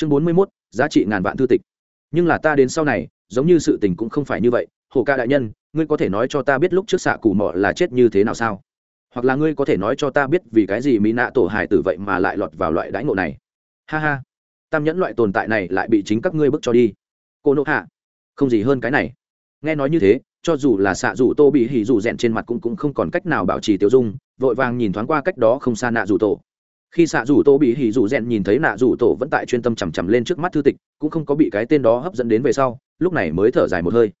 chương bốn mươi mốt, giá trị ngàn vạn thư tịch. Nhưng là ta đến sau này, giống như sự tình cũng không phải như vậy. Hồ ca đại nhân, ngươi có thể nói cho ta biết lúc trước xạ cù mọ là chết như thế nào sao? Hoặc là ngươi có thể nói cho ta biết vì cái gì mỹ nạ tổ hài tử vậy mà lại lọt vào loại đãi ngộ này? Ha ha. Tam nhẫn loại tồn tại này lại bị chính các ngươi bức cho đi. Cô nộ hạ. Không gì hơn cái này. Nghe nói như thế, cho dù là xạ dù tô bị hỉ dù rèn trên mặt cũng cũng không còn cách nào bảo trì tiêu dung, vội vàng nhìn thoáng qua cách đó không xa nạ dù tổ khi xạ dù tô bị hỉ dù rèn nhìn thấy nạ dù tổ vẫn tại chuyên tâm chằm chằm lên trước mắt thư tịch, cũng không có bị cái tên đó hấp dẫn đến về sau, lúc này mới thở dài một hơi.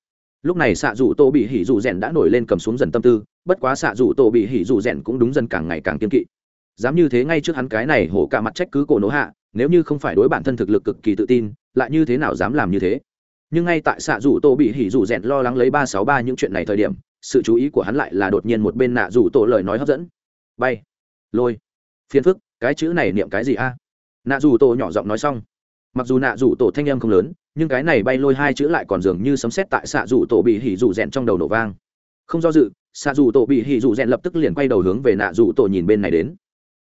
Lúc này xạ dù tô bị hỉ dù rèn đã nổi lên cầm xuống dần tâm tư, bất quá xạ dù tô bị hỉ dù rèn cũng đúng dần càng ngày càng kiên kỵ. Dám như thế ngay trước hắn cái này hổ cả mặt trách cứ cổ nỗ hạ, nếu như không phải đối bản thân thực lực cực kỳ tự tin, lại như thế nào dám làm như thế? Nhưng ngay tại xạ dù tô bị hỉ dù rèn lo lắng lấy ba sáu ba những chuyện này thời điểm, sự chú ý của hắn lại là đột nhiên một bên nạ dù tổ lời nói hấp dẫn. Bay. Lôi. Phiền phức cái chữ này niệm cái gì a? Nạ dù tổ nhỏ giọng nói xong. Mặc dù nạ dù tổ thanh em không lớn, nhưng cái này bay lôi hai chữ lại còn dường như sấm xét tại xạ dù tổ bị hỉ dù rèn trong đầu nổ vang. Không do dự xạ dù tổ bị hỉ dù rèn lập tức liền quay đầu hướng về nạ dù tổ nhìn bên này đến.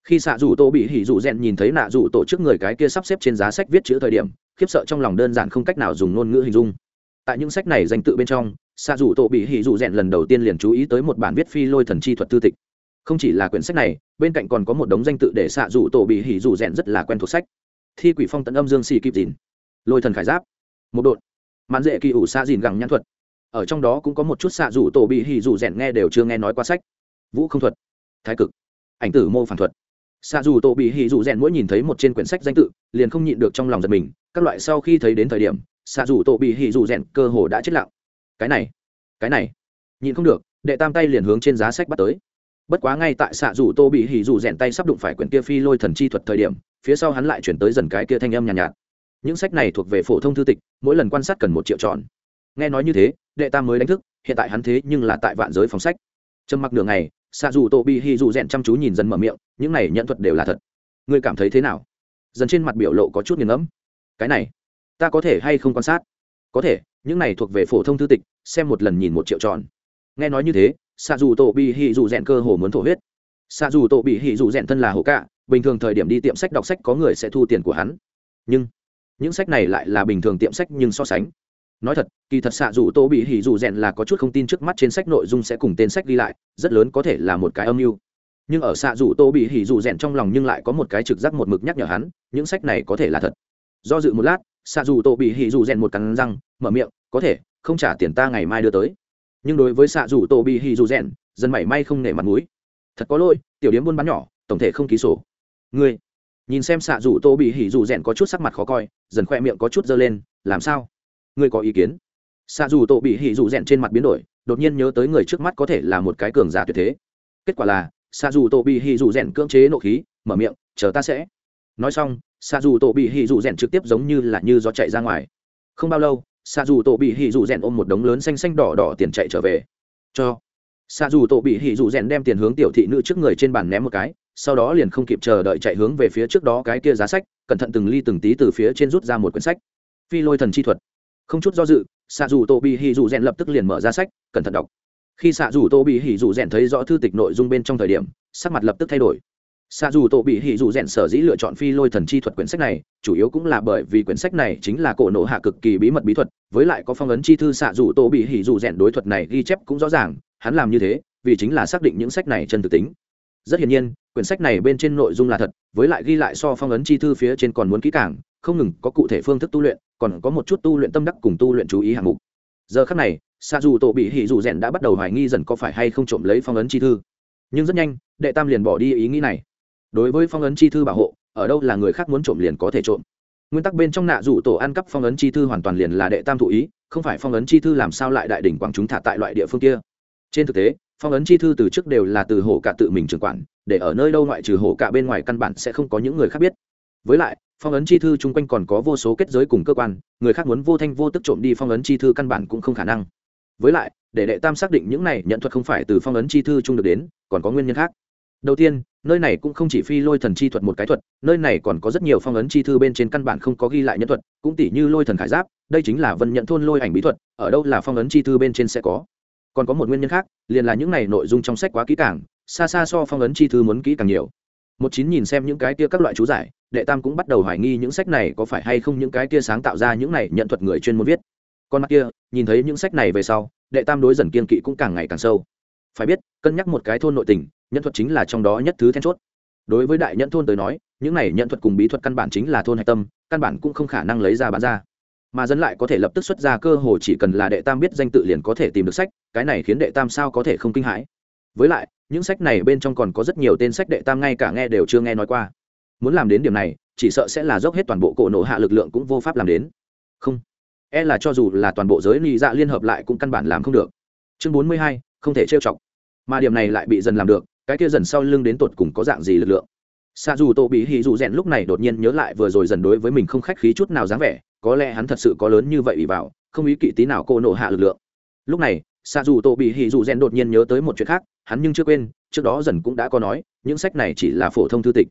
Khi xạ dù tổ bị hỉ dù rèn nhìn thấy nạ dù tổ trước người cái kia sắp xếp trên giá sách viết chữ thời điểm, khiếp sợ trong lòng đơn giản không cách nào dùng ngôn ngữ hình dung. Tại những sách này danh tự bên trong xạ dù tổ bị hỉ dù rèn lần đầu tiên liền chú ý tới một bản viết phi lôi thần chi thuật tư tịch không chỉ là quyển sách này, bên cạnh còn có một đống danh tự để xạ dù tổ bị hỉ dù rèn rất là quen thuộc sách. Thi quỷ phong tận âm dương xì kịp dìn. Lôi thần khải giáp. Một đột mãn dễ kỳ ủ xa dìn gẳng nhãn thuật. Ở trong đó cũng có một chút xạ dù tổ bị hỉ dù rèn nghe đều chưa nghe nói qua sách. Vũ không thuật. Thái cực. Ảnh tử mô phản thuật. Xạ dù tổ bị hỉ dù rèn mỗi nhìn thấy một trên quyển sách danh tự, liền không nhịn được trong lòng giật mình. Các loại sau khi thấy đến thời điểm, xạ dù tổ bị hỉ dù rèn cơ hồ đã chết lặng. Cái này. Cái này. Nhịn không được, đệ tam tay liền hướng trên giá sách bắt tới bất quá ngay tại xạ dù tô bị hỉ dù rèn tay sắp đụng phải quyển kia phi lôi thần chi thuật thời điểm phía sau hắn lại chuyển tới dần cái kia thanh âm nhàn nhạt, nhạt. Những sách này thuộc về phổ thông thư tịch mỗi lần quan sát cần một triệu tròn nghe nói như thế đệ tam mới đánh thức hiện tại hắn thế nhưng là tại vạn giới phòng sách. Trầm mặc đường này xạ dù tô bị hỉ dù rèn chăm chú nhìn dần mở miệng những này nhận thuật đều là thật. Ngươi cảm thấy thế nào? Dần trên mặt biểu lộ có chút nghiền ngẫm. Cái này ta có thể hay không quan sát? Có thể những này thuộc về phổ thông thư tịch xem một lần nhìn một triệu tròn nghe nói như thế xạ dù tổ bị hỉ dù rèn cơ hồ muốn thổ huyết. Xạ dù tổ bị hỉ dù rèn thân là hồ cạ bình thường thời điểm đi tiệm sách đọc sách có người sẽ thu tiền của hắn. Nhưng, những sách này lại là bình thường tiệm sách nhưng so sánh. Nói thật, kỳ thật xạ dù tô bị hỉ dù rèn là có chút không tin trước mắt trên sách nội dung sẽ cùng tên sách ghi lại, rất lớn có thể là một cái âm mưu. Nhưng ở xạ dù tô bị hỉ dù rèn trong lòng nhưng lại có một cái trực giác một mực nhắc nhở hắn, những sách này có thể là thật. Do dự một lát xạ dù tô bị hỉ dù rèn một cắn răng, mở miệng, có thể, không trả tiền ta ngày mai đưa tới nhưng đối với xạ rủ tô bị hỉ dù rèn, dân mảy may không nể mặt mũi. Thật có lỗi, tiểu điếm buôn bán nhỏ, tổng thể không ký sổ. Ngươi, nhìn xem xạ rủ tô bị hỉ dù rèn có chút sắc mặt khó coi, dần khoe miệng có chút dơ lên, làm sao? Ngươi có ý kiến? Xạ rủ tô bị hỉ dù rèn trên mặt biến đổi, đột nhiên nhớ tới người trước mắt có thể là một cái cường giả tuyệt thế. Kết quả là, xạ rủ tô bị hỉ dù rèn cưỡng chế nộ khí, mở miệng, chờ ta sẽ. Nói xong, xạ rủ tô bị hỉ dù rèn trực tiếp giống như là như gió chạy ra ngoài. Không bao lâu xa dù tô bị hỉ dù rèn ôm một đống lớn xanh xanh đỏ đỏ tiền chạy trở về. Cho. Xa dù tô bị hỉ dù rèn đem tiền hướng tiểu thị nữ trước người trên bàn ném một cái, sau đó liền không kịp chờ đợi chạy hướng về phía trước đó cái kia giá sách, cẩn thận từng ly từng tí từ phía trên rút ra một quyển sách. Phi lôi thần chi thuật. Không chút do dự xạ dù tô bị hỉ dù rèn lập tức liền mở ra sách, cẩn thận đọc. Khi xạ dù tô bị hỉ dù rèn thấy rõ thư tịch nội dung bên trong thời điểm, sắc mặt lập tức thay đổi xa dù tổ bị hỉ dù rèn sở dĩ lựa chọn phi lôi thần chi thuật quyển sách này, chủ yếu cũng là bởi vì quyển sách này chính là cổ nổ hạ cực kỳ bí mật bí thuật, với lại có phong ấn chi thư xạ dù tổ bị hỉ dù rèn đối thuật này ghi chép cũng rõ ràng, hắn làm như thế, vì chính là xác định những sách này chân thực tính. Rất hiển nhiên, quyển sách này bên trên nội dung là thật, với lại ghi lại so phong ấn chi thư phía trên còn muốn kỹ càng, không ngừng có cụ thể phương thức tu luyện, còn có một chút tu luyện tâm đắc cùng tu luyện chú ý hạng mục. Giờ khắc này xa dù tổ bị hỉ dù rèn đã bắt đầu hoài nghi dần có phải hay không trộm lấy phong ấn chi thư. Nhưng rất nhanh, đệ tam liền bỏ đi ý nghĩ này đối với phong ấn chi thư bảo hộ, ở đâu là người khác muốn trộm liền có thể trộm. Nguyên tắc bên trong nạ dù tổ ăn cắp phong ấn chi thư hoàn toàn liền là đệ tam thụ ý, không phải phong ấn chi thư làm sao lại đại đỉnh quảng chúng thả tại loại địa phương kia. Trên thực tế, phong ấn chi thư từ trước đều là từ hổ cả tự mình trưởng quản, để ở nơi đâu ngoại trừ hổ cả bên ngoài căn bản sẽ không có những người khác biết. Với lại, phong ấn chi thư chung quanh còn có vô số kết giới cùng cơ quan, người khác muốn vô thanh vô tức trộm đi phong ấn chi thư căn bản cũng không khả năng. Với lại, để đệ tam xác định những này nhận thuật không phải từ phong ấn chi thư chung được đến, còn có nguyên nhân khác đầu tiên, nơi này cũng không chỉ phi lôi thần chi thuật một cái thuật, nơi này còn có rất nhiều phong ấn chi thư bên trên căn bản không có ghi lại nhân thuật, cũng tỷ như lôi thần khải giáp, đây chính là vân nhận thôn lôi ảnh bí thuật, ở đâu là phong ấn chi thư bên trên sẽ có. Còn có một nguyên nhân khác, liền là những này nội dung trong sách quá kỹ càng, xa xa so phong ấn chi thư muốn kỹ càng nhiều. Một chín nhìn xem những cái kia các loại chú giải, đệ tam cũng bắt đầu hoài nghi những sách này có phải hay không những cái kia sáng tạo ra những này nhận thuật người chuyên môn viết. Con mắt kia, nhìn thấy những sách này về sau, đệ tam đối dần kiên kỵ cũng càng ngày càng sâu phải biết, cân nhắc một cái thôn nội tình, nhân thuật chính là trong đó nhất thứ then chốt. Đối với đại nhận thôn tới nói, những này nhận thuật cùng bí thuật căn bản chính là thôn hạch tâm, căn bản cũng không khả năng lấy ra bán ra. Mà dân lại có thể lập tức xuất ra cơ hồ chỉ cần là đệ tam biết danh tự liền có thể tìm được sách, cái này khiến đệ tam sao có thể không kinh hãi. Với lại, những sách này bên trong còn có rất nhiều tên sách đệ tam ngay cả nghe đều chưa nghe nói qua. Muốn làm đến điểm này, chỉ sợ sẽ là dốc hết toàn bộ cổ nổ hạ lực lượng cũng vô pháp làm đến. Không. E là cho dù là toàn bộ giới ly dạ liên hợp lại cũng căn bản làm không được. Chương bốn mươi hai không thể trêu chọc. Mà điểm này lại bị dần làm được, cái kia dần sau lưng đến tột cùng có dạng gì lực lượng. Xa dù Tô bị hì dù rèn lúc này đột nhiên nhớ lại vừa rồi dần đối với mình không khách khí chút nào dáng vẻ, có lẽ hắn thật sự có lớn như vậy ủy vào, không ý kỵ tí nào cô nộ hạ lực lượng. Lúc này xa dù Tô bị hì dù rèn đột nhiên nhớ tới một chuyện khác, hắn nhưng chưa quên, trước đó dần cũng đã có nói, những sách này chỉ là phổ thông thư tịch.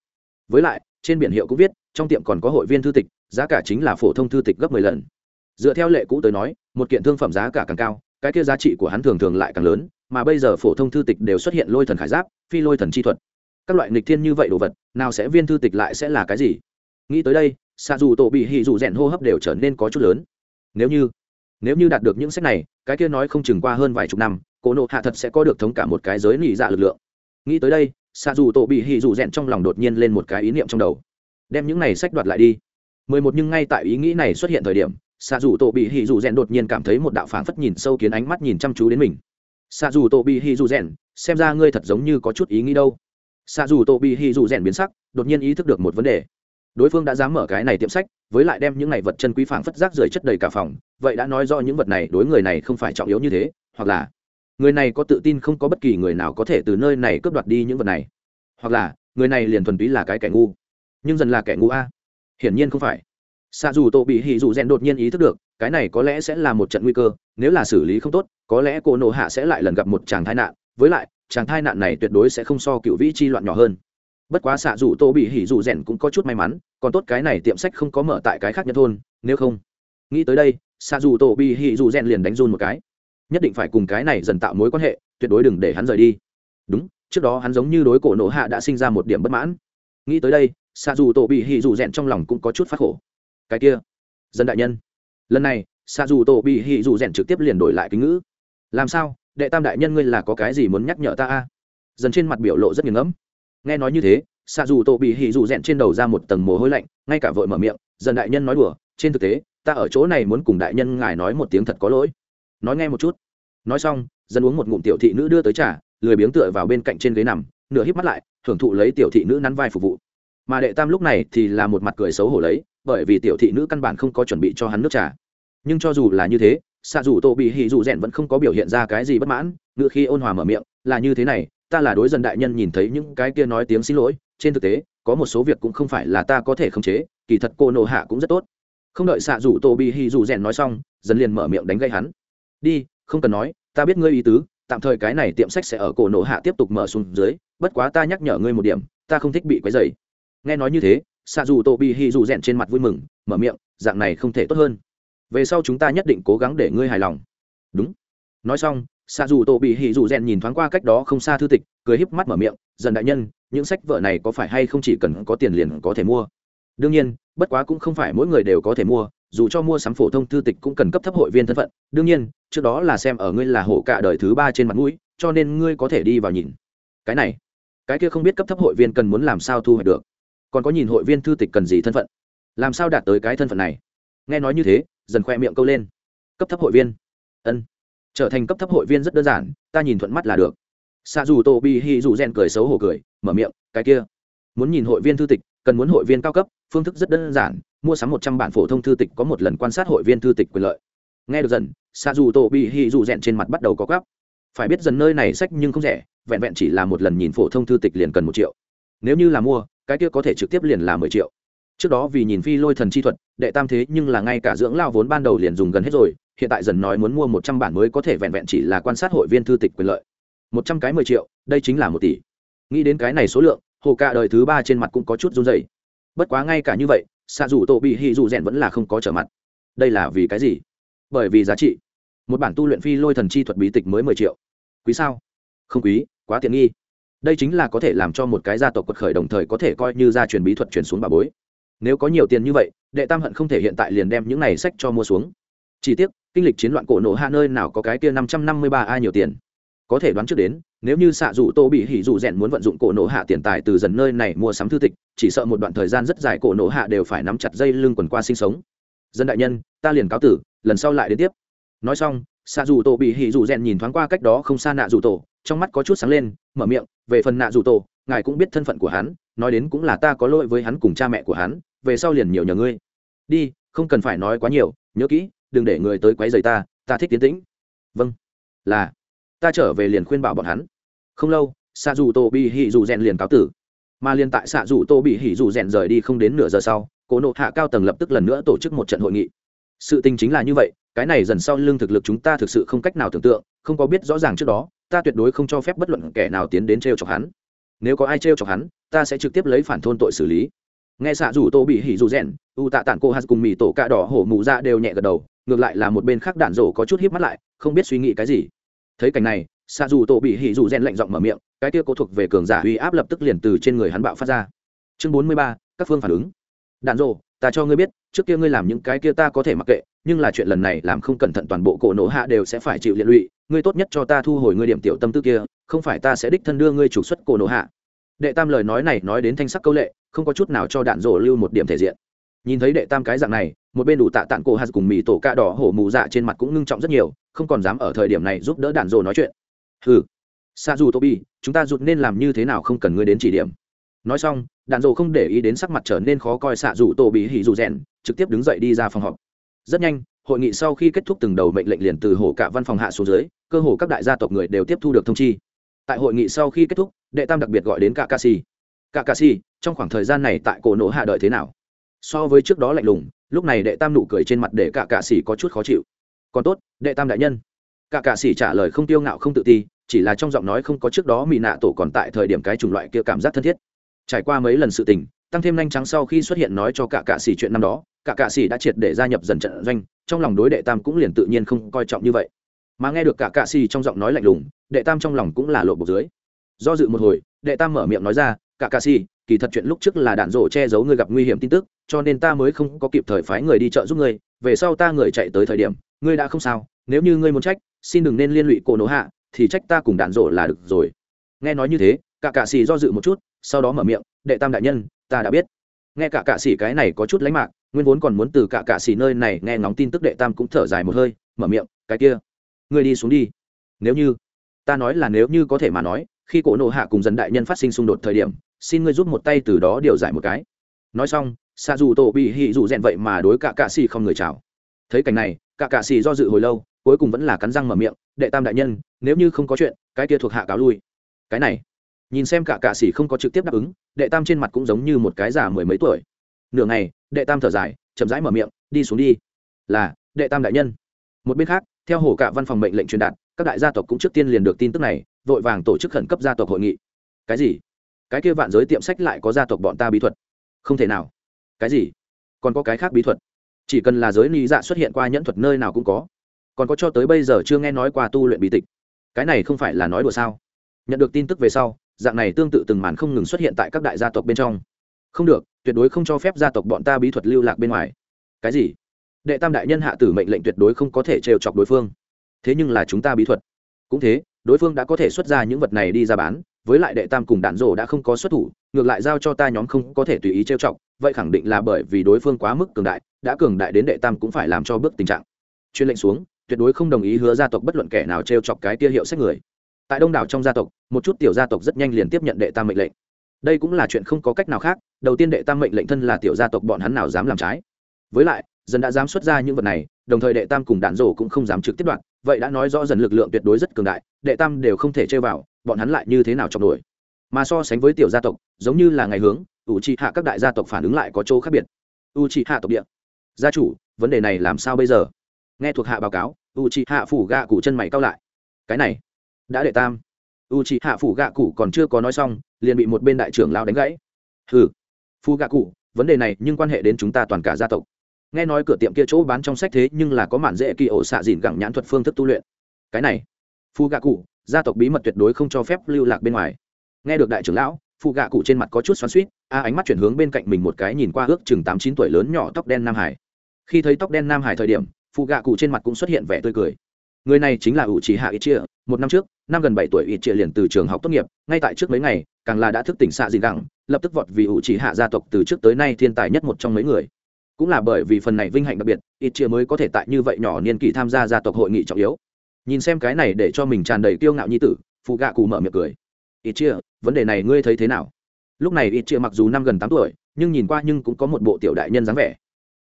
Với lại, trên biển hiệu cũng viết, trong tiệm còn có hội viên thư tịch, giá cả chính là phổ thông thư tịch gấp mười lần. Dựa theo lệ cũ tới nói, một kiện thương phẩm giá cả càng cao, cái kia giá trị của hắn thường thường lại càng lớn mà bây giờ phổ thông thư tịch đều xuất hiện lôi thần khải giáp, phi lôi thần chi thuật. Các loại nghịch thiên như vậy đồ vật, nào sẽ viên thư tịch lại sẽ là cái gì? Nghĩ tới đây xa dù tổ bị hì dù rèn hô hấp đều trở nên có chút lớn. Nếu như nếu như đạt được những sách này, cái kia nói không chừng qua hơn vài chục năm, cổ nộ hạ thật sẽ có được thống cả một cái giới nỉ dạ lực lượng. Nghĩ tới đây xa dù tổ bị hì dù rèn trong lòng đột nhiên lên một cái ý niệm trong đầu. Đem những này sách đoạt lại đi. Mười một nhưng ngay tại ý nghĩ này xuất hiện thời điểm xa dù tổ bị hì dù rèn đột nhiên cảm thấy một đạo phảng phất nhìn sâu kiến ánh mắt nhìn chăm chú đến mình xa dù tổ bị hì dù rèn, xem ra ngươi thật giống như có chút ý nghĩ đâu. Xa dù tổ bị hì dù rèn biến sắc, đột nhiên ý thức được một vấn đề. Đối phương đã dám mở cái này tiệm sách, với lại đem những này vật chân quý phảng phất rác rưởi chất đầy cả phòng, vậy đã nói do những vật này đối người này không phải trọng yếu như thế, hoặc là người này có tự tin không có bất kỳ người nào có thể từ nơi này cướp đoạt đi những vật này. Hoặc là người này liền thuần túy là cái kẻ ngu. Nhưng dần là kẻ ngu a. Hiển nhiên không phải. Xạ dù tổ bị hì dù rèn đột nhiên ý thức được cái này có lẽ sẽ là một trận nguy cơ, nếu là xử lý không tốt, có lẽ cô nộ hạ sẽ lại lần gặp một chàng tai nạn, với lại, chàng tai nạn này tuyệt đối sẽ không so cựu vĩ chi loạn nhỏ hơn. Bất quá xạ dù tô bị hỉ dù rèn cũng có chút may mắn, còn tốt cái này tiệm sách không có mở tại cái khác nhân thôn, nếu không. Nghĩ tới đây, xạ dù tô bị hỉ dù rèn liền đánh run một cái. Nhất định phải cùng cái này dần tạo mối quan hệ, tuyệt đối đừng để hắn rời đi. Đúng, trước đó hắn giống như đối cổ nộ hạ đã sinh ra một điểm bất mãn. Nghĩ tới đây, xạ dù tổ bị hỉ dù rèn trong lòng cũng có chút phát khổ. Cái kia, dân đại nhân lần này xạ dù tổ bị hỉ dù rèn trực tiếp liền đổi lại kính ngữ. Làm sao? Đệ tam đại nhân ngươi là có cái gì muốn nhắc nhở ta a? Dần trên mặt biểu lộ rất nghiền ngẫm. Nghe nói như thế xạ dù tổ bị hỉ dù rèn trên đầu ra một tầng mồ hôi lạnh, ngay cả vội mở miệng, dần đại nhân nói đùa, trên thực tế, ta ở chỗ này muốn cùng đại nhân ngài nói một tiếng thật có lỗi. Nói nghe một chút. Nói xong, dần uống một ngụm tiểu thị nữ đưa tới trả lười biếng tựa vào bên cạnh trên ghế nằm, nửa híp mắt lại, thưởng thụ lấy tiểu thị nữ nắn vai phục vụ. Mà đệ tam lúc này thì là một mặt cười xấu hổ lấy, bởi vì tiểu thị nữ căn bản không có chuẩn bị cho hắn nước trà nhưng cho dù là như thế, xạ dù tổ bị hỉ dù rèn vẫn không có biểu hiện ra cái gì bất mãn, ngựa khi ôn hòa mở miệng, là như thế này, ta là đối dân đại nhân nhìn thấy những cái kia nói tiếng xin lỗi, trên thực tế, có một số việc cũng không phải là ta có thể khống chế, kỳ thật cô nộ hạ cũng rất tốt. Không đợi xạ dù tổ bị hỉ dù rèn nói xong dần liền mở miệng đánh gây hắn. Đi, không cần nói, ta biết ngươi ý tứ, tạm thời cái này tiệm sách sẽ ở cổ nộ hạ tiếp tục mở xuống dưới, bất quá ta nhắc nhở ngươi một điểm, ta không thích bị quấy dày nghe nói như thế, xạ dù tổ bị hì dù rèn trên mặt vui mừng, mở miệng, dạng này không thể tốt hơn về sau chúng ta nhất định cố gắng để ngươi hài lòng. Đúng. Nói xong xạ dù tổ bị hỉ dù rèn nhìn thoáng qua cách đó không xa thư tịch, cười híp mắt mở miệng, dần đại nhân, những sách vợ này có phải hay không chỉ cần có tiền liền có thể mua? Đương nhiên, bất quá cũng không phải mỗi người đều có thể mua, dù cho mua sắm phổ thông thư tịch cũng cần cấp thấp hội viên thân phận. Đương nhiên, trước đó là xem ở ngươi là hổ cả đời thứ ba trên mặt mũi, cho nên ngươi có thể đi vào nhìn. Cái này, cái kia không biết cấp thấp hội viên cần muốn làm sao thu hoạch được? Còn có nhìn hội viên thư tịch cần gì thân phận? Làm sao đạt tới cái thân phận này? Nghe nói như thế dần khoe miệng câu lên. Cấp thấp hội viên. Ân. Trở thành cấp thấp hội viên rất đơn giản, ta nhìn thuận mắt là được. Xa dù tô bi hi dù rèn cười xấu hổ cười, mở miệng, cái kia. Muốn nhìn hội viên thư tịch, cần muốn hội viên cao cấp, phương thức rất đơn giản, mua sắm một trăm bản phổ thông thư tịch có một lần quan sát hội viên thư tịch quyền lợi. Nghe được dần xa dù tô bi hi dù rèn trên mặt bắt đầu có gấp phải biết dần nơi này sách nhưng không rẻ, vẹn vẹn chỉ là một lần nhìn phổ thông thư tịch liền cần một triệu. Nếu như là mua, cái kia có thể trực tiếp liền là mười triệu trước đó vì nhìn phi lôi thần chi thuật, đệ tam thế nhưng là ngay cả dưỡng lao vốn ban đầu liền dùng gần hết rồi, hiện tại dần nói muốn mua một trăm bản mới có thể vẹn vẹn chỉ là quan sát hội viên thư tịch quyền lợi. Một trăm cái mười triệu, đây chính là một tỷ. Nghĩ đến cái này số lượng, hồ ca đời thứ ba trên mặt cũng có chút run dày bất quá ngay cả như vậy xạ dù tổ bị hì dù rèn vẫn là không có trở mặt. Đây là vì cái gì? Bởi vì giá trị. Một bản tu luyện phi lôi thần chi thuật bí tịch mới mười triệu. Quý sao? Không quý, quá tiện nghi. Đây chính là có thể làm cho một cái gia tộc quật khởi đồng thời có thể coi như gia truyền bí thuật truyền xuống bà bối nếu có nhiều tiền như vậy, đệ tam hận không thể hiện tại liền đem những này sách cho mua xuống. Chỉ tiếc, kinh lịch chiến loạn cổ nổ hạ nơi nào có cái kia năm trăm năm mươi ba a nhiều tiền. Có thể đoán trước đến, nếu như xạ dù tô bị hỉ dù rèn muốn vận dụng cổ nổ hạ tiền tài từ dần nơi này mua sắm thư tịch, chỉ sợ một đoạn thời gian rất dài cổ nổ hạ đều phải nắm chặt dây lưng quần qua sinh sống. Dân đại nhân, ta liền cáo tử, lần sau lại đến tiếp. Nói xong, xạ dù tổ bị hỉ dù rèn nhìn thoáng qua cách đó không xa nạ dù tổ, trong mắt có chút sáng lên, mở miệng, về phần nạ dù tổ, ngài cũng biết thân phận của hắn nói đến cũng là ta có lỗi với hắn cùng cha mẹ của hắn, về sau liền nhiều nhờ ngươi. Đi, không cần phải nói quá nhiều, nhớ kỹ, đừng để người tới quấy rầy ta ta thích tiến tĩnh. Vâng. Là, ta trở về liền khuyên bảo bọn hắn. Không lâu xạ dù tô bị hỉ dù rèn liền cáo tử. Mà liền tại xạ dù tô bị hỉ dù rèn rời đi không đến nửa giờ sau cổ nộ hạ cao tầng lập tức lần nữa tổ chức một trận hội nghị. Sự tình chính là như vậy, cái này dần sau lương thực lực chúng ta thực sự không cách nào tưởng tượng, không có biết rõ ràng trước đó, ta tuyệt đối không cho phép bất luận kẻ nào tiến đến t r e o chọc hắn nếu có ai trêu chọc hắn, ta sẽ trực tiếp lấy phản thôn tội xử lý. Nghe xạ dù tô bị hỉ dù rèn u tạ tản cô hát cùng mì tổ cạ đỏ hổ mù ra đều nhẹ gật đầu, ngược lại là một bên khác đạn rổ có chút hiếp mắt lại, không biết suy nghĩ cái gì. Thấy cảnh này, xạ dù tô bị hỉ dù rèn lạnh giọng mở miệng, cái kia cố thuộc về cường giả uy áp lập tức liền từ trên người hắn bạo phát ra. Chương bốn mươi ba, các phương phản ứng. Đạn rổ, ta cho ngươi biết, trước kia ngươi làm những cái kia ta có thể mặc kệ, nhưng là chuyện lần này làm không cẩn thận toàn bộ cổ nổ hạ đều sẽ phải chịu liệt lụy ngươi tốt nhất cho ta thu hồi ngươi điểm tiểu tâm tư kia, không phải ta sẽ đích thân đưa ngươi trục xuất cổ nổ hạ. Đệ tam lời nói này nói đến thanh sắc câu lệ, không có chút nào cho đạn rổ lưu một điểm thể diện. Nhìn thấy đệ tam cái dạng này, một bên đủ tạ tạng cổ hạt cùng mì tổ cạ đỏ hổ mù dạ trên mặt cũng ngưng trọng rất nhiều, không còn dám ở thời điểm này giúp đỡ đạn rổ nói chuyện. Hừ. Xa dù tobi, chúng ta rụt nên làm như thế nào không cần ngươi đến chỉ điểm. Nói xong, đạn rổ không để ý đến sắc mặt trở nên khó coi xạ dù tô bị hỉ dù rèn, trực tiếp đứng dậy đi ra phòng họp. Rất nhanh hội nghị sau khi kết thúc từng đầu mệnh lệnh liền từ hồ cả văn phòng hạ xuống dưới, cơ hồ các đại gia tộc người đều tiếp thu được thông chi. Tại hội nghị sau khi kết thúc, đệ tam đặc biệt gọi đến cả ca si cả ca si trong khoảng thời gian này tại cổ nổ hạ đợi thế nào? So với trước đó lạnh lùng, lúc này đệ tam nụ cười trên mặt để cả cạ si có chút khó chịu. Còn tốt, đệ tam đại nhân. Cả cạ si trả lời không tiêu ngạo không tự ti, chỉ là trong giọng nói không có trước đó mỹ nạ tổ còn tại thời điểm cái chủng loại kia cảm giác thân thiết. Trải qua mấy lần sự tình, tăng thêm nhanh trắng sau khi xuất hiện nói cho cả cạ xỉ chuyện năm đó cả cạ sĩ đã triệt để gia nhập dần trận doanh, trong lòng đối đệ tam cũng liền tự nhiên không coi trọng như vậy. Mà nghe được cả cạ sĩ trong giọng nói lạnh lùng, đệ tam trong lòng cũng là lộ bột dưới. Do dự một hồi, đệ tam mở miệng nói ra, cả cạ sĩ kỳ thật chuyện lúc trước là đạn rổ che giấu ngươi gặp nguy hiểm tin tức, cho nên ta mới không có kịp thời phái người đi chợ giúp ngươi, về sau ta người chạy tới thời điểm, ngươi đã không sao, nếu như ngươi muốn trách, xin đừng nên liên lụy cổ nổ hạ, thì trách ta cùng đạn rổ là được rồi. Nghe nói như thế, cả cạ sĩ do dự một chút, sau đó mở miệng, đệ tam đại nhân, ta đã biết. Nghe cả cạ sĩ cái này có chút lánh mạc nguyên vốn còn muốn từ cả cạ xỉ nơi này nghe ngóng tin tức đệ tam cũng thở dài một hơi, mở miệng, cái kia, ngươi đi xuống đi. Nếu như, ta nói là nếu như có thể mà nói, khi cổ nộ hạ cùng dân đại nhân phát sinh xung đột thời điểm, xin ngươi giúp một tay từ đó điều giải một cái. Nói xong xa dù tổ bị hị dù rèn vậy mà đối cả cạ xỉ không người chào. Thấy cảnh này, cả cạ xỉ do dự hồi lâu, cuối cùng vẫn là cắn răng mở miệng, đệ tam đại nhân, nếu như không có chuyện, cái kia thuộc hạ cáo lui. Cái này, nhìn xem cả cạ s không có trực tiếp đáp ứng, đệ tam trên mặt cũng giống như một cái già mười mấy tuổi nửa ngày, đệ tam thở dài, chậm rãi mở miệng, đi xuống đi. Là, đệ tam đại nhân. Một bên khác, theo hồ cả văn phòng mệnh lệnh truyền đạt, các đại gia tộc cũng trước tiên liền được tin tức này, vội vàng tổ chức khẩn cấp gia tộc hội nghị. Cái gì? Cái kia vạn giới tiệm sách lại có gia tộc bọn ta bí thuật? Không thể nào. Cái gì? Còn có cái khác bí thuật? Chỉ cần là giới lý dạ xuất hiện qua nhẫn thuật nơi nào cũng có. Còn có cho tới bây giờ chưa nghe nói qua tu luyện bí tịch. Cái này không phải là nói đùa sao? Nhận được tin tức về sau, dạng này tương tự từng màn không ngừng xuất hiện tại các đại gia tộc bên trong không được, tuyệt đối không cho phép gia tộc bọn ta bí thuật lưu lạc bên ngoài. Cái gì? Đệ tam đại nhân hạ tử mệnh lệnh tuyệt đối không có thể trêu chọc đối phương. Thế nhưng là chúng ta bí thuật. Cũng thế, đối phương đã có thể xuất ra những vật này đi ra bán, với lại đệ tam cùng đạn rổ đã không có xuất thủ, ngược lại giao cho ta nhóm không có thể tùy ý trêu chọc, vậy khẳng định là bởi vì đối phương quá mức cường đại, đã cường đại đến đệ tam cũng phải làm cho bước tình trạng. Chuyên lệnh xuống, tuyệt đối không đồng ý hứa gia tộc bất luận kẻ nào trêu chọc cái tia hiệu sách người. Tại đông đảo trong gia tộc, một chút tiểu gia tộc rất nhanh liền tiếp nhận đệ tam mệnh lệnh đây cũng là chuyện không có cách nào khác, đầu tiên đệ tam mệnh lệnh thân là tiểu gia tộc bọn hắn nào dám làm trái. Với lại, dần đã dám xuất ra những vật này, đồng thời đệ tam cùng đạn rổ cũng không dám trực tiếp đoạn, vậy đã nói rõ dần lực lượng tuyệt đối rất cường đại, đệ tam đều không thể chơi vào, bọn hắn lại như thế nào chọc nổi mà so sánh với tiểu gia tộc, giống như là ngày hướng u trị hạ các đại gia tộc phản ứng lại có chỗ khác biệt. U trị hạ tộc địa. Gia chủ, vấn đề này làm sao bây giờ? Nghe thuộc hạ báo cáo u trị hạ phủ gạ cụ chân mày cao lại. Cái này, đã đệ tam u chị hạ phủ gạ cụ còn chưa có nói xong, liền bị một bên đại trưởng lao đánh gãy. Ừ phu gạ cụ, vấn đề này nhưng quan hệ đến chúng ta toàn cả gia tộc. Nghe nói cửa tiệm kia chỗ bán trong sách thế nhưng là có mản dễ kỳ ổ xạ dìn gẳng nhãn thuật phương thức tu luyện. Cái này phu gạ cụ, gia tộc bí mật tuyệt đối không cho phép lưu lạc bên ngoài. Nghe được đại trưởng lão phụ gạ cụ trên mặt có chút xoắn suýt a ánh mắt chuyển hướng bên cạnh mình một cái nhìn qua ước chừng tám chín tuổi lớn nhỏ tóc đen nam hải. Khi thấy tóc đen nam hải thời điểm phụ gạ cụ trên mặt cũng xuất hiện vẻ tươi cười người này chính là ủ trì hạ ít chia một năm trước, năm gần bảy tuổi ít chia liền từ trường học tốt nghiệp, ngay tại trước mấy ngày, càng là đã thức tỉnh xạ gì gẳng, lập tức vọt vì ủ trì hạ gia tộc từ trước tới nay thiên tài nhất một trong mấy người. Cũng là bởi vì phần này vinh hạnh đặc biệt ít chia mới có thể tại như vậy nhỏ niên kỷ tham gia gia tộc hội nghị trọng yếu. Nhìn xem cái này để cho mình tràn đầy kiêu ngạo nhi tử phụ gạ cụ mở miệng cười. Ít chia vấn đề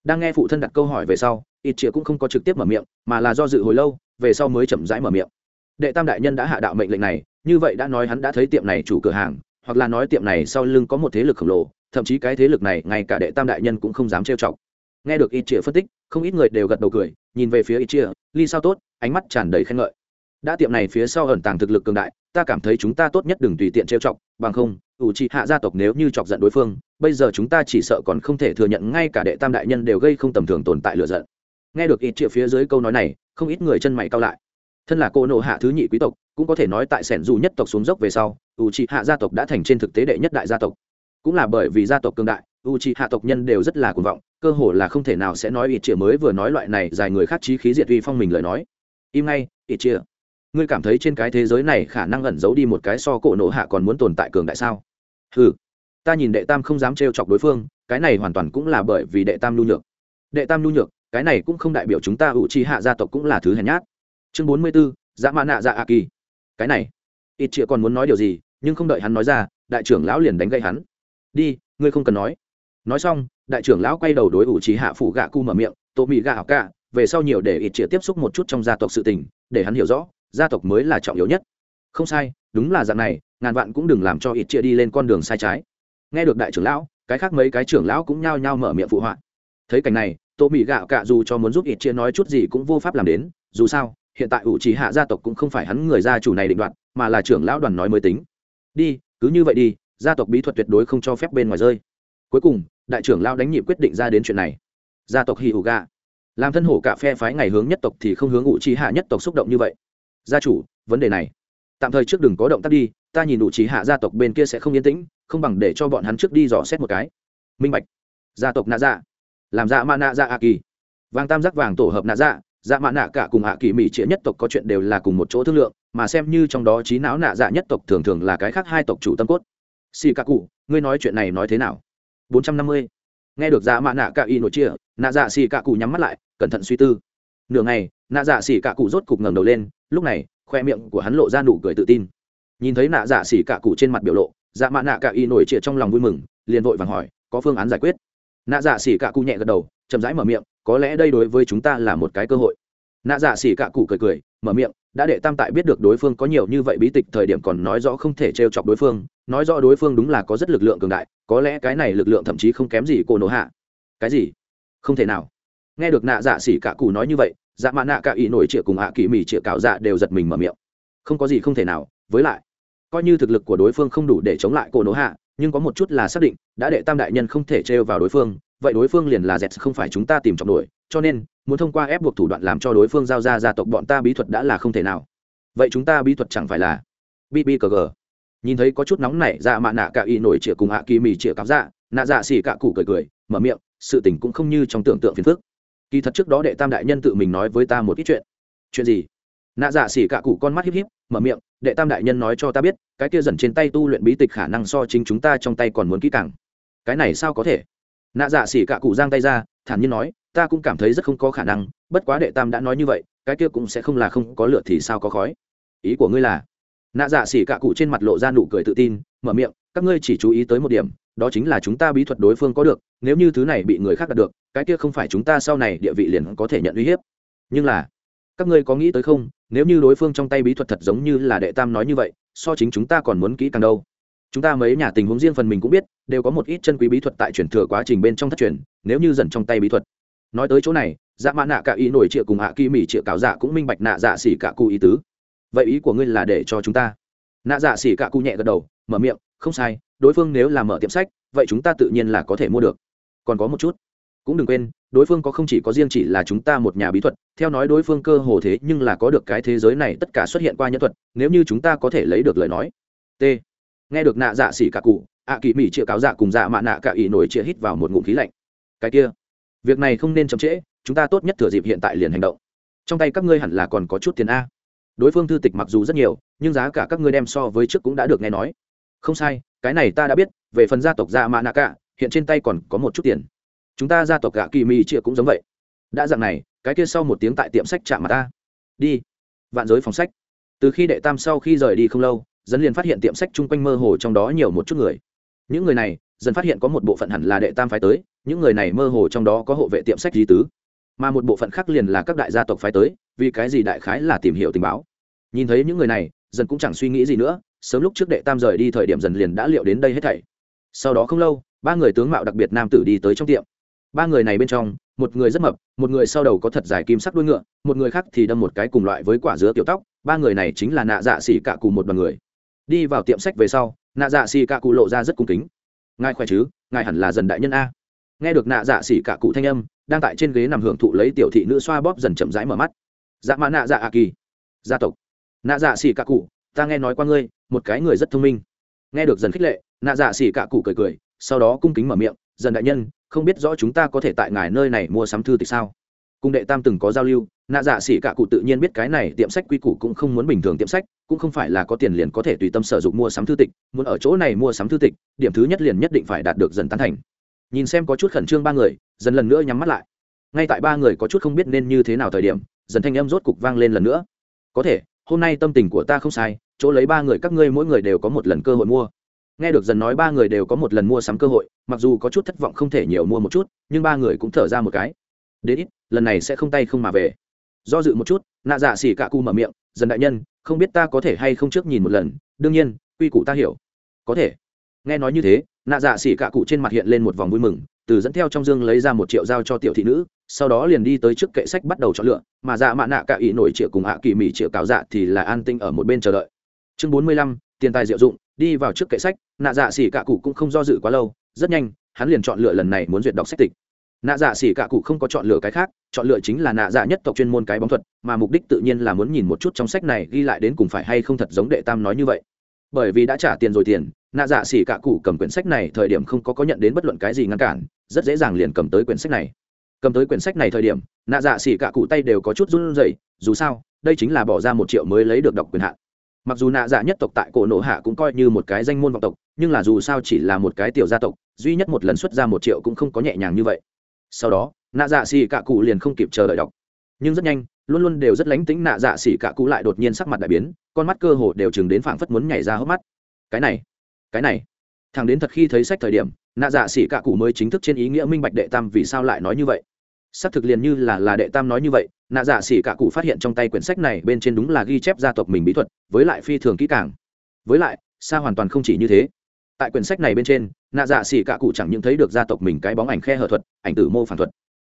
đang nghe phụ thân đặt câu hỏi về sau, ít chĩa cũng không có trực tiếp mở miệng, mà là do dự hồi lâu, về sau mới chậm rãi mở miệng. Đệ tam đại nhân đã hạ đạo mệnh lệnh này, như vậy đã nói hắn đã thấy tiệm này chủ cửa hàng, hoặc là nói tiệm này sau lưng có một thế lực khổng lồ, thậm chí cái thế lực này, ngay cả đệ tam đại nhân cũng không dám trêu chọc. Nghe được ít chĩa phân tích, không ít người đều gật đầu cười, nhìn về phía ít chĩa, ly sao tốt? Ánh mắt tràn đầy khen ngợi. Đã tiệm này phía sau ẩn tàng thực lực cường đại ta cảm thấy chúng ta tốt nhất đừng tùy tiện trêu chọc, bằng không, ủ trị hạ gia tộc nếu như chọc giận đối phương, bây giờ chúng ta chỉ sợ còn không thể thừa nhận ngay cả đệ tam đại nhân đều gây không tầm thường tồn tại lựa giận. Nghe được ít triệu phía dưới câu nói này, không ít người chân mày cao lại. Thân là cô nộ hạ thứ nhị quý tộc, cũng có thể nói tại sẻn dù nhất tộc xuống dốc về sau, ủ trị hạ gia tộc đã thành trên thực tế đệ nhất đại gia tộc. Cũng là bởi vì gia tộc cường đại, ủ trị hạ tộc nhân đều rất là cuồng vọng, cơ hồ là không thể nào sẽ nói ít triệu mới vừa nói loại này, dài người khác trí khí diệt uy phong mình lời nói. Im ngay, ít triệu ngươi cảm thấy trên cái thế giới này khả năng ẩn giấu đi một cái so cổ nổ hạ còn muốn tồn tại cường đại sao? Ừ ta nhìn đệ tam không dám trêu chọc đối phương, cái này hoàn toàn cũng là bởi vì đệ tam nhu nhược. Đệ tam nhu nhược, cái này cũng không đại biểu chúng ta ủ chi hạ gia tộc cũng là thứ hèn nhát. Chương bốn mươi b ố dã mã nạ dạ a kỳ. Cái này, ít chĩa còn muốn nói điều gì, nhưng không đợi hắn nói ra, đại trưởng lão liền đánh gậy hắn. Đi, ngươi không cần nói. Nói xong, đại trưởng lão quay đầu đối ủ trí hạ phủ gạ cu mở miệng, tô mị gạ học cả về sau nhiều để ít chĩa tiếp xúc một chút trong gia tộc sự tình, để hắn hiểu rõ gia tộc mới là trọng yếu nhất. Không sai, đúng là dạng này, ngàn vạn cũng đừng làm cho ít chia đi lên con đường sai trái. Nghe được đại trưởng lão, cái khác mấy cái trưởng lão cũng nhao nhao mở miệng phụ họa. Thấy cảnh này, tô mỹ gạo cạ dù cho muốn giúp ít chia nói chút gì cũng vô pháp làm đến, dù sao, hiện tại ủ trí hạ gia tộc cũng không phải hắn người gia chủ này định đoạt, mà là trưởng lão đoàn nói mới tính. Đi, cứ như vậy đi, gia tộc bí thuật tuyệt đối không cho phép bên ngoài rơi. Cuối cùng, đại trưởng lão đánh nhịp quyết định ra đến chuyện này. Gia tộc hì ủ gà. Làm thân hổ cả phe phái ngày hướng nhất tộc thì không hướng ủ trí hạ nhất tộc xúc động như vậy gia chủ, vấn đề này. Tạm thời trước đừng có động tác đi, ta nhìn đủ trí hạ gia tộc bên kia sẽ không yên tĩnh, không bằng để cho bọn hắn trước đi dò xét một cái. Minh bạch. Gia tộc nạ dạ. Làm dạ mạ nạ dạ a kỳ. Vàng tam giác vàng tổ hợp nạ dạ dạ mạ nạ cả cùng hạ kỳ mỹ trịa nhất tộc có chuyện đều là cùng một chỗ thương lượng, mà xem như trong đó trí não nạ dạ nhất tộc thường thường là cái khác hai tộc chủ tâm cốt. Xì cả cụ, ngươi nói chuyện này nói thế nào? Bốn trăm năm mươi. Nghe được dạ mạ nạ cả y nội chia nạ dạ xì cả cụ nhắm mắt lại, cẩn thận suy tư. Nửa ngày nạ dạ xỉ cả cụ rốt cục ngẩng đầu lên, lúc này, khoe miệng của hắn lộ ra nụ cười tự tin. Nhìn thấy nạ dạ xỉ cả cụ trên mặt biểu lộ dạ mạ nạ cả y nổi trịa trong lòng vui mừng, liền vội vàng hỏi, có phương án giải quyết? Nạ dạ xỉ cả cụ nhẹ gật đầu, chậm rãi mở miệng, có lẽ đây đối với chúng ta là một cái cơ hội. Nạ dạ xỉ cả cụ cười cười, mở miệng, đã đệ tam tại biết được đối phương có nhiều như vậy bí tịch thời điểm còn nói rõ không thể t r e o chọc đối phương, nói rõ đối phương đúng là có rất lực lượng cường đại, có lẽ cái này lực lượng thậm chí không kém gì cô nổ hạ. Cái gì? Không thể nào. Nghe được nạ dạ xỉ cả cụ nói như vậy dạ mạ nạ cả ý nổi trịa cùng hạ kỳ mỉ trịa cạo dạ đều giật mình mở miệng. Không có gì không thể nào, với lại, coi như thực lực của đối phương không đủ để chống lại cổ nỗ hạ, nhưng có một chút là xác định, đã đệ tam đại nhân không thể trêu vào đối phương, vậy đối phương liền là dẹt không phải chúng ta tìm trọng đuổi, cho nên, muốn thông qua ép buộc thủ đoạn làm cho đối phương giao ra gia tộc bọn ta bí thuật đã là không thể nào. Vậy chúng ta bí thuật chẳng phải là bbg nhìn thấy có chút nóng nảy dạ mạ nạ cả y nổi trịa cùng hạ kỳ mì trịa cắm dạ nạ dạ xỉ cạ cụ cười cười, mở miệng, sự tình cũng không như trong tưởng tượng phiền phức kỳ thật trước đó đệ tam đại nhân tự mình nói với ta một ít chuyện. Chuyện gì? Nạ dạ xỉ cả cụ con mắt híp híp, mở miệng, đệ tam đại nhân nói cho ta biết, cái kia dần trên tay tu luyện bí tịch khả năng so chính chúng ta trong tay còn muốn kỹ càng. Cái này sao có thể? Nạ dạ xỉ cả cụ giang tay ra, thản nhiên nói, ta cũng cảm thấy rất không có khả năng, bất quá đệ tam đã nói như vậy, cái kia cũng sẽ không là không có lửa thì sao có khói. Ý của ngươi là? Nạ dạ xỉ cả cụ trên mặt lộ ra nụ cười tự tin, mở miệng, các ngươi chỉ chú ý tới một điểm đó chính là chúng ta bí thuật đối phương có được, nếu như thứ này bị người khác đạt được, cái kia không phải chúng ta sau này địa vị liền có thể nhận uy hiếp. Nhưng là, các ngươi có nghĩ tới không, nếu như đối phương trong tay bí thuật thật giống như là đệ tam nói như vậy, so chính chúng ta còn muốn kỹ càng đâu. Chúng ta mấy nhà tình huống riêng phần mình cũng biết, đều có một ít chân quý bí thuật tại chuyển thừa quá trình bên trong thất truyền, nếu như dần trong tay bí thuật. Nói tới chỗ này dạ mã nạ cả ý nổi trịa cùng hạ kỳ mỹ trịa cáo dạ cũng minh bạch nạ dạ xỉ cả cụ ý tứ. Vậy ý của ngươi là để cho chúng ta. Nạ dạ xỉ cả cụ nhẹ gật đầu, mở miệng, không sai đối phương nếu là mở tiệm sách, vậy chúng ta tự nhiên là có thể mua được. Còn có một chút, cũng đừng quên, đối phương có không chỉ có riêng chỉ là chúng ta một nhà bí thuật, theo nói đối phương cơ hồ thế nhưng là có được cái thế giới này, tất cả xuất hiện qua nhân thuật, nếu như chúng ta có thể lấy được lời nói. T. Nghe được nạ dạ xỉ cả cụ, ạ kỳ mỹ chĩa cáo dạ cùng dạ mạ nạ cả ỉ nổi chĩa hít vào một ngụm khí lạnh. Cái kia, việc này không nên chậm trễ, chúng ta tốt nhất thừa dịp hiện tại liền hành động. Trong tay các ngươi hẳn là còn có chút tiền a. Đối phương thư tịch mặc dù rất nhiều, nhưng giá cả các ngươi đem so với trước cũng đã được nghe nói. Không sai cái này ta đã biết, về phần gia tộc dạ mạ nạ cả, hiện trên tay còn có một chút tiền. Chúng ta gia tộc gạ kỳ mỹ chia cũng giống vậy. Đã dạng này, cái kia sau một tiếng tại tiệm sách chạm mặt ta. Đi. Vạn giới phòng sách. Từ khi đệ tam sau khi rời đi không lâu dần liền phát hiện tiệm sách chung quanh mơ hồ trong đó nhiều một chút người. Những người này dần phát hiện có một bộ phận hẳn là đệ tam phái tới, những người này mơ hồ trong đó có hộ vệ tiệm sách di tứ. Mà một bộ phận khác liền là các đại gia tộc phái tới, vì cái gì đại khái là tìm hiểu tình báo. Nhìn thấy những người này dần cũng chẳng suy nghĩ gì nữa sớm lúc trước đệ tam rời đi thời điểm dần liền đã liệu đến đây hết thảy. Sau đó không lâu, ba người tướng mạo đặc biệt nam tử đi tới trong tiệm. Ba người này bên trong, một người rất mập, một người sau đầu có thật dài kim sắc đuôi ngựa, một người khác thì đâm một cái cùng loại với quả dứa tiểu tóc, ba người này chính là nạ dạ xỉ cả cụ một đoàn người. Đi vào tiệm sách về sau, nạ dạ xỉ cả cụ lộ ra rất cung kính. Ngài khỏe chứ? Ngài hẳn là dần đại nhân a. Nghe được nạ dạ xỉ cả cụ thanh âm, đang tại trên ghế nằm hưởng thụ lấy tiểu thị nữ xoa bóp dần chậm rãi mở mắt. Dạ mã nạ dạ a kỳ. Gia tộc. Nạ dạ xỉ cả cụ ta nghe nói qua ngươi, một cái người rất thông minh. Nghe được dần khích lệ, nạ dạ xỉ cạ cụ cười cười, sau đó cung kính mở miệng, dần đại nhân, không biết rõ chúng ta có thể tại ngài nơi này mua sắm thư tịch sao? Cung đệ tam từng có giao lưu, nạ dạ xỉ cạ cụ tự nhiên biết cái này tiệm sách quy củ cũng không muốn bình thường tiệm sách, cũng không phải là có tiền liền có thể tùy tâm sử dụng mua sắm thư tịch, muốn ở chỗ này mua sắm thư tịch, điểm thứ nhất liền nhất định phải đạt được dần tán thành. Nhìn xem có chút khẩn trương ba người, dần lần nữa nhắm mắt lại. Ngay tại ba người có chút không biết nên như thế nào thời điểm, dần thanh âm rốt cục vang lên lần nữa. Có thể hôm nay tâm tình của ta không sai, chỗ lấy ba người các ngươi mỗi người đều có một lần cơ hội mua. Nghe được dần nói ba người đều có một lần mua sắm cơ hội, mặc dù có chút thất vọng không thể nhiều mua một chút, nhưng ba người cũng thở ra một cái. Đến ít, lần này sẽ không tay không mà về. Do dự một chút, nạ dạ xỉ cạ cu mở miệng, dần đại nhân, không biết ta có thể hay không trước nhìn một lần, đương nhiên, quy củ ta hiểu. Có thể nghe nói như thế, nạ dạ xỉ cạ cụ trên mặt hiện lên một vòng vui mừng, từ dẫn theo trong dương lấy ra một triệu giao cho tiểu thị nữ, sau đó liền đi tới trước kệ sách bắt đầu chọn lựa, mà dạ mạ nạ cạ ý nổi triệu cùng hạ kỳ mỹ triệu cáo dạ thì là an tinh ở một bên chờ đợi. Chương bốn mươi lăm, tiền tài diệu dụng, đi vào trước kệ sách, nạ dạ xỉ cạ cụ cũng không do dự quá lâu, rất nhanh, hắn liền chọn lựa lần này muốn duyệt đọc sách tịch. Nạ dạ xỉ cạ cụ không có chọn lựa cái khác, chọn lựa chính là nạ dạ nhất tộc chuyên môn cái bóng thuật, mà mục đích tự nhiên là muốn nhìn một chút trong sách này ghi lại đến cùng phải hay không thật giống đệ tam nói như vậy. Bởi vì đã trả tiền rồi tiền nạ dạ xỉ Cả cụ cầm quyển sách này thời điểm không có có nhận đến bất luận cái gì ngăn cản, rất dễ dàng liền cầm tới quyển sách này. Cầm tới quyển sách này thời điểm, nạ dạ xỉ Cả cụ tay đều có chút run rẩy, dù sao, đây chính là bỏ ra một triệu mới lấy được đọc quyền hạn. Mặc dù nạ dạ nhất tộc tại cổ nộ hạ cũng coi như một cái danh môn vọng tộc, nhưng là dù sao chỉ là một cái tiểu gia tộc, duy nhất một lần xuất ra một triệu cũng không có nhẹ nhàng như vậy. Sau đó, nạ dạ xỉ Cả cụ liền không kịp chờ đợi đọc. Nhưng rất nhanh, luôn luôn đều rất lánh tính nạ dạ xỉ Cả cụ lại đột nhiên sắc mặt đại biến, con mắt cơ hồ đều chừng đến phảng phất muốn nhảy ra hốc mắt. Cái này cái này. Thằng đến thật khi thấy sách thời điểm, nạ dạ xỉ cạ cụ mới chính thức trên ý nghĩa minh bạch đệ tam vì sao lại nói như vậy. Xác thực liền như là là đệ tam nói như vậy, nạ dạ xỉ cạ cụ phát hiện trong tay quyển sách này bên trên đúng là ghi chép gia tộc mình bí thuật, với lại phi thường kỹ càng. Với lại, xa hoàn toàn không chỉ như thế. Tại quyển sách này bên trên, nạ dạ xỉ cạ cụ chẳng những thấy được gia tộc mình cái bóng ảnh khe hở thuật, ảnh tử mô phản thuật.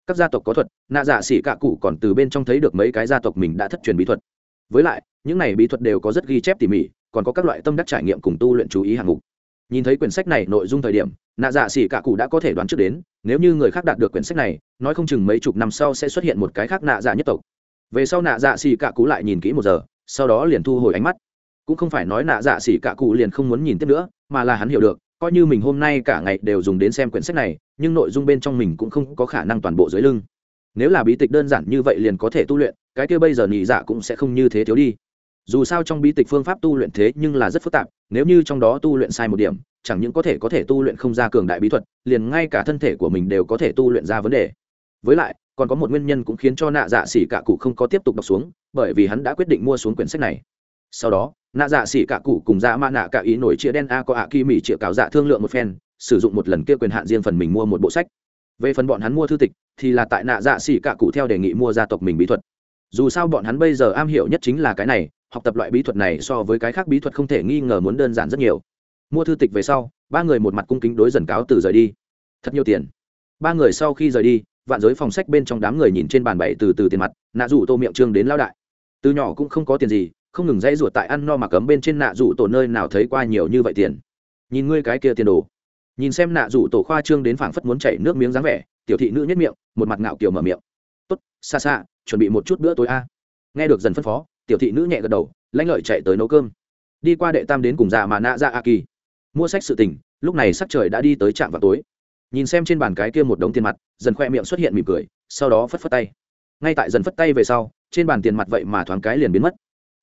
Các gia tộc có thuật, nạ dạ xỉ cạ cụ còn từ bên trong thấy được mấy cái gia tộc mình đã thất truyền bí thuật. Với lại, những này bí thuật đều có rất ghi chép tỉ mỉ, còn có các loại tâm đắc trải nghiệm cùng tu luyện chú ý hạng mục nhìn thấy quyển sách này nội dung thời điểm, nạ dạ xỉ cả cụ đã có thể đoán trước đến, nếu như người khác đạt được quyển sách này, nói không chừng mấy chục năm sau sẽ xuất hiện một cái khác nạ dạ nhất tộc. Về sau nạ dạ xỉ cả cụ lại nhìn kỹ một giờ, sau đó liền thu hồi ánh mắt. Cũng không phải nói nạ dạ xỉ cả cụ liền không muốn nhìn tiếp nữa, mà là hắn hiểu được, coi như mình hôm nay cả ngày đều dùng đến xem quyển sách này, nhưng nội dung bên trong mình cũng không có khả năng toàn bộ dưới lưng. Nếu là bí tịch đơn giản như vậy liền có thể tu luyện, cái kia bây giờ nhị dạ cũng sẽ không như thế thiếu đi dù sao trong bí tịch phương pháp tu luyện thế nhưng là rất phức tạp, nếu như trong đó tu luyện sai một điểm, chẳng những có thể có thể tu luyện không ra cường đại bí thuật, liền ngay cả thân thể của mình đều có thể tu luyện ra vấn đề. Với lại, còn có một nguyên nhân cũng khiến cho nạ dạ xỉ cả cụ không có tiếp tục đọc xuống, bởi vì hắn đã quyết định mua xuống quyển sách này. Sau đó, nạ dạ xỉ cả cụ cùng dạ mạ nạ cả ý nổi chia đen a có ạ kỳ mỹ chĩa cáo dạ thương lượng một phen, sử dụng một lần kia quyền hạn riêng phần mình mua một bộ sách. Về phần bọn hắn mua thư tịch, thì là tại nạ dạ xỉ cả cụ theo đề nghị mua gia tộc mình bí thuật dù sao bọn hắn bây giờ am hiểu nhất chính là cái này, học tập loại bí thuật này so với cái khác bí thuật không thể nghi ngờ muốn đơn giản rất nhiều. Mua thư tịch về sau, ba người một mặt cung kính đối dần cáo từ rời đi. Thật nhiều tiền. Ba người sau khi rời đi, vạn giới phòng sách bên trong đám người nhìn trên bàn bậy từ từ tiền mặt, nạ rủ tô miệng trương đến lao đại. Từ nhỏ cũng không có tiền gì, không ngừng dãy ruột tại ăn no mà cấm bên trên nạ rủ tổ nơi nào thấy qua nhiều như vậy tiền. Nhìn ngươi cái kia tiền đồ. Nhìn xem nạ rủ tổ khoa trương đến phảng phất muốn chảy nước miếng dáng vẻ, tiểu thị nữ nhất miệng, một mặt ngạo kiểu mở miệng tốt, xa xa, chuẩn bị một chút bữa tối a. Nghe được dần phân phó, tiểu thị nữ nhẹ gật đầu, lãnh lợi chạy tới nấu cơm. Đi qua đệ tam đến cùng già mà nạ ra a kỳ. Mua sách sự tình, lúc này sắc trời đã đi tới trạm vào tối. Nhìn xem trên bàn cái kia một đống tiền mặt, dần khoe miệng xuất hiện mỉm cười, sau đó phất phất tay. Ngay tại dần phất tay về sau, trên bàn tiền mặt vậy mà thoáng cái liền biến mất.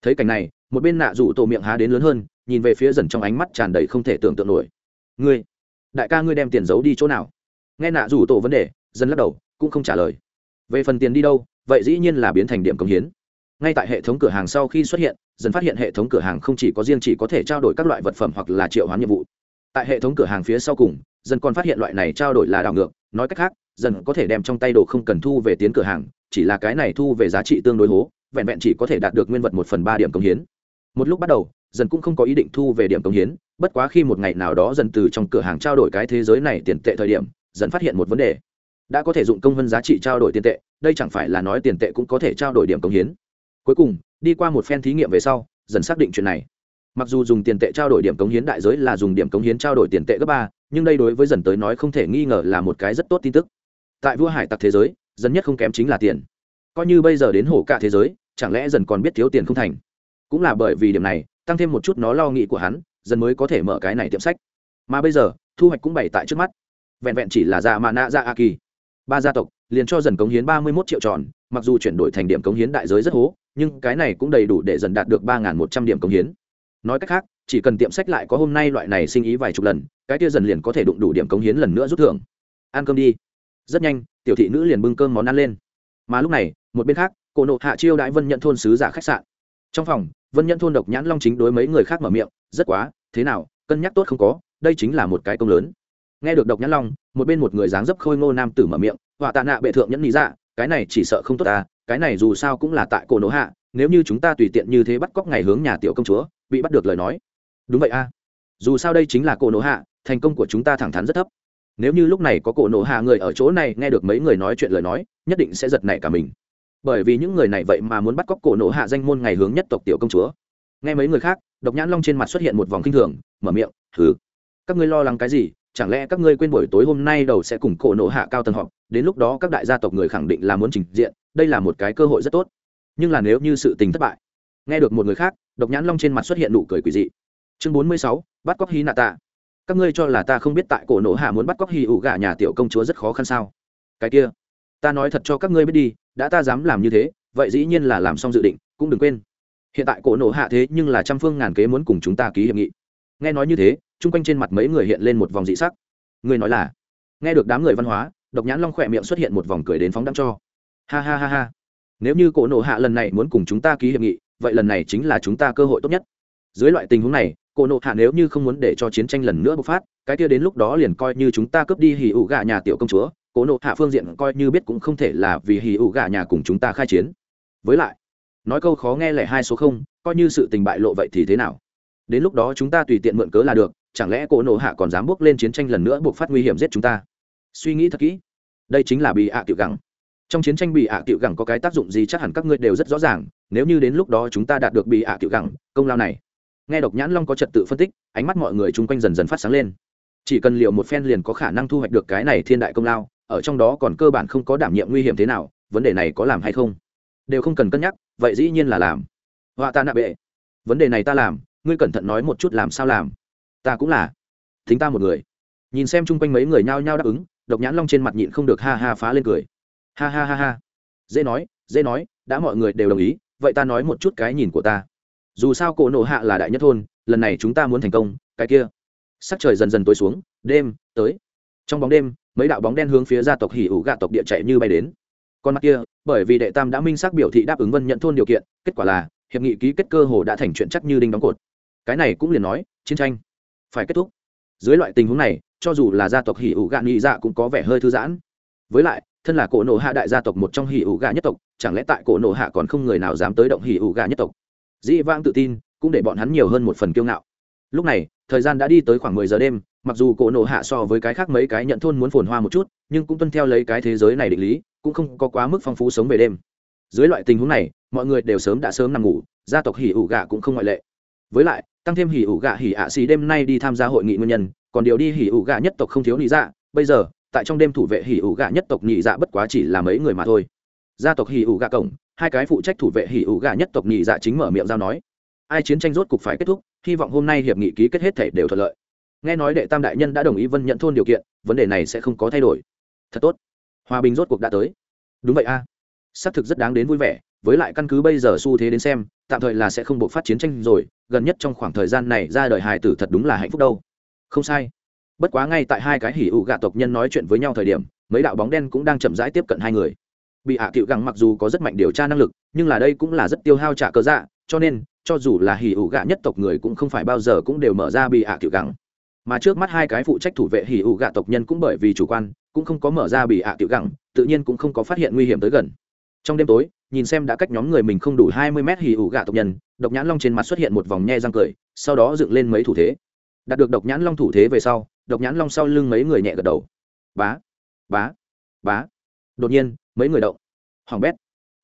Thấy cảnh này, một bên nạ rủ tổ miệng há đến lớn hơn, nhìn về phía dần trong ánh mắt tràn đầy không thể tưởng tượng nổi. Ngươi, đại ca ngươi đem tiền giấu đi chỗ nào? Nghe nạ rủ tổ vấn đề, dần lắc đầu, cũng không trả lời về phần tiền đi đâu, vậy dĩ nhiên là biến thành điểm công hiến. Ngay tại hệ thống cửa hàng sau khi xuất hiện, dần phát hiện hệ thống cửa hàng không chỉ có riêng chỉ có thể trao đổi các loại vật phẩm hoặc là triệu hoán nhiệm vụ. Tại hệ thống cửa hàng phía sau cùng, dần còn phát hiện loại này trao đổi là đảo ngược, nói cách khác, dần có thể đem trong tay đồ không cần thu về tiến cửa hàng, chỉ là cái này thu về giá trị tương đối hố, vẹn vẹn chỉ có thể đạt được nguyên vật một phần ba điểm công hiến. Một lúc bắt đầu, dần cũng không có ý định thu về điểm công hiến, bất quá khi một ngày nào đó dần từ trong cửa hàng trao đổi cái thế giới này tiền tệ thời điểm, dần phát hiện một vấn đề đã có thể dụng công hơn giá trị trao đổi tiền tệ, đây chẳng phải là nói tiền tệ cũng có thể trao đổi điểm công hiến. Cuối cùng, đi qua một phen thí nghiệm về sau, dần xác định chuyện này. Mặc dù dùng tiền tệ trao đổi điểm cống hiến đại giới là dùng điểm cống hiến trao đổi tiền tệ gấp ba, nhưng đây đối với dần tới nói không thể nghi ngờ là một cái rất tốt tin tức. Tại vua hải tặc thế giới, dần nhất không kém chính là tiền. Coi như bây giờ đến hổ cả thế giới, chẳng lẽ dần còn biết thiếu tiền không thành? Cũng là bởi vì điểm này, tăng thêm một chút nó lo nghĩ của hắn, dần mới có thể mở cái này tiệm sách. Mà bây giờ, thu hoạch cũng bày tại trước mắt. Vẹn vẹn chỉ là dạ mạ nạ dạ a kỳ ba gia tộc, liền cho dần cống hiến ba mươi một triệu tròn, mặc dù chuyển đổi thành điểm cống hiến đại giới rất hố, nhưng cái này cũng đầy đủ để dần đạt được ba một trăm điểm cống hiến. Nói cách khác, chỉ cần tiệm sách lại có hôm nay loại này sinh ý vài chục lần, cái kia dần liền có thể đụng đủ điểm cống hiến lần nữa rút thưởng. Ăn cơm đi. Rất nhanh, tiểu thị nữ liền bưng cơm món ăn lên. Mà lúc này, một bên khác cổ nộ hạ chiêu đãi vân nhận thôn sứ giả khách sạn. Trong phòng, vân nhận thôn độc nhãn long chính đối mấy người khác mở miệng, rất quá, thế nào, cân nhắc tốt không có, đây chính là một cái công lớn nghe được độc nhãn long, một bên một người dáng dấp khôi ngô nam tử mở miệng, họa tạ nạ bệ thượng nhẫn lý dạ cái này chỉ sợ không tốt ta cái này dù sao cũng là tại cổ nộ hạ, nếu như chúng ta tùy tiện như thế bắt cóc ngày hướng nhà tiểu công chúa, bị bắt được lời nói. Đúng vậy a dù sao đây chính là cổ nộ hạ, thành công của chúng ta thẳng thắn rất thấp. Nếu như lúc này có cổ nộ hạ người ở chỗ này nghe được mấy người nói chuyện lời nói, nhất định sẽ giật nảy cả mình. Bởi vì những người này vậy mà muốn bắt cóc cổ nộ hạ danh môn ngày hướng nhất tộc tiểu công chúa. Nghe mấy người khác, độc nhãn long trên mặt xuất hiện một vòng kinh thường, mở miệng thử các ngươi lo lắng cái gì? Chẳng lẽ các ngươi quên buổi tối hôm nay đầu sẽ cùng cổ nộ hạ cao tầng họp, đến lúc đó các đại gia tộc người khẳng định là muốn trình diện, đây là một cái cơ hội rất tốt. Nhưng là nếu như sự tình thất bại, nghe được một người khác, độc nhãn long trên mặt xuất hiện nụ cười quỷ dị. Chương bốn mươi sáu, bắt cóc hy nạ tạ các ngươi cho là ta không biết tại cổ nộ hạ muốn bắt cóc hy ủ gà nhà tiểu công chúa rất khó khăn sao? Cái kia, ta nói thật cho các ngươi biết đi, đã ta dám làm như thế, vậy dĩ nhiên là làm xong dự định, cũng đừng quên. Hiện tại cổ nộ hạ thế nhưng là trăm phương ngàn kế muốn cùng chúng ta ký hiệp nghị nghe nói như thế, chung quanh trên mặt mấy người hiện lên một vòng dị sắc. Người nói là, nghe được đám người văn hóa, độc nhãn long khỏe miệng xuất hiện một vòng cười đến phóng đăng cho. Ha ha ha ha. Nếu như cổ nộ hạ lần này muốn cùng chúng ta ký hiệp nghị, vậy lần này chính là chúng ta cơ hội tốt nhất. Dưới loại tình huống này, cổ nộ hạ nếu như không muốn để cho chiến tranh lần nữa bộc phát, cái kia đến lúc đó liền coi như chúng ta cướp đi hì ủ gà nhà tiểu công chúa, cổ nộ hạ phương diện coi như biết cũng không thể là vì hì ủ gà nhà cùng chúng ta khai chiến. Với lại, nói câu khó nghe lẻ hai số không, coi như sự tình bại lộ vậy thì thế nào? Đến lúc đó chúng ta tùy tiện mượn cớ là được, chẳng lẽ cổ nổ hạ còn dám bước lên chiến tranh lần nữa buộc phát nguy hiểm giết chúng ta? Suy nghĩ thật kỹ. Đây chính là bị ạ tiểu gẳng. Trong chiến tranh bị ạ tiểu gẳng có cái tác dụng gì chắc hẳn các ngươi đều rất rõ ràng, nếu như đến lúc đó chúng ta đạt được bị ạ tiểu gẳng, công lao này. Nghe độc nhãn long có trật tự phân tích, ánh mắt mọi người chung quanh dần dần phát sáng lên. Chỉ cần liệu một phen liền có khả năng thu hoạch được cái này thiên đại công lao, ở trong đó còn cơ bản không có đảm nhiệm nguy hiểm thế nào, vấn đề này có làm hay không? Đều không cần cân nhắc, vậy dĩ nhiên là làm. Họa ta nạ bệ. Vấn đề này ta làm ngươi cẩn thận nói một chút làm sao làm. Ta cũng là. Thính ta một người. Nhìn xem chung quanh mấy người nhao nhao đáp ứng, độc nhãn long trên mặt nhịn không được ha ha phá lên cười. Ha ha ha ha. Dễ nói dễ nói, đã mọi người đều đồng ý, vậy ta nói một chút cái nhìn của ta. Dù sao cổ nộ hạ là đại nhất thôn, lần này chúng ta muốn thành công, cái kia. Sắc trời dần dần tối xuống, đêm, tới. Trong bóng đêm, mấy đạo bóng đen hướng phía gia tộc hỉ ủ gạ tộc địa chạy như bay đến. Con mắt kia, bởi vì đệ tam đã minh xác biểu thị đáp ứng vân nhận thôn điều kiện, kết quả là, hiệp nghị ký kết cơ hồ đã thành chuyện chắc như đinh đóng cột cái này cũng liền nói, chiến tranh phải kết thúc. Dưới loại tình huống này, cho dù là gia tộc hỉ ủ gạ nhị dạ cũng có vẻ hơi thư giãn. Với lại, thân là cổ nộ hạ đại gia tộc một trong hỉ ủ gạ nhất tộc, chẳng lẽ tại cổ nộ hạ còn không người nào dám tới động hỉ ủ gạ nhất tộc? Dĩ vãng tự tin, cũng để bọn hắn nhiều hơn một phần kiêu ngạo. Lúc này, thời gian đã đi tới khoảng mười giờ đêm, mặc dù cổ nộ hạ so với cái khác mấy cái nhận thôn muốn phồn hoa một chút, nhưng cũng tuân theo lấy cái thế giới này định lý, cũng không có quá mức phong phú sống về đêm. Dưới loại tình huống này, mọi người đều sớm đã sớm nằm ngủ, gia tộc hỉ ủ gạ cũng không ngoại lệ. Với lại tăng thêm hỉ ủ gạ hỉ ạ xì đêm nay đi tham gia hội nghị nguyên nhân, còn điều đi hỉ ủ gạ nhất tộc không thiếu nhị dạ bây giờ, tại trong đêm thủ vệ hỉ ủ gạ nhất tộc nhị dạ bất quá chỉ là mấy người mà thôi. Gia tộc hỉ ủ gạ cổng, hai cái phụ trách thủ vệ hỉ ủ gạ nhất tộc nhị dạ chính mở miệng giao nói. Ai chiến tranh rốt cục phải kết thúc, hy vọng hôm nay hiệp nghị ký kết hết thể đều thuận lợi. Nghe nói đệ tam đại nhân đã đồng ý vân nhận thôn điều kiện, vấn đề này sẽ không có thay đổi. Thật tốt. Hòa bình rốt cuộc đã tới. Đúng vậy a. À. xác thực rất đáng đến vui vẻ với lại căn cứ bây giờ xu thế đến xem, tạm thời là sẽ không buộc phát chiến tranh rồi, gần nhất trong khoảng thời gian này ra đời hài tử thật đúng là hạnh phúc đâu. Không sai. Bất quá ngay tại hai cái hỉ ụ gạ tộc nhân nói chuyện với nhau thời điểm, mấy đạo bóng đen cũng đang chậm rãi tiếp cận hai người. Bị hạ à cựu gẳng mặc dù có rất mạnh điều tra năng lực, nhưng là đây cũng là rất tiêu hao trả cơ dạ cho nên, cho dù là hỉ ụ gạ nhất tộc người cũng không phải bao giờ cũng đều mở ra bị hạ à cựu gẳng. Mà trước mắt hai cái phụ trách thủ vệ hỉ ụ gạ tộc nhân cũng bởi vì chủ quan, cũng không có mở ra bị hạ à cựu gẳng, tự nhiên cũng không có phát hiện nguy hiểm tới gần. Trong đêm tối nhìn xem đã cách nhóm người mình không đủ hai mươi mét hỉ ủ gạ tộc nhân, độc nhãn long trên mặt xuất hiện một vòng nhe răng cười, sau đó dựng lên mấy thủ thế. Đạt được độc nhãn long thủ thế về sau, độc nhãn long sau lưng mấy người nhẹ gật đầu. Bá bá bá. Đột nhiên, mấy người động. Hoàng bét.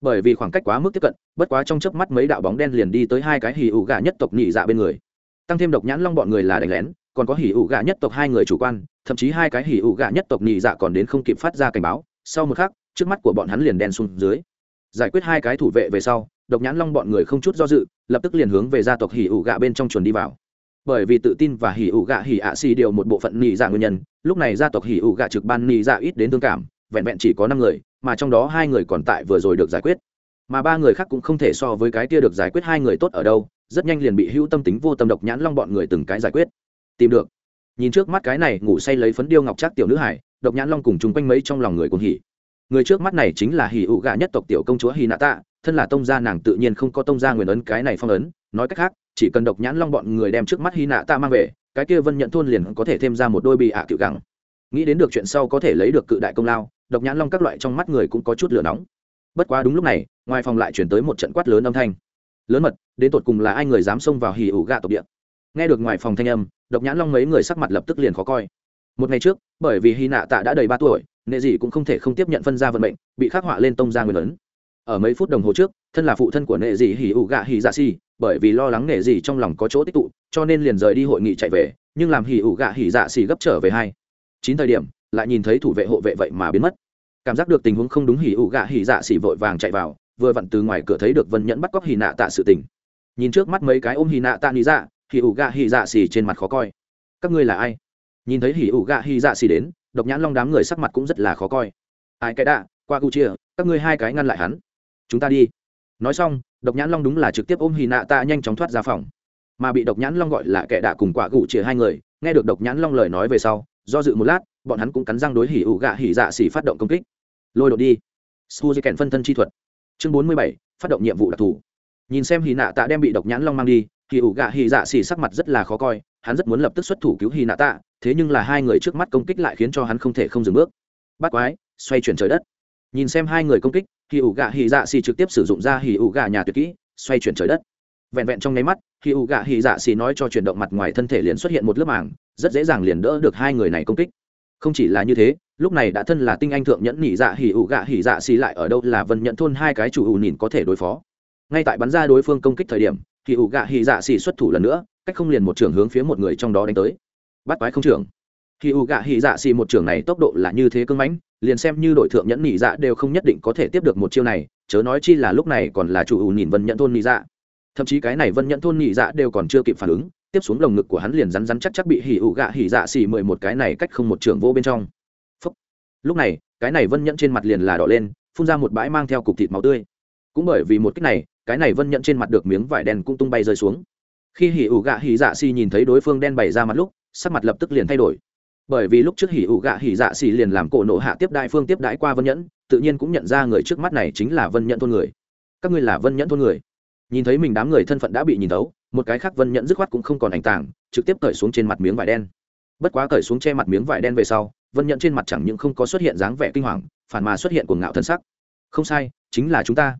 Bởi vì khoảng cách quá mức tiếp cận, bất quá trong chớp mắt mấy đạo bóng đen liền đi tới hai cái hỉ ủ gà nhất tộc nhị dạ bên người. Tăng thêm độc nhãn long bọn người là đánh lén, còn có hỉ ủ gà nhất tộc hai người chủ quan, thậm chí hai cái hỉ ủ gà nhất tộc nhị dạ còn đến không kịp phát ra cảnh báo. Sau một khắc, trước mắt của bọn hắn liền đen xuống dưới giải quyết hai cái thủ vệ về sau, độc nhãn long bọn người không chút do dự, lập tức liền hướng về gia tộc hỉ ủ gạ bên trong chuồn đi vào. Bởi vì tự tin và hỉ ủ gạ hỉ ạ xì điều một bộ phận nhị dạ nguyên nhân, lúc này gia tộc hỉ ủ gạ trực ban nhị dạ ít đến thương cảm, vẹn vẹn chỉ có năm người, mà trong đó hai người còn tại vừa rồi được giải quyết. Mà ba người khác cũng không thể so với cái kia được giải quyết hai người tốt ở đâu, rất nhanh liền bị hữu tâm tính vô tâm độc nhãn long bọn người từng cái giải quyết. Tìm được. Nhìn trước mắt cái này ngủ say lấy phấn điêu ngọc trác tiểu nữ hải, độc nhãn long cùng chung quanh mấy trong lòng người cùng hỉ người trước mắt này chính là hỉ ụ gạ nhất tộc tiểu công chúa hỉ nạ tạ, thân là tông gia nàng tự nhiên không có tông gia nguyên ấn cái này phong ấn, nói cách khác, chỉ cần độc nhãn long bọn người đem trước mắt hì nạ tạ mang về, cái kia vân nhận thôn liền có thể thêm ra một đôi bị ạ à cựu gẳng. Nghĩ đến được chuyện sau có thể lấy được cự đại công lao, độc nhãn long các loại trong mắt người cũng có chút lửa nóng. Bất quá đúng lúc này, ngoài phòng lại chuyển tới một trận quát lớn âm thanh. Lớn mật, đến tột cùng là ai người dám xông vào hì ủ gạ tộc địa? Nghe được ngoài phòng thanh âm, độc nhãn long mấy người sắc mặt lập tức liền khó coi. Một ngày trước, bởi vì hy nạ tạ đã đầy ba tuổi nệ dị cũng không thể không tiếp nhận phân ra vận mệnh, bị khắc họa lên tông gia nguyên ấn. Ở mấy phút đồng hồ trước, thân là phụ thân của nệ dị hỉ ủ gạ hỉ dạ xì, bởi vì lo lắng nệ dị trong lòng có chỗ tích tụ, cho nên liền rời đi hội nghị chạy về, nhưng làm hỉ ủ gạ hỉ dạ xì gấp trở về hai. Chín thời điểm, lại nhìn thấy thủ vệ hộ vệ vậy mà biến mất. Cảm giác được tình huống không đúng, hỉ ủ gạ hỉ dạ xì vội vàng chạy vào, vừa vặn từ ngoài cửa thấy được vân nhẫn bắt cóc hỉ nạ tạ sự tình. Nhìn trước mắt mấy cái ôm hỉ nạ tạ lý dạ hỉ ủ gạ hỉ dạ xì trên mặt khó coi. Các ngươi là ai? Nhìn thấy hỉ ủ gạ hỉ dạ xì đến độc nhãn long đám người sắc mặt cũng rất là khó coi. Ai cái đạ, qua gu chia các ngươi hai cái ngăn lại hắn. Chúng ta đi. Nói xong, độc nhãn long đúng là trực tiếp ôm hì nạ tạ nhanh chóng thoát ra phòng. Mà bị độc nhãn long gọi là kẻ đạ cùng quả gụ chia hai người, nghe được độc nhãn long lời nói về sau, do dự một lát, bọn hắn cũng cắn răng đối hỉ ủ gạ hỉ dạ xỉ phát động công kích. Lôi đột đi. Su di kèn phân thân chi thuật. Chương bốn mươi bảy, phát động nhiệm vụ đặc thù. Nhìn xem hì nạ tạ đem bị độc nhãn long mang đi, hỉ ủ gạ hỉ dạ xỉ sắc mặt rất là khó coi hắn rất muốn lập tức xuất thủ cứu hy nạ tạ thế nhưng là hai người trước mắt công kích lại khiến cho hắn không thể không dừng bước. Bắt quái, xoay chuyển trời đất. Nhìn xem hai người công kích hì ủ gạ hỉ dạ xì trực tiếp sử dụng ra hì ủ gạ nhà tuyệt kỹ, xoay chuyển trời đất. Vẹn vẹn trong nháy mắt hì ủ gạ hỉ dạ xì nói cho chuyển động mặt ngoài thân thể liền xuất hiện một lớp màng, rất dễ dàng liền đỡ được hai người này công kích. Không chỉ là như thế, lúc này đã thân là tinh anh thượng nhẫn nhị dạ hỉ ủ gạ hỉ dạ xì lại ở đâu là vân nhận thôn hai cái chủ ủ nhìn có thể đối phó. Ngay tại bắn ra đối phương công kích thời điểm hì ủ gạ hỉ dạ xì xuất thủ lần nữa cách không liền một trường hướng phía một người trong đó đánh tới. Bắt quái không trưởng. Hỉ u gạ hỉ dạ xì một trường này tốc độ là như thế cưng mãnh, liền xem như đội thượng nhẫn nhị dạ đều không nhất định có thể tiếp được một chiêu này, chớ nói chi là lúc này còn là chủ ủ nhìn vân Nhẫn thôn nhị dạ. Thậm chí cái này vân Nhẫn thôn nhị dạ đều còn chưa kịp phản ứng, tiếp xuống lồng ngực của hắn liền rắn rắn chắc chắc bị hỉ ủ gạ hỉ dạ xì mười một cái này cách không một trường vô bên trong. Phúc. lúc này, cái này vân nhẫn trên mặt liền là đỏ lên, phun ra một bãi mang theo cục thịt máu tươi. Cũng bởi vì một cách này, cái này vân nhẫn trên mặt được miếng vải đen cũng tung bay rơi xuống khi hỉ ủ gạ hỉ dạ xì nhìn thấy đối phương đen bày ra mặt lúc sắc mặt lập tức liền thay đổi. Bởi vì lúc trước hỉ ủ gạ hỉ dạ xì liền làm cổ nộ hạ tiếp đại phương tiếp đãi qua vân nhẫn tự nhiên cũng nhận ra người trước mắt này chính là vân nhẫn thôn người. Các ngươi là vân nhẫn thôn người. Nhìn thấy mình đám người thân phận đã bị nhìn thấu, một cái khác vân nhẫn dứt khoát cũng không còn ảnh tàng trực tiếp cởi xuống trên mặt miếng vải đen. Bất quá cởi xuống che mặt miếng vải đen về sau vân nhẫn trên mặt chẳng những không có xuất hiện dáng vẻ kinh hoàng phản mà xuất hiện của ngạo thân sắc. Không sai chính là chúng ta.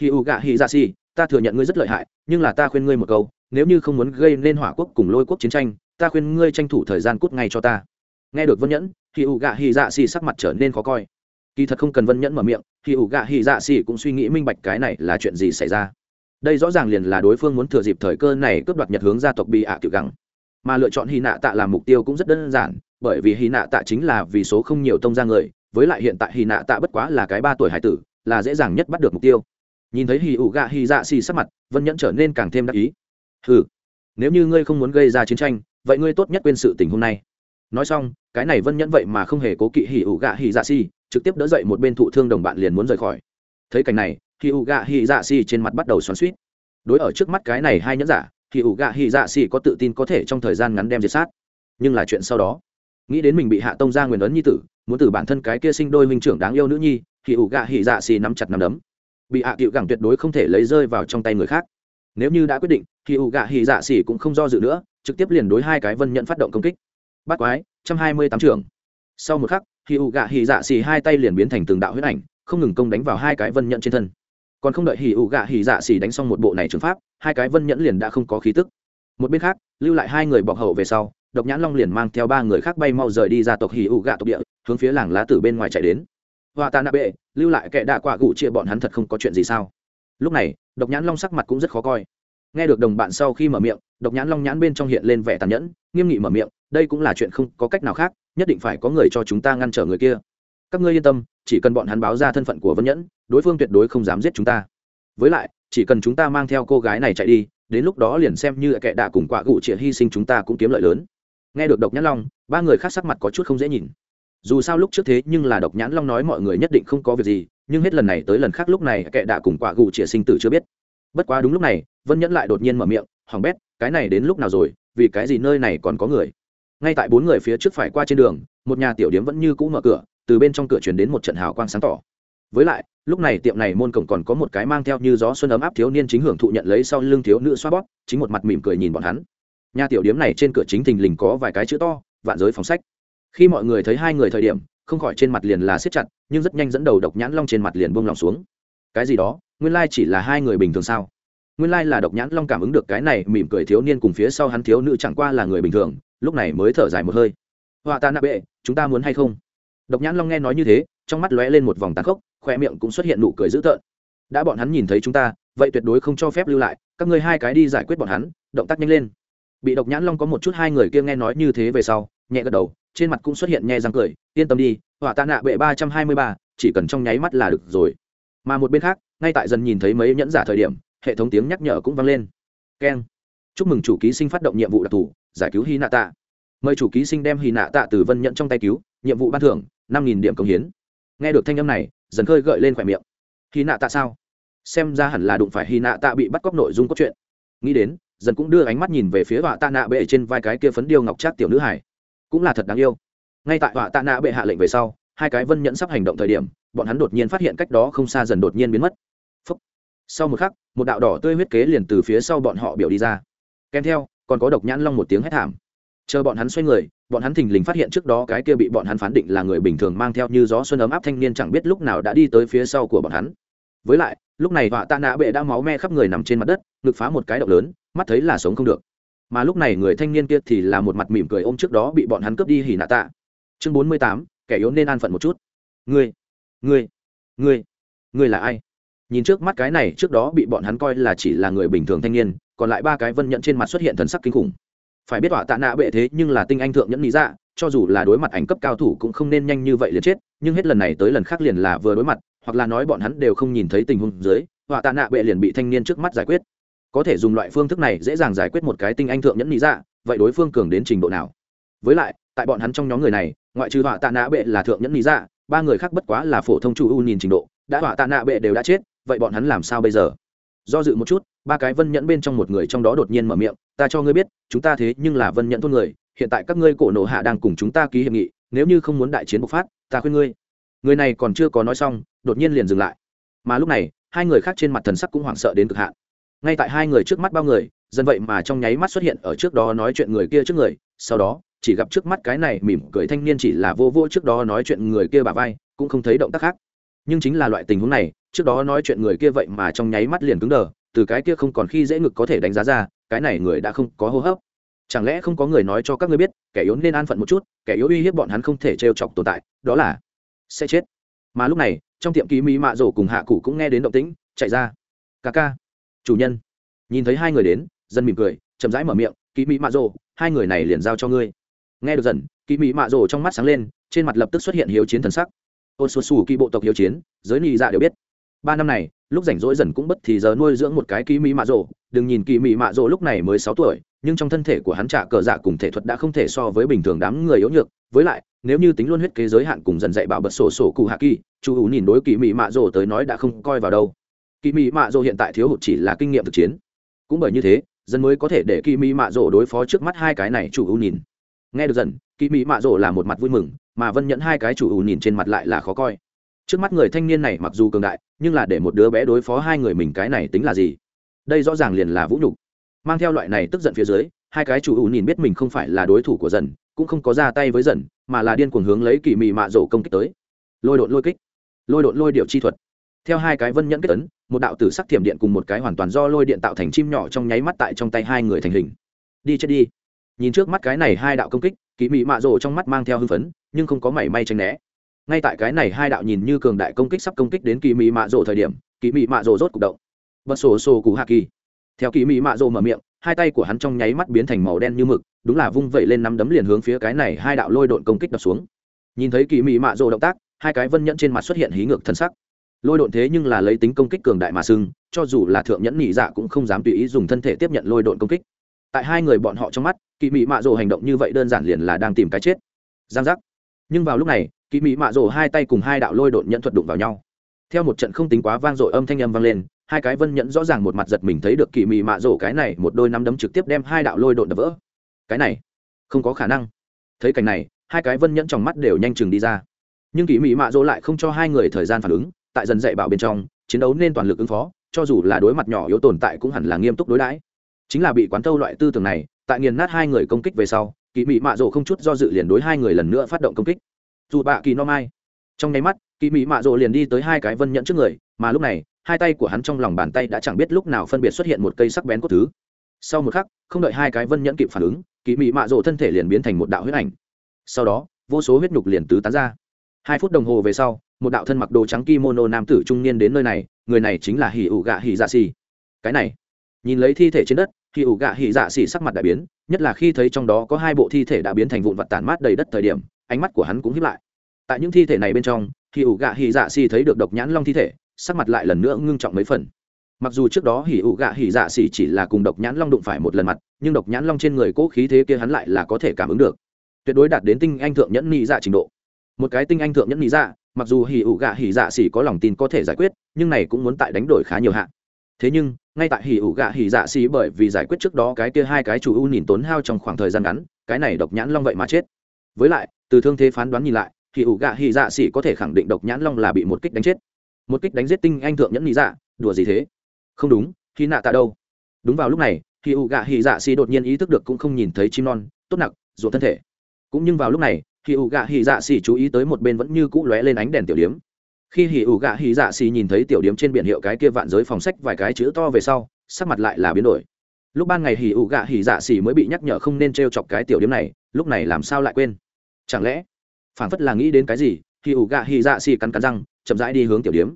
Hỉ u gạ Hỉ ra xì ta thừa nhận ngươi rất lợi hại nhưng là ta khuyên ngươi một câu nếu như không muốn gây nên hỏa quốc cùng lôi quốc chiến tranh, ta khuyên ngươi tranh thủ thời gian cút ngay cho ta. Nghe được vân nhẫn thì ủ gạ hy dạ xì sắc mặt trở nên khó coi. Kỳ thật không cần vân nhẫn mở miệng thì ủ gạ hy dạ xì cũng suy nghĩ minh bạch cái này là chuyện gì xảy ra. Đây rõ ràng liền là đối phương muốn thừa dịp thời cơ này cướp đoạt nhật hướng gia tộc bị ạ à tiểu gắng mà lựa chọn hy nạ tạ làm mục tiêu cũng rất đơn giản, bởi vì hy nạ tạ chính là vì số không nhiều tông ra người, với lại hiện tại hy nạ tạ bất quá là cái ba tuổi hải tử, là dễ dàng nhất bắt được mục tiêu. Nhìn thấy hì ủ gạ hì dạ xì sắc mặt, vân nhẫn trở nên càng thêm đắc ý ừ nếu như ngươi không muốn gây ra chiến tranh, vậy ngươi tốt nhất quên sự tình hôm nay. Nói xong, cái này vân nhẫn vậy mà không hề cố kỵ hỉ ủ gạ hỉ dạ si, trực tiếp đỡ dậy một bên thụ thương đồng bạn liền muốn rời khỏi. Thấy cảnh này, hỉ ủ gạ hỉ dạ si trên mặt bắt đầu xoắn suýt đối ở trước mắt cái này hai nhẫn giả, hỉ ủ gạ hỉ dạ si có tự tin có thể trong thời gian ngắn đem diệt sát. Nhưng là chuyện sau đó, nghĩ đến mình bị hạ tông ra nguyền ấn nhi tử, muốn từ bản thân cái kia sinh đôi minh trưởng đáng yêu nữ nhi, hỉ ủ gạ hỉ dạ si nắm chặt nắm đấm. Bị hạ cựu gẳng tuyệt đối không thể lấy rơi vào trong tay người khác nếu như đã quyết định, thì ủ gạ hỉ dạ xỉ cũng không do dự nữa, trực tiếp liền đối hai cái vân nhận phát động công kích. Bắt quái, trăm hai mươi tám trường. Sau một khắc, thì ủ gạ hỉ dạ xỉ hai tay liền biến thành từng đạo huyết ảnh, không ngừng công đánh vào hai cái vân nhận trên thân. Còn không đợi hỉ ủ gạ hỉ dạ xỉ đánh xong một bộ này trường pháp, hai cái vân nhẫn liền đã không có khí tức. Một bên khác, lưu lại hai người bọc hậu về sau, độc nhãn long liền mang theo ba người khác bay mau rời đi ra tộc hỉ ủ gạ tộc địa, hướng phía làng lá tử bên ngoài chạy đến. Hòa tà nạ bệ, lưu lại kẻ đạ quả gụ chia bọn hắn thật không có chuyện gì sao? Lúc này độc nhãn long sắc mặt cũng rất khó coi. Nghe được đồng bạn sau khi mở miệng, độc nhãn long nhãn bên trong hiện lên vẻ tàn nhẫn, nghiêm nghị mở miệng, đây cũng là chuyện không có cách nào khác, nhất định phải có người cho chúng ta ngăn trở người kia. Các ngươi yên tâm, chỉ cần bọn hắn báo ra thân phận của vân nhẫn, đối phương tuyệt đối không dám giết chúng ta. Với lại, chỉ cần chúng ta mang theo cô gái này chạy đi, đến lúc đó liền xem như kẻ đạ cùng quả gụ triệt hy sinh chúng ta cũng kiếm lợi lớn. Nghe được độc nhãn long, ba người khác sắc mặt có chút không dễ nhìn dù sao lúc trước thế nhưng là độc nhãn long nói mọi người nhất định không có việc gì, nhưng hết lần này tới lần khác lúc này kệ đạ cùng quả gụ chĩa sinh tử chưa biết. Bất quá đúng lúc này, vân nhẫn lại đột nhiên mở miệng hỏng bét, cái này đến lúc nào rồi? Vì cái gì nơi này còn có người? Ngay tại bốn người phía trước phải qua trên đường, một nhà tiểu điếm vẫn như cũ mở cửa, từ bên trong cửa chuyển đến một trận hào quang sáng tỏ. Với lại, lúc này tiệm này môn cổng còn có một cái mang theo như gió xuân ấm áp thiếu niên chính hưởng thụ nhận lấy sau lưng thiếu nữ xoa bóp, chính một mặt mỉm cười nhìn bọn hắn. Nhà tiểu điếm này trên cửa chính thình lình có vài cái chữ to, vạn giới phòng sách khi mọi người thấy hai người thời điểm, không khỏi trên mặt liền là siết chặt, nhưng rất nhanh dẫn đầu độc nhãn long trên mặt liền buông lòng xuống. Cái gì đó? Nguyên lai chỉ là hai người bình thường sao? Nguyên lai là độc nhãn long cảm ứng được cái này mỉm cười thiếu niên cùng phía sau hắn thiếu nữ chẳng qua là người bình thường, lúc này mới thở dài một hơi. Họa ta nạp bệ, chúng ta muốn hay không? Độc nhãn long nghe nói như thế, trong mắt lóe lên một vòng tàn khốc, khoe miệng cũng xuất hiện nụ cười dữ tợn. Đã bọn hắn nhìn thấy chúng ta, vậy tuyệt đối không cho phép lưu lại, các ngươi hai cái đi giải quyết bọn hắn, động tác nhanh lên. Bị độc nhãn long có một chút hai người kia nghe nói như thế về sau, nhẹ gật đầu trên mặt cũng xuất hiện nhe răng cười, yên tâm đi, họa tạ nạ bệ ba trăm hai mươi ba, chỉ cần trong nháy mắt là được rồi. Mà một bên khác, ngay tại dần nhìn thấy mấy nhẫn giả thời điểm, hệ thống tiếng nhắc nhở cũng vang lên. Keng. Chúc mừng chủ ký sinh phát động nhiệm vụ đặc thù, giải cứu hy nạ tạ. Mời chủ ký sinh đem hy nạ tạ từ vân nhận trong tay cứu, nhiệm vụ ban thưởng, năm nghìn điểm công hiến. Nghe được thanh âm này, dần khơi gợi lên khỏe miệng. Hy nạ tạ sao? Xem ra hẳn là đụng phải hy nạ tạ bị bắt cóc nội dung cốt truyện. Nghĩ đến, dần cũng đưa ánh mắt nhìn về phía họa tạ nạ bệ trên vai cái kia phấn điêu ngọc trác tiểu nữ hải cũng là thật đáng yêu. Ngay tại họa tạ nạ bệ hạ lệnh về sau, hai cái vân nhẫn sắp hành động thời điểm, bọn hắn đột nhiên phát hiện cách đó không xa dần đột nhiên biến mất. Phúc. sau một khắc, một đạo đỏ tươi huyết kế liền từ phía sau bọn họ biểu đi ra. Kèm theo, còn có độc nhãn long một tiếng hét thảm. Chờ bọn hắn xoay người, bọn hắn thình lình phát hiện trước đó cái kia bị bọn hắn phán định là người bình thường mang theo như gió xuân ấm áp thanh niên chẳng biết lúc nào đã đi tới phía sau của bọn hắn. Với lại, lúc này họa tạ nạ bệ đã máu me khắp người nằm trên mặt đất, ngực phá một cái động lớn, mắt thấy là sống không được mà lúc này người thanh niên kia thì là một mặt mỉm cười ôm trước đó bị bọn hắn cướp đi hỉ nạ tạ. Chương bốn mươi tám, kẻ yếu nên an phận một chút. Ngươi ngươi ngươi ngươi là ai? Nhìn trước mắt cái này, trước đó bị bọn hắn coi là chỉ là người bình thường thanh niên, còn lại ba cái vân nhận trên mặt xuất hiện thần sắc kinh khủng. Phải biết họa tạ nạ bệ thế nhưng là tinh anh thượng nhẫn lý dạ cho dù là đối mặt ảnh cấp cao thủ cũng không nên nhanh như vậy liền chết, nhưng hết lần này tới lần khác liền là vừa đối mặt, hoặc là nói bọn hắn đều không nhìn thấy tình huống dưới, họa tạ nạ bệ liền bị thanh niên trước mắt giải quyết có thể dùng loại phương thức này dễ dàng giải quyết một cái tinh anh thượng nhẫn lý dạ vậy đối phương cường đến trình độ nào? Với lại, tại bọn hắn trong nhóm người này, ngoại trừ họa tạ nạ bệ là thượng nhẫn lý dạ ba người khác bất quá là phổ thông chủ u nhìn trình độ, đã họa tạ nạ bệ đều đã chết, vậy bọn hắn làm sao bây giờ? Do dự một chút, ba cái vân nhẫn bên trong một người trong đó đột nhiên mở miệng, ta cho ngươi biết, chúng ta thế nhưng là vân nhẫn thôn người, hiện tại các ngươi cổ nổ hạ đang cùng chúng ta ký hiệp nghị, nếu như không muốn đại chiến bộc phát, ta khuyên ngươi. Người này còn chưa có nói xong, đột nhiên liền dừng lại. Mà lúc này, hai người khác trên mặt thần sắc cũng hoảng sợ đến cực hạn ngay tại hai người trước mắt bao người dân vậy mà trong nháy mắt xuất hiện ở trước đó nói chuyện người kia trước người, sau đó, chỉ gặp trước mắt cái này mỉm cười thanh niên chỉ là vô vô trước đó nói chuyện người kia bà vai, cũng không thấy động tác khác. Nhưng chính là loại tình huống này, trước đó nói chuyện người kia vậy mà trong nháy mắt liền cứng đờ, từ cái kia không còn khi dễ ngực có thể đánh giá ra, cái này người đã không có hô hấp. Chẳng lẽ không có người nói cho các ngươi biết, kẻ yếu nên an phận một chút, kẻ yếu uy hiếp bọn hắn không thể trêu chọc tồn tại, đó là sẽ chết. Mà lúc này, trong tiệm ký mỹ mạ rổ cùng hạ cụ cũng nghe đến động tĩnh, chạy ra. Ca ca chủ nhân. Nhìn thấy hai người đến, dân mỉm cười, chậm rãi mở miệng kỳ mỹ mạ rổ hai người này liền giao cho ngươi. Nghe được dần kỳ mỹ mạ rổ trong mắt sáng lên, trên mặt lập tức xuất hiện hiếu chiến thần sắc. Ôn xuân xù kỳ bộ tộc hiếu chiến, giới nị dạ đều biết. Ba năm này, lúc rảnh rỗi dần cũng bất thì giờ nuôi dưỡng một cái kỳ mỹ mạ rồ. Đừng nhìn kỳ mỹ mạ rồ lúc này mới sáu tuổi, nhưng trong thân thể của hắn trả cờ dạ cùng thể thuật đã không thể so với bình thường đám người yếu nhược. Với lại, nếu như tính luôn huyết kế giới hạn cùng dần dạy bảo bật sổ sổ cụ hạ kỳ, chu ủ nhìn đối kỳ Mỹ mạ rồ tới nói đã không coi vào đâu kỳ mị mạ rỗ hiện tại thiếu hụt chỉ là kinh nghiệm thực chiến. Cũng bởi như thế dần mới có thể để kỳ mị mạ rỗ đối phó trước mắt hai cái này chủ ưu nhìn. Nghe được dần kỳ mị mạ rỗ là một mặt vui mừng, mà vân nhẫn hai cái chủ ưu nhìn trên mặt lại là khó coi. Trước mắt người thanh niên này mặc dù cường đại, nhưng là để một đứa bé đối phó hai người mình cái này tính là gì? Đây rõ ràng liền là vũ nhục. Mang theo loại này tức giận phía dưới, hai cái chủ ưu nhìn biết mình không phải là đối thủ của dần, cũng không có ra tay với dần, mà là điên cuồng hướng lấy kỳ mị mạ rổ công kích tới. Lôi đột lôi kích. Lôi đột lôi điệu chi thuật theo hai cái vân nhẫn kết tấn một đạo tử sắc thiểm điện cùng một cái hoàn toàn do lôi điện tạo thành chim nhỏ trong nháy mắt tại trong tay hai người thành hình. Đi chết đi. Nhìn trước mắt cái này hai đạo công kích kỳ mị mạ rộ trong mắt mang theo hưng phấn, nhưng không có mảy may tranh né. Ngay tại cái này hai đạo nhìn như cường đại công kích sắp công kích đến kỳ mị mạ rộ thời điểm kỳ mị mạ rộ rốt cục động. Bật sổ sổ cụ hạ kỳ. Theo kỳ mị mạ rộ mở miệng, hai tay của hắn trong nháy mắt biến thành màu đen như mực, đúng là vung vẩy lên nắm đấm liền hướng phía cái này hai đạo lôi độn công kích đập xuống. Nhìn thấy kỳ mị mạ rồ động tác, hai cái vân nhẫn trên mặt xuất hiện hí ngược thân sắc lôi độn thế nhưng là lấy tính công kích cường đại mà sưng cho dù là thượng nhẫn nhị dạ cũng không dám tùy ý dùng thân thể tiếp nhận lôi độn công kích. Tại hai người bọn họ trong mắt kỳ mị mạ rồ hành động như vậy đơn giản liền là đang tìm cái chết. Giang giác. Nhưng vào lúc này kỳ mị mạ rồ hai tay cùng hai đạo lôi độn nhận thuật đụng vào nhau. Theo một trận không tính quá vang dội âm thanh âm vang lên, hai cái vân nhẫn rõ ràng một mặt giật mình thấy được kỳ mị mạ rổ cái này một đôi nắm đấm trực tiếp đem hai đạo lôi độn đập vỡ. Cái này, không có khả năng. Thấy cảnh này, hai cái vân nhẫn trong mắt đều nhanh chừng đi ra. Nhưng kỳ mị mạ rổ lại không cho hai người thời gian phản ứng tại dần dạy bảo bên trong, chiến đấu nên toàn lực ứng phó, cho dù là đối mặt nhỏ yếu tồn tại cũng hẳn là nghiêm túc đối đãi. Chính là bị quán thâu loại tư tưởng này, tại nghiền nát hai người công kích về sau, kỳ mị mạ rổ không chút do dự liền đối hai người lần nữa phát động công kích. Dù bạ kỳ no mai. Trong nháy mắt, kỳ mị mạ rổ liền đi tới hai cái vân nhẫn trước người, mà lúc này, hai tay của hắn trong lòng bàn tay đã chẳng biết lúc nào phân biệt xuất hiện một cây sắc bén cốt thứ. Sau một khắc, không đợi hai cái vân nhẫn kịp phản ứng, kỳ mị mạ rộ thân thể liền biến thành một đạo huyết ảnh. Sau đó, vô số huyết nhục liền tứ tán ra. Hai phút đồng hồ về sau một đạo thân mặc đồ trắng kimono nam tử trung niên đến nơi này, người này chính là hỉ ủ gạ hỉ dạ xì. Cái này, nhìn lấy thi thể trên đất, hỉ ủ gạ hỉ dạ xì sắc mặt đại biến, nhất là khi thấy trong đó có hai bộ thi thể đã biến thành vụn vặt tản mát đầy đất thời điểm, ánh mắt của hắn cũng hiếp lại. Tại những thi thể này bên trong, hỉ ủ gạ hỉ dạ xì thấy được độc nhãn long thi thể, sắc mặt lại lần nữa ngưng trọng mấy phần. Mặc dù trước đó hỉ ủ gạ hỉ dạ xỉ chỉ là cùng độc nhãn long đụng phải một lần mặt, nhưng độc nhãn long trên người cố khí thế kia hắn lại là có thể cảm ứng được. Tuyệt đối đạt đến tinh anh thượng nhẫn nhị dạ trình độ một cái tinh anh thượng nhẫn nhị dạ mặc dù hỉ ủ gạ hỉ dạ xỉ có lòng tin có thể giải quyết, nhưng này cũng muốn tại đánh đổi khá nhiều hạn thế nhưng, ngay tại hỉ ủ gạ hỉ dạ xỉ bởi vì giải quyết trước đó cái kia hai cái chủ ưu nhìn tốn hao trong khoảng thời gian ngắn, cái này độc nhãn long vậy mà chết. Với lại, từ thương thế phán đoán nhìn lại, hỉ ủ gạ hỉ dạ xỉ có thể khẳng định độc nhãn long là bị một kích đánh chết. Một kích đánh giết tinh anh thượng nhẫn nhị dạ đùa gì thế? Không đúng, khi nạ tạ đâu? Đúng vào lúc này, hỉ ủ gạ hỉ dạ xỉ đột nhiên ý thức được cũng không nhìn thấy chim non, tốt nặng ruột thân thể. Cũng nhưng vào lúc này hì ủ gạ hỉ dạ xì chú ý tới một bên vẫn như cũ lóe lên ánh đèn tiểu điếm. Khi hỉ ủ gạ hỉ dạ xì nhìn thấy tiểu điếm trên biển hiệu cái kia vạn giới phòng sách vài cái chữ to về sau, sắc mặt lại là biến đổi. Lúc ban ngày hỉ ủ gạ hỉ dạ xì mới bị nhắc nhở không nên t r e o chọc cái tiểu điếm này, lúc này làm sao lại quên? Chẳng lẽ phản phất là nghĩ đến cái gì, hỉ ủ gạ hỉ dạ xì cắn cắn răng, chậm rãi đi hướng tiểu điếm.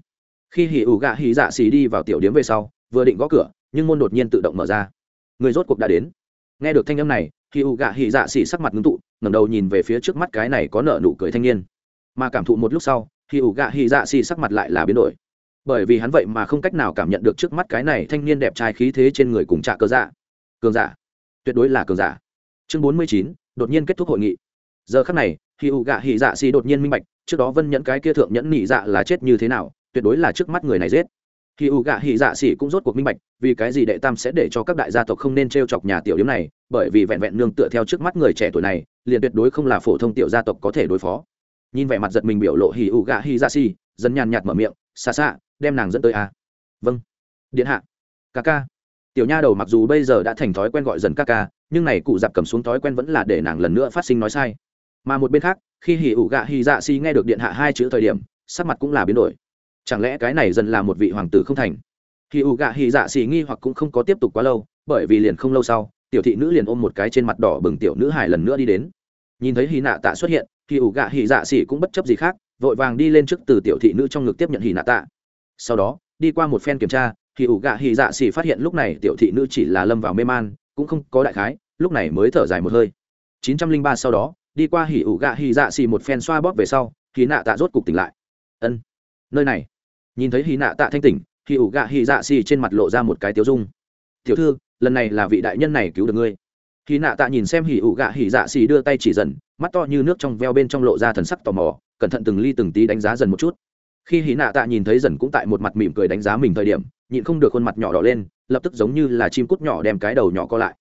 Khi hỉ ủ gạ hỉ dạ xì đi vào tiểu điếm về sau, vừa định gõ cửa, nhưng môn đột nhiên tự động mở ra. Người rốt cuộc đã đến. Nghe được thanh âm này hỉ ủ gạ hỉ dạ xỉ sắc mặt ngưng tụ, ngẩng đầu nhìn về phía trước mắt cái này có nợ nụ cười thanh niên. Mà cảm thụ một lúc sau hỉ ủ gạ hỉ dạ xỉ sắc mặt lại là biến đổi. Bởi vì hắn vậy mà không cách nào cảm nhận được trước mắt cái này thanh niên đẹp trai khí thế trên người cùng trạ cơ dạ. Cường giả. Tuyệt đối là cường giả. Chương bốn mươi chín, đột nhiên kết thúc hội nghị. Giờ khắc này hì ủ gạ hỉ dạ xỉ đột nhiên minh bạch, trước đó vân nhẫn cái kia thượng nhẫn nhị dạ là chết như thế nào, tuyệt đối là trước mắt người này giết. Hỉ ủ gạ hỉ dạ xỉ cũng rốt cuộc minh bạch, vì cái gì đệ tam sẽ để cho các đại gia tộc không nên t r e o chọc nhà tiểu điếm này, bởi vì vẹn vẹn nương tựa theo trước mắt người trẻ tuổi này, liền tuyệt đối không là phổ thông tiểu gia tộc có thể đối phó. Nhìn vẻ mặt giật mình biểu lộ hỉ ủ gạ hỉ dạ xỉ dần nhàn nhạt mở miệng xa xa đem nàng dẫn tới a à? vâng. Điện hạ. Ca ca. Tiểu nha đầu mặc dù bây giờ đã thành thói quen gọi dần ca ca, nhưng này cụ dạp cầm xuống thói quen vẫn là để nàng lần nữa phát sinh nói sai. Mà một bên khác, khi hỉ ủ gạ hỉ dạ xỉ nghe được điện hạ hai chữ thời điểm, sắc mặt cũng là biến đổi chẳng lẽ cái này dần là một vị hoàng tử không thành? Khi U gạ hì dạ xì nghi hoặc cũng không có tiếp tục quá lâu, bởi vì liền không lâu sau, tiểu thị nữ liền ôm một cái trên mặt đỏ bừng tiểu nữ hải lần nữa đi đến. Nhìn thấy hì nạ tạ xuất hiện, khi U gạ hì dạ xì cũng bất chấp gì khác, vội vàng đi lên trước từ tiểu thị nữ trong ngực tiếp nhận hì nạ tạ. Sau đó, đi qua một phen kiểm tra, khi U gạ hì dạ xì phát hiện lúc này tiểu thị nữ chỉ là lâm vào mê man, cũng không có đại khái, lúc này mới thở dài một hơi. Chín trăm linh ba sau đó, đi qua hỉ ủ gạ hì dạ xì một phen xoa bóp về sau hì nạ tạ rốt cục tỉnh lại. Ân, nơi này nhìn thấy hy nạ tạ thanh tỉnh thì ủ gạ hy dạ xì trên mặt lộ ra một cái tiếu dung. Tiểu thư, lần này là vị đại nhân này cứu được ngươi. Khi nạ tạ nhìn xem hỉ ủ gạ hỉ dạ xì đưa tay chỉ dần, mắt to như nước trong veo bên trong lộ ra thần sắc tò mò, cẩn thận từng ly từng tí đánh giá dần một chút. Khi hỉ nạ tạ nhìn thấy dần cũng tại một mặt mỉm cười đánh giá mình thời điểm, nhịn không được khuôn mặt nhỏ đỏ lên, lập tức giống như là chim cút nhỏ đem cái đầu nhỏ co lại.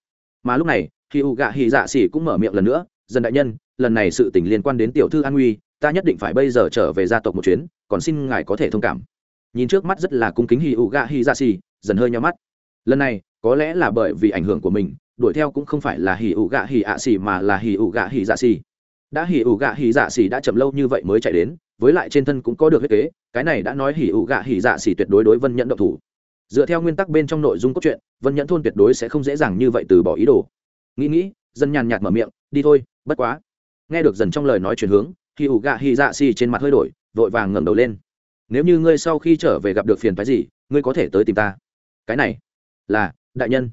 Mà lúc này, Hỉ ủ gạ hỉ dạ xì cũng mở miệng lần nữa, dần đại nhân, lần này sự tình liên quan đến tiểu thư an nguy, ta nhất định phải bây giờ trở về gia tộc một chuyến, còn xin ngài có thể thông cảm nhìn trước mắt rất là cung kính hì u gạ hì dạ xì dần hơi nhau mắt. Lần này, có lẽ là bởi vì ảnh hưởng của mình, đuổi theo cũng không phải là hì u gạ hì ạ xì mà là hì u gạ hì dạ xì đã hì u gạ hì dạ xì đã chậm lâu như vậy mới chạy đến, với lại trên thân cũng có được huyết kế, cái này đã nói hì u gạ hì dạ xì tuyệt đối đối vân nhẫn động thủ. Dựa theo nguyên tắc bên trong nội dung cốt truyện, vân nhẫn thôn tuyệt đối sẽ không dễ dàng như vậy từ bỏ ý đồ. Nghĩ nghĩ, dân nhàn nhạt mở miệng, đi thôi, bất quá. Nghe được dần trong lời nói chuyển hướng hì ủ gạ hì dạ xì trên mặt hơi đổi, vội vàng ngẩng đầu lên nếu như ngươi sau khi trở về gặp được phiền phái gì, ngươi có thể tới tìm ta. Cái này là đại nhân.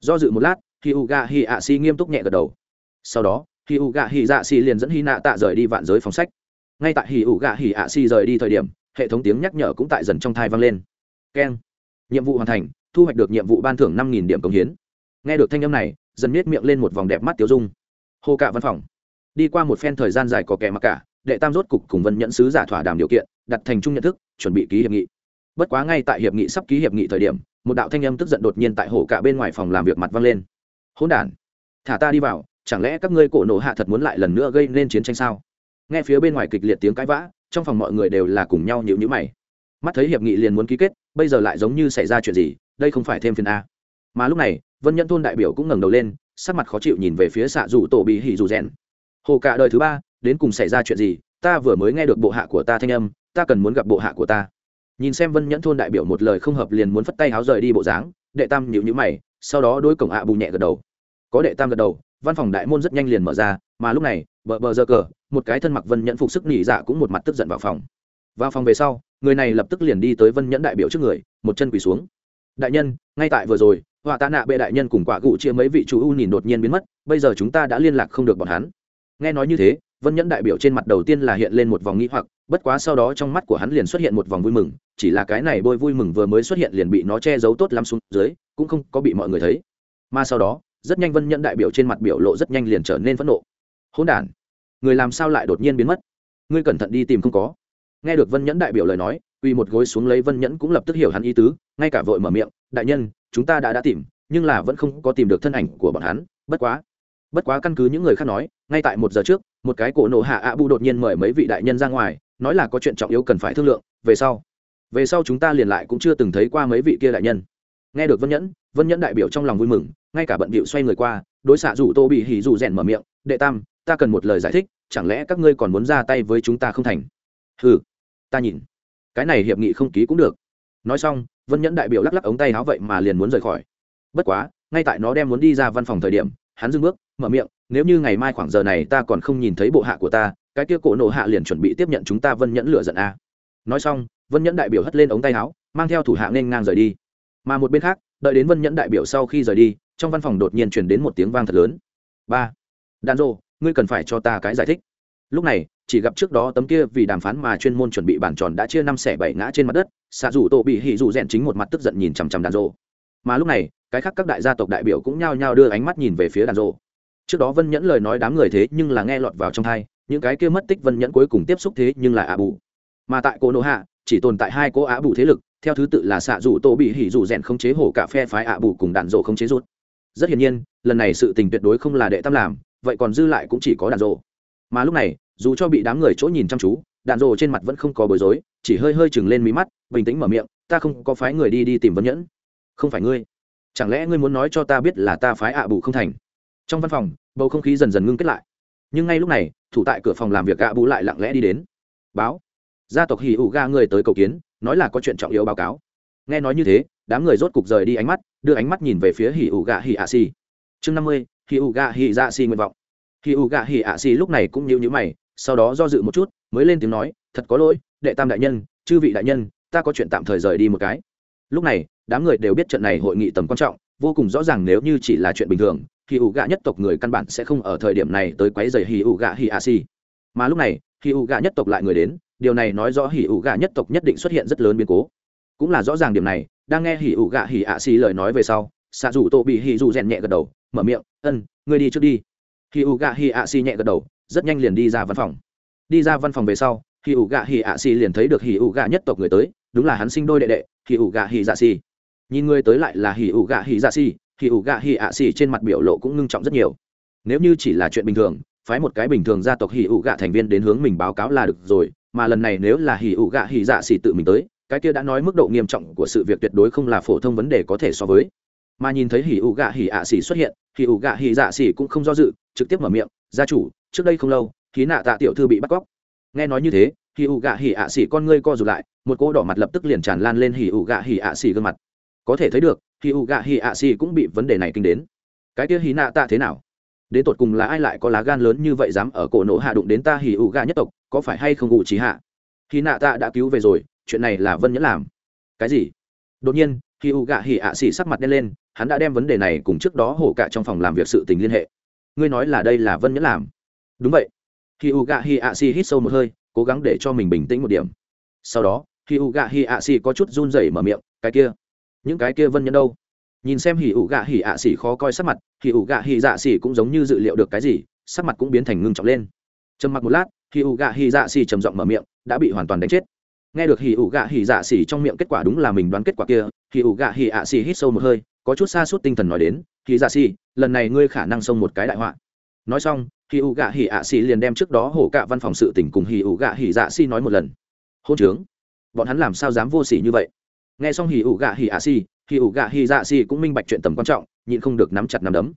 Do dự một lát khi u gà hi ạ si nghiêm túc nhẹ gật đầu. Sau đó khi u gà hi dạ si liền dẫn hi nạ tạ rời đi vạn giới phòng sách. Ngay tại hi u gà hi ạ si rời đi thời điểm, hệ thống tiếng nhắc nhở cũng tại dần trong thai vang lên. Keng. Nhiệm vụ hoàn thành, thu hoạch được nhiệm vụ ban thưởng năm nghìn điểm công hiến. Nghe được thanh âm này, dần miết miệng lên một vòng đẹp mắt tiêu dung. Hô cạ văn phòng. Đi qua một phen thời gian dài có kẻ mặc cả, đệ tam rốt cục cùng vân nhẫn sứ giả thỏa đàm điều kiện đặt thành chung nhận thức, chuẩn bị ký hiệp nghị. Bất quá ngay tại hiệp nghị sắp ký hiệp nghị thời điểm, một đạo thanh âm tức giận đột nhiên tại hổ cả bên ngoài phòng làm việc mặt vang lên. Hỗn đản, thả ta đi vào, chẳng lẽ các ngươi cổ nổ hạ thật muốn lại lần nữa gây nên chiến tranh sao? Nghe phía bên ngoài kịch liệt tiếng cãi vã, trong phòng mọi người đều là cùng nhau nhịu nhữ mày. Mắt thấy hiệp nghị liền muốn ký kết, bây giờ lại giống như xảy ra chuyện gì, đây không phải thêm phiền a. Mà lúc này, vân nhân thôn đại biểu cũng ngẩng đầu lên, sắc mặt khó chịu nhìn về phía xạ rủ tổ bị hỉ rủ rèn. Hồ cả đời thứ ba, đến cùng xảy ra chuyện gì? Ta vừa mới nghe được bộ hạ của ta thanh âm ta cần muốn gặp bộ hạ của ta. Nhìn xem vân nhẫn thôn đại biểu một lời không hợp liền muốn phất tay háo rời đi bộ dáng, đệ tam nhịu nhữ mày, sau đó đôi cổng ạ bù nhẹ gật đầu. Có đệ tam gật đầu, văn phòng đại môn rất nhanh liền mở ra, mà lúc này, bờ bờ giờ cờ, một cái thân mặc vân nhẫn phục sức nỉ dạ cũng một mặt tức giận vào phòng. Vào phòng về sau, người này lập tức liền đi tới vân nhẫn đại biểu trước người, một chân quỳ xuống. Đại nhân, ngay tại vừa rồi, họa tạ nạ bệ đại nhân cùng quả cụ chia mấy vị chú u nhìn đột nhiên biến mất, bây giờ chúng ta đã liên lạc không được bọn hắn. Nghe nói như thế vân nhẫn đại biểu trên mặt đầu tiên là hiện lên một vòng nghĩ hoặc, bất quá sau đó trong mắt của hắn liền xuất hiện một vòng vui mừng, chỉ là cái này bôi vui mừng vừa mới xuất hiện liền bị nó che giấu tốt lắm xuống dưới, cũng không có bị mọi người thấy. Mà sau đó, rất nhanh vân nhẫn đại biểu trên mặt biểu lộ rất nhanh liền trở nên phẫn nộ. Hỗn đản, người làm sao lại đột nhiên biến mất? Ngươi cẩn thận đi tìm không có. Nghe được vân nhẫn đại biểu lời nói uy một gối xuống lấy vân nhẫn cũng lập tức hiểu hắn ý tứ, ngay cả vội mở miệng, đại nhân, chúng ta đã đã tìm, nhưng là vẫn không có tìm được thân ảnh của bọn hắn. Bất quá bất quá căn cứ những người khác nói, ngay tại một giờ trước một cái cổ nộ hạ ạ bu đột nhiên mời mấy vị đại nhân ra ngoài, nói là có chuyện trọng yếu cần phải thương lượng, về sau. Về sau chúng ta liền lại cũng chưa từng thấy qua mấy vị kia đại nhân. Nghe được vân nhẫn vân nhẫn đại biểu trong lòng vui mừng, ngay cả bận bịu xoay người qua, đối xạ rủ tô bị hỉ rủ rèn mở miệng, đệ tam, ta cần một lời giải thích, chẳng lẽ các ngươi còn muốn ra tay với chúng ta không thành? Ừ ta nhìn. Cái này hiệp nghị không ký cũng được. Nói xong, vân nhẫn đại biểu lắc lắc ống tay áo vậy mà liền muốn rời khỏi. Bất quá, ngay tại nó đem muốn đi ra văn phòng thời điểm, hắn dừng bước, mở miệng nếu như ngày mai khoảng giờ này ta còn không nhìn thấy bộ hạ của ta, cái kia cổ nộ hạ liền chuẩn bị tiếp nhận chúng ta vân nhẫn lựa giận a. Nói xong, vân nhẫn đại biểu hất lên ống tay áo, mang theo thủ hạ nên ngang rời đi. Mà một bên khác, đợi đến vân nhẫn đại biểu sau khi rời đi, trong văn phòng đột nhiên chuyển đến một tiếng vang thật lớn. Ba. Đàn rô ngươi cần phải cho ta cái giải thích. Lúc này, chỉ gặp trước đó tấm kia vì đàm phán mà chuyên môn chuẩn bị bản tròn đã chia năm xẻ bảy ngã trên mặt đất xạ rủ tổ bị hỉ rủ rèn chính một mặt tức giận nhìn chằm chằm đàn rô mà lúc này, cái khác các đại gia tộc đại biểu cũng nhao nhao đưa ánh mắt nhìn về phía đàn rô trước đó vân nhẫn lời nói đám người thế nhưng là nghe lọt vào trong thai, những cái kia mất tích vân nhẫn cuối cùng tiếp xúc thế nhưng là ạ bù. Mà tại cô nô hạ, chỉ tồn tại hai cô ạ bù thế lực, theo thứ tự là xạ rủ tô bị hỉ rủ rèn không chế hổ cả phe phái ạ bù cùng đạn rộ không chế rút. Rất hiển nhiên, lần này sự tình tuyệt đối không là đệ tam làm, vậy còn dư lại cũng chỉ có đạn rộ mà lúc này, dù cho bị đám người chỗ nhìn chăm chú, đạn rộ trên mặt vẫn không có bối rối, chỉ hơi hơi chừng lên mí mắt, bình tĩnh mở miệng, ta không có phái người đi đi tìm vân nhẫn. Không phải ngươi. Chẳng lẽ ngươi muốn nói cho ta biết là ta phái ạ bù không thành? Trong văn phòng, bầu không khí dần dần ngưng kết lại. Nhưng ngay lúc này, thủ tại cửa phòng làm việc gạ bù lại lặng lẽ đi đến. Báo. Gia tộc hì ủ ga người tới cầu kiến, nói là có chuyện trọng yếu báo cáo. Nghe nói như thế, đám người rốt cục rời đi ánh mắt, đưa ánh mắt nhìn về phía hì ủ gạ hì ạ xì chương năm mươi hì ủ gạ hì dạ xì nguyện vọng. Hì ủ gạ hì ạ xì lúc này cũng nhíu nhíu mày, sau đó do dự một chút, mới lên tiếng nói, thật có lỗi, đệ tam đại nhân, chư vị đại nhân, ta có chuyện tạm thời rời đi một cái. Lúc này, đám người đều biết trận này hội nghị tầm quan trọng, vô cùng rõ ràng nếu như chỉ là chuyện bình thường hì ủ gạ nhất tộc người căn bản sẽ không ở thời điểm này tới quấy rầy hì ủ gạ hì a si mà lúc này hì ủ gạ nhất tộc lại người đến điều này nói rõ hì ủ gạ nhất tộc nhất định xuất hiện rất lớn biến cố cũng là rõ ràng điểm này đang nghe hì ủ gạ hì a si lời nói về sau xạ dù tô bị hì dù rèn nhẹ gật đầu mở miệng ân ngươi đi trước đi khi u gạ hì a si nhẹ gật đầu rất nhanh liền đi ra văn phòng đi ra văn phòng về sau khi u gạ hì a si liền thấy được hì u gạ nhất tộc người tới đúng là hắn sinh đôi đệ đệ hì u gạ hì dạ Si. nhìn người tới lại là hì u gạ hì dạ Si hì u gạ hì ạ xì trên mặt biểu lộ cũng ngưng trọng rất nhiều. Nếu như chỉ là chuyện bình thường, phái một cái bình thường gia tộc hì ủ gạ thành viên đến hướng mình báo cáo là được rồi, mà lần này nếu là hì ủ gạ hì dạ xì tự mình tới, cái kia đã nói mức độ nghiêm trọng của sự việc tuyệt đối không là phổ thông vấn đề có thể so với. Mà nhìn thấy hì ủ gạ hì ạ xì xuất hiện hì ủ gạ hì dạ xì cũng không do dự, trực tiếp mở miệng, gia chủ, trước đây không lâu, khí nạ tạ tiểu thư bị bắt cóc. Nghe nói như thế hì ủ gạ hì ạ xì con ngươi co rụt lại, một cỗ đỏ mặt lập tức liền tràn lan lên hì ủ gạ hì ạ xì gương mặt. Có thể thấy được hì ụ gạ hì ạ xì cũng bị vấn đề này kinh đến. Cái kia hì nạ tạ thế nào? Đến tột cùng là ai lại có lá gan lớn như vậy dám ở cổ nổ hạ đụng đến ta hì ụ gạ nhất tộc, có phải hay không ụ trí hạ? Khi nạ tạ đã cứu về rồi, chuyện này là vân nhẫn làm. Cái gì? Đột nhiên khi ụ gạ hì ạ xì sắc mặt đen lên, hắn đã đem vấn đề này cùng trước đó hổ cả trong phòng làm việc sự tình liên hệ. Ngươi nói là đây là vân nhẫn làm. Đúng vậy. Khi ụ gạ hì ạ xì hít sâu một hơi, cố gắng để cho mình bình tĩnh một điểm. Sau đó khi ụ gạ hì ạ xì có chút run rẩy mở miệng, cái kia những cái kia vân nhân đâu? Nhìn xem hỉ ủ gạ hỉ ạ xỉ khó coi sắc mặt, hỉ ủ gạ hỉ dạ xỉ cũng giống như dự liệu được cái gì, sắc mặt cũng biến thành ngưng trọng lên. Trầm mặc một lát, hỉ ủ gạ hỉ dạ xỉ trầm giọng mở miệng, đã bị hoàn toàn đánh chết. Nghe được hỉ ủ gạ hỉ dạ xỉ trong miệng kết quả đúng là mình đoán kết quả kia, hỉ ủ gạ hỉ ạ xỉ hít sâu một hơi, có chút xa suốt tinh thần nói đến, hỉ dạ xỉ, lần này ngươi khả năng xông một cái đại họa. Nói xong, hỉ ủ gạ hỉ ạ xỉ liền đem trước đó hổ cạ văn phòng sự tình cùng hỉ ủ gạ hỉ dạ xỉ nói một lần. Hôn trướng, bọn hắn làm sao dám vô sỉ như vậy? Nghe xong hỉ ủ gạ hỉ ạ xì hì ủ gạ hì dạ xì cũng minh bạch chuyện tầm quan trọng, nhịn không được nắm chặt nắm đấm.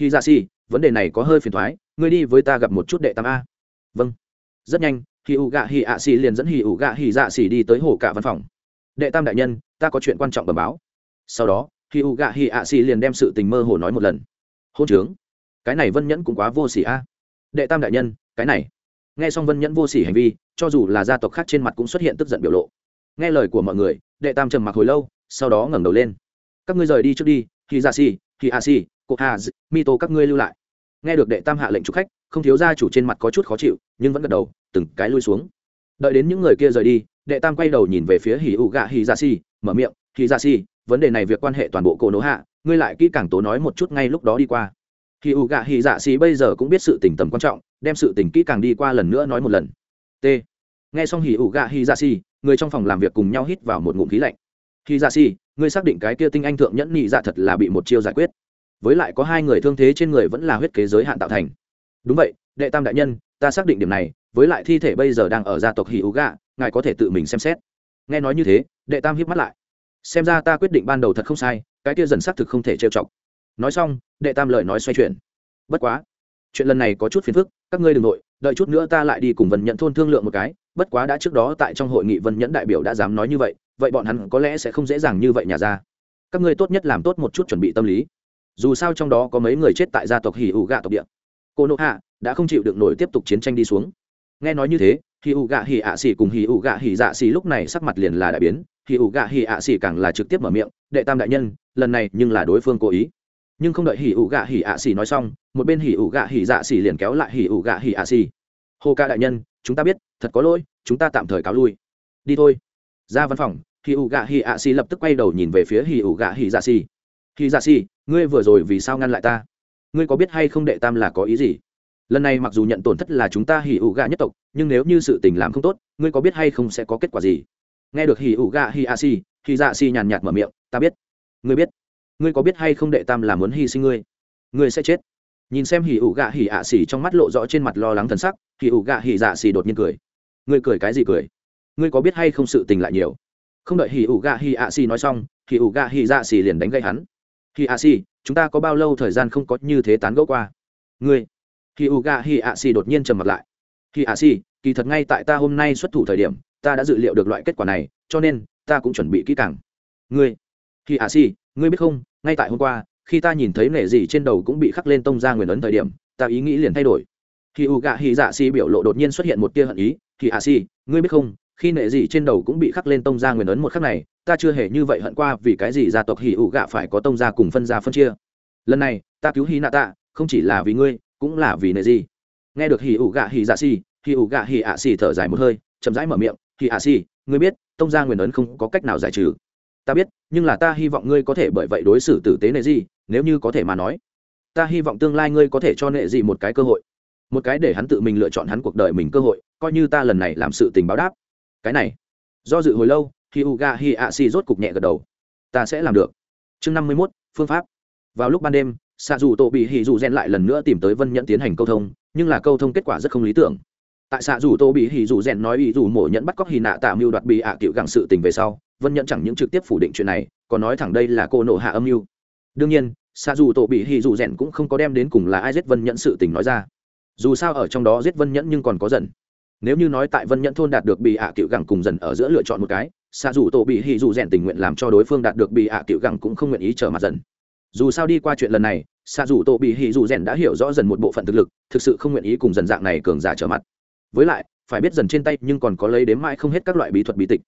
Hì dạ xì vấn đề này có hơi phiền thoái, ngươi đi với ta gặp một chút đệ tam a. Vâng. Rất nhanh hì ủ gạ hì ạ xì liền dẫn hì ủ gạ hì dạ xì đi tới hồ cả văn phòng. Đệ tam đại nhân, ta có chuyện quan trọng bẩm báo. Sau đó hì ủ gạ hì ạ xì liền đem sự tình mơ hồ nói một lần. Hôn trướng, cái này vân nhẫn cũng quá vô xỉ a. Đệ tam đại nhân, cái này. Nghe xong vân nhẫn vô xỉ hành vi, cho dù là gia tộc khác trên mặt cũng xuất hiện tức giận biểu lộ. Nghe lời của mọi người đệ tam trầm mặc hồi lâu, sau đó ngẩng đầu lên. Các ngươi rời đi trước đi khi ra si khi a si cô hà mi tô các ngươi lưu lại. Nghe được đệ tam hạ lệnh chụp khách, không thiếu gia chủ trên mặt có chút khó chịu, nhưng vẫn gật đầu, từng cái lui xuống. Đợi đến những người kia rời đi, đệ tam quay đầu nhìn về phía hỉ ụ gạ hỉ Ra si mở miệng hỉ Ra si vấn đề này việc quan hệ toàn bộ cổ nỗ hạ, ngươi lại kỹ càng tố nói một chút ngay lúc đó đi qua. Hỉ ụ gạ hỉ dạ si bây giờ cũng biết sự tình tầm quan trọng, đem sự tình kỹ càng đi qua lần nữa nói một lần. T. Nghe xong hỉ ụ gạ hỉ dạ si người trong phòng làm việc cùng nhau hít vào một ngụm khí lạnh. Khi ra si, ngươi xác định cái kia tinh anh thượng nhẫn nhị dạ thật là bị một chiêu giải quyết. Với lại có hai người thương thế trên người vẫn là huyết kế giới hạn tạo thành. Đúng vậy, đệ tam đại nhân, ta xác định điểm này, với lại thi thể bây giờ đang ở gia tộc hì ú gạ ngài có thể tự mình xem xét. Nghe nói như thế, đệ tam hiếp mắt lại. Xem ra ta quyết định ban đầu thật không sai, cái kia dần xác thực không thể trêu chọc. Nói xong, đệ tam lời nói xoay chuyển. Bất quá, chuyện lần này có chút phiền phức, các ngươi đ ừ n g nội, đợi chút nữa ta lại đi cùng vân nhận thôn thương lượng một cái bất quá đã trước đó tại trong hội nghị vân nhẫn đại biểu đã dám nói như vậy vậy bọn hắn có lẽ sẽ không dễ dàng như vậy nhà ra. Các ngươi tốt nhất làm tốt một chút chuẩn bị tâm lý. Dù sao trong đó có mấy người chết tại gia tộc hì ủ gạ tộc địa. Cô nộ hạ đã không chịu được nổi tiếp tục chiến tranh đi xuống. Nghe nói như thế hì ủ gạ hì ạ xì cùng hì ủ gạ hì dạ xì lúc này sắc mặt liền là đại biến. Hì ủ gạ hì ạ xì càng là trực tiếp mở miệng, đệ tam đại nhân, lần này nhưng là đối phương cố ý. Nhưng không đợi hì ủ gạ hì ạ xì nói xong, một bên hì ủ gạ hì dạ xì liền kéo lại hì ủ gạ hì ạ xì. Hô ca đại nhân chúng ta biết, thật có lỗi, chúng ta tạm thời cáo lui. Đi thôi. Ra văn phòng hì ủ gạ hì ạ xì lập tức quay đầu nhìn về phía hì ủ gạ hì dạ xì hì dạ xì ngươi vừa rồi vì sao ngăn lại ta? Ngươi có biết hay không đệ tam là có ý gì? Lần này mặc dù nhận tổn thất là chúng ta hì ủ gạ nhất tộc, nhưng nếu như sự tình làm không tốt, ngươi có biết hay không sẽ có kết quả gì? Nghe được hì ủ gạ hì ạ xì hì dạ xì nhàn nhạt mở miệng, ta biết. Ngươi biết? Ngươi có biết hay không đệ tam là muốn hy sinh ngươi? Ngươi sẽ chết. Nhìn xem hì ủ gạ hì ạ xì trong mắt lộ rõ trên mặt lo lắng thần sắc hì ủ gạ hì dạ xì đột nhiên cười. Ngươi cười cái gì cười? Ngươi có biết hay không sự tình lại nhiều? Không đợi hì ủ gạ hì ạ xì nói xong hì ủ gạ hì dạ xì liền đánh gây hắn. Hì ạ xì, chúng ta có bao lâu thời gian không có như thế tán gẫu qua? Ngươi. Hì ủ gạ hì ạ xì đột nhiên trầm mặt lại. Hì ạ xì, kỳ thật ngay tại ta hôm nay xuất thủ thời điểm, ta đã dự liệu được loại kết quả này, cho nên, ta cũng chuẩn bị kỹ càng. Ngươi. Hì ạ xì, ngươi biết không, ngay tại hôm qua, khi ta nhìn thấy nể gì trên đầu cũng bị khắc lên tông ra nguyền ấn thời điểm, ta ý nghĩ liền thay đổi khi u gạ hy dạ xì biểu lộ đột nhiên xuất hiện một tia hận ý thì À xì ngươi biết không, khi nệ gì trên đầu cũng bị khắc lên tông gia nguyền ấn một khắc này, ta chưa hề như vậy hận qua vì cái gì gia tộc hỉ ủ gạ phải có tông gia cùng phân gia phân chia. Lần này, ta cứu hì nạ tạ, không chỉ là vì ngươi, cũng là vì nệ gì. Nghe được hỉ ủ gạ hỉ dạ xì hỉ ủ gạ hỉ ạ xì thở dài một hơi, chậm rãi mở miệng, hỉ ạ xì ngươi biết, tông gia nguyền ấn không có cách nào giải trừ. Ta biết, nhưng là ta hy vọng ngươi có thể bởi vậy đối xử tử tế nệ gì, nếu như có thể mà nói. Ta hy vọng tương lai ngươi có thể cho nệ dị một cái cơ hội một cái để hắn tự mình lựa chọn hắn cuộc đời mình cơ hội, coi như ta lần này làm sự tình báo đáp. Cái này, do dự hồi lâu khi u ga hi a si rốt cục nhẹ gật đầu. Ta sẽ làm được. Chương năm mươi mốt, phương pháp. Vào lúc ban đêm xạ dù tổ bị hỉ dù rèn lại lần nữa tìm tới vân nhẫn tiến hành câu thông, nhưng là câu thông kết quả rất không lý tưởng. Tại xạ dù tô bị hỉ dù rèn nói ý dù mổ nhẫn bắt cóc hì nạ tạo mưu đoạt bị ạ à cựu gặng sự tình về sau, vân nhẫn chẳng những trực tiếp phủ định chuyện này, còn nói thẳng đây là cô nộ hạ âm mưu. Đương nhiên xạ dù tổ bị hỉ dù rèn cũng không có đem đến cùng là ai giết vân nhẫn sự tình nói ra dù sao ở trong đó giết vân nhẫn nhưng còn có dần. Nếu như nói tại vân nhẫn thôn đạt được bị ạ à cựu Gẳng cùng dần ở giữa lựa chọn một cái xạ dù tổ bị hì dù rèn tình nguyện làm cho đối phương đạt được bị ạ à cựu Gẳng cũng không nguyện ý trở mặt dần. Dù sao đi qua chuyện lần này xạ dù tổ bị hì dù rèn đã hiểu rõ dần một bộ phận thực lực, thực sự không nguyện ý cùng dần dạng này cường giả trở mặt. Với lại, phải biết dần trên tay nhưng còn có lấy đếm mãi không hết các loại bí thuật bí tịch.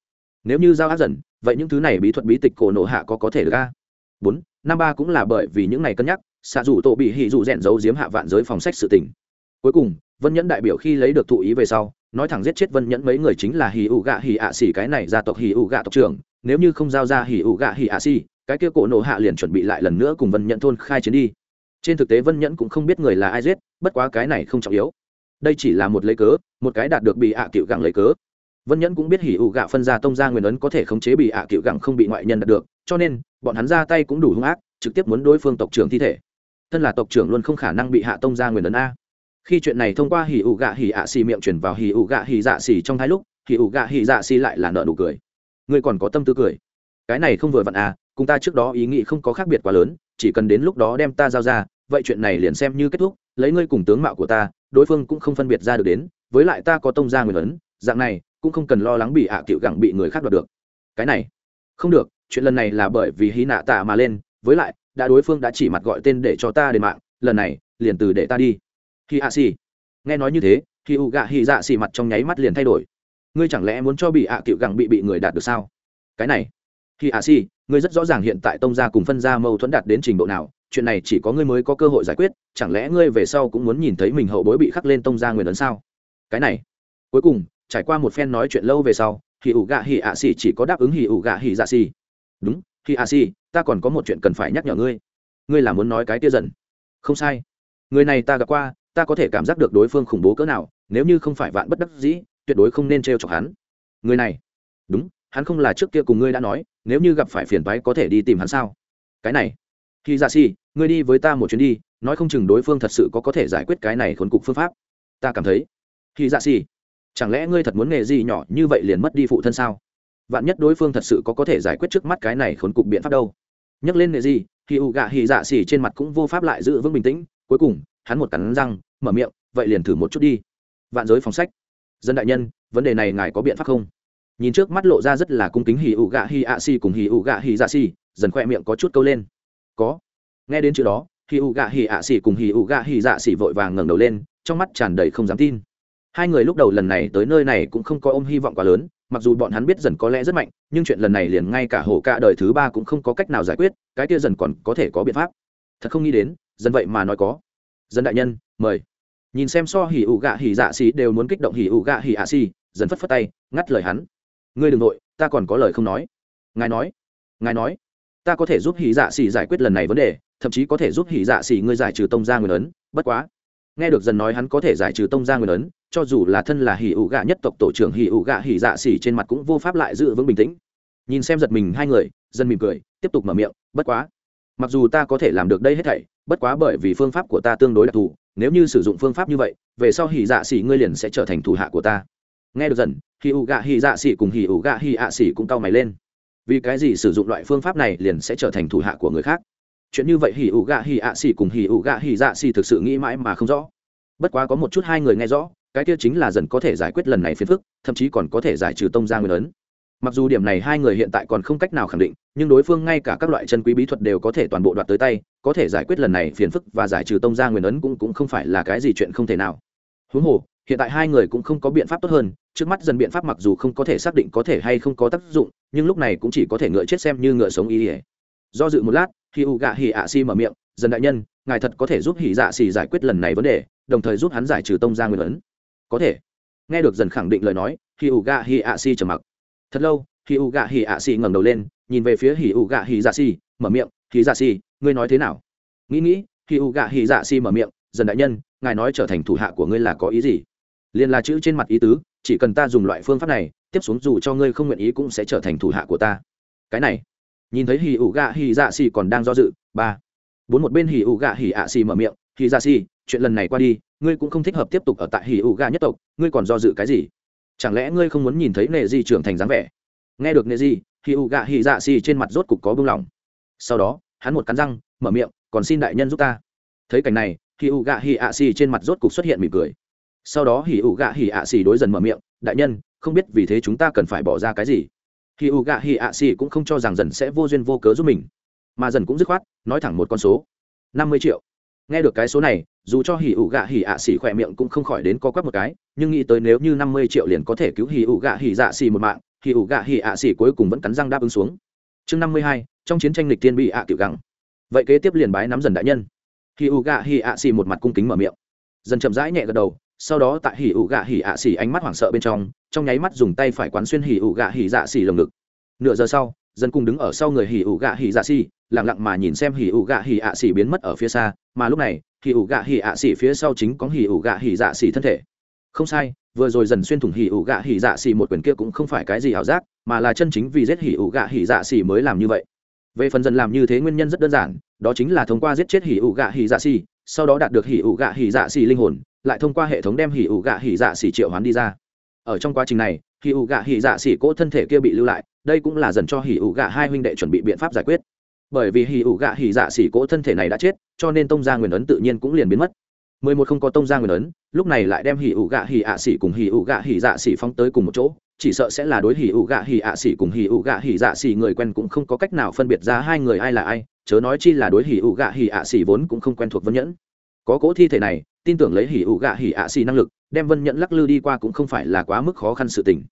Nếu như giao áp dần, vậy những thứ này bí thuật bí tịch cổ nộ hạ có có thể được ra bốn, năm ba cũng là bởi vì những này cân nhắc xạ dù tổ bị hì dù rèn giấu giếm hạ vạn giới phòng sách sự tình cuối cùng, vân nhẫn đại biểu khi lấy được thụ ý về sau, nói thẳng giết chết vân nhẫn mấy người chính là hỉ ủ gạ hỉ ạ xỉ, cái này gia tộc hỉ ủ gạ tộc trưởng, nếu như không giao ra hỉ ủ gạ hỉ ạ xỉ, cái kia cổ nộ hạ liền chuẩn bị lại lần nữa cùng vân nhẫn thôn khai chiến đi. Trên thực tế vân nhẫn cũng không biết người là ai giết, bất quá cái này không trọng yếu. Đây chỉ là một lấy cớ, một cái đạt được bị ạ cựu gặng lấy cớ. Vân nhẫn cũng biết hỉ ủ gạ phân ra tông ra nguyên ấn có thể khống chế bị ạ cựu gặng không bị ngoại nhân đạt được, cho nên, bọn hắn ra tay cũng đủ hung ác, trực tiếp muốn đối phương tộc trưởng thi thể. Thân là tộc trưởng luôn không khả năng bị hạ tông ra nguyên ấn a khi chuyện này thông qua hỉ ủ gạ hỉ ạ xì miệng chuyển vào hỉ ủ gạ hỉ dạ xì trong hai lúc, hỉ ủ gạ hỉ dạ xì lại là nợ nụ cười. Ngươi còn có tâm tư cười. Cái này không vừa vặn à cùng ta trước đó ý nghĩ không có khác biệt quá lớn, chỉ cần đến lúc đó đem ta giao ra, vậy chuyện này liền xem như kết thúc, lấy ngươi cùng tướng mạo của ta, đối phương cũng không phân biệt ra được đến, với lại ta có tông ra nguyên ấn, dạng này, cũng không cần lo lắng bị hạ à cựu gẳng bị người khác đoạt được. Cái này, không được, chuyện lần này là bởi vì hí nạ tạ mà lên, với lại, đã đối phương đã chỉ mặt gọi tên để cho ta đền mạng, lần này, liền từ để ta đi khi ạ xì nghe nói như thế khi u gạ hì dạ xì mặt trong nháy mắt liền thay đổi. Ngươi chẳng lẽ muốn cho bị ạ à cựu gẳng bị bị người đạt được sao? Cái này khi ạ xì ngươi rất rõ ràng hiện tại tông gia cùng phân gia mâu thuẫn đạt đến trình độ nào, chuyện này chỉ có ngươi mới có cơ hội giải quyết, chẳng lẽ ngươi về sau cũng muốn nhìn thấy mình hậu bối bị khắc lên tông gia nguyên ấn sao? Cái này, cuối cùng, trải qua một phen nói chuyện lâu về sau hì ủ gạ hì ạ xì chỉ có đáp ứng hì ủ gạ hì dạ xì đúng hì ạ xì ta còn có một chuyện cần phải nhắc nhở ngươi. Ngươi là muốn nói cái tia dần. Không sai. Người này ta gặp qua ta có thể cảm giác được đối phương khủng bố cỡ nào, nếu như không phải vạn bất đắc dĩ, tuyệt đối không nên t chọc hắn. Người này, đúng, hắn không là trước kia cùng ngươi đã nói, nếu như gặp phải phiền toái có thể đi tìm hắn sao? Cái này khi dạ si ngươi đi với ta một chuyến đi, nói không chừng đối phương thật sự có có thể giải quyết cái này khốn cục phương pháp. Ta cảm thấy khi dạ si chẳng lẽ ngươi thật muốn nghề gì nhỏ như vậy liền mất đi phụ thân sao? Vạn nhất đối phương thật sự có có thể giải quyết trước mắt cái này khốn cục biện pháp đâu. Nhắc lên nghề gì khi ụ gạ hì dạ xì trên mặt cũng vô pháp lại giữ vững bình tĩnh, cuối cùng, hắn một cắn răng mở miệng, vậy liền thử một chút đi. Vạn giới phòng sách. Dân đại nhân, vấn đề này ngài có biện pháp không? Nhìn trước mắt lộ ra rất là cung kính hì ụ gạ hì ạ xì cùng hì ụ gạ hì dạ xì, dần khoe miệng có chút câu lên. Có. Nghe đến chữ đó hì ụ gạ hì ạ xì cùng hì ụ gạ hì dạ xì vội vàng ngẩng đầu lên, trong mắt tràn đầy không dám tin. Hai người lúc đầu lần này tới nơi này cũng không có ôm hy vọng quá lớn, mặc dù bọn hắn biết dần có lẽ rất mạnh, nhưng chuyện lần này liền ngay cả hổ cả đời thứ ba cũng không có cách nào giải quyết, cái kia dần còn có thể có biện pháp. Thật không nghĩ đến, dần vậy mà nói có dân đại nhân, mời. Nhìn xem so hỉ ủ gạ hỉ dạ xì đều muốn kích động hỉ ủ gạ hỉ ạ xì dần phất phất tay, ngắt lời hắn. Ngươi đừng nội, ta còn có lời không nói. Ngài nói. Ngài nói. Ta có thể giúp hỉ dạ xì giải quyết lần này vấn đề, thậm chí có thể giúp hỉ dạ xì ngươi giải trừ tông gia nguyên ấn, bất quá. Nghe được dần nói hắn có thể giải trừ tông gia nguyên ấn, cho dù là thân là hỉ ủ gạ nhất tộc tổ trưởng hỉ ủ gạ hỉ dạ xì trên mặt cũng vô pháp lại giữ vững bình tĩnh. Nhìn xem giật mình hai người, dân mỉm cười, tiếp tục mở miệng, bất quá. Mặc dù ta có thể làm được đây hết thảy bất quá bởi vì phương pháp của ta tương đối đặc thù, nếu như sử dụng phương pháp như vậy, về sau hỉ dạ xỉ ngươi liền sẽ trở thành thủ hạ của ta. Nghe được dần hì ủ gạ hỉ dạ xỉ cùng hỉ ủ gạ hỉ ạ xỉ cũng cau mày lên. Vì cái gì sử dụng loại phương pháp này liền sẽ trở thành thủ hạ của người khác? Chuyện như vậy hỉ ủ gạ hỉ ạ xỉ cùng hỉ ủ gạ hỉ dạ xỉ thực sự nghĩ mãi mà không rõ. Bất quá có một chút hai người nghe rõ, cái kia chính là dần có thể giải quyết lần này phiền phức, thậm chí còn có thể giải trừ tông gia nguyên ấn mặc dù điểm này hai người hiện tại còn không cách nào khẳng định, nhưng đối phương ngay cả các loại chân quý bí thuật đều có thể toàn bộ đoạt tới tay, có thể giải quyết lần này phiền phức và giải trừ tông gia nguyên ấn cũng cũng không phải là cái gì chuyện không thể nào. Huống hồ, hiện tại hai người cũng không có biện pháp tốt hơn, trước mắt dần biện pháp mặc dù không có thể xác định có thể hay không có tác dụng, nhưng lúc này cũng chỉ có thể ngựa chết xem như ngựa sống ý ỉa. Do dự một lát khi u gạ hỉ ạ si mở miệng, dần đại nhân, ngài thật có thể giúp hỉ dạ xì giải quyết lần này vấn đề, đồng thời giúp hắn giải trừ tông gia nguyên ấn. Có thể. Nghe được dần khẳng định lời nói khi u gạ hỉ ạ si trầm mặc thật lâu khi u gạ hỉ ạ xì ngẩng đầu lên, nhìn về phía hỉ u gạ hỉ dạ xì, mở miệng, hỉ dạ xì, ngươi nói thế nào? Nghĩ nghĩ khi u gạ hỉ dạ xì mở miệng, dần đại nhân, ngài nói trở thành thủ hạ của ngươi là có ý gì? Liền là chữ trên mặt ý tứ, chỉ cần ta dùng loại phương pháp này, tiếp xuống dù cho ngươi không nguyện ý cũng sẽ trở thành thủ hạ của ta. Cái này, nhìn thấy hỉ U gạ hỉ dạ xì còn đang do dự, ba. Bốn một bên hỉ U gạ hỉ ạ xì mở miệng, hỉ dạ xì, chuyện lần này qua đi, ngươi cũng không thích hợp tiếp tục ở tại hỉ U gạ nhất tộc, ngươi còn do dự cái gì? Chẳng lẽ ngươi không muốn nhìn thấy nệ di trưởng thành dáng vẻ? Nghe được nệ di hỉ ủ gạ hỉ dạ xì trên mặt rốt cục có bưng lòng. Sau đó, hắn một cắn răng, mở miệng, còn xin đại nhân giúp ta. Thấy cảnh này hỉ ủ gạ hỉ ạ xì trên mặt rốt cục xuất hiện mỉm cười. Sau đó hỉ ủ gạ hỉ ạ xì đối dần mở miệng, đại nhân, không biết vì thế chúng ta cần phải bỏ ra cái gì? Hỉ ủ gạ hỉ ạ xì cũng không cho rằng dần sẽ vô duyên vô cớ giúp mình, mà dần cũng dứt khoát, nói thẳng một con số, năm mươi triệu nghe được cái số này, dù cho hỉ ủ gạ hỉ ạ xỉ khỏe miệng cũng không khỏi đến co quắp một cái, nhưng nghĩ tới nếu như năm mươi triệu liền có thể cứu hỉ ủ gạ hỉ dạ xỉ một mạng, hỉ ủ gạ hỉ ạ xỉ cuối cùng vẫn cắn răng đáp ứng xuống. Chương năm mươi hai, trong chiến tranh lịch tiên bị ạ tiểu gắng vậy kế tiếp liền bái nắm dần đại nhân. Hỉ ủ gạ hỉ ạ xỉ một mặt cung kính mở miệng. Dần chậm rãi nhẹ gật đầu, sau đó tại hỉ ủ gạ hỉ ạ xỉ ánh mắt hoảng sợ bên trong trong nháy mắt dùng tay phải quán xuyên hỉ ủ gạ hỉ dạ xỉ lồng ngực. Nửa giờ sau dân cùng đứng ở sau người hỉ ủ gạ hỉ dạ xỉ lặng lặng mà nhìn xem hỉ ủ gạ hỉ ạ xỉ biến mất ở phía xa mà lúc này hỉ ủ gạ hỉ ạ xỉ phía sau chính có hỉ ủ gạ hỉ dạ xỉ thân thể không sai vừa rồi dần xuyên thủng hỉ ủ gạ hỉ dạ xỉ một quyền kia cũng không phải cái gì ảo giác mà là chân chính vì giết hỉ ủ gạ hỉ dạ xỉ mới làm như vậy về phần dần làm như thế nguyên nhân rất đơn giản đó chính là thông qua giết chết hỉ ủ gạ hỉ dạ xỉ, sau đó đạt được hỉ ủ gạ hỉ dạ xỉ linh hồn lại thông qua hệ thống đem hỉ ủ gạ hỉ dạ xỉ triệu hoán đi ra ở trong quá trình này hỉ ủ gạ hỉ dạ xỉ cỗ thân thể kia bị lưu lại đây cũng là dần cho hỉ ủ gạ hai huynh đệ chuẩn bị biện pháp giải quyết bởi vì hỉ ủ gạ hỉ dạ xỉ cỗ thân thể này đã chết, cho nên tông gia nguyên ấn tự nhiên cũng liền biến mất. Mười một không có tông gia nguyên ấn, lúc này lại đem hỉ ủ gạ hỉ ạ xỉ cùng hỉ ủ gạ hỉ dạ xỉ phóng tới cùng một chỗ, chỉ sợ sẽ là đối hỉ ủ gạ hỉ ạ xỉ cùng hỉ ủ gạ hỉ dạ xỉ người quen cũng không có cách nào phân biệt ra hai người ai là ai, chớ nói chi là đối hỉ ủ gạ hỉ ạ xỉ vốn cũng không quen thuộc vân nhẫn. Có cỗ thi thể này, tin tưởng lấy hỉ ủ gạ hỉ ạ xỉ năng lực, đem vân nhẫn lắc lư đi qua cũng không phải là quá mức khó khăn sự tình.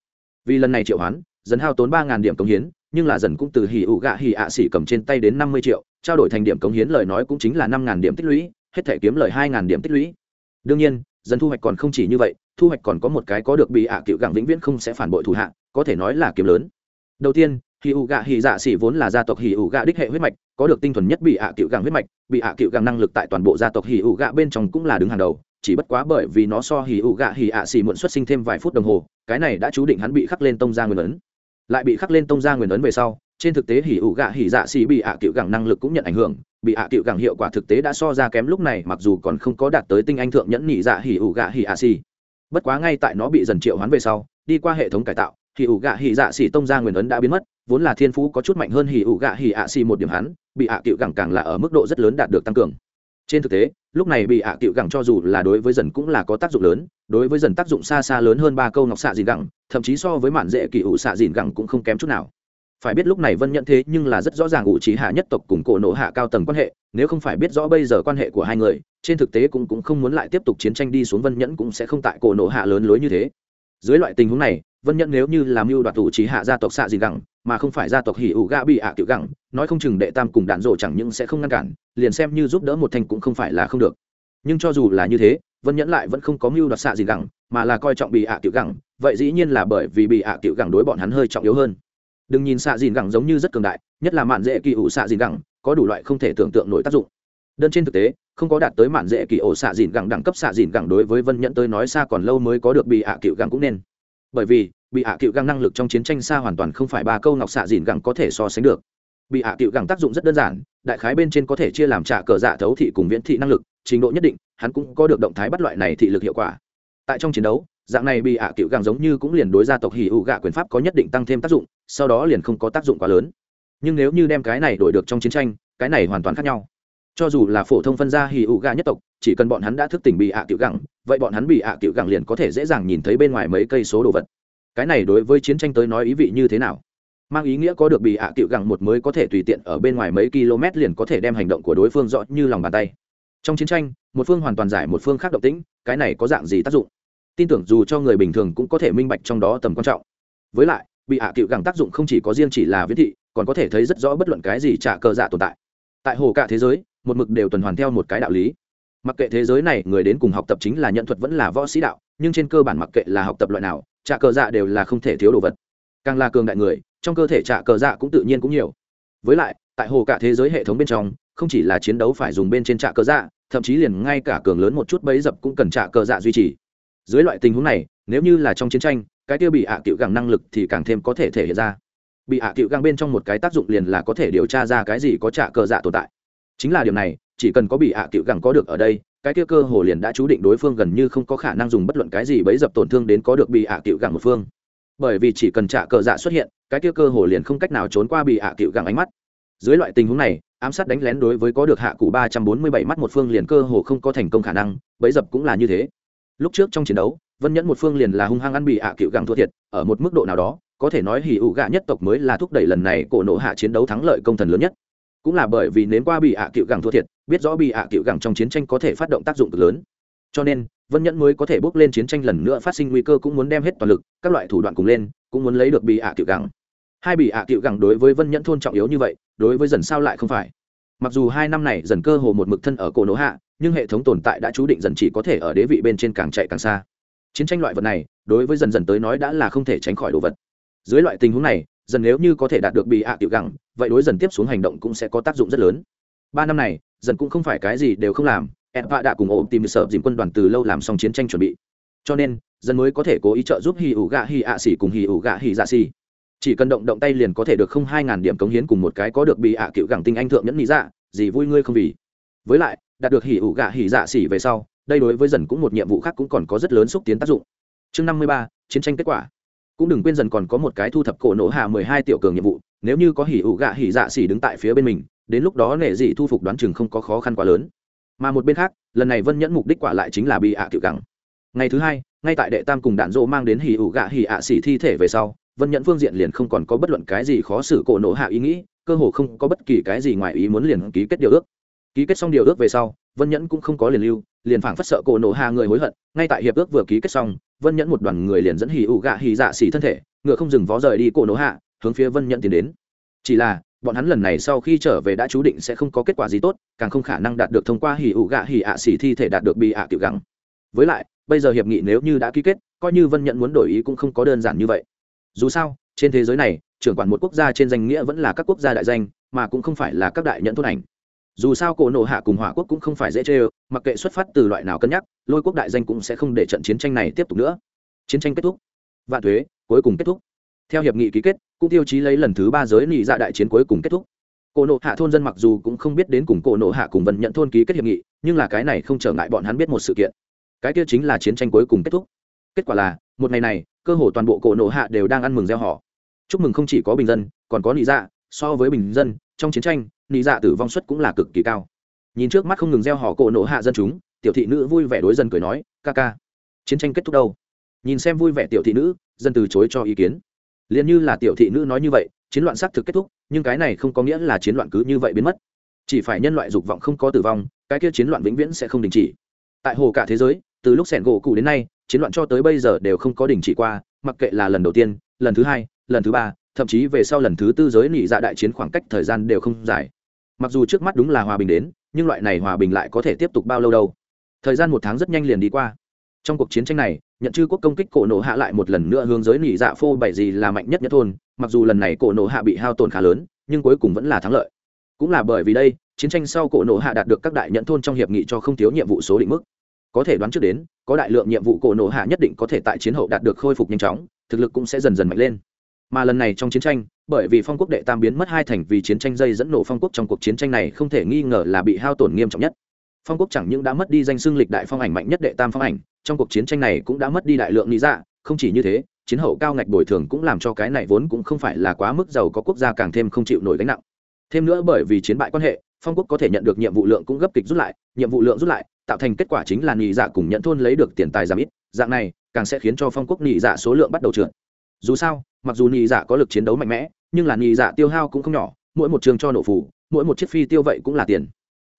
Vì lần này triệu hoán, dần hao tốn ba ngàn điểm công hiến nhưng là dần cũng từ hỉ ủ gạ hỉ ạ xỉ cầm trên tay đến năm mươi triệu, trao đổi thành điểm cống hiến lời nói cũng chính là năm ngàn điểm tích lũy, hết thể kiếm lời hai ngàn điểm tích lũy. Đương nhiên, dần thu hoạch còn không chỉ như vậy, thu hoạch còn có một cái có được bị ạ cựu gặng vĩnh viễn không sẽ phản bội thủ hạng có thể nói là kiếm lớn. Đầu tiên hỉ ủ gạ hỉ dạ xỉ vốn là gia tộc hỉ ủ gạ đích hệ huyết mạch, có được tinh thuần nhất bị ạ cựu gặng huyết mạch, bị ạ cựu gặng năng lực tại toàn bộ gia tộc hỉ ủ gạ bên trong cũng là đứng hàng đầu, chỉ bất quá bởi vì nó so hỉ ủ gạ hỉ ạ xỉ muộn xuất sinh thêm vài phút đồng hồ, cái này đã chú định hắn bị khắc lên tông gia nguyên ấn lại bị khắc lên tông gia nguyên ấn về sau, trên thực tế hỉ ủ gạ hỉ dạ xì bị ạ cựu gẳng năng lực cũng nhận ảnh hưởng, bị ạ cựu gẳng hiệu quả thực tế đã so ra kém lúc này mặc dù còn không có đạt tới tinh anh thượng nhẫn nhị dạ hỉ ủ gạ hỉ ạ xì. Bất quá ngay tại nó bị dần triệu hoán về sau, đi qua hệ thống cải tạo, hỉ ủ gạ hỉ dạ xì tông gia nguyên ấn đã biến mất, vốn là thiên phú có chút mạnh hơn hỉ ủ gạ hỉ ạ xì một điểm hắn, bị ạ cựu gẳng càng là ở mức độ rất lớn đạt được tăng cường trên thực tế, lúc này bị ạ cựu gẳng cho dù là đối với dần cũng là có tác dụng lớn, đối với dần tác dụng xa xa lớn hơn ba câu ngọc xạ dìn gẳng, thậm chí so với mạn dễ kỳ ủ xạ dìn gẳng cũng không kém chút nào. Phải biết lúc này vân nhận thế nhưng là rất rõ ràng ủ trí hạ nhất tộc cùng cổ nộ hạ cao tầng quan hệ, nếu không phải biết rõ bây giờ quan hệ của hai người, trên thực tế cũng cũng không muốn lại tiếp tục chiến tranh đi xuống vân nhẫn cũng sẽ không tại cổ nộ hạ lớn lối như thế. Dưới loại tình huống này, vân nhẫn nếu như làm mưu đoạt ủ trí hạ gia tộc xạ dìn gẳng mà không phải gia tộc hỉ ủ gạ bị ạ tiểu gẳng, nói không chừng đệ tam cùng đạn rộ chẳng những sẽ không ngăn cản, liền xem như giúp đỡ một thành cũng không phải là không được. Nhưng cho dù là như thế, vân nhẫn lại vẫn không có mưu đoạt xạ gì gẳng, mà là coi trọng bị ạ tiểu gẳng, vậy dĩ nhiên là bởi vì bị ạ tiểu gẳng đối bọn hắn hơi trọng yếu hơn. Đừng nhìn xạ dìn gẳng giống như rất cường đại, nhất là mạn dễ kỳ ủ xạ dìn gẳng, có đủ loại không thể tưởng tượng nổi tác dụng. Đơn trên thực tế, không có đạt tới mạn dễ kỳ ổ xạ dìn gẳng đẳng cấp xạ dìn gẳng đối với vân nhẫn tới nói xa còn lâu mới có được bị ạ tiểu gẳng cũng nên. Bởi vì bị hạ cựu găng năng lực trong chiến tranh xa hoàn toàn không phải ba câu ngọc xạ dìn gẳng có thể so sánh được. Bị hạ cựu gẳng tác dụng rất đơn giản, đại khái bên trên có thể chia làm trả cờ dạ thấu thị cùng viễn thị năng lực, trình độ nhất định, hắn cũng có được động thái bắt loại này thị lực hiệu quả. Tại trong chiến đấu, dạng này bị hạ cựu gẳng giống như cũng liền đối gia tộc hỉ ụ gạ quyền pháp có nhất định tăng thêm tác dụng, sau đó liền không có tác dụng quá lớn. Nhưng nếu như đem cái này đổi được trong chiến tranh, cái này hoàn toàn khác nhau. Cho dù là phổ thông phân gia hỉ ụ gạ nhất tộc, chỉ cần bọn hắn đã thức tỉnh bị hạ cựu gẳng, vậy bọn hắn bị hạ cựu gẳng liền có thể dễ dàng nhìn thấy bên ngoài mấy cây số đồ vật cái này đối với chiến tranh tới nói ý vị như thế nào? Mang ý nghĩa có được bị ạ à tiệu gẳng một mới có thể tùy tiện ở bên ngoài mấy km liền có thể đem hành động của đối phương rõ như lòng bàn tay. Trong chiến tranh, một phương hoàn toàn giải một phương khác động tĩnh, cái này có dạng gì tác dụng? Tin tưởng dù cho người bình thường cũng có thể minh bạch trong đó tầm quan trọng. Với lại, bị ạ à tiệu gẳng tác dụng không chỉ có riêng chỉ là viễn thị, còn có thể thấy rất rõ bất luận cái gì trả cờ dạ tồn tại. Tại hồ cả thế giới, một mực đều tuần hoàn theo một cái đạo lý. Mặc kệ thế giới này người đến cùng học tập chính là nhận thuật vẫn là võ sĩ đạo, nhưng trên cơ bản mặc kệ là học tập loại nào trạ cờ dạ đều là không thể thiếu đồ vật. Càng là cường đại người, trong cơ thể trạ cờ dạ cũng tự nhiên cũng nhiều. Với lại, tại hồ cả thế giới hệ thống bên trong, không chỉ là chiến đấu phải dùng bên trên trạ cơ dạ thậm chí liền ngay cả cường lớn một chút bấy dập cũng cần trạ cơ dạ duy trì. Dưới loại tình huống này, nếu như là trong chiến tranh, cái tiêu bị ạ à cựu gẳng năng lực thì càng thêm có thể thể hiện ra. Bị ạ à cựu gẳng bên trong một cái tác dụng liền là có thể điều tra ra cái gì có trạ cơ dạ tồn tại. Chính là điều này, chỉ cần có bị ạ à cựu gẳng có được ở đây cái kia cơ hồ liền đã chú định đối phương gần như không có khả năng dùng bất luận cái gì bấy dập tổn thương đến có được bị ạ cựu gẳng một phương. Bởi vì chỉ cần trả cờ dạ xuất hiện, cái kia cơ hồ liền không cách nào trốn qua bị ạ cựu gẳng ánh mắt. Dưới loại tình huống này, ám sát đánh lén đối với có được hạ cụ ba trăm bốn mươi bảy mắt một phương liền cơ hồ không có thành công khả năng, bấy dập cũng là như thế. Lúc trước trong chiến đấu, vân nhẫn một phương liền là hung hăng ăn bị ạ cựu gẳng thua thiệt, ở một mức độ nào đó, có thể nói hỉ ụ gạ nhất tộc mới là thúc đẩy lần này cổ nộ hạ chiến đấu thắng lợi công thần lớn nhất cũng là bởi vì nếm qua bị ạ cựu gẳng thua thiệt, biết rõ bị ạ cựu gẳng trong chiến tranh có thể phát động tác dụng cực lớn. Cho nên, vân nhẫn mới có thể bước lên chiến tranh lần nữa phát sinh nguy cơ cũng muốn đem hết toàn lực, các loại thủ đoạn cùng lên, cũng muốn lấy được bị ạ cựu gẳng. Hai bị ạ cựu gẳng đối với vân nhẫn thôn trọng yếu như vậy, đối với dần sao lại không phải. Mặc dù hai năm này dần cơ hồ một mực thân ở cổ nỗ hạ, nhưng hệ thống tồn tại đã chú định dần chỉ có thể ở đế vị bên trên càng chạy càng xa. Chiến tranh loại vật này, đối với dần dần tới nói đã là không thể tránh khỏi đồ vật. Dưới loại tình huống này dần nếu như có thể đạt được bị ạ tiểu gẳng, vậy đối dần tiếp xuống hành động cũng sẽ có tác dụng rất lớn. Ba năm này, dần cũng không phải cái gì đều không làm ẹn vạ đã cùng ổ tìm sợ dìm quân đoàn từ lâu làm xong chiến tranh chuẩn bị. Cho nên, dần mới có thể cố ý trợ giúp hì ủ gạ hì ạ xỉ cùng hì ủ gạ hì dạ xỉ. Chỉ cần động động tay liền có thể được không hai ngàn điểm cống hiến cùng một cái có được bị ạ cựu gẳng tinh anh thượng nhẫn nghĩ dạ gì vui ngươi không vì. Với lại, đạt được hỉ ủ gạ hỉ dạ xỉ về sau, đây đối với dần cũng một nhiệm vụ khác cũng còn có rất lớn xúc tiến tác dụng. Chương năm mươi ba, chiến tranh kết quả cũng đừng quên dần còn có một cái thu thập cổ nổ hạ mười hai tiểu cường nhiệm vụ, nếu như có hỉ ủ gạ hỉ dạ xỉ đứng tại phía bên mình, đến lúc đó nệ dị thu phục đoán chừng không có khó khăn quá lớn. Mà một bên khác, lần này vân nhẫn mục đích quả lại chính là bị ạ cựu cẳng ngày thứ hai, ngay tại đệ tam cùng đạn dỗ mang đến hỉ ủ gạ hỉ ạ xỉ thi thể về sau, vân nhẫn phương diện liền không còn có bất luận cái gì khó xử cổ nổ hạ ý nghĩ, cơ hồ không có bất kỳ cái gì ngoài ý muốn liền ký kết điều ước. Ký kết xong điều ước về sau, vân nhẫn cũng không có liền lưu liền phảng phất sợ cổ nổ hạ người hối hận, ngay tại hiệp ước vừa ký kết xong, vân nhẫn một đoàn người liền dẫn hì ủ gạ hì dạ xỉ thân thể, ngựa không dừng vó rời đi cổ nổ hạ hướng phía vân nhẫn tiến đến. Chỉ là, bọn hắn lần này sau khi trở về đã chú định sẽ không có kết quả gì tốt, càng không khả năng đạt được thông qua hì ủ gạ hì ạ dạ xỉ thi thể đạt được bị ạ tiểu gắng. Với lại, bây giờ hiệp nghị nếu như đã ký kết, coi như vân nhẫn muốn đổi ý cũng không có đơn giản như vậy. Dù sao, trên thế giới này, trưởng quản một quốc gia trên danh nghĩa vẫn là các quốc gia đại danh, mà cũng không phải là các đại nhận thôn ảnh dù sao cổ nộ hạ cùng hỏa quốc cũng không phải dễ chê ơ mặc kệ xuất phát từ loại nào cân nhắc, lôi quốc đại danh cũng sẽ không để trận chiến tranh này tiếp tục nữa. Chiến tranh kết thúc. Vạn thuế, cuối cùng kết thúc. Theo hiệp nghị ký kết, cũng tiêu chí lấy lần thứ ba giới nghị dạ đại chiến cuối cùng kết thúc. Cổ nộ hạ thôn dân mặc dù cũng không biết đến cùng cổ nộ hạ cùng vần nhận thôn ký kết hiệp nghị, nhưng là cái này không trở ngại bọn hắn biết một sự kiện. Cái kia chính là chiến tranh cuối cùng kết thúc. Kết quả là, một ngày này, cơ hồ toàn bộ cổ nộ hạ đều đang ăn mừng gieo họ. Chúc mừng không chỉ có bình dân, còn có nị dạ so với bình dân, trong chiến tranh nị dạ tử vong suất cũng là cực kỳ cao. Nhìn trước mắt không ngừng gieo họ cổ nộ hạ dân chúng, tiểu thị nữ vui vẻ đối dân cười nói, ca ca, chiến tranh kết thúc đâu? Nhìn xem vui vẻ tiểu thị nữ, dân từ chối cho ý kiến. Liền như là tiểu thị nữ nói như vậy, chiến loạn xác thực kết thúc, nhưng cái này không có nghĩa là chiến loạn cứ như vậy biến mất. Chỉ phải nhân loại dục vọng không có tử vong, cái kia chiến loạn vĩnh viễn sẽ không đình chỉ. Tại hồ cả thế giới, từ lúc sẻn gỗ cụ đến nay, chiến loạn cho tới bây giờ đều không có đình chỉ qua, mặc kệ là lần đầu tiên, lần thứ hai, lần thứ ba, thậm chí về sau lần thứ tư giới nị dạ đại chiến khoảng cách thời gian đều không dài mặc dù trước mắt đúng là hòa bình đến, nhưng loại này hòa bình lại có thể tiếp tục bao lâu đâu? Thời gian một tháng rất nhanh liền đi qua. Trong cuộc chiến tranh này, nhận chư quốc công kích cổ nổ hạ lại một lần nữa hướng giới nỉ dạ phô bảy gì là mạnh nhất nhất thôn, mặc dù lần này cổ nổ hạ bị hao tổn khá lớn, nhưng cuối cùng vẫn là thắng lợi. Cũng là bởi vì đây, chiến tranh sau cổ nổ hạ đạt được các đại nhận thôn trong hiệp nghị cho không thiếu nhiệm vụ số định mức. Có thể đoán trước đến, có đại lượng nhiệm vụ cổ nổ hạ nhất định có thể tại chiến hậu đạt được khôi phục nhanh chóng, thực lực cũng sẽ dần dần mạnh lên mà lần này trong chiến tranh, bởi vì phong quốc đệ tam biến mất hai thành vì chiến tranh dây dẫn nổ phong quốc trong cuộc chiến tranh này không thể nghi ngờ là bị hao tổn nghiêm trọng nhất. Phong quốc chẳng những đã mất đi danh xưng lịch đại phong ảnh mạnh nhất đệ tam phong ảnh, trong cuộc chiến tranh này cũng đã mất đi đại lượng lý dạ không chỉ như thế, chiến hậu cao ngạch bồi thường cũng làm cho cái này vốn cũng không phải là quá mức giàu có quốc gia càng thêm không chịu nổi gánh nặng. Thêm nữa bởi vì chiến bại quan hệ, phong quốc có thể nhận được nhiệm vụ lượng cũng gấp kịch rút lại, nhiệm vụ lượng rút lại, tạo thành kết quả chính là nhị dạ cùng nhận thôn lấy được tiền tài giảm ít, dạng này, càng sẽ khiến cho phong quốc nhị dạ số lượng bắt đầu trượt. Dù sao mặc dù nhị dạ có lực chiến đấu mạnh mẽ, nhưng là nhị dạ tiêu hao cũng không nhỏ, mỗi một trường cho nổ phủ, mỗi một chiếc phi tiêu vậy cũng là tiền.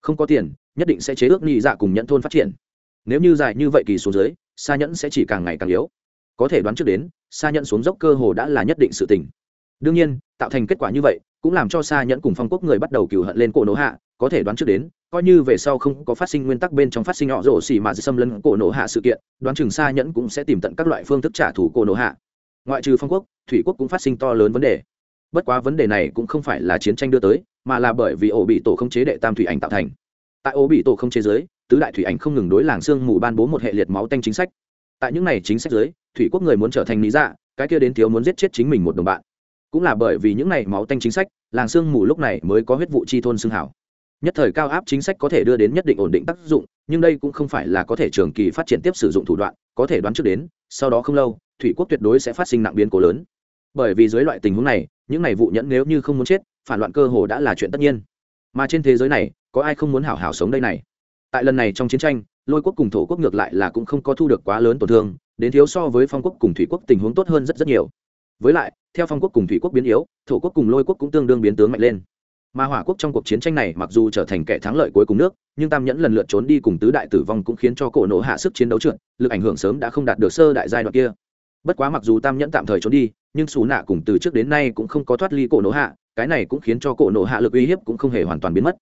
Không có tiền, nhất định sẽ chế ước nhị dạ cùng nhận thôn phát triển. Nếu như dài như vậy kỳ số dưới xa nhẫn sẽ chỉ càng ngày càng yếu. Có thể đoán trước đến xa nhẫn xuống dốc cơ hồ đã là nhất định sự tình. Đương nhiên, tạo thành kết quả như vậy, cũng làm cho xa nhẫn cùng phong quốc người bắt đầu cửu hận lên cổ nổ hạ, có thể đoán trước đến, coi như về sau không có phát sinh nguyên tắc bên trong phát sinh họ rổ xì mà xâm lấn cổ nổ hạ sự kiện, đoán chừng xa nhẫn cũng sẽ tìm tận các loại phương thức trả thù cổ nổ hạ ngoại trừ phong quốc, thủy quốc cũng phát sinh to lớn vấn đề. Bất quá vấn đề này cũng không phải là chiến tranh đưa tới, mà là bởi vì ổ bị tổ không chế đệ tam thủy ảnh tạo thành. Tại ổ bị tổ không chế giới tứ đại thủy ảnh không ngừng đối làng sương mù ban bố một hệ liệt máu tanh chính sách. Tại những này chính sách giới thủy quốc người muốn trở thành lý dạ cái kia đến thiếu muốn giết chết chính mình một đồng bạn. Cũng là bởi vì những này máu tanh chính sách, làng sương mù lúc này mới có huyết vụ chi thôn xương hảo. Nhất thời cao áp chính sách có thể đưa đến nhất định ổn định tác dụng nhưng đây cũng không phải là có thể trường kỳ phát triển tiếp sử dụng thủ đoạn, có thể đoán trước đến, sau đó không lâu, thủy quốc tuyệt đối sẽ phát sinh nặng biến cố lớn. Bởi vì dưới loại tình huống này, những này vụ nhẫn nếu như không muốn chết, phản loạn cơ hồ đã là chuyện tất nhiên. Mà trên thế giới này, có ai không muốn hảo hảo sống đây này? Tại lần này trong chiến tranh, lôi quốc cùng thổ quốc ngược lại là cũng không có thu được quá lớn tổn thương, đến thiếu so với phong quốc cùng thủy quốc tình huống tốt hơn rất rất nhiều. Với lại, theo phong quốc cùng thủy quốc biến yếu, thổ quốc cùng lôi quốc cũng tương đương biến tướng mạnh lên mà hỏa quốc trong cuộc chiến tranh này mặc dù trở thành kẻ thắng lợi cuối cùng nước, nhưng tam nhẫn lần lượt trốn đi cùng tứ đại tử vong cũng khiến cho cổ nổ hạ sức chiến đấu trượt, lực ảnh hưởng sớm đã không đạt được sơ đại giai đoạn kia. Bất quá mặc dù tam nhẫn tạm thời trốn đi, nhưng xù nạ cùng từ trước đến nay cũng không có thoát ly cổ nổ hạ, cái này cũng khiến cho cổ nổ hạ lực uy hiếp cũng không hề hoàn toàn biến mất.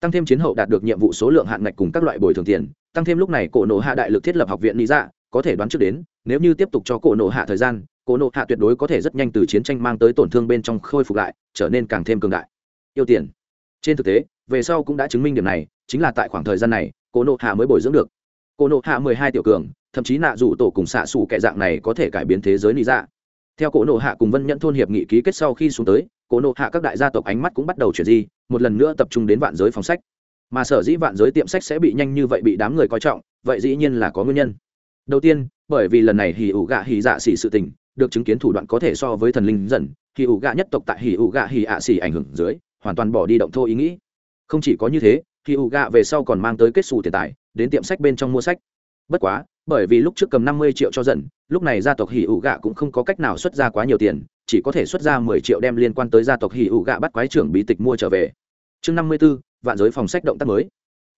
Tăng thêm chiến hậu đạt được nhiệm vụ số lượng hạn ngạch cùng các loại bồi thường tiền, tăng thêm lúc này cổ nổ hạ đại lực thiết lập học viện lý dạ có thể đoán trước đến, nếu như tiếp tục cho cổ nổ hạ thời gian, cổ nổ hạ tuyệt đối có thể rất nhanh từ chiến tranh mang tới tổn thương bên trong khôi phục lại, trở nên càng thêm cường đại yêu tiền. Trên thực tế, về sau cũng đã chứng minh điểm này, chính là tại khoảng thời gian này Cố nộ hạ mới bồi dưỡng được. Cố nộ hạ mười hai tiểu cường, thậm chí nạ rủ tổ cùng xạ xù kẻ dạng này có thể cải biến thế giới lý dạ. Theo cổ nộ hạ cùng vân nhẫn thôn hiệp nghị ký kết sau khi xuống tới, cổ nộ hạ các đại gia tộc ánh mắt cũng bắt đầu chuyển di, một lần nữa tập trung đến vạn giới phòng sách. Mà sở dĩ vạn giới tiệm sách sẽ bị nhanh như vậy bị đám người coi trọng, vậy dĩ nhiên là có nguyên nhân. Đầu tiên, bởi vì lần này hì ủ gạ hì dạ xỉ sự tình, được chứng kiến thủ đoạn có thể so với thần linh dần hì ủ gạ nhất tộc tại hì ủ gạ hì ạ xỉ ảnh hưởng dưới hoàn toàn bỏ đi động thô ý nghĩ. Không chỉ có như thế, khi ủ gạ về sau còn mang tới kết xù tiền tài, đến tiệm sách bên trong mua sách. Bất quá, bởi vì lúc trước cầm năm mươi triệu cho dần lúc này gia tộc hỉ ủ gạ cũng không có cách nào xuất ra quá nhiều tiền, chỉ có thể xuất ra mười triệu đem liên quan tới gia tộc hỉ ủ gạ bắt quái trưởng bí tịch mua trở về. Chương năm mươi b ố vạn giới phòng sách động tác mới.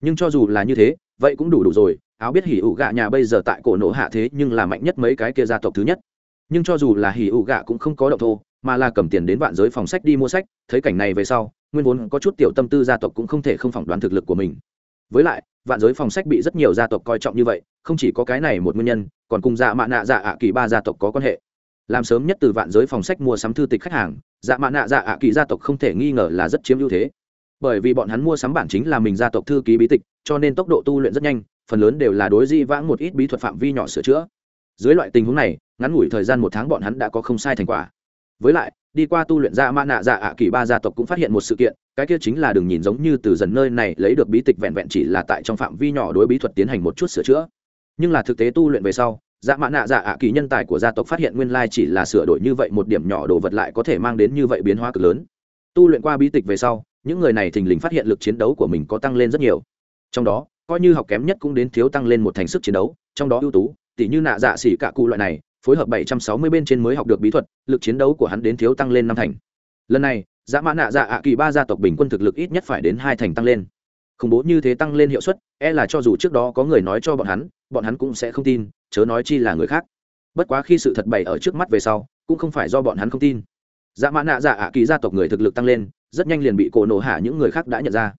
Nhưng cho dù là như thế, vậy cũng đủ đủ rồi, áo biết hỉ ủ gạ nhà bây giờ tại cổ nổ hạ thế nhưng là mạnh nhất mấy cái kia gia tộc thứ nhất. Nhưng cho dù là hỉ ủ gạ cũng không có động thô, mà là cầm tiền đến vạn giới phòng sách đi mua sách, thấy cảnh này về sau nguyên vốn có chút tiểu tâm tư gia tộc cũng không thể không phỏng đoán thực lực của mình. Với lại, vạn giới phòng sách bị rất nhiều gia tộc coi trọng như vậy, không chỉ có cái này một nguyên nhân, còn cùng dạ mạ nạ dạ ạ kỳ ba gia tộc có quan hệ. Làm sớm nhất từ vạn giới phòng sách mua sắm thư tịch khách hàng dạ mạ nạ dạ ạ kỳ gia tộc không thể nghi ngờ là rất chiếm ưu thế. Bởi vì bọn hắn mua sắm bản chính là mình gia tộc thư ký bí tịch, cho nên tốc độ tu luyện rất nhanh, phần lớn đều là đối di vãng một ít bí thuật phạm vi nhỏ sửa chữa. Dưới loại tình huống này, ngắn ngủi thời gian một tháng bọn hắn đã có không sai thành quả. Với lại đi qua tu luyện ra mã nạ dạ ạ kỳ ba gia tộc cũng phát hiện một sự kiện, cái kia chính là đừng nhìn giống như từ dần nơi này lấy được bí tịch vẹn vẹn chỉ là tại trong phạm vi nhỏ đối bí thuật tiến hành một chút sửa chữa. Nhưng là thực tế tu luyện về sau dạ mã nạ dạ ạ kỳ nhân tài của gia tộc phát hiện nguyên lai chỉ là sửa đổi như vậy một điểm nhỏ đồ vật lại có thể mang đến như vậy biến hóa cực lớn. Tu luyện qua bí tịch về sau, những người này thình lình phát hiện lực chiến đấu của mình có tăng lên rất nhiều. Trong đó, coi như học kém nhất cũng đến thiếu tăng lên một thành sức chiến đấu, trong đó ưu tú tỷ như nạ dạ xỉ cả cụ loại này phối hợp 760 bên trên mới học được bí thuật, lực chiến đấu của hắn đến thiếu tăng lên năm thành. Lần này dã mã nạ dạ ạ kỳ ba gia tộc bình quân thực lực ít nhất phải đến hai thành tăng lên. Không bố như thế tăng lên hiệu suất e là cho dù trước đó có người nói cho bọn hắn bọn hắn cũng sẽ không tin, chớ nói chi là người khác. Bất quá khi sự thật bày ở trước mắt về sau, cũng không phải do bọn hắn không tin. Dã mã nạ dạ ạ kỳ gia tộc người thực lực tăng lên, rất nhanh liền bị cổ nổ hạ những người khác đã nhận ra.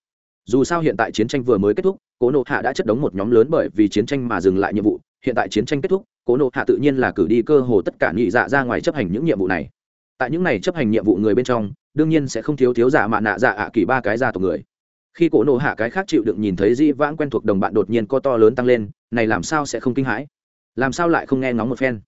Dù sao hiện tại chiến tranh vừa mới kết thúc, cổ nổ hạ đã chất đống một nhóm lớn bởi vì chiến tranh mà dừng lại nhiệm vụ, hiện tại chiến tranh kết thúc cổ nộ hạ tự nhiên là cử đi cơ hồ tất cả nhị dạ ra ngoài chấp hành những nhiệm vụ này. Tại những này chấp hành nhiệm vụ người bên trong, đương nhiên sẽ không thiếu thiếu giả mạ nạ dạ ạ kỳ ba cái gia tộc người. Khi cổ nộ hạ cái khác chịu đựng nhìn thấy dĩ vãng quen thuộc đồng bạn đột nhiên co to lớn tăng lên, này làm sao sẽ không kinh hãi? Làm sao lại không nghe ngóng một phen?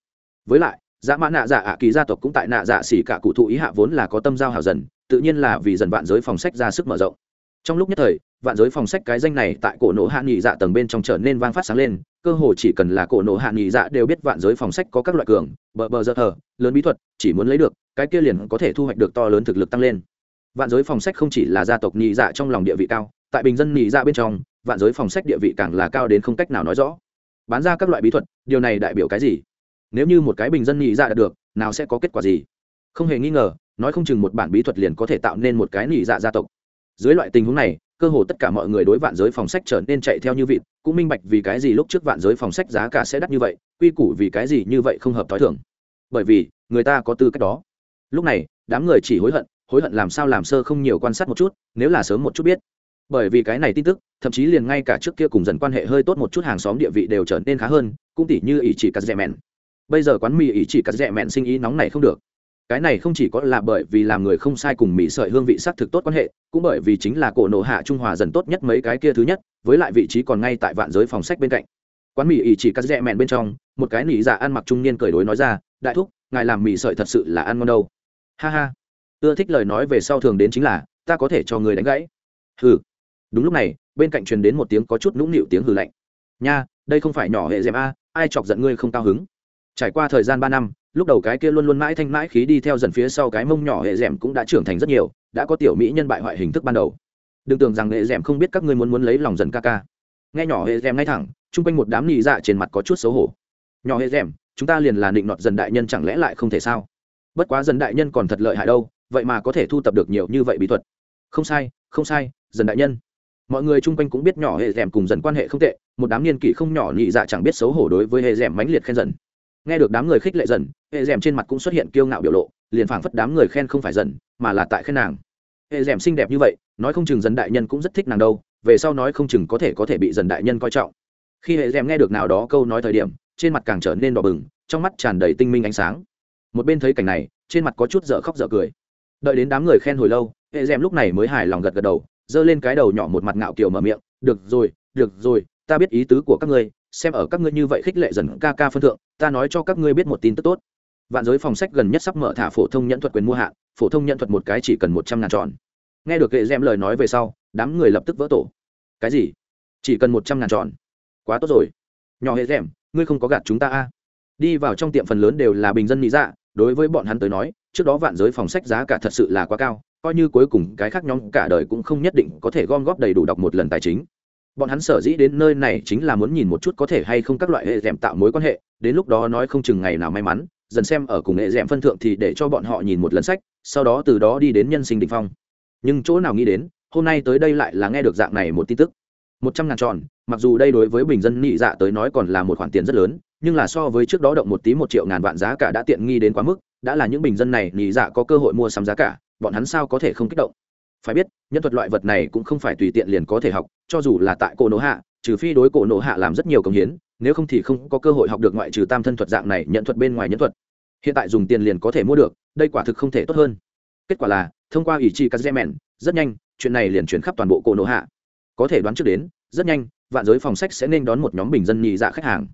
Với lại dạ mã nạ dạ ạ kỳ gia tộc cũng tại nạ dạ xỉ cả cụ thụ ý hạ vốn là có tâm giao hảo dần, tự nhiên là vì dần vạn giới phòng sách ra sức mở rộng. Trong lúc nhất thời vạn giới phòng sách cái danh này tại cổ nổ hạ nghị dạ tầng bên trong trở nên vang phát sáng lên, cơ hồ chỉ cần là cổ nổ hạ nghị dạ đều biết vạn giới phòng sách có các loại cường, bờ bờ giờ thờ, lớn bí thuật, chỉ muốn lấy được, cái kia liền có thể thu hoạch được to lớn thực lực tăng lên. Vạn giới phòng sách không chỉ là gia tộc nghị dạ trong lòng địa vị cao, tại bình dân nghị dạ bên trong, vạn giới phòng sách địa vị càng là cao đến không cách nào nói rõ. Bán ra các loại bí thuật, điều này đại biểu cái gì? Nếu như một cái bình dân nghị dạ đạt được, nào sẽ có kết quả gì? Không hề nghi ngờ, nói không chừng một bản bí thuật liền có thể tạo nên một cái nghị dạ gia tộc. Dưới loại tình huống này cơ hồ tất cả mọi người đối vạn giới phòng sách trở nên chạy theo như vịt, cũng minh bạch vì cái gì lúc trước vạn giới phòng sách giá cả sẽ đắt như vậy, quy củ vì cái gì như vậy không hợp t h o i thường. Bởi vì, người ta có tư cách đó. Lúc này, đám người chỉ hối hận hối hận làm sao làm sơ không nhiều quan sát một chút, nếu là sớm một chút biết. Bởi vì cái này tin tức, thậm chí liền ngay cả trước kia cùng dần quan hệ hơi tốt một chút hàng xóm địa vị đều trở nên khá hơn, cũng tỉ như ỷ chỉ cắt rẻ mẹn. Bây giờ quán mì ỷ chỉ cắt rẻ mẹn sinh ý nóng này không được cái này không chỉ có là bởi vì làm người không sai cùng mỹ sợi hương vị sắc thực tốt quan hệ, cũng bởi vì chính là cổ nộ hạ trung hòa dần tốt nhất mấy cái kia thứ nhất, với lại vị trí còn ngay tại vạn giới phòng sách bên cạnh. Quán mỹ ỉ chỉ cắt rẽ mẹn bên trong, một cái nỉ dạ ăn mặc trung niên cười đối nói ra, đại thúc, ngài làm mì sợi thật sự là ăn ngon đâu. Ha ha. Ưa thích lời nói về sau thường đến chính là, ta có thể cho người đánh gãy. Hừ. Đúng lúc này, bên cạnh truyền đến một tiếng có chút nũng nịu tiếng hừ lạnh. Nha, đây không phải nhỏ hệ dèm a, ai chọc giận ngươi không cao hứng? Trải qua thời gian ba năm, lúc đầu cái kia luôn luôn mãi thanh mãi khí đi theo dần phía sau cái mông nhỏ hệ dèm cũng đã trưởng thành rất nhiều, đã có tiểu mỹ nhân bại hoại hình thức ban đầu. Đừng tưởng rằng hệ dèm không biết các ngươi muốn muốn lấy lòng dần ca ca. Nghe nhỏ hệ dèm ngay thẳng, chung quanh một đám nị dạ trên mặt có chút xấu hổ. Nhỏ hệ dèm chúng ta liền là định nọt dần đại nhân chẳng lẽ lại không thể sao? Bất quá dần đại nhân còn thật lợi hại đâu, vậy mà có thể thu tập được nhiều như vậy bí thuật. Không sai không sai, dần đại nhân. Mọi người chung quanh cũng biết nhỏ hệ rèm cùng dần quan hệ không tệ, một đám niên kỷ không nhỏ nhị dạ chẳng biết xấu hổ đối với hệ rèm mãnh liệt khen dần nghe được đám người khích lệ dần, hệ rèm trên mặt cũng xuất hiện kiêu ngạo biểu lộ, liền phảng phất đám người khen không phải dần mà là tại khen nàng. Hệ rèm xinh đẹp như vậy, nói không chừng dần đại nhân cũng rất thích nàng đâu, về sau nói không chừng có thể có thể bị dần đại nhân coi trọng. Khi hệ rèm nghe được nào đó câu nói thời điểm, trên mặt càng trở nên đỏ bừng, trong mắt tràn đầy tinh minh ánh sáng. Một bên thấy cảnh này, trên mặt có chút dở khóc dở cười. Đợi đến đám người khen hồi lâu, hệ rèm lúc này mới hài lòng gật gật đầu, giơ lên cái đầu nhỏ một mặt ngạo kiều mở miệng, được rồi được rồi, ta biết ý tứ của các ngươi xem ở các ngươi như vậy khích lệ dần ca ca phân thượng, ta nói cho các ngươi biết một tin tức tốt. Vạn giới phòng sách gần nhất sắp mở thả phổ thông nhận thuật quyền mua hạn phổ thông nhận thuật một cái chỉ cần một trăm ngàn tròn. Nghe được hệ rèm lời nói về sau, đám người lập tức vỡ tổ. Cái gì? Chỉ cần một trăm ngàn tròn? Quá tốt rồi. Nhỏ hệ rèm ngươi không có gạt chúng ta a à? đi vào trong tiệm phần lớn đều là bình dân mỹ dạ đối với bọn hắn tới nói, trước đó vạn giới phòng sách giá cả thật sự là quá cao, coi như cuối cùng cái khác nhóm cả đời cũng không nhất định có thể gom góp đầy đủ đọc một lần tài chính bọn hắn sở dĩ đến nơi này chính là muốn nhìn một chút có thể hay không các loại hệ rèm tạo mối quan hệ, đến lúc đó nói không chừng ngày nào may mắn, dần xem ở cùng hệ rèm phân thượng thì để cho bọn họ nhìn một lần sách, sau đó từ đó đi đến nhân sinh định phong. Nhưng chỗ nào nghĩ đến, hôm nay tới đây lại là nghe được dạng này một tin tức. Một trăm ngàn tròn, mặc dù đây đối với bình dân nhị dạ tới nói còn là một khoản tiền rất lớn, nhưng là so với trước đó động một tí một triệu ngàn vạn giá cả đã tiện nghi đến quá mức, đã là những bình dân này nhị dạ có cơ hội mua sắm giá cả, bọn hắn sao có thể không kích động? Phải biết, nhân thuật loại vật này cũng không phải tùy tiện liền có thể học cho dù là tại cổ nổ hạ, trừ phi đối cổ nổ hạ làm rất nhiều công hiến, nếu không thì không có cơ hội học được ngoại trừ tam thân thuật dạng này nhận thuật bên ngoài nhân thuật. Hiện tại dùng tiền liền có thể mua được, đây quả thực không thể tốt hơn. Kết quả là, thông qua ủy chi kazemen rất nhanh, chuyện này liền chuyển khắp toàn bộ cổ nổ hạ. Có thể đoán trước đến, rất nhanh, vạn giới phòng sách sẽ nên đón một nhóm bình dân nhị dạ khách hàng.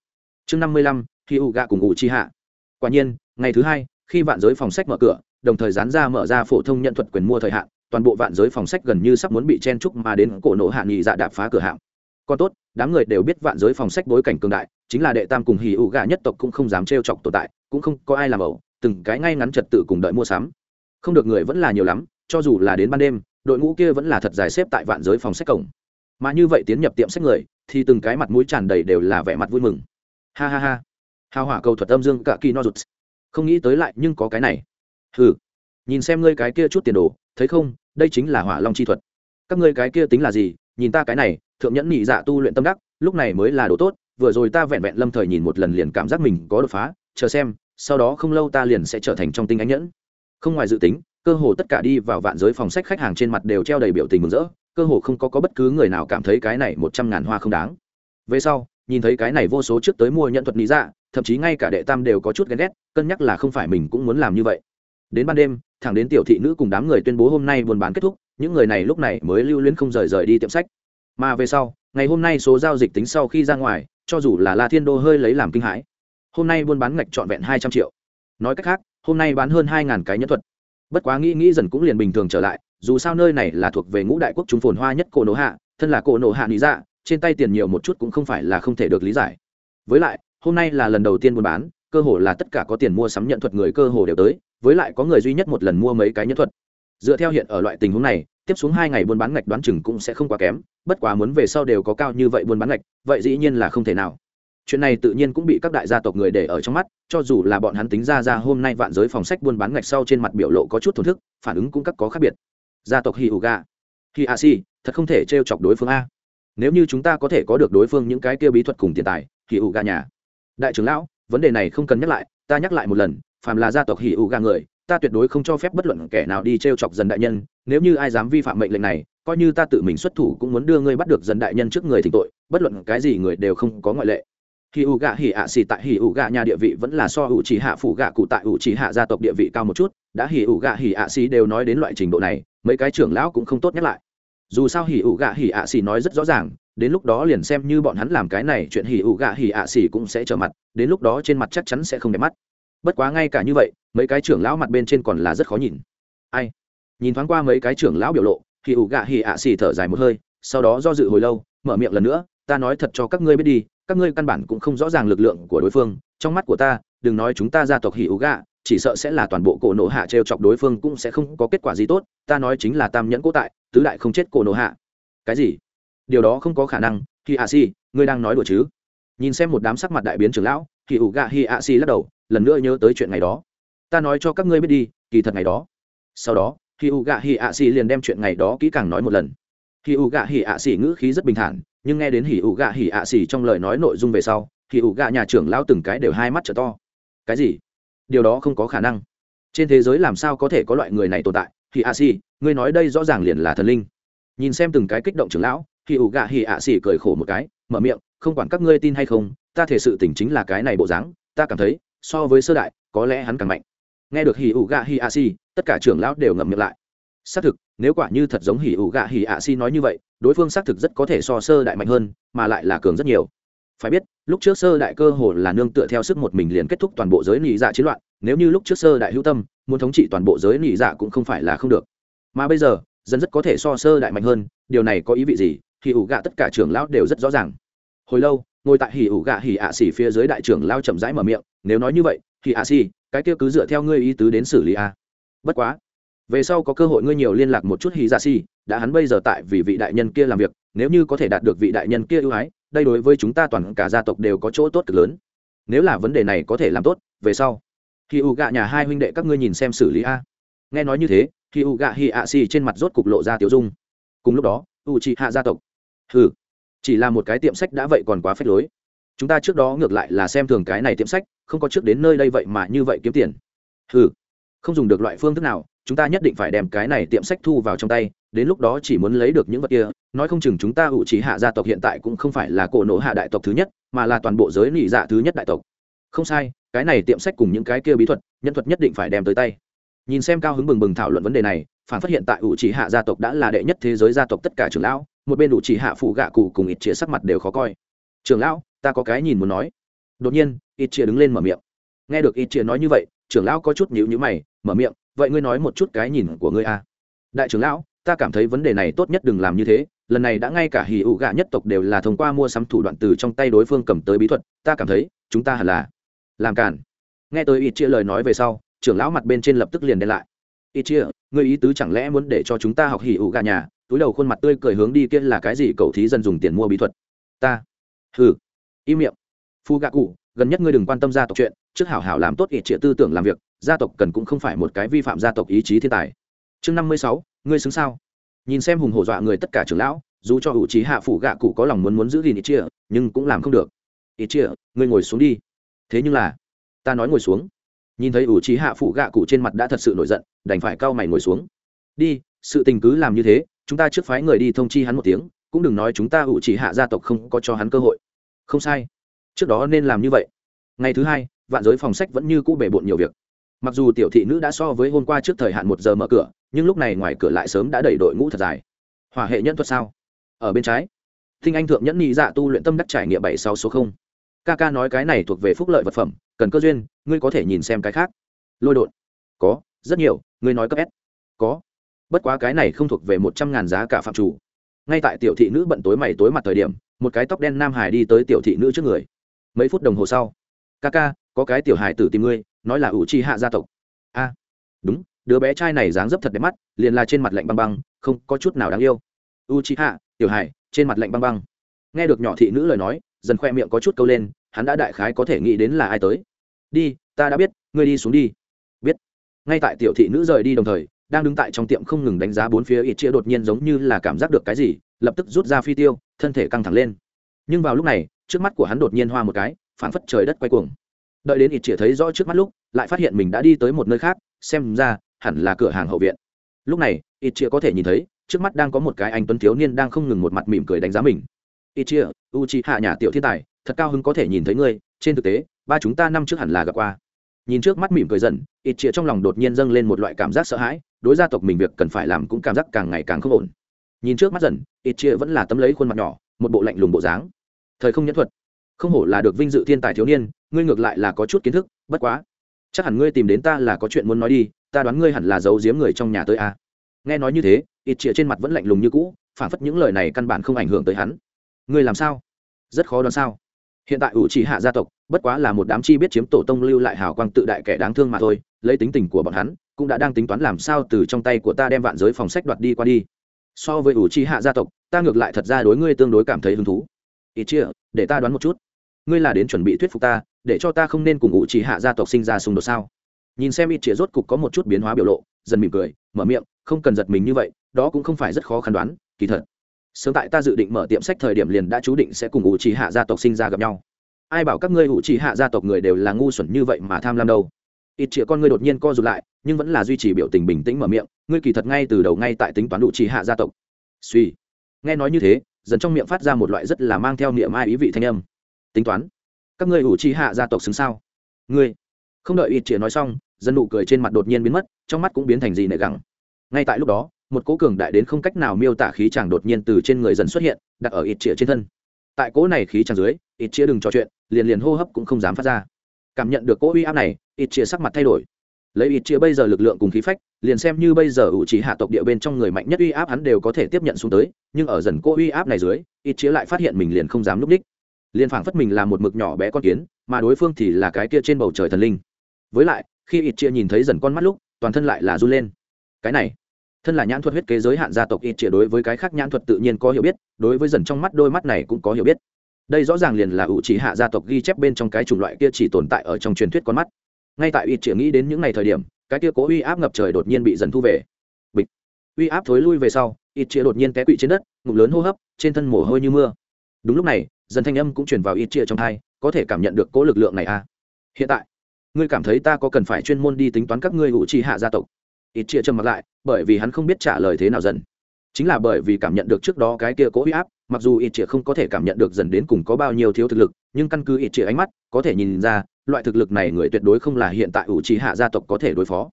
Chương năm mươi lăm khi u gạ cùng ngụ chi hạ quả nhiên, ngày thứ hai, khi vạn giới phòng sách mở cửa, đồng thời dán ra mở ra phổ thông nhận thuật quyền mua thời hạn toàn bộ vạn giới phòng sách gần như sắp muốn bị chen trúc mà đến cổ nổ hạ nghị dạ đạp phá cửa hạng còn tốt, đám người đều biết vạn giới phòng sách bối cảnh cường đại, chính là đệ tam cùng hì ụ gà nhất tộc cũng không dám trêu chọc tồn tại, cũng không có ai làm ẩu, từng cái ngay ngắn trật tự cùng đợi mua sắm. Không được người vẫn là nhiều lắm, cho dù là đến ban đêm, đội ngũ kia vẫn là thật dài xếp tại vạn giới phòng sách cổng. Mà như vậy tiến nhập tiệm sách người, thì từng cái mặt mũi tràn đầy đều là vẻ mặt vui mừng. Ha ha ha. Hào hỏa cầu thuật âm dương cả kỳ no rụt không nghĩ tới lại nhưng có cái này. Hừ. Nhìn xem ngươi cái kia chút tiền đồ thấy không đây chính là hỏa long chi thuật. Các ngươi cái kia tính là gì? Nhìn ta cái này thượng nhẫn nhị dạ tu luyện tâm đắc lúc này mới là đồ tốt vừa rồi ta vẹn vẹn lâm thời nhìn một lần liền cảm giác mình có đột phá chờ xem sau đó không lâu ta liền sẽ trở thành trong tinh ánh nhẫn. Không ngoài dự tính cơ hồ tất cả đi vào vạn giới phòng sách khách hàng trên mặt đều treo đầy biểu tình mừng rỡ cơ hồ không có, có bất cứ người nào cảm thấy cái này một trăm ngàn hoa không đáng. Về sau nhìn thấy cái này vô số trước tới mua nhận thuật lý dạ thậm chí ngay cả đệ tam đều có chút ghen ghét cân nhắc là không phải mình cũng muốn làm như vậy đến ban đêm, thẳng đến tiểu thị nữ cùng đám người tuyên bố hôm nay buôn bán kết thúc, những người này lúc này mới lưu luyến không rời rời đi tiệm sách. Mà về sau, ngày hôm nay số giao dịch tính sau khi ra ngoài, cho dù là la thiên đô hơi lấy làm kinh hãi, hôm nay buôn bán ngạch trọn vẹn hai trăm triệu. Nói cách khác, hôm nay bán hơn hai ngàn cái nhẫn thuật. Bất quá nghĩ nghĩ dần cũng liền bình thường trở lại, dù sao nơi này là thuộc về ngũ đại quốc chúng phồn hoa nhất cổ nổ hạ, thân là cổ nổ hạ lý dạ trên tay tiền nhiều một chút cũng không phải là không thể được lý giải. Với lại, hôm nay là lần đầu tiên buôn bán, cơ hồ là tất cả có tiền mua sắm nhận thuật người cơ hồ đều tới với lại có người duy nhất một lần mua mấy cái nhân thuật. Dựa theo hiện ở loại tình huống này tiếp xuống hai ngày buôn bán ngạch đoán chừng cũng sẽ không quá kém bất quá muốn về sau đều có cao như vậy buôn bán ngạch vậy dĩ nhiên là không thể nào. Chuyện này tự nhiên cũng bị các đại gia tộc người để ở trong mắt cho dù là bọn hắn tính ra ra hôm nay vạn giới phòng sách buôn bán ngạch sau trên mặt biểu lộ có chút thổn thức phản ứng cũng các có khác biệt. Gia tộc hi Uga, gà. Hi a si thật không thể t chọc đối phương a. Nếu như chúng ta có thể có được đối phương những cái kia bí thuật cùng tiền tài hi Uga nhà. Đại trưởng lão vấn đề này không cần nhắc lại ta nhắc lại một lần phàm là gia tộc hỉ ủ gà người, ta tuyệt đối không cho phép bất luận kẻ nào đi t r e o chọc dần đại nhân, nếu như ai dám vi phạm mệnh lệnh này, coi như ta tự mình xuất thủ cũng muốn đưa ngươi bắt được dần đại nhân trước người thỉnh tội, bất luận cái gì người đều không có ngoại lệ. Hì ủ gà hì ạ xì tại hì ủ gà nhà địa vị vẫn là so ủ chỉ hạ phủ gạ cụ tại ủ chỉ hạ gia tộc địa vị cao một chút, đã hì ủ gà hì ạ xì đều nói đến loại trình độ này, mấy cái trưởng lão cũng không tốt nhắc lại. Dù sao hì ủ gạ hì ạ xì nói rất rõ ràng, đến lúc đó liền xem như bọn hắn làm cái này, chuyện hì ủ gạ hì ạ xì cũng sẽ trở mặt, đến lúc đó trên mặt chắc chắn sẽ không đẹp mắt bất quá ngay cả như vậy, mấy cái trưởng lão mặt bên trên còn là rất khó nhìn. Ai? Nhìn thoáng qua mấy cái trưởng lão biểu lộ thì ủ gạ hì ạ xì thở dài một hơi, sau đó do dự hồi lâu, mở miệng lần nữa, ta nói thật cho các ngươi biết đi, các ngươi căn bản cũng không rõ ràng lực lượng của đối phương, trong mắt của ta, đừng nói chúng ta gia tộc hỉ ủ gạ, chỉ sợ sẽ là toàn bộ cổ nổ hạ t r e o chọc đối phương cũng sẽ không có kết quả gì tốt, ta nói chính là tam nhẫn cố tại, tứ đại không chết cổ nổ hạ. Cái gì? Điều đó không có khả năng hi ạ xì, ngươi đang nói đùa chứ? Nhìn xem một đám sắc mặt đại biến trưởng lão hì ủ gạ hi ạ xì lắc đầu lần nữa nhớ tới chuyện ngày đó. Ta nói cho các ngươi biết đi, kỳ thật ngày đó. Sau đó khi u gạ hì ạ xì liền đem chuyện ngày đó kỹ càng nói một lần. Khi u gạ hì ạ xì ngữ khí rất bình thản, nhưng nghe đến hỉ u gạ hỉ ạ xỉ trong lời nói nội dung về sau hỉ ủ gạ nhà trưởng lao từng cái đều hai mắt trở to. Cái gì? Điều đó không có khả năng. Trên thế giới làm sao có thể có loại người này tồn tại? Hỉ ạ xỉ ngươi nói đây rõ ràng liền là thần linh. Nhìn xem từng cái kích động trưởng lão hỉ ủ gạ hỉ ạ xỉ cười khổ một cái, mở miệng, không quản các ngươi tin hay không, ta thể sự tỉnh chính là cái này bộ dáng, ta cảm thấy so với sơ đại, có lẽ hắn càng mạnh. Nghe được hỉ ủ gạ hỉ a si tất cả trưởng lão đều ngậm miệng lại. Xác thực, nếu quả như thật giống hỉ ủ gạ hỉ a si nói như vậy, đối phương xác thực rất có thể so sơ đại mạnh hơn, mà lại là cường rất nhiều. Phải biết, lúc trước sơ đại cơ hồ là nương tựa theo sức một mình liền kết thúc toàn bộ giới nị dạ chiến loạn, nếu như lúc trước sơ đại hữu tâm, muốn thống trị toàn bộ giới nị dạ cũng không phải là không được. Mà bây giờ, dân rất có thể so sơ đại mạnh hơn, điều này có ý vị gì thì ủ gạ tất cả trưởng lão đều rất rõ ràng. Hồi lâu ngồi tại hỉ ủ gạ hỉ ạ xỉ phía dưới đại trưởng lao chậm rãi mở miệng, nếu nói như vậy thì ạ xỉ, cái kia cứ dựa theo ngươi ý tứ đến xử lý a. Bất quá, về sau có cơ hội ngươi nhiều liên lạc một chút hỉ dạ xỉ, đã hắn bây giờ tại vì vị đại nhân kia làm việc, nếu như có thể đạt được vị đại nhân kia ưu ái, đây đối với chúng ta toàn cả gia tộc đều có chỗ tốt cực lớn. Nếu là vấn đề này có thể làm tốt, về sau, hỉ ủ gạ nhà hai huynh đệ các ngươi nhìn xem xử lý a. Nghe nói như thế, hỉ ủ gạ hỉ ạ xỉ trên mặt rốt cục lộ ra tiểu dung. Cùng lúc đó u chị hạ gia tộc. Ừ chỉ là một cái tiệm sách đã vậy còn quá phép lối. Chúng ta trước đó ngược lại là xem thường cái này tiệm sách, không có trước đến nơi đây vậy mà như vậy kiếm tiền. Ừ không dùng được loại phương thức nào, chúng ta nhất định phải đem cái này tiệm sách thu vào trong tay, đến lúc đó chỉ muốn lấy được những vật kia, nói không chừng chúng ta ủ trí hạ gia tộc hiện tại cũng không phải là cổ nổ hạ đại tộc thứ nhất, mà là toàn bộ giới nị dạ thứ nhất đại tộc. Không sai, cái này tiệm sách cùng những cái kia bí thuật, nhân thuật nhất định phải đem tới tay. Nhìn xem cao hứng bừng bừng thảo luận vấn đề này, phản phát hiện tại ủ trí hạ gia tộc đã là đệ nhất thế giới gia tộc tất cả trưởng lão một bên đủ chỉ hạ phụ gạ cụ cùng ít chĩa sắc mặt đều khó coi. Trưởng lão, ta có cái nhìn muốn nói. Đột nhiên, ít chĩa đứng lên mở miệng. Nghe được ít chĩa nói như vậy, trưởng lão có chút nhíu nhíu mày, mở miệng, vậy ngươi nói một chút cái nhìn của ngươi a. À? đại trưởng lão, ta cảm thấy vấn đề này tốt nhất đừng làm như thế, lần này đã ngay cả hì ụ gạ nhất tộc đều là thông qua mua sắm thủ đoạn từ trong tay đối phương cầm tới bí thuật, ta cảm thấy, chúng ta hẳn là làm cản nghe tới ít chia lời nói về sau, trưởng lão mặt bên trên lập tức liền đen lại. Ít chia ngươi ý tứ chẳng lẽ muốn để cho chúng ta học hì ụ gạ nhà túi đầu khuôn mặt tươi cười hướng đi kia là cái gì cậu thí dân dùng tiền mua bí thuật? Ta. Hừ. Im miệng. Phu gạ cụ, gần nhất ngươi đừng quan tâm gia tộc chuyện, trước hảo hảo làm tốt ít triệt tư tưởng làm việc, gia tộc cần cũng không phải một cái vi phạm gia tộc ý chí thiên tài. Chương năm mươi sáu, ngươi xứng sao? Nhìn xem hùng hổ dọa người tất cả trưởng lão, dù cho hữu trí hạ phủ gạ cụ có lòng muốn muốn giữ gìn ít chia nhưng cũng làm không được. Ít chia ngươi ngồi xuống đi. Thế nhưng là, ta nói ngồi xuống. Nhìn thấy ủ trí hạ phủ gạ cụ trên mặt đã thật sự nổi giận, đành phải cau mày ngồi xuống. Đi, sự tình cứ làm như thế chúng ta trước phái người đi thông chi hắn một tiếng, cũng đừng nói chúng ta ủ chỉ hạ gia tộc không có cho hắn cơ hội. Không sai. Trước đó nên làm như vậy. Ngày thứ hai, vạn giới phòng sách vẫn như cũ bể bộn nhiều việc. Mặc dù tiểu thị nữ đã so với hôm qua trước thời hạn một giờ mở cửa, nhưng lúc này ngoài cửa lại sớm đã đẩy đội ngũ thật dài. Hỏa hệ nhân thuật sao? Ở bên trái. Thinh anh thượng nhẫn nhị dạ tu luyện tâm đắc trải nghiệm bảy sáu số không. Ca ca nói cái này thuộc về phúc lợi vật phẩm, cần cơ duyên, ngươi có thể nhìn xem cái khác. Lôi đột. Có, rất nhiều, ngươi nói cấp s. Có bất quá cái này không thuộc về một trăm ngàn giá cả phạm chủ. Ngay tại tiểu thị nữ bận tối mày tối mặt thời điểm, một cái tóc đen nam hải đi tới tiểu thị nữ trước người. Mấy phút đồng hồ sau ca ca có cái tiểu hải tử tìm ngươi, nói là ủ chi hạ gia tộc. A, đúng, đứa bé trai này dáng dấp thật đẹp mắt, liền là trên mặt lạnh băng băng, không có chút nào đáng yêu. U chi hạ tiểu hải, trên mặt lạnh băng băng. Nghe được nhỏ thị nữ lời nói, dần khoe miệng có chút câu lên, hắn đã đại khái có thể nghĩ đến là ai tới. Đi, ta đã biết, ngươi đi xuống đi. Biết. Ngay tại tiểu thị nữ rời đi đồng thời đang đứng tại trong tiệm không ngừng đánh giá bốn phía ít chia đột nhiên giống như là cảm giác được cái gì, lập tức rút ra phi tiêu, thân thể căng thẳng lên. Nhưng vào lúc này, trước mắt của hắn đột nhiên hoa một cái phản phất trời đất quay cuồng. Đợi đến ít chia thấy rõ trước mắt lúc, lại phát hiện mình đã đi tới một nơi khác, xem ra, hẳn là cửa hàng hậu viện. Lúc này, ít chia có thể nhìn thấy, trước mắt đang có một cái anh tuấn thiếu niên đang không ngừng một mặt mỉm cười đánh giá mình. Ít chia u chi hạ nhà tiểu thiên tài, thật cao hứng có thể nhìn thấy ngươi, trên thực tế, ba chúng ta năm trước hẳn là gặp qua. Nhìn trước mắt mỉm cười dần, ít chia trong lòng đột nhiên dâng lên một loại cảm giác sợ hãi đối gia tộc mình việc cần phải làm cũng cảm giác càng ngày càng không ổn. Nhìn trước mắt dần, ít chia vẫn là tấm lấy khuôn mặt nhỏ, một bộ lạnh lùng bộ dáng. Thời không nhẫn thuật. Không hổ là được vinh dự thiên tài thiếu niên, ngươi ngược lại là có chút kiến thức, bất quá. Chắc hẳn ngươi tìm đến ta là có chuyện muốn nói đi, ta đoán ngươi hẳn là giấu giếm người trong nhà tới a. Nghe nói như thế, ít chia trên mặt vẫn lạnh lùng như cũ phản phất những lời này căn bản không ảnh hưởng tới hắn. Ngươi làm sao? Rất khó đoán sao? Hiện tại ủ chỉ hạ gia tộc, bất quá là một đám chi biết chiếm tổ tông lưu lại hào quang tự đại kẻ đáng thương mà thôi, lấy tính tình của bọn hắn, cũng đã đang tính toán làm sao từ trong tay của ta đem vạn giới phòng sách đoạt đi qua đi. So với ủ chi hạ gia tộc, ta ngược lại thật ra đối ngươi tương đối cảm thấy hứng thú. Ít chia, để ta đoán một chút. Ngươi là đến chuẩn bị thuyết phục ta, để cho ta không nên cùng ủ chỉ hạ gia tộc sinh ra xung đột sao? Nhìn xem ít chia rốt cục có một chút biến hóa biểu lộ, dần mỉm cười, mở miệng, không cần giật mình như vậy, đó cũng không phải rất khó khăn đoán, kỳ thật sớm tại ta dự định mở tiệm sách thời điểm liền đã chú định sẽ cùng ủ trì hạ gia tộc sinh ra gặp nhau. Ai bảo các ngươi ủ trì hạ gia tộc người đều là ngu xuẩn như vậy mà tham lam đâu? Ít chĩa con ngươi đột nhiên co rụt lại, nhưng vẫn là duy trì biểu tình bình tĩnh mở miệng, ngươi kỳ thật ngay từ đầu ngay tại tính toán ủ trì hạ gia tộc. Suy. Nghe nói như thế, dần trong miệng phát ra một loại rất là mang theo niệm ai ý vị thanh âm. Tính toán. Các ngươi ủ trì hạ gia tộc xứng sao? Ngươi. Không đợi ít chĩa nói xong, dân nụ cười trên mặt đột nhiên biến mất, trong mắt cũng biến thành gì nệ gẳng. Ngay tại lúc đó một cỗ cường đại đến không cách nào miêu tả khí chàng đột nhiên từ trên người dần xuất hiện, đặt ở ít chĩa trên thân. Tại cỗ này khí chàng dưới ít chĩa đừng trò chuyện, liền liền hô hấp cũng không dám phát ra. Cảm nhận được cỗ uy áp này ít chĩa sắc mặt thay đổi. Lấy ít chĩa bây giờ lực lượng cùng khí phách, liền xem như bây giờ ủ chỉ hạ tộc địa bên trong người mạnh nhất uy áp hắn đều có thể tiếp nhận xuống tới, nhưng ở dần cỗ uy áp này dưới ít chĩa lại phát hiện mình liền không dám núp đích. Liền phảng phất mình là một mực nhỏ bé con kiến, mà đối phương thì là cái kia trên bầu trời thần linh. Với lại, khi ít chia nhìn thấy dần con mắt lúc, toàn thân lại là run lên. Cái này thân là nhãn thuật huyết kế giới hạn gia tộc ít chia đối với cái khác nhãn thuật tự nhiên có hiểu biết, đối với dần trong mắt đôi mắt này cũng có hiểu biết. Đây rõ ràng liền là ủ chỉ hạ gia tộc ghi chép bên trong cái chủng loại kia chỉ tồn tại ở trong truyền thuyết con mắt. Ngay tại ít chia nghĩ đến những ngày thời điểm, cái kia cố uy áp ngập trời đột nhiên bị dần thu về. Bịch. Uy áp thối lui về sau, ít chia đột nhiên té quỵ trên đất ngụm lớn hô hấp, trên thân mồ hôi như mưa. Đúng lúc này, dần thanh âm cũng truyền vào ít chia trong tai, có thể cảm nhận được cố lực lượng này à. Hiện tại, ngươi cảm thấy ta có cần phải chuyên môn đi tính toán các ngươi ủ chỉ hạ gia tộc? Ít chia trầm mặt lại, bởi vì hắn không biết trả lời thế nào dần. Chính là bởi vì cảm nhận được trước đó cái kia cố huy áp, mặc dù ít chia không có thể cảm nhận được dần đến cùng có bao nhiêu thiếu thực lực, nhưng căn cứ ít chia ánh mắt, có thể nhìn ra, loại thực lực này người tuyệt đối không là hiện tại ủ trí hạ gia tộc có thể đối phó.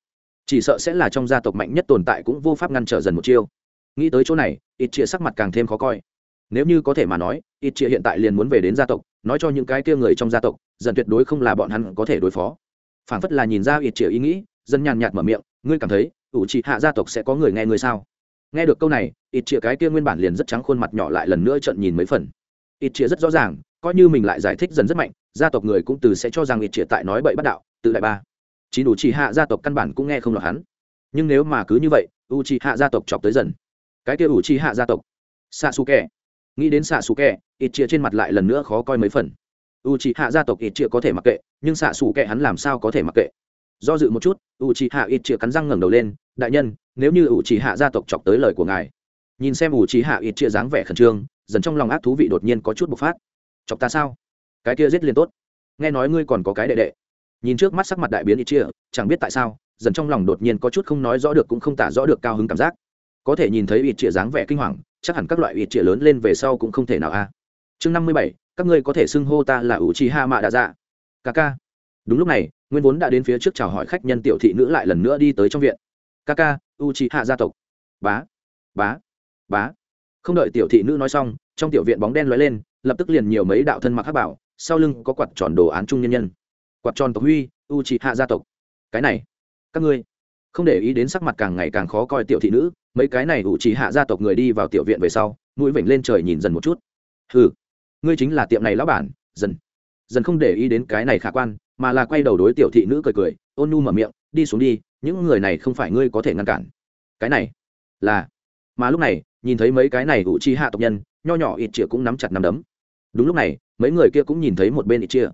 Chỉ sợ sẽ là trong gia tộc mạnh nhất tồn tại cũng vô pháp ngăn trở dần một chiêu. Nghĩ tới chỗ này, ít chia sắc mặt càng thêm khó coi. Nếu như có thể mà nói, ít chia hiện tại liền muốn về đến gia tộc, nói cho những cái kia người trong gia tộc, dần tuyệt đối không là bọn hắn có thể đối phó. Phản phất là nhìn ra ít chia ý nghĩ dân nhàn nhạt mở miệng ngươi cảm thấy, ủ trị hạ gia tộc sẽ có người nghe ngươi sao? Nghe được câu này, ít chĩa cái kia nguyên bản liền rất trắng khuôn mặt nhỏ lại lần nữa trận nhìn mấy phần. Ít chĩa rất rõ ràng, coi như mình lại giải thích dần rất mạnh, gia tộc người cũng từ sẽ cho rằng ít chĩa tại nói bậy bắt đạo, tự đại ba. Chỉ đủ trị hạ gia tộc căn bản cũng nghe không lọt hắn. Nhưng nếu mà cứ như vậy u trị hạ gia tộc chọc tới dần. Cái kia u trị hạ gia tộc. Xạ xù kẻ. Nghĩ đến xạ xù kẻ, ít chĩa trên mặt lại lần nữa khó coi mấy phần. U trị hạ gia tộc ít chĩa có thể mặc kệ, nhưng xạ xù kẻ hắn làm sao có thể mặc kệ? Do dự một chút u c hạ ít chĩa cắn răng ngẩng đầu lên, đại nhân, nếu như u c hạ gia tộc chọc tới lời của ngài. Nhìn xem u c hạ ít chĩa dáng vẻ khẩn trương, dần trong lòng ác thú vị đột nhiên có chút bộc phát. Chọc ta sao? Cái kia giết liền tốt. Nghe nói ngươi còn có cái đệ đệ. Nhìn trước mắt sắc mặt đại biến ít chĩa, chẳng biết tại sao, dần trong lòng đột nhiên có chút không nói rõ được cũng không tả rõ được cao hứng cảm giác. Có thể nhìn thấy ít chĩa dáng vẻ kinh hoàng, chắc hẳn các loại ít chĩa lớn lên về sau cũng không thể nào a. Chương năm mươi bảy, các ngươi có thể xưng hô ta là u chi ha mạ đạ dạ ca ca đúng lúc này nguyên vốn đã đến phía trước chào hỏi khách nhân tiểu thị nữ lại lần nữa đi tới trong viện. Kaka, u c hạ gia tộc. Bá bá bá. Không đợi tiểu thị nữ nói xong trong tiểu viện bóng đen lóe lên lập tức liền nhiều mấy đạo thân mặc hắc bảo sau lưng có quạt tròn đồ án trung nhân nhân. Quạt tròn tộc huy u c hạ gia tộc. Cái này các ngươi. Không để ý đến sắc mặt càng ngày càng khó coi tiểu thị nữ mấy cái này u c hạ gia tộc người đi vào tiểu viện về sau mũi vểnh lên trời nhìn dần một chút. Hừ ngươi chính là tiệm này lão bản dần dần không để ý đến cái này khả quan mà là quay đầu đối tiểu thị nữ cười cười, ôn nu mở miệng, đi xuống đi, những người này không phải ngươi có thể ngăn cản. Cái này là? Mà lúc này, nhìn thấy mấy cái này ủ chi hạ tộc nhân, nho nhỏ ít chĩa cũng nắm chặt nắm đấm. Đúng lúc này, mấy người kia cũng nhìn thấy một bên ít chia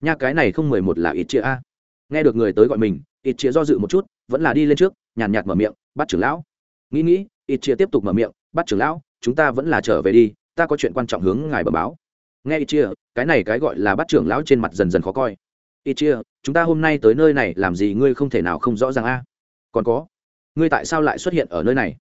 nha, cái này không mười một là ít chia a. Nghe được người tới gọi mình ít chia do dự một chút, vẫn là đi lên trước, nhàn nhạt mở miệng, bắt trưởng lão. Nghĩ nghĩ ít chia tiếp tục mở miệng, bắt trưởng lão, chúng ta vẫn là trở về đi, ta có chuyện quan trọng hướng ngài bờ báo. Nghe ít chia cái này cái gọi là bắt trưởng lão trên mặt dần dần khó coi ít chia, chúng ta hôm nay tới nơi này làm gì ngươi không thể nào không rõ ràng a? Còn có, ngươi tại sao lại xuất hiện ở nơi này?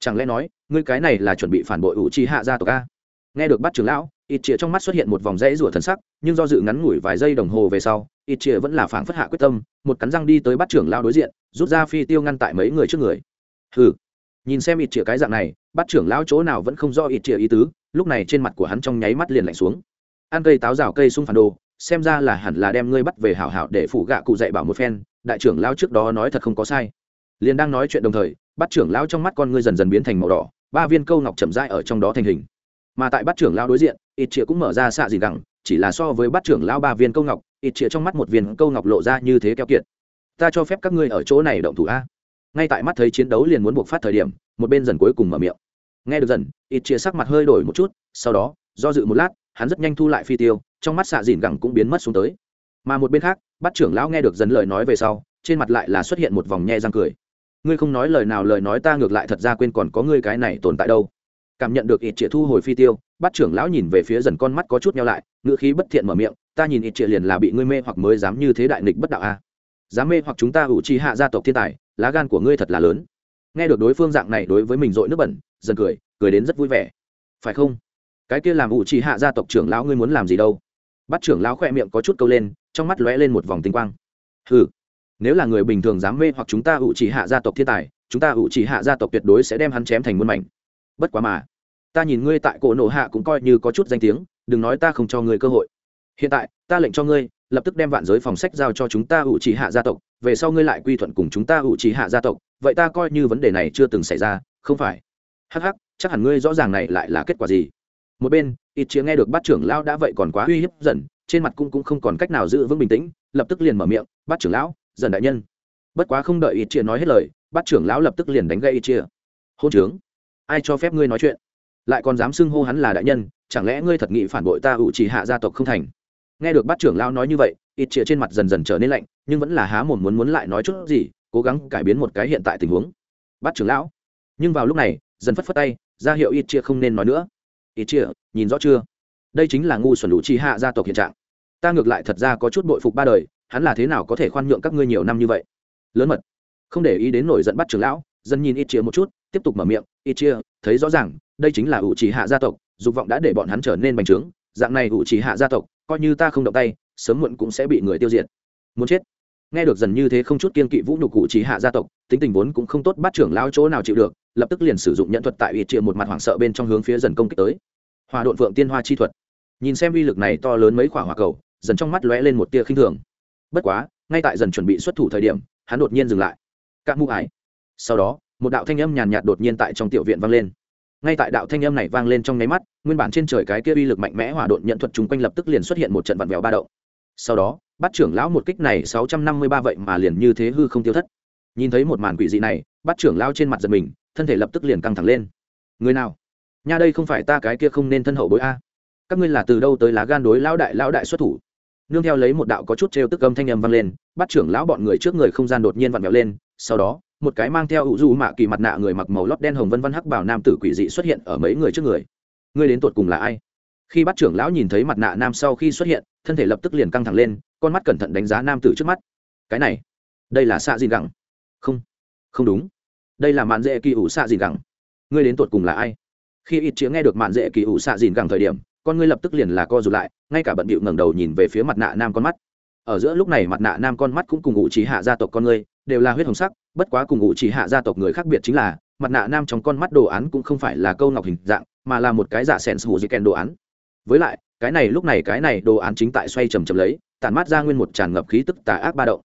Chẳng lẽ nói, ngươi cái này là chuẩn bị phản bội ủ chi hạ gia tộc a? Nghe được bắt trưởng lão, ít chia trong mắt xuất hiện một vòng rẽ rủa thần sắc, nhưng do dự ngắn ngủi vài giây đồng hồ về sau, ít chia vẫn là phảng phất hạ quyết tâm, một cắn răng đi tới bắt trưởng lão đối diện, rút ra phi tiêu ngăn tại mấy người trước người. Hừ. Nhìn xem ít chia cái dạng này, bắt trưởng lão chỗ nào vẫn không do ít chia ý tứ, lúc này trên mặt của hắn trong nháy mắt liền lạnh xuống. Ăn cây táo rào cây sung phản đồ xem ra là hẳn là đem ngươi bắt về hảo hảo để phủ gạ cụ dạy bảo một phen, đại trưởng lao trước đó nói thật không có sai. Liền đang nói chuyện đồng thời, bắt trưởng lao trong mắt con ngươi dần dần biến thành màu đỏ, ba viên câu ngọc chậm rãi ở trong đó thành hình. Mà tại bắt trưởng lao đối diện, ít chĩa cũng mở ra xạ gì gẳng, chỉ là so với bắt trưởng lao ba viên câu ngọc, ít chĩa trong mắt một viên câu ngọc lộ ra như thế keo kiệt. Ta cho phép các ngươi ở chỗ này động thủ a. Ngay tại mắt thấy chiến đấu liền muốn buộc phát thời điểm, một bên dần cuối cùng mở miệng. Nghe được dần, ít chĩa sắc mặt hơi đổi một chút, sau đó, do dự một lát, hắn rất nhanh thu lại phi tiêu trong mắt xạ dìn gẳng cũng biến mất xuống tới. Mà một bên khác, bắt trưởng lão nghe được dần lời nói về sau, trên mặt lại là xuất hiện một vòng nhe răng cười. Ngươi không nói lời nào lời nói ta ngược lại thật ra quên còn có ngươi cái này tồn tại đâu. Cảm nhận được ít trịa thu hồi phi tiêu, bắt trưởng lão nhìn về phía dần con mắt có chút nhau lại, ngữ khí bất thiện mở miệng, ta nhìn ít trịa liền là bị ngươi mê hoặc mới dám như thế đại nghịch bất đạo a. Dám mê hoặc chúng ta ủ chi hạ gia tộc thiên tài, lá gan của ngươi thật là lớn. Nghe được đối phương dạng này đối với mình dội nước bẩn, dần cười cười đến rất vui vẻ. Phải không? Cái kia làm ủ chi hạ gia tộc trưởng lão ngươi muốn làm gì đâu? Bắt trưởng lão khoe miệng có chút câu lên, trong mắt lóe lên một vòng tinh quang. Hừ, nếu là người bình thường dám mê hoặc chúng ta ủ chỉ hạ gia tộc thiên tài, chúng ta ủ chỉ hạ gia tộc tuyệt đối sẽ đem hắn chém thành muôn mảnh. Bất quá mà, ta nhìn ngươi tại cổ nổ hạ cũng coi như có chút danh tiếng, đừng nói ta không cho ngươi cơ hội. Hiện tại, ta lệnh cho ngươi, lập tức đem vạn giới phòng sách giao cho chúng ta ủ chỉ hạ gia tộc, về sau ngươi lại quy thuận cùng chúng ta ủ chỉ hạ gia tộc, vậy ta coi như vấn đề này chưa từng xảy ra, không phải. Hắc hắc, chắc hẳn ngươi rõ ràng này lại là kết quả gì? Một bên, ít chĩa nghe được bát trưởng lão đã vậy còn quá uy hiếp dần, trên mặt cũng cũng không còn cách nào giữ vững bình tĩnh, lập tức liền mở miệng, bát trưởng lão, dần đại nhân. Bất quá không đợi ít chĩa nói hết lời, bát trưởng lão lập tức liền đánh gây ít chĩa. Hôn trướng, ai cho phép ngươi nói chuyện? Lại còn dám xưng hô hắn là đại nhân, chẳng lẽ ngươi thật nghị phản bội ta ủ chỉ hạ gia tộc không thành? Nghe được bát trưởng lão nói như vậy, ít chĩa trên mặt dần dần trở nên lạnh, nhưng vẫn là há mồm muốn muốn lại nói chút gì, cố gắng cải biến một cái hiện tại tình huống. Bát trưởng lão. Nhưng vào lúc này, dần phất phất tay, ra hiệu ít chia không nên nói nữa ít chia nhìn rõ chưa? Đây chính là ngu xuẩn lũ chi hạ gia tộc hiện trạng. Ta ngược lại thật ra có chút bội phục ba đời, hắn là thế nào có thể khoan nhượng các ngươi nhiều năm như vậy? Lớn mật. Không để ý đến nổi giận bắt trưởng lão, dân nhìn ít chia một chút, tiếp tục mở miệng ít chia thấy rõ ràng, đây chính là ủ chỉ hạ gia tộc, dục vọng đã để bọn hắn trở nên bành trướng. Dạng này ủ chỉ hạ gia tộc, coi như ta không động tay, sớm muộn cũng sẽ bị người tiêu diệt. Muốn chết nghe được dần như thế không chút kiên kỵ vũ nhục cụ trí hạ gia tộc, tính tình vốn cũng không tốt bắt trưởng lao chỗ nào chịu được, lập tức liền sử dụng nhận thuật tại ủy triệu một mặt hoảng sợ bên trong hướng phía dần công kích tới. Hòa đội phượng tiên hoa chi thuật. Nhìn xem uy lực này to lớn mấy quả hỏa cầu, dần trong mắt lóe lên một tia khinh thường. Bất quá, ngay tại dần chuẩn bị xuất thủ thời điểm, hắn đột nhiên dừng lại. Các mũ ải. Sau đó, một đạo thanh âm nhàn nhạt đột nhiên tại trong tiểu viện vang lên. Ngay tại đạo thanh âm này vang lên trong nháy mắt, nguyên bản trên trời cái kia uy lực mạnh mẽ hỏa đột nhận thuật chung quanh lập tức liền xuất hiện một trận vặn vẹo ba động. Sau đó bắt trưởng lão một kích này sáu trăm năm mươi ba vậy mà liền như thế hư không tiêu thất. Nhìn thấy một màn quỷ dị này, bắt trưởng lão trên mặt giật mình, thân thể lập tức liền căng thẳng lên. Người nào? Nha đây không phải ta cái kia không nên thân hậu bối a. Các ngươi là từ đâu tới lá gan đối lão đại lão đại xuất thủ? Nương theo lấy một đạo có chút trêu tức âm thanh âm vang lên, bắt trưởng lão bọn người trước người không gian đột nhiên vặn vẹo lên, sau đó, một cái mang theo hữu du mạ kỳ mặt nạ người mặc màu lót đen hồng vân vân hắc bảo nam tử quỷ dị xuất hiện ở mấy người trước người. Ngươi đến tột cùng là ai? Khi bắt trưởng lão nhìn thấy mặt nạ nam sau khi xuất hiện, thân thể lập tức liền căng thẳng lên con mắt cẩn thận đánh giá nam tử trước mắt. Cái này, đây là xạ dìn gẳng. Không không đúng. Đây là mạn dễ kỳ ủ xạ dìn gẳng. Ngươi đến tột cùng là ai? Khi ít chĩa nghe được mạn dễ kỳ ủ xạ dìn gẳng thời điểm, con ngươi lập tức liền là co rụt lại, ngay cả bận bịu ngẩng đầu nhìn về phía mặt nạ nam con mắt. Ở giữa lúc này mặt nạ nam con mắt cũng cùng ngụ chỉ hạ gia tộc con ngươi đều là huyết hồng sắc, bất quá cùng ngụ chỉ hạ gia tộc người khác biệt chính là, mặt nạ nam trong con mắt đồ án cũng không phải là câu ngọc hình dạng, mà là một cái giả sẻn sù di kèn đồ án. Với lại, cái này lúc này cái này đồ án chính tại xoay chầm chầm lấy tản mát ra nguyên một tràn ngập khí tức tà ác ba động.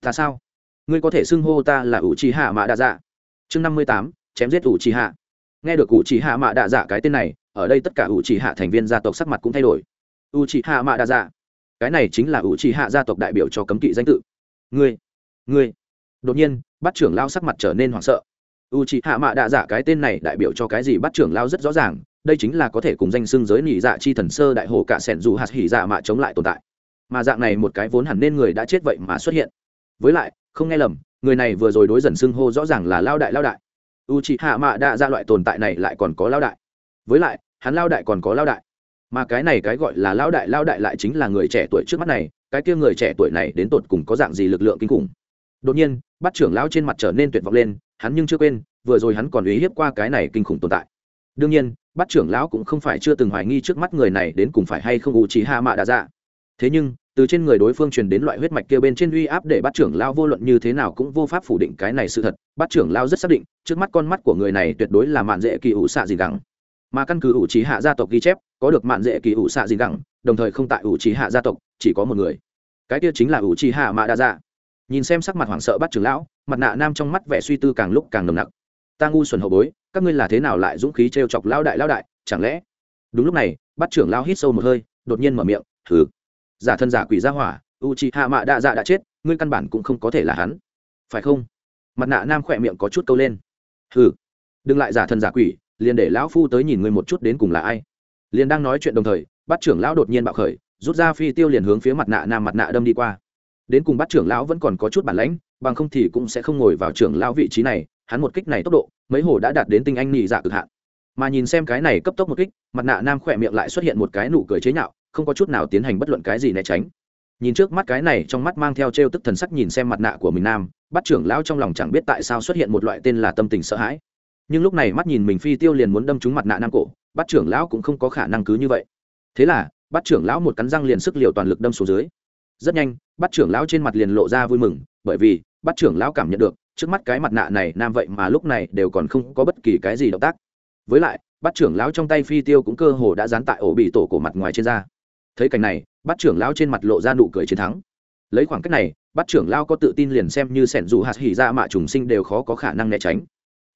Ta sao? Ngươi có thể xưng hô ta là ủ trì hạ mạ đa dạ chương năm mươi tám, chém giết ủ trì hạ nghe được ủ trì hạ mạ đa dạ cái tên này, ở đây tất cả ủ trì hạ thành viên gia tộc sắc mặt cũng thay đổi. U trì hạ mạ đa dạ cái này chính là ủ trì hạ gia tộc đại biểu cho cấm kỵ danh tự. Ngươi ngươi. Đột nhiên bắt trưởng lao sắc mặt trở nên hoảng sợ. U c h ị hạ mạ đạ dạ cái tên này đại biểu cho cái gì? Bắt trưởng lao rất rõ ràng, đây chính là có thể cùng danh xưng giới nỉ dạ chi thần sơ đại hồ cả sẻn dù hạt hỉ dạ mạ chống lại tồn tại mà dạng này một cái vốn hẳn nên người đã chết vậy mà xuất hiện. Với lại, không nghe lầm, người này vừa rồi đối dần xưng hô rõ ràng là lao đại lao đại. U c h ị hạ mạ đạ ra loại tồn tại này lại còn có lao đại. Với lại, hắn lao đại còn có lao đại. Mà cái này cái gọi là lao đại lao đại lại chính là người trẻ tuổi trước mắt này, cái kia người trẻ tuổi này đến tột cùng có dạng gì lực lượng kinh khủng. Đột nhiên, bắt trưởng lão trên mặt trở nên tuyệt vọng lên, hắn nhưng chưa quên, vừa rồi hắn còn uy hiếp qua cái này kinh khủng tồn tại. Đương nhiên, bắt trưởng lão cũng không phải chưa từng hoài nghi trước mắt người này đến cùng phải hay không u trí hạ mạ đa dạ thế nhưng từ trên người đối phương truyền đến loại huyết mạch kia bên trên uy áp để bắt trưởng lao vô luận như thế nào cũng vô pháp phủ định cái này sự thật. Bắt trưởng lao rất xác định, trước mắt con mắt của người này tuyệt đối là mạn dễ kỳ ủ xạ gì gắng mà căn cứ ủ trí hạ gia tộc ghi chép, có được mạn dễ kỳ ủ xạ gì gắng đồng thời không tại ủ trí hạ gia tộc, chỉ có một người. Cái kia chính là ủ trí hạ mạ đa dạ. Nhìn xem sắc mặt hoảng sợ bắt trưởng lão, mặt nạ nam trong mắt vẻ suy tư càng lúc càng nồng nặc. Ta ngu xuẩn hậu bối, các ngươi là thế nào lại dũng khí t chọc lao đại lao đại, chẳng lẽ? Đúng lúc này bắt trưởng lao hít sâu một hơi, đột nhiên mở miệng thử giả thân giả quỷ ra hỏa u c h i hạ mạ đa dạ đã chết, ngươi căn bản cũng không có thể là hắn. Phải không? Mặt nạ nam khỏe miệng có chút câu lên. Hừ. Đừng lại giả thân giả quỷ, liền để lão phu tới nhìn ngươi một chút đến cùng là ai. Liền đang nói chuyện đồng thời, bắt trưởng lão đột nhiên bạo khởi, rút ra phi tiêu liền hướng phía mặt nạ nam mặt nạ đâm đi qua. Đến cùng bắt trưởng lão vẫn còn có chút bản lãnh, bằng không thì cũng sẽ không ngồi vào trưởng lão vị trí này, hắn một kích này tốc độ, mấy hồ đã đạt đến tinh anh nhị dạ cực hạn. Mà nhìn xem cái này cấp tốc một kích, mặt nạ nam khỏe miệng lại xuất hiện một cái nụ cười chế nhạo không có chút nào tiến hành bất luận cái gì né tránh. Nhìn trước mắt cái này, trong mắt mang theo t r e o tức thần sắc nhìn xem mặt nạ của mình nam, bắt trưởng lão trong lòng chẳng biết tại sao xuất hiện một loại tên là tâm tình sợ hãi. Nhưng lúc này mắt nhìn mình phi tiêu liền muốn đâm trúng mặt nạ nam cổ, bắt trưởng lão cũng không có khả năng cứ như vậy. Thế là, bắt trưởng lão một cắn răng liền sức liều toàn lực đâm xuống dưới. Rất nhanh, bắt trưởng lão trên mặt liền lộ ra vui mừng, bởi vì, bắt trưởng lão cảm nhận được, trước mắt cái mặt nạ này nam vậy mà lúc này đều còn không có bất kỳ cái gì động tác. Với lại, bắt trưởng lão trong tay phi tiêu cũng cơ hồ đã dán tại ổ bị tổ cổ mặt ngoài trên da thấy cảnh này bắt trưởng lao trên mặt lộ ra nụ cười chiến thắng. Lấy khoảng cách này bắt trưởng lao có tự tin liền xem như sẻn dù hạt hỉ ra mạ trùng sinh đều khó có khả năng né tránh.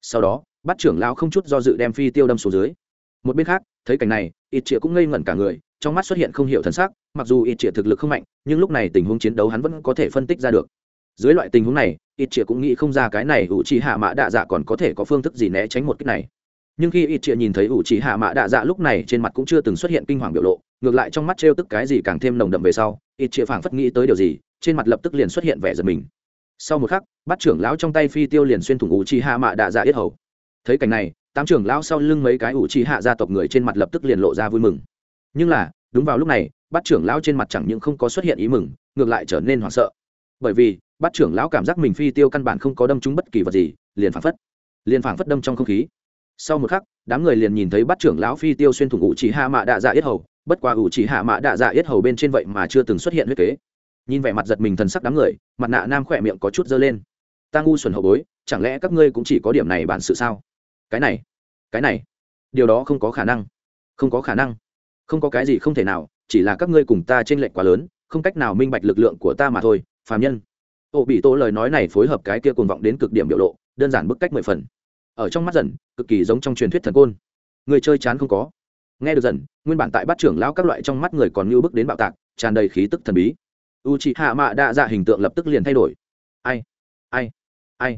Sau đó bắt trưởng lao không chút do dự đem phi tiêu đâm xuống dưới. Một bên khác, thấy cảnh này ít triệu cũng ngây ngẩn cả người, trong mắt xuất hiện không hiểu thần sắc, mặc dù ít triệu thực lực không mạnh, nhưng lúc này tình huống chiến đấu hắn vẫn có thể phân tích ra được. Dưới loại tình huống này ít triệu cũng nghĩ không ra cái này ủ trì hạ mã đạ dạ còn có thể có phương thức gì né tránh một cách này. Nhưng khi ít triệu nhìn thấy ủ trì hạ mã đạ dạ lúc này trên mặt cũng chưa từng xuất hiện kinh hoàng biểu lộ ngược lại trong mắt trêu tức cái gì càng thêm nồng đậm về sau, ít triệu phảng phất nghĩ tới điều gì, trên mặt lập tức liền xuất hiện vẻ giật mình. Sau một khắc bắt trưởng lão trong tay phi tiêu liền xuyên thủng ủ trì hạ mã đạ dạ yết hầu. Thấy cảnh này, tám trưởng lão sau lưng mấy cái ủ trì hạ gia tộc người trên mặt lập tức liền lộ ra vui mừng. Nhưng là, đúng vào lúc này bắt trưởng lão trên mặt chẳng những không có xuất hiện ý mừng, ngược lại trở nên hoảng sợ. Bởi vì bắt trưởng lão cảm giác mình phi tiêu căn bản không có đâm trúng bất kỳ vật gì, liền phảng phất, liền phảng phất đâm trong không khí. Sau một khắc, đám người liền nhìn thấy bắt trưởng lão phi tiêu xuyên thủng ủ chỉ hạ mạ đạ dạ yết hầu bất quá ủ chỉ hạ mã đạ dạ yết hầu bên trên vậy mà chưa từng xuất hiện huyết kế. Nhìn vẻ mặt giật mình thần sắc đám người, mặt nạ nam khỏe miệng có chút dơ lên. Ta ngu xuẩn hậu bối, chẳng lẽ các ngươi cũng chỉ có điểm này bản sự sao? Cái này cái này, điều đó không có khả năng. Không có khả năng. Không có cái gì không thể nào, chỉ là các ngươi cùng ta t r ê n lệch quá lớn, không cách nào minh bạch lực lượng của ta mà thôi, phàm nhân. Ô bị tô lời nói này phối hợp cái kia cuồng vọng đến cực điểm biểu lộ, đơn giản bức cách mười phần. Ở trong mắt dần, cực kỳ giống trong truyền thuyết thần côn. Người chơi chán không có nghe được dần nguyên bản tại bát trưởng lão các loại trong mắt người còn như bước đến bạo tạc tràn đầy khí tức thần bí. U c h ị hạ mạ đa dạ hình tượng lập tức liền thay đổi. Ai? Ai? Ai?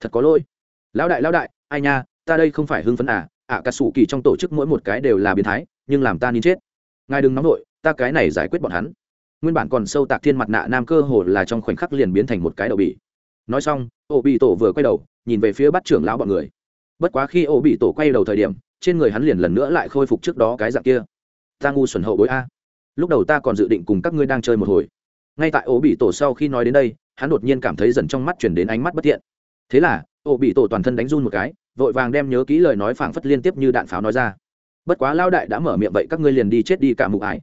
Thật có lỗi. Lão đại lão đại ai nha ta đây không phải hưng phấn à ạ à, cả sủ kỳ trong tổ chức mỗi một cái đều là biến thái nhưng làm ta nín chết. Ngài đừng nóng vội ta cái này giải quyết bọn hắn. Nguyên bản còn sâu tạc thiên mặt nạ nam cơ hồ là trong khoảnh khắc liền biến thành một cái đậu bỉ nói xong ô bị tổ vừa quay đầu nhìn về phía bắt trưởng lão bọn người. Bất quá khi ô bị tổ quay đầu thời điểm trên người hắn liền lần nữa lại khôi phục trước đó cái dạng kia. Ta ngu xuẩn hậu bối a. Lúc đầu ta còn dự định cùng các ngươi đang chơi một hồi. Ngay tại ổ bị tổ sau khi nói đến đây, hắn đột nhiên cảm thấy dần trong mắt chuyển đến ánh mắt bất thiện. Thế là ổ bị tổ toàn thân đánh run một cái, vội vàng đem nhớ kỹ lời nói phảng phất liên tiếp như đạn pháo nói ra. Bất quá lao đại đã mở miệng vậy các ngươi liền đi chết đi cả mụ ải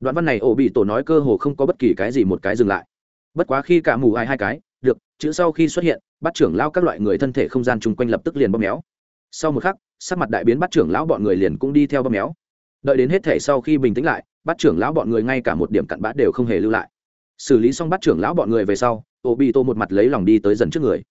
đoạn văn này ổ bị tổ nói cơ hồ không có bất kỳ cái gì một cái dừng lại. Bất quá khi cả mù ải hai cái, được, chữ sau khi xuất hiện, bắt trưởng lao các loại người thân thể không gian chung quanh lập tức liền bóp méo sau một khắc, sắc mặt đại biến bắt trưởng lão bọn người liền cũng đi theo bóp méo. Đợi đến hết thể sau khi bình tĩnh lại, bắt trưởng lão bọn người ngay cả một điểm cặn bã đều không hề lưu lại. Xử lý xong bắt trưởng lão bọn người về sau ô bị tô một mặt lấy lòng đi tới dần trước người.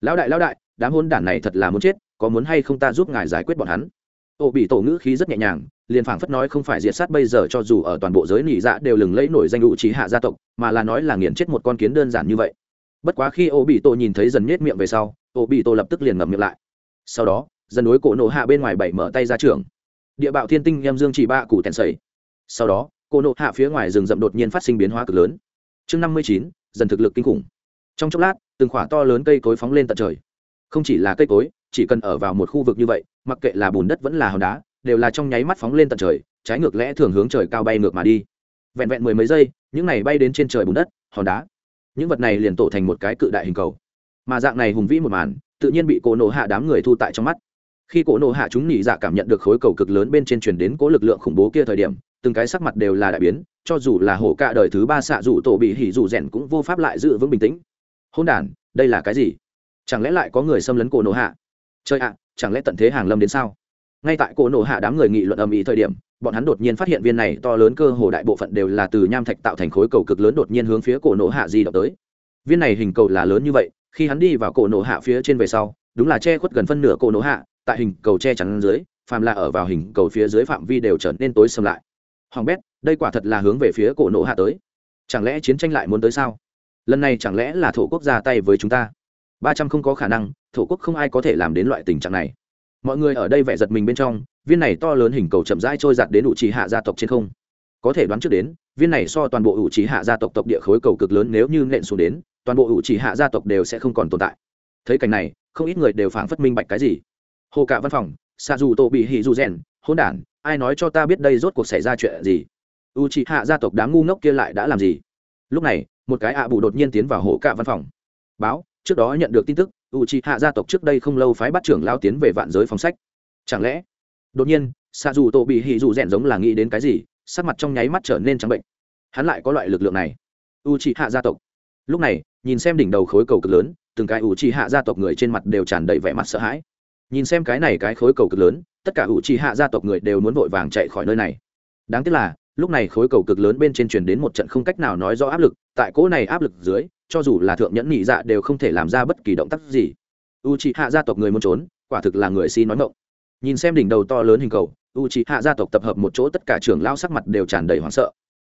Lão đại lão đại, đám hôn đản này thật là muốn chết, có muốn hay không ta giúp ngài giải quyết bọn hắn? Ô bị tổ ngữ khí rất nhẹ nhàng, liền phảng phất nói không phải diệt sát bây giờ cho dù ở toàn bộ giới nỉ dạ đều lừng lẫy nổi danh ủ trí hạ gia tộc, mà là nói là nghiền chết một con kiến đơn giản như vậy. Bất quá khi ô bị tổ nhìn thấy dần nhét miệng về sau ô bị tổ lập tức liền ngậm miệng lại. Sau đó dần đối cổ nổ hạ bên ngoài bảy mở tay ra trường. Địa bạo thiên tinh em dương chỉ ba củ tèn sầy sau đó, cổ nổ hạ phía ngoài rừng rậm đột nhiên phát sinh biến hóa cực lớn. Chương năm mươi chín, dần thực lực kinh khủng. Trong chốc lát, từng khỏa to lớn cây cối phóng lên tận trời. Không chỉ là cây cối, chỉ cần ở vào một khu vực như vậy, mặc kệ là bùn đất vẫn là hòn đá, đều là trong nháy mắt phóng lên tận trời, trái ngược lẽ thường hướng trời cao bay ngược mà đi. Vẹn vẹn mười mấy giây, những này bay đến trên trời bùn đất, hòn đá. Những vật này liền tổ thành một cái cự đại hình cầu. Mà dạng này hùng vĩ một màn, tự nhiên bị cổ nổ hạ đám người thu tại trong mắt khi cổ nộ hạ chúng nhị dạ cảm nhận được khối cầu cực lớn bên trên truyền đến cố lực lượng khủng bố kia thời điểm, từng cái sắc mặt đều là đại biến, cho dù là hổ cạ đời thứ ba xạ dù tổ bị hỉ dù rèn cũng vô pháp lại giữ vững bình tĩnh. Hôn đản, đây là cái gì? Chẳng lẽ lại có người xâm lấn cổ nộ hạ? Chơi ạ, chẳng lẽ tận thế hàng lâm đến sao? Ngay tại cổ nộ hạ đám người nghị luận âm ý thời điểm, bọn hắn đột nhiên phát hiện viên này to lớn cơ hồ đại bộ phận đều là từ nham thạch tạo thành khối cầu cực lớn đột nhiên hướng phía cổ nộ hạ di động tới. Viên này hình cầu là lớn như vậy, khi hắn đi vào cổ nộ hạ phía trên về sau, đúng là che khuất gần phân nửa cổ nộ hạ tại hình cầu che chắn dưới, phàm là ở vào hình cầu phía dưới phạm vi đều trở nên tối xâm lại. Hoàng bét, đây quả thật là hướng về phía cổ nộ hạ tới. Chẳng lẽ chiến tranh lại muốn tới sao? Lần này chẳng lẽ là thổ quốc ra tay với chúng ta? Ba trăm không có khả năng, thổ quốc không ai có thể làm đến loại tình trạng này. Mọi người ở đây vẻ giật mình bên trong, viên này to lớn hình cầu chậm rãi trôi giặt đến ủ trì hạ gia tộc trên không. Có thể đoán trước đến, viên này so toàn bộ ủ trì hạ gia tộc tộc địa khối cầu cực lớn nếu như nện xuống đến, toàn bộ ủ trì hạ gia tộc đều sẽ không còn tồn tại. Thấy cảnh này, không ít người đều phảng phất minh bạch cái gì hồ cả văn phòng xạ dù tổ bị hỉ dù rèn hôn đản, ai nói cho ta biết đây rốt cuộc xảy ra chuyện gì? U trì hạ gia tộc đám ngu ngốc kia lại đã làm gì? Lúc này, một cái ạ à bù đột nhiên tiến vào hồ cả văn phòng. Báo, trước đó nhận được tin tức u trì hạ gia tộc trước đây không lâu phái bắt trưởng lao tiến về vạn giới phòng sách. Chẳng lẽ? Đột nhiên xạ dù tổ bị hỉ dù rèn giống là nghĩ đến cái gì, sắc mặt trong nháy mắt trở nên trắng bệnh. Hắn lại có loại lực lượng này. U trì hạ gia tộc. Lúc này, nhìn xem đỉnh đầu khối cầu cực lớn, từng cái u trì hạ gia tộc người trên mặt đều tràn đầy vẻ mặt sợ hãi nhìn xem cái này cái khối cầu cực lớn, tất cả u trì hạ gia tộc người đều muốn vội vàng chạy khỏi nơi này. Đáng tiếc là, lúc này khối cầu cực lớn bên trên truyền đến một trận không cách nào nói rõ áp lực, tại cỗ này áp lực dưới, cho dù là thượng nhẫn nhị dạ đều không thể làm ra bất kỳ động tác gì. U trì hạ gia tộc người muốn trốn, quả thực là người xin nói mộng. Nhìn xem đỉnh đầu to lớn hình cầu u trì hạ gia tộc tập hợp một chỗ tất cả trưởng lao sắc mặt đều tràn đầy hoảng sợ.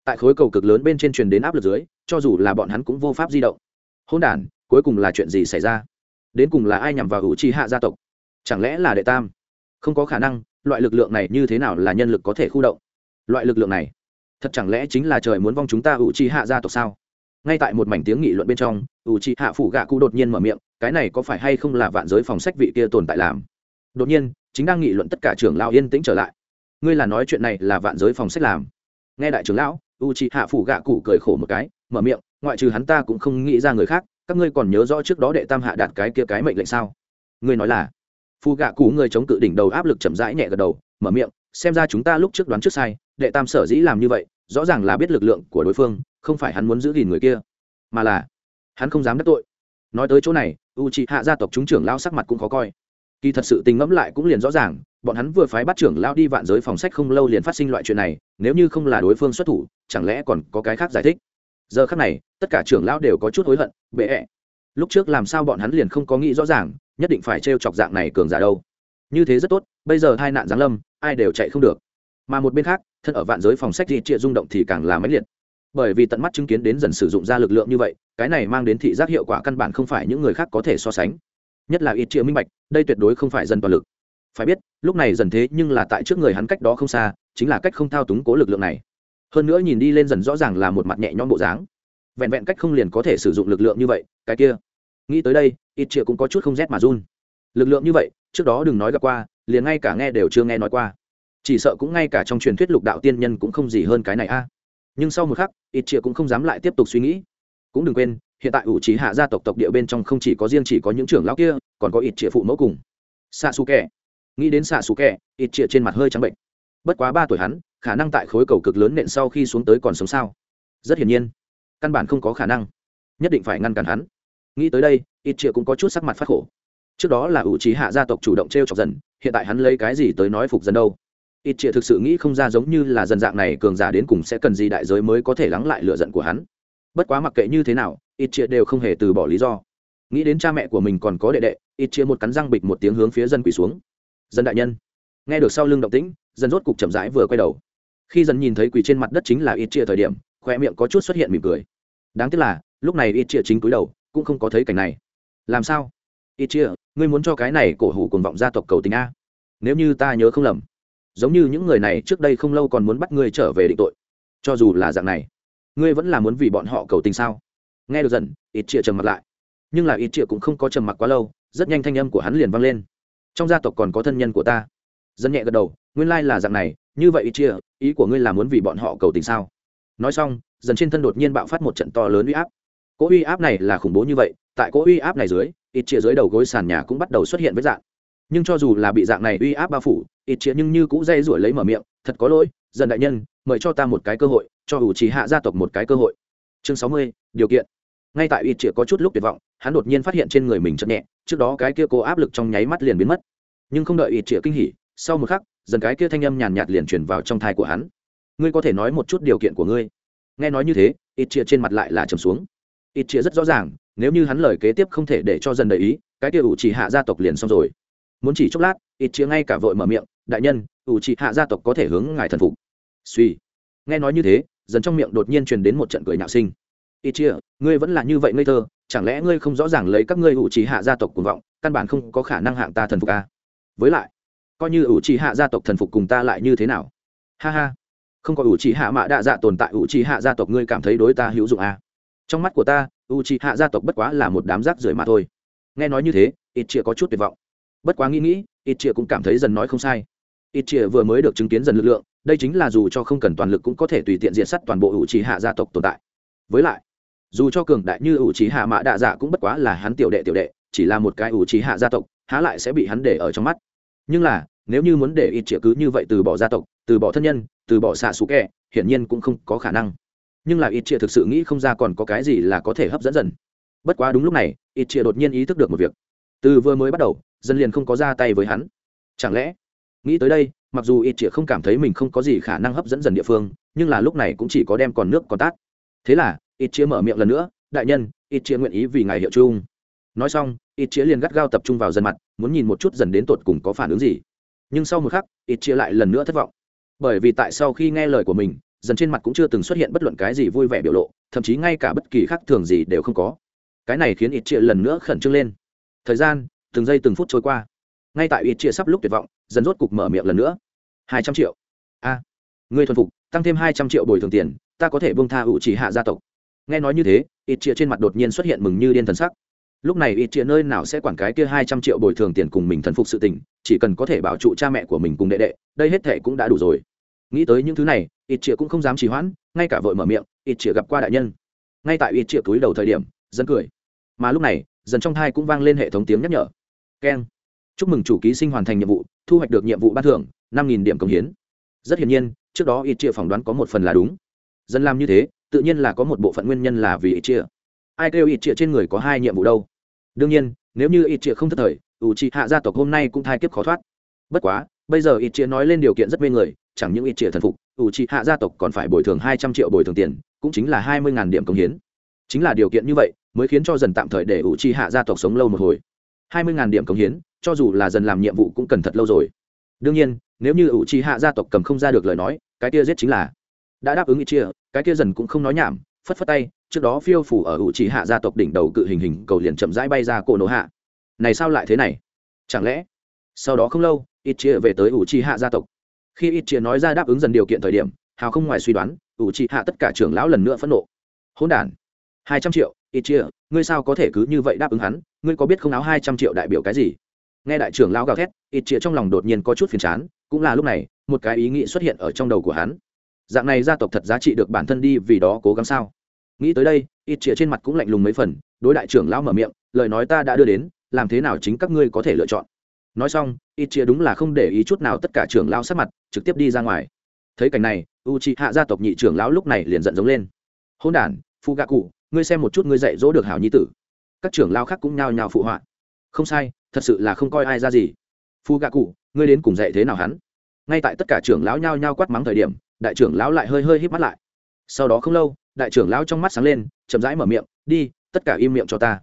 Tại khối cầu cực lớn bên trên truyền đến áp lực dưới, cho dù là bọn hắn cũng vô pháp di động. Hôn đản, cuối cùng là chuyện gì xảy ra? Đến cùng là ai nhằm vào u trì hạ gia tộc? Chẳng lẽ là đệ tam? Không có khả năng, loại lực lượng này như thế nào là nhân lực có thể khu động? Loại lực lượng này, thật chẳng lẽ chính là trời muốn vong chúng ta u trì hạ gia tộc sao? Ngay tại một mảnh tiếng nghị luận bên trong u trì hạ phủ gạ cụ đột nhiên mở miệng, cái này có phải hay không là vạn giới phòng sách vị kia tồn tại làm? Đột nhiên, chính đang nghị luận tất cả trưởng lao yên tĩnh trở lại. Ngươi là nói chuyện này là vạn giới phòng sách làm? Nghe đại trưởng lão u c hạ phủ gạ cụ cười khổ một cái, mở miệng, ngoại trừ hắn ta cũng không nghĩ ra người khác, các ngươi còn nhớ rõ trước đó đệ tam hạ đạt cái kia cái mệnh lệnh sao? Ngươi nói là phù gạ cụ người chống cự đỉnh đầu áp lực chậm rãi nhẹ gật đầu, mở miệng, xem ra chúng ta lúc trước đoán trước sai, đệ tam sở dĩ làm như vậy, rõ ràng là biết lực lượng của đối phương, không phải hắn muốn giữ gìn người kia, mà là hắn không dám đắc tội. Nói tới chỗ này u c h ị hạ gia tộc chúng trưởng lao sắc mặt cũng khó coi. Kỳ thật sự tình ngẫm lại cũng liền rõ ràng, bọn hắn vừa phái bắt trưởng lao đi vạn giới phòng sách không lâu liền phát sinh loại chuyện này, nếu như không là đối phương xuất thủ, chẳng lẽ còn có cái khác giải thích? Giờ khác này, tất cả trưởng lao đều có chút hối hận, bệ ẹ. Lúc trước làm sao bọn hắn liền không có nghĩ rõ ràng nhất định phải t chọc dạng này cường giả đâu. Như thế rất tốt, bây giờ hai nạn giáng lâm, ai đều chạy không được. Mà một bên khác, thân ở vạn giới phòng sách di trịa rung động thì càng là máy liệt. Bởi vì tận mắt chứng kiến đến dần sử dụng ra lực lượng như vậy, cái này mang đến thị giác hiệu quả căn bản không phải những người khác có thể so sánh. Nhất là ít triệu minh bạch, đây tuyệt đối không phải dân toàn lực. Phải biết, lúc này dần thế nhưng là tại trước người hắn cách đó không xa, chính là cách không thao túng cố lực lượng này. Hơn nữa nhìn đi lên dần rõ ràng là một mặt nhẹ nhõm bộ dáng. Vẹn vẹn cách không liền có thể sử dụng lực lượng như vậy, cái kia nghĩ tới đây, ít triệu cũng có chút không rét mà run. Lực lượng như vậy, trước đó đừng nói gặp qua, liền ngay cả nghe đều chưa nghe nói qua. Chỉ sợ cũng ngay cả trong truyền thuyết lục đạo tiên nhân cũng không gì hơn cái này a. Nhưng sau một khắc, ít triệu cũng không dám lại tiếp tục suy nghĩ. Cũng đừng quên, hiện tại ủ trí hạ gia tộc tộc địa bên trong không chỉ có riêng chỉ có những trưởng lão kia, còn có ít triệu phụ mẫu cùng. Xạ xù kẻ nghĩ đến xạ xù kẻ ít triệu trên mặt hơi trắng bệnh. Bất quá ba tuổi hắn, khả năng tại khối cầu cực lớn nện sau khi xuống tới còn sống sao? Rất hiển nhiên, căn bản không có khả năng. Nhất định phải ngăn cản hắn nghĩ tới đây ít chia cũng có chút sắc mặt phát khổ. Trước đó là ủ trí hạ gia tộc chủ động t r e o chọc dần, hiện tại hắn lấy cái gì tới nói phục dần đâu? Ít chia thực sự nghĩ không ra giống như là dần dạng này cường giả đến cùng sẽ cần gì đại giới mới có thể lắng lại lựa giận của hắn. Bất quá mặc kệ như thế nào ít chia đều không hề từ bỏ lý do. Nghĩ đến cha mẹ của mình còn có đệ đệ ít chia một cắn răng bịch một tiếng hướng phía dân quỳ xuống. Dân đại nhân. Nghe được sau lưng động tĩnh, dân rốt cục chậm rãi vừa quay đầu. Khi dần nhìn thấy quỳ trên mặt đất chính là ít chia thời điểm khoe miệng có chút xuất hiện mỉm cười. Đáng tiếc là, lúc này ít chia chính cúi đầu cũng không có thấy cảnh này. Làm sao? Ít chia ngươi muốn cho cái này cổ hủ cuồng vọng gia tộc cầu tình a. Nếu như ta nhớ không lầm, giống như những người này trước đây không lâu còn muốn bắt ngươi trở về định tội. Cho dù là dạng này, ngươi vẫn là muốn vì bọn họ cầu tình sao? Nghe được dần ít chia trầm mặt lại. Nhưng là ít chia cũng không có trầm mặc quá lâu, rất nhanh thanh âm của hắn liền vang lên. Trong gia tộc còn có thân nhân của ta. Dân nhẹ gật đầu, nguyên lai là dạng này, như vậy ít chia ý của ngươi là muốn vì bọn họ cầu tình sao? Nói xong dần trên thân đột nhiên bạo phát một trận to lớn uy áp cỗ uy áp này là khủng bố như vậy, tại cỗ uy áp này dưới, ít chia dưới đầu gối sàn nhà cũng bắt đầu xuất hiện với dạng. Nhưng cho dù là bị dạng này uy áp bao phủ, ít chia nhưng như cũng dây rủi lấy mở miệng, thật có lỗi dần đại nhân, mời cho ta một cái cơ hội, cho ủ trì hạ gia tộc một cái cơ hội. Chương sáu mươi, điều kiện. Ngay tại ít chia có chút lúc tuyệt vọng, hắn đột nhiên phát hiện trên người mình chậm nhẹ, trước đó cái kia cố áp lực trong nháy mắt liền biến mất. Nhưng không đợi ít chia kinh hỉ, sau một khắc, dần cái kia thanh âm nhàn nhạt liền truyền vào trong thai của hắn. Ngươi có thể nói một chút điều kiện của ngươi. Nghe nói như thế, ít chia trên mặt lại là trầm xuống ít chia rất rõ ràng, nếu như hắn lời kế tiếp không thể để cho dần đầy ý, cái kia ủ chỉ hạ gia tộc liền xong rồi. Muốn chỉ chốc lát, ít chia ngay cả vội mở miệng, đại nhân, ủ chỉ hạ gia tộc có thể hướng ngài thần phục. Suy. Nghe nói như thế, dần trong miệng đột nhiên truyền đến một trận cười nhạo sinh. Ít chia ngươi vẫn là như vậy ngây thơ, chẳng lẽ ngươi không rõ ràng lấy các ngươi ủ chỉ hạ gia tộc cuồng vọng, căn bản không có khả năng hạng ta thần phục à? với lại, coi như ủ chỉ hạ gia tộc thần phục cùng ta lại như thế nào? Ha ha. Không có ủ chỉ hạ mạ đa dạ tồn tại, ủ chỉ hạ gia tộc ngươi cảm thấy đối ta hữu dụng à? Trong mắt của ta u trì hạ gia tộc bất quá là một đám rác rưởi mà thôi. Nghe nói như thế ít chia có chút tuyệt vọng. Bất quá nghĩ nghĩ ít chia cũng cảm thấy dần nói không sai. Ít chia vừa mới được chứng kiến dần lực lượng, đây chính là dù cho không cần toàn lực cũng có thể tùy tiện diện sắt toàn bộ ủ trì hạ gia tộc tồn tại. Với lại, dù cho cường đại như ủ trì hạ mạ đạ dạ cũng bất quá là hắn tiểu đệ tiểu đệ, chỉ là một cái ủ trì hạ gia tộc, há lại sẽ bị hắn để ở trong mắt. Nhưng là, nếu như muốn để ít chia cứ như vậy từ bỏ gia tộc, từ bỏ thân nhân, từ bỏ xạ xú kẹ hiển nhiên cũng không có khả năng nhưng là ít chia thực sự nghĩ không ra còn có cái gì là có thể hấp dẫn dần. Bất quá đúng lúc này, ít chia đột nhiên ý thức được một việc. Từ vừa mới bắt đầu, dân liền không có ra tay với hắn. Chẳng lẽ, nghĩ tới đây, mặc dù ít chia không cảm thấy mình không có gì khả năng hấp dẫn dần địa phương, nhưng là lúc này cũng chỉ có đem còn nước còn tát. Thế là, ít chia mở miệng lần nữa, đại nhân, ít chia nguyện ý vì ngài hiệu chung. Nói xong, ít chia liền gắt gao tập trung vào dân mặt, muốn nhìn một chút dần đến tột cùng có phản ứng gì. Nhưng sau một khắc, ít chia lại lần nữa thất vọng. Bởi vì tại sau khi nghe lời của mình dần trên mặt cũng chưa từng xuất hiện bất luận cái gì vui vẻ biểu lộ thậm chí ngay cả bất kỳ khác thường gì đều không có. Cái này khiến ít chia lần nữa khẩn trương lên. Thời gian từng giây từng phút trôi qua. Ngay tại ít chia sắp lúc tuyệt vọng dần rốt cục mở miệng lần nữa. Hai trăm triệu. A. À, người thuần phục tăng thêm hai trăm triệu bồi thường tiền ta có thể bông tha ủ chỉ hạ gia tộc. Nghe nói như thế ít chia trên mặt đột nhiên xuất hiện mừng như điên thần sắc. Lúc này ít chia nơi nào sẽ quản cái kia hai trăm triệu bồi thường tiền cùng mình thần phục sự tình chỉ cần có thể bảo trụ cha mẹ của mình cùng đệ đệ đây hết thệ cũng đã đủ rồi. Nghĩ tới những thứ này ít chĩa cũng không dám trì hoãn, ngay cả vội mở miệng, ít chĩa gặp qua đại nhân. Ngay tại ít chĩa túi đầu thời điểm, dân cười. Mà lúc này, dần trong thai cũng vang lên hệ thống tiếng nhắc nhở. Keng. Chúc mừng chủ ký sinh hoàn thành nhiệm vụ, thu hoạch được nhiệm vụ ban thưởng, năm nghìn điểm công hiến. Rất hiển nhiên, trước đó ít chia phỏng đoán có một phần là đúng. Dân làm như thế, tự nhiên là có một bộ phận nguyên nhân là vì ít chia ai kêu ít chia trên người có hai nhiệm vụ đâu? Đương nhiên, nếu như ít chia không thất thời ủ trị hạ gia tộc hôm nay cũng thai kiếp khó thoát. Bất quá, bây giờ ít chia nói lên điều kiện rất mê người chẳng những ít chia thần phục, ủ trị hạ gia tộc còn phải bồi thường hai trăm triệu bồi thường tiền, cũng chính là hai mươi điểm công hiến. Chính là điều kiện như vậy, mới khiến cho dần tạm thời để ủ trị hạ gia tộc sống lâu một hồi. Hai mươi điểm công hiến, cho dù là dần làm nhiệm vụ cũng cần thật lâu rồi. Đương nhiên, nếu như ủ trị hạ gia tộc cầm không ra được lời nói, cái kia giết chính là đã đáp ứng ít chia cái kia dần cũng không nói nhảm, phất phất tay, trước đó phiêu phủ ở ủ trị hạ gia tộc đỉnh đầu cự hình hình cầu liền chậm rãi bay ra cổ nổ hạ. Này sao lại thế này? Chẳng lẽ sau đó không lâu, ít chia về tới ủ trị hạ gia tộc khi ít chia nói ra đáp ứng dần điều kiện thời điểm, hào không ngoài suy đoán, ủ trị hạ tất cả trưởng lão lần nữa phẫn nộ. Hỗn đản, hai trăm triệu, ít chia, ngươi sao có thể cứ như vậy đáp ứng hắn? Ngươi có biết không áo hai trăm triệu đại biểu cái gì? Nghe đại trưởng lão gào thét, ít chia trong lòng đột nhiên có chút phiền chán, cũng là lúc này, một cái ý nghĩ xuất hiện ở trong đầu của hắn. Dạng này gia tộc thật giá trị được bản thân đi vì đó cố gắng sao? Nghĩ tới đây, ít chia trên mặt cũng lạnh lùng mấy phần, đối đại trưởng lão mở miệng, lời nói ta đã đưa đến, làm thế nào chính các ngươi có thể lựa chọn? Nói xong, ít chia đúng là không để ý chút nào tất cả trưởng lão sát mặt trực tiếp đi ra ngoài. Thấy cảnh này u c h hạ gia tộc nhị trưởng lão lúc này liền giận giống lên. Hôn đản phu gạ cụ ngươi xem một chút ngươi dạy dỗ được hảo nhi tử. Các trưởng lão khác cũng nhao nhao phụ họa. Không sai, thật sự là không coi ai ra gì. Phu gạ cụ ngươi đến cùng dạy thế nào hắn? Ngay tại tất cả trưởng lão nhao nhao quát mắng thời điểm, đại trưởng lão lại hơi hơi hít mắt lại. Sau đó không lâu, đại trưởng lão trong mắt sáng lên, chậm rãi mở miệng, đi, tất cả im miệng cho ta.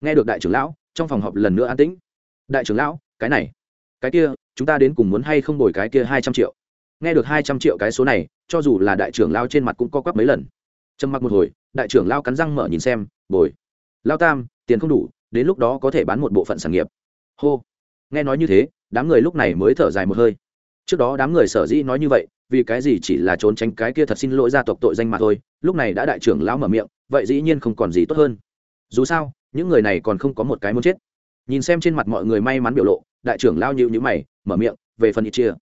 Nghe được đại trưởng lão, trong phòng họp lần nữa an tĩnh. Đại trưởng lão, cái này, cái kia chúng ta đến cùng muốn hay không bồi cái kia hai trăm triệu? Nghe được hai trăm triệu cái số này, cho dù là đại trưởng lao trên mặt cũng co quắp mấy lần. Trầm mặc một hồi, đại trưởng lao cắn răng mở nhìn xem, bồi. Lao tam, tiền không đủ, đến lúc đó có thể bán một bộ phận sản nghiệp. Hô. Nghe nói như thế, đám người lúc này mới thở dài một hơi. Trước đó đám người sở dĩ nói như vậy, vì cái gì chỉ là trốn tránh cái kia thật xin lỗi gia tộc tội danh mà thôi, lúc này đã đại trưởng lão mở miệng, vậy dĩ nhiên không còn gì tốt hơn. Dù sao, những người này còn không có một cái muốn chết. Nhìn xem trên mặt mọi người may mắn biểu lộ, đại trưởng lao nhịu nhữ mày mở miệng, về phần ít chia.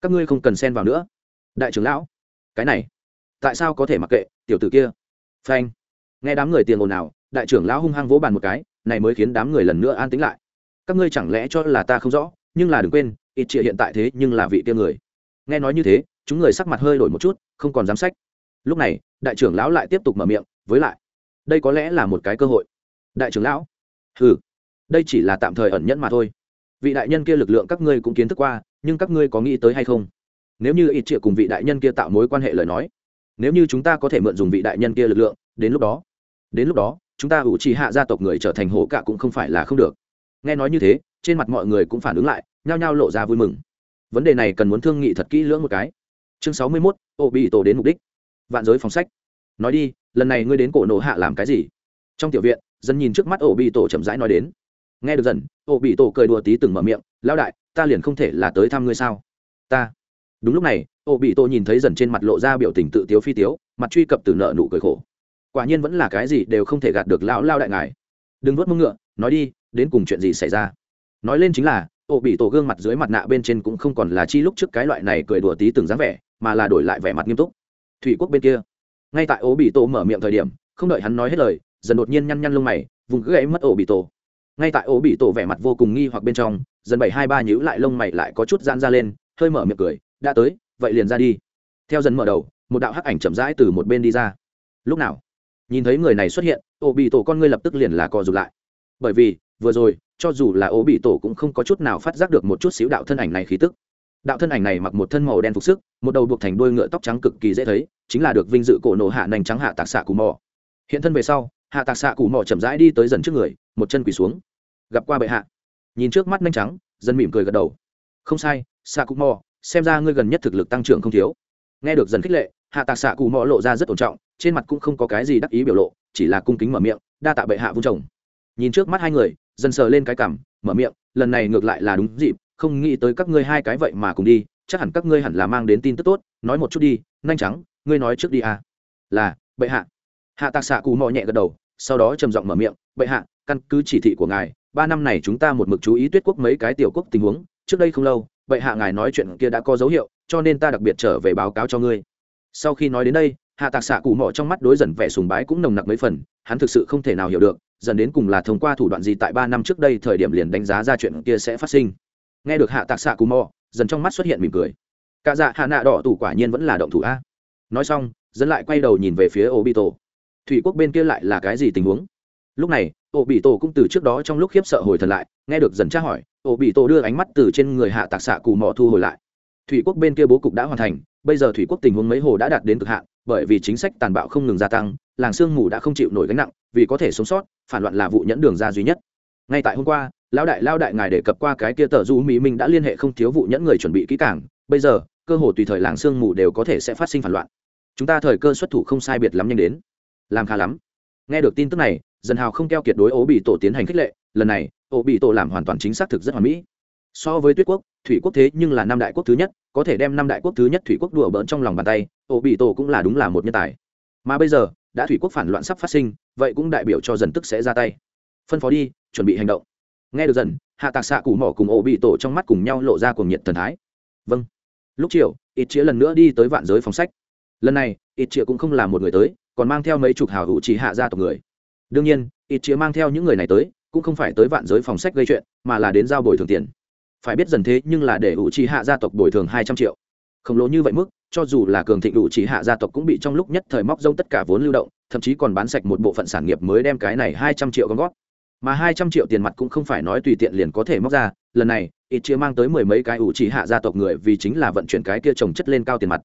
Các ngươi không cần xen vào nữa. Đại trưởng lão, cái này, tại sao có thể mặc kệ, tiểu tử kia? Phanh. Nghe đám người tiền ồn ào, đại trưởng lão hung hăng vỗ bàn một cái, này mới khiến đám người lần nữa an tính lại. Các ngươi chẳng lẽ cho là ta không rõ, nhưng là đừng quên, ít chia hiện tại thế nhưng là vị kia người. Nghe nói như thế, chúng người sắc mặt hơi đổi một chút, không còn dám sách. Lúc này, đại trưởng lão lại tiếp tục mở miệng, với lại, đây có lẽ là một cái cơ hội. Đại trưởng lão ừ đây chỉ là tạm thời ẩn nhẫn mà thôi vị đại nhân kia lực lượng các ngươi cũng kiến thức qua, nhưng các ngươi có nghĩ tới hay không? Nếu như ít triệu cùng vị đại nhân kia tạo mối quan hệ lời nói, nếu như chúng ta có thể mượn dùng vị đại nhân kia lực lượng, đến lúc đó, đến lúc đó, chúng ta ủ trì hạ gia tộc người trở thành hổ cả cũng không phải là không được. Nghe nói như thế, trên mặt mọi người cũng phản ứng lại, nhao nhao lộ ra vui mừng. Vấn đề này cần muốn thương nghị thật kỹ lưỡng một cái. Chương sáu mươi mốt ô bị tổ đến mục đích. Vạn giới phòng sách. Nói đi, lần này ngươi đến cổ nổ hạ làm cái gì? Trong tiểu viện, dân nhìn trước mắt ổ bị tổ chậm rãi nói đến nghe được dần ô bị tổ cười đùa tí từng mở miệng, lão đại, ta liền không thể là tới thăm ngươi sao? Ta. Đúng lúc này ô bị tổ nhìn thấy dần trên mặt lộ ra biểu tình tự tiếu phi tiếu, mặt truy cập từ nợ nụ cười khổ. Quả nhiên vẫn là cái gì đều không thể gạt được lão lao đại ngài. Đừng vớt mông ngựa, nói đi, đến cùng chuyện gì xảy ra? Nói lên chính là ô bị tổ gương mặt dưới mặt nạ bên trên cũng không còn là chi lúc trước cái loại này cười đùa tí từng dáng vẻ, mà là đổi lại vẻ mặt nghiêm túc. Thủy quốc bên kia. Ngay tại ô bị tổ mở miệng thời điểm, không đợi hắn nói hết lời dần đột nhiên nhăn nhăn lông mày, vùng cứ gãy mất ô bị tổ ngay tại ổ bị tổ vẻ mặt vô cùng nghi hoặc bên trong, dần bảy hai ba nhíu lại lông mày lại có chút gian ra lên, hơi mở miệng cười, đã tới, vậy liền ra đi. Theo dần mở đầu, một đạo hắc ảnh chậm rãi từ một bên đi ra. Lúc nào? Nhìn thấy người này xuất hiện, ổ bị tổ con ngươi lập tức liền là co rụt lại. Bởi vì, vừa rồi, cho dù là ổ bị tổ cũng không có chút nào phát giác được một chút xíu đạo thân ảnh này khí tức. Đạo thân ảnh này mặc một thân màu đen phục sức, một đầu buộc thành đuôi ngựa tóc trắng cực kỳ dễ thấy, chính là được vinh dự cổ nổ hạ nành trắng hạ tạc xạ cù mò. Hiện thân về sau, hạ tạc xạ cù mò chậm rãi đi tới dần trước người một chân quỳ xuống. Gặp qua bệ hạ. Nhìn trước mắt nhanh trắng, dân mỉm cười gật đầu. Không sai xạ cụ mò, xem ra ngươi gần nhất thực lực tăng trưởng không thiếu. Nghe được dần khích lệ, hạ tạc xạ cụ mò lộ ra rất ổn trọng, trên mặt cũng không có cái gì đắc ý biểu lộ, chỉ là cung kính mở miệng, đa tạ bệ hạ vung chồng nhìn trước mắt hai người dần sờ lên cái cằm mở miệng, lần này ngược lại là đúng dịp, không nghĩ tới các ngươi hai cái vậy mà cùng đi, chắc hẳn các ngươi hẳn là mang đến tin tức tốt, nói một chút đi, nhanh trắng, ngươi nói trước đi à. Là, bệ hạ. Hạ tạc xạ cụ mò nhẹ gật đầu, sau đó trầm giọng mở miệng, bệ hạ căn cứ chỉ thị của ngài, ba năm này chúng ta một mực chú ý tuyết quốc mấy cái tiểu quốc tình huống, trước đây không lâu vậy hạ ngài nói chuyện kia đã có dấu hiệu, cho nên ta đặc biệt trở về báo cáo cho ngươi. Sau khi nói đến đây, hạ tạc xạ cụ mỏ trong mắt đối dần vẻ sùng bái cũng nồng nặc mấy phần, hắn thực sự không thể nào hiểu được, dần đến cùng là thông qua thủ đoạn gì tại ba năm trước đây thời điểm liền đánh giá ra chuyện kia sẽ phát sinh. Nghe được hạ tạc xạ cụ mò dần trong mắt xuất hiện mỉm cười. Cả dạ hạ nạ đỏ tủ quả nhiên vẫn là động thủ a. Nói xong dẫn lại quay đầu nhìn về phía ô bị tổ thủy quốc bên kia lại là cái gì tình huống? Lúc này ô bị tổ cũng từ trước đó trong lúc khiếp sợ hồi thần lại, nghe được dần tra hỏi ô bị tổ đưa ánh mắt từ trên người hạ tạc xạ cù mò thu hồi lại. Thủy quốc bên kia bố cục đã hoàn thành, bây giờ thủy quốc tình huống mấy hồ đã đạt đến cực hạn, bởi vì chính sách tàn bạo không ngừng gia tăng, làng sương mù đã không chịu nổi gánh nặng, vì có thể sống sót, phản loạn là vụ nhẫn đường ra duy nhất. Ngay tại hôm qua, lão đại lao đại ngài đề cập qua cái kia tờ du mỹ minh đã liên hệ không thiếu vụ nhẫn người chuẩn bị kỹ càng, bây giờ, cơ hồ tùy thời làng sương mù đều có thể sẽ phát sinh phản loạn. Chúng ta thời cơ xuất thủ không sai biệt lắm nhanh đến. Làm khá lắm. Nghe được tin tức này dần hào không keo kiệt đối ố bị tổ tiến hành khích lệ, lần này, ố bị tổ làm hoàn toàn chính xác thực rất hoàn mỹ. So với tuyết quốc, thủy quốc thế nhưng là năm đại quốc thứ nhất, có thể đem năm đại quốc thứ nhất thủy quốc đùa bỡn trong lòng bàn tay, ố bị tổ cũng là đúng là một nhân tài. Mà bây giờ, đã thủy quốc phản loạn sắp phát sinh, vậy cũng đại biểu cho dần tức sẽ ra tay. Phân phó đi, chuẩn bị hành động. Nghe được dần, hạ tạc xạ cụ mỏ cùng ổ bị tổ trong mắt cùng nhau lộ ra cuồng nhiệt thần thái. Vâng. Lúc chiều, ít chĩa lần nữa đi tới vạn giới phòng sách. Lần này, ít chĩa cũng không là một người tới, còn mang theo mấy chục hào hữu chỉ hạ gia tộc người đương nhiên, ít chĩa mang theo những người này tới, cũng không phải tới vạn giới phòng sách gây chuyện, mà là đến giao bồi thường tiền. Phải biết dần thế nhưng là để ủ trì hạ gia tộc bồi thường hai trăm triệu. Khổng lồ như vậy mức, cho dù là cường thịnh đủ chỉ hạ gia tộc cũng bị trong lúc nhất thời móc rông tất cả vốn lưu động, thậm chí còn bán sạch một bộ phận sản nghiệp mới đem cái này hai trăm triệu gom góp. mà hai trăm triệu tiền mặt cũng không phải nói tùy tiện liền có thể móc ra, lần này, ít chia mang tới mười mấy cái ủ trì hạ gia tộc người vì chính là vận chuyển cái kia trồng chất lên cao tiền mặt.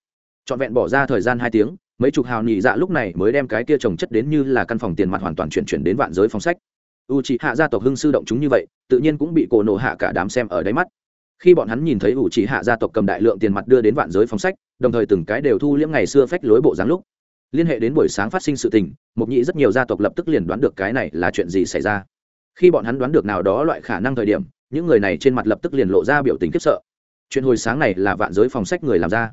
Trọn vẹn bỏ ra thời gian hai tiếng mấy chục hào nhị dạ lúc này mới đem cái kia trồng chất đến như là căn phòng tiền mặt hoàn toàn chuyển chuyển đến vạn giới phong sách. U chỉ hạ gia tộc hưng sư động chúng như vậy, tự nhiên cũng bị cổ nổ hạ cả đám xem ở đáy mắt. Khi bọn hắn nhìn thấy u chỉ hạ gia tộc cầm đại lượng tiền mặt đưa đến vạn giới phong sách, đồng thời từng cái đều thu liễm ngày xưa phách lối bộ dáng lúc. Liên hệ đến buổi sáng phát sinh sự tình mục nhị rất nhiều gia tộc lập tức liền đoán được cái này là chuyện gì xảy ra. Khi bọn hắn đoán được nào đó loại khả năng thời điểm, những người này trên mặt lập tức liền lộ ra biểu tình khiếp sợ. Chuyện hồi sáng này là vạn giới phòng sách người làm ra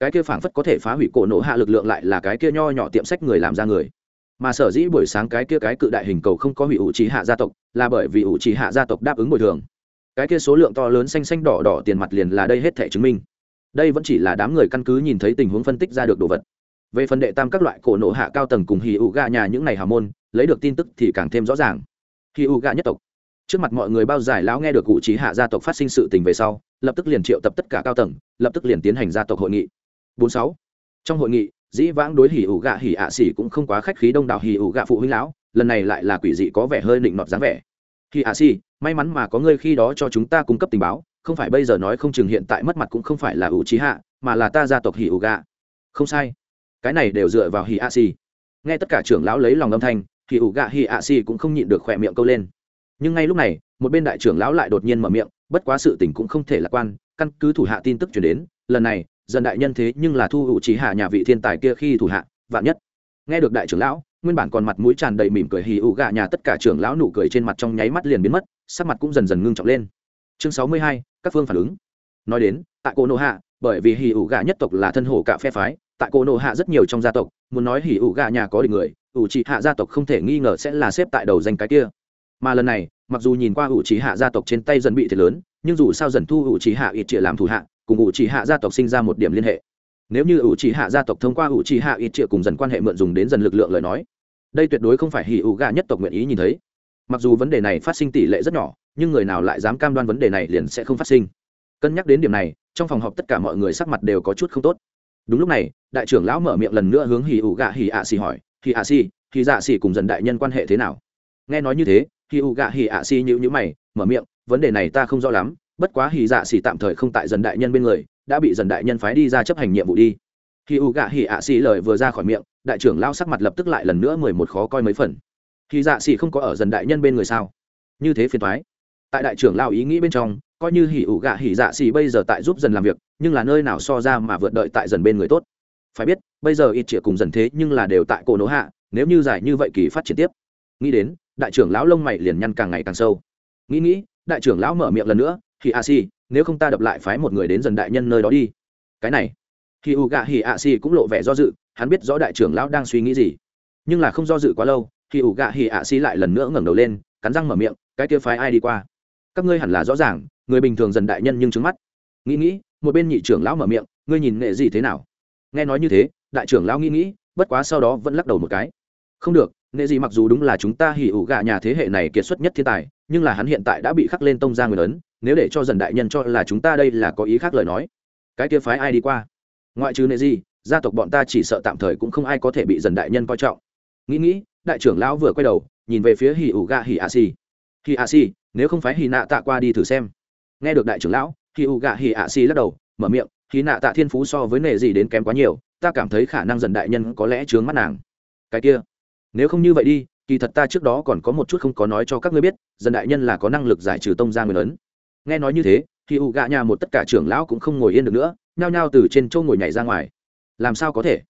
cái kia phảng phất có thể phá hủy cổ nổ hạ lực lượng lại là cái kia nho nhỏ tiệm sách người làm ra người. Mà sở dĩ buổi sáng cái kia cái cự đại hình cầu không có hủy ủ trì hạ gia tộc, là bởi vì ủ trì hạ gia tộc đáp ứng bồi thường. Cái kia số lượng to lớn xanh xanh đỏ đỏ tiền mặt liền là đây hết thể chứng minh. Đây vẫn chỉ là đám người căn cứ nhìn thấy tình huống phân tích ra được đồ vật. Về phần đệ tam các loại cổ nổ hạ cao tầng cùng hì ủ gà nhà những ngày hào môn, lấy được tin tức thì càng thêm rõ ràng. Hì ủ gà nhất tộc. Trước mặt mọi người bao giải lão nghe được cụ trí hạ gia tộc phát sinh sự tình về sau, lập tức liền triệu tập tất cả cao tầng, lập tức liền tiến hành gia tộc hội nghị bốn sáu. Trong hội nghị, dĩ vãng đối hỉ ủ gạ hỉ ạ xỉ cũng không quá khách khí đông đảo hỉ ủ gạ phụ huynh lão, lần này lại là quỷ dị có vẻ hơi định nọt dáng vẻ. Hỉ ạ xỉ, may mắn mà có ngươi khi đó cho chúng ta cung cấp tình báo, không phải bây giờ nói không chừng hiện tại mất mặt cũng không phải là ủ trí hạ, mà là ta gia tộc hỉ ủ gạ. Không sai. Cái này đều dựa vào hỉ ạ xỉ. Nghe tất cả trưởng lão lấy lòng âm thanh, hỉ ủ gạ hỉ ạ xỉ cũng không nhịn được khỏe miệng câu lên. Nhưng ngay lúc này, một bên đại trưởng lão lại đột nhiên mở miệng, bất quá sự tình cũng không thể lạc quan, căn cứ thủ hạ tin tức chuyển đến, lần này dần đại nhân thế nhưng là thu hữu trí hạ nhà vị thiên tài kia khi thủ hạ, vạn nhất. Nghe được đại trưởng lão, nguyên bản còn mặt mũi tràn đầy mỉm cười hì ụ gạ nhà tất cả trưởng lão nụ cười trên mặt trong nháy mắt liền biến mất, sắc mặt cũng dần dần ngưng trọng lên. Chương sáu mươi hai, các phương phản ứng. Nói đến, tại cô nô hạ, bởi vì hì ụ gạ nhất tộc là thân hổ cả phe phái, tại cô nô hạ rất nhiều trong gia tộc, muốn nói hì ụ gạ nhà có địch người, ủ trị hạ gia tộc không thể nghi ngờ sẽ là xếp tại đầu danh cái kia. Mà lần này, mặc dù nhìn qua ủ trí hạ gia tộc trên tay dần bị thiệt lớn, nhưng dù sao dần thu ủ trí hạ ít trịa làm thủ hạ cùng ủ chỉ hạ gia tộc sinh ra một điểm liên hệ. Nếu như ủ chỉ hạ gia tộc thông qua ủ chỉ hạ ít triệu cùng dần quan hệ mượn dùng đến dần lực lượng lời nói, đây tuyệt đối không phải hỉ ủ gà nhất tộc nguyện ý nhìn thấy. Mặc dù vấn đề này phát sinh tỷ lệ rất nhỏ, nhưng người nào lại dám cam đoan vấn đề này liền sẽ không phát sinh. Cân nhắc đến điểm này, trong phòng họp tất cả mọi người sắc mặt đều có chút không tốt. Đúng lúc này, đại trưởng lão mở miệng lần nữa hướng hỉ ủ gà hỉ ạ xì hỏi, hỉ ạ xì, hỉ dạ xì cùng dần đại nhân quan hệ thế nào? Nghe nói như thế, hỉ ủ gà hỉ ạ xì nhữ nhữ mày, mở miệng, vấn đề này ta không rõ lắm bất quá hỉ dạ xỉ tạm thời không tại dần đại nhân bên người, đã bị dần đại nhân phái đi ra chấp hành nhiệm vụ đi. Hỉ U Gạ hỉ ạ xỉ lời vừa ra khỏi miệng, đại trưởng lao sắc mặt lập tức lại lần nữa mười một khó coi mấy phần. Hỉ dạ xỉ không có ở dần đại nhân bên người sao? Như thế phiền thoái tại đại trưởng lao ý nghĩ bên trong, coi như hỉ ủ gạ hỉ dạ xì bây giờ tại giúp dần làm việc, nhưng là nơi nào so ra mà vượt đợi tại dần bên người tốt. Phải biết, bây giờ ít chĩa cùng dần thế nhưng là đều tại cổ nỗ hạ, nếu như giải như vậy kỳ phát triển tiếp. Nghĩ đến, đại trưởng lão lông mày liền nhăn càng ngày càng sâu. Nghĩ nghĩ, đại trưởng lão mở miệng lần nữa hì a si nếu không ta đập lại phái một người đến dần đại nhân nơi đó đi. Cái này. Hì u gạ hì a si cũng lộ vẻ do dự, hắn biết rõ đại trưởng lão đang suy nghĩ gì. Nhưng là không do dự quá lâu hì u gạ hì a si lại lần nữa ngẩng đầu lên, cắn răng mở miệng, cái kia phái ai đi qua? Các ngươi hẳn là rõ ràng, người bình thường dần đại nhân nhưng trứng mắt. Nghĩ nghĩ, một bên nhị trưởng lão mở miệng, ngươi nhìn nghệ gì thế nào? Nghe nói như thế, đại trưởng lão nghĩ nghĩ, bất quá sau đó vẫn lắc đầu một cái. Không được, nghệ gì mặc dù đúng là chúng ta hỉ ủ gạ nhà thế hệ này kiệt xuất nhất thiên tài nhưng là hắn hiện tại đã bị khắc lên tông gia nguyên ấn, nếu để cho dần đại nhân cho là chúng ta đây là có ý khác lời nói, cái kia phái ai đi qua? Ngoại trừ nệ gì gia tộc bọn ta chỉ sợ tạm thời cũng không ai có thể bị dần đại nhân coi trọng. Nghĩ nghĩ, đại trưởng lão vừa quay đầu, nhìn về phía hỉ ủ gạ hỉ a si. Hỉ a si, nếu không phải hỉ nạ tạ qua đi thử xem. Nghe được đại trưởng lão, hỉ ủ gạ hỉ a si lắc đầu, mở miệng, hỉ nạ tạ thiên phú so với nệ gì đến kém quá nhiều, ta cảm thấy khả năng dần đại nhân có lẽ chướng mắt nàng. Cái kia, nếu không như vậy đi kỳ thật ta trước đó còn có một chút không có nói cho các ngươi biết, dân đại nhân là có năng lực giải trừ tông gia nguyên ấn. Nghe nói như thế, thì ủ gạ nhà một tất cả trưởng lão cũng không ngồi yên được nữa, nhao nhao từ trên châu ngồi nhảy ra ngoài. Làm sao có thể?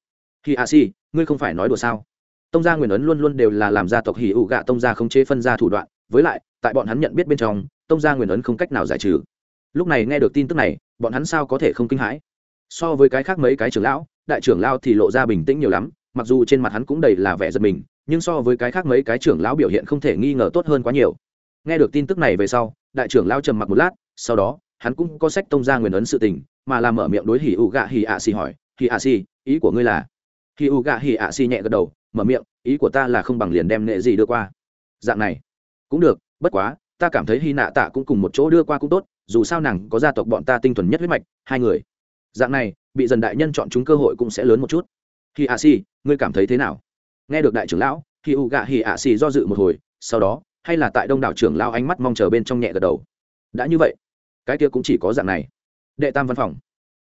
Khi a si ngươi không phải nói đùa sao? Tông gia nguyên ấn luôn luôn đều là làm gia tộc hỉ ủ gạ tông gia không chế phân ra thủ đoạn, với lại, tại bọn hắn nhận biết bên trong, tông gia nguyên ấn không cách nào giải trừ. Lúc này nghe được tin tức này, bọn hắn sao có thể không kinh hãi? So với cái khác mấy cái trưởng lão, đại trưởng lão thì lộ ra bình tĩnh nhiều lắm, mặc dù trên mặt hắn cũng đầy là vẻ giật mình nhưng so với cái khác mấy cái trưởng lão biểu hiện không thể nghi ngờ tốt hơn quá nhiều. Nghe được tin tức này về sau, đại trưởng lão trầm mặc một lát, sau đó, hắn cũng có sách tông ra nguyên ấn sự tình, mà làm mở miệng đối hỉ ủ gạ hỉ ạ xì hỏi hỉ ạ xì ý của ngươi là? Hỉ ủ gạ hỉ ạ xì nhẹ gật đầu, mở miệng, ý của ta là không bằng liền đem nệ gì đưa qua. Dạng này. Cũng được, bất quá, ta cảm thấy hy nạ tạ cũng cùng một chỗ đưa qua cũng tốt, dù sao nàng có gia tộc bọn ta tinh thuần nhất huyết mạch, hai người. Dạng này, bị dần đại nhân chọn chúng cơ hội cũng sẽ lớn một chút. Hi a si ngươi cảm thấy thế nào? Nghe được đại trưởng lão hi u gạ hì ạ xì do dự một hồi, sau đó, hay là tại đông đảo trưởng lão ánh mắt mong chờ bên trong nhẹ gật đầu. Đã như vậy, cái kia cũng chỉ có dạng này. Đệ tam văn phòng.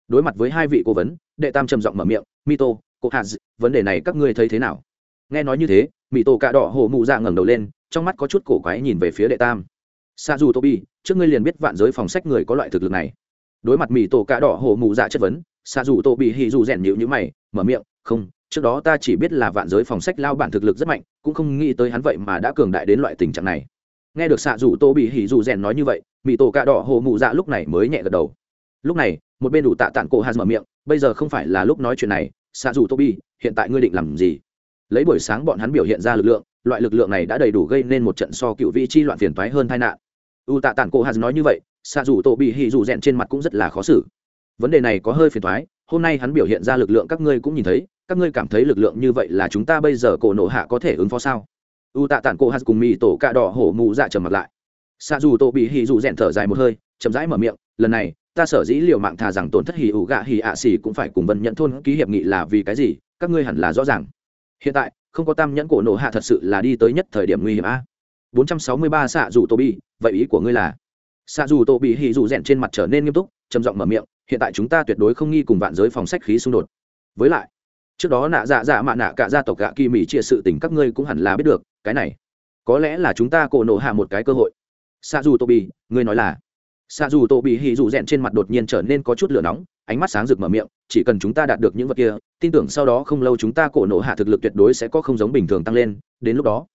Đối mặt với hai vị cố vấn, đệ tam trầm giọng mở miệng, mito, cô hà vấn đề này các ngươi thấy thế nào? Nghe nói như thế mỹ tổ cạ đỏ hồ mụ dạ ngẩng đầu lên, trong mắt có chút cổ quái nhìn về phía đệ tam. Sa dù tobi, trước ngươi liền biết vạn giới phòng sách người có loại thực lực này. Đối mặt mỹ tổ cạ đỏ hồ mụ dạ chất vấn, sa dù tô bị hì dù rèn nhịu nhữ mày, mở miệng, không trước đó ta chỉ biết là vạn giới phòng sách lao bản thực lực rất mạnh, cũng không nghĩ tới hắn vậy mà đã cường đại đến loại tình trạng này. Nghe được xạ dù tô bị hỉ dù rèn nói như vậy mỹ tổ cạ đỏ hồ mụ dạ lúc này mới nhẹ gật đầu. Lúc này, một bên đủ tạ tản cổ hạt mở miệng, bây giờ không phải là lúc nói chuyện này, xạ dù tô bị hiện tại ngươi định làm gì? Lấy buổi sáng bọn hắn biểu hiện ra lực lượng, loại lực lượng này đã đầy đủ gây nên một trận so cựu vị chi loạn phiền toái hơn tai nạn. U tạ tản cổ hạt nói như vậy, xạ dù tô bị hỉ dù rèn trên mặt cũng rất là khó xử. Vấn đề này có hơi phiền toái, hôm nay hắn biểu hiện ra lực lượng các ngươi cũng nhìn thấy các ngươi cảm thấy lực lượng như vậy là chúng ta bây giờ cổ nổ hạ có thể ứng phó sao? U tạ tản cổ hạt cùng mì tổ cạ đỏ hổ mụ dạ trầm mặt lại. Xạ dù tổ bị hì dù rèn thở dài một hơi, chậm rãi mở miệng, lần này, ta sở dĩ liều mạng thà rằng tổn thất hì ủ gạ hì ạ xì cũng phải cùng vân nhận thôn ký hiệp nghị là vì cái gì? Các ngươi hẳn là rõ ràng. Hiện tại, không có tam nhẫn cổ nổ hạ thật sự là đi tới nhất thời điểm nguy hiểm a. 463 xạ dù tô bi vậy ý của ngươi là? Xạ dù tô bị hì dù rèn trên mặt trở nên nghiêm túc, trầm giọng mở miệng, hiện tại chúng ta tuyệt đối không nghi cùng vạn giới phòng sách khí xung đột. Với lại trước đó nạ dạ dạ mạ nạ cả gia tộc gạ kỳ mỹ chia sự tình các ngươi cũng hẳn là biết được, cái này, có lẽ là chúng ta cổ nổ hạ một cái cơ hội. Xạ dù tô bi ngươi nói là? Xạ dù tô bị hì dù rèn trên mặt đột nhiên trở nên có chút lửa nóng, ánh mắt sáng rực mở miệng, chỉ cần chúng ta đạt được những vật kia, tin tưởng sau đó không lâu chúng ta cổ nổ hạ thực lực tuyệt đối sẽ có không giống bình thường tăng lên, đến lúc đó,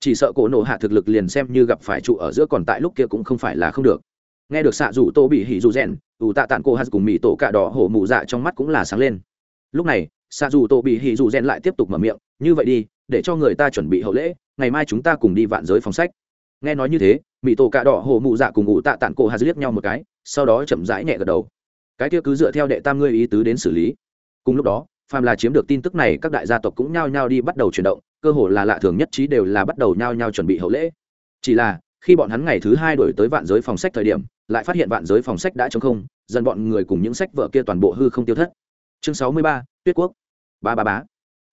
chỉ sợ cổ nổ hạ thực lực liền xem như gặp phải trụ ở giữa còn tại lúc kia cũng không phải là không được. Nghe được xạ dù tô bị hỉ dù rèn ủ tạ tản cô hát cùng mỹ tổ cạ đỏ hổ mụ dạ trong mắt cũng là sáng lên. Lúc này xạ dù tổ bị hỉ dù rèn lại tiếp tục mở miệng, như vậy đi, để cho người ta chuẩn bị hậu lễ, ngày mai chúng ta cùng đi vạn giới phòng sách. Nghe nói như thế mỹ tổ cà đỏ hồ mụ dạ cùng ngụ tạ tản cổ hà liếc nhau một cái, sau đó chậm rãi nhẹ gật đầu. Cái kia cứ dựa theo đệ tam ngươi ý tứ đến xử lý. Cùng lúc đó, phàm là chiếm được tin tức này, các đại gia tộc cũng nhao nhao đi bắt đầu chuyển động, cơ hồ là lạ thường nhất trí đều là bắt đầu nhao nhao chuẩn bị hậu lễ. Chỉ là, khi bọn hắn ngày thứ hai đổi tới vạn giới phòng sách thời điểm, lại phát hiện vạn giới phòng sách đã chống không, dần bọn người cùng những sách vợ kia toàn bộ hư không tiêu thất. Chương sáu mươi ba, tuyết quốc ba ba bá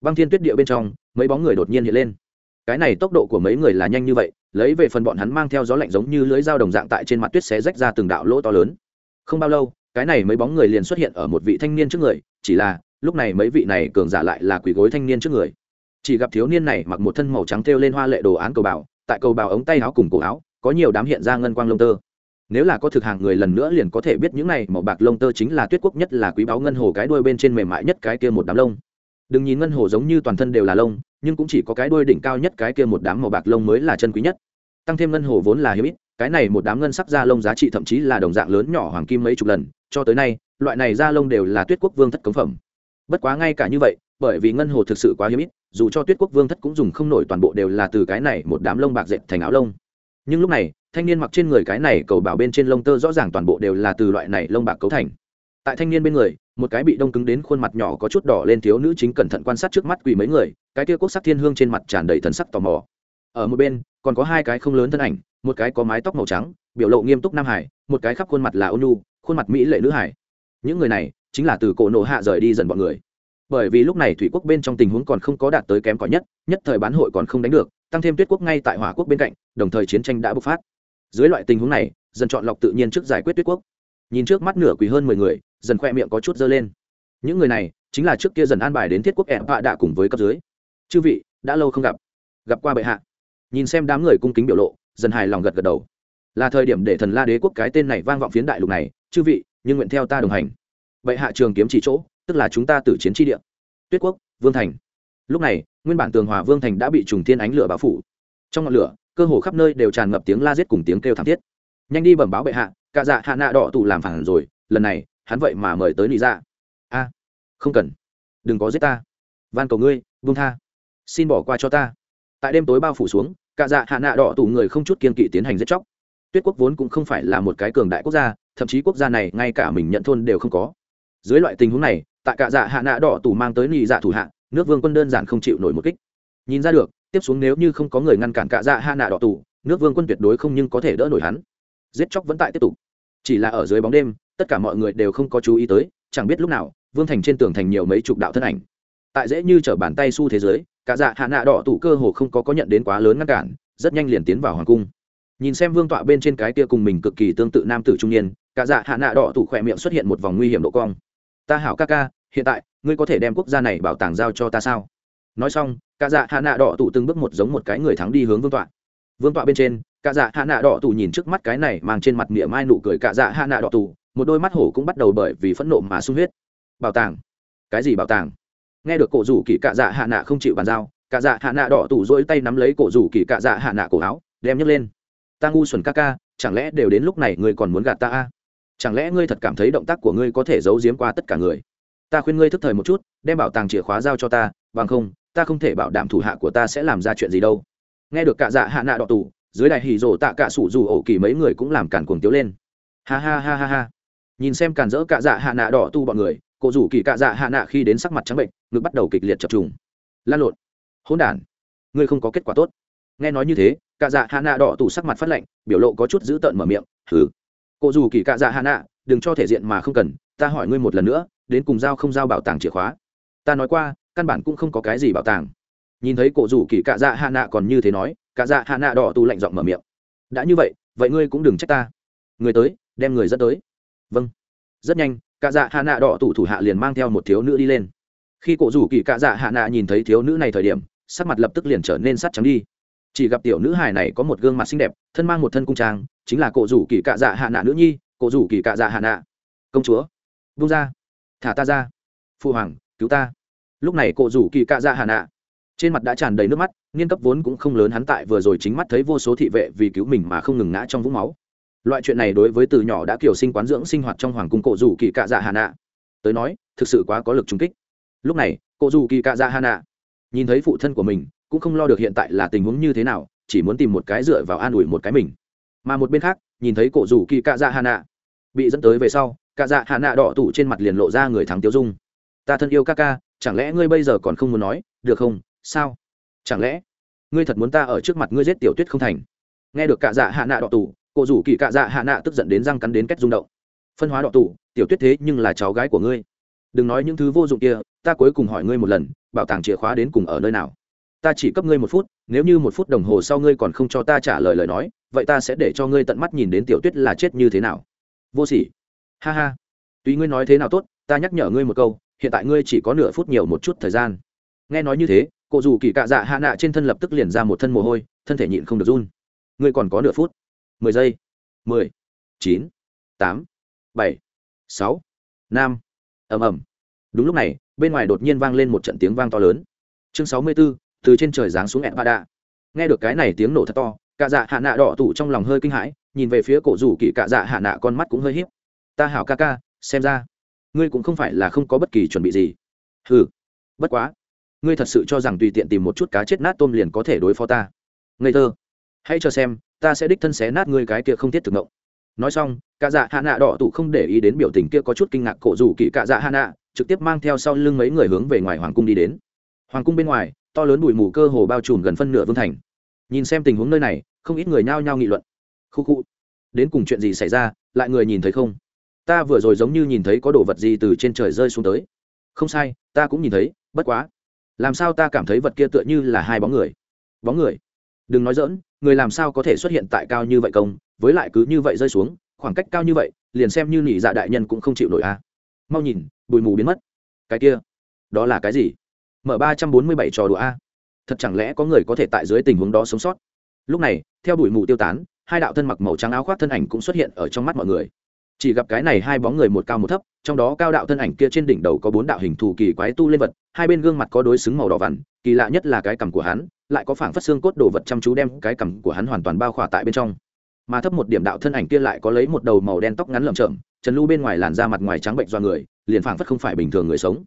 băng thiên tuyết địa bên trong mấy bóng người đột nhiên hiện lên. Cái này tốc độ của mấy người là nhanh như vậy lấy về phần bọn hắn mang theo gió lạnh giống như lưới dao đồng dạng tại trên mặt tuyết xé rách ra từng đạo lỗ to lớn. Không bao lâu cái này mấy bóng người liền xuất hiện ở một vị thanh niên trước người chỉ là lúc này mấy vị này cường giả lại là quỳ gối thanh niên trước người. Chỉ gặp thiếu niên này mặc một thân màu trắng thêu lên hoa lệ đồ án cầu bào, tại cầu bào ống tay áo cùng cổ áo có nhiều đám hiện ra ngân quang lông tơ. Nếu là có thực hàng người lần nữa liền có thể biết những này màu bạc lông tơ chính là tuyết quốc nhất là quý báu ngân hồ cái đuôi bên trên mềm mại nhất cái kia một đám lông đừng nhìn ngân hồ giống như toàn thân đều là lông, nhưng cũng chỉ có cái đuôi đỉnh cao nhất cái kia một đám màu bạc lông mới là chân quý nhất. Tăng thêm ngân hồ vốn là hiếm ít, cái này một đám ngân sắc da lông giá trị thậm chí là đồng dạng lớn nhỏ hoàng kim mấy chục lần, cho tới nay, loại này da lông đều là tuyết quốc vương thất cống phẩm. Bất quá ngay cả như vậy, bởi vì ngân hồ thực sự quá hiếm ít, dù cho tuyết quốc vương thất cũng dùng không nổi toàn bộ đều là từ cái này một đám lông bạc dệt thành áo lông. Nhưng lúc này, thanh niên mặc trên người cái này cầu bảo bên trên lông tơ rõ ràng toàn bộ đều là từ loại này lông bạc cấu thành. Tại thanh niên bên người một cái bị đông cứng đến khuôn mặt nhỏ có chút đỏ lên thiếu nữ chính cẩn thận quan sát trước mắt quỳ mấy người, cái kia quốc sắc thiên hương trên mặt tràn đầy thần sắc tò mò. Ở một bên, còn có hai cái không lớn thân ảnh, một cái có mái tóc màu trắng, biểu lộ nghiêm túc nam hải, một cái khắp khuôn mặt là ônu khuôn mặt mỹ lệ nữ hải. Những người này chính là từ cổ nộ hạ rời đi dần bọn người. Bởi vì lúc này thủy quốc bên trong tình huống còn không có đạt tới kém cỏi nhất nhất thời bán hội còn không đánh được, tăng thêm tuyết quốc ngay tại hỏa quốc bên cạnh, đồng thời chiến tranh đã bộc phát. Dưới loại tình huống này dần chọn lọc tự nhiên trước giải quyết tuyết quốc. Nhìn trước mắt nửa quỳ hơn mười người dần khoe miệng có chút dơ lên. Những người này chính là trước kia dần an bài đến thiết quốc ẻm họa đạ cùng với cấp dưới. Chư vị, đã lâu không gặp. Gặp qua bệ hạ. Nhìn xem đám người cung kính biểu lộ, dần hài lòng gật gật đầu. Là thời điểm để thần la đế quốc cái tên này vang vọng phiến đại lục này, chư vị, nhưng nguyện theo ta đồng hành. Bệ hạ trường kiếm chỉ chỗ, tức là chúng ta tử chiến tri địa. Tuyết quốc, vương thành. Lúc này, nguyên bản tường hòa vương thành đã bị trùng thiên ánh lửa bao phủ. Trong ngọn lửa, cơ hồ khắp nơi đều tràn ngập tiếng la giết cùng tiếng kêu thảm thiết. Nhanh đi bẩm báo bệ hạ cả dạ hạ nạ đỏ tụ làm phản rồi, lần này hắn vậy mà mời tới nị dạ. A, không cần. Đừng có giết ta. Van cầu ngươi vung tha. Xin bỏ qua cho ta. Tại đêm tối bao phủ xuống, cả dạ hạ nạ đỏ tù người không chút kiên kỵ tiến hành giết chóc. Tuyết quốc vốn cũng không phải là một cái cường đại quốc gia, thậm chí quốc gia này ngay cả mình nhận thôn đều không có. Dưới loại tình huống này, tại cả dạ hạ nạ đỏ tù mang tới nị dạ thủ hạ, nước vương quân đơn giản không chịu nổi một kích. Nhìn ra được, tiếp xuống nếu như không có người ngăn cản cả dạ hạ nạ đỏ tù, nước vương quân tuyệt đối không nhưng có thể đỡ nổi hắn. Giết chóc vẫn tại tiếp tục. Chỉ là ở dưới bóng đêm tất cả mọi người đều không có chú ý tới, chẳng biết lúc nào, vương thành trên tường thành nhiều mấy chục đạo thân ảnh. Tại dễ như t bàn tay su thế giới, cả dạ hạ nạ đỏ tủ cơ hồ không có có nhận đến quá lớn ngăn cản, rất nhanh liền tiến vào hoàng cung. Nhìn xem vương tọa bên trên cái kia cùng mình cực kỳ tương tự nam tử trung niên, cả dạ hạ nạ đỏ tủ khỏe miệng xuất hiện một vòng nguy hiểm độ cong. Ta hảo ca ca, hiện tại, ngươi có thể đem quốc gia này bảo tàng giao cho ta sao? Nói xong, cả dạ hạ nạ đỏ tủ từng bước một giống một cái người thắng đi hướng vương tọa. Vương tọa bên trên, cả dạ hạ nạ đỏ tủ nhìn trước mắt cái này mang trên mặt miệng mai nụ cười cả dạ hạ nạ đỏ tủ một đôi mắt hổ cũng bắt đầu bởi vì phẫn nộ mà sung huyết. Bảo tàng. Cái gì bảo tàng? Nghe được cổ rủ kỳ cạ dạ hạ nạ không chịu bàn giao, cạ dạ hạ nạ đỏ tủ rỗi tay nắm lấy cổ rủ kỳ cạ dạ hạ nạ cổ áo, đem nhấc lên. Ta ngu xuẩn ca ca, chẳng lẽ đều đến lúc này ngươi còn muốn gạt ta a? Chẳng lẽ ngươi thật cảm thấy động tác của ngươi có thể giấu giếm qua tất cả người? Ta khuyên ngươi thức thời một chút, đem bảo tàng chìa khóa giao cho ta, bằng không, ta không thể bảo đảm thủ hạ của ta sẽ làm ra chuyện gì đâu. Nghe được cạ dạ hạ nạ đỏ tủ, dưới đại hỉ rổ tạ cạ sủ dù ổ kỳ mấy người cũng làm cản cuồng tiếu lên. Ha ha ha ha ha nhìn xem càn rỡ cạ dạ hạ nạ đỏ tu bọn người cổ rủ kỳ cạ dạ hạ nạ khi đến sắc mặt trắng bệnh, ngực bắt đầu kịch liệt chập trùng. Lan lộn. Hỗn đản. Ngươi không có kết quả tốt. Nghe nói như thế cả dạ hạ nạ đỏ tủ sắc mặt phát lạnh, biểu lộ có chút dữ tợn mở miệng thử cô rủ kỳ cả dạ hạ nạ, đừng cho thể diện mà không cần, ta hỏi ngươi một lần nữa, đến cùng giao không giao bảo tàng chìa khóa? Ta nói qua, căn bản cũng không có cái gì bảo tàng. Nhìn thấy cổ rủ kỳ cạ dạ hạ nạ còn như thế nói, cạ dạ hạ nạ đỏ tù lạnh giọng mở miệng, đã như vậy vậy ngươi cũng đừng trách ta. Người tới, đem người dẫn tới vâng. Rất nhanh, cạ dạ hạ nạ đỏ tủ thủ hạ liền mang theo một thiếu nữ đi lên. Khi cổ rủ kỳ cạ dạ hạ nạ nhìn thấy thiếu nữ này thời điểm, sắc mặt lập tức liền trở nên sắt trắng đi. Chỉ gặp tiểu nữ hài này có một gương mặt xinh đẹp, thân mang một thân cung trang, chính là cổ rủ kỳ cạ dạ hạ nạ nữ nhi, cổ rủ kỳ cạ dạ hạ nạ. Công chúa vung ra. Thả ta ra. Phụ hoàng, cứu ta. Lúc này cổ rủ kỳ cạ dạ hạ nạ, trên mặt đã tràn đầy nước mắt, niên cấp vốn cũng không lớn hắn tại vừa rồi chính mắt thấy vô số thị vệ vì cứu mình mà không ngừng ngã trong vũng máu loại chuyện này đối với từ nhỏ đã kiểu sinh quán dưỡng sinh hoạt trong hoàng cung cổ rủ kỳ cạ dạ hà nạ tới nói, thực sự quá có lực trung kích. Lúc này, cổ rủ kỳ cạ dạ hà nạ nhìn thấy phụ thân của mình, cũng không lo được hiện tại là tình huống như thế nào, chỉ muốn tìm một cái dựa vào an ủi một cái mình. Mà một bên khác, nhìn thấy cổ rủ kỳ cạ dạ hà nạ bị dẫn tới về sau, cạ dạ hà nạ đỏ tủ trên mặt liền lộ ra người thắng tiêu dung. Ta thân yêu ca ca, chẳng lẽ ngươi bây giờ còn không muốn nói? Được không? Sao? Chẳng lẽ ngươi thật muốn ta ở trước mặt ngươi giết tiểu tuyết không thành? Nghe được cạ dạ hạ nạ đỏ tủ cổ rủ kỳ cạ dạ hạ nạ tức giận đến răng cắn đến cách rung động. Phân hóa đọ tủ, tiểu tuyết thế nhưng là cháu gái của ngươi. Đừng nói những thứ vô dụng kia, ta cuối cùng hỏi ngươi một lần, bảo tàng chìa khóa đến cùng ở nơi nào? Ta chỉ cấp ngươi một phút, nếu như một phút đồng hồ sau ngươi còn không cho ta trả lời lời nói, vậy ta sẽ để cho ngươi tận mắt nhìn đến tiểu tuyết là chết như thế nào. Vô sỉ. Ha ha. Tuy ngươi nói thế nào tốt, ta nhắc nhở ngươi một câu, hiện tại ngươi chỉ có nửa phút nhiều một chút thời gian. Nghe nói như thế cụ dù kỳ cạ dạ hạ nạ trên thân lập tức liền ra một thân mồ hôi, thân thể nhịn không được run. Ngươi còn có nửa phút mười giây. Mười. Chín. Tám. Bảy. Sáu. Năm. Ầm ầm. Đúng lúc này, bên ngoài đột nhiên vang lên một trận tiếng vang to lớn. Chương sáu mươi b ố từ trên trời giáng xuống ẹn ba đạ nghe được cái này tiếng nổ thật to, cạ dạ hạ nạ đỏ tủ trong lòng hơi kinh hãi, nhìn về phía cổ rủ kỳ cạ dạ hạ nạ con mắt cũng hơi hiếp ta hảo ca ca, xem ra, ngươi cũng không phải là không có bất kỳ chuẩn bị gì. Ừ bất quá, ngươi thật sự cho rằng tùy tiện tìm một chút cá chết nát tôm liền có thể đối phó ta. Ngây thơ. Hãy cho xem ta sẽ đích thân xé nát ngươi cái kia không thiết thực ngộng. Nói xong cả dạ hạ nạ đỏ tụ không để ý đến biểu tình kia có chút kinh ngạc cổ rủ kỵ cả dạ hạ nạ, trực tiếp mang theo sau lưng mấy người hướng về ngoài hoàng cung đi đến. Hoàng cung bên ngoài, to lớn bụi mù cơ hồ bao trùm gần phân nửa vương thành. Nhìn xem tình huống nơi này, không ít người nhao nhao nghị luận. Khu khu, đến cùng chuyện gì xảy ra, lại người nhìn thấy không? Ta vừa rồi giống như nhìn thấy có đồ vật gì từ trên trời rơi xuống tới. Không sai, ta cũng nhìn thấy, bất quá. Làm sao ta cảm thấy vật kia tựa như là hai bóng người? Bóng người? Đừng nói dỡn người làm sao có thể xuất hiện tại cao như vậy công, với lại cứ như vậy rơi xuống, khoảng cách cao như vậy, liền xem như nỉ dạ đại nhân cũng không chịu nổi a. À. mau nhìn, bụi mù biến mất. Cái kia, đó là cái gì? Mở ba trăm bốn mươi bảy trò đùa a. Thật chẳng lẽ có người có thể tại dưới tình huống đó sống sót? Lúc này, theo bụi mù tiêu tán, hai đạo thân mặc màu trắng áo khoác thân ảnh cũng xuất hiện ở trong mắt mọi người chỉ gặp cái này hai bóng người một cao một thấp, trong đó cao đạo thân ảnh kia trên đỉnh đầu có bốn đạo hình thù kỳ quái tu lên vật, hai bên gương mặt có đối xứng màu đỏ vằn, kỳ lạ nhất là cái cằm của hắn, lại có phảng phất xương cốt đồ vật chăm chú đem cái cằm của hắn hoàn toàn bao khỏa tại bên trong. Mà thấp một điểm đạo thân ảnh kia lại có lấy một đầu màu đen tóc ngắn lởm chởm, trần lưu bên ngoài làn da mặt ngoài trắng bệnh do người, liền phảng phất không phải bình thường người sống.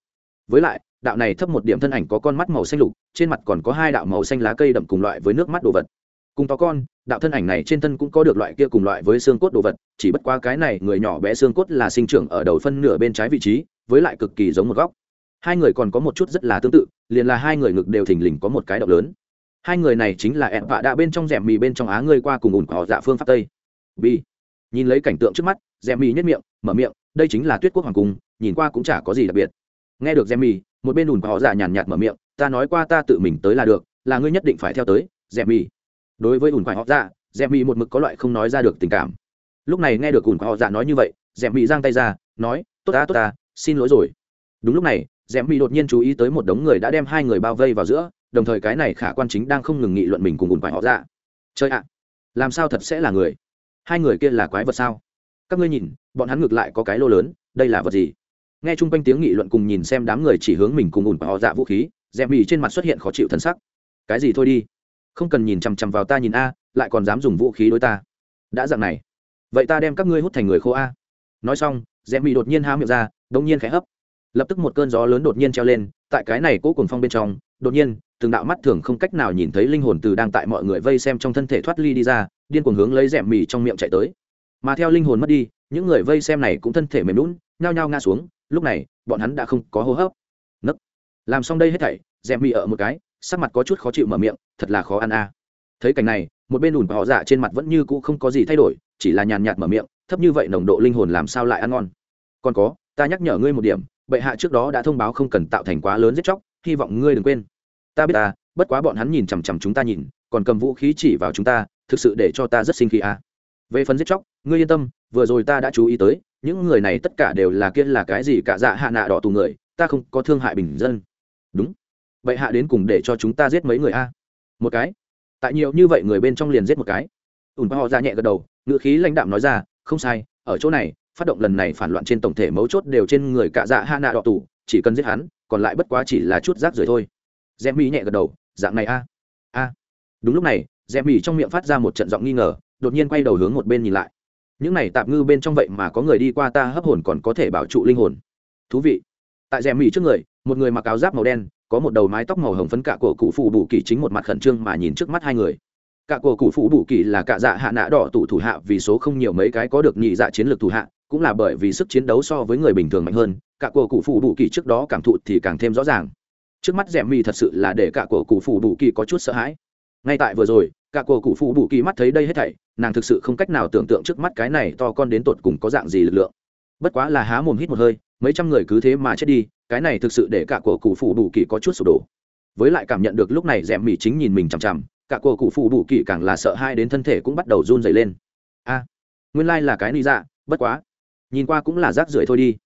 Với lại, đạo này thấp một điểm thân ảnh có con mắt màu xanh lục, trên mặt còn có hai đạo màu xanh lá cây đậm cùng loại với nước mắt đồ vật. Cùng to con đạo thân ảnh này trên thân cũng có được loại kia cùng loại với xương cốt đồ vật, chỉ bất qua cái này người nhỏ bé xương cốt là sinh trưởng ở đầu phân nửa bên trái vị trí, với lại cực kỳ giống một góc. Hai người còn có một chút rất là tương tự, liền là hai người ngực đều thình lình có một cái động lớn. Hai người này chính là ẹn vạ đạ bên trong rèm mì bên trong á ngươi qua cùng ủn họ dạ phương pháp tây. B nhìn lấy cảnh tượng trước mắt, rèm mì nhất miệng, mở miệng, đây chính là tuyết quốc hoàng cung, nhìn qua cũng chả có gì đặc biệt. Nghe được rèm mì, một bên ủn họ dạ nhàn nhạt mở miệng, ta nói qua ta tự mình tới là được, là ngươi nhất định phải theo tới, rèm mì đối với ủn họ dạ dẹp mỹ một mực có loại không nói ra được tình cảm. Lúc này nghe được ủn họ dạ nói như vậy, dẹp mỹ giang tay ra, nói, tốt ta tốt ta, xin lỗi rồi. Đúng lúc này, dẹp mỹ đột nhiên chú ý tới một đống người đã đem hai người bao vây vào giữa, đồng thời cái này khả quan chính đang không ngừng nghị luận mình cùng ủn phải họ dạ. chơi ạ, làm sao thật sẽ là người? Hai người kia là quái vật sao? Các ngươi nhìn, bọn hắn ngược lại có cái lô lớn, đây là vật gì? Nghe chung quanh tiếng nghị luận cùng nhìn xem đám người chỉ hướng mình cùng ủn phải họ dạ vũ khí, dẹp mỹ trên mặt xuất hiện khó chịu thân sắc. Cái gì thôi đi? Không cần nhìn chằm chằm vào ta nhìn a, lại còn dám dùng vũ khí đối ta. Đã dạng này. Vậy ta đem các ngươi hút thành người khô a. Nói xong rẽ mì đột nhiên há miệng ra đông nhiên khẽ hấp. Lập tức một cơn gió lớn đột nhiên treo lên, tại cái này cố cùng phong bên trong, đột nhiên, từng đạo mắt thường không cách nào nhìn thấy linh hồn từ đang tại mọi người vây xem trong thân thể thoát ly đi ra, điên cuồng hướng lấy rẽ mì trong miệng chạy tới. Mà theo linh hồn mất đi, những người vây xem này cũng thân thể mềm lún nhao nhao ngã xuống, lúc này, bọn hắn đã không có hô hấp. Nấc. Làm xong đây hết thảy rẽ mì ở một cái sắc mặt có chút khó chịu mở miệng, thật là khó ăn a. Thấy cảnh này, một bên ủn họ dạ trên mặt vẫn như cũ không có gì thay đổi, chỉ là nhàn nhạt mở miệng, thấp như vậy nồng độ linh hồn làm sao lại ăn ngon? Còn có, ta nhắc nhở ngươi một điểm, bệ hạ trước đó đã thông báo không cần tạo thành quá lớn giết chóc, hy vọng ngươi đừng quên. Ta biết ta, bất quá bọn hắn nhìn chằm chằm chúng ta nhìn, còn cầm vũ khí chỉ vào chúng ta, thực sự để cho ta rất sinh khí à. về phần giết chóc, ngươi yên tâm, vừa rồi ta đã chú ý tới, những người này tất cả đều là kia là cái gì cả dạ hạ nạ đỏ tù người, ta không có thương hại bình dân. Đúng vậy hạ đến cùng để cho chúng ta giết mấy người a? Một cái. Tại nhiều như vậy người bên trong liền giết một cái. Ùn họ ra nhẹ gật đầu ngựa khí lãnh đạm nói ra, không sai, ở chỗ này, phát động lần này phản loạn trên tổng thể mấu chốt đều trên người cạ dạ hạ nạ đọ tù, chỉ cần giết hắn, còn lại bất quá chỉ là chút rác rưởi thôi. Rẽ mỹ nhẹ gật đầu, dạng này a a. Đúng lúc này rẽ mỹ trong miệng phát ra một trận giọng nghi ngờ, đột nhiên quay đầu hướng một bên nhìn lại. Những này tạm ngư bên trong vậy mà có người đi qua ta hấp hồn còn có thể bảo trụ linh hồn. Thú vị. Tại rèm mỹ trước người, một người mặc áo giáp màu đen có một đầu mái tóc màu hồng phấn cả cổ cụ phụ bù kỳ chính một mặt khẩn trương mà nhìn trước mắt hai người. Cả cổ cụ phụ bù kỳ là cả dạ hạ nã đỏ tủ thủ hạ, vì số không nhiều mấy cái có được nhị dạ chiến lược thủ hạ, cũng là bởi vì sức chiến đấu so với người bình thường mạnh hơn cả cổ cụ phụ bù kỳ trước đó cảm thụ thì càng thêm rõ ràng. Trước mắt rèm mì thật sự là để cả cổ cụ phụ bù kỳ có chút sợ hãi. Ngay tại vừa rồi cả cổ cụ phụ bù kỳ mắt thấy đây hết thảy, nàng thực sự không cách nào tưởng tượng trước mắt cái này to con đến tột cùng có dạng gì lực lượng. Bất quá là há mồm hít một hơi mấy trăm người cứ thế mà chết đi, cái này thực sự để cả cổ cụ phụ đủ kỳ có chút sụp đổ. Với lại cảm nhận được lúc này rèm mỉ chính nhìn mình chằm chằm, cả cổ cụ phụ đủ kỳ càng là sợ hai đến thân thể cũng bắt đầu run dày lên. A, nguyên lai là cái ni dạ bất quá. Nhìn qua cũng là rác rưởi thôi đi.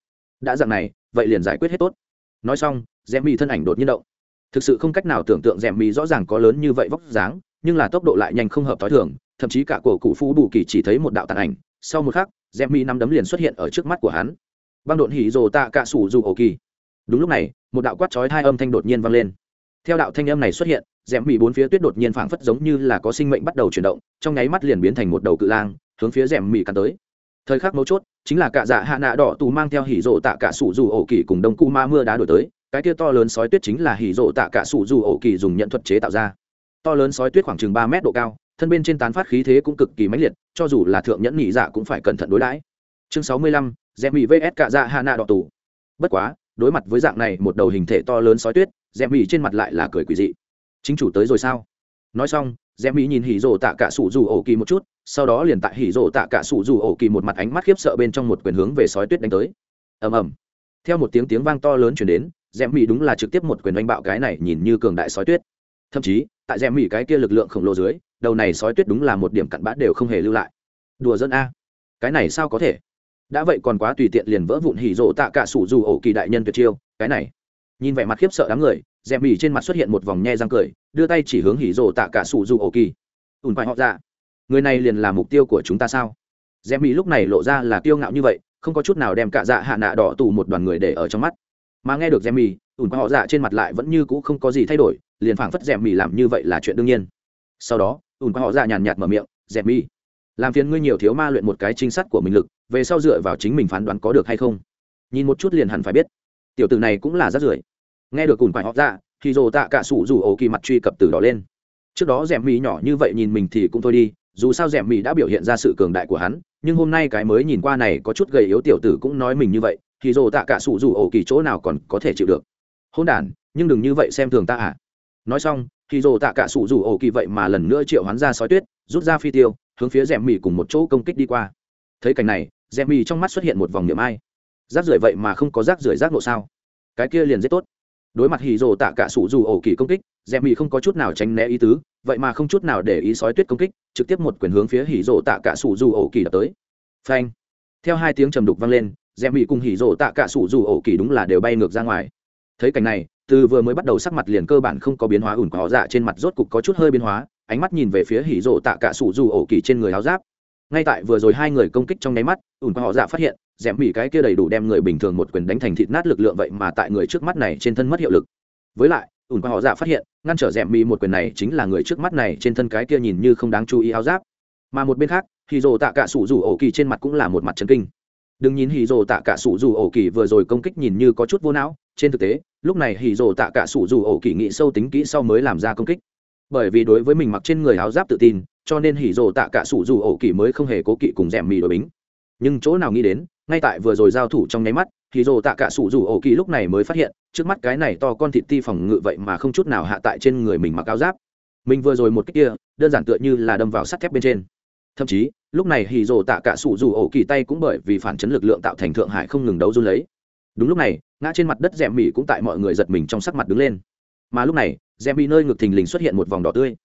Đã dạng này, vậy liền giải quyết hết tốt. Nói xong, rèm mỉ thân ảnh đột nhiên động. Thực sự không cách nào tưởng tượng rèm mỉ rõ ràng có lớn như vậy vóc dáng, nhưng là tốc độ lại nhanh không hợp t h o i thường, thậm chí cả cổ cụ phụ đủ kỳ chỉ thấy một đạo tàn ảnh. Sau một khắc, rèm mỉ nắm đấm liền xuất hiện ở trước mắt của hắn băng đột hỉ rồ tạ cạ sủ dù ổ kỳ. Đúng lúc này, một đạo quát chói hai âm thanh đột nhiên vang lên. Theo đạo thanh âm này xuất hiện rẽm bị bốn phía tuyết đột nhiên phảng phất giống như là có sinh mệnh bắt đầu chuyển động, trong nháy mắt liền biến thành một đầu cự lang, hướng phía rẽm mì cắn tới. Thời khắc mấu chốt, chính là cạ dạ hạ nạ đỏ tù mang theo hỉ rộ tạ cả sủ dù ổ kỳ cùng đông cu ma mưa đá đổi tới, cái kia to lớn sói tuyết chính là hỉ rộ tạ cả sủ dù ổ kỳ dùng nhận thuật chế tạo ra. To lớn sói tuyết khoảng chừng ba mét độ cao, thân bên trên tán phát khí thế cũng cực kỳ mãnh liệt, cho dù là thượng nhẫn nhị dạ cũng phải cẩn thận đối đãi. Chương sáu mươi lăm Rèm mỹ vs cả dạ hà nạ đỏ tù. Bất quá, đối mặt với dạng này một đầu hình thể to lớn sói tuyết rèm mỹ trên mặt lại là cười quỷ dị. Chính chủ tới rồi sao? Nói xong rèm mỹ nhìn hỉ rồ tạ cả sủ dù ổ kỳ một chút, sau đó liền tại hỉ rồ tạ cả sủ dù ổ kỳ một mặt ánh mắt khiếp sợ bên trong một quyền hướng về sói tuyết đánh tới. Ầm ầm. Theo một tiếng tiếng vang to lớn chuyển đến rèm mỹ đúng là trực tiếp một quyền đánh bạo cái này nhìn như cường đại sói tuyết. Thậm chí, tại rèm mỹ cái kia lực lượng khổng lồ dưới, đầu này sói tuyết đúng là một điểm cặn bã đều không hề lưu lại. Đùa dân a. Cái này sao có thể? Đã vậy còn quá tùy tiện liền vỡ vụn hỉ rộ tạ cả sủ dù ổ kỳ đại nhân tuyệt chiêu, cái này. Nhìn vẻ mặt khiếp sợ đám người dèm bỉ trên mặt xuất hiện một vòng nhe răng cười, đưa tay chỉ hướng hỉ rộ tạ cả sủ dù ổ kỳ. Ùn phải họ ra người này liền là mục tiêu của chúng ta sao? Dèm bỉ lúc này lộ ra là kiêu ngạo như vậy, không có chút nào đem cả dạ hạ nạ đỏ tù một đoàn người để ở trong mắt. Mà nghe được dèm bỉ ùn phải họ dạ trên mặt lại vẫn như cũ không có gì thay đổi, liền phảng phất dèm bỉ làm như vậy là chuyện đương nhiên. Sau đó, ùn phải họ dạ nhàn nhạt mở miệng dèm bỉ làm phiền ngươi nhiều thiếu ma luyện một cái trinh sát của mình lực, về sau dựa vào chính mình phán đoán có được hay không? Nhìn một chút liền hẳn phải biết. Tiểu tử này cũng là rát rưởi. Nghe được cùng phải họ ra dạ, thì dồ tạ cả sủ dù ổ kỳ mặt truy cập từ đỏ lên. Trước đó rèm mì nhỏ như vậy nhìn mình thì cũng thôi đi, dù sao rèm mì đã biểu hiện ra sự cường đại của hắn, nhưng hôm nay cái mới nhìn qua này có chút gầy yếu tiểu tử cũng nói mình như vậy, thì dồ tạ cả sủ dù ổ kỳ chỗ nào còn có thể chịu được. Hôn đản, nhưng đừng như vậy xem thường ta à. Nói xong, thì dồ tạ cả sủ dù ổ kỳ vậy mà lần nữa triệu hắn ra sói tuyết, rút ra phi tiêu hướng phía rèm mì cùng một chỗ công kích đi qua. Thấy cảnh này rèm mì trong mắt xuất hiện một vòng niệm ai. Rác rưởi vậy mà không có rác rưởi rác nộ sao? Cái kia liền rất tốt. Đối mặt hì rồ tạ cả sủ dù ổ kỳ công kích rèm mì không có chút nào tránh né ý tứ, vậy mà không chút nào để ý sói tuyết công kích, trực tiếp một quyền hướng phía hì rồ tạ cả sủ dù ổ kỳ đập tới. Phanh. Theo hai tiếng trầm đục vang lên rèm mì cùng hì rồ tạ cả sủ dù ổ kỳ đúng là đều bay ngược ra ngoài. Thấy cảnh này, từ vừa mới bắt đầu sắc mặt liền cơ bản không có biến hóa ủn của họ dạ trên mặt rốt cục có chút hơi biến hóa ánh mắt nhìn về phía hỉ rộ tạ cả sủ dù ổ kỳ trên người áo giáp. Ngay tại vừa rồi hai người công kích trong nháy mắt ủn Qua họ dạ phát hiện rèm mỉ cái kia đầy đủ đem người bình thường một quyền đánh thành thịt nát lực lượng vậy mà tại người trước mắt này trên thân mất hiệu lực. Với lại ủn Qua họ dạ phát hiện, ngăn trở rèm mỉ một quyền này chính là người trước mắt này trên thân cái kia nhìn như không đáng chú ý áo giáp. Mà một bên khác hì rồ tạ cả sủ dù ổ kỳ trên mặt cũng là một mặt chân kinh. Đừng nhìn hì rồ tạ cả sủ dù ổ kỳ vừa rồi công kích nhìn như có chút vô não, trên thực tế, lúc này hì rồ tạ cả sủ dù ổ kỳ nghĩ sâu tính kỹ sau mới làm ra công kích bởi vì đối với mình mặc trên người áo giáp tự tin, cho nên hỉ rồ tạ cả sủ dù ổ kỳ mới không hề cố kỵ cùng rèm mì đội bính. Nhưng chỗ nào nghĩ đến, ngay tại vừa rồi giao thủ trong nháy mắt, hỉ rồ tạ cả sủ dù ổ kỳ lúc này mới phát hiện, trước mắt cái này to con thịt ti phòng ngự vậy mà không chút nào hạ tại trên người mình mặc áo giáp. Mình vừa rồi một cách kia, đơn giản tựa như là đâm vào sắt thép bên trên. Thậm chí, lúc này hì rồ tạ cả sủ dù ổ kỳ tay cũng bởi vì phản chấn lực lượng tạo thành thượng hải không ngừng đấu run lấy. Đúng lúc này, ngã trên mặt đất rèm mì cũng tại mọi người giật mình trong sắc mặt đứng lên. Mà lúc này rèm bị nơi ngực thình lình xuất hiện một vòng đỏ tươi.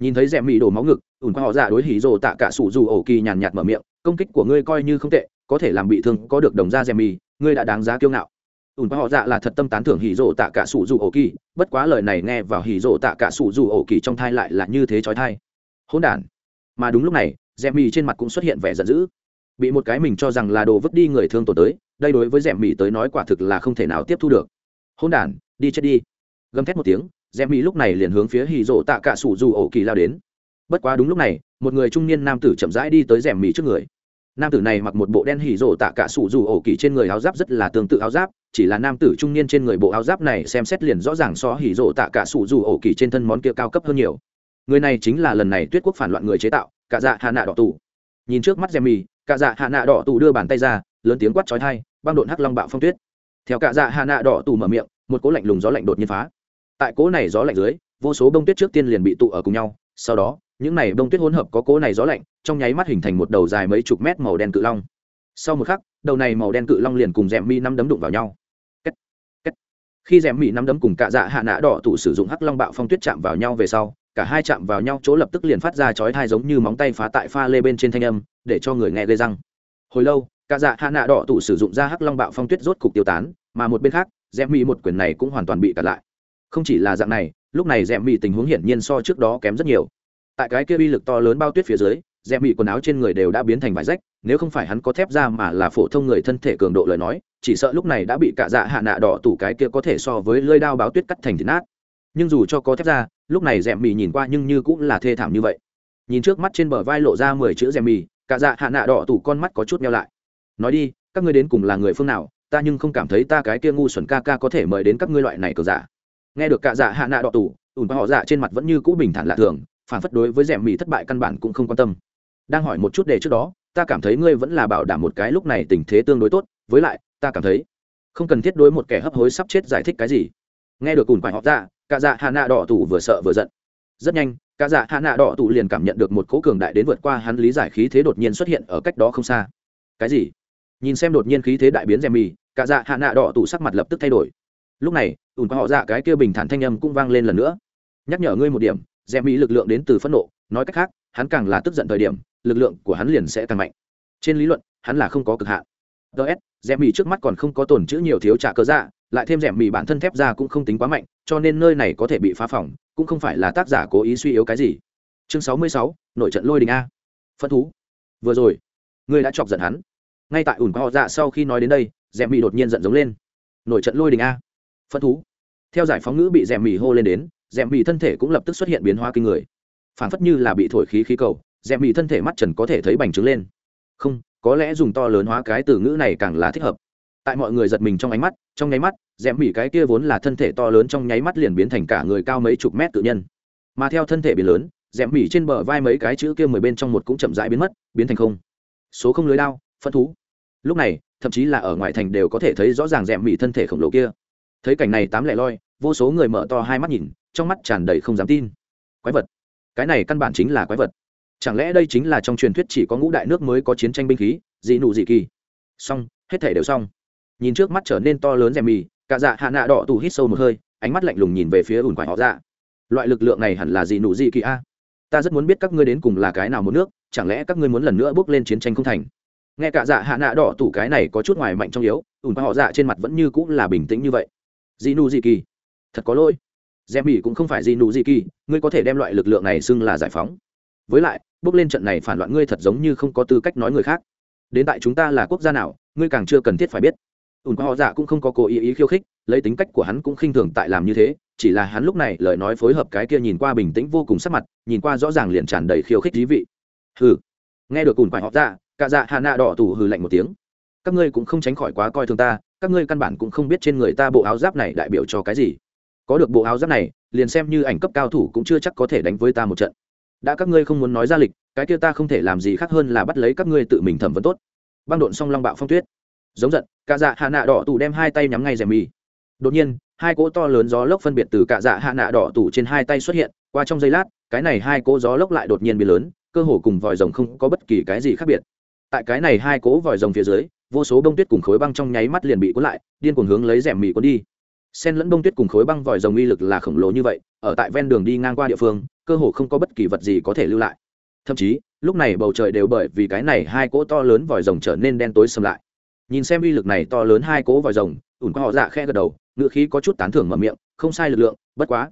Nhìn thấy rèm bị đổ máu ngực, ủn qua họ dạ đối hỉ rồ tạ cả sủ dù ổ kỳ nhàn nhạt mở miệng, công kích của ngươi coi như không tệ, có thể làm bị thương có được đồng ra rèm bị ngươi đã đáng giá kiêu ngạo. Ủn qua họ dạ là thật tâm tán thưởng hỉ rồ tạ cả sủ dù ổ kỳ, bất quá lời này nghe vào hỉ rồ tạ cả sủ dù ổ kỳ trong thai lại là như thế trói thai hỗn đản. Mà đúng lúc này, rèm bị trên mặt cũng xuất hiện vẻ giận dữ. Bị một cái mình cho rằng là đồ vứt đi người thương tổn tới, đây đối với rèm bị tới nói quả thực là không thể nào tiếp thu được. Hôn đản, đi chết đi. Gầm thét một tiếng rèm mỹ lúc này liền hướng phía hì rỗ tạ cả sủ dù ổ kỳ lao đến. Bất quá đúng lúc này, một người trung niên nam tử chậm rãi đi tới rèm mỹ trước người. Nam tử này mặc một bộ đen hỉ rỗ tạ cả sủ dù ổ kỳ trên người áo giáp rất là tương tự áo giáp, chỉ là nam tử trung niên trên người bộ áo giáp này xem xét liền rõ ràng so hỉ rỗ tạ cả sủ dù ổ kỳ trên thân món kia cao cấp hơn nhiều. Người này chính là lần này tuyết quốc phản loạn người chế tạo, cả dạ hạ nạ đỏ tù. Nhìn trước mắt rèm mì cả dạ hạ nạ đỏ tù đưa bàn tay ra, lớn tiếng quát trói thai băng đột hắc long bạo phong tuyết. Theo cả dạ hạ nạ đỏ tù mở miệng, một cỗ lạnh lùng gió lạnh đột nhiên phá tại cỗ này gió lạnh dưới, vô số bông tuyết trước tiên liền bị tụ ở cùng nhau, sau đó, những này bông tuyết hỗn hợp có cỗ này gió lạnh, trong nháy mắt hình thành một đầu dài mấy chục mét màu đen cự long sau một khắc, đầu này màu đen cự long liền cùng rèm mi năm đấm đụng vào nhau Kết. Kết. khi rèm mi năm đấm cùng cả dạ hạ nạ đỏ tụ sử dụng hắc long bạo phong tuyết chạm vào nhau về sau, cả hai chạm vào nhau chỗ lập tức liền phát ra chói thai giống như móng tay phá tại pha lê bên trên thanh âm, để cho người nghe gây răng hồi lâu, cả dạ hạ nạ đỏ tụ sử dụng ra hắc long bạo phong tuyết rốt cục tiêu tán, mà một bên khác, rèm mi một quyền này cũng hoàn toàn bị cản lại không chỉ là dạng này, lúc này rèm mì tình huống hiển nhiên so trước đó kém rất nhiều. Tại cái kia uy lực to lớn bao tuyết phía dưới rèm mì quần áo trên người đều đã biến thành vải rách, nếu không phải hắn có thép ra mà là phổ thông người thân thể cường độ lời nói, chỉ sợ lúc này đã bị cả dạ hạ nạ đỏ tủ cái kia có thể so với lơi đao báo tuyết cắt thành thịt nát. Nhưng dù cho có thép ra, lúc này rèm mì nhìn qua nhưng như cũng là thê thảm như vậy. Nhìn trước mắt trên bờ vai lộ ra mười chữ rèm mì cả dạ hạ nạ đỏ tủ con mắt có chút nhau lại. Nói đi, các ngươi đến cùng là người phương nào, ta nhưng không cảm thấy ta cái kia ngu xuẩn ca ca có thể mời đến các ngươi loại này cờ giả nghe được cả dạ hạ nạ đỏ tủ, ủn họ dạ trên mặt vẫn như cũ bình thản lạ thường, phản phất đối với rèm mì thất bại căn bản cũng không quan tâm. Đang hỏi một chút đề trước đó, ta cảm thấy ngươi vẫn là bảo đảm một cái lúc này tình thế tương đối tốt, với lại, ta cảm thấy không cần thiết đối một kẻ hấp hối sắp chết giải thích cái gì. Nghe được ủn phải họ dạ cả dạ hạ nạ đỏ tủ vừa sợ vừa giận. Rất nhanh, cả dạ hạ nạ đỏ tủ liền cảm nhận được một cố cường đại đến vượt qua hắn lý giải khí thế đột nhiên xuất hiện ở cách đó không xa. Cái gì? Nhìn xem đột nhiên khí thế đại biến rèm mì, cả dạ hạ nạ đỏ tủ sắc mặt lập tức thay đổi lúc này ủn qua họ dạ cái kia bình thản thanh âm cũng vang lên lần nữa. Nhắc nhở ngươi một điểm rẽ mỹ lực lượng đến từ phẫn nộ, nói cách khác, hắn càng là tức giận thời điểm, lực lượng của hắn liền sẽ càng mạnh. Trên lý luận, hắn là không có cực hạn. Ts rẽ mỹ trước mắt còn không có tổn chữ nhiều thiếu trả cơ dạ lại thêm rèm mì bản thân thép ra cũng không tính quá mạnh, cho nên nơi này có thể bị phá phỏng, cũng không phải là tác giả cố ý suy yếu cái gì. Chương sáu mươi sáu, nội trận lôi đình a. Phân thú. Vừa rồi, ngươi đã chọc giận hắn. Ngay tại ủn họ dạ sau khi nói đến đây rèm mì đột nhiên giận giống lên. Nội trận lôi đình a phân thú. Theo giải phóng ngữ bị rèm mì hô lên đến, rèm mì thân thể cũng lập tức xuất hiện biến hóa kinh người. Phảng phất như là bị thổi khí khí cầu, rèm mì thân thể mắt trần có thể thấy bành trướng lên. Không, có lẽ dùng to lớn hóa cái từ ngữ này càng là thích hợp. Tại mọi người giật mình trong ánh mắt, trong nháy mắt, rèm mì cái kia vốn là thân thể to lớn trong nháy mắt liền biến thành cả người cao mấy chục mét tự nhân. Mà theo thân thể biến lớn, rèm mì trên bờ vai mấy cái chữ kia mười bên trong một cũng chậm rãi biến mất, biến thành không. Số không lưới lao phân thú. Lúc này, thậm chí là ở ngoài thành đều có thể thấy rõ ràng rèm mì thân thể khổng lồ kia thấy cảnh này tám lẻ loi, vô số người mở to hai mắt nhìn, trong mắt tràn đầy không dám tin. Quái vật. Cái này căn bản chính là quái vật. Chẳng lẽ đây chính là trong truyền thuyết chỉ có ngũ đại nước mới có chiến tranh binh khí, dị nụ dị kỳ? Xong, hết thể đều xong. Nhìn trước mắt trở nên to lớn rèm mì, cả dạ hạ nạ đỏ tù hít sâu một hơi, ánh mắt lạnh lùng nhìn về phía ủn quải họ dạ. Loại lực lượng này hẳn là dị nụ dị kỳ a? Ta rất muốn biết các ngươi đến cùng là cái nào một nước, chẳng lẽ các ngươi muốn lần nữa bước lên chiến tranh không thành? Nghe cả dạ hạ nạ đỏ tủ cái này có chút ngoài mạnh trong yếu ủn quải họ dạ trên mặt vẫn như cũng là bình tĩnh như vậy dị nụ dị kỳ thật có lỗi. Rèm mỹ cũng không phải dị nụ dị kỳ ngươi có thể đem loại lực lượng này xưng là giải phóng. Với lại, bước lên trận này phản loạn ngươi thật giống như không có tư cách nói người khác. Đến tại chúng ta là quốc gia nào, ngươi càng chưa cần thiết phải biết. Ùn có họ dạ cũng không có cố ý ý khiêu khích, lấy tính cách của hắn cũng khinh thường tại làm như thế, chỉ là hắn lúc này lời nói phối hợp cái kia nhìn qua bình tĩnh vô cùng sắc mặt, nhìn qua rõ ràng liền tràn đầy khiêu khích dí vị. Hừ. Nghe được ùn quải họ dạ cả dạ hà nạ đỏ tủ hừ lạnh một tiếng. Các ngươi cũng không tránh khỏi quá coi thường ta các ngươi căn bản cũng không biết trên người ta bộ áo giáp này đại biểu cho cái gì. Có được bộ áo giáp này, liền xem như ảnh cấp cao thủ cũng chưa chắc có thể đánh với ta một trận. Đã các ngươi không muốn nói ra lịch, cái kia ta không thể làm gì khác hơn là bắt lấy các ngươi tự mình thẩm vấn tốt. Băng độn song long bạo phong tuyết. Giống giận cả dạ hạ nạ đỏ tủ đem hai tay nhắm ngay rèm mì đột nhiên, hai cỗ to lớn gió lốc phân biệt từ cả dạ hạ nạ đỏ tủ trên hai tay xuất hiện, qua trong giây lát, cái này hai cỗ gió lốc lại đột nhiên bị lớn, cơ hồ cùng vòi rồng không có bất kỳ cái gì khác biệt. Tại cái này hai cỗ vòi rồng phía dưới vô số bông tuyết cùng khối băng trong nháy mắt liền bị cuốn lại, điên cuồng hướng lấy rèm mì cuốn đi. Sen lẫn bông tuyết cùng khối băng vòi rồng uy lực là khổng lồ như vậy, ở tại ven đường đi ngang qua địa phương, cơ hồ không có bất kỳ vật gì có thể lưu lại. Thậm chí, lúc này bầu trời đều bởi vì cái này hai cỗ to lớn vòi rồng trở nên đen tối sầm lại. Nhìn xem uy lực này to lớn hai cỗ vòi rồng, ủn qua họ dạ khe gật đầu ngựa khí có chút tán thưởng mở miệng, không sai lực lượng, bất quá.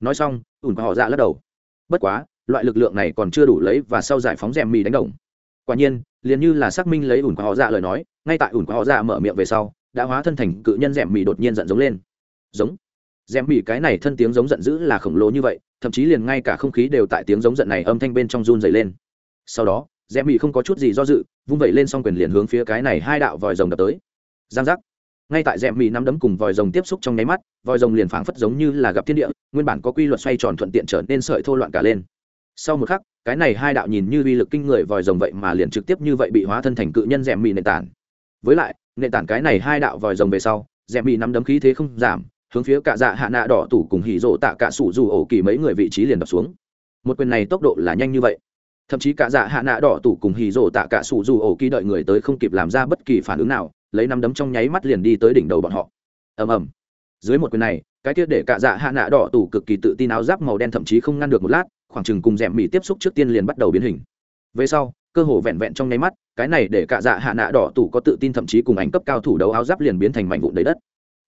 Nói xong, ủn qua họ dạ lắc đầu. Bất quá, loại lực lượng này còn chưa đủ lấy và sau giải phóng rèm mì đánh đồng quả nhiên, liền như là xác minh lấy ủn của họ dạ lời nói, ngay tại ủn của họ dạ mở miệng về sau, đã hóa thân thành cự nhân rèm mì đột nhiên giận giống lên. Giống. Rèm mì cái này thân tiếng giống giận dữ là khổng lồ như vậy, thậm chí liền ngay cả không khí đều tại tiếng giống giận này âm thanh bên trong run dày lên. Sau đó, rèm mì không có chút gì do dự, vung vẩy lên xong quyền liền hướng phía cái này hai đạo vòi rồng đập tới. Giang giác. Ngay tại rèm mì nắm đấm cùng vòi rồng tiếp xúc trong nháy mắt, vòi rồng liền phảng phất giống như là gặp thiên địa, nguyên bản có quy luật xoay tròn thuận tiện trở nên sợi thô loạn cả lên sau một khắc, cái này hai đạo nhìn như uy lực kinh người vòi rồng vậy mà liền trực tiếp như vậy bị hóa thân thành cự nhân rèm mì nền tản với lại, nền tản cái này hai đạo vòi rồng về sau, rèm mì nắm đấm khí thế không giảm, hướng phía cả dạ hạ nạ đỏ tủ cùng hỉ rộ tạ cả sủ dù ổ kỳ mấy người vị trí liền đập xuống. Một quyền này tốc độ là nhanh như vậy. Thậm chí cả dạ hạ nạ đỏ tủ cùng hỉ rộ tạ cả sủ dù ổ kỳ đợi người tới không kịp làm ra bất kỳ phản ứng nào, lấy nắm đấm trong nháy mắt liền đi tới đỉnh đầu bọn họ. Ầm ầm. Dưới một quyền này cái kia để cả dạ hạ nạ đỏ tủ cực kỳ tự tin áo giáp màu đen thậm chí không ngăn được một lát, khoảng chừng cùng rèm mì tiếp xúc trước tiên liền bắt đầu biến hình. Về sau, cơ hồ vẹn vẹn trong nháy mắt, cái này để cả dạ hạ nạ đỏ tủ có tự tin thậm chí cùng ảnh cấp cao thủ đấu áo giáp liền biến thành mảnh vụn đầy đất.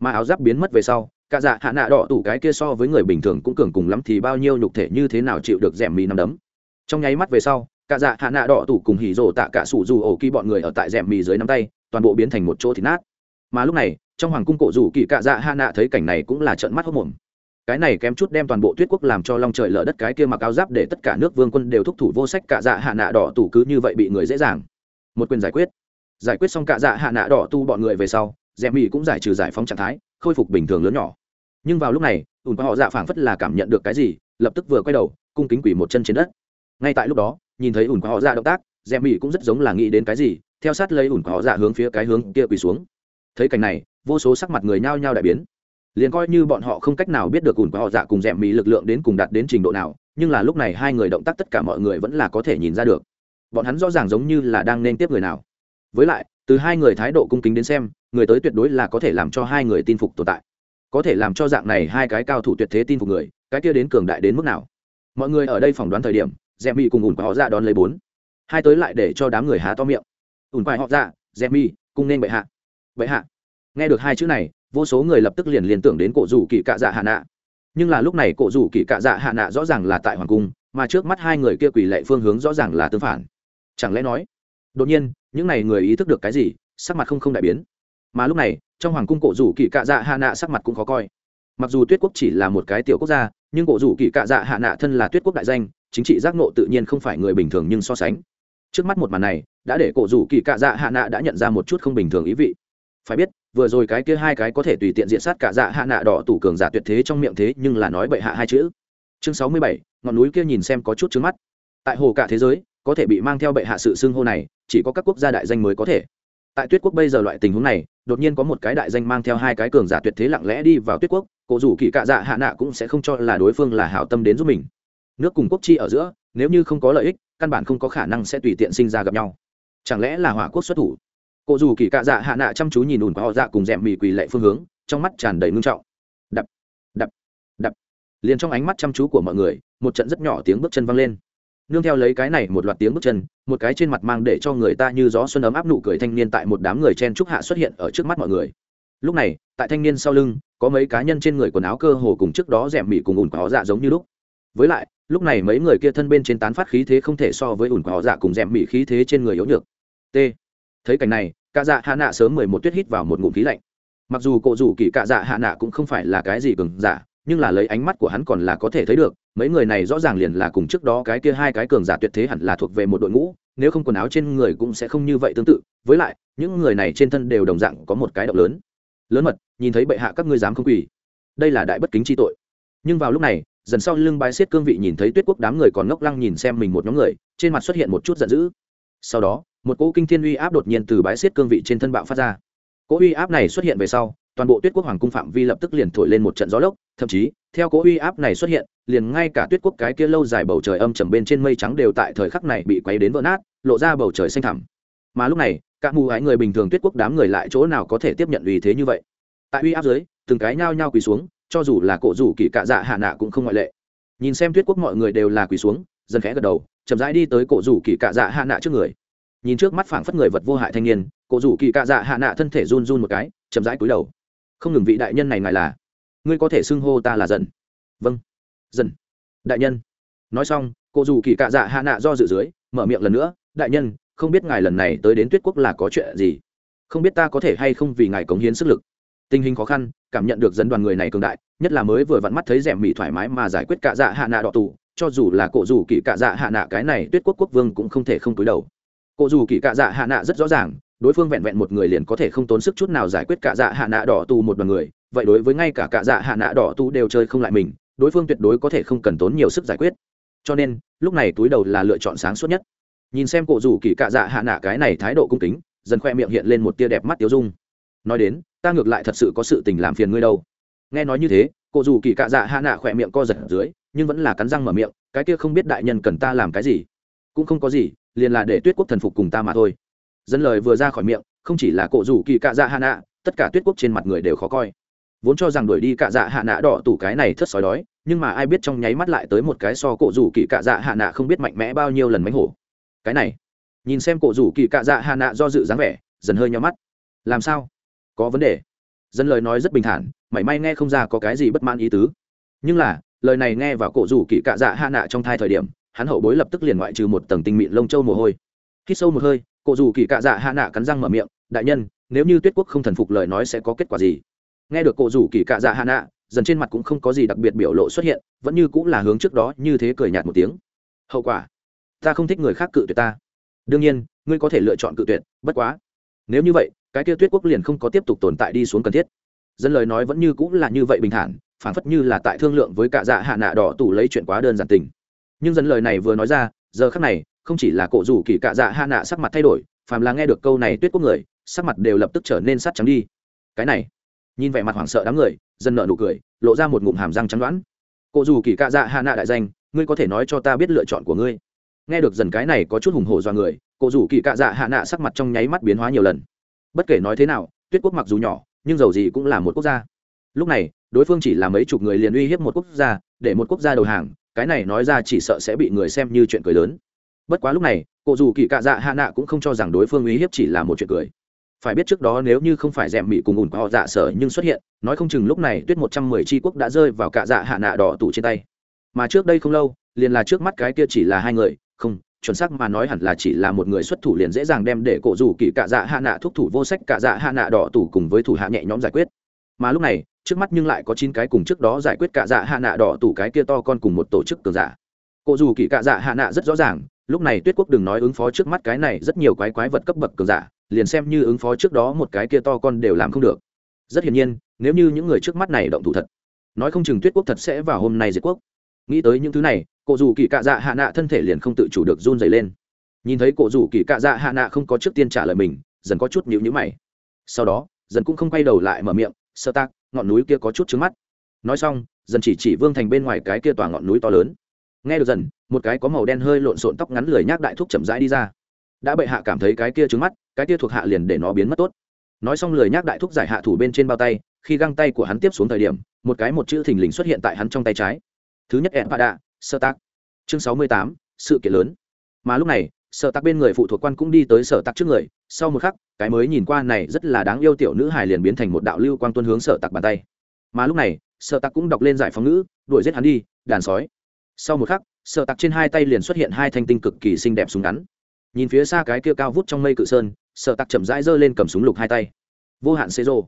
Mà áo giáp biến mất về sau, cả dạ hạ nạ đỏ tủ cái kia so với người bình thường cũng cường cùng lắm thì bao nhiêu nhục thể như thế nào chịu được rèm mì nằm đấm. Trong nháy mắt về sau, cả dạ hạ nạ đỏ tủ cùng hỉ rồ tạ cả sủ dù ổ kỳ bọn người ở tại rèm mì dưới nắm tay, toàn bộ biến thành một chỗ thịt nát. Mà lúc này trong hoàng cung cổ rủ kỳ cạ dạ hạ nạ thấy cảnh này cũng là trợn mắt hốc mồm. Cái này kém chút đem toàn bộ tuyết quốc làm cho long trời lở đất, cái kia mặc áo giáp để tất cả nước vương quân đều thúc thủ vô sách cạ dạ hạ nạ đỏ tủ cứ như vậy bị người dễ dàng. Một quyền giải quyết. Giải quyết xong cạ dạ hạ nạ đỏ tu bọn người về sau dạ rẽ mỹ cũng giải trừ giải phóng trạng thái, khôi phục bình thường lớn nhỏ. Nhưng vào lúc này, ùn qua họ dạ phảng phất là cảm nhận được cái gì, lập tức vừa quay đầu, cung kính quỷ một chân trên đất. Ngay tại lúc đó, nhìn thấy ùn qua họ dạ động tác dạ rẽ mỹ cũng rất giống là nghĩ đến cái gì, theo sát lấy ủn họ dạ hướng phía cái hướng kia quỳ xuống thấy cảnh này, vô số sắc mặt người nhao nhao đại biến. Liền coi như bọn họ không cách nào biết được ủn họ dạ cùng rèm mỹ lực lượng đến cùng đạt đến trình độ nào, nhưng là lúc này hai người động tác tất cả mọi người vẫn là có thể nhìn ra được. Bọn hắn rõ ràng giống như là đang nên tiếp người nào. Với lại, từ hai người thái độ cung kính đến xem, người tới tuyệt đối là có thể làm cho hai người tin phục tồn tại. Có thể làm cho dạng này hai cái cao thủ tuyệt thế tin phục người, cái kia đến cường đại đến mức nào? Mọi người ở đây phỏng đoán thời điểm, rèm mỹ cùng ủn họ dạ đón lấy bốn. Hai tới lại để cho đám người há to miệng. Ủn quại họ dạ dẹp mỹ cùng nên bệ hạ bệ hạ. Nghe được hai chữ này, vô số người lập tức liền liên tưởng đến cổ rủ kỳ cạ dạ hạ nạ. Nhưng là lúc này cổ rủ kỳ cạ dạ hạ nạ rõ ràng là tại hoàng cung, mà trước mắt hai người kia quỳ lệ phương hướng rõ ràng là tương phản. Chẳng lẽ nói, đột nhiên, những n à y người ý thức được cái gì, sắc mặt không không đại biến. Mà lúc này, trong hoàng cung cổ rủ kỳ cạ dạ hạ nạ sắc mặt cũng khó coi. Mặc dù tuyết quốc chỉ là một cái tiểu quốc gia, nhưng cổ rủ kỳ cạ dạ hạ nạ thân là tuyết quốc đại danh, chính trị giác nộ tự nhiên không phải người bình thường nhưng so sánh. Trước mắt một màn này, đã để cổ rủ kỳ cạ dạ hạ nạ đã nhận ra một chút không bình thường ý vị phải biết, vừa rồi cái kia hai cái có thể tùy tiện diện sát cả dạ hạ nạ đỏ tủ cường giả tuyệt thế trong miệng thế nhưng là nói bậy hạ hai chữ. Chương sáu mươi bảy, ngọn núi kia nhìn xem có chút trứng mắt. Tại hồ cả thế giới, có thể bị mang theo bệ hạ sự xưng hô này, chỉ có các quốc gia đại danh mới có thể. Tại tuyết quốc bây giờ loại tình huống này, đột nhiên có một cái đại danh mang theo hai cái cường giả tuyệt thế lặng lẽ đi vào tuyết quốc, cổ rủ kỳ cạ dạ hạ nạ cũng sẽ không cho là đối phương là hảo tâm đến giúp mình. Nước cùng quốc chi ở giữa, nếu như không có lợi ích, căn bản không có khả năng sẽ tùy tiện sinh ra gặp nhau. Chẳng lẽ là hỏa quốc xuất thủ? Cụ dù kỳ cạ dạ hạ nạ chăm chú nhìn ủn của họ dạ cùng rèm mì quỳ lệ phương hướng, trong mắt tràn đầy ngưng trọng. Đập đập đập. Liền trong ánh mắt chăm chú của mọi người, một trận rất nhỏ tiếng bước chân vang lên. Nương theo lấy cái này một loạt tiếng bước chân, một cái trên mặt mang để cho người ta như gió xuân ấm áp nụ cười thanh niên tại một đám người chen trúc hạ xuất hiện ở trước mắt mọi người. Lúc này, tại thanh niên sau lưng, có mấy cá nhân trên người quần áo cơ hồ cùng trước đó rèm mì cùng ủn của họ dạ giống như lúc. Với lại, lúc này mấy người kia thân bên trên tán phát khí thế không thể so với ủn của họ dạ cùng rèm bị khí thế trên người yếu nhược. T thấy cảnh này, cạ dạ hạ nạ sớm mười một tuyết hít vào một ngụm khí lạnh. Mặc dù cộ rủ kỳ cạ dạ hạ nạ cũng không phải là cái gì cường giả, nhưng là lấy ánh mắt của hắn còn là có thể thấy được, mấy người này rõ ràng liền là cùng trước đó cái kia hai cái cường giả tuyệt thế hẳn là thuộc về một đội ngũ, nếu không quần áo trên người cũng sẽ không như vậy tương tự. Với lại, những người này trên thân đều đồng dạng có một cái động lớn. Lớn mật, nhìn thấy bệ hạ các ngươi dám không quỳ. Đây là đại bất kính chi tội. Nhưng vào lúc này, dần sau lưng bái xiết cương vị nhìn thấy tuyết quốc đám người còn ngốc lăng nhìn xem mình một nhóm người, trên mặt xuất hiện một chút giận dữ. Sau đó một cỗ kinh thiên uy áp đột nhiên từ bái xiết cương vị trên thân bạo phát ra. Cỗ uy áp này xuất hiện về sau, toàn bộ tuyết quốc hoàng cung phạm vi lập tức liền thổi lên một trận gió lốc, thậm chí, theo cỗ uy áp này xuất hiện, liền ngay cả tuyết quốc cái kia lâu dài bầu trời âm trầm bên trên mây trắng đều tại thời khắc này bị quấy đến vỡ nát, lộ ra bầu trời xanh thẳm. Mà lúc này các mù ái người bình thường tuyết quốc đám người lại chỗ nào có thể tiếp nhận uy thế như vậy? Tại uy áp dưới, từng cái nhao nhao quỳ xuống, cho dù là cổ rủ kỳ cạ dạ hạ nạ cũng không ngoại lệ. Nhìn xem tuyết quốc mọi người đều là quỳ xuống, dần khẽ gật đầu, chậm rãi đi tới cổ rủ kỳ cạ dạ hạ nạ trước người nhìn trước mắt phảng phất người vật vô hại thanh niên cổ rủ kỳ cạ dạ hạ nạ thân thể run run một cái, chậm rãi cúi đầu. Không ngừng vị đại nhân này ngài là? Ngươi có thể xưng hô ta là dần. Vâng. Dần. Đại nhân. Nói xong cổ rủ kỳ cạ dạ hạ nạ do dự dưới, mở miệng lần nữa, đại nhân, không biết ngài lần này tới đến tuyết quốc là có chuyện gì? Không biết ta có thể hay không vì ngài cống hiến sức lực? Tình hình khó khăn, cảm nhận được dân đoàn người này cường đại, nhất là mới vừa vặn mắt thấy rẻ mị thoải mái mà giải quyết cạ dạ hạ nạ đọ tù, cho dù là cổ rủ kỳ cạ dạ hạ nạ cái này tuyết quốc quốc vương cũng không thể không túi đầu cụ dù kỳ cả dạ hạ nạ rất rõ ràng, đối phương vẹn vẹn một người liền có thể không tốn sức chút nào giải quyết cả dạ hạ nạ đỏ tù một đoàn người, vậy đối với ngay cả cả dạ hạ nạ đỏ tù đều chơi không lại mình, đối phương tuyệt đối có thể không cần tốn nhiều sức giải quyết. Cho nên, lúc này túi đầu là lựa chọn sáng suốt nhất. Nhìn xem cổ rủ kỳ cạ dạ hạ nạ cái này thái độ cung kính, dần khoe miệng hiện lên một tia đẹp mắt tiêu dung. Nói đến, ta ngược lại thật sự có sự tình làm phiền ngươi đâu. Nghe nói như thế cổ rủ kỳ cạ dạ hạ nạ khoe miệng co giật ở dưới, nhưng vẫn là cắn răng mở miệng, cái kia không biết đại nhân cần ta làm cái gì. Cũng không có gì liền là để tuyết quốc thần phục cùng ta mà thôi. Dân lời vừa ra khỏi miệng, không chỉ là cổ rủ kỳ cạ dạ hạ nạ, tất cả tuyết quốc trên mặt người đều khó coi. Vốn cho rằng đuổi đi cạ dạ hạ nạ đỏ tủ cái này thất sói đói, nhưng mà ai biết trong nháy mắt lại tới một cái so cổ rủ kỳ cạ dạ hạ nạ không biết mạnh mẽ bao nhiêu lần mánh hổ. Cái này, nhìn xem cổ rủ kỳ cạ dạ hạ nạ do dự dáng vẻ, dần hơi nhắm mắt. Làm sao? Có vấn đề. Dân lời nói rất bình thản, mảy may nghe không ra có cái gì bất mãn ý tứ. Nhưng là, lời này nghe vào cổ rủ kỳ cạ dạ hạ nạ trong thai thời điểm hắn hậu bối lập tức liền ngoại trừ một tầng tinh mịn lông châu mồ hôi. Khi sâu một hơi cụ dù kỳ cạ dạ hạ nạ cắn răng mở miệng, đại nhân, nếu như tuyết quốc không thần phục lời nói sẽ có kết quả gì? Nghe được cụ dù kỳ cạ dạ hạ nạ, dần trên mặt cũng không có gì đặc biệt biểu lộ xuất hiện, vẫn như cũng là hướng trước đó như thế cười nhạt một tiếng. Hậu quả? Ta không thích người khác cự tuyệt ta. Đương nhiên, ngươi có thể lựa chọn cự tuyệt, bất quá. Nếu như vậy, cái kia tuyết quốc liền không có tiếp tục tồn tại đi xuống cần thiết. Dân lời nói vẫn như cũng là như vậy bình thản, phản phất như là tại thương lượng với cả dạ hạ nạ đỏ tủ lấy chuyện quá đơn giản tình nhưng dần lời này vừa nói ra, giờ khác này, không chỉ là cổ rủ kỳ cạ dạ hạ nạ sắc mặt thay đổi, phàm là nghe được câu này tuyết quốc người, sắc mặt đều lập tức trở nên sắt trắng đi. Cái này, nhìn vẻ mặt hoảng sợ đám người dân nợ nụ cười, lộ ra một ngụm hàm răng trắng đoán. Cổ rủ kỳ cạ dạ hạ nạ đại danh, ngươi có thể nói cho ta biết lựa chọn của ngươi. Nghe được dần cái này có chút hùng hổ do người, cổ rủ kỳ cạ dạ hạ nạ sắc mặt trong nháy mắt biến hóa nhiều lần. Bất kể nói thế nào, tuyết quốc mặc dù nhỏ, nhưng dầu gì cũng là một quốc gia. Lúc này, đối phương chỉ là mấy chục người liền uy hiếp một quốc gia, để một quốc gia đầu hàng cái này nói ra chỉ sợ sẽ bị người xem như chuyện cười lớn. Bất quá lúc này cụ dù kỳ cạ dạ hạ nạ cũng không cho rằng đối phương uy hiếp chỉ là một chuyện cười. Phải biết trước đó nếu như không phải rèm mị cùng ủn của họ dạ sở nhưng xuất hiện, nói không chừng lúc này tuyết một trăm mười tri quốc đã rơi vào cạ dạ hạ nạ đỏ tủ trên tay. Mà trước đây không lâu, liền là trước mắt cái kia chỉ là hai người, không, chuẩn xác mà nói hẳn là chỉ là một người xuất thủ liền dễ dàng đem để cổ rủ kỳ cạ dạ hạ nạ thúc thủ vô sách cạ dạ hạ nạ đỏ tủ cùng với thủ hạ nhẹ nhõm giải quyết mà lúc này, trước mắt nhưng lại có chín cái cùng trước đó giải quyết cạ dạ hạ nạ đỏ tủ cái kia to con cùng một tổ chức cường giả. Cụ rủ kỳ cạ dạ hạ nạ rất rõ ràng, lúc này tuyết quốc đừng nói ứng phó trước mắt cái này rất nhiều quái quái vật cấp bậc cường giả, liền xem như ứng phó trước đó một cái kia to con đều làm không được. Rất hiển nhiên, nếu như những người trước mắt này động thủ thật, nói không chừng tuyết quốc thật sẽ vào hôm nay diệt quốc. Nghĩ tới những thứ này cụ dù kỳ cạ dạ hạ nạ thân thể liền không tự chủ được run dày lên. Nhìn thấy cụ dù kỳ cạ dạ hạ nạ không có trước tiên trả lời mình, dần có chút nhịu nhữ mày. Sau đó, dần cũng không quay đầu lại mở miệng sơ tác, ngọn núi kia có chút trứng mắt. Nói xong, dần chỉ chỉ vương thành bên ngoài cái kia tòa ngọn núi to lớn. Nghe được dần, một cái có màu đen hơi lộn xộn tóc ngắn lười nhác đại thúc chậm rãi đi ra. Đã bệ hạ cảm thấy cái kia trứng mắt, cái kia thuộc hạ liền để nó biến mất tốt. Nói xong lười nhác đại thúc giải hạ thủ bên trên bao tay, khi găng tay của hắn tiếp xuống thời điểm, một cái một chữ thình lình xuất hiện tại hắn trong tay trái. Thứ nhất ẹn đạ, sơ tác. Chương sáu mươi tám, sự kiện lớn. Mà lúc này sở tạc bên người phụ thuộc quan cũng đi tới sở tạc trước người, sau một khắc, cái mới nhìn qua này rất là đáng yêu tiểu nữ hài liền biến thành một đạo lưu quang tuân hướng sở tạc bàn tay. Mà lúc này, sở tạc cũng đọc lên giải phóng ngữ, đuổi giết hắn đi, đàn sói. Sau một khắc, sở tạc trên hai tay liền xuất hiện hai thanh tinh cực kỳ xinh đẹp súng ngắn. Nhìn phía xa cái kia cao vút trong mây cự sơn, sở tạc chậm rãi giơ lên cầm súng lục hai tay. Vô hạn xế rô.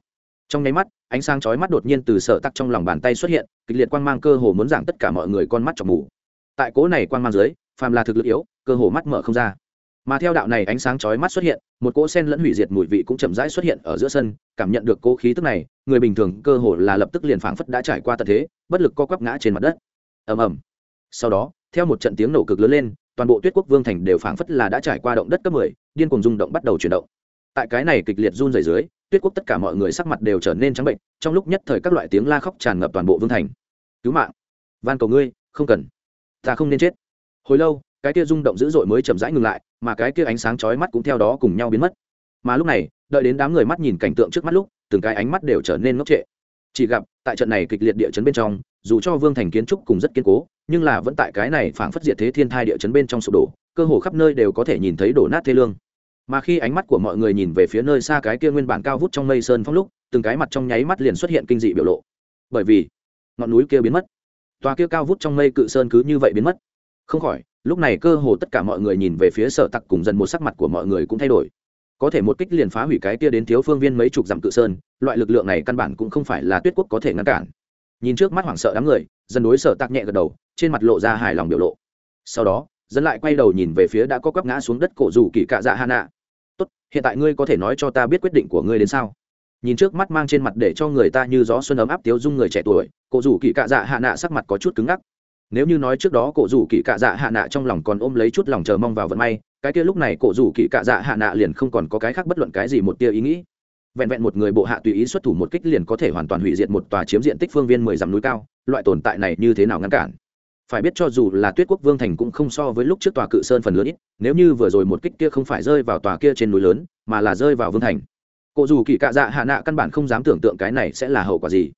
Trong nháy mắt, ánh sáng chói mắt đột nhiên từ sở tắc trong lòng bàn tay xuất hiện, kịch liệt quang mang cơ hồ muốn giảng tất cả mọi người con mắt trong mù. Tại cố này quang mang dưới, phàm là thực lực yếu cơ hồ mắt mở không ra. Mà theo đạo này ánh sáng chói mắt xuất hiện một cỗ sen lẫn hủy diệt mùi vị cũng chậm rãi xuất hiện ở giữa sân cảm nhận được cỗ khí tức này người bình thường cơ hồ là lập tức liền phảng phất đã trải qua tận thế bất lực co quắp ngã trên mặt đất. Ầm ầm. Sau đó theo một trận tiếng nổ cực lớn lên toàn bộ tuyết quốc vương thành đều phảng phất là đã trải qua động đất cấp mười, điên cuồng rung động bắt đầu chuyển động. Tại cái này kịch liệt run rẩy dưới tuyết quốc tất cả mọi người sắc mặt đều trở nên trắng bệnh trong lúc nhất thời các loại tiếng la khóc tràn ngập toàn bộ vương thành. Cứu mạng! Van cầu ngươi không cần. Ta không nên chết. Hồi lâu cái kia rung động dữ dội mới chậm rãi ngừng lại, mà cái kia ánh sáng chói mắt cũng theo đó cùng nhau biến mất. Mà lúc này, đợi đến đám người mắt nhìn cảnh tượng trước mắt lúc, từng cái ánh mắt đều trở nên ngốc trệ. Chỉ gặp, tại trận này kịch liệt địa chấn bên trong, dù cho vương thành kiến trúc cùng rất kiên cố, nhưng là vẫn tại cái này phảng phất diệt thế thiên thai địa chấn bên trong sụp đổ, cơ hồ khắp nơi đều có thể nhìn thấy đổ nát thê lương. Mà khi ánh mắt của mọi người nhìn về phía nơi xa cái kia nguyên bản cao vút trong mây sơn phong lúc, từng cái mặt trong nháy mắt liền xuất hiện kinh dị biểu lộ. Bởi vì, ngọn núi kia biến mất. Tòa kia cao vút trong mây cự sơn cứ như vậy biến mất. Không khỏi lúc này cơ hồ tất cả mọi người nhìn về phía sở tặc cùng dần một sắc mặt của mọi người cũng thay đổi. Có thể một kích liền phá hủy cái kia đến thiếu phương viên mấy chục dặm cự sơn, loại lực lượng này căn bản cũng không phải là tuyết quốc có thể ngăn cản. Nhìn trước mắt hoảng sợ đám người, dần đối sở tặc nhẹ gật đầu, trên mặt lộ ra hài lòng biểu lộ. Sau đó dân lại quay đầu nhìn về phía đã có quắp ngã xuống đất cổ rủ kỳ cạ dạ hà nạ. Tốt, hiện tại ngươi có thể nói cho ta biết quyết định của ngươi đến sao? Nhìn trước mắt mang trên mặt để cho người ta như gió xuân ấm áp tiếu dung người trẻ tuổi, cổ rủ kỳ cạ dạ hạ nạ sắc mặt có chút cứng ngắc nếu như nói trước đó cổ rủ kỳ cạ dạ hạ nạ trong lòng còn ôm lấy chút lòng chờ mong vào vận may, cái kia lúc này cổ rủ kỳ cạ dạ hạ nạ liền không còn có cái khác bất luận cái gì một tia ý nghĩ. Vẹn vẹn một người bộ hạ tùy ý xuất thủ một kích liền có thể hoàn toàn hủy diệt một tòa chiếm diện tích phương viên mười dặm núi cao, loại tồn tại này như thế nào ngăn cản? Phải biết cho dù là tuyết quốc vương thành cũng không so với lúc trước tòa cự sơn phần lớn ít, nếu như vừa rồi một kích kia không phải rơi vào tòa kia trên núi lớn, mà là rơi vào vương thành. Cổ dù kỳ cạ dạ hạ nạ căn bản không dám tưởng tượng cái này sẽ là hậu quả gì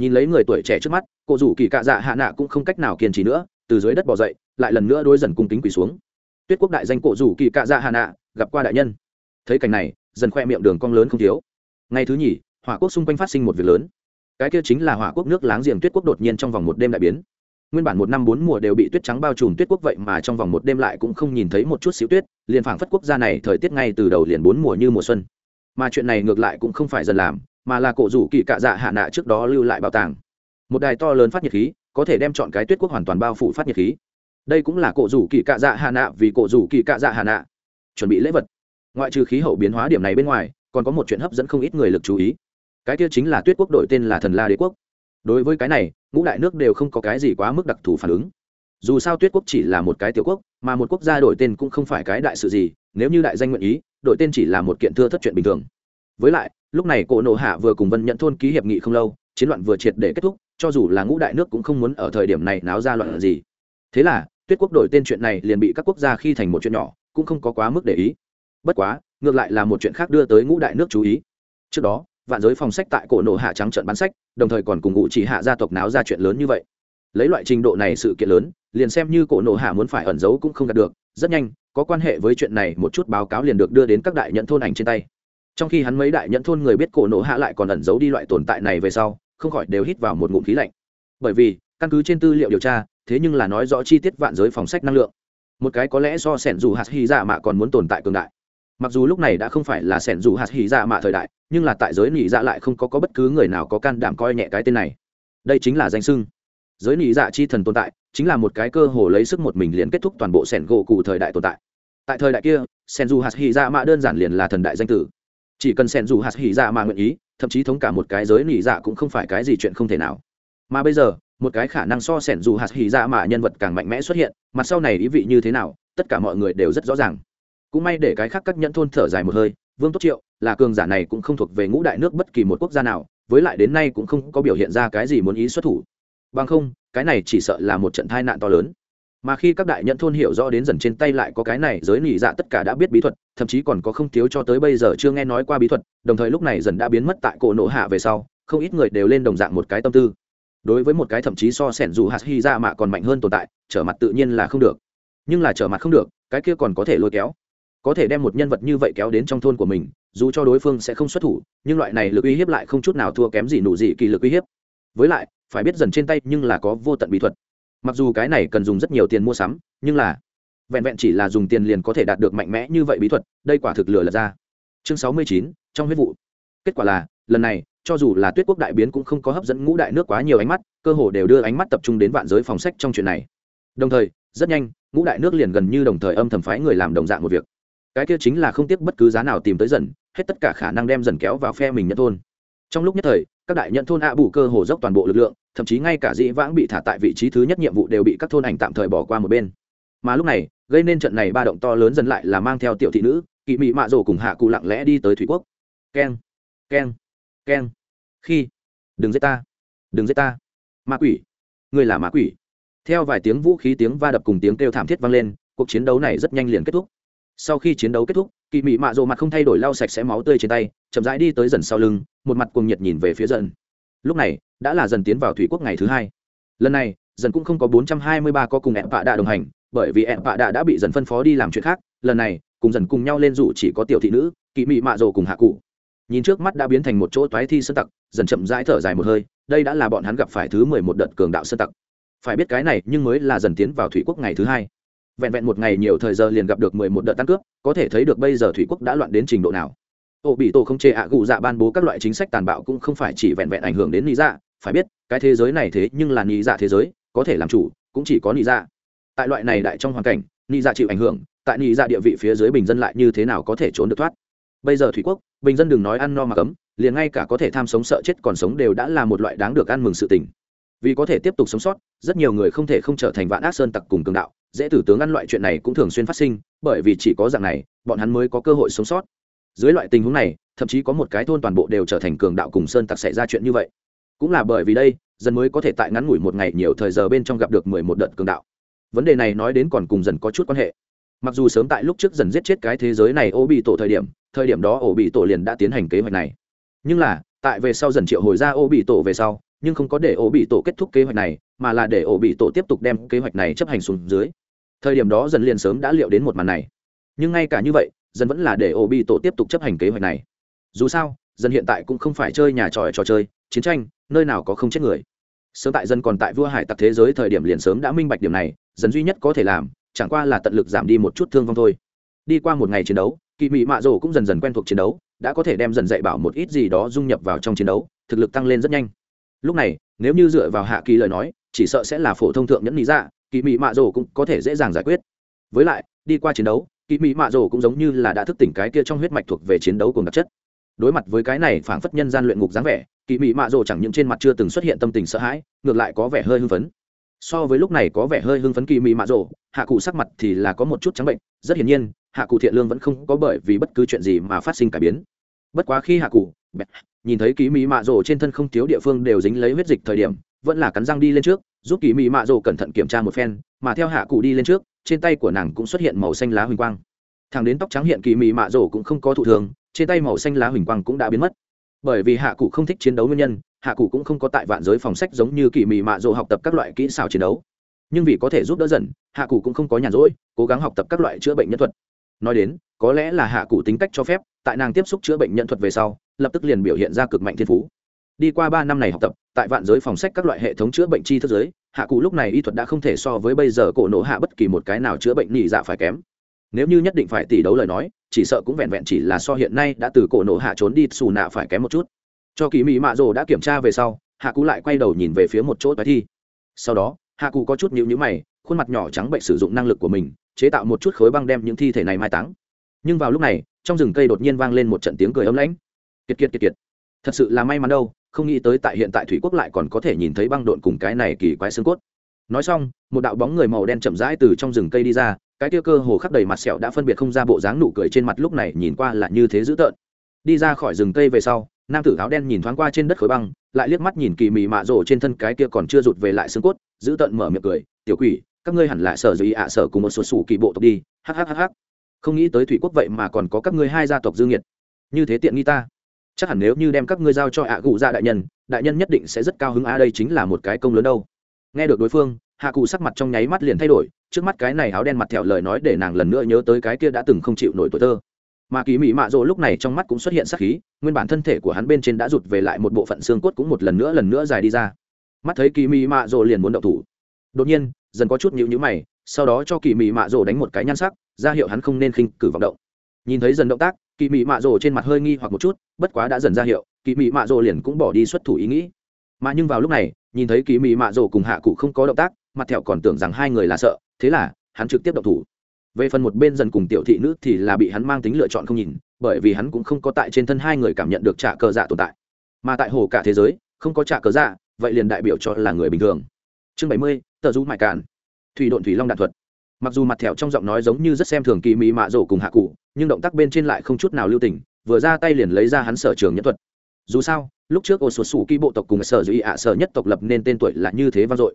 nhìn lấy người tuổi trẻ trước mắt, cô rủ kỳ cạ dạ hạ nạ cũng không cách nào kiên trì nữa, từ dưới đất bỏ dậy, lại lần nữa đôi dần cung kính quỳ xuống. Tuyết quốc đại danh cổ rủ kỳ cạ dạ hạ nạ, gặp qua đại nhân. Thấy cảnh này, dần khoe miệng đường cong lớn không thiếu. Ngày thứ nhì, hỏa quốc xung quanh phát sinh một việc lớn. Cái kia chính là hỏa quốc nước láng giềng tuyết quốc đột nhiên trong vòng một đêm đại biến. Nguyên bản một năm bốn mùa đều bị tuyết trắng bao trùm tuyết quốc vậy mà trong vòng một đêm lại cũng không nhìn thấy một chút xíu tuyết, liền phảng phất quốc gia này thời tiết ngay từ đầu liền bốn mùa như mùa xuân. Mà chuyện này ngược lại cũng không phải dần làm mà là cổ rủ kỳ cạ dạ hạ nạ trước đó lưu lại bảo tàng. Một đài to lớn phát nhiệt khí, có thể đem chọn cái tuyết quốc hoàn toàn bao phủ phát nhiệt khí. Đây cũng là cổ rủ kỳ cạ dạ hạ nạ vì cổ rủ kỳ cạ dạ hạ nạ chuẩn bị lễ vật. Ngoại trừ khí hậu biến hóa điểm này bên ngoài, còn có một chuyện hấp dẫn không ít người lực chú ý. Cái kia chính là tuyết quốc đổi tên là thần la đế quốc. Đối với cái này, ngũ đại nước đều không có cái gì quá mức đặc thù phản ứng. Dù sao tuyết quốc chỉ là một cái tiểu quốc, mà một quốc gia đổi tên cũng không phải cái đại sự gì, nếu như đại danh nguyện ý, đổi tên chỉ là một kiện thưa thất chuyện bình thường. Với lại lúc này cổ nộ hạ vừa cùng vân nhận thôn ký hiệp nghị không lâu, chiến loạn vừa triệt để kết thúc, cho dù là ngũ đại nước cũng không muốn ở thời điểm này náo ra loạn gì. Thế là, tuyết quốc đổi tên chuyện này liền bị các quốc gia khi thành một chuyện nhỏ, cũng không có quá mức để ý. Bất quá, ngược lại là một chuyện khác đưa tới ngũ đại nước chú ý. Trước đó, vạn giới phòng sách tại cổ nộ hạ trắng trận bán sách, đồng thời còn cùng ngụ chỉ hạ gia tộc náo ra chuyện lớn như vậy. Lấy loại trình độ này sự kiện lớn, liền xem như cổ nộ hạ muốn phải ẩn giấu cũng không đạt được, rất nhanh, có quan hệ với chuyện này một chút báo cáo liền được đưa đến các đại nhận thôn ảnh trên tay trong khi hắn mấy đại nhận thôn người biết cổ nổ hạ lại còn ẩn giấu đi loại tồn tại này về sau không khỏi đều hít vào một ngụm khí lạnh. Bởi vì căn cứ trên tư liệu điều tra thế nhưng là nói rõ chi tiết vạn giới phòng sách năng lượng. Một cái có lẽ do sẻn dù hạt hy dạ mạ còn muốn tồn tại cường đại. Mặc dù lúc này đã không phải là sẻn dù hạt hy dạ mạ thời đại nhưng là tại giới nỉ dạ lại không có, có bất cứ người nào có can đảm coi nhẹ cái tên này. Đây chính là danh sưng giới nỉ dạ chi thần tồn tại chính là một cái cơ hồ lấy sức một mình liền kết thúc toàn bộ sẻn gỗ cụ thời đại tồn tại. Tại thời đại kia sẻn dù hạt hy dạ mạ đơn giản liền là thần đại danh tử chỉ cần sẻn dù hạt hỉ dạ mà nguyện ý, thậm chí thống cả một cái giới nỉ dạ cũng không phải cái gì chuyện không thể nào. Mà bây giờ, một cái khả năng so sẻn dù hạt hỉ dạ mà nhân vật càng mạnh mẽ xuất hiện, mặt sau này ý vị như thế nào, tất cả mọi người đều rất rõ ràng. Cũng may để cái khác các nhẫn thôn thở dài một hơi, vương tốt triệu là cường giả này cũng không thuộc về ngũ đại nước bất kỳ một quốc gia nào, với lại đến nay cũng không có biểu hiện ra cái gì muốn ý xuất thủ. Bằng không, cái này chỉ sợ là một trận tai nạn to lớn mà khi các đại nhận thôn hiểu rõ đến dần trên tay lại có cái này, giới nỉ dạ tất cả đã biết bí thuật, thậm chí còn có không thiếu cho tới bây giờ chưa nghe nói qua bí thuật, đồng thời lúc này dần đã biến mất tại cổ nộ hạ về sau, không ít người đều lên đồng dạng một cái tâm tư. Đối với một cái thậm chí so sẻn dù hạt hy ra mạ còn mạnh hơn tồn tại, trở mặt tự nhiên là không được. Nhưng là trở mặt không được, cái kia còn có thể lôi kéo. Có thể đem một nhân vật như vậy kéo đến trong thôn của mình, dù cho đối phương sẽ không xuất thủ, nhưng loại này lực uy hiếp lại không chút nào thua kém gì nụ gì kỳ lực uy hiếp. Với lại, phải biết dần trên tay nhưng là có vô tận bí thuật mặc dù cái này cần dùng rất nhiều tiền mua sắm, nhưng là vẹn vẹn chỉ là dùng tiền liền có thể đạt được mạnh mẽ như vậy bí thuật, đây quả thực lừa lật ra. Chương sáu mươi chín, trong huyết vụ. Kết quả là, lần này, cho dù là tuyết quốc đại biến cũng không có hấp dẫn ngũ đại nước quá nhiều ánh mắt, cơ hồ đều đưa ánh mắt tập trung đến vạn giới phòng sách trong chuyện này. Đồng thời, rất nhanh, ngũ đại nước liền gần như đồng thời âm thầm phái người làm đồng dạng một việc. Cái kia chính là không tiếc bất cứ giá nào tìm tới dần, hết tất cả khả năng đem dần kéo vào phe mình nhất thôn. Trong lúc nhất thời các đại nhận thôn ạ bù cơ hồ dốc toàn bộ lực lượng, thậm chí ngay cả dĩ vãng bị thả tại vị trí thứ nhất nhiệm vụ đều bị các thôn ảnh tạm thời bỏ qua một bên. Mà lúc này, gây nên trận này ba động to lớn dần lại là mang theo tiểu thị nữ, kỵ mị mạ rồ cùng hạ cụ lặng lẽ đi tới thủy quốc. Keng keng keng. Khi, đừng giết ta, đừng giết ta. Ma quỷ, ngươi là ma quỷ. Theo vài tiếng vũ khí tiếng va đập cùng tiếng kêu thảm thiết vang lên, cuộc chiến đấu này rất nhanh liền kết thúc. Sau khi chiến đấu kết thúc, kỵ mị mạ rộ mặt không thay đổi lau sạch sẽ máu tươi trên tay, chậm rãi đi tới dần sau lưng một mặt cuồng nhiệt nhìn về phía dần. Lúc này, đã là dần tiến vào thủy quốc ngày thứ hai. Lần này, dần cũng không có bốn trăm hai mươi ba có cùng ẹn vạ đạ đồng hành, bởi vì ẹn vạ đạ đã bị dần phân phó đi làm chuyện khác. Lần này, cùng dần cùng nhau lên dụ chỉ có tiểu thị nữ, kỵ mị mạ rồ cùng hạ cụ. Nhìn trước mắt đã biến thành một chỗ toái thi sơn tặc, dần chậm rãi thở dài một hơi, đây đã là bọn hắn gặp phải thứ mười một đợt cường đạo sơn tặc. Phải biết cái này, nhưng mới là dần tiến vào thủy quốc ngày thứ hai. Vẹn vẹn một ngày nhiều thời giờ liền gặp được mười một đợt tăng cướp, có thể thấy được bây giờ thủy quốc đã loạn đến trình độ nào ổ bị tổ không chê ạ gụ dạ ban bố các loại chính sách tàn bạo cũng không phải chỉ vẹn vẹn ảnh hưởng đến lý dạ. Phải biết, cái thế giới này thế nhưng là lý dạ thế giới, có thể làm chủ, cũng chỉ có lý dạ. Tại loại này đại trong hoàn cảnh lý dạ chịu ảnh hưởng, tại lý dạ địa vị phía dưới bình dân lại như thế nào có thể trốn được thoát? Bây giờ thủy quốc, bình dân đừng nói ăn no mà cấm, liền ngay cả có thể tham sống sợ chết còn sống đều đã là một loại đáng được ăn mừng sự tình. Vì có thể tiếp tục sống sót, rất nhiều người không thể không trở thành vạn ác sơn tặc cùng cường đạo. Dễ tử tướng ăn loại chuyện này cũng thường xuyên phát sinh, bởi vì chỉ có dạng này, bọn hắn mới có cơ hội sống sót dưới loại tình huống này, thậm chí có một cái thôn toàn bộ đều trở thành cường đạo cùng sơn tặc xảy ra chuyện như vậy. Cũng là bởi vì đây, dần mới có thể tại ngắn ngủi một ngày nhiều thời giờ bên trong gặp được mười một đợt cường đạo. Vấn đề này nói đến còn cùng dần có chút quan hệ. Mặc dù sớm tại lúc trước dần giết chết cái thế giới này ô bị tổ thời điểm thời điểm đó ổ bị tổ liền đã tiến hành kế hoạch này. Nhưng là, tại về sau dần triệu hồi ra ô bị tổ về sau, nhưng không có để ổ bị tổ kết thúc kế hoạch này, mà là để ổ bị tổ tiếp tục đem kế hoạch này chấp hành xuống dưới. Thời điểm đó dần liền sớm đã liệu đến một màn này. Nhưng ngay cả như vậy dân vẫn là để ô bị tổ tiếp tục chấp hành kế hoạch này. Dù sao, dân hiện tại cũng không phải chơi nhà trò trò chơi, chiến tranh, nơi nào có không chết người. Sớm tại dân còn tại vua hải tặc thế giới thời điểm liền sớm đã minh bạch điểm này, dân duy nhất có thể làm, chẳng qua là tận lực giảm đi một chút thương vong thôi. Đi qua một ngày chiến đấu kỳ mị mạ rổ cũng dần dần quen thuộc chiến đấu, đã có thể đem dần dạy bảo một ít gì đó dung nhập vào trong chiến đấu, thực lực tăng lên rất nhanh. Lúc này, nếu như dựa vào hạ kỳ lời nói, chỉ sợ sẽ là phổ thông thượng nhẫn lý dạ kỳ mị mạ rổ cũng có thể dễ dàng giải quyết. Với lại, đi qua chiến đấu kỳ mỹ mạ rồ cũng giống như là đã thức tỉnh cái kia trong huyết mạch thuộc về chiến đấu cùng đặc chất. Đối mặt với cái này phảng phất nhân gian luyện ngục dáng vẻ kỳ mỹ mạ rồ chẳng những trên mặt chưa từng xuất hiện tâm tình sợ hãi, ngược lại có vẻ hơi hưng phấn. So với lúc này có vẻ hơi hưng phấn kỳ mỹ mạ rồ, hạ cụ sắc mặt thì là có một chút trắng bệnh. Rất hiển nhiên, hạ cụ thiện lương vẫn không có bởi vì bất cứ chuyện gì mà phát sinh cải biến. Bất quá khi hạ cụ nhìn thấy kỳ mỹ mạ rồ trên thân không thiếu địa phương đều dính lấy huyết dịch thời điểm, vẫn là cắn răng đi lên trước, giúp kỳ mỹ mạ rồ cẩn thận kiểm tra một phen, mà theo hạ cụ đi lên trước trên tay của nàng cũng xuất hiện màu xanh lá huỳnh quang. Thằng đến tóc trắng hiện kỳ mị mạ rổ cũng không có thụ thường, trên tay màu xanh lá huỳnh quang cũng đã biến mất. Bởi vì hạ cụ không thích chiến đấu nguyên nhân, hạ cụ cũng không có tại vạn giới phòng sách giống như kỳ mị mạ rổ học tập các loại kỹ xảo chiến đấu. Nhưng vì có thể giúp đỡ dần, hạ cụ cũng không có nhàn rỗi, cố gắng học tập các loại chữa bệnh nhân thuật. Nói đến, có lẽ là hạ cụ tính cách cho phép, tại nàng tiếp xúc chữa bệnh nhân thuật về sau, lập tức liền biểu hiện ra cực mạnh thiên phú. Đi qua ba năm này học tập, tại vạn giới phòng sách các loại hệ thống chữa bệnh chi thức giới hạ cụ lúc này y thuật đã không thể so với bây giờ cổ nổ hạ bất kỳ một cái nào chữa bệnh nhị dạ phải kém. Nếu như nhất định phải tỷ đấu lời nói, chỉ sợ cũng vẹn vẹn chỉ là so hiện nay đã từ cổ nổ hạ trốn đi xù nạ phải kém một chút. Cho kỳ mỹ mạ rồ đã kiểm tra về sau, hạ cụ lại quay đầu nhìn về phía một chỗ toái thi. Sau đó, hạ cụ có chút nhịu nhữ mày, khuôn mặt nhỏ trắng bệnh sử dụng năng lực của mình, chế tạo một chút khối băng đem những thi thể này mai táng. Nhưng vào lúc này, trong rừng cây đột nhiên vang lên một trận tiếng cười ấm lãnh. Kiệt kiệt kiệt kiệt. Thật sự là may mắn đâu không nghĩ tới tại hiện tại thủy quốc lại còn có thể nhìn thấy băng độn cùng cái này kỳ quái xương cốt. Nói xong, một đạo bóng người màu đen chậm rãi từ trong rừng cây đi ra, cái tia cơ hồ khắp đầy mặt sẹo đã phân biệt không ra bộ dáng nụ cười trên mặt lúc này nhìn qua là như thế dữ tợn. Đi ra khỏi rừng cây về sau, nam tử áo đen nhìn thoáng qua trên đất khối băng, lại liếc mắt nhìn kỳ mị mạ rổ trên thân cái kia còn chưa rụt về lại xương cốt, dữ tợn mở miệng cười, tiểu quỷ, các ngươi hẳn là sở dĩ ạ, sở cùng một số sủ kỳ bộ tộc đi hhhh không nghĩ tới thủy quốc vậy mà còn có các ngươi hai gia tộc dương nhiệt. Như thế tiện nghi ta chắc hẳn nếu như đem các ngươi giao cho ạ cụ ra đại nhân đại nhân nhất định sẽ rất cao hứng, a, đây chính là một cái công lớn đâu. Nghe được đối phương hạ cụ sắc mặt trong nháy mắt liền thay đổi, trước mắt cái này áo đen mặt thẹo lời nói để nàng lần nữa nhớ tới cái kia đã từng không chịu nổi tuổi thơ. Mà kỳ mỹ mạ rỗ lúc này trong mắt cũng xuất hiện sắc khí, nguyên bản thân thể của hắn bên trên đã rụt về lại một bộ phận xương cốt cũng một lần nữa lần nữa dài đi ra. Mắt thấy kỳ mỹ mạ rỗ liền muốn động thủ. Đột nhiên, dần có chút nhịu nhữ mày, sau đó cho kỳ mỹ mạ rỗ đánh một cái nhan sắc, ra hiệu hắn không nên khinh cử vọng động. Nhìn thấy dần động tác kỳ mị mạ rồ trên mặt hơi nghi hoặc một chút, bất quá đã dần ra hiệu, kỳ mị mạ rồ liền cũng bỏ đi xuất thủ ý nghĩ. Mà nhưng vào lúc này, nhìn thấy kỳ mị mạ rồ cùng hạ cụ không có động tác, mặt thẹo còn tưởng rằng hai người là sợ, thế là, hắn trực tiếp động thủ. Về phần một bên dần cùng tiểu thị nữ thì là bị hắn mang tính lựa chọn không nhìn, bởi vì hắn cũng không có tại trên thân hai người cảm nhận được trả cờ dạ tồn tại. Mà tại hồ cả thế giới, không có trả cờ dạ vậy liền đại biểu cho là người bình thường. Chương bảy mươi, tờ du mại càn. Thủy độn thủy long đạn thuật mặc dù mặt thẹo trong giọng nói giống như rất xem thường kỳ mỹ mạ rổ cùng hạ cụ, nhưng động tác bên trên lại không chút nào lưu tình, vừa ra tay liền lấy ra hắn sở trường nhất thuật. Dù sao, lúc trước ô sột sủ kỳ bộ tộc cùng sở dĩ ý ạ sở nhất tộc lập nên tên tuổi là như thế vang dội.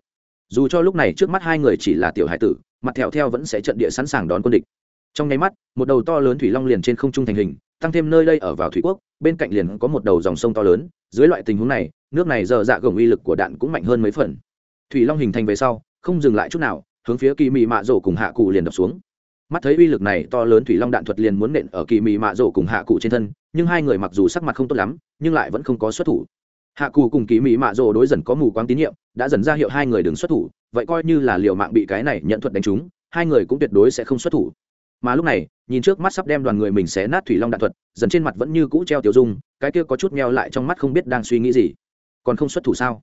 Dù cho lúc này trước mắt hai người chỉ là tiểu hải tử, mặt thẹo theo vẫn sẽ trận địa sẵn sàng đón quân địch. Trong nháy mắt, một đầu to lớn thủy long liền trên không trung thành hình, tăng thêm nơi đây ở vào thủy quốc, bên cạnh liền có một đầu dòng sông to lớn, dưới loại tình huống này, nước này giờ dạ gồng uy lực của đạn cũng mạnh hơn mấy phần. Thủy long hình thành về sau, không dừng lại chút nào hướng phía kỳ mị mạ rổ cùng hạ cụ liền đập xuống. Mắt thấy uy lực này, to lớn thủy long đạn thuật liền muốn nện ở kỳ mị mạ rổ cùng hạ cụ trên thân, nhưng hai người mặc dù sắc mặt không tốt lắm, nhưng lại vẫn không có xuất thủ. Hạ cụ cùng kỳ mị mạ rổ đối dần có mù quáng tín nhiệm, đã dần ra hiệu hai người đừng xuất thủ, vậy coi như là liệu mạng bị cái này nhận thuật đánh trúng, hai người cũng tuyệt đối sẽ không xuất thủ. Mà lúc này, nhìn trước mắt sắp đem đoàn người mình xé nát thủy long đạn thuật, dần trên mặt vẫn như cũ treo tiểu dung, cái kia có chút meo lại trong mắt không biết đang suy nghĩ gì. Còn không xuất thủ sao?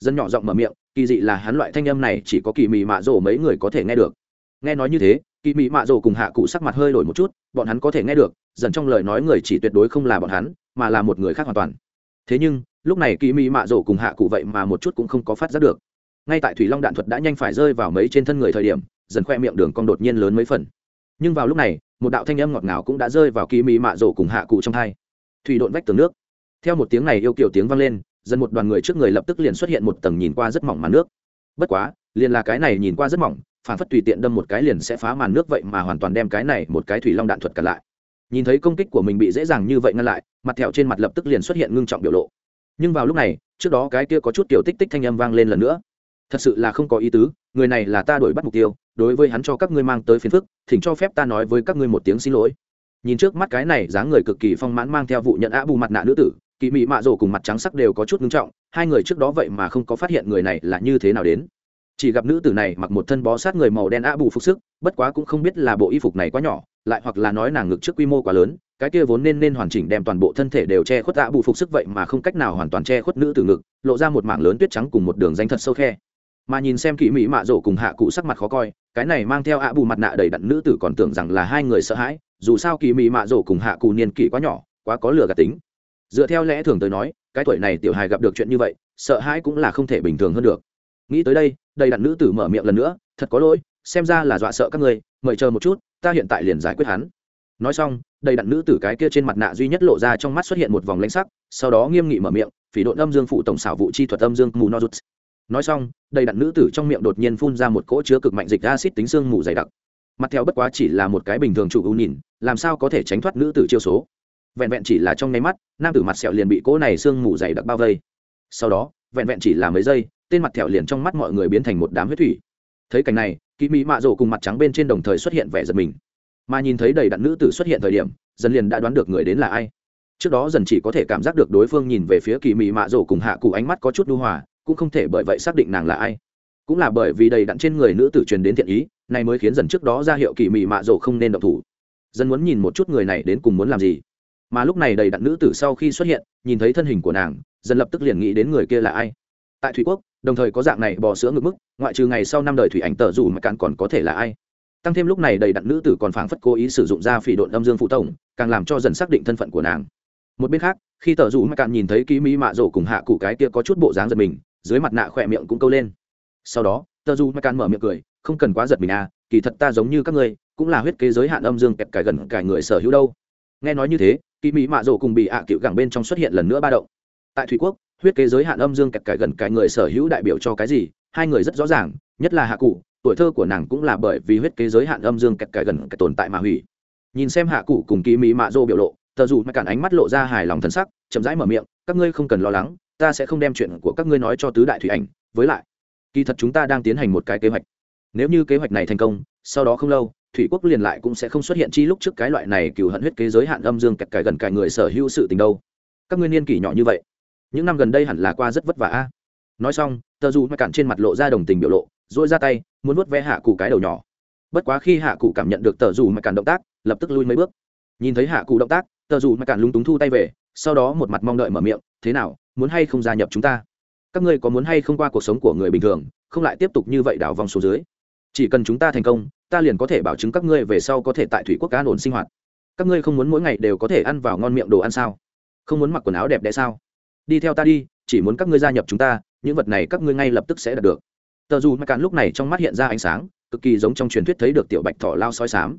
Dân nhỏ giọng mở miệng, kỳ dị là hắn loại thanh âm này chỉ có kỳ mị mạ rổ mấy người có thể nghe được. Nghe nói như thế, kỳ mị mạ rổ cùng hạ cụ sắc mặt hơi đổi một chút, bọn hắn có thể nghe được, dần trong lời nói người chỉ tuyệt đối không là bọn hắn, mà là một người khác hoàn toàn. Thế nhưng, lúc này kỳ mị mạ rổ cùng hạ cụ vậy mà một chút cũng không có phát giác được. Ngay tại thủy long đạn thuật đã nhanh phải rơi vào mấy trên thân người thời điểm, dần khoe miệng đường cong đột nhiên lớn mấy phần. Nhưng vào lúc này, một đạo thanh âm ngọt ngào cũng đã rơi vào kỳ mị mạ rổ cùng hạ cụ trong thai thủy đột vách tường nước. Theo một tiếng này yêu kiểu tiếng vang lên dần một đoàn người trước người lập tức liền xuất hiện một tầng nhìn qua rất mỏng màn nước. Bất quá, liền là cái này nhìn qua rất mỏng, phản phất tùy tiện đâm một cái liền sẽ phá màn nước vậy mà hoàn toàn đem cái này một cái thủy long đạn thuật cản lại. Nhìn thấy công kích của mình bị dễ dàng như vậy ngăn lại, mặt thẹo trên mặt lập tức liền xuất hiện ngưng trọng biểu lộ. Nhưng vào lúc này, trước đó cái kia có chút tiểu tích tích thanh âm vang lên lần nữa. Thật sự là không có ý tứ, người này là ta đổi bắt mục tiêu, đối với hắn cho các ngươi mang tới phiền phức, thỉnh cho phép ta nói với các ngươi một tiếng xin lỗi. Nhìn trước mắt cái này dáng người cực kỳ phong mãn mang theo vụ nhận á bù mặt nạ nữ tử kỳ mị mạ rổ cùng mặt trắng sắc đều có chút ngưng trọng, hai người trước đó vậy mà không có phát hiện người này là như thế nào đến. Chỉ gặp nữ tử này mặc một thân bó sát người màu đen á bù phục sức, bất quá cũng không biết là bộ y phục này quá nhỏ, lại hoặc là nói nàng ngực trước quy mô quá lớn, cái kia vốn nên nên hoàn chỉnh đem toàn bộ thân thể đều che khuất ạ bù phục sức vậy mà không cách nào hoàn toàn che khuất nữ tử ngực, lộ ra một mảng lớn tuyết trắng cùng một đường danh thật sâu khe. Mà nhìn xem Kỵ mỹ mạ rổ cùng hạ cụ sắc mặt khó coi, cái này mang theo ạ bù mặt nạ đầy đặn nữ tử còn tưởng rằng là hai người sợ hãi, dù sao kỳ mỹ mạ rổ cùng hạ cụ niên kỷ quá nhỏ, quá có lừa gạt tính dựa theo lẽ thường tới nói, cái tuổi này tiểu hài gặp được chuyện như vậy, sợ hãi cũng là không thể bình thường hơn được. Nghĩ tới đây, đầy đặn nữ tử mở miệng lần nữa, thật có lỗi, xem ra là dọa sợ các người mời chờ một chút, ta hiện tại liền giải quyết hắn. Nói xong, đầy đặn nữ tử cái kia trên mặt nạ duy nhất lộ ra trong mắt xuất hiện một vòng lãnh sắc, sau đó nghiêm nghị mở miệng, phỉ độn âm dương phụ tổng xảo vụ chi thuật âm dương mù no rút nói xong, đầy đặn nữ tử trong miệng đột nhiên phun ra một cỗ chứa cực mạnh dịch acid tính xương mù dày đặc. Mặt theo bất quá chỉ là một cái bình thường chủ ưu nhìn, làm sao có thể tránh thoát nữ tử chiêu số? Vẹn vẹn chỉ là trong nháy mắt, nam tử mặt sẹo liền bị cỗ này xương mù dày đặc bao vây. Sau đó, vẹn vẹn chỉ là mấy giây, tên mặt thẹo liền trong mắt mọi người biến thành một đám huyết thủy. Thấy cảnh này kỳ mỹ mạ rổ cùng mặt trắng bên trên đồng thời xuất hiện vẻ giật mình. Mà nhìn thấy đầy đặn nữ tử xuất hiện thời điểm, dần liền đã đoán được người đến là ai. Trước đó dần chỉ có thể cảm giác được đối phương nhìn về phía kỳ mỹ mạ rổ cùng hạ cụ ánh mắt có chút đu hòa, cũng không thể bởi vậy xác định nàng là ai. Cũng là bởi vì đầy đặn trên người nữ tử truyền đến thiện ý, này mới khiến dần trước đó ra hiệu kỳ mỹ mạ rổ không nên động thủ. Dần muốn nhìn một chút người này đến cùng muốn làm gì mà lúc này đầy đặn nữ tử sau khi xuất hiện, nhìn thấy thân hình của nàng, dần lập tức liền nghĩ đến người kia là ai. Tại thủy quốc, đồng thời có dạng này bò sữa ngực mức, ngoại trừ ngày sau năm đời thủy ảnh tờ dù mà cạn còn có thể là ai. Tăng thêm lúc này đầy đặn nữ tử còn phảng phất cố ý sử dụng ra phỉ độn âm dương phụ tổng, càng làm cho dần xác định thân phận của nàng. Một bên khác, khi tờ dù mà cạn nhìn thấy ký mỹ mạ rổ cùng hạ cụ cái kia có chút bộ dáng giật mình, dưới mặt nạ khỏe miệng cũng câu lên. Sau đó tờ dù mà cạn mở miệng cười, không cần quá giật mình à kỳ thật ta giống như các ngươi, cũng là huyết kế giới hạn âm dương kẹp cải gần cải người sở hữu đâu nghe nói như thế kỳ mỹ mạ rổ cùng bị ạ à cựu gẳng bên trong xuất hiện lần nữa ba động. Tại thủy quốc, huyết kế giới hạn âm dương kẹt cải gần cái người sở hữu đại biểu cho cái gì, hai người rất rõ ràng, nhất là hạ cụ, tuổi thơ của nàng cũng là bởi vì huyết kế giới hạn âm dương kẹt cải gần cái tồn tại mà hủy. Nhìn xem hạ cụ cùng kỳ mỹ mạ rổ biểu lộ, tờ dù mà cản ánh mắt lộ ra hài lòng thân sắc, chậm rãi mở miệng, các ngươi không cần lo lắng, ta sẽ không đem chuyện của các ngươi nói cho tứ đại thủy ảnh. Với lại, kỳ thật chúng ta đang tiến hành một cái kế hoạch. Nếu như kế hoạch này thành công, sau đó không lâu thủy quốc liền lại cũng sẽ không xuất hiện chi lúc trước cái loại này cừu hận huyết kế giới hạn âm dương kẹt cải gần cải người sở hữu sự tình đâu. Các ngươi niên kỷ nhỏ như vậy, những năm gần đây hẳn là qua rất vất vả a. Nói xong tờ dù mà cản trên mặt lộ ra đồng tình biểu lộ dỗi ra tay, muốn vuốt ve hạ cụ cái đầu nhỏ. Bất quá khi hạ cụ cảm nhận được tờ dù mà cản động tác, lập tức lui mấy bước. Nhìn thấy hạ cụ động tác tờ dù mà cản lúng túng thu tay về, sau đó một mặt mong đợi mở miệng, thế nào, muốn hay không gia nhập chúng ta? Các ngươi có muốn hay không qua cuộc sống của người bình thường, không lại tiếp tục như vậy đảo vòng số dưới? Chỉ cần chúng ta thành công ta liền có thể bảo chứng các ngươi về sau có thể tại thủy quốc An ổn sinh hoạt. Các ngươi không muốn mỗi ngày đều có thể ăn vào ngon miệng đồ ăn sao? Không muốn mặc quần áo đẹp đẽ sao? Đi theo ta đi, chỉ muốn các ngươi gia nhập chúng ta, những vật này các ngươi ngay lập tức sẽ đạt được. Tờ dù mắc cạn lúc này trong mắt hiện ra ánh sáng, cực kỳ giống trong truyền thuyết thấy được tiểu bạch thỏ lao soi sám.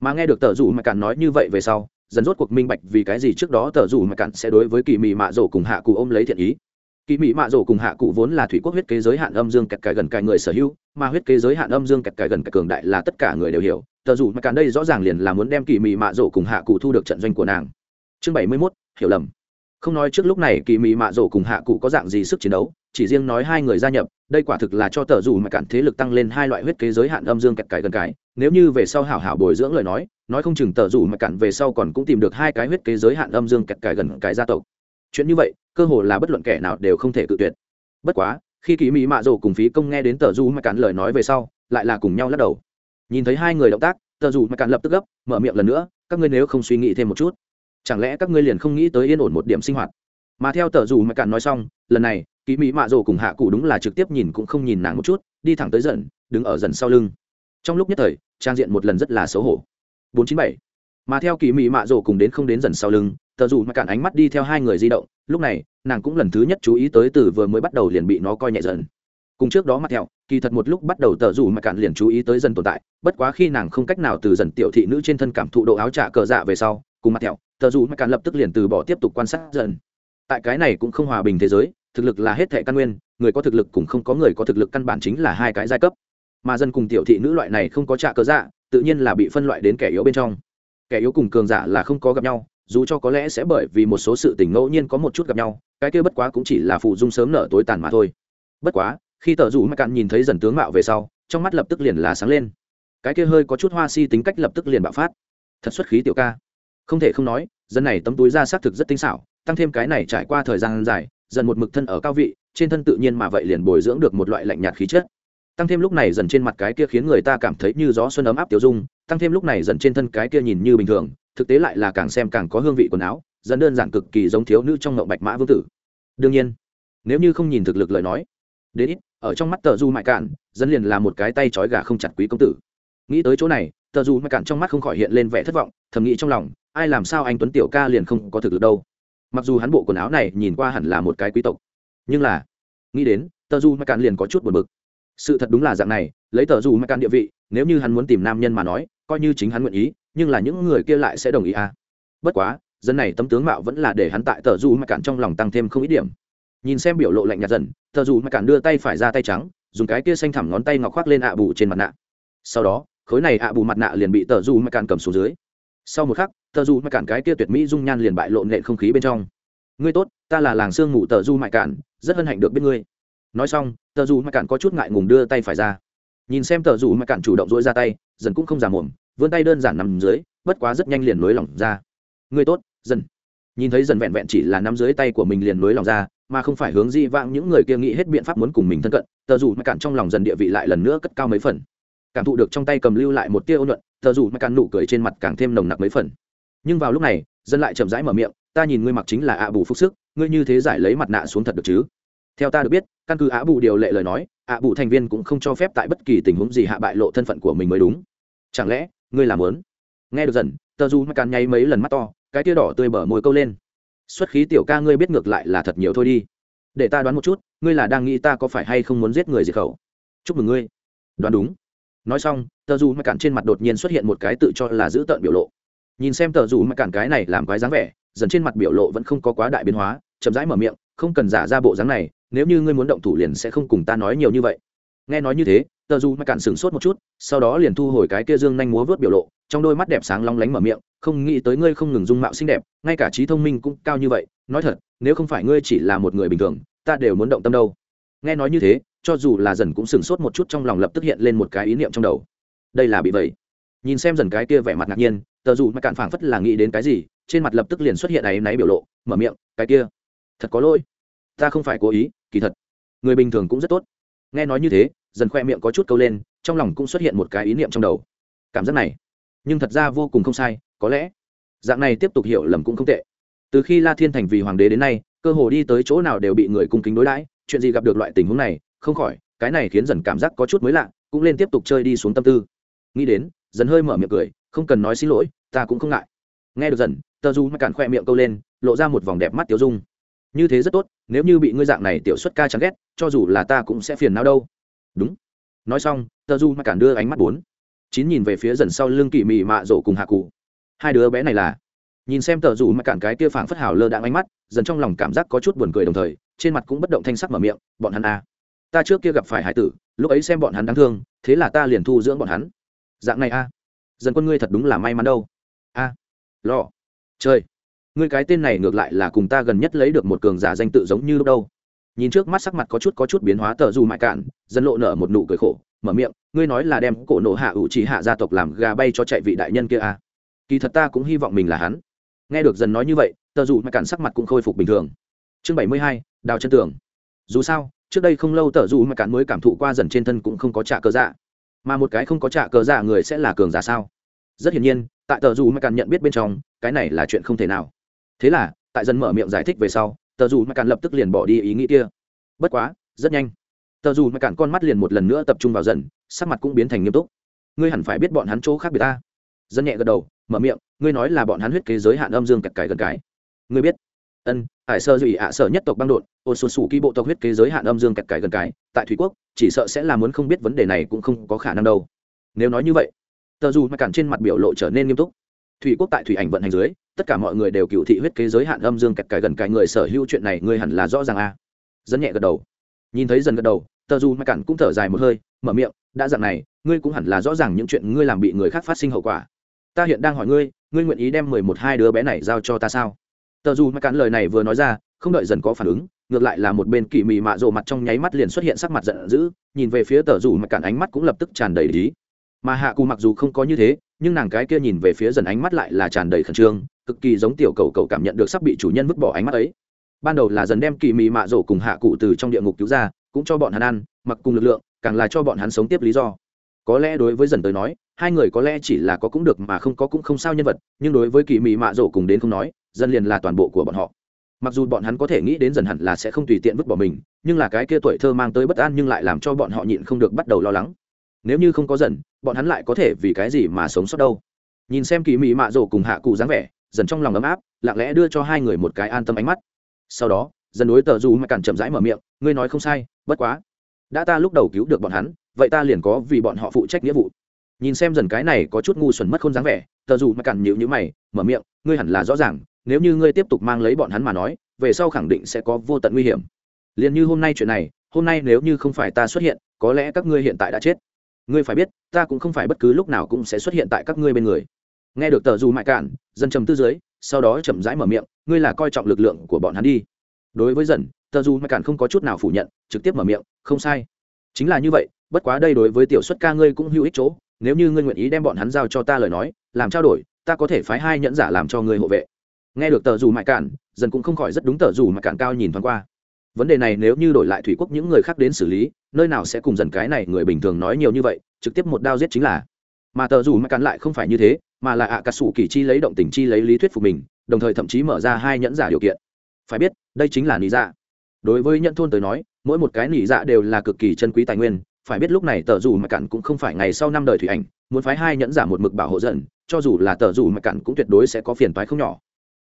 Mà nghe được tờ dù mắc cạn nói như vậy về sau, dần rốt cuộc minh bạch vì cái gì trước đó tờ dù mắc cạn sẽ đối với kỳ mị mạ rổ cùng hạ cụ ôm lấy thiện ý kỳ mỹ mạ rổ cùng hạ cụ vốn là thủy quốc huyết kế giới hạn âm dương kẹt cải gần cải người sở hữu, mà huyết kế giới hạn âm dương kẹt cải gần cải cường đại là tất cả người đều hiểu. Tờ dù mà cản đây rõ ràng liền là muốn đem kỳ mỹ mạ rổ cùng hạ cụ thu được trận doanh của nàng. Chương bảy mươi mốt, hiểu lầm. Không nói trước lúc này kỳ mỹ mạ rổ cùng hạ cụ có dạng gì sức chiến đấu, chỉ riêng nói hai người gia nhập, đây quả thực là cho tờ dù mà cản thế lực tăng lên hai loại huyết kế giới hạn âm dương kẹt cải gần cài. nếu như về sau hảo hảo bồi dưỡng lời nói nói không chừng tờ dù mà cản về sau còn cũng tìm được hai cái huyết kế giới hạn âm dương kẹt cải gần cài gia tộc chuyện như vậy, cơ hồ là bất luận kẻ nào đều không thể cự tuyệt. Bất quá, khi kỳ mỹ mạ rồ cùng phí công nghe đến tờ du mà cản lời nói về sau, lại là cùng nhau lắc đầu. Nhìn thấy hai người động tác, tờ dù mà cản lập tức gấp, mở miệng lần nữa, các ngươi nếu không suy nghĩ thêm một chút, chẳng lẽ các ngươi liền không nghĩ tới yên ổn một điểm sinh hoạt? Mà theo tờ dù mà cản nói xong, lần này, kỳ mỹ mạ rồ cùng hạ cụ đúng là trực tiếp nhìn cũng không nhìn nàng một chút, đi thẳng tới dần, đứng ở dần sau lưng. Trong lúc nhất thời, trang diện một lần rất là xấu hổ. Bốn chín bảy mà theo kỳ mỹ mạ rồ cùng đến không đến dần sau lưng, tờ dù mà cản ánh mắt đi theo hai người di động, lúc này, nàng cũng lần thứ nhất chú ý tới từ vừa mới bắt đầu liền bị nó coi nhẹ dần. Cùng trước đó mặt theo, kỳ thật một lúc bắt đầu tờ dù mà cản liền chú ý tới dần tồn tại, bất quá khi nàng không cách nào từ dần tiểu thị nữ trên thân cảm thụ độ áo trả cờ dạ về sau, cùng mặt theo, tờ dù mà cản lập tức liền từ bỏ tiếp tục quan sát dần. Tại cái này cũng không hòa bình thế giới, thực lực là hết thệ căn nguyên, người có thực lực cũng không có người có thực lực căn bản chính là hai cái giai cấp. Mà dân cùng tiểu thị nữ loại này không có trả cờ dạ tự nhiên là bị phân loại đến kẻ yếu bên trong kẻ yếu cùng cường giả là không có gặp nhau, dù cho có lẽ sẽ bởi vì một số sự tình ngẫu nhiên có một chút gặp nhau, cái kia bất quá cũng chỉ là phụ dung sớm nở tối tàn mà thôi. Bất quá, khi tờ rủ mắc cạn nhìn thấy dần tướng mạo về sau, trong mắt lập tức liền là sáng lên. Cái kia hơi có chút hoa si tính cách lập tức liền bạo phát. Thật xuất khí tiểu ca. Không thể không nói, dân này tấm túi ra xác thực rất tinh xảo, tăng thêm cái này trải qua thời gian dài dần một mực thân ở cao vị, trên thân tự nhiên mà vậy liền bồi dưỡng được một loại lạnh nhạt khí chất tăng thêm lúc này dần trên mặt cái kia khiến người ta cảm thấy như gió xuân ấm áp tiêu dung, tăng thêm lúc này dần trên thân cái kia nhìn như bình thường, thực tế lại là càng xem càng có hương vị quần áo, dần đơn giản cực kỳ giống thiếu nữ trong ngậu bạch mã vương tử. Đương nhiên, nếu như không nhìn thực lực lời nói, đến ít, ở trong mắt tờ du mại cạn, dần liền là một cái tay trói gà không chặt quý công tử. Nghĩ tới chỗ này, tờ du mại cạn trong mắt không khỏi hiện lên vẻ thất vọng, thầm nghĩ trong lòng, ai làm sao anh tuấn tiểu ca liền không có thực lực đâu. Mặc dù hắn bộ quần áo này nhìn qua hẳn là một cái quý tộc, nhưng là, nghĩ đến, tờ du mại cạn liền có chút buồn bực sự thật đúng là dạng này lấy tờ dù mắc cạn địa vị nếu như hắn muốn tìm nam nhân mà nói coi như chính hắn nguyện ý nhưng là những người kia lại sẽ đồng ý à? Bất quá dân này tấm tướng mạo vẫn là để hắn tại tờ dù mắc cạn trong lòng tăng thêm không ít điểm. Nhìn xem biểu lộ lạnh nhạt dần tờ dù mắc cạn đưa tay phải ra tay trắng dùng cái kia xanh thẳm ngón tay ngọc khoác lên ạ bù trên mặt nạ. Sau đó khối này ạ bù mặt nạ liền bị tờ dù mắc cạn cầm xuống dưới. Sau một khắc tờ dù mại cạn cái kia tuyệt mỹ dung nhan liền bại lộn nện không khí bên trong. Ngươi tốt ta là làng sương ngủ tờ du mại cạn, rất hân hạnh được biết ngươi nói xong, tờ Dù mại Cạn có chút ngại ngùng đưa tay phải ra. Nhìn xem tờ Dù mại Cạn chủ động dỗi ra tay, dần cũng không giả mồm, vươn tay đơn giản nằm dưới, bất quá rất nhanh liền nối lỏng ra. Ngươi tốt, dần. Nhìn thấy dần vẹn vẹn chỉ là nắm dưới tay của mình liền nối lỏng ra, mà không phải hướng di vãng những người kia nghĩ hết biện pháp muốn cùng mình thân cận, tờ dù mắc Cạn trong lòng dần địa vị lại lần nữa cất cao mấy phần. Cảm thụ được trong tay cầm lưu lại một tia ôn luận tờ dù mắc Cạn nụ cười trên mặt càng thêm nồng nặc mấy phần. Nhưng vào lúc này dân lại chậm rãi mở miệng, ta nhìn ngươi mặc chính là ạ bù phúc sức, ngươi như thế giải lấy mặt nạ xuống thật được chứ? Theo ta được biết, căn cứ ạ bù điều lệ lời nói ạ bù thành viên cũng không cho phép tại bất kỳ tình huống gì hạ bại lộ thân phận của mình mới đúng. Chẳng lẽ, ngươi làm lớn? Nghe được dần, tờ dù mắc cản nháy mấy lần mắt to, cái tia đỏ tươi bở môi câu lên. Xuất khí tiểu ca ngươi biết ngược lại là thật nhiều thôi đi. Để ta đoán một chút, ngươi là đang nghĩ ta có phải hay không muốn giết người diệt khẩu? Chúc mừng ngươi. Đoán đúng. Nói xong, tờ dù mắc cản trên mặt đột nhiên xuất hiện một cái tự cho là giữ tợn biểu lộ. Nhìn xem tờ dù mắc cản cái này làm quái dáng vẻ, dần trên mặt biểu lộ vẫn không có quá đại biến hóa, chậm rãi mở miệng, không cần giả ra bộ dáng này nếu như ngươi muốn động thủ liền sẽ không cùng ta nói nhiều như vậy. Nghe nói như thế, tờ dù mạch cạn sửng sốt một chút, sau đó liền thu hồi cái kia dương nhanh múa vớt biểu lộ, trong đôi mắt đẹp sáng long lánh mở miệng, không nghĩ tới ngươi không ngừng dung mạo xinh đẹp, ngay cả trí thông minh cũng cao như vậy, nói thật, nếu không phải ngươi chỉ là một người bình thường, ta đều muốn động tâm đâu. Nghe nói như thế, cho dù là dần cũng sửng sốt một chút trong lòng lập tức hiện lên một cái ý niệm trong đầu. Đây là bị vậy. Nhìn xem dần cái kia vẻ mặt ngạc nhiên, tờ dù mạch cạn phảng phất là nghĩ đến cái gì, trên mặt lập tức liền xuất hiện áy náy biểu lộ, mở miệng, cái kia, thật có lỗi ta không phải cố ý, kỳ thật. Người bình thường cũng rất tốt. Nghe nói như thế, dần khoe miệng có chút câu lên, trong lòng cũng xuất hiện một cái ý niệm trong đầu. Cảm giác này, nhưng thật ra vô cùng không sai, có lẽ, dạng này tiếp tục hiểu lầm cũng không tệ. Từ khi la thiên thành vì hoàng đế đến nay, cơ hồ đi tới chỗ nào đều bị người cung kính đối đãi, chuyện gì gặp được loại tình huống này, không khỏi, cái này khiến dần cảm giác có chút mới lạ, cũng lên tiếp tục chơi đi xuống tâm tư. Nghĩ đến, dần hơi mở miệng cười, không cần nói xin lỗi, ta cũng không ngại. Nghe được dần tờ du mắc cản khoe miệng câu lên, lộ ra một vòng đẹp mắt tiểu dung như thế rất tốt nếu như bị ngươi dạng này tiểu xuất ca chán ghét cho dù là ta cũng sẽ phiền não đâu. Đúng. Nói xong tờ du mà cản đưa ánh mắt bốn. Chín nhìn về phía dần sau lưng kỳ mị mạ rổ cùng hạ cụ. Hai đứa bé này là. Nhìn xem tờ rủ mà cản cái kia phảng phất hào lơ đạn ánh mắt dần trong lòng cảm giác có chút buồn cười đồng thời trên mặt cũng bất động thanh sắc mở miệng bọn hắn à, ta trước kia gặp phải hải tử lúc ấy xem bọn hắn đáng thương thế là ta liền thu dưỡng bọn hắn. Dạng này a dần quân ngươi thật đúng là may mắn đâu. A à. lò chơi ngươi cái tên này ngược lại là cùng ta gần nhất lấy được một cường giả danh tự giống như lúc đâu. Nhìn trước mắt sắc mặt có chút có chút biến hóa tờ dù mại cạn dân lộ nở một nụ cười khổ, mở miệng, ngươi nói là đem cổ nộ hạ ủ chỉ hạ gia tộc làm gà bay cho chạy vị đại nhân kia à? kỳ thật ta cũng hy vọng mình là hắn. Nghe được dần nói như vậy tờ dù mại cạn sắc mặt cũng khôi phục bình thường. Chương bảy mươi hai, đào chân tường. Dù sao, trước đây không lâu tờ dù mại cạn mới cảm thụ qua dần trên thân cũng không có trả cơ dạ. Mà một cái không có trả cơ dạ người sẽ là cường giả sao? Rất hiển nhiên, tại tờ dù mại cạn nhận biết bên trong, cái này là chuyện không thể nào thế là, tại dần mở miệng giải thích về sau, tờ dù mà cạn lập tức liền bỏ đi ý nghĩ kia. Bất quá, rất nhanh. Tờ dù mà cạn con mắt liền một lần nữa tập trung vào dần, sắc mặt cũng biến thành nghiêm túc. Ngươi hẳn phải biết bọn hắn chỗ khác biệt ta. Dân nhẹ gật đầu, mở miệng, ngươi nói là bọn hắn huyết kế giới hạn âm dương cặt cải gần cái. Ngươi biết. Ân, hải sơ duy ạ, sở nhất tộc băng đột ôn xuân sủ ký bộ tộc huyết kế giới hạn âm dương cặt cải gần cái, tại thủy quốc, chỉ sợ sẽ là muốn không biết vấn đề này cũng không có khả năng đâu. Nếu nói như vậy, tờ dù mà cản trên mặt biểu lộ trở nên nghiêm túc. Thủy quốc tại thủy ảnh vận hành dưới tất cả mọi người đều cựu thị huyết kế giới hạn âm dương kẹt cải gần cái người sở hữu chuyện này ngươi hẳn là rõ ràng a à. nhẹ gật đầu. Nhìn thấy dần gật đầu, tờ dù mai cản cũng thở dài một hơi, mở miệng, đã dạng này, ngươi cũng hẳn là rõ ràng những chuyện ngươi làm bị người khác phát sinh hậu quả. Ta hiện đang hỏi ngươi ngươi nguyện ý đem mười một hai đứa bé này giao cho ta sao? Tờ dù mai cản lời này vừa nói ra, không đợi dần có phản ứng, ngược lại là một bên kỳ mị mạ rộ mặt trong nháy mắt liền xuất hiện sắc mặt giận dữ, nhìn về phía tờ dù mà cản ánh mắt cũng lập tức tràn đầy lý mà hạ cù mặc dù không có như thế, nhưng nàng cái kia nhìn về phía dần ánh mắt lại là tràn đầy khẩn trương cực kỳ giống tiểu cầu cầu cảm nhận được sắp bị chủ nhân vứt bỏ ánh mắt ấy. Ban đầu là dần đem kỳ mị mạ rổ cùng hạ cụ từ trong địa ngục cứu ra, cũng cho bọn hắn ăn, mặc cùng lực lượng, càng là cho bọn hắn sống tiếp lý do. Có lẽ đối với dần tới nói, hai người có lẽ chỉ là có cũng được mà không có cũng không sao nhân vật, nhưng đối với kỳ mị mạ rổ cùng đến không nói, dần liền là toàn bộ của bọn họ. Mặc dù bọn hắn có thể nghĩ đến dần hẳn là sẽ không tùy tiện vứt bỏ mình, nhưng là cái kia tuổi thơ mang tới bất an nhưng lại làm cho bọn họ nhịn không được bắt đầu lo lắng. Nếu như không có dần, bọn hắn lại có thể vì cái gì mà sống sót đâu? Nhìn xem kỳ mị mạ rổ cùng hạ cụ dáng vẻ dần trong lòng ấm áp, lặng lẽ đưa cho hai người một cái an tâm ánh mắt. Sau đó, dần đối tờ dù mà cản chậm rãi mở miệng, ngươi nói không sai, bất quá, đã ta lúc đầu cứu được bọn hắn, vậy ta liền có vì bọn họ phụ trách nghĩa vụ. Nhìn xem dần cái này có chút ngu xuẩn mất không dáng vẻ, tờ dù mà cản nhịu nhữ mày, mở miệng, ngươi hẳn là rõ ràng, nếu như ngươi tiếp tục mang lấy bọn hắn mà nói, về sau khẳng định sẽ có vô tận nguy hiểm. Liền như hôm nay chuyện này, hôm nay nếu như không phải ta xuất hiện, có lẽ các ngươi hiện tại đã chết. Ngươi phải biết, ta cũng không phải bất cứ lúc nào cũng sẽ xuất hiện tại các ngươi bên người nghe được tờ dù mại cản dân trầm tư dưới, sau đó chậm rãi mở miệng, ngươi là coi trọng lực lượng của bọn hắn đi. Đối với dần tờ dù mại cản không có chút nào phủ nhận, trực tiếp mở miệng, không sai. Chính là như vậy, bất quá đây đối với tiểu xuất ca ngươi cũng hữu ích chỗ, nếu như ngươi nguyện ý đem bọn hắn giao cho ta lời nói, làm trao đổi, ta có thể phái hai nhẫn giả làm cho ngươi hộ vệ. Nghe được tờ dù mại cản dần cũng không khỏi rất đúng tờ dù mại cản cao nhìn thoáng qua. Vấn đề này nếu như đổi lại thủy quốc những người khác đến xử lý, nơi nào sẽ cùng dần cái này người bình thường nói nhiều như vậy, trực tiếp một đao giết chính là. Mà tờ dù mại cản lại không phải như thế mà là ạ à cà sủ kỳ chi lấy động tình chi lấy lý thuyết phục mình, đồng thời thậm chí mở ra hai nhẫn giả điều kiện. Phải biết, đây chính là nỉ dạ. Đối với nhận thôn tới nói, mỗi một cái nỉ dạ đều là cực kỳ chân quý tài nguyên, phải biết lúc này tờ dù mà cản cũng không phải ngày sau năm đời thủy ảnh, muốn phái hai nhẫn giả một mực bảo hộ dần cho dù là tờ dù mà cản cũng tuyệt đối sẽ có phiền toái không nhỏ.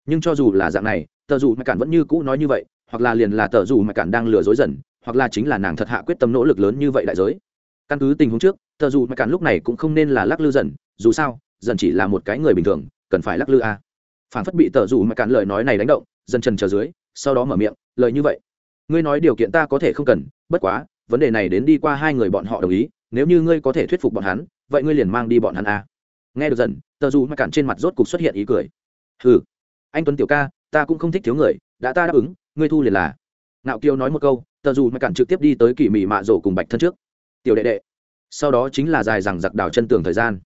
Nhưng cho dù là dạng này, tờ dù mà cản vẫn như cũ nói như vậy, hoặc là liền là tờ dù mà cản đang lừa dối dần hoặc là chính là nàng thật hạ quyết tâm nỗ lực lớn như vậy đại giới. Căn cứ tình huống trước, tờ dù mà cản lúc này cũng không nên là lắc lư dần dù sao dần chỉ là một cái người bình thường, cần phải lắc lư a. À. phản phất bị tờ dù mà cản lời nói này đánh động, dần trần chờ dưới, sau đó mở miệng, lời như vậy, ngươi nói điều kiện ta có thể không cần, bất quá, vấn đề này đến đi qua hai người bọn họ đồng ý, nếu như ngươi có thể thuyết phục bọn hắn, vậy ngươi liền mang đi bọn hắn a. Nghe được dần, tờ dù mà cản trên mặt rốt cục xuất hiện ý cười. Ừ anh tuấn tiểu ca, ta cũng không thích thiếu người, đã ta đáp ứng, ngươi thu liền là. Nạo kiêu nói một câu, tờ dù mà cản trực tiếp đi tới kỳ mị mạ rổ cùng bạch thân trước. Tiểu đệ đệ. Sau đó chính là dài rằng giặc đào chân tường thời gian.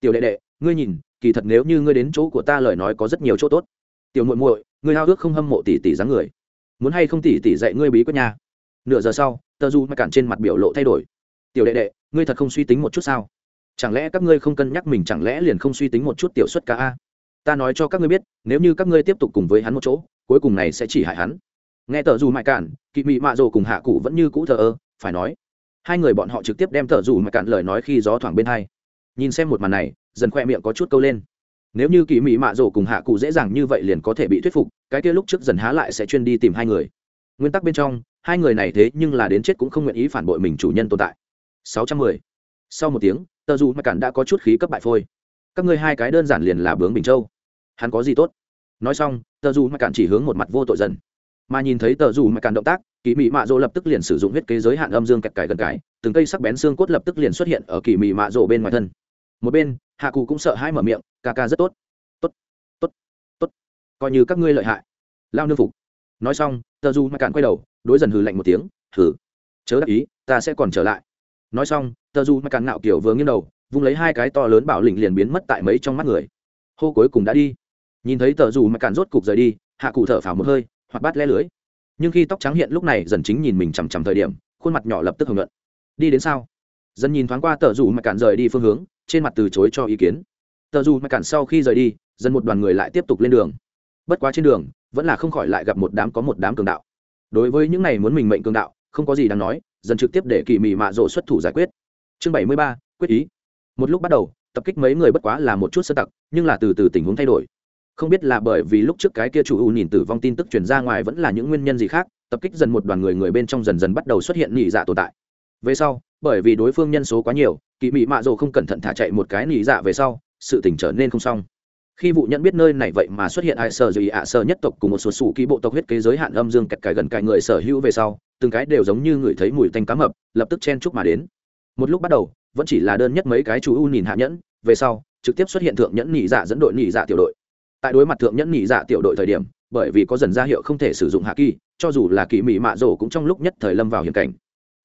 Tiểu đệ đệ ngươi nhìn, kỳ thật nếu như ngươi đến chỗ của ta lời nói có rất nhiều chỗ tốt. Tiểu muội muội, ngươi hao ước không hâm mộ tỷ tỷ dáng người. Muốn hay không tỷ tỷ dạy ngươi bí quyết nha? Nửa giờ sau, tờ du mặc cản trên mặt biểu lộ thay đổi. Tiểu đệ đệ, ngươi thật không suy tính một chút sao? Chẳng lẽ các ngươi không cân nhắc mình chẳng lẽ liền không suy tính một chút tiểu xuất cả a? Ta nói cho các ngươi biết, nếu như các ngươi tiếp tục cùng với hắn một chỗ, cuối cùng này sẽ chỉ hại hắn. Nghe tờ dù mại cản, kỵ mị mạ rồ cùng hạ cụ vẫn như cũ thờ ơ, phải nói. Hai người bọn họ trực tiếp đem tờ dù mại cản lời nói khi gió thoảng bên hai nhìn xem một màn này, dần khoe miệng có chút câu lên. Nếu như kỳ mỹ mạ rổ cùng hạ cụ dễ dàng như vậy liền có thể bị thuyết phục, cái kia lúc trước dần há lại sẽ chuyên đi tìm hai người. Nguyên tắc bên trong, hai người này thế nhưng là đến chết cũng không nguyện ý phản bội mình chủ nhân tồn tại. 610. sau một tiếng tờ dù mạch cản đã có chút khí cấp bại phôi. Các ngươi hai cái đơn giản liền là bướng bình châu. Hắn có gì tốt? Nói xong tờ dù mà cản chỉ hướng một mặt vô tội dần. Mà nhìn thấy tờ dù mà cản động tác, kỳ mị mạ rỗ lập tức liền sử dụng huyết kế giới hạn âm dương kẹt cải gần cải từng cây sắc bén xương cốt lập tức liền xuất hiện ở kỳ mị mạ rỗ bên ngoài thân một bên, hạ cụ cũng sợ hai mở miệng, ca ca rất tốt. Tốt tốt tốt. Coi như các ngươi lợi hại. Lao nương phục. Nói xong, tờ dù Mạch Cạn quay đầu, đối dần hừ lạnh một tiếng, hừ, chớ đắc ý, ta sẽ còn trở lại. Nói xong, tờ dù Mạch Cạn nạo kiểu vừa nghiêng đầu, vung lấy hai cái to lớn bảo lĩnh liền biến mất tại mấy trong mắt người. Hô cuối cùng đã đi. Nhìn thấy tờ dù Mạch Cạn rốt cục rời đi, hạ cụ thở phào một hơi, hoặc bắt le lưới. Nhưng khi tóc trắng hiện lúc này, dần chính nhìn mình chằm chằm thời điểm, khuôn mặt nhỏ lập tức hưởng luận đi đến sao? Dần nhìn thoáng qua tờ dù mà cản rời đi phương hướng trên mặt từ chối cho ý kiến. Tờ dù mà cản sau khi rời đi dần một đoàn người lại tiếp tục lên đường. Bất quá trên đường, vẫn là không khỏi lại gặp một đám có một đám cường đạo. Đối với những này muốn mình mệnh cường đạo, không có gì đáng nói dần trực tiếp để kỳ mị mạ rộ xuất thủ giải quyết. Chương bảy mươi ba, quyết ý. Một lúc bắt đầu, tập kích mấy người bất quá là một chút sơ tặc, nhưng là từ từ tình huống thay đổi. Không biết là bởi vì lúc trước cái kia chủ u nhìn tử vong tin tức truyền ra ngoài vẫn là những nguyên nhân gì khác, tập kích dần một đoàn người người bên trong dần dần bắt đầu xuất hiện nhị dạ tồn tại. Về sau bởi vì đối phương nhân số quá nhiều kỳ mị mạ rồ không cẩn thận thả chạy một cái nỉ dạ về sau, sự tỉnh trở nên không xong. Khi vụ nhận biết nơi này vậy mà xuất hiện ai sở dù ạ sở nhất tộc cùng một số sủ ký bộ tộc huyết kế giới hạn âm dương kẹt cài gần cài người sở hữu về sau, từng cái đều giống như người thấy mùi tanh cá mập, lập tức chen chúc mà đến. Một lúc bắt đầu, vẫn chỉ là đơn nhất mấy cái chú u nhìn hạ nhẫn, về sau, trực tiếp xuất hiện thượng nhẫn nhị dạ dẫn đội nhị dạ tiểu đội. Tại đối mặt thượng nhẫn nhị dạ tiểu đội thời điểm, bởi vì có dần ra hiệu không thể sử dụng hạ kỳ cho dù là kỳ mỹ mạ rổ cũng trong lúc nhất thời lâm vào hiểm cảnh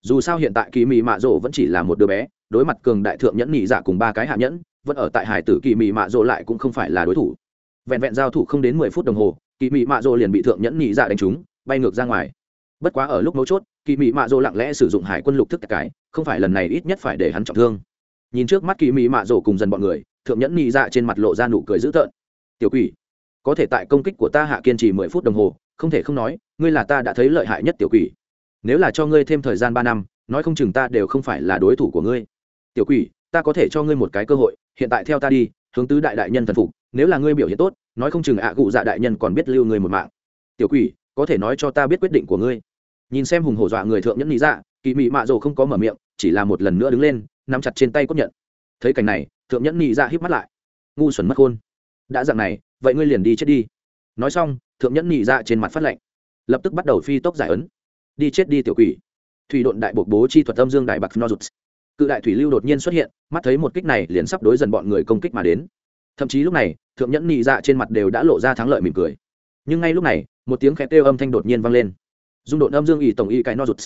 dù sao hiện tại kỳ mỹ mạ rỗ vẫn chỉ là một đứa bé, đối mặt cường đại thượng nhẫn nhị dạ cùng ba cái hạ nhẫn, vẫn ở tại hải tử kỳ mỹ mạ rỗ lại cũng không phải là đối thủ. Vẹn vẹn giao thủ không đến mười phút đồng hồ, kỳ mỹ mạ rỗ liền bị thượng nhẫn nhị dạ đánh trúng, bay ngược ra ngoài. Bất quá ở lúc mấu chốt, kỳ mỹ mạ rỗ lặng lẽ sử dụng hải quân lục thức cái, không phải lần này ít nhất phải để hắn trọng thương. Nhìn trước mắt kỳ mỹ mạ rỗ cùng dần bọn người, thượng nhẫn nhị dạ trên mặt lộ ra nụ cười dữ tợn. Tiểu quỷ, có thể tại công kích của ta hạ kiên trì mười phút đồng hồ, không thể không nói, ngươi là ta đã thấy lợi hại nhất tiểu quỷ nếu là cho ngươi thêm thời gian ba năm, nói không chừng ta đều không phải là đối thủ của ngươi. Tiểu quỷ, ta có thể cho ngươi một cái cơ hội, hiện tại theo ta đi, hướng tứ đại đại nhân thần phục, nếu là ngươi biểu hiện tốt, nói không chừng ạ à cụ dạ đại nhân còn biết lưu ngươi một mạng. Tiểu quỷ, có thể nói cho ta biết quyết định của ngươi. Nhìn xem hùng hổ dọa người thượng nhẫn lý dạ kỳ mị mạ rồ không có mở miệng, chỉ là một lần nữa đứng lên, nắm chặt trên tay cốt nhận thấy cảnh này, thượng nhẫn nhị dạ híp mắt lại. Ngu xuẩn mất khôn đã dạng này, vậy ngươi liền đi chết đi. Nói xong, thượng nhẫn nhị dạ trên mặt phát lệnh. Lập tức bắt đầu phi tốc giải ấn đi chết đi tiểu quỷ. Thủy độn đại bộc bố chi thuật âm dương đại bạc nozuts. Cự đại thủy lưu đột nhiên xuất hiện, mắt thấy một kích này liền sắp đối dần bọn người công kích mà đến. Thậm chí lúc này, thượng nhẫn nhị dạ trên mặt đều đã lộ ra thắng lợi mỉm cười. Nhưng ngay lúc này, một tiếng khẽ kêu âm thanh đột nhiên vang lên. Dung độn âm dương ỷ tổng y cái nozuts.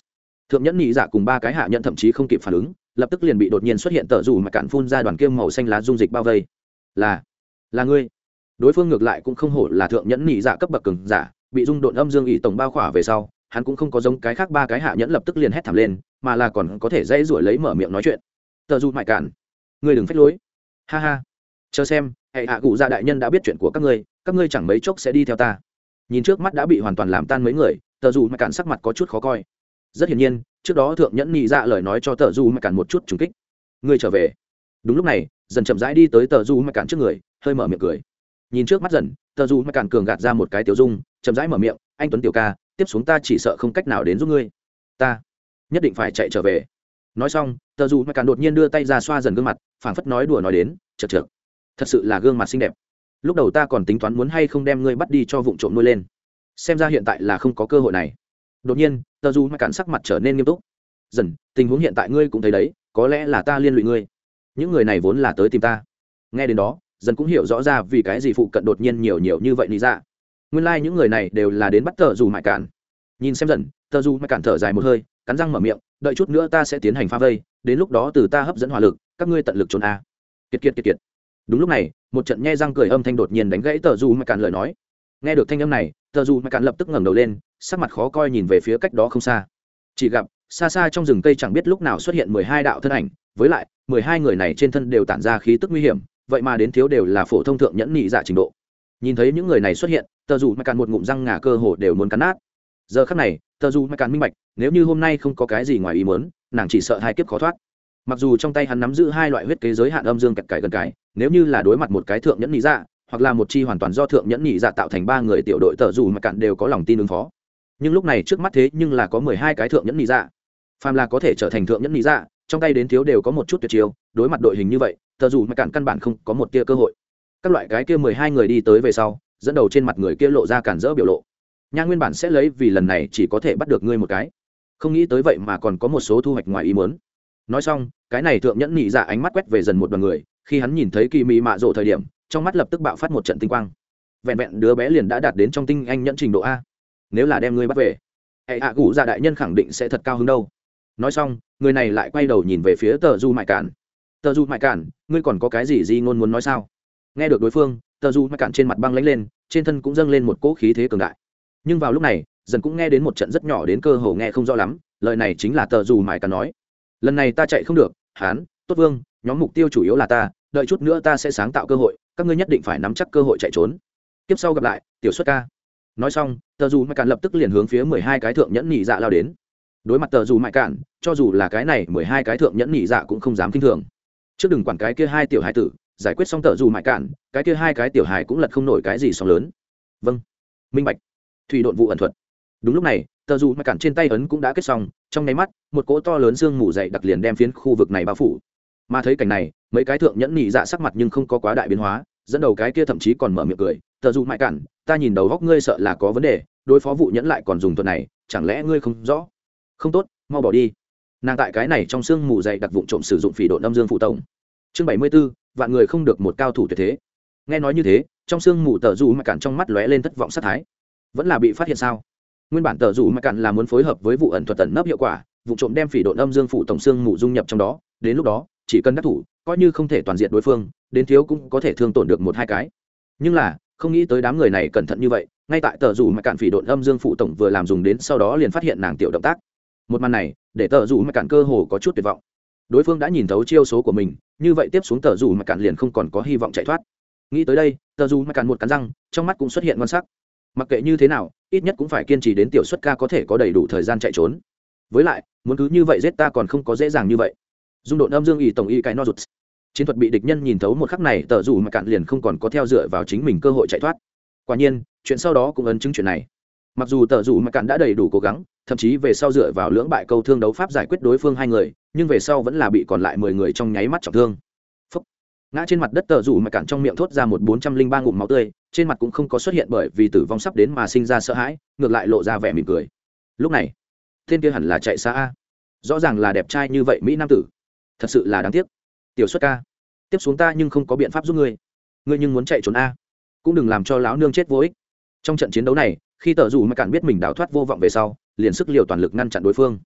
Thượng nhẫn nhị dạ cùng ba cái hạ nhận thậm chí không kịp phản ứng, lập tức liền bị đột nhiên xuất hiện tờ rủ mà cản phun ra đoàn kiêm màu xanh lá dung dịch bao vây. Là là ngươi. Đối phương ngược lại cũng không hổ là thượng nhẫn nhị dạ cấp bậc cường giả, bị dung độn âm dương ỷ tổng bao khỏa về sau hắn cũng không có giống cái khác ba cái hạ nhẫn lập tức liền hét thảm lên, mà là còn có thể dây ruổi lấy mở miệng nói chuyện. Tờ dù mại cản ngươi đừng phách lối. Ha ha. Chờ xem, hệ hạ cụ gia đại nhân đã biết chuyện của các ngươi các ngươi chẳng mấy chốc sẽ đi theo ta. Nhìn trước mắt đã bị hoàn toàn làm tan mấy người, tờ dù mại cản sắc mặt có chút khó coi. Rất hiển nhiên, trước đó thượng nhẫn nhị ra lời nói cho tờ du mại cản một chút trùng kích. Ngươi trở về. Đúng lúc này, dần chậm rãi đi tới tờ du mại cản trước người, hơi mở miệng cười. Nhìn trước mắt dần, tờ du mại cản cường gạt ra một cái tiểu dung, chậm rãi mở miệng, anh tuấn tiểu ca tiếp xuống ta chỉ sợ không cách nào đến giúp ngươi. Ta nhất định phải chạy trở về. Nói xong, tờ du mại càng đột nhiên đưa tay ra xoa dần gương mặt, phảng phất nói đùa nói đến, chật chược. Thật sự là gương mặt xinh đẹp. Lúc đầu ta còn tính toán muốn hay không đem ngươi bắt đi cho vụ trộm nuôi lên. Xem ra hiện tại là không có cơ hội này. Đột nhiên, tờ dù mắc cản sắc mặt trở nên nghiêm túc. Dần, tình huống hiện tại ngươi cũng thấy đấy, có lẽ là ta liên lụy ngươi. Những người này vốn là tới tìm ta. Nghe đến đó, dần cũng hiểu rõ ra vì cái gì phụ cận đột nhiên nhiều nhiều như vậy lý ra dạ nguyên lai、like、những người này đều là đến bắt tờ dù mại cản nhìn xem dần, tờ dù mại cản thở dài một hơi, cắn răng mở miệng, đợi chút nữa ta sẽ tiến hành pha vây, đến lúc đó từ ta hấp dẫn hỏa lực, các ngươi tận lực trốn a. Kiệt kiệt kiệt kiệt. Đúng lúc này, một trận nhe răng cười âm thanh đột nhiên đánh gãy tờ dù mại cản lời nói. Nghe được thanh âm này, tờ dù mại cản lập tức ngẩng đầu lên, sắc mặt khó coi nhìn về phía cách đó không xa. Chỉ gặp, xa xa trong rừng cây chẳng biết lúc nào xuất hiện mười hai đạo thân ảnh, với lại, mười hai người này trên thân đều tản ra khí tức nguy hiểm, vậy mà đến thiếu đều là phổ thông thượng nhẫn nhị dạ trình độ. Nhìn thấy những người này xuất hiện tờ dù mắc cạn một ngụm răng ngà cơ hồ đều muốn cắn nát. Giờ khắc này, tờ dù mắc cạn minh bạch, nếu như hôm nay không có cái gì ngoài ý muốn, nàng chỉ sợ hai kiếp khó thoát. Mặc dù trong tay hắn nắm giữ hai loại huyết kế giới hạn âm dương cạch cải gần cái nếu như là đối mặt một cái thượng nhẫn nhị dạ hoặc là một chi hoàn toàn do thượng nhẫn nhị dạ tạo thành ba người tiểu đội tờ dù mắc cạn đều có lòng tin ứng phó. Nhưng lúc này trước mắt thế nhưng là có mười hai cái thượng nhẫn nhị dạ. Phàm là có thể trở thành thượng nhẫn nhị dạ trong tay đến thiếu đều có một chút tuyệt chiêu, đối mặt đội hình như vậy, tờ dù mà cạn căn bản không có một tia cơ hội. Các loại cái kia mười hai người đi tới về sau dẫn đầu trên mặt người kia lộ ra cản rỡ biểu lộ. Nha nguyên bản sẽ lấy vì lần này chỉ có thể bắt được ngươi một cái. Không nghĩ tới vậy mà còn có một số thu hoạch ngoài ý muốn. Nói xong, cái này thượng nhẫn nhị dạ ánh mắt quét về dần một đoàn người, khi hắn nhìn thấy kỳ mị mạ rộ thời điểm, trong mắt lập tức bạo phát một trận tinh quang. Vẹn vẹn đứa bé liền đã đạt đến trong tinh anh nhẫn trình độ a. Nếu là đem ngươi bắt về, hệ hạ cụ dạ đại nhân khẳng định sẽ thật cao hứng đâu. Nói xong, người này lại quay đầu nhìn về phía tờ du mại cản. Tờ du mại cản, ngươi còn có cái gì di ngôn muốn nói sao? Nghe được đối phương tờ Dù mại Cạn trên mặt băng lánh lên trên thân cũng dâng lên một cỗ khí thế cường đại. Nhưng vào lúc này dần cũng nghe đến một trận rất nhỏ đến cơ hồ nghe không rõ lắm lời này chính là tờ dù mãi Cạn nói. Lần này ta chạy không được hán tốt vương nhóm mục tiêu chủ yếu là ta đợi chút nữa ta sẽ sáng tạo cơ hội các ngươi nhất định phải nắm chắc cơ hội chạy trốn. Tiếp sau gặp lại tiểu xuất ca. Nói xong tờ dù mãi Cạn lập tức liền hướng phía mười hai cái thượng nhẫn nhị dạ lao đến. Đối mặt tờ dù mãi Cạn, cho dù là cái này mười hai cái thượng nhẫn nhị dạ cũng không dám k i n h thường. Trước đừng quản cái kia hai tiểu hai tử giải quyết xong tờ dù mại cản cái kia hai cái tiểu hải cũng lật không nổi cái gì sóng lớn. Vâng minh bạch. Thủy độn vụ ẩn thuật. Đúng lúc này, tờ dù mại cản trên tay ấn cũng đã kết xong, trong nháy mắt, một cỗ to lớn sương mù dậy đặc liền đem phiến khu vực này bao phủ. Mà thấy cảnh này, mấy cái thượng nhẫn nhị dạ sắc mặt nhưng không có quá đại biến hóa, dẫn đầu cái kia thậm chí còn mở miệng cười, tờ dù mại cản ta nhìn đầu góc ngươi sợ là có vấn đề, đối phó vụ nhẫn lại còn dùng thuật này, chẳng lẽ ngươi không rõ? Không tốt, mau bỏ đi. Nàng tại cái này trong xương mù dày đặc vụ trộm sử dụng phỉ độ âm dương phụ tổng. Chương bảy mươi b ố vạn người không được một cao thủ tuyệt thế. Nghe nói như thế, trong sương mù tờ dù mãi cản trong mắt lóe lên thất vọng sát thái. Vẫn là bị phát hiện sao? Nguyên bản tờ dù mãi cản là muốn phối hợp với vụ ẩn thuật tẩn nấp hiệu quả, vụ trộm đem phỉ độn âm dương phụ tổng sương mù dung nhập trong đó, đến lúc đó, chỉ cần đắc thủ, coi như không thể toàn diện đối phương, đến thiếu cũng có thể thương tổn được một hai cái. Nhưng là, không nghĩ tới đám người này cẩn thận như vậy, ngay tại tờ dù mà cản phỉ độn âm dương phụ tổng vừa làm dùng đến sau đó liền phát hiện nàng tiểu động tác. Một màn này, để tờ dù mà cản cơ hồ có chút tuyệt vọng đối phương đã nhìn thấu chiêu số của mình, như vậy tiếp xuống tờ dù mà Cạn liền không còn có hy vọng chạy thoát. Nghĩ tới đây, tờ dù mà Cạn một cắn răng, trong mắt cũng xuất hiện ngon sắc. Mặc kệ như thế nào, ít nhất cũng phải kiên trì đến tiểu xuất ca có thể có đầy đủ thời gian chạy trốn. Với lại, muốn cứ như vậy giết ta còn không có dễ dàng như vậy. Dung độn âm dương y tổng y cái no rụt. Chiến thuật bị địch nhân nhìn thấu một khắc này, tờ dù mà cạn liền không còn có theo dựa vào chính mình cơ hội chạy thoát. Quả nhiên, chuyện sau đó cũng ấn chứng chuyện này mặc dù tờ dù mà cạn đã đầy đủ cố gắng, thậm chí về sau dựa vào lưỡng bại câu thương đấu pháp giải quyết đối phương hai người, nhưng về sau vẫn là bị còn lại mười người trong nháy mắt trọng thương. Phúc. ngã trên mặt đất tờ dù mà cạn trong miệng thốt ra một bốn trăm linh ba ngụm máu tươi, trên mặt cũng không có xuất hiện bởi vì tử vong sắp đến mà sinh ra sợ hãi, ngược lại lộ ra vẻ mỉm cười. Lúc này, thiên kia hẳn là chạy xa a. Rõ ràng là đẹp trai như vậy mỹ nam tử. Thật sự là đáng tiếc. Tiểu xuất ca, tiếp xuống ta nhưng không có biện pháp giúp ngươi. Ngươi nhưng muốn chạy trốn a. Cũng đừng làm cho lão nương chết vô ích. Trong trận chiến đấu này khi tờ dù mà cản biết mình đào thoát vô vọng về sau, liền sức liều toàn lực ngăn chặn đối phương.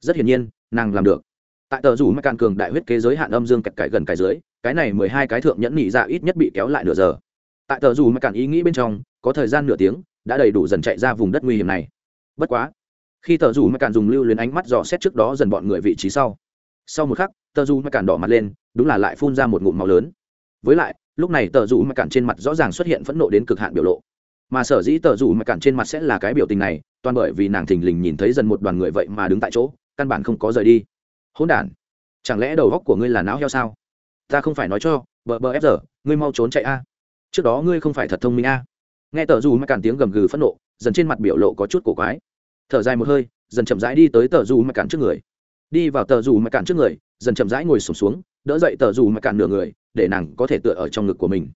Rất hiển nhiên, nàng làm được. Tại tờ dù mà cản cường đại huyết kế giới hạn âm dương cạch cải gần cải dưới, cái này mười hai cái thượng nhẫn nhị ra dạ ít nhất bị kéo lại nửa giờ. Tại tờ dù mà cản ý nghĩ bên trong, có thời gian nửa tiếng, đã đầy đủ dần chạy ra vùng đất nguy hiểm này. Bất quá, khi tờ dù mà cản dùng lưu luyến ánh mắt dò xét trước đó dần bọn người vị trí sau. Sau một khắc, tờ dù mà cản đỏ mặt lên, đúng là lại phun ra một ngụm máu lớn. Với lại, lúc này tờ dù mà cản trên mặt rõ ràng xuất hiện phẫn nộ đến cực hạn biểu lộ mà sở dĩ tờ dù mà cản trên mặt sẽ là cái biểu tình này toàn bởi vì nàng thình lình nhìn thấy dần một đoàn người vậy mà đứng tại chỗ căn bản không có rời đi. Hỗn đản chẳng lẽ đầu góc của ngươi là não heo sao? Ta không phải nói cho bờ bờ ép giờ ngươi mau trốn chạy a. Trước đó ngươi không phải thật thông minh a. Nghe tờ dù mà cản tiếng gầm gừ phẫn nộ dần trên mặt biểu lộ có chút cổ quái. Thở dài một hơi dần chậm rãi đi tới tờ dù mà cản trước người. Đi vào tờ dù mà cản trước người dần chậm rãi ngồi sụp xuống, xuống đỡ dậy tờ dù mà cản nửa người để nàng có thể tựa ở trong ngực của mình.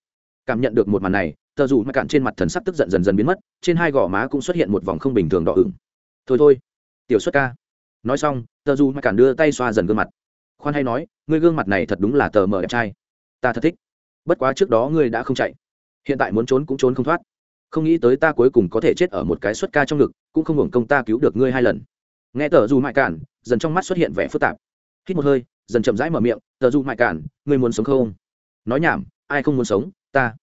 Cảm nhận được một màn này tờ dù mà cản trên mặt thần sắc tức giận dần dần biến mất, trên hai gò má cũng xuất hiện một vòng không bình thường đỏ ửng. Thôi thôi, tiểu xuất ca. Nói xong, tờ dù mà cản đưa tay xoa dần gương mặt. Khoan hay nói, ngươi gương mặt này thật đúng là tờ mờ đẹp trai. Ta thật thích. Bất quá trước đó ngươi đã không chạy. Hiện tại muốn trốn cũng trốn không thoát. Không nghĩ tới ta cuối cùng có thể chết ở một cái xuất ca trong ngực, cũng không hưởng công ta cứu được ngươi hai lần. Nghe tờ dù mại cản dần trong mắt xuất hiện vẻ phức tạp. Hít một hơi, dần chậm rãi mở miệng, tờ dù mại cản ngươi muốn sống không? Nói nhảm, ai không muốn sống? Ta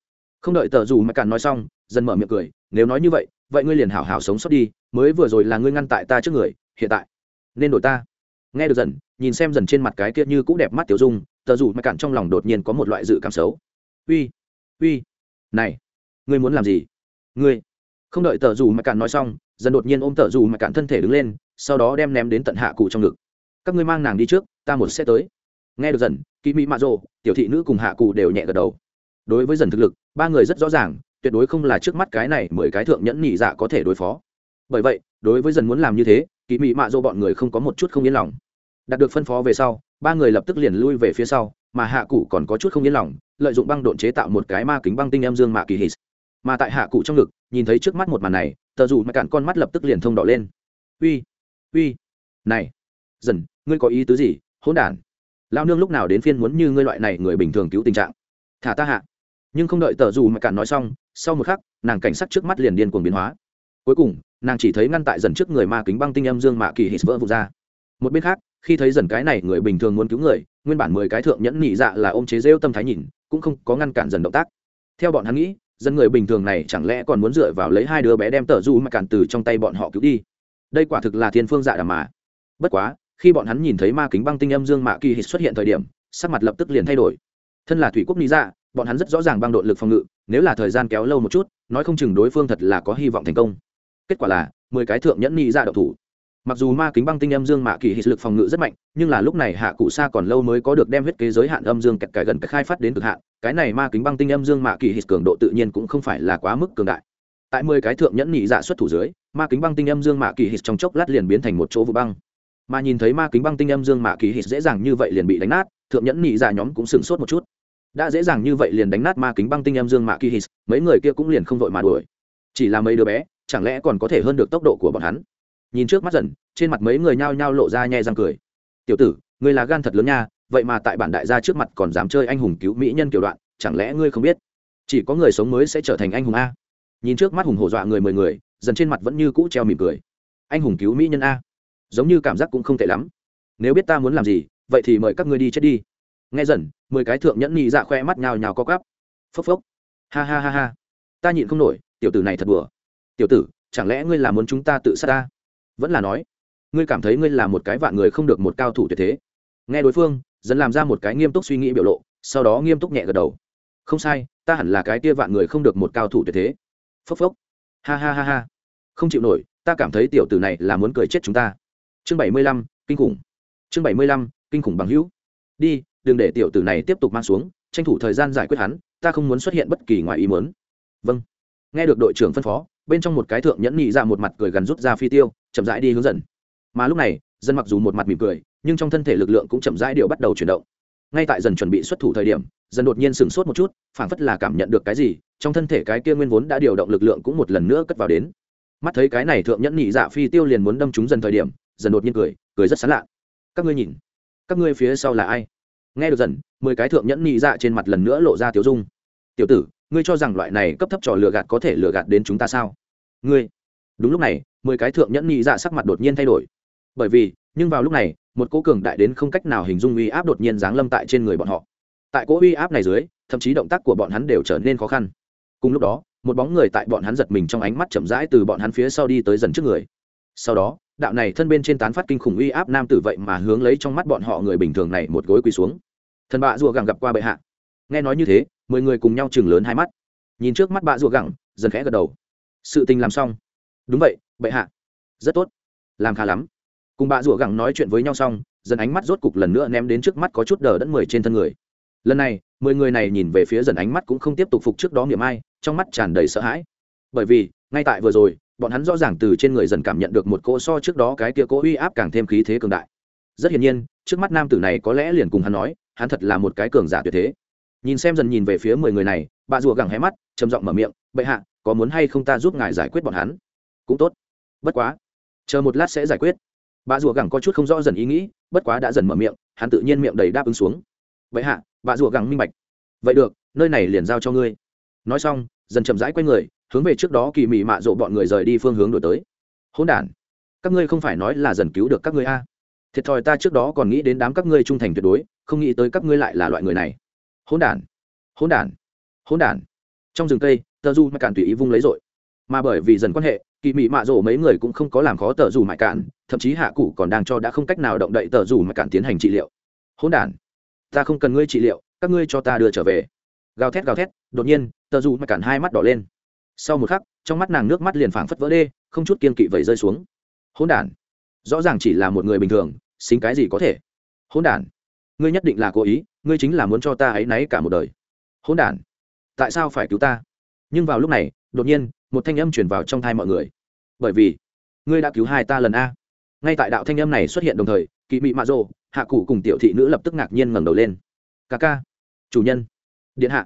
không đợi tờ dù Mạch cản nói xong, dần mở miệng cười, nếu nói như vậy vậy ngươi liền hảo hảo sống sót đi, mới vừa rồi là ngươi ngăn tại ta trước người, hiện tại nên đổi ta. Nghe được dần, nhìn xem dần trên mặt cái kia như cũng đẹp mắt tiểu dung, tờ dù Mạch cản trong lòng đột nhiên có một loại dự cảm xấu. Uy uy, này, ngươi muốn làm gì? Ngươi. Không đợi tờ dù Mạch cản nói xong, dần đột nhiên ôm tờ dù Mạch cản thân thể đứng lên, sau đó đem ném đến tận hạ cụ trong ngực. Các ngươi mang nàng đi trước, ta một sẽ tới. Nghe được dần kỳ mỹ mạ rồ, tiểu thị nữ cùng hạ cụ đều nhẹ gật đầu đối với dần thực lực, ba người rất rõ ràng, tuyệt đối không là trước mắt cái này mười cái thượng nhẫn nhị dạ có thể đối phó. Bởi vậy, đối với dần muốn làm như thế kỳ mỹ mạ rồ bọn người không có một chút không yên lòng. Đạt được phân phó về sau, ba người lập tức liền lui về phía sau, mà hạ cụ còn có chút không yên lòng, lợi dụng băng độn chế tạo một cái ma kính băng tinh em dương mạ kỳ hít. Mà tại hạ cụ trong ngực, nhìn thấy trước mắt một màn này, tờ dù mà cạn con mắt lập tức liền thông đỏ lên. Uy uy, này, dần, ngươi có ý tứ gì? Hỗn đản lao nương lúc nào đến phiên muốn như ngươi loại này người bình thường cứu tình trạng? Thả ta hạ nhưng không đợi tờ dù mà cản nói xong, sau một khắc, nàng cảnh sắc trước mắt liền điên cuồng biến hóa. Cuối cùng, nàng chỉ thấy ngăn tại dần trước người ma kính băng tinh âm dương mạ kỳ hít vỡ vụt ra. Một bên khác, khi thấy dần cái này người bình thường muốn cứu người, nguyên bản mười cái thượng nhẫn nhị dạ là ôm chế rêu tâm thái nhìn, cũng không có ngăn cản dần động tác. Theo bọn hắn nghĩ dân người bình thường này chẳng lẽ còn muốn dựa vào lấy hai đứa bé đem tờ du mà cản từ trong tay bọn họ cứu đi? Đây quả thực là thiên phương dạ đà mà. Bất quá, khi bọn hắn nhìn thấy ma kính băng tinh âm dương mạ kỳ hít xuất hiện thời điểm, sắc mặt lập tức liền thay đổi. Thân là thủy quốc lý dạ bọn hắn rất rõ ràng băng độn lực phòng ngự, nếu là thời gian kéo lâu một chút, nói không chừng đối phương thật là có hy vọng thành công. Kết quả là, mười cái thượng nhẫn nhị dạ ra đậu thủ. Mặc dù ma kính băng tinh âm dương mạ kỳ hít lực phòng ngự rất mạnh, nhưng là lúc này hạ cụ sa còn lâu mới có được đem huyết kế giới hạn âm dương kẹt cải gần cách khai phát đến cực hạn, cái này ma kính băng tinh âm dương mạ kỳ hít cường độ tự nhiên cũng không phải là quá mức cường đại. Tại mười cái thượng nhẫn nhị dạ xuất thủ dưới, ma kính băng tinh âm dương mạ kỳ hít trong chốc lát liền biến thành một chỗ vụ băng. Mà nhìn thấy ma kính băng tinh âm dương mạ kỳ hít dễ dàng như vậy liền bị đánh nát, thượng nhẫn nhị dạ nhóm cũng sửng sốt một chút đã dễ dàng như vậy liền đánh nát ma kính băng tinh em dương mạ kỳ hít, mấy người kia cũng liền không vội mà đuổi. Chỉ là mấy đứa bé, chẳng lẽ còn có thể hơn được tốc độ của bọn hắn? Nhìn trước mắt dần, trên mặt mấy người nhao nhao lộ ra nhẹ răng cười. Tiểu tử, ngươi là gan thật lớn nha, vậy mà tại bản đại gia trước mặt còn dám chơi anh hùng cứu mỹ nhân kiểu đoạn, chẳng lẽ ngươi không biết? Chỉ có người sống mới sẽ trở thành anh hùng a. Nhìn trước mắt hùng hổ dọa người mười người, dần trên mặt vẫn như cũ treo mỉm cười. Anh hùng cứu mỹ nhân a, giống như cảm giác cũng không tệ lắm. Nếu biết ta muốn làm gì, vậy thì mời các ngươi đi chết đi nghe dần, mười cái thượng nhẫn nhị dạ khoe mắt nhào nhào co cắp phốc phốc. Ha ha ha ha. Ta nhịn không nổi, tiểu tử này thật bừa tiểu tử, chẳng lẽ ngươi là muốn chúng ta tự sát ta? Vẫn là nói, ngươi cảm thấy ngươi là một cái vạn người không được một cao thủ tuyệt thế. Nghe đối phương, dần làm ra một cái nghiêm túc suy nghĩ biểu lộ, sau đó nghiêm túc nhẹ gật đầu. Không sai, ta hẳn là cái kia vạn người không được một cao thủ tuyệt thế. Phốc phốc. Ha ha ha ha. Không chịu nổi, ta cảm thấy tiểu tử này là muốn cười chết chúng ta. Chương bảy mươi lăm, kinh khủng. Chương bảy mươi lăm, kinh khủng bằng hữu. Đi đừng để tiểu tử này tiếp tục mang xuống, tranh thủ thời gian giải quyết hắn, ta không muốn xuất hiện bất kỳ ngoài ý muốn. Vâng. Nghe được đội trưởng phân phó, bên trong một cái thượng nhẫn nhị ra một mặt cười gần rút ra phi tiêu, chậm rãi đi hướng dẫn. Mà lúc này, dân mặc dù một mặt mỉm cười, nhưng trong thân thể lực lượng cũng chậm rãi điều bắt đầu chuyển động. Ngay tại dần chuẩn bị xuất thủ thời điểm dần đột nhiên sửng sốt một chút, phảng phất là cảm nhận được cái gì, trong thân thể cái kia nguyên vốn đã điều động lực lượng cũng một lần nữa cất vào đến. Mắt thấy cái này thượng nhẫn nhị dạ phi tiêu liền muốn đâm trúng dần thời điểm dần đột nhiên cười cười rất sán lạ. Các ngươi nhìn, các ngươi phía sau là ai? Nghe được dần, mười cái thượng nhẫn nhị dạ trên mặt lần nữa lộ ra tiểu dung. Tiểu tử, ngươi cho rằng loại này cấp thấp trò lừa gạt có thể lừa gạt đến chúng ta sao? Ngươi. Đúng lúc này, mười cái thượng nhẫn nhị dạ sắc mặt đột nhiên thay đổi. Bởi vì, nhưng vào lúc này, một cỗ cường đại đến không cách nào hình dung uy áp đột nhiên giáng lâm tại trên người bọn họ. Tại cỗ uy áp này dưới, thậm chí động tác của bọn hắn đều trở nên khó khăn. Cùng lúc đó, một bóng người tại bọn hắn giật mình trong ánh mắt chậm rãi từ bọn hắn phía sau đi tới dần trước người. Sau đó đạo này thân bên trên tán phát kinh khủng uy áp nam tử vậy mà hướng lấy trong mắt bọn họ người bình thường này một gối quỳ xuống. Thần bạ rùa gẳng gặp qua bệ hạ. Nghe nói như thế, mười người cùng nhau chừng lớn hai mắt. Nhìn trước mắt bạ rùa gẳng, dần khẽ gật đầu. Sự tình làm xong. Đúng vậy, bệ hạ. Rất tốt. Làm khá lắm. Cùng bạ rùa gẳng nói chuyện với nhau xong, dần ánh mắt rốt cục lần nữa ném đến trước mắt có chút đờ đẫn mười trên thân người. Lần này, mười người này nhìn về phía dần ánh mắt cũng không tiếp tục phục trước đó niệm ai, trong mắt tràn đầy sợ hãi. Bởi vì, ngay tại vừa rồi bọn hắn rõ ràng từ trên người dần cảm nhận được một cỗ so trước đó cái kia cỗ uy áp càng thêm khí thế cường đại. Rất hiển nhiên, trước mắt nam tử này có lẽ liền cùng hắn nói, hắn thật là một cái cường giả tuyệt thế. Nhìn xem dần nhìn về phía mười người này, bà rùa gẳng hé mắt, trầm giọng mở miệng, bệ hạ, có muốn hay không ta giúp ngài giải quyết bọn hắn? Cũng tốt. Bất quá. Chờ một lát sẽ giải quyết. Bà rùa gẳng có chút không rõ dần ý nghĩ, bất quá đã dần mở miệng, hắn tự nhiên miệng đầy đáp ứng xuống. Vậy hạ, bà rùa gẳng minh bạch. Vậy được, nơi này liền giao cho ngươi. Nói xong, dần chậm rãi q u a y người hướng về trước đó kỳ mị mạ rộ bọn người rời đi phương hướng đổi tới. Hôn đ các ngươi không phải nói là dần cứu được các ngươi a? Thiệt thòi ta trước đó còn nghĩ đến đám các ngươi trung thành tuyệt đối, không nghĩ tới các ngươi lại là loại người này. Hôn đ hôn đ hôn đ trong rừng cây, tờ du mãi cản tùy ý vung lấy dội mà bởi vì dần quan hệ, kỳ mị mạ rộ mấy người cũng không có làm khó tờ dù mãi cản thậm chí hạ cụ còn đang cho đã không cách nào động đậy tờ dù mãi cản tiến hành trị liệu. Hôn đản, ta không cần ngươi trị liệu, các ngươi cho ta đưa trở về. Gào thét gào thét, đột nhiên, tờ dù mãi cản hai mắt đỏ lên sau một khắc, trong mắt nàng nước mắt liền phảng phất vỡ đê, không chút kiên kỵ vẩy rơi xuống. Hôn đản. Rõ ràng chỉ là một người bình thường, xính cái gì có thể? Hôn đản. Ngươi nhất định là cố ý, ngươi chính là muốn cho ta ấy náy cả một đời. Hôn đản. Tại sao phải cứu ta? Nhưng vào lúc này, đột nhiên, một thanh âm chuyển vào trong thai mọi người. Bởi vì, ngươi đã cứu hai ta lần a. Ngay tại đạo thanh âm này xuất hiện đồng thời, kỵ mị mạ rô hạ cụ cùng tiểu thị nữ lập tức ngạc nhiên ngẩng đầu lên. Ca ca. Chủ nhân. Điện hạ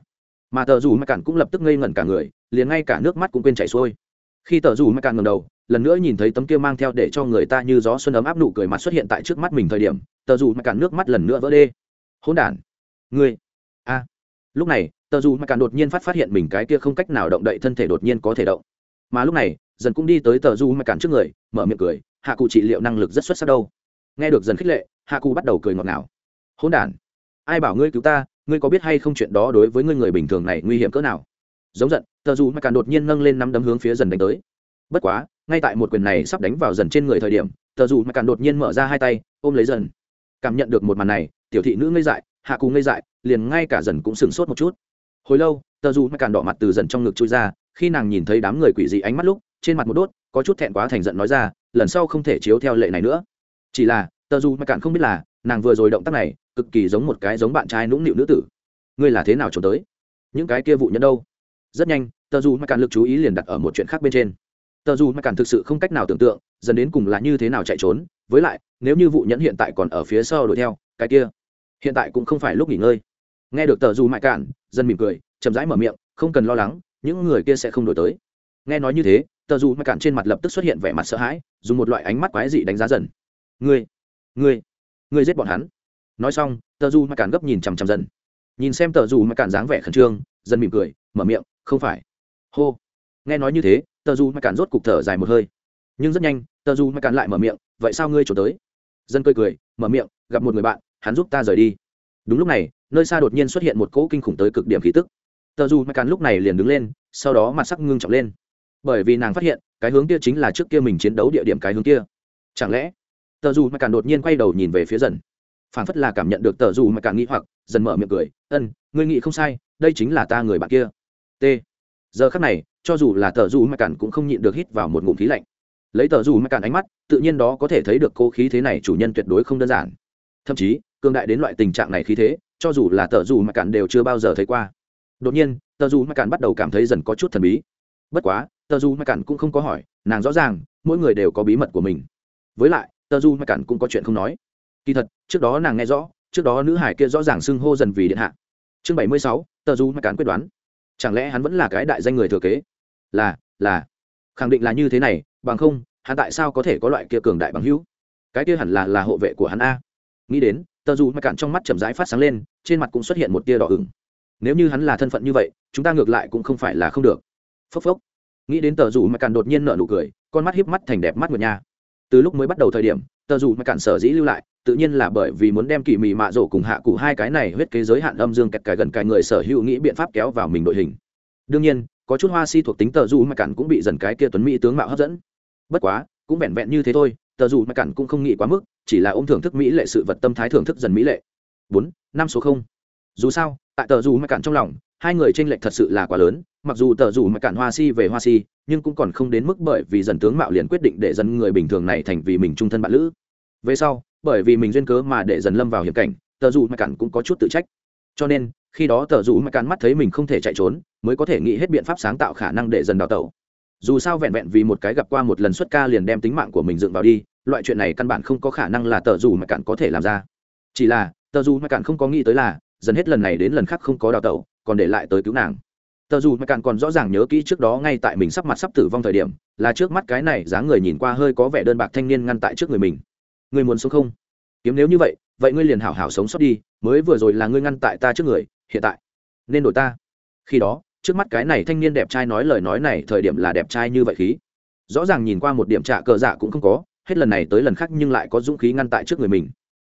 mà tờ dù mắc cạn cũng lập tức ngây ngẩn cả người, liền ngay cả nước mắt cũng quên chảy xuôi. Khi tờ dù mắc cạn ngầm đầu, lần nữa nhìn thấy tấm kia mang theo để cho người ta như gió xuân ấm áp nụ cười mặt xuất hiện tại trước mắt mình thời điểm, tờ dù mắc cạn nước mắt lần nữa vỡ đê. Hỗn đản, ngươi, a. Lúc này, tờ dù mắc cạn đột nhiên phát phát hiện mình cái kia không cách nào động đậy thân thể đột nhiên có thể động. Mà lúc này, dần cũng đi tới tờ dù mắc cạn trước người, mở miệng cười, hạ cụ trị liệu năng lực rất xuất sắc đâu. Nghe được dần khích lệ, hạ cụ bắt đầu cười ngọt ngào. Hỗn đản, ai bảo ngươi cứu ta ngươi có biết hay không chuyện đó đối với ngươi người bình thường này nguy hiểm cỡ nào? Giống giận, tờ dù mà càn đột nhiên nâng lên năm đấm hướng phía dần đánh tới. Bất quá, ngay tại một quyền này sắp đánh vào dần trên người thời điểm, tờ dù mà càn đột nhiên mở ra hai tay, ôm lấy dần. Cảm nhận được một màn này, tiểu thị nữ ngây dại, hạ cù ngây dại, liền ngay cả dần cũng sửng sốt một chút. Hồi lâu, tờ dù mà càn đỏ mặt từ dần trong ngực chui ra, khi nàng nhìn thấy đám người quỷ dị ánh mắt lúc, trên mặt một đốt, có chút thẹn quá thành giận nói ra, lần sau không thể chiếu theo lệ này nữa. Chỉ là tờ dù mà cạn không biết là, nàng vừa rồi động tác này, cực kỳ giống một cái giống bạn trai nũng nịu nữ tử. Ngươi là thế nào trốn tới? Những cái kia vụ nhân đâu? Rất nhanh, tờ dù mà cạn lực chú ý liền đặt ở một chuyện khác bên trên. Tờ dù mà Cản thực sự không cách nào tưởng tượng, dần đến cùng là như thế nào chạy trốn, với lại, nếu như vụ nhẫn hiện tại còn ở phía sau đuổi theo, cái kia, hiện tại cũng không phải lúc nghỉ ngơi. Nghe được tờ dù mại cạn dần mỉm cười, chậm rãi mở miệng, không cần lo lắng, những người kia sẽ không đổi tới. Nghe nói như thế, tờ dù mại cạn trên mặt lập tức xuất hiện vẻ mặt sợ hãi, dùng một loại ánh mắt quái dị đánh giá dần. Ngươi ngươi ngươi giết bọn hắn. Nói xong, tờ dù mại cản gấp nhìn chằm chằm dần. Nhìn xem tờ dù mại cản dáng vẻ khẩn trương, dần mỉm cười, mở miệng, không phải. Hô. Nghe nói như thế, tờ dù mại cản rốt cục thở dài một hơi. Nhưng rất nhanh, tờ dù mại cản lại mở miệng, vậy sao ngươi trốn tới? Dân cười cười, mở miệng, gặp một người bạn, hắn giúp ta rời đi. Đúng lúc này, nơi xa đột nhiên xuất hiện một cỗ kinh khủng tới cực điểm khí tức. Tờ dù mắc càn lúc này liền đứng lên, sau đó mặt sắc ngưng trọng lên. Bởi vì nàng phát hiện, cái hướng kia chính là trước kia mình chiến đấu địa điểm cái hướng kia. Chẳng lẽ tờ dù mà càn đột nhiên quay đầu nhìn về phía dần. Phản phất là cảm nhận được tờ dù mà càn nghĩ hoặc, dần mở miệng cười, ân, ngươi nghĩ không sai, đây chính là ta người bạn kia. T. Giờ khắc này, cho dù là tờ dù mà càn cũng không nhịn được hít vào một ngụm khí lạnh. Lấy tờ dù mà càn ánh mắt, tự nhiên đó có thể thấy được cô khí thế này chủ nhân tuyệt đối không đơn giản. Thậm chí cương đại đến loại tình trạng này khí thế, cho dù là tờ dù mà cản đều chưa bao giờ thấy qua. Đột nhiên, tờ dù mà cản bắt đầu cảm thấy dần có chút thần bí. Bất quá, tờ dù mà cản cũng không có hỏi, nàng rõ ràng, mỗi người đều có bí mật của mình. Với lại tờ Du mà cản cũng có chuyện không nói. Kỳ thật, trước đó nàng nghe rõ, trước đó nữ hải kia rõ ràng xưng hô dần vì điện hạ. Chương bảy mươi sáu, tờ Du mà cản quyết đoán. Chẳng lẽ hắn vẫn là cái đại danh người thừa kế? Là là. Khẳng định là như thế này, bằng không, hắn tại sao có thể có loại kia cường đại bằng hữu? Cái kia hẳn là là hộ vệ của hắn a. Nghĩ đến, tờ dù mà cạn trong mắt chậm rãi phát sáng lên, trên mặt cũng xuất hiện một tia đỏ ửng. Nếu như hắn là thân phận như vậy, chúng ta ngược lại cũng không phải là không được. Phốc phốc. Nghĩ đến tờ dù mà cạn đột nhiên nở nụ cười, con mắt hiếp mắt thành đẹp mắt người nhà từ lúc mới bắt đầu thời điểm, tờ dù mà cản sở dĩ lưu lại, tự nhiên là bởi vì muốn đem kỳ mị mạ rổ cùng hạ cụ hai cái này huyết kế giới hạn âm dương kẹt cái gần cái người sở hữu nghĩ biện pháp kéo vào mình đội hình. Đương nhiên, có chút hoa si thuộc tính tờ dù mà cản cũng bị dần cái kia tuấn mỹ tướng mạo hấp dẫn. Bất quá, cũng vẹn vẹn như thế thôi, tờ dù mà cản cũng không nghĩ quá mức, chỉ là ôm thưởng thức mỹ lệ sự vật tâm thái thưởng thức dần mỹ lệ. Bốn, năm số không. Dù sao, tại tờ dù mà cản trong lòng, hai người tranh lệch thật sự là quá lớn mặc dù tờ rủ mà cản hoa si về hoa si, nhưng cũng còn không đến mức bởi vì dần tướng mạo liền quyết định để dần người bình thường này thành vì mình trung thân bạn lữ. Về sau, bởi vì mình duyên cớ mà để dần lâm vào hiểm cảnh, tờ rủ mà cản cũng có chút tự trách. Cho nên, khi đó tờ rủ mà cản mắt thấy mình không thể chạy trốn, mới có thể nghĩ hết biện pháp sáng tạo khả năng để dần đào tẩu. Dù sao vẹn vẹn vì một cái gặp qua một lần xuất ca liền đem tính mạng của mình dựng vào đi, loại chuyện này căn bản không có khả năng là tờ dù mà cạn có thể làm ra. Chỉ là, tờ dù mà cạn không có nghĩ tới là, dần hết lần này đến lần khác không có đào tẩu, còn để lại tới cứu nàng tờ dù mà càng còn rõ ràng nhớ kỹ trước đó ngay tại mình sắp mặt sắp tử vong thời điểm, là trước mắt cái này dáng người nhìn qua hơi có vẻ đơn bạc thanh niên ngăn tại trước người mình. Người muốn sống không? Kiếm nếu như vậy vậy ngươi liền hảo hảo sống sót đi, mới vừa rồi là ngươi ngăn tại ta trước người, hiện tại nên đổi ta. Khi đó, trước mắt cái này thanh niên đẹp trai nói lời nói này thời điểm là đẹp trai như vậy khí. Rõ ràng nhìn qua một điểm trạ cờ dạ cũng không có, hết lần này tới lần khác nhưng lại có dũng khí ngăn tại trước người mình.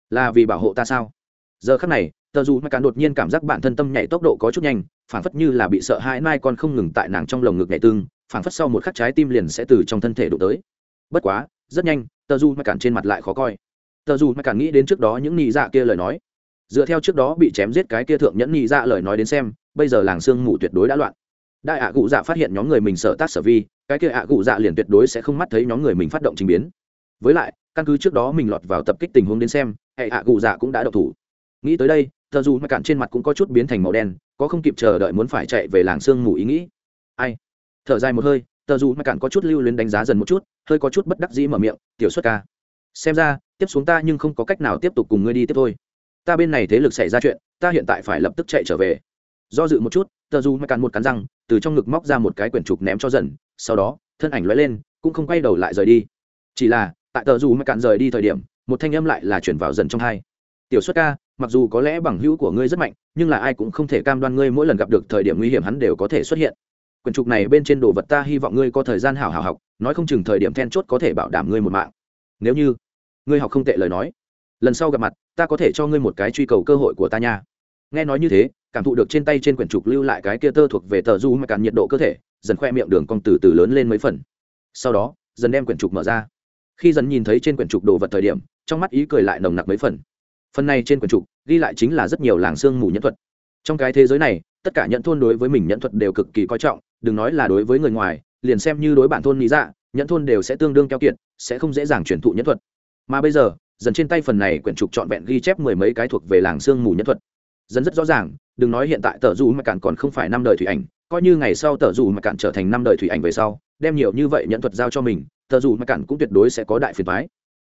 Là vì bảo hộ ta sao? Giờ khắc này, tờ dù mà càng đột nhiên cảm giác bản thân tâm nhảy tốc độ có chút nhanh phảng phất như là bị sợ hãi, mai con không ngừng tại nàng trong lồng ngực nhảy tương phảng phất sau một khắc trái tim liền sẽ từ trong thân thể đụng tới. Bất quá, rất nhanh, tờ Du mắc cản trên mặt lại khó coi. Tờ Du mắc cản nghĩ đến trước đó những nhị dạ kia lời nói. Dựa theo trước đó bị chém giết cái kia thượng nhẫn nhị dạ lời nói đến xem, bây giờ làng sương mù tuyệt đối đã loạn. Đại ạ cụ dạ phát hiện nhóm người mình sợ tác sở vi, cái kia ạ cụ dạ liền tuyệt đối sẽ không mắt thấy nhóm người mình phát động trình biến. Với lại, căn cứ trước đó mình lọt vào tập kích tình huống đến xem, hệ ạ cụ dạ cũng đã đậu thủ. Nghĩ tới đây thờ dù mà cạn trên mặt cũng có chút biến thành màu đen có không kịp chờ đợi muốn phải chạy về làng sương mù ý nghĩ. Ai? Thở dài một hơi, tờ dù mà cạn có chút lưu luyến đánh giá dần một chút, hơi có chút bất đắc dĩ mở miệng, tiểu xuất ca, xem ra, tiếp xuống ta nhưng không có cách nào tiếp tục cùng ngươi đi tiếp thôi. Ta bên này thế lực xảy ra chuyện, ta hiện tại phải lập tức chạy trở về. Do dự một chút, tờ dù mà cạn một cắn răng, từ trong ngực móc ra một cái quyển trục ném cho dần, sau đó, thân ảnh lóe lên, cũng không quay đầu lại rời đi. Chỉ là, tại tờ dù mà cạn rời đi thời điểm, một thanh âm lại là chuyển vào dần trong hai. Tiểu xuất ca mặc dù có lẽ bằng hữu của ngươi rất mạnh, nhưng là ai cũng không thể cam đoan ngươi mỗi lần gặp được thời điểm nguy hiểm hắn đều có thể xuất hiện. Quyển trục này bên trên đồ vật ta hy vọng ngươi có thời gian hảo hảo học, nói không chừng thời điểm then chốt có thể bảo đảm ngươi một mạng. Nếu như ngươi học không tệ lời nói, lần sau gặp mặt, ta có thể cho ngươi một cái truy cầu cơ hội của ta nha. Nghe nói như thế, cảm thụ được trên tay trên quyển trục lưu lại cái kia tơ thuộc về tờ du mà cản nhiệt độ cơ thể, dần khoe miệng đường cong từ từ lớn lên mấy phần. Sau đó, dần đem quyển trục mở ra. Khi dần nhìn thấy trên quyển trục đồ vật thời điểm, trong mắt ý cười lại nồng nặc mấy phần phần này trên quyển trục ghi lại chính là rất nhiều làng sương mù nhẫn thuật. Trong cái thế giới này, tất cả nhận thôn đối với mình nhẫn thuật đều cực kỳ coi trọng, đừng nói là đối với người ngoài, liền xem như đối bản thôn lý dạ nhẫn thôn đều sẽ tương đương keo kiệt, sẽ không dễ dàng truyền thụ nhẫn thuật. Mà bây giờ, dần trên tay phần này quyển trục trọn vẹn ghi chép mười mấy cái thuộc về làng sương mù nhẫn thuật. Dần rất rõ ràng, đừng nói hiện tại tờ dù mà cạn còn không phải năm đời thủy ảnh, coi như ngày sau tờ dù mà cạn trở thành năm đời thủy ảnh về sau, đem nhiều như vậy nhẫn thuật giao cho mình, tờ dù mà cạn cũng tuyệt đối sẽ có đại phiền thoái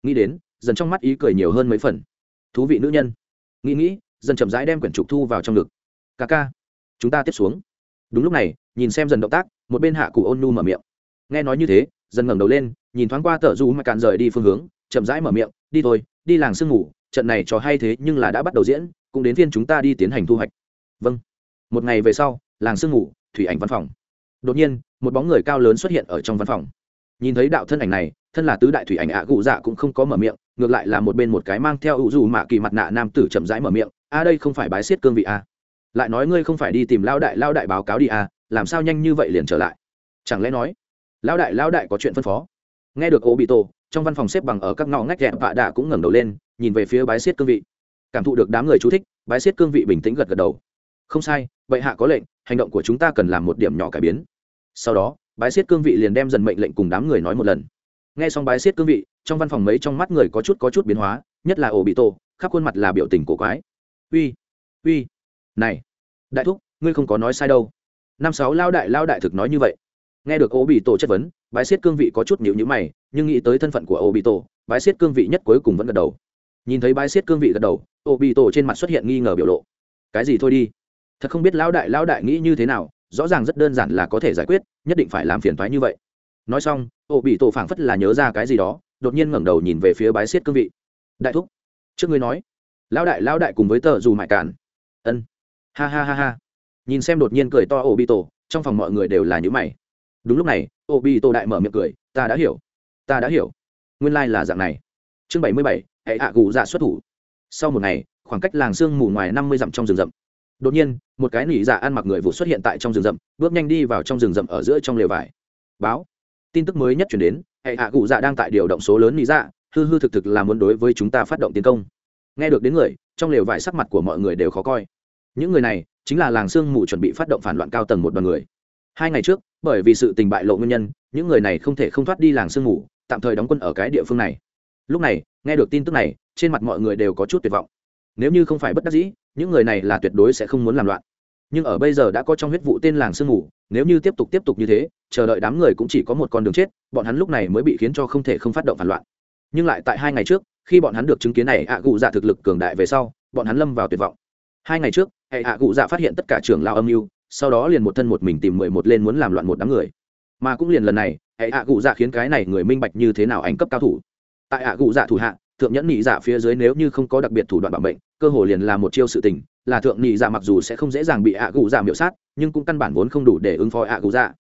nghĩ đến, dần trong mắt ý cười nhiều hơn mấy phần thú vị nữ nhân. Nghĩ nghĩ, dần chậm rãi đem quyển trục thu vào trong ngực. Ca ca, chúng ta tiếp xuống. Đúng lúc này, nhìn xem dần động tác, một bên hạ cụ ôn nu mở miệng. Nghe nói như thế, dần ngẩng đầu lên, nhìn thoáng qua tờ du mà cạn rời đi phương hướng, chậm rãi mở miệng, đi thôi, đi làng sương ngủ, trận này trò hay thế nhưng là đã bắt đầu diễn, cũng đến phiên chúng ta đi tiến hành thu hoạch. Vâng. Một ngày về sau, làng sương ngủ, thủy ảnh văn phòng. Đột nhiên, một bóng người cao lớn xuất hiện ở trong văn phòng. Nhìn thấy đạo thân ảnh này, thân là tứ đại thủy ảnh ạ cụ dạ cũng không có mở miệng ngược lại là một bên một cái mang theo ủ dù mạ kỳ mặt nạ nam tử chậm rãi mở miệng, a, đây không phải bái xiết cương vị a. Lại nói ngươi không phải đi tìm lao đại lao đại báo cáo đi a, làm sao nhanh như vậy liền trở lại? Chẳng lẽ nói lao đại lao đại có chuyện phân phó. Nghe được ô bị tổ trong văn phòng xếp bằng ở các ngõ ngách ghẹn vạ đạ cũng ngẩng đầu lên, nhìn về phía bái xiết cương vị. Cảm thụ được đám người chú thích, bái xiết cương vị bình tĩnh gật gật đầu. Không sai vậy hạ có lệnh, hành động của chúng ta cần làm một điểm nhỏ cải biến. Sau đó, bái xiết cương vị liền đem dần mệnh lệnh cùng đám người nói một lần. Nghe xong bái xiết cương vị trong văn phòng mấy trong mắt người có chút có chút biến hóa, nhất là ổ bị tổ khắp khuôn mặt là biểu tình cổ quái. Uy uy, này, đại thúc, ngươi không có nói sai đâu. Năm sáu lao đại lao đại thực nói như vậy. Nghe được ổ bị tổ chất vấn, bái xiết cương vị có chút nhịu nhữ mày, nhưng nghĩ tới thân phận của ổ bị tổ bái xiết cương vị nhất cuối cùng vẫn gật đầu. Nhìn thấy bái xiết cương vị gật đầu ổ bị tổ trên mặt xuất hiện nghi ngờ biểu lộ. Cái gì thôi đi? Thật không biết lão đại lão đại nghĩ như thế nào, rõ ràng rất đơn giản là có thể giải quyết, nhất định phải làm phiền thoái như vậy. Nói xong ổ bị tổ phảng phất là nhớ ra cái gì đó đột nhiên ngẩng đầu nhìn về phía bái xiết cương vị. Đại thúc, trước ngươi nói. Lão đại lão đại cùng với tờ dù mại cản. Ân. Ha ha ha ha. Nhìn xem đột nhiên cười to ổ bị tổ trong phòng mọi người đều là những mày. Đúng lúc này ổ bị tổ đại mở miệng cười, ta đã hiểu. Ta đã hiểu. Nguyên lai、like、là dạng này. Chương bảy mươi bảy, hệ hạ gù dạ xuất thủ. Sau một ngày, khoảng cách làng sương mù ngoài năm mươi dặm trong rừng rậm. Đột nhiên, một cái nỉ dạ ăn mặc người vụ xuất hiện tại trong rừng rậm, bước nhanh đi vào trong rừng rậm ở giữa trong lều vải. Báo. Tin tức mới nhất chuyển đến hệ hạ cụ dạ đang tại điều động số lớn lý dạ hư hư thực thực là muốn đối với chúng ta phát động tiến công. Nghe được đến người, trong lều vải sắc mặt của mọi người đều khó coi. Những người này chính là làng sương mù chuẩn bị phát động phản loạn cao tầng một đoàn người. Hai ngày trước, bởi vì sự tình bại lộ nguyên nhân, những người này không thể không thoát đi làng sương mù, tạm thời đóng quân ở cái địa phương này. Lúc này, nghe được tin tức này, trên mặt mọi người đều có chút tuyệt vọng. Nếu như không phải bất đắc dĩ, những người này là tuyệt đối sẽ không muốn làm loạn nhưng ở bây giờ đã có trong huyết vụ tên làng sương mù, nếu như tiếp tục tiếp tục như thế, chờ đợi đám người cũng chỉ có một con đường chết, bọn hắn lúc này mới bị khiến cho không thể không phát động phản loạn. Nhưng lại tại hai ngày trước, khi bọn hắn được chứng kiến này ạ à gụ dạ thực lực cường đại về sau, bọn hắn lâm vào tuyệt vọng. Hai ngày trước, hệ ạ à gụ dạ phát hiện tất cả trưởng lao âm mưu, sau đó liền một thân một mình tìm mười một lên muốn làm loạn một đám người. Mà cũng liền lần này, hệ ạ à gụ dạ khiến cái này người minh bạch như thế nào ảnh cấp cao thủ. Tại ạ gụ dạ thủ hạ thượng nhẫn nhị dạ phía dưới nếu như không có đặc biệt thủ đoạn bảo mệnh, cơ hồ liền là một chiêu sự tình, là thượng nhị dạ mặc dù sẽ không dễ dàng bị ạ gù dạ miễu sát, nhưng cũng căn bản vốn không đủ để ứng phó ạ gù dạ.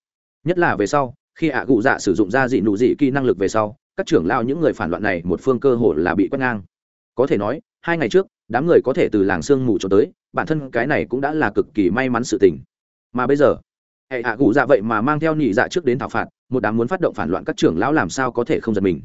Nhất là về sau, khi ạ gù dạ sử dụng ra dị nụ dị kỳ năng lực về sau, các trưởng lao những người phản loạn này một phương cơ hồ là bị quét ngang. Có thể nói, hai ngày trước, đám người có thể từ làng sương mù cho tới, bản thân cái này cũng đã là cực kỳ may mắn sự tình. Mà bây giờ, hệ hạ gụ dạ vậy mà mang theo nhị dạ trước đến thảo phạt, một đám muốn phát động phản loạn các trưởng lão làm sao có thể không giật mình?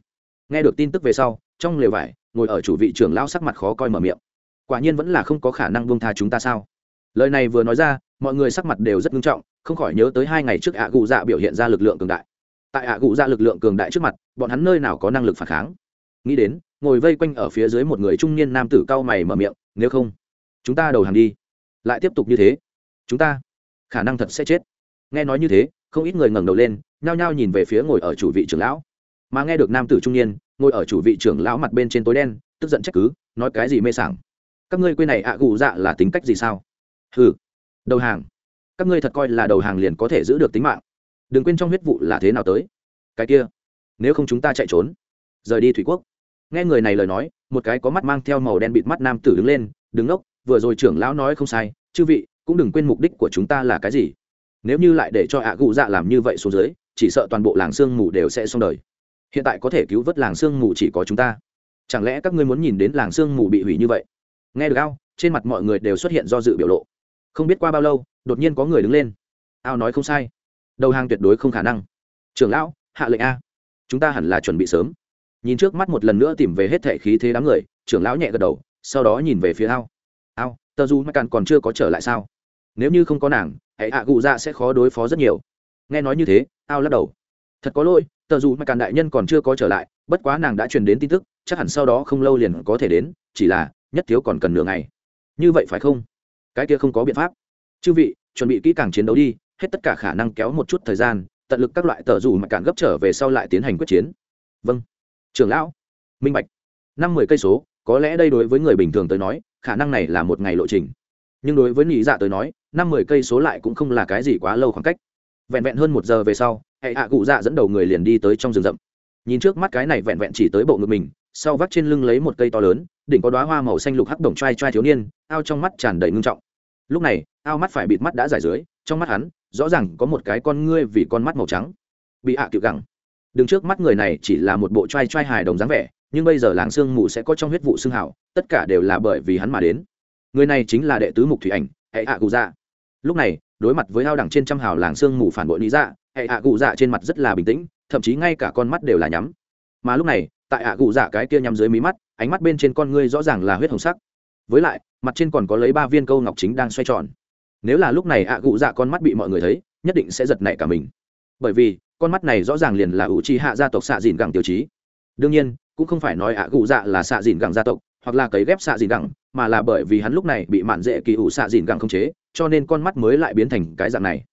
Nghe được tin tức về sau, trong lều vải, ngồi ở chủ vị trưởng lão sắc mặt khó coi mở miệng. Quả nhiên vẫn là không có khả năng buông tha chúng ta sao? Lời này vừa nói ra, mọi người sắc mặt đều rất nghiêm trọng, không khỏi nhớ tới hai ngày trước ạ gụ dạ biểu hiện ra lực lượng cường đại. Tại ạ gụ dạ lực lượng cường đại trước mặt, bọn hắn nơi nào có năng lực phản kháng? Nghĩ đến, ngồi vây quanh ở phía dưới một người trung niên nam tử cao mày mở miệng, nếu không, chúng ta đầu hàng đi. Lại tiếp tục như thế, chúng ta khả năng thật sẽ chết. Nghe nói như thế, không ít người ngẩng đầu lên, nhao nhao nhìn về phía ngồi ở chủ vị trưởng lão mà nghe được nam tử trung niên ngồi ở chủ vị trưởng lão mặt bên trên tối đen, tức giận trách cứ, nói cái gì mê sảng. Các ngươi quên này ạ à gù dạ là tính cách gì sao? Hừ, đầu hàng. Các ngươi thật coi là đầu hàng liền có thể giữ được tính mạng. Đừng quên trong huyết vụ là thế nào tới. Cái kia, nếu không chúng ta chạy trốn, rời đi thủy quốc. Nghe người này lời nói, một cái có mắt mang theo màu đen bịt mắt nam tử đứng lên đứng ngốc. vừa rồi trưởng lão nói không sai, chư vị, cũng đừng quên mục đích của chúng ta là cái gì. Nếu như lại để cho ạ gụ dạ làm như vậy xuống dưới, chỉ sợ toàn bộ làng sương mù đều sẽ xong đời hiện tại có thể cứu vớt làng sương mù chỉ có chúng ta. Chẳng lẽ các ngươi muốn nhìn đến làng sương mù bị hủy như vậy? Nghe được ao, trên mặt mọi người đều xuất hiện do dự biểu lộ. Không biết qua bao lâu, đột nhiên có người đứng lên. Ao nói không sai. Đầu hàng tuyệt đối không khả năng. Trưởng lão, hạ lệnh a. Chúng ta hẳn là chuẩn bị sớm. Nhìn trước mắt một lần nữa tìm về hết thẻ khí thế đám người, trưởng lão nhẹ gật đầu, sau đó nhìn về phía ao. Ao, tờ dù mắc càn còn chưa có trở lại sao? Nếu như không có nàng hãy hạ gụ ra dạ sẽ khó đối phó rất nhiều. Nghe nói như thế, ao lắc đầu. Thật có lỗi tờ dù mắc càn đại nhân còn chưa có trở lại, bất quá nàng đã truyền đến tin tức, chắc hẳn sau đó không lâu liền có thể đến, chỉ là nhất thiếu còn cần nửa ngày. Như vậy phải không? Cái kia không có biện pháp. Chư vị, chuẩn bị kỹ càng chiến đấu đi, hết tất cả khả năng kéo một chút thời gian, tận lực các loại tờ dù mà càn gấp trở về sau lại tiến hành quyết chiến. Vâng. Trưởng lão. Minh bạch. Năm mười cây số, có lẽ đây đối với người bình thường tới nói, khả năng này là một ngày lộ trình. Nhưng đối với nhị dạ tới nói, năm mười cây số lại cũng không là cái gì quá lâu khoảng cách vẹn vẹn hơn một giờ về sau, hệ hạ cụ dạ dẫn đầu người liền đi tới trong rừng rậm. Nhìn trước mắt cái này vẹn vẹn chỉ tới bộ ngực mình, sau vắt trên lưng lấy một cây to lớn, đỉnh có đoá hoa màu xanh lục hắc đồng trai trai thiếu niên, ao trong mắt tràn đầy ngưng trọng. Lúc này, ao mắt phải bịt mắt đã dài dưới, trong mắt hắn, rõ ràng có một cái con ngươi vì con mắt màu trắng. Bị hạ à cựu gẳng. Đứng trước mắt người này chỉ là một bộ trai trai hài đồng dáng vẻ, nhưng bây giờ làng sương mù sẽ có trong huyết vụ xương hảo, tất cả đều là bởi vì hắn mà đến. Người này chính là đệ tứ mục thủy ảnh, hệ hạ cụ dạ. Lúc này đối mặt với hao đẳng trên trăm hào làng sương mù phản bội lý dạ hệ hạ cụ dạ trên mặt rất là bình tĩnh, thậm chí ngay cả con mắt đều là nhắm. Mà lúc này, tại hạ cụ dạ cái kia nhắm dưới mí mắt, ánh mắt bên trên con ngươi rõ ràng là huyết hồng sắc. Với lại, mặt trên còn có lấy ba viên câu ngọc chính đang xoay tròn. Nếu là lúc này hạ cụ dạ con mắt bị mọi người thấy, nhất định sẽ giật nảy cả mình. Bởi vì, con mắt này rõ ràng liền là ủ trì hạ gia tộc xạ dìn gẳng tiêu chí. Đương nhiên, cũng không phải nói hạ cụ dạ là xạ dìn gẳng gia tộc hoặc là cấy ghép xạ dìn gẳng, mà là bởi vì hắn lúc này bị mạn dễ kỳ ủ xạ dìn gẳng không chế, cho nên con mắt mới lại biến thành cái dạng này.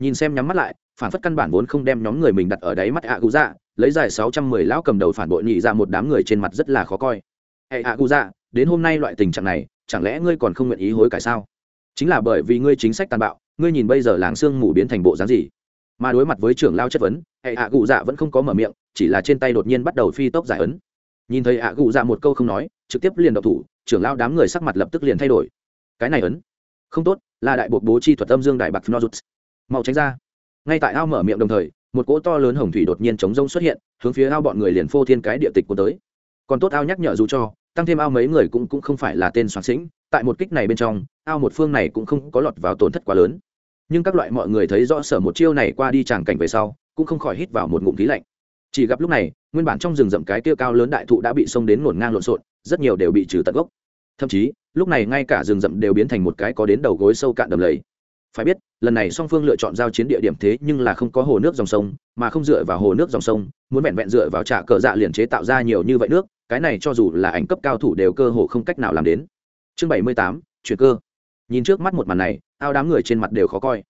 Nhìn xem nhắm mắt lại, phản phất căn bản vốn không đem nhóm người mình đặt ở đáy mắt ạ cụ dạ lấy dài sáu trăm mười lão cầm đầu phản bội nhị ra một đám người trên mặt rất là khó coi. Hệ ạ cụ dạ đến hôm nay loại tình trạng này, chẳng lẽ ngươi còn không nguyện ý hối cải sao? Chính là bởi vì ngươi chính sách tàn bạo, ngươi nhìn bây giờ làng xương mù biến thành bộ dáng gì? Mà đối mặt với trưởng lao chất vấn hệ ạ cụ dạ vẫn không có mở miệng, chỉ là trên tay đột nhiên bắt đầu phi tốc giải ấn. Nhìn thấy ạ cụ dạ một câu không nói trực tiếp liền độc thủ, trưởng lao đám người sắc mặt lập tức liền thay đổi. Cái này ấn, không tốt, là đại bột bố chi thuật âm dương đại bạc nozuts. Mau tránh ra. Ngay tại ao mở miệng đồng thời, một cỗ to lớn hồng thủy đột nhiên chống rông xuất hiện, hướng phía ao bọn người liền phô thiên cái địa tịch của tới. Còn tốt ao nhắc nhở dù cho, tăng thêm ao mấy người cũng cũng không phải là tên soạn sĩnh, tại một kích này bên trong, ao một phương này cũng không có lọt vào tổn thất quá lớn. Nhưng các loại mọi người thấy rõ sở một chiêu này qua đi tràng cảnh về sau, cũng không khỏi hít vào một ngụm khí lạnh. Chỉ gặp lúc này, nguyên bản trong rừng rậm cái kia cao lớn đại thụ đã bị xông đến ngổn ngang lộn xộn rất nhiều đều bị trừ tận gốc. Thậm chí, lúc này ngay cả rừng rậm đều biến thành một cái có đến đầu gối sâu cạn đầm lầy. Phải biết, lần này song phương lựa chọn giao chiến địa điểm thế nhưng là không có hồ nước dòng sông, mà không dựa vào hồ nước dòng sông, muốn vẹn vẹn dựa vào trả cờ dạ liền chế tạo ra nhiều như vậy nước, cái này cho dù là ảnh cấp cao thủ đều cơ hồ không cách nào làm đến. Chương bảy mươi tám, chuyển cơ. Nhìn trước mắt một màn này, ao đám người trên mặt đều khó coi.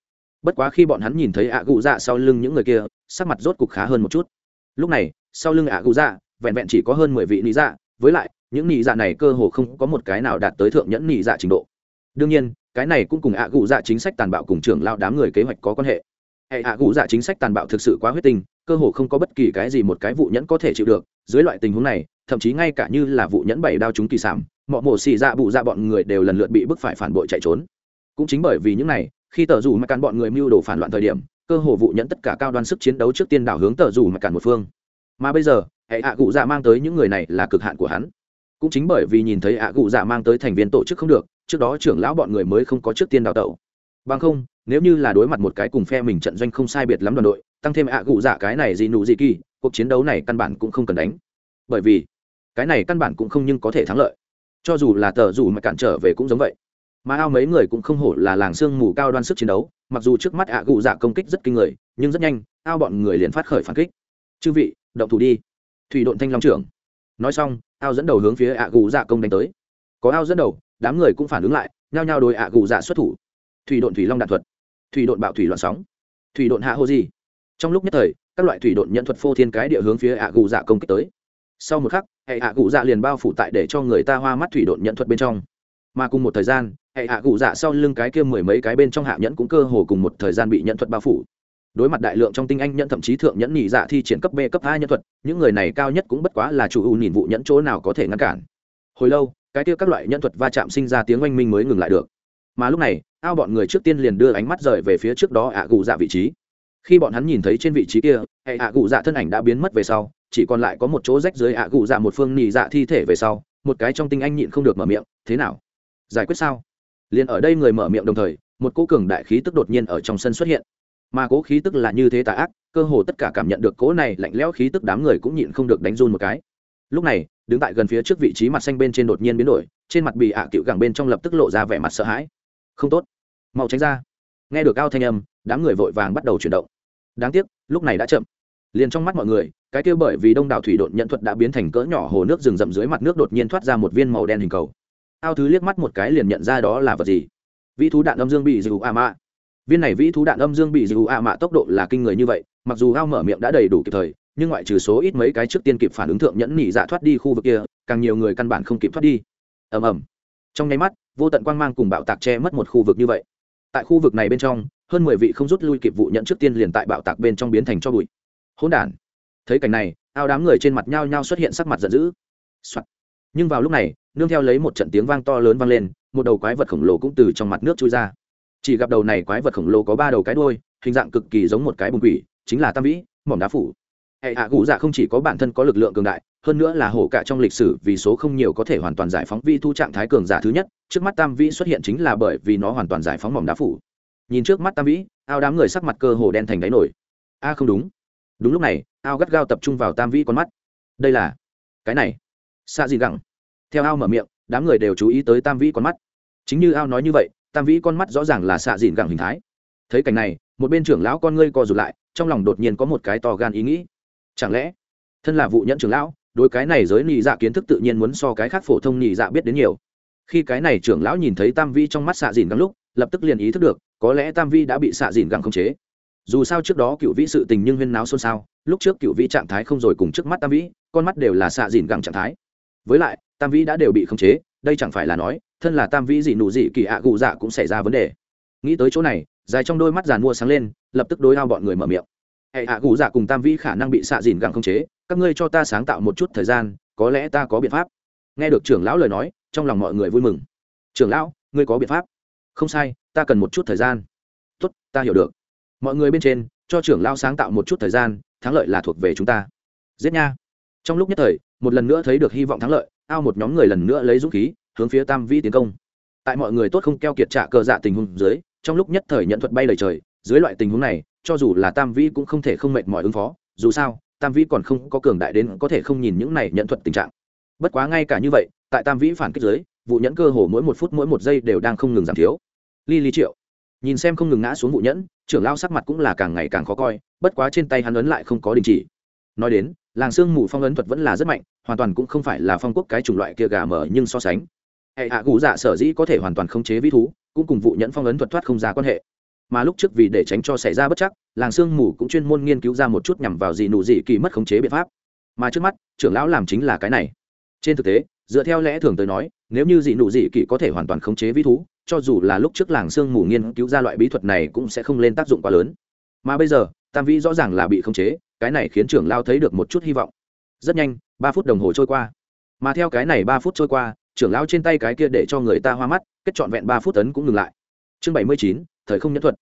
Bất quá khi bọn hắn nhìn thấy ạ gụ dạ sau lưng những người kia, sắc mặt rốt cục khá hơn một chút. Lúc này, sau lưng ạ gụ dạ vẹn vẹn chỉ có hơn mười vị lý dạ với lại những nhị dạ này cơ hồ không có một cái nào đạt tới thượng nhẫn nhị dạ trình độ. Đương nhiên, cái này cũng cùng ạ gụ dạ chính sách tàn bạo cùng trưởng lao đám người kế hoạch có quan hệ. Hệ ạ gụ dạ chính sách tàn bạo thực sự quá huyết tinh, cơ hồ không có bất kỳ cái gì một cái vụ nhẫn có thể chịu được. Dưới loại tình huống này, thậm chí ngay cả như là vụ nhẫn bảy đao chúng kỳ sản mọi mổ xì dạ bụ dạ bọn người đều lần lượt bị bức phải phản bội chạy trốn. Cũng chính bởi vì những này, khi tờ rủ mà càn bọn người mưu đồ phản loạn thời điểm, cơ hồ vụ nhẫn tất cả cao đoan sức chiến đấu trước tiên đảo hướng tờ rủ mà cản một phương. Mà bây giờ, hệ hạ cụ dạ mang tới những người này là cực hạn của hắn cũng chính bởi vì nhìn thấy ạ cụ dạ mang tới thành viên tổ chức không được, trước đó trưởng lão bọn người mới không có trước tiên đào tẩu. Bằng không, nếu như là đối mặt một cái cùng phe mình trận doanh không sai biệt lắm đoàn đội, tăng thêm ạ cụ dạ cái này gì nụ gì kỳ, cuộc chiến đấu này căn bản cũng không cần đánh. Bởi vì, cái này căn bản cũng không nhưng có thể thắng lợi. Cho dù là tờ dù mà cản trở về cũng giống vậy. Mà ao mấy người cũng không hổ là làng sương mù cao đoan sức chiến đấu, mặc dù trước mắt ạ cụ dạ công kích rất kinh người, nhưng rất nhanh, ao bọn người liền phát khởi phản kích. Chư vị, động thủ đi. Thủy độn thanh long trưởng. Nói xong ao dẫn đầu hướng phía ạ gù dạ công đánh tới. Có ao dẫn đầu, đám người cũng phản ứng lại, nhao nhao đôi ạ gù dạ xuất thủ. Thủy độn thủy long đạn thuật, thủy độn bạo thủy loạn sóng, thủy độn hạ hô gì trong lúc nhất thời, các loại thủy độn nhận thuật phô thiên cái địa hướng phía ạ gù dạ công kích tới. Sau một khắc, hệ ạ gù dạ liền bao phủ tại để cho người ta hoa mắt thủy độn nhận thuật bên trong. Mà cùng một thời gian, hệ ạ gù dạ sau lưng cái kia mười mấy cái bên trong hạ nhẫn cũng cơ hồ cùng một thời gian bị nhận thuật bao phủ đối mặt đại lượng trong tinh anh nhẫn, thậm chí thượng nhẫn nhị dạ thi triển cấp b, cấp a nhân thuật, những người này cao nhất cũng bất quá là chủ ưu nhìn vụ nhẫn chỗ nào có thể ngăn cản. Hồi lâu, cái kia các loại nhân thuật va chạm sinh ra tiếng oanh minh mới ngừng lại được. Mà lúc này, ao bọn người trước tiên liền đưa ánh mắt rời về phía trước đó ạ gù dạ vị trí. Khi bọn hắn nhìn thấy trên vị trí kia, hệ ạ gù dạ thân ảnh đã biến mất về sau, chỉ còn lại có một chỗ rách dưới ạ gù dạ một phương nhị dạ thi thể về sau, một cái trong tinh anh nhịn không được mở miệng, thế nào? Giải quyết sao? Liền ở đây người mở miệng đồng thời, một cỗ cường đại khí tức đột nhiên ở trong sân xuất hiện mà cố khí tức là như thế tà ác, cơ hồ tất cả cảm nhận được cố này lạnh lẽo khí tức đám người cũng nhịn không được đánh run một cái. Lúc này, đứng tại gần phía trước vị trí mặt xanh bên trên đột nhiên biến đổi, trên mặt bị ạ à cựu gẳng bên trong lập tức lộ ra vẻ mặt sợ hãi. Không tốt. Mau tránh ra. Nghe được cao thanh âm, đám người vội vàng bắt đầu chuyển động. Đáng tiếc, lúc này đã chậm. Liền trong mắt mọi người, cái kia bởi vì đông đảo thủy đột nhận thuật đã biến thành cỡ nhỏ hồ nước rừng rậm dưới mặt nước đột nhiên thoát ra một viên màu đen hình cầu. Ao thứ liếc mắt một cái liền nhận ra đó là vật gì. Vĩ thú đạn âm dương bị dù a à mạ viên này vĩ thú đạn âm dương bị dù a mạ tốc độ là kinh người như vậy, mặc dù ao mở miệng đã đầy đủ kịp thời, nhưng ngoại trừ số ít mấy cái trước tiên kịp phản ứng thượng nhẫn nhị dạ thoát đi khu vực kia, càng nhiều người căn bản không kịp thoát đi. Ầm ầm. Trong nháy mắt, vô tận quang mang cùng bạo tạc che mất một khu vực như vậy. Tại khu vực này bên trong, hơn mười vị không rút lui kịp vụ nhận trước tiên liền tại bạo tạc bên trong biến thành cho bụi. Hỗn đản. Thấy cảnh này, ao đám người trên mặt nhao nhao xuất hiện sắc mặt giận dữ、Soạn. nhưng vào lúc này, nương theo lấy một trận tiếng vang to lớn vang lên, một đầu quái vật khổng lồ cũng từ trong mặt nước trôi ra chỉ gặp đầu này quái vật khổng lồ có ba đầu cái đôi hình dạng cực kỳ giống một cái bùn quỷ, chính là tam vĩ, mỏm đá phủ. Hệ hạ gù dạ không chỉ có bản thân có lực lượng cường đại, hơn nữa là hổ cả trong lịch sử vì số không nhiều có thể hoàn toàn giải phóng vi thu trạng thái cường giả thứ nhất, trước mắt tam vĩ xuất hiện chính là bởi vì nó hoàn toàn giải phóng mỏm đá phủ. Nhìn trước mắt tam vĩ, ao đám người sắc mặt cơ hồ đen thành đáy nổi. A, không đúng. Đúng lúc này, ao gắt gao tập trung vào tam vĩ con mắt. Đây là cái này. Xa gì gẳng. Theo ao mở miệng, đám người đều chú ý tới tam vĩ con mắt. Chính như ao nói như vậy tam vĩ con mắt rõ ràng là xạ dìn gẳng hình thái. Thấy cảnh này, một bên trưởng lão con ngươi co rụt lại, trong lòng đột nhiên có một cái to gan ý nghĩ. Chẳng lẽ, thân là vụ nhẫn trưởng lão, đối cái này giới nhị dạ kiến thức tự nhiên muốn so cái khác phổ thông nhị dạ biết đến nhiều. Khi cái này trưởng lão nhìn thấy tam vi trong mắt xạ dìn găng lúc, lập tức liền ý thức được, có lẽ tam vi đã bị xạ dìn găng khống chế. Dù sao trước đó cựu vĩ sự tình nhưng huyên náo xôn xao, lúc trước cựu vĩ trạng thái không rồi cùng trước mắt tam vĩ, con mắt đều là xạ dìn găng trạng thái. Với lại, tam vĩ đã đều bị khống chế đây chẳng phải là nói, thân là tam vĩ dị nụ dị kỳ ạ gù dạ cũng xảy ra vấn đề. Nghĩ tới chỗ này, dài trong đôi mắt giàn mua sáng lên, lập tức đối ao bọn người mở miệng. Hệ ạ gù dạ cùng tam vĩ khả năng bị xạ dìn gặng không chế, các ngươi cho ta sáng tạo một chút thời gian, có lẽ ta có biện pháp. Nghe được trưởng lão lời nói, trong lòng mọi người vui mừng. Trưởng lão, ngươi có biện pháp? Không sai, ta cần một chút thời gian. Tốt, ta hiểu được. Mọi người bên trên, cho trưởng lão sáng tạo một chút thời gian, thắng lợi là thuộc về chúng ta. Giết nha. Trong lúc nhất thời, một lần nữa thấy được hy vọng thắng lợi ao một nhóm người lần nữa lấy dũng khí hướng phía tam vĩ tiến công. Tại mọi người tốt không keo kiệt trả cờ dạ tình huống dưới trong lúc nhất thời nhận thuật bay lời trời dưới loại tình huống này cho dù là tam vĩ cũng không thể không mệt mỏi ứng phó dù sao tam vĩ còn không có cường đại đến có thể không nhìn những này nhận thuật tình trạng. Bất quá ngay cả như vậy tại tam vĩ phản kích dưới, vụ nhẫn cơ hồ mỗi một phút mỗi một giây đều đang không ngừng giảm thiếu. Ly ly triệu nhìn xem không ngừng ngã xuống vụ nhẫn trưởng lao sắc mặt cũng là càng ngày càng khó coi bất quá trên tay hắn ấn lại không có đình chỉ. Nói đến làng sương mù phong ấn thuật vẫn là rất mạnh, hoàn toàn cũng không phải là phong quốc cái chủng loại kia gà mở nhưng so sánh. Hệ hạ gù dạ sở dĩ có thể hoàn toàn khống chế vĩ thú, cũng cùng vụ nhẫn phong ấn thuật thoát không ra quan hệ. Mà lúc trước vì để tránh cho xảy ra bất chắc, làng sương mù cũng chuyên môn nghiên cứu ra một chút nhằm vào gì nụ dị kỳ mất khống chế biện pháp. Mà trước mắt, trưởng lão làm chính là cái này. Trên thực tế, dựa theo lẽ thường tới nói, nếu như dị nụ dị kỳ có thể hoàn toàn khống chế vĩ thú, cho dù là lúc trước làng sương mù nghiên cứu ra loại bí thuật này cũng sẽ không lên tác dụng quá lớn. Mà bây giờ, tam vĩ rõ ràng là bị khống chế cái này khiến trưởng lao thấy được một chút hy vọng. Rất nhanh, ba phút đồng hồ trôi qua. Mà theo cái này ba phút trôi qua, trưởng lao trên tay cái kia để cho người ta hoa mắt, kết trọn vẹn ba phút tấn cũng ngừng lại. Chương bảy mươi chín, thời không nhẫn thuật.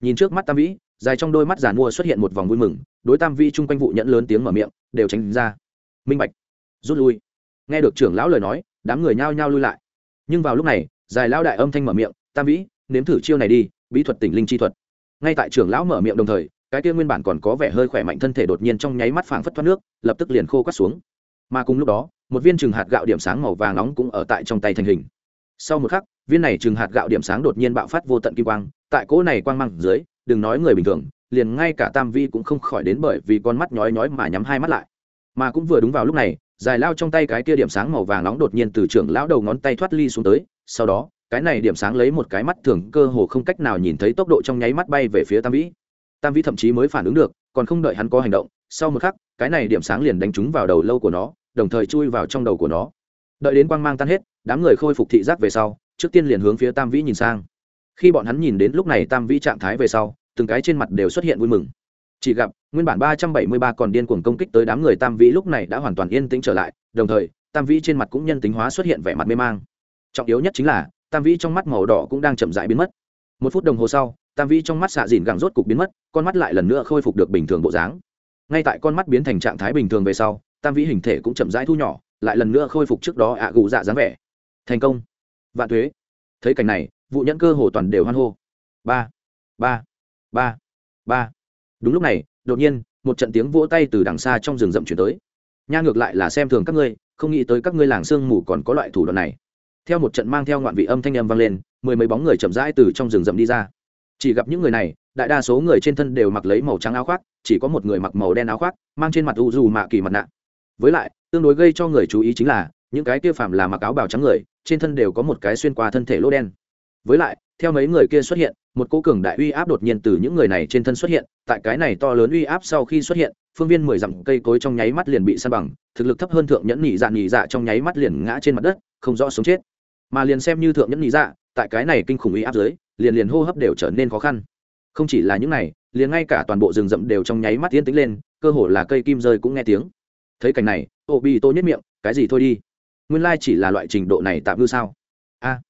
Nhìn trước mắt tam vĩ, dài trong đôi mắt giàn mua xuất hiện một vòng vui mừng, đối tam vĩ chung quanh vụ nhẫn lớn tiếng mở miệng, đều tránh ra. Minh bạch. Rút lui. Nghe được trưởng lão lời nói, đám người nhao nhao lui lại. Nhưng vào lúc này, dài lao đại âm thanh mở miệng, tam vĩ, nếm thử chiêu này đi, bí thuật tỉnh linh chi thuật. Ngay tại trưởng lão mở miệng đồng thời cái kia nguyên bản còn có vẻ hơi khỏe mạnh thân thể đột nhiên trong nháy mắt phảng phất thoát nước, lập tức liền khô quắt xuống. Mà cùng lúc đó, một viên trừng hạt gạo điểm sáng màu vàng nóng cũng ở tại trong tay thành hình. Sau một khắc, viên này trừng hạt gạo điểm sáng đột nhiên bạo phát vô tận kim quang, tại cỗ này quang măng dưới, đừng nói người bình thường, liền ngay cả tam vi cũng không khỏi đến bởi vì con mắt nhói nhói mà nhắm hai mắt lại. Mà cũng vừa đúng vào lúc này, dài lao trong tay cái kia điểm sáng màu vàng nóng đột nhiên từ trưởng lão đầu ngón tay thoát ly xuống tới, sau đó, cái này điểm sáng lấy một cái mắt thường cơ hồ không cách nào nhìn thấy tốc độ trong nháy mắt bay về phía tam vĩ tam vĩ thậm chí mới phản ứng được, còn không đợi hắn có hành động, sau một khắc, cái này điểm sáng liền đánh trúng vào đầu lâu của nó, đồng thời chui vào trong đầu của nó. Đợi đến quang mang tan hết, đám người khôi phục thị giác về sau, trước tiên liền hướng phía tam vĩ nhìn sang. Khi bọn hắn nhìn đến lúc này tam vĩ trạng thái về sau, từng cái trên mặt đều xuất hiện vui mừng. Chỉ gặp, nguyên bản ba trăm bảy mươi ba còn điên cuồng công kích tới đám người tam vĩ lúc này đã hoàn toàn yên tĩnh trở lại, đồng thời, tam vĩ trên mặt cũng nhân tính hóa xuất hiện vẻ mặt mê mang. Trọng yếu nhất chính là, tam vĩ trong mắt màu đỏ cũng đang chậm rãi biến mất. Một phút đồng hồ sau tam vĩ trong mắt xạ dìn gẳng rốt cục biến mất, con mắt lại lần nữa khôi phục được bình thường bộ dáng. Ngay tại con mắt biến thành trạng thái bình thường về sau, tam vĩ hình thể cũng chậm rãi thu nhỏ, lại lần nữa khôi phục trước đó ạ gù dạ dáng vẻ. Thành công. Vạn thuế. Thấy cảnh này, vụ nhẫn cơ hồ toàn đều hoan hô. Ba. Ba. Ba. Ba. Đúng lúc này, đột nhiên, một trận tiếng vỗ tay từ đằng xa trong rừng rậm chuyển tới. Nha ngược lại là xem thường các ngươi, không nghĩ tới các ngươi làng sương mù còn có loại thủ đoạn này. Theo một trận mang theo ngoạn vị âm thanh âm vang lên, mười mấy bóng người chậm rãi từ trong rừng rậm đi ra chỉ gặp những người này, đại đa số người trên thân đều mặc lấy màu trắng áo khoác, chỉ có một người mặc màu đen áo khoác, mang trên mặt u dù mạ kỳ mặt nạ. Với lại, tương đối gây cho người chú ý chính là, những cái kia phạm là mặc áo bào trắng người, trên thân đều có một cái xuyên qua thân thể lỗ đen. Với lại, theo mấy người kia xuất hiện, một cô cường đại uy áp đột nhiên từ những người này trên thân xuất hiện, tại cái này to lớn uy áp sau khi xuất hiện, phương viên mười dặm cây cối trong nháy mắt liền bị săn bằng, thực lực thấp hơn thượng nhẫn nhị dạ nhị dạ trong nháy mắt liền ngã trên mặt đất, không rõ sống chết. Mà liền xem như thượng nhẫn nhị dạ tại cái này kinh khủng uy áp dưới liền liền hô hấp đều trở nên khó khăn. Không chỉ là những này, liền ngay cả toàn bộ rừng rậm đều trong nháy mắt tiến tính lên, cơ hồ là cây kim rơi cũng nghe tiếng. Thấy cảnh này ô bị tô nhất miệng, cái gì thôi đi? Nguyên lai chỉ là loại trình độ này tạm ngư sao? A.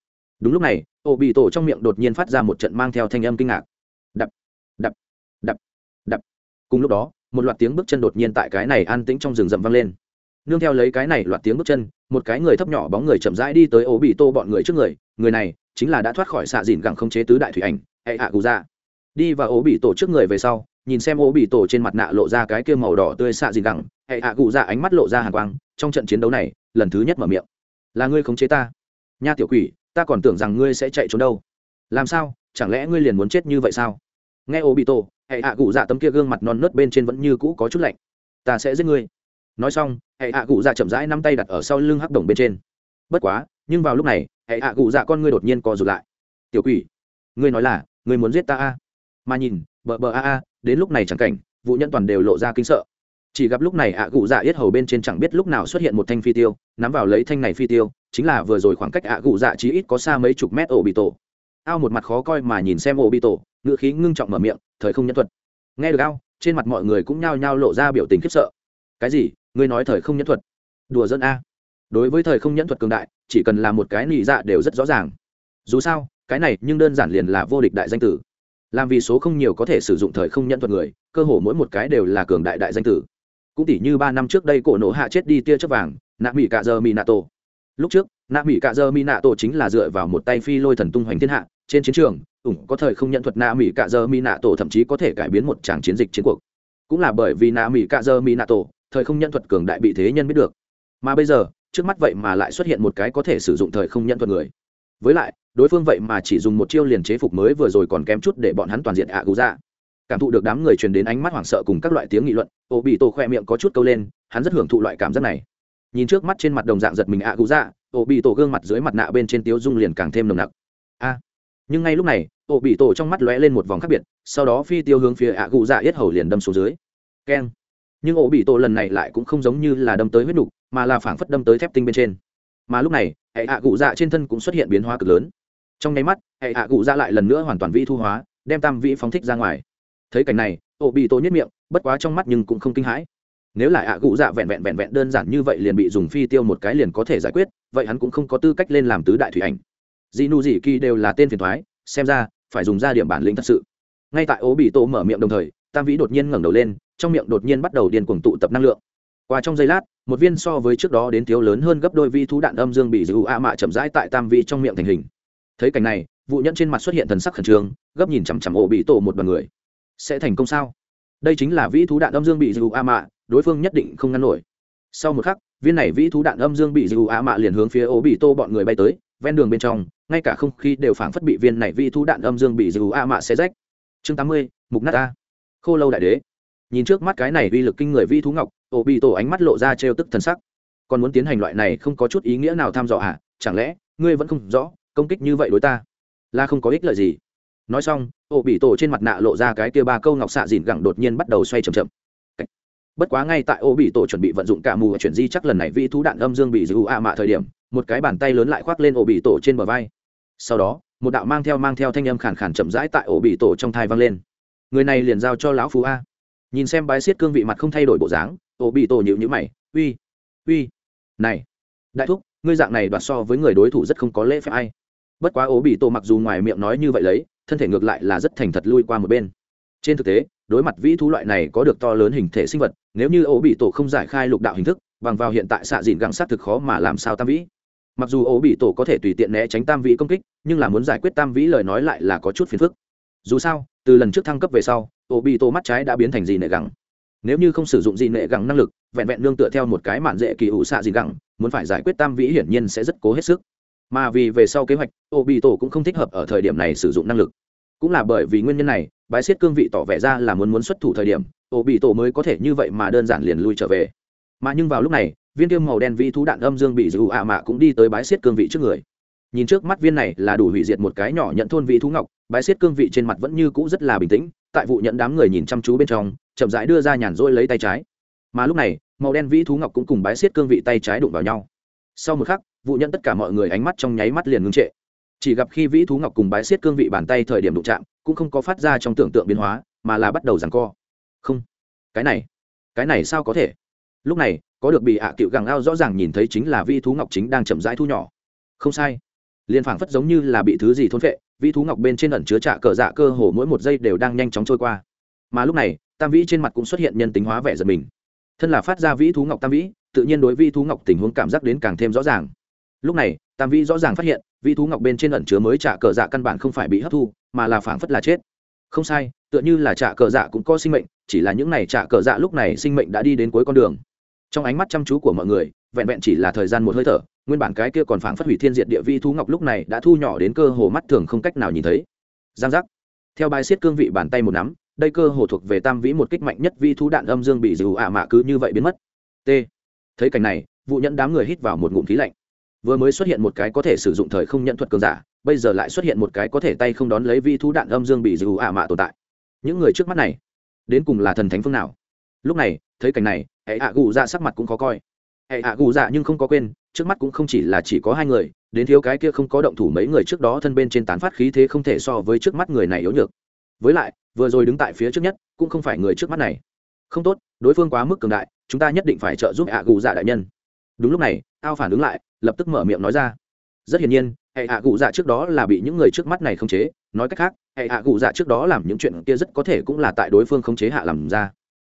Đúng lúc này ô bị tổ trong miệng đột nhiên phát ra một trận mang theo thanh âm kinh ngạc. Đập đập đập đập. Cùng lúc đó, một loạt tiếng bước chân đột nhiên tại cái này an tĩnh trong rừng rậm vang lên. Nương theo lấy cái này loạt tiếng bước chân, một cái người thấp nhỏ bóng người chậm rãi đi tới ổ bị tô bọn người trước người. Người này chính là đã thoát khỏi xạ dìn gẳng không chế tứ đại thủy ảnh, hệ hạ cụ ra dạ. đi vào ố bị tổ trước người về sau, nhìn xem ố bị tổ trên mặt nạ lộ ra cái kia màu đỏ tươi xạ dìn gẳng, hệ hạ cụ ra dạ ánh mắt lộ ra hàng quang, trong trận chiến đấu này, lần thứ nhất mở miệng. Là ngươi khống chế ta. Nha tiểu quỷ, ta còn tưởng rằng ngươi sẽ chạy trốn đâu. Làm sao? Chẳng lẽ ngươi liền muốn chết như vậy sao? Nghe ố bị tổ, hệ hạ cụ dạ tấm kia gương mặt non nớt bên trên vẫn như cũ có chút lạnh. Ta sẽ giết ngươi. Nói xong, hệ hạ cụ dạ chậm rãi năm tay đặt ở sau lưng hắc đồng bên trên. Bất quá, nhưng vào lúc này hệ hạ cụ dạ con ngươi đột nhiên co rụt lại. Tiểu quỷ, ngươi nói là, ngươi muốn giết ta a? Mà nhìn, bờ bờ a a, đến lúc này chẳng cảnh, vụ nhân toàn đều lộ ra kinh sợ. Chỉ gặp lúc này ạ cụ dạ yết hầu bên trên chẳng biết lúc nào xuất hiện một thanh phi tiêu, nắm vào lấy thanh này phi tiêu, chính là vừa rồi khoảng cách ạ cụ dạ chí ít có xa mấy chục mét ổ bị tổ ao một mặt khó coi mà nhìn xem ổ bị tổ ngựa khí ngưng trọng mở miệng, thời không nhân thuật. Nghe được ao, trên mặt mọi người cũng nhao nhao lộ ra biểu tình khiếp sợ. Cái gì? Ngươi nói thời không nhân thuật. Đùa dân a. Đối với thời không nhân thuật cường đại chỉ cần là một cái nị dạ đều rất rõ ràng. Dù sao, cái này nhưng đơn giản liền là vô địch đại danh tử. Làm vì số không nhiều có thể sử dụng thời không nhận thuật người, cơ hồ mỗi một cái đều là cường đại đại danh tử. Cũng tỷ như ba năm trước đây cổ nổ hạ chết đi tia chớp vàng, nạ mỹ cạ dơ mỹ nạ tổ. Lúc trước, nạ mỹ cạ dơ mỹ nạ tổ chính là dựa vào một tay phi lôi thần tung hoành thiên hạ, trên chiến trường, ủng có thời không nhận thuật nạ mỹ cạ dơ mỹ nạ tổ thậm chí có thể cải biến một tràng chiến dịch chiến cuộc. Cũng là bởi vì nạ mỹ cạ dơ mỹ nạ tổ, thời không nhận thuật cường đại bị thế nhân biết được. Mà bây giờ trước mắt vậy mà lại xuất hiện một cái có thể sử dụng thời không nhận thuật người. Với lại, đối phương vậy mà chỉ dùng một chiêu liền chế phục mới vừa rồi còn kém chút để bọn hắn toàn diện ạ à gù ra cảm thụ được đám người truyền đến ánh mắt hoảng sợ cùng các loại tiếng nghị luận, ô bị tổ khoe miệng có chút câu lên, hắn rất hưởng thụ loại cảm giác này. Nhìn trước mắt trên mặt đồng dạng giật mình ạ à gù ra ô bị tổ gương mặt dưới mặt nạ bên trên tiếu dung liền càng thêm nồng nặc. A! Nhưng ngay lúc này, ô bị tổ trong mắt lóe lên một vòng khác biệt, sau đó phi tiêu hướng phía ạ gù ra yết hầu liền đâm xuống dưới. Keng! Nhưng Ô bị tổ lần này lại cũng không giống như là đâm tới huyết nục mà là phảng phất đâm tới thép tinh bên trên. Mà lúc này, hệ hạ cụ dạ trên thân cũng xuất hiện biến hóa cực lớn. Trong nháy mắt, hệ hạ cụ dạ lại lần nữa hoàn toàn vi thu hóa, đem tam vĩ phóng thích ra ngoài. Thấy cảnh này ổ bị tổ nhất miệng, bất quá trong mắt nhưng cũng không kinh hãi. Nếu là ạ cụ dạ vẹn vẹn vẹn vẹn đơn giản như vậy liền bị dùng phi tiêu một cái liền có thể giải quyết, vậy hắn cũng không có tư cách lên làm tứ đại thủy ảnh. Dị nụ dị kỳ đều là tên phiền thoái, xem ra, phải dùng ra điểm bản lĩnh thật sự. Ngay tại ố bị tổ mở miệng đồng thời, tam vĩ đột nhiên ngẩng đầu lên, trong miệng đột nhiên bắt đầu điên cuồng tụ tập năng lượng qua trong giây lát, một viên so với trước đó đến thiếu lớn hơn gấp đôi vi thú đạn âm dương bị dư a mạ chậm rãi tại tam vị trong miệng thành hình. Thấy cảnh này, vụ nhẫn trên mặt xuất hiện thần sắc khẩn trương, gấp nhìn chằm chằm ổ bị tổ một đoàn người. Sẽ thành công sao? Đây chính là vĩ thú đạn âm dương bị dư a mạ, đối phương nhất định không ngăn nổi. Sau một khắc, viên này vĩ thú đạn âm dương bị dư a mạ liền hướng phía ổ bị tô bọn người bay tới, ven đường bên trong, ngay cả không khí đều phảng phất bị viên này vĩ thú đạn âm dương bị dư a mạ xé rách. Chương tám mươi, mục nát a khô lâu đại đế nhìn trước mắt cái này uy lực kinh người vi thú ngọc, ổ bị tổ ánh mắt lộ ra trêu tức thần sắc. Còn muốn tiến hành loại này không có chút ý nghĩa nào tham dò hả? Chẳng lẽ, ngươi vẫn không rõ, công kích như vậy đối ta là không có ích lợi gì? Nói xong, ổ bị tổ trên mặt nạ lộ ra cái kia ba câu ngọc xạ dìn gẳng đột nhiên bắt đầu xoay chậm chậm. Bất quá ngay tại ổ bị tổ chuẩn bị vận dụng cả mù chuyển di chắc lần này vi thú đạn âm dương bị giữ a mạ thời điểm, một cái bàn tay lớn lại khoác lên ổ bị tổ trên bờ vai. Sau đó, một đạo mang theo mang theo thanh âm khàn khàn chậm rãi tại ổ bị tổ trong thai vang lên. Người này liền giao cho lão phú a nhìn xem bái xiết cương vị mặt không thay đổi bộ dáng ổ bị tổ nhịu nhữ mày, uy uy, này, đại thúc, ngươi dạng này đoạt so với người đối thủ rất không có lễ phép ai. Bất quá ổ bị tổ mặc dù ngoài miệng nói như vậy lấy, thân thể ngược lại là rất thành thật lui qua một bên. Trên thực tế, đối mặt vĩ thú loại này có được to lớn hình thể sinh vật, nếu như ổ bị tổ không giải khai lục đạo hình thức, bằng vào hiện tại xạ dịn găng sát thực khó mà làm sao tam vĩ. Mặc dù ổ bị tổ có thể tùy tiện né tránh tam vĩ công kích, nhưng là muốn giải quyết tam vĩ lời nói lại là có chút phiền phức. Dù sao từ lần trước thăng cấp về sau ổ bị tổ mắt trái đã biến thành gì nệ gẳng. Nếu như không sử dụng gì nệ gẳng năng lực, vẹn vẹn nương tựa theo một cái mạn dễ kỳ ủ xạ gì gẳng, muốn phải giải quyết tam vĩ hiển nhiên sẽ rất cố hết sức. Mà vì về sau kế hoạch ổ bị tổ cũng không thích hợp ở thời điểm này sử dụng năng lực. Cũng là bởi vì nguyên nhân này, bái xiết cương vị tỏ vẻ ra là muốn muốn xuất thủ thời điểm ổ bị tổ mới có thể như vậy mà đơn giản liền lui trở về. Mà nhưng vào lúc này, viên kiêm màu đen vĩ thú đạn âm dương bị dù ạ mạ cũng đi tới bái xiết cương vị trước người nhìn trước mắt viên này là đủ hủy diệt một cái nhỏ nhận thôn vị thú ngọc, bái xiết cương vị trên mặt vẫn như cũ rất là bình tĩnh, tại vụ nhận đám người nhìn chăm chú bên trong, chậm rãi đưa ra nhàn rỗi lấy tay trái. Mà lúc này, màu đen vĩ thú ngọc cũng cùng bái xiết cương vị tay trái đụng vào nhau. Sau một khắc, vụ nhận tất cả mọi người ánh mắt trong nháy mắt liền ngưng trệ. Chỉ gặp khi vĩ thú ngọc cùng bái xiết cương vị bàn tay thời điểm đụng chạm, cũng không có phát ra trong tưởng tượng biến hóa, mà là bắt đầu giằng co. Không, cái này cái này sao có thể? Lúc này, có được bị hạ à cựu gàng ao rõ ràng nhìn thấy chính là vĩ thú ngọc chính đang chậm rãi thu nhỏ. Không sai liền phảng phất giống như là bị thứ gì thôn phệ, vĩ thú ngọc bên trên ẩn chứa trạ cờ dạ cơ hồ mỗi một giây đều đang nhanh chóng trôi qua. Mà lúc này, tam vĩ trên mặt cũng xuất hiện nhân tính hóa vẻ giật mình. Thân là phát ra vĩ thú ngọc tam vĩ, tự nhiên đối vĩ thú ngọc tình huống cảm giác đến càng thêm rõ ràng. Lúc này, tam vĩ rõ ràng phát hiện, vĩ thú ngọc bên trên ẩn chứa mới trả cờ dạ căn bản không phải bị hấp thu, mà là phảng phất là chết. Không sai, tựa như là trả cờ dạ cũng có sinh mệnh, chỉ là những này trả cờ dạ lúc này sinh mệnh đã đi đến cuối con đường. Trong ánh mắt chăm chú của mọi người, vẹn vẹn chỉ là thời gian một hơi thở nguyên bản cái kia còn phảng phất hủy thiên diệt địa vi thú ngọc lúc này đã thu nhỏ đến cơ hồ mắt thường không cách nào nhìn thấy. Giang giác. Theo bài xiết cương vị bàn tay một nắm, đây cơ hồ thuộc về tam vĩ một kích mạnh nhất vi thú đạn âm dương bị dù ạ mạ cứ như vậy biến mất. T. Thấy cảnh này, vụ nhẫn đám người hít vào một ngụm khí lạnh. Vừa mới xuất hiện một cái có thể sử dụng thời không nhận thuật cường giả, bây giờ lại xuất hiện một cái có thể tay không đón lấy vi thú đạn âm dương bị dù ạ mạ tồn tại. Những người trước mắt này, đến cùng là thần thánh phương nào? Lúc này, thấy cảnh này, hệ hạ gù ra sắc mặt cũng khó coi hệ hạ gù dạ nhưng không có quên, trước mắt cũng không chỉ là chỉ có hai người, đến thiếu cái kia không có động thủ mấy người trước đó thân bên trên tán phát khí thế không thể so với trước mắt người này yếu nhược. Với lại, vừa rồi đứng tại phía trước nhất, cũng không phải người trước mắt này. Không tốt, đối phương quá mức cường đại, chúng ta nhất định phải trợ giúp hạ gù dạ đại nhân. Đúng lúc này, ao phản ứng lại, lập tức mở miệng nói ra. Rất hiển nhiên, hệ hạ gù dạ trước đó là bị những người trước mắt này khống chế, nói cách khác, hệ hạ gù dạ trước đó làm những chuyện kia rất có thể cũng là tại đối phương khống chế hạ làm ra.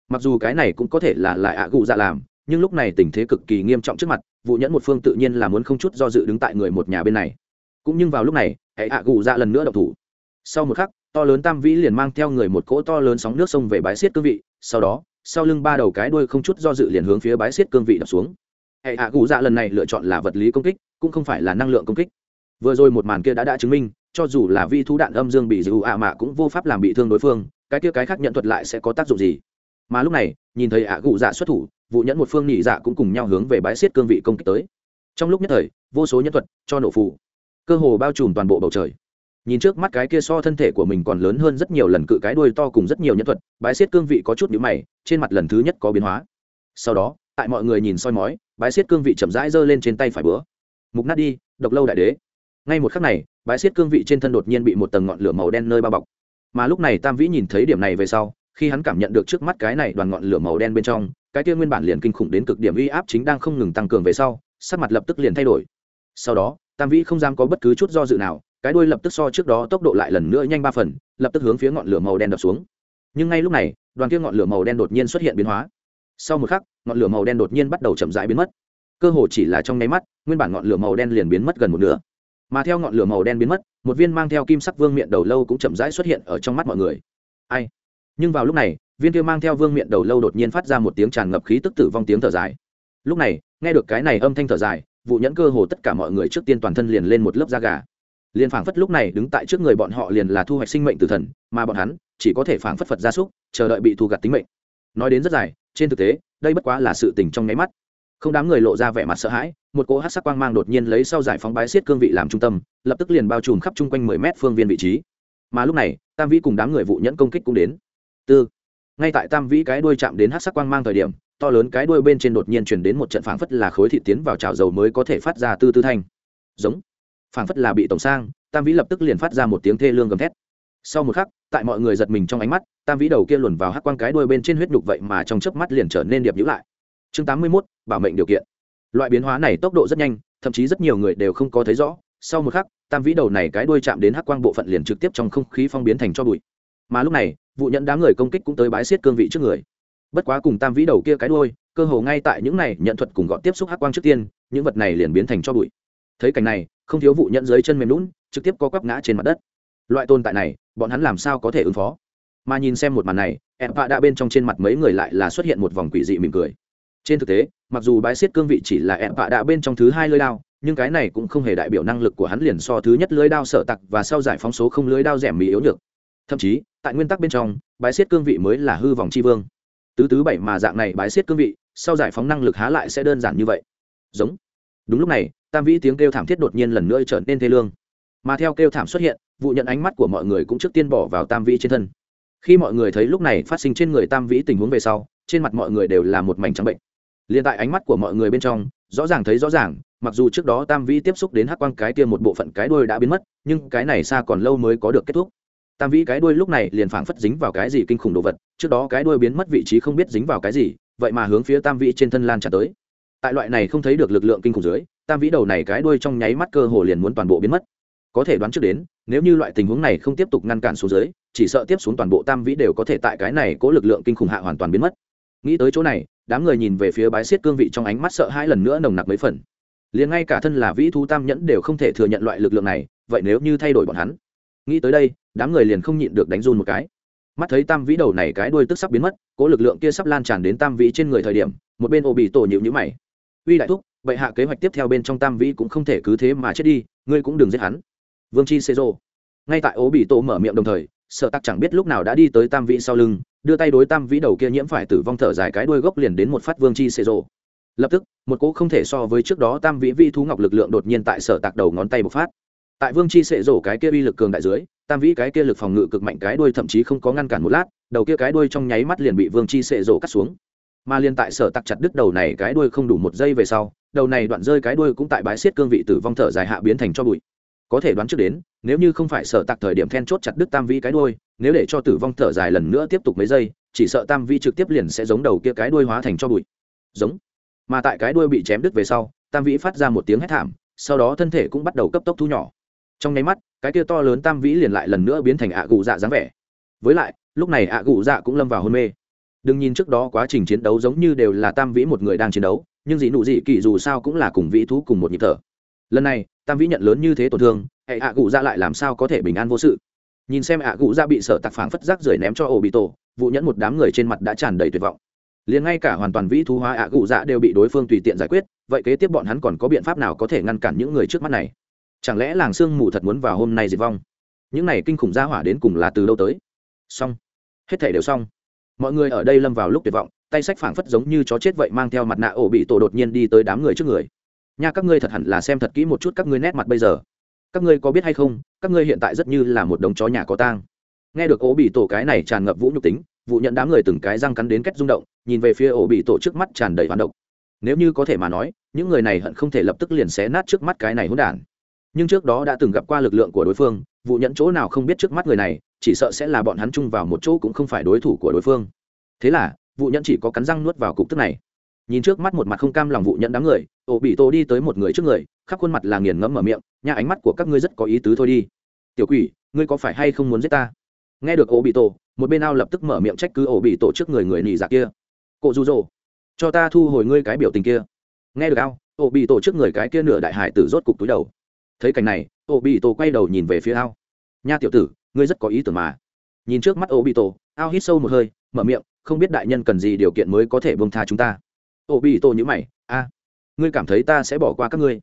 Mặc dù cái này cũng có thể là lại hạ gù dạ làm nhưng lúc này tình thế cực kỳ nghiêm trọng trước mặt vụ nhẫn một phương tự nhiên là muốn không chút do dự đứng tại người một nhà bên này. Cũng nhưng vào lúc này, hệ ạ gù dạ lần nữa đậu thủ. Sau một khắc, to lớn tam vĩ liền mang theo người một cỗ to lớn sóng nước sông về bãi xiết cương vị, sau đó, sau lưng ba đầu cái đuôi không chút do dự liền hướng phía bãi xiết cương vị đập xuống. Hệ hạ gù dạ lần này lựa chọn là vật lý công kích, cũng không phải là năng lượng công kích. Vừa rồi một màn kia đã đã chứng minh, cho dù là vi thú đạn âm dương bị dù ạ mạ cũng vô pháp làm bị thương đối phương, cái kia cái khác nhận thuật lại sẽ có tác dụng gì? Mà lúc này, nhìn thấy ạ gù dạ xuất thủ vụ nhẫn một phương nhị dạ cũng cùng nhau hướng về bãi xiết cương vị công kích tới. Trong lúc nhất thời, vô số nhân thuật cho nổ phù. Cơ hồ bao trùm toàn bộ bầu trời. Nhìn trước mắt cái kia so thân thể của mình còn lớn hơn rất nhiều lần cự cái đuôi to cùng rất nhiều nhân thuật, bãi xiết cương vị có chút nhữ mày, trên mặt lần thứ nhất có biến hóa. Sau đó, tại mọi người nhìn soi mói, bãi xiết cương vị chậm rãi giơ lên trên tay phải bữa. Mục nát đi, độc lâu đại đế. Ngay một khắc này, bãi xiết cương vị trên thân đột nhiên bị một tầng ngọn lửa màu đen nơi bao bọc. Mà lúc này tam vĩ nhìn thấy điểm này về sau, khi hắn cảm nhận được trước mắt cái này đoàn ngọn lửa màu đen bên trong cái kia nguyên bản liền kinh khủng đến cực điểm uy áp chính đang không ngừng tăng cường về sau, sắc mặt lập tức liền thay đổi. Sau đó, tam vĩ không dám có bất cứ chút do dự nào, cái đuôi lập tức so trước đó tốc độ lại lần nữa nhanh ba phần, lập tức hướng phía ngọn lửa màu đen đập xuống. Nhưng ngay lúc này, đoàn kia ngọn lửa màu đen đột nhiên xuất hiện biến hóa. Sau một khắc, ngọn lửa màu đen đột nhiên bắt đầu chậm rãi biến mất. Cơ hồ chỉ là trong nháy mắt, nguyên bản ngọn lửa màu đen liền biến mất gần một nửa. Mà theo ngọn lửa màu đen biến mất, một viên mang theo kim sắc vương miệng đầu lâu cũng chậm rãi xuất hiện ở trong mắt mọi người. Ai? Nhưng vào lúc này viên kia mang theo vương miệng đầu lâu đột nhiên phát ra một tiếng tràn ngập khí tức tử vong tiếng thở dài. Lúc này, nghe được cái này âm thanh thở dài, vụ nhẫn cơ hồ tất cả mọi người trước tiên toàn thân liền lên một lớp da gà. Liền phảng phất lúc này đứng tại trước người bọn họ liền là thu hoạch sinh mệnh từ thần, mà bọn hắn chỉ có thể phảng phất phật gia súc, chờ đợi bị thu gặt tính mệnh. Nói đến rất dài, trên thực tế, đây bất quá là sự tình trong nháy mắt. Không đám người lộ ra vẻ mặt sợ hãi, một cỗ hát sắc quang mang đột nhiên lấy sau giải phóng bái xiết cương vị làm trung tâm, lập tức liền bao trùm khắp chung quanh mười mét phương viên vị trí. Mà lúc này, tam vĩ cùng đám người vụ nhẫn công kích cũng đến. Tư ngay tại tam vĩ cái đuôi chạm đến hát sắc quang mang thời điểm to lớn cái đuôi bên trên đột nhiên chuyển đến một trận phảng phất là khối thị tiến vào chảo dầu mới có thể phát ra tư tư thanh. Giống. Phảng phất là bị tổng sang tam vĩ lập tức liền phát ra một tiếng thê lương gầm thét. Sau một khắc tại mọi người giật mình trong ánh mắt tam vĩ đầu kia luồn vào hắc quang cái đuôi bên trên huyết đục vậy mà trong chớp mắt liền trở nên điệp nhữ lại. Chương tám mươi 81, bảo mệnh điều kiện. Loại biến hóa này tốc độ rất nhanh thậm chí rất nhiều người đều không có thấy rõ. Sau một khắc tam vĩ đầu này cái đuôi chạm đến hắc quang bộ phận liền trực tiếp trong không khí phong biến thành cho bụi. Mà lúc này vụ nhận đám người công kích cũng tới bái xiết cương vị trước người. Bất quá cùng tam vĩ đầu kia cái đôi cơ hồ ngay tại những này nhận thuật cùng gọn tiếp xúc hắc quang trước tiên, những vật này liền biến thành cho bụi. Thấy cảnh này, không thiếu vụ nhận dưới chân mềm lún, trực tiếp có quắp ngã trên mặt đất. Loại tồn tại này, bọn hắn làm sao có thể ứng phó? Mà nhìn xem một màn này em vạ đã bên trong trên mặt mấy người lại là xuất hiện một vòng quỷ dị mỉm cười. Trên thực tế, mặc dù bái xiết cương vị chỉ là em vạ đã bên trong thứ hai lưới đao, nhưng cái này cũng không hề đại biểu năng lực của hắn liền so thứ nhất lưới đao sở tặc và sau giải phóng số không lưới đao rẻ mì yếu nhược thậm chí, tại nguyên tắc bên trong, bái xiết cương vị mới là hư vòng c h i vương. Tứ tứ bảy mà dạng này bái xiết cương vị, sau giải phóng năng lực há lại sẽ đơn giản như vậy. Giống. Đúng lúc này, tam vĩ tiếng kêu thảm thiết đột nhiên lần nữa trở nên thê lương. Mà theo kêu thảm xuất hiện, vụ nhận ánh mắt của mọi người cũng trước tiên bỏ vào tam vĩ trên thân. Khi mọi người thấy lúc này phát sinh trên người tam vĩ tình huống về sau, trên mặt mọi người đều là một mảnh trắng bệnh. Liền tại ánh mắt của mọi người bên trong, rõ ràng thấy rõ ràng, mặc dù trước đó tam vĩ tiếp xúc đến hắc quang cái kia một bộ phận cái đuôi đã biến mất, nhưng cái này xa còn lâu mới có được kết thúc tam vĩ cái đuôi lúc này liền phảng phất dính vào cái gì kinh khủng đồ vật, trước đó cái đuôi biến mất vị trí không biết dính vào cái gì, vậy mà hướng phía tam vĩ trên thân lan trả tới. Tại loại này không thấy được lực lượng kinh khủng dưới, tam vĩ đầu này cái đuôi trong nháy mắt cơ hồ liền muốn toàn bộ biến mất. Có thể đoán trước đến, nếu như loại tình huống này không tiếp tục ngăn cản xuống dưới, chỉ sợ tiếp xuống toàn bộ tam vĩ đều có thể tại cái này cố lực lượng kinh khủng hạ hoàn toàn biến mất. Nghĩ tới chỗ này, đám người nhìn về phía bái xiết cương vị trong ánh mắt sợ hai lần nữa nồng nặc mấy phần. Liền ngay cả thân là vĩ thú tam nhẫn đều không thể thừa nhận loại lực lượng này, vậy nếu như thay đổi bọn hắn nghĩ tới đây, đám người liền không nhịn được đánh run một cái. Mắt thấy tam vĩ đầu này cái đuôi tức sắp biến mất cỗ lực lượng kia sắp lan tràn đến tam vĩ trên người thời điểm, một bên ô bị tổ nhịu nhữ mày. Uy đại thúc, vậy hạ kế hoạch tiếp theo bên trong tam vĩ cũng không thể cứ thế mà chết đi, ngươi cũng đừng giết hắn. Vương chi xê rô. Ngay tại ô bị tổ mở miệng đồng thời, sợ tắc chẳng biết lúc nào đã đi tới tam vĩ sau lưng, đưa tay đối tam vĩ đầu kia nhiễm phải tử vong thở dài cái đuôi gốc liền đến một phát vương chi xê rô. Lập tức, một cỗ không thể so với trước đó tam vĩ vi thú ngọc lực lượng đột nhiên tại sở tạc đầu ngón tay bộc phát tại vương chi sệ rổ cái kia uy lực cường đại dưới, tam vĩ cái kia lực phòng ngự cực mạnh cái đuôi thậm chí không có ngăn cản một lát, đầu kia cái đuôi trong nháy mắt liền bị vương chi sệ rổ cắt xuống. Mà liên tại sở tặc chặt đứt đầu này cái đuôi không đủ một giây về sau, đầu này đoạn rơi cái đuôi cũng tại bãi xiết cương vị tử vong thở dài hạ biến thành cho bụi. Có thể đoán trước đến, nếu như không phải sở tặc thời điểm then chốt chặt đứt tam vĩ cái đuôi, nếu để cho tử vong thở dài lần nữa tiếp tục mấy giây, chỉ sợ tam vĩ trực tiếp liền sẽ giống đầu kia cái đuôi hóa thành cho bụi. Giống. Mà tại cái đuôi bị chém đứt về sau, tam vĩ phát ra một tiếng hét thảm, sau đó thân thể cũng bắt đầu cấp tốc thu nhỏ trong nháy mắt, cái kia to lớn tam vĩ liền lại lần nữa biến thành ạ gù dạ dáng vẻ. Với lại, lúc này ạ gù dạ cũng lâm vào hôn mê. Đừng nhìn trước đó quá trình chiến đấu giống như đều là tam vĩ một người đang chiến đấu, nhưng dị nụ dị kỳ dù sao cũng là cùng vĩ thú cùng một nhịp thở. Lần này, tam vĩ nhận lớn như thế tổn thương, hệ ạ gù dạ lại làm sao có thể bình an vô sự? Nhìn xem ạ gù dạ bị sở tạc phảng phất rác rưởi ném cho ổ bị tổ vụ nhẫn một đám người trên mặt đã tràn đầy tuyệt vọng. Liền ngay cả hoàn toàn vĩ thú hóa ạ gù dạ đều bị đối phương tùy tiện giải quyết, vậy kế tiếp bọn hắn còn có biện pháp nào có thể ngăn cản những người trước mắt này? Chẳng lẽ làng sương mù thật muốn vào hôm nay diệt vong? Những này kinh khủng gia hỏa đến cùng là từ đâu tới? Xong. Hết thể đều xong. Mọi người ở đây lâm vào lúc tuyệt vọng, tay sách phảng phất giống như chó chết vậy mang theo mặt nạ ổ bị tổ đột nhiên đi tới đám người trước người. Nha, các ngươi thật hẳn là xem thật kỹ một chút các ngươi nét mặt bây giờ. Các ngươi có biết hay không, các ngươi hiện tại rất như là một đống chó nhà có tang. Nghe được ổ bị tổ cái này tràn ngập vũ nhục tính, vụ nhận đám người từng cái răng cắn đến cách rung động, nhìn về phía ổ bị tổ trước mắt tràn đầy hoán động nếu như có thể mà nói, những người này hận không thể lập tức liền xé nát trước mắt cái này hỗn đản nhưng trước đó đã từng gặp qua lực lượng của đối phương, vụ nhận chỗ nào không biết trước mắt người này, chỉ sợ sẽ là bọn hắn chung vào một chỗ cũng không phải đối thủ của đối phương. Thế là, vụ nhận chỉ có cắn răng nuốt vào cục tức này. Nhìn trước mắt một mặt không cam lòng vụ nhận đám người, ổ bị tô đi tới một người trước người, khắp khuôn mặt là nghiền ngẫm mở miệng nhà ánh mắt của các ngươi rất có ý tứ thôi đi. Tiểu quỷ, ngươi có phải hay không muốn giết ta? Nghe được ổ bị tổ một bên ao lập tức mở miệng trách cứ ổ bị tổ trước người người nỉ dạ kia. Cộ du rồ cho ta thu hồi ngươi cái biểu tình kia. Nghe được ao, ổ bị tổ trước người cái kia nửa đại hải tử rốt cục túi đầu thấy cảnh này ô bị tổ quay đầu nhìn về phía ao. Nha tiểu tử, ngươi rất có ý tưởng mà. Nhìn trước mắt ô bị tổ ao hít sâu một hơi, mở miệng, không biết đại nhân cần gì điều kiện mới có thể bông tha chúng ta? Ô bị tổ nhữ mày, a, ngươi cảm thấy ta sẽ bỏ qua các ngươi?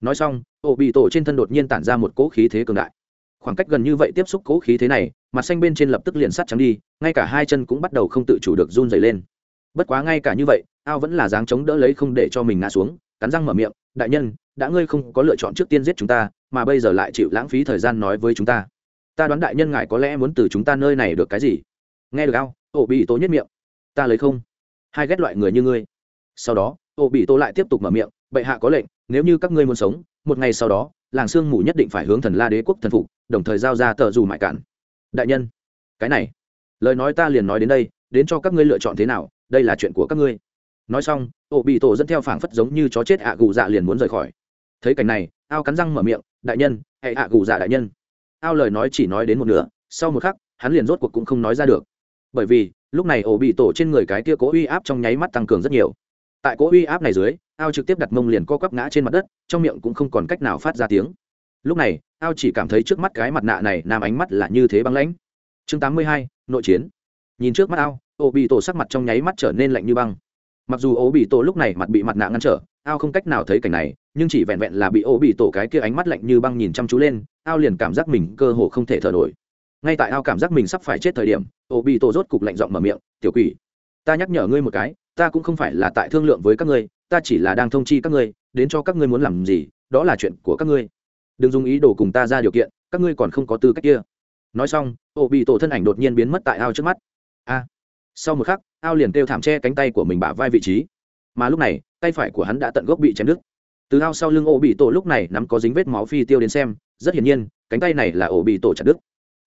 Nói xong ô bị tổ trên thân đột nhiên tản ra một cỗ khí thế cường đại. Khoảng cách gần như vậy tiếp xúc cỗ khí thế này, mặt xanh bên trên lập tức liền sắt trắng đi, ngay cả hai chân cũng bắt đầu không tự chủ được run dày lên. Bất quá ngay cả như vậy, ao vẫn là dáng chống đỡ lấy không để cho mình ngã xuống, cắn răng mở miệng, đại nhân đã ngươi không có lựa chọn trước tiên giết chúng ta, mà bây giờ lại chịu lãng phí thời gian nói với chúng ta. Ta đoán đại nhân ngài có lẽ muốn từ chúng ta nơi này được cái gì? Nghe được ao, ổ bị tố nhất miệng. Ta lấy không? Hai ghét loại người như ngươi. Sau đó, ổ bị tố lại tiếp tục mở miệng, bệ hạ có lệnh, nếu như các ngươi muốn sống, một ngày sau đó, làng sương mù nhất định phải hướng thần la đế quốc thần phục, đồng thời giao ra tờ dù mại cản đại nhân, cái này, lời nói ta liền nói đến đây, đến cho các ngươi lựa chọn thế nào, đây là chuyện của các ngươi. Nói xong, ổ bị tổ dẫn theo phảng phất giống như chó chết ạ gù dạ liền muốn rời khỏi thấy cảnh này ao cắn răng mở miệng đại nhân hệ ạ gù dạ đại nhân. Ao lời nói chỉ nói đến một nửa sau một khắc hắn liền rốt cuộc cũng không nói ra được. Bởi vì lúc này ổ bị tổ trên người cái kia cố uy áp trong nháy mắt tăng cường rất nhiều. Tại cố uy áp này dưới ao trực tiếp đặt mông liền co quắp ngã trên mặt đất trong miệng cũng không còn cách nào phát ra tiếng. Lúc này ao chỉ cảm thấy trước mắt cái mặt nạ này nam ánh mắt là như thế băng lãnh. Chương 82, nội chiến. Nhìn trước mắt ao ổ bị tổ sắc mặt trong nháy mắt trở nên lạnh như băng. Mặc dù ổ bị tổ lúc này mặt bị mặt nạ ngăn trở ao không cách nào thấy cảnh này, nhưng chỉ vẹn vẹn là bị ô bị tổ cái kia ánh mắt lạnh như băng nhìn chăm chú lên, ao liền cảm giác mình cơ hồ không thể thở nổi. Ngay tại ao cảm giác mình sắp phải chết thời điểm, ô bị tổ rốt cục lạnh giọng mở miệng, tiểu quỷ, ta nhắc nhở ngươi một cái, ta cũng không phải là tại thương lượng với các ngươi, ta chỉ là đang thông chi các ngươi, đến cho các ngươi muốn làm gì, đó là chuyện của các ngươi. Đừng dùng ý đồ cùng ta ra điều kiện, các ngươi còn không có tư cách kia. Nói xong, ô bị tổ thân ảnh đột nhiên biến mất tại ao trước mắt. A! Sau một khắc, ao liền kêu thảm che cánh tay của mình bả vai vị trí mà lúc này, tay phải của hắn đã tận gốc bị chém đứt. Từ ao sau lưng ổ bị tổ lúc này nắm có dính vết máu phi tiêu đến xem, rất hiển nhiên, cánh tay này là ổ bị tổ chặt đứt.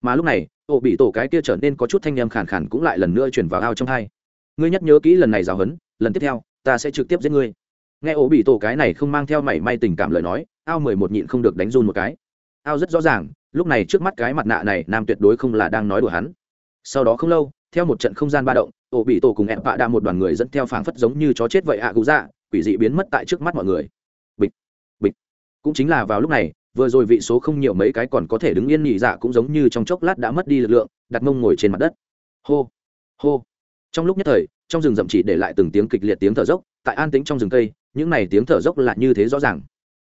Mà lúc này ổ bị tổ cái kia trở nên có chút thanh â khàn khàn cũng lại lần nữa chuyển vào ao trong hai. Ngươi nhắc nhớ kỹ lần này giáo hấn lần tiếp theo, ta sẽ trực tiếp giết ngươi. Nghe ổ bị tổ cái này không mang theo mảy may tình cảm lời nói, ao mười một nhịn không được đánh run một cái. Ao rất rõ ràng, lúc này trước mắt cái mặt nạ này nam tuyệt đối không là đang nói đùa hắn. Sau đó không lâu theo một trận không gian ba động, ổ bị tổ cùng ẹp vạ đa một đoàn người dẫn theo phảng phất giống như chó chết vậy ạ à dạ quỷ dị biến mất tại trước mắt mọi người. Bịch bịch. Cũng chính là vào lúc này, vừa rồi vị số không nhiều mấy cái còn có thể đứng yên nhị dạ cũng giống như trong chốc lát đã mất đi lực lượng, đặt mông ngồi trên mặt đất. Hô hô. Trong lúc nhất thời, trong rừng rậm chỉ để lại từng tiếng kịch liệt tiếng thở dốc, tại an tĩnh trong rừng cây, những này tiếng thở dốc là như thế rõ ràng.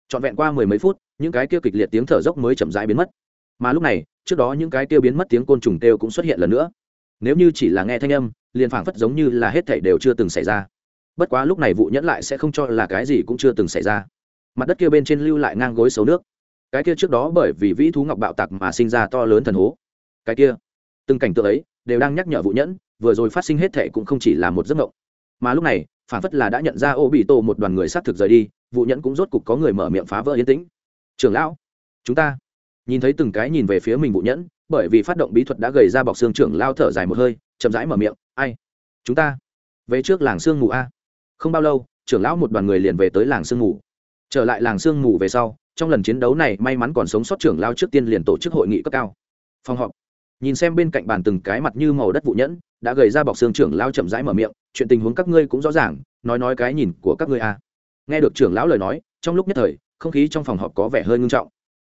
Trọn vẹn qua mười mấy phút, những cái kia kịch liệt tiếng thở dốc mới chậm rãi biến mất. Mà lúc này, trước đó những cái kia biến mất tiếng côn trùng kêu cũng xuất hiện lần nữa nếu như chỉ là nghe thanh âm, liền phảng phất giống như là hết thảy đều chưa từng xảy ra. Bất quá lúc này vụ nhẫn lại sẽ không cho là cái gì cũng chưa từng xảy ra. Mặt đất kia bên trên lưu lại ngang gối xấu nước. Cái kia trước đó bởi vì vĩ thú ngọc bạo tặc mà sinh ra to lớn thần hố. Cái kia, từng cảnh tượng ấy đều đang nhắc nhở vụ nhẫn, vừa rồi phát sinh hết thệ cũng không chỉ là một giấc mộng. Mà lúc này phản phất là đã nhận ra ô bị tổ một đoàn người sát thực rời đi, vụ nhẫn cũng rốt cục có người mở miệng phá vỡ yên tĩnh. Trưởng lão, chúng ta. Nhìn thấy từng cái nhìn về phía mình vụ nhẫn bởi vì phát động bí thuật đã gầy ra bọc xương trưởng lao thở dài một hơi, chậm rãi mở miệng, ai? Chúng ta? Về trước làng sương mù a? Không bao lâu, trưởng lão một đoàn người liền về tới làng sương mù. Trở lại làng sương mù về sau, trong lần chiến đấu này may mắn còn sống sót trưởng lao trước tiên liền tổ chức hội nghị cấp cao. Phòng họp. Nhìn xem bên cạnh bàn từng cái mặt như màu đất vụ nhẫn, đã gầy ra bọc xương trưởng lao chậm rãi mở miệng, chuyện tình huống các ngươi cũng rõ ràng, nói nói cái nhìn của các ngươi a. Nghe được trưởng lão lời nói, trong lúc nhất thời, không khí trong phòng họp có vẻ hơi ngưng trọng.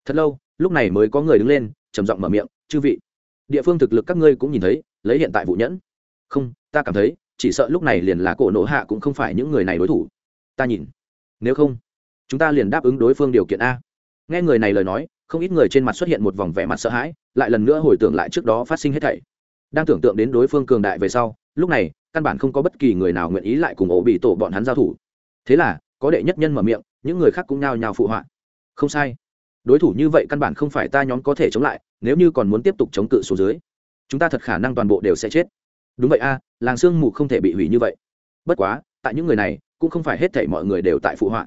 Thật lâu, lúc này mới có người đứng lên, trầm giọng mở miệng chư vị, địa phương thực lực các ngươi cũng nhìn thấy, lấy hiện tại vụ nhẫn. Không, ta cảm thấy, chỉ sợ lúc này liền là cổ nổ hạ cũng không phải những người này đối thủ. Ta nhìn. Nếu không, chúng ta liền đáp ứng đối phương điều kiện a. Nghe người này lời nói, không ít người trên mặt xuất hiện một vòng vẻ mặt sợ hãi, lại lần nữa hồi tưởng lại trước đó phát sinh hết thảy. Đang tưởng tượng đến đối phương cường đại về sau, lúc này, căn bản không có bất kỳ người nào nguyện ý lại cùng ổ bị tổ bọn hắn giao thủ. Thế là, có đệ nhất nhân mở miệng, những người khác cũng nhao nhao phụ họa. Không sai. Đối thủ như vậy căn bản không phải ta nhóm có thể chống lại nếu như còn muốn tiếp tục chống cự xuống dưới, chúng ta thật khả năng toàn bộ đều sẽ chết. Đúng vậy a, làng sương mù không thể bị hủy như vậy. Bất quá, tại những người này, cũng không phải hết thảy mọi người đều tại phụ họa.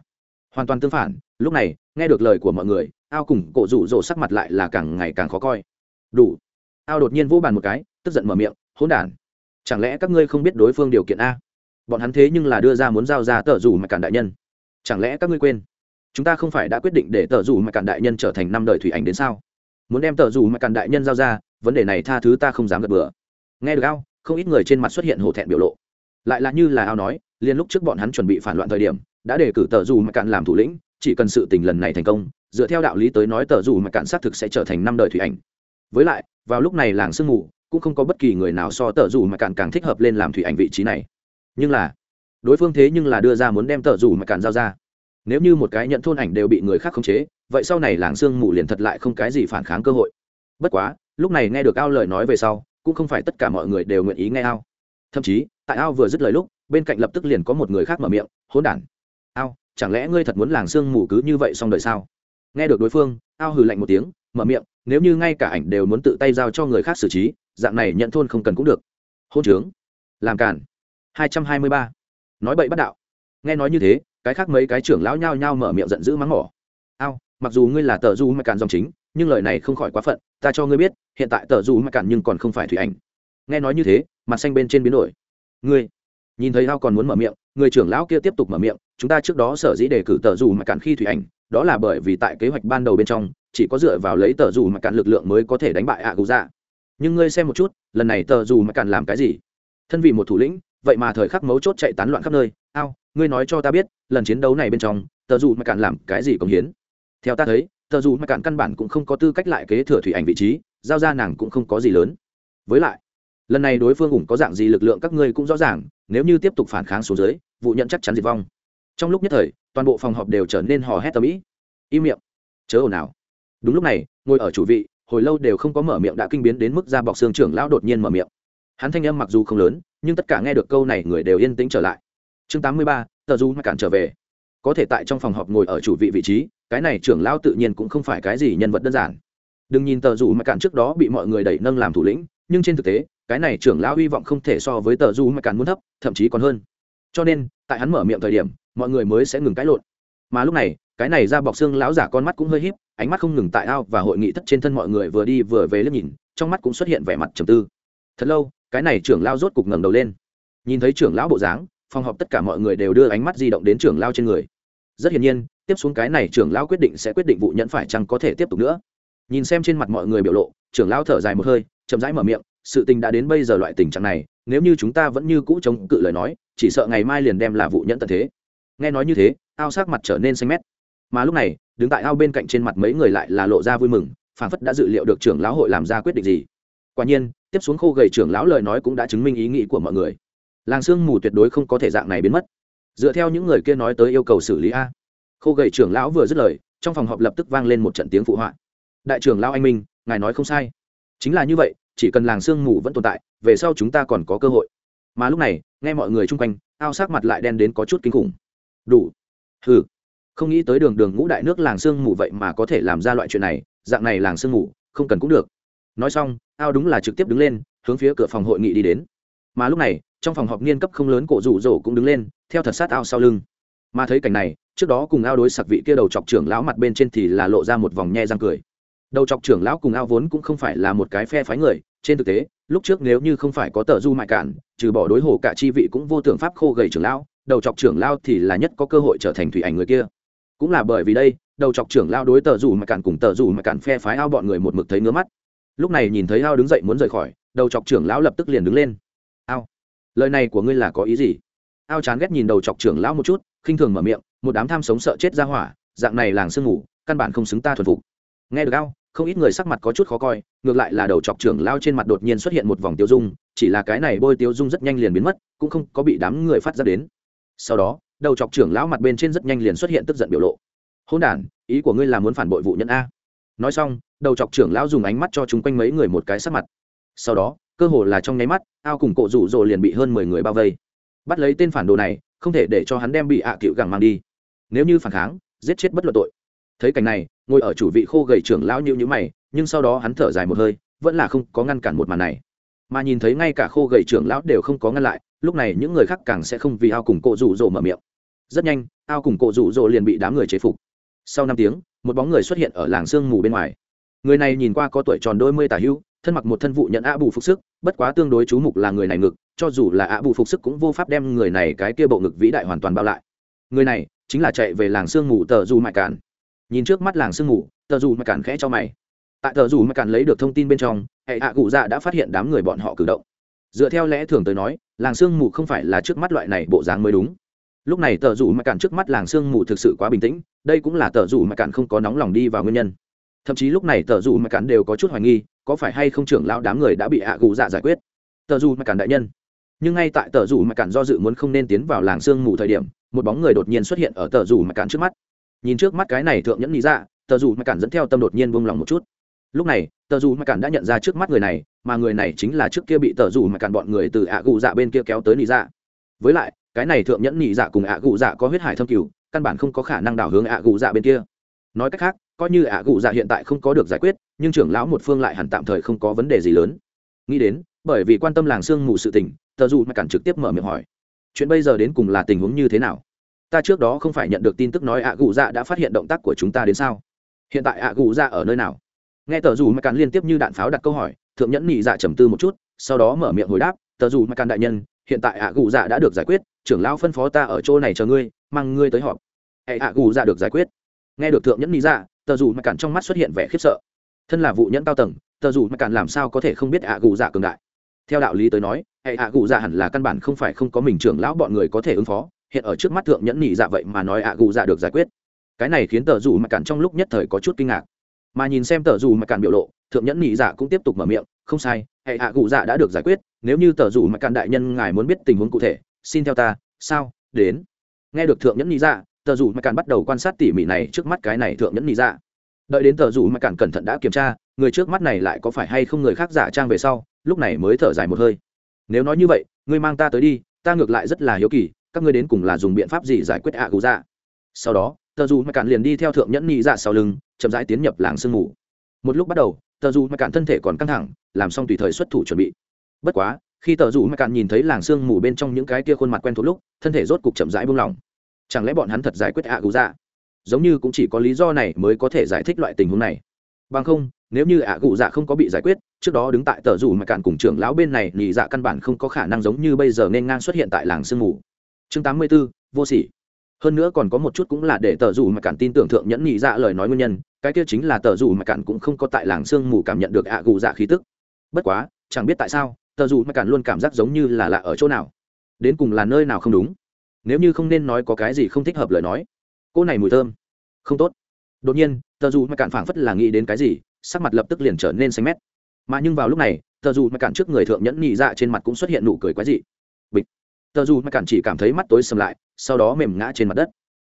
Hoàn toàn tương phản, lúc này, nghe được lời của mọi người, ao cùng cổ rủ rỗ sắc mặt lại là càng ngày càng khó coi. Đủ. Ao đột nhiên vỗ bàn một cái, tức giận mở miệng, hỗn đản, chẳng lẽ các ngươi không biết đối phương điều kiện a? Bọn hắn thế nhưng là đưa ra muốn giao ra tờ rủ mà cản đại nhân. Chẳng lẽ các ngươi quên, chúng ta không phải đã quyết định để tờ rủ mà cản đại nhân trở thành năm đời thủy ảnh đến sao? Muốn đem tờ dù mà càn đại nhân giao ra, vấn đề này tha thứ ta không dám gật bừa. Nghe được ao, không ít người trên mặt xuất hiện hổ thẹn biểu lộ. Lại là như là ao nói liên lúc trước bọn hắn chuẩn bị phản loạn thời điểm, đã đề cử tờ dù mà càn làm thủ lĩnh, chỉ cần sự tình lần này thành công, dựa theo đạo lý tới nói tờ dù mà càn xác thực sẽ trở thành năm đời thủy ảnh. Với lại, vào lúc này làng sương mù, cũng không có bất kỳ người nào so tờ dù mà càn càng thích hợp lên làm thủy ảnh vị trí này. Nhưng là, đối phương thế nhưng là đưa ra muốn đem tờ dù mà càn giao ra. Nếu như một cái nhận thôn ảnh đều bị người khác khống chế vậy sau này làng sương mù liền thật lại không cái gì phản kháng cơ hội. Bất quá, lúc này nghe được ao lời nói về sau, cũng không phải tất cả mọi người đều nguyện ý nghe ao. Thậm chí, tại ao vừa dứt lời lúc, bên cạnh lập tức liền có một người khác mở miệng, hỗn đản, ao, chẳng lẽ ngươi thật muốn làng sương mù cứ như vậy xong đời sao? Nghe được đối phương, ao hừ lạnh một tiếng, mở miệng, nếu như ngay cả ảnh đều muốn tự tay giao cho người khác xử trí, dạng này nhận thôn không cần cũng được. Hôn trướng, làm cản hai trăm hai mươi ba. Nói bậy bắt đạo. Nghe nói như thế, cái khác mấy cái trưởng lão nhao nhao mở miệng giận dữ mắng mỏ mặc dù ngươi là tờ du mạch cản dòng chính, nhưng lời này không khỏi quá phận, ta cho ngươi biết, hiện tại tờ du mạch cản nhưng còn không phải thủy ảnh. Nghe nói như thế, mặt xanh bên trên biến đổi. Ngươi, nhìn thấy ao còn muốn mở miệng, người trưởng lão kia tiếp tục mở miệng, chúng ta trước đó sở dĩ đề cử tờ dù mà cản khi thủy ảnh, đó là bởi vì tại kế hoạch ban đầu bên trong, chỉ có dựa vào lấy tờ dù mà cản lực lượng mới có thể đánh bại ạ cụ dạ nhưng ngươi xem một chút, lần này tờ dù mà cản làm cái gì? Thân vì một thủ lĩnh, vậy mà thời khắc mấu chốt chạy tán loạn khắp nơi. Ao ngươi nói cho ta biết, lần chiến đấu này bên trong, tờ dù mà cản làm cái gì công hiến? Theo ta thấy, tờ dù mà cạn căn bản cũng không có tư cách lại kế thừa thủy ảnh vị trí, giao ra nàng cũng không có gì lớn. Với lại, lần này đối phương ủng có dạng gì lực lượng các ngươi cũng rõ ràng, nếu như tiếp tục phản kháng xuống dưới, vụ nhận chắc chắn diệt vong. Trong lúc nhất thời, toàn bộ phòng họp đều trở nên hò hét tầm ĩ. Im miệng. Chớ ồn ào. Đúng lúc này, ngồi ở chủ vị, hồi lâu đều không có mở miệng đã kinh biến đến mức ra bọc xương trưởng lão đột nhiên mở miệng. Hắn thanh âm mặc dù không lớn, nhưng tất cả nghe được câu này người đều yên tĩnh trở lại. Chương tám mươi ba, tờ du mặc cản trở về có thể tại trong phòng họp ngồi ở chủ vị vị trí, cái này trưởng lão tự nhiên cũng không phải cái gì nhân vật đơn giản. Đừng nhìn tờ dù mắc cạn trước đó bị mọi người đẩy nâng làm thủ lĩnh, nhưng trên thực tế, cái này trưởng lão hy vọng không thể so với tờ dù mắc cạn muốn thấp, thậm chí còn hơn. Cho nên, tại hắn mở miệng thời điểm, mọi người mới sẽ ngừng cãi lộn. Mà lúc này, cái này ra bọc xương lão giả con mắt cũng hơi híp, ánh mắt không ngừng tại ao và hội nghị thất trên thân mọi người vừa đi vừa về liếc nhìn, trong mắt cũng xuất hiện vẻ mặt trầm tư. Thật lâu, cái này trưởng lão rốt cục ngẩng đầu lên. Nhìn thấy trưởng lão bộ dáng, phòng họp tất cả mọi người đều đưa ánh mắt di động đến trưởng lão trên người rất hiển nhiên, tiếp xuống cái này trưởng lão quyết định sẽ quyết định vụ nhẫn phải chăng có thể tiếp tục nữa. Nhìn xem trên mặt mọi người biểu lộ, trưởng lão thở dài một hơi, chậm rãi mở miệng, sự tình đã đến bây giờ loại tình trạng này, nếu như chúng ta vẫn như cũ chống cự lời nói, chỉ sợ ngày mai liền đem là vụ nhẫn tận thế. Nghe nói như thế, ao sắc mặt trở nên xanh mét. Mà lúc này, đứng tại ao bên cạnh trên mặt mấy người lại là lộ ra vui mừng, phảng phất đã dự liệu được trưởng lão hội làm ra quyết định gì. Quả nhiên, tiếp xuống khô gầy trưởng lão lời nói cũng đã chứng minh ý nghĩ của mọi người. Làng sương mù tuyệt đối không có thể dạng này biến mất dựa theo những người kia nói tới yêu cầu xử lý a. Khô gậy trưởng lão vừa dứt lời, trong phòng họp lập tức vang lên một trận tiếng phụ họa. Đại trưởng lão anh minh, ngài nói không sai. Chính là như vậy, chỉ cần làng sương mù vẫn tồn tại, về sau chúng ta còn có cơ hội. Mà lúc này, nghe mọi người chung quanh, ao sắc mặt lại đen đến có chút kinh khủng. Đủ. Hừ. Không nghĩ tới đường đường ngũ đại nước làng sương mù vậy mà có thể làm ra loại chuyện này, dạng này làng sương mù, không cần cũng được. Nói xong, ao đúng là trực tiếp đứng lên, hướng phía cửa phòng hội nghị đi đến mà lúc này, trong phòng họp niên cấp không lớn cổ rủ rổ cũng đứng lên, theo thật sát ao sau lưng. Mà thấy cảnh này, trước đó cùng ao đối sặc vị kia đầu chọc trưởng lão mặt bên trên thì là lộ ra một vòng nhe răng cười. Đầu chọc trưởng lão cùng ao vốn cũng không phải là một cái phe phái người, trên thực tế, lúc trước nếu như không phải có tờ du mại cản, trừ bỏ đối hồ cả chi vị cũng vô tưởng pháp khô gầy trưởng lão, đầu chọc trưởng lão thì là nhất có cơ hội trở thành thủy ảnh người kia. Cũng là bởi vì đây, đầu chọc trưởng lão đối tờ dù mại cản cùng tờ dù mại cản phe phái ao bọn người một mực thấy ngứa mắt. Lúc này nhìn thấy ao đứng dậy muốn rời khỏi, đầu chọc trưởng lão lập tức liền đứng lên lời này của ngươi là có ý gì? Ao chán ghét nhìn đầu chọc trưởng lão một chút, khinh thường mở miệng, một đám tham sống sợ chết ra hỏa, dạng này làng sương ngủ, căn bản không xứng ta thuần phục. Nghe được ao, không ít người sắc mặt có chút khó coi, ngược lại là đầu chọc trưởng lao trên mặt đột nhiên xuất hiện một vòng tiêu dung, chỉ là cái này bôi tiêu dung rất nhanh liền biến mất, cũng không có bị đám người phát ra đến. Sau đó, đầu chọc trưởng lão mặt bên trên rất nhanh liền xuất hiện tức giận biểu lộ. Hôn đ ý của ngươi là muốn phản bội vụ nhân a. Nói xong, đầu chọc trưởng lão dùng ánh mắt cho chúng quanh mấy người một cái sắc mặt. Sau đó cơ hồ là trong nháy mắt, ao cùng cộ rủ rồ liền bị hơn mười người bao vây. Bắt lấy tên phản đồ này, không thể để cho hắn đem bị ạ à cựu gẳng mang đi. Nếu như phản kháng, giết chết bất luận tội. Thấy cảnh này, ngồi ở chủ vị khô gầy trưởng lão như nhữ mày, nhưng sau đó hắn thở dài một hơi, vẫn là không có ngăn cản một màn này. Mà nhìn thấy ngay cả khô gầy trưởng lão đều không có ngăn lại, lúc này những người khác càng sẽ không vì ao cùng cộ rủ rồ mở miệng. Rất nhanh, ao cùng cộ rủ rồ liền bị đám người chế phục. Sau năm tiếng, một bóng người xuất hiện ở làng sương mù bên ngoài. Người này nhìn qua có tuổi tròn đôi mươi tả hữu thân mặc một thân vụ nhận ạ bù phục sức, bất quá tương đối chú mục là người này ngực, cho dù là ạ bù phục sức cũng vô pháp đem người này cái kia bộ ngực vĩ đại hoàn toàn bao lại. Người này chính là chạy về làng sương mù tờ dù mại cản. Nhìn trước mắt làng sương mù, tờ dù mại cản khẽ cho mày. Tại tờ dù mại cản lấy được thông tin bên trong, hệ ạ cụ dạ đã phát hiện đám người bọn họ cử động. Dựa theo lẽ thường tới nói, làng sương mù không phải là trước mắt loại này bộ dáng mới đúng. Lúc này tờ rủ mại cản trước mắt làng sương mù thực sự quá bình tĩnh, đây cũng là tờ rủ mại cản không có nóng lòng đi vào nguyên nhân. Thậm chí lúc này tờ rủ mại cản đều có chút hoài nghi có phải hay không trưởng lão đám người đã bị hạ gù dạ giải quyết? Tờ dù mặc cản đại nhân. Nhưng ngay tại tờ dù mặc cản do dự muốn không nên tiến vào làng sương mù thời điểm, một bóng người đột nhiên xuất hiện ở tờ dù mặc cản trước mắt. Nhìn trước mắt cái này thượng nhẫn lý dạ tờ dù mặc cản dẫn theo tâm đột nhiên buông lòng một chút. Lúc này, tờ dù mặc cản đã nhận ra trước mắt người này, mà người này chính là trước kia bị tờ dù mặc cản bọn người từ ạ gù dạ bên kia kéo tới lý dạ. Với lại, cái này thượng nhẫn nhị dạ cùng ạ gù dạ có huyết hải thâm cửu căn bản không có khả năng đảo hướng ạ gù dạ bên kia. Nói cách khác coi như ạ cụ dạ hiện tại không có được giải quyết, nhưng trưởng lão một phương lại hẳn tạm thời không có vấn đề gì lớn. Nghĩ đến, bởi vì quan tâm làng sương mù sự tình, tờ dù mà cản trực tiếp mở miệng hỏi, chuyện bây giờ đến cùng là tình huống như thế nào? Ta trước đó không phải nhận được tin tức nói ạ cụ dạ đã phát hiện động tác của chúng ta đến sao? Hiện tại ạ cụ dạ ở nơi nào? Nghe tờ dù mà cản liên tiếp như đạn pháo đặt câu hỏi, thượng nhẫn nhị dạ trầm tư một chút, sau đó mở miệng hồi đáp, tờ dù mà cản đại nhân, hiện tại ạ cụ dạ đã được giải quyết, trưởng lão phân phó ta ở chỗ này chờ ngươi, mang ngươi tới họp. Hệ ạ cụ dạ được giải quyết. Nghe được thượng nhẫn nhị dạ tờ dù Mạch Cản trong mắt xuất hiện vẻ khiếp sợ. Thân là vụ nhẫn cao tầng, tờ dù Mạch Cản làm sao có thể không biết ạ gù dạ cường đại? Theo đạo lý tới nói, hệ ạ gù dạ hẳn là căn bản không phải không có mình trưởng lão bọn người có thể ứng phó, hiện ở trước mắt thượng nhẫn nhị dạ vậy mà nói ạ gù dạ được giải quyết. Cái này khiến tờ dù Mạch Cản trong lúc nhất thời có chút kinh ngạc. Mà nhìn xem tờ dù Mạch Cản biểu lộ, thượng nhẫn nhị dạ cũng tiếp tục mở miệng, không sai, hệ ạ Gù dạ đã được giải quyết, nếu như tờ dù Mạch Cản đại nhân ngài muốn biết tình huống cụ thể, xin theo ta, sao, đến. Nghe được thượng nhẫn nhị dạ tờ dù mà càn bắt đầu quan sát tỉ mỉ này trước mắt cái này thượng nhẫn nhị dạ. Đợi đến tờ dù mà càn cẩn thận đã kiểm tra, người trước mắt này lại có phải hay không người khác giả trang về sau, lúc này mới thở dài một hơi. Nếu nói như vậy, ngươi mang ta tới đi, ta ngược lại rất là hiếu kỳ, các ngươi đến cùng là dùng biện pháp gì giải quyết ạ cụ dạ? Sau đó, tờ dù mà càn liền đi theo thượng nhẫn nhị dạ sau lưng, chậm rãi tiến nhập làng sương mù. Một lúc bắt đầu, tờ dù mà cản thân thể còn căng thẳng, làm xong tùy thời xuất thủ chuẩn bị. Bất quá, khi tờ dù mà cản nhìn thấy làng sương mù bên trong những cái kia khuôn mặt quen thuộc lúc, thân thể rốt cục chậm rãi buông lỏng chẳng lẽ bọn hắn thật giải quyết ạ gù dạ? Giống như cũng chỉ có lý do này mới có thể giải thích loại tình huống này. Bằng không nếu như ạ gù dạ không có bị giải quyết trước đó đứng tại tờ rủ mà cạn cùng trưởng lão bên này nhị dạ căn bản không có khả năng giống như bây giờ nên ngang xuất hiện tại làng sương mù. Chương 84, vô sỉ. Hơn nữa còn có một chút cũng là để tờ rủ mà cạn tin tưởng thượng nhẫn nhị dạ lời nói nguyên nhân cái kia chính là tờ rủ mà cạn cũng không có tại làng sương mù cảm nhận được ạ gù dạ khí tức. Bất quá chẳng biết tại sao tờ rủ mà cạn luôn cảm giác giống như là lạ ở chỗ nào. Đến cùng là nơi nào không đúng? Nếu như không nên nói có cái gì không thích hợp lời nói. Cô này mùi thơm. Không tốt. Đột nhiên, tờ dù mà cạn phảng phất là nghĩ đến cái gì, sắc mặt lập tức liền trở nên xanh mét. Mà nhưng vào lúc này, tờ dù mà cạn trước người thượng nhẫn nhị dạ trên mặt cũng xuất hiện nụ cười quái dị. Bịch. Tờ dù mà cạn chỉ cảm thấy mắt tối sầm lại, sau đó mềm ngã trên mặt đất.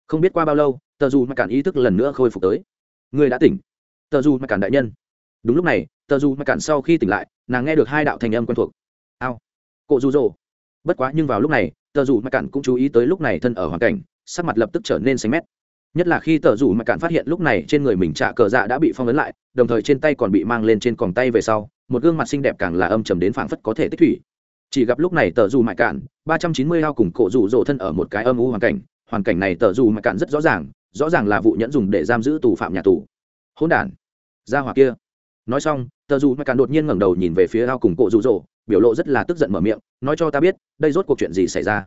Không biết qua bao lâu, tờ dù mà cạn ý thức lần nữa khôi phục tới. Người đã tỉnh. Tờ dù mà Cạn đại nhân. Đúng lúc này, tờ dù mà Cạn sau khi tỉnh lại, nàng nghe được hai đạo thành âm quen thuộc. Ao. Cộ dù dồ bất quá nhưng vào lúc này tờ dù mặc cản cũng chú ý tới lúc này thân ở hoàn cảnh, sắc mặt lập tức trở nên xanh mét. Nhất là khi tờ dù mặc cản phát hiện lúc này trên người mình trả cờ dạ đã bị phong ấn lại, đồng thời trên tay còn bị mang lên trên còng tay về sau, một gương mặt xinh đẹp càng là âm trầm đến phảng phất có thể tích thủy. Chỉ gặp lúc này tờ dù mặc cản ba trăm chín mươi lao cùng cổ rủ rộ thân ở một cái âm u hoàn cảnh hoàn cảnh này tờ dù mặc cản rất rõ ràng rõ ràng là vụ nhẫn dùng để giam giữ tù phạm nhà tù. Hỗn đản ra hỏa kia. Nói xong, tờ dù mặc cản đột nhiên ngẩng đầu nhìn về phía lao cùng cổ rủ rộ biểu lộ rất là tức giận mở miệng, nói cho ta biết, đây rốt cuộc chuyện gì xảy ra.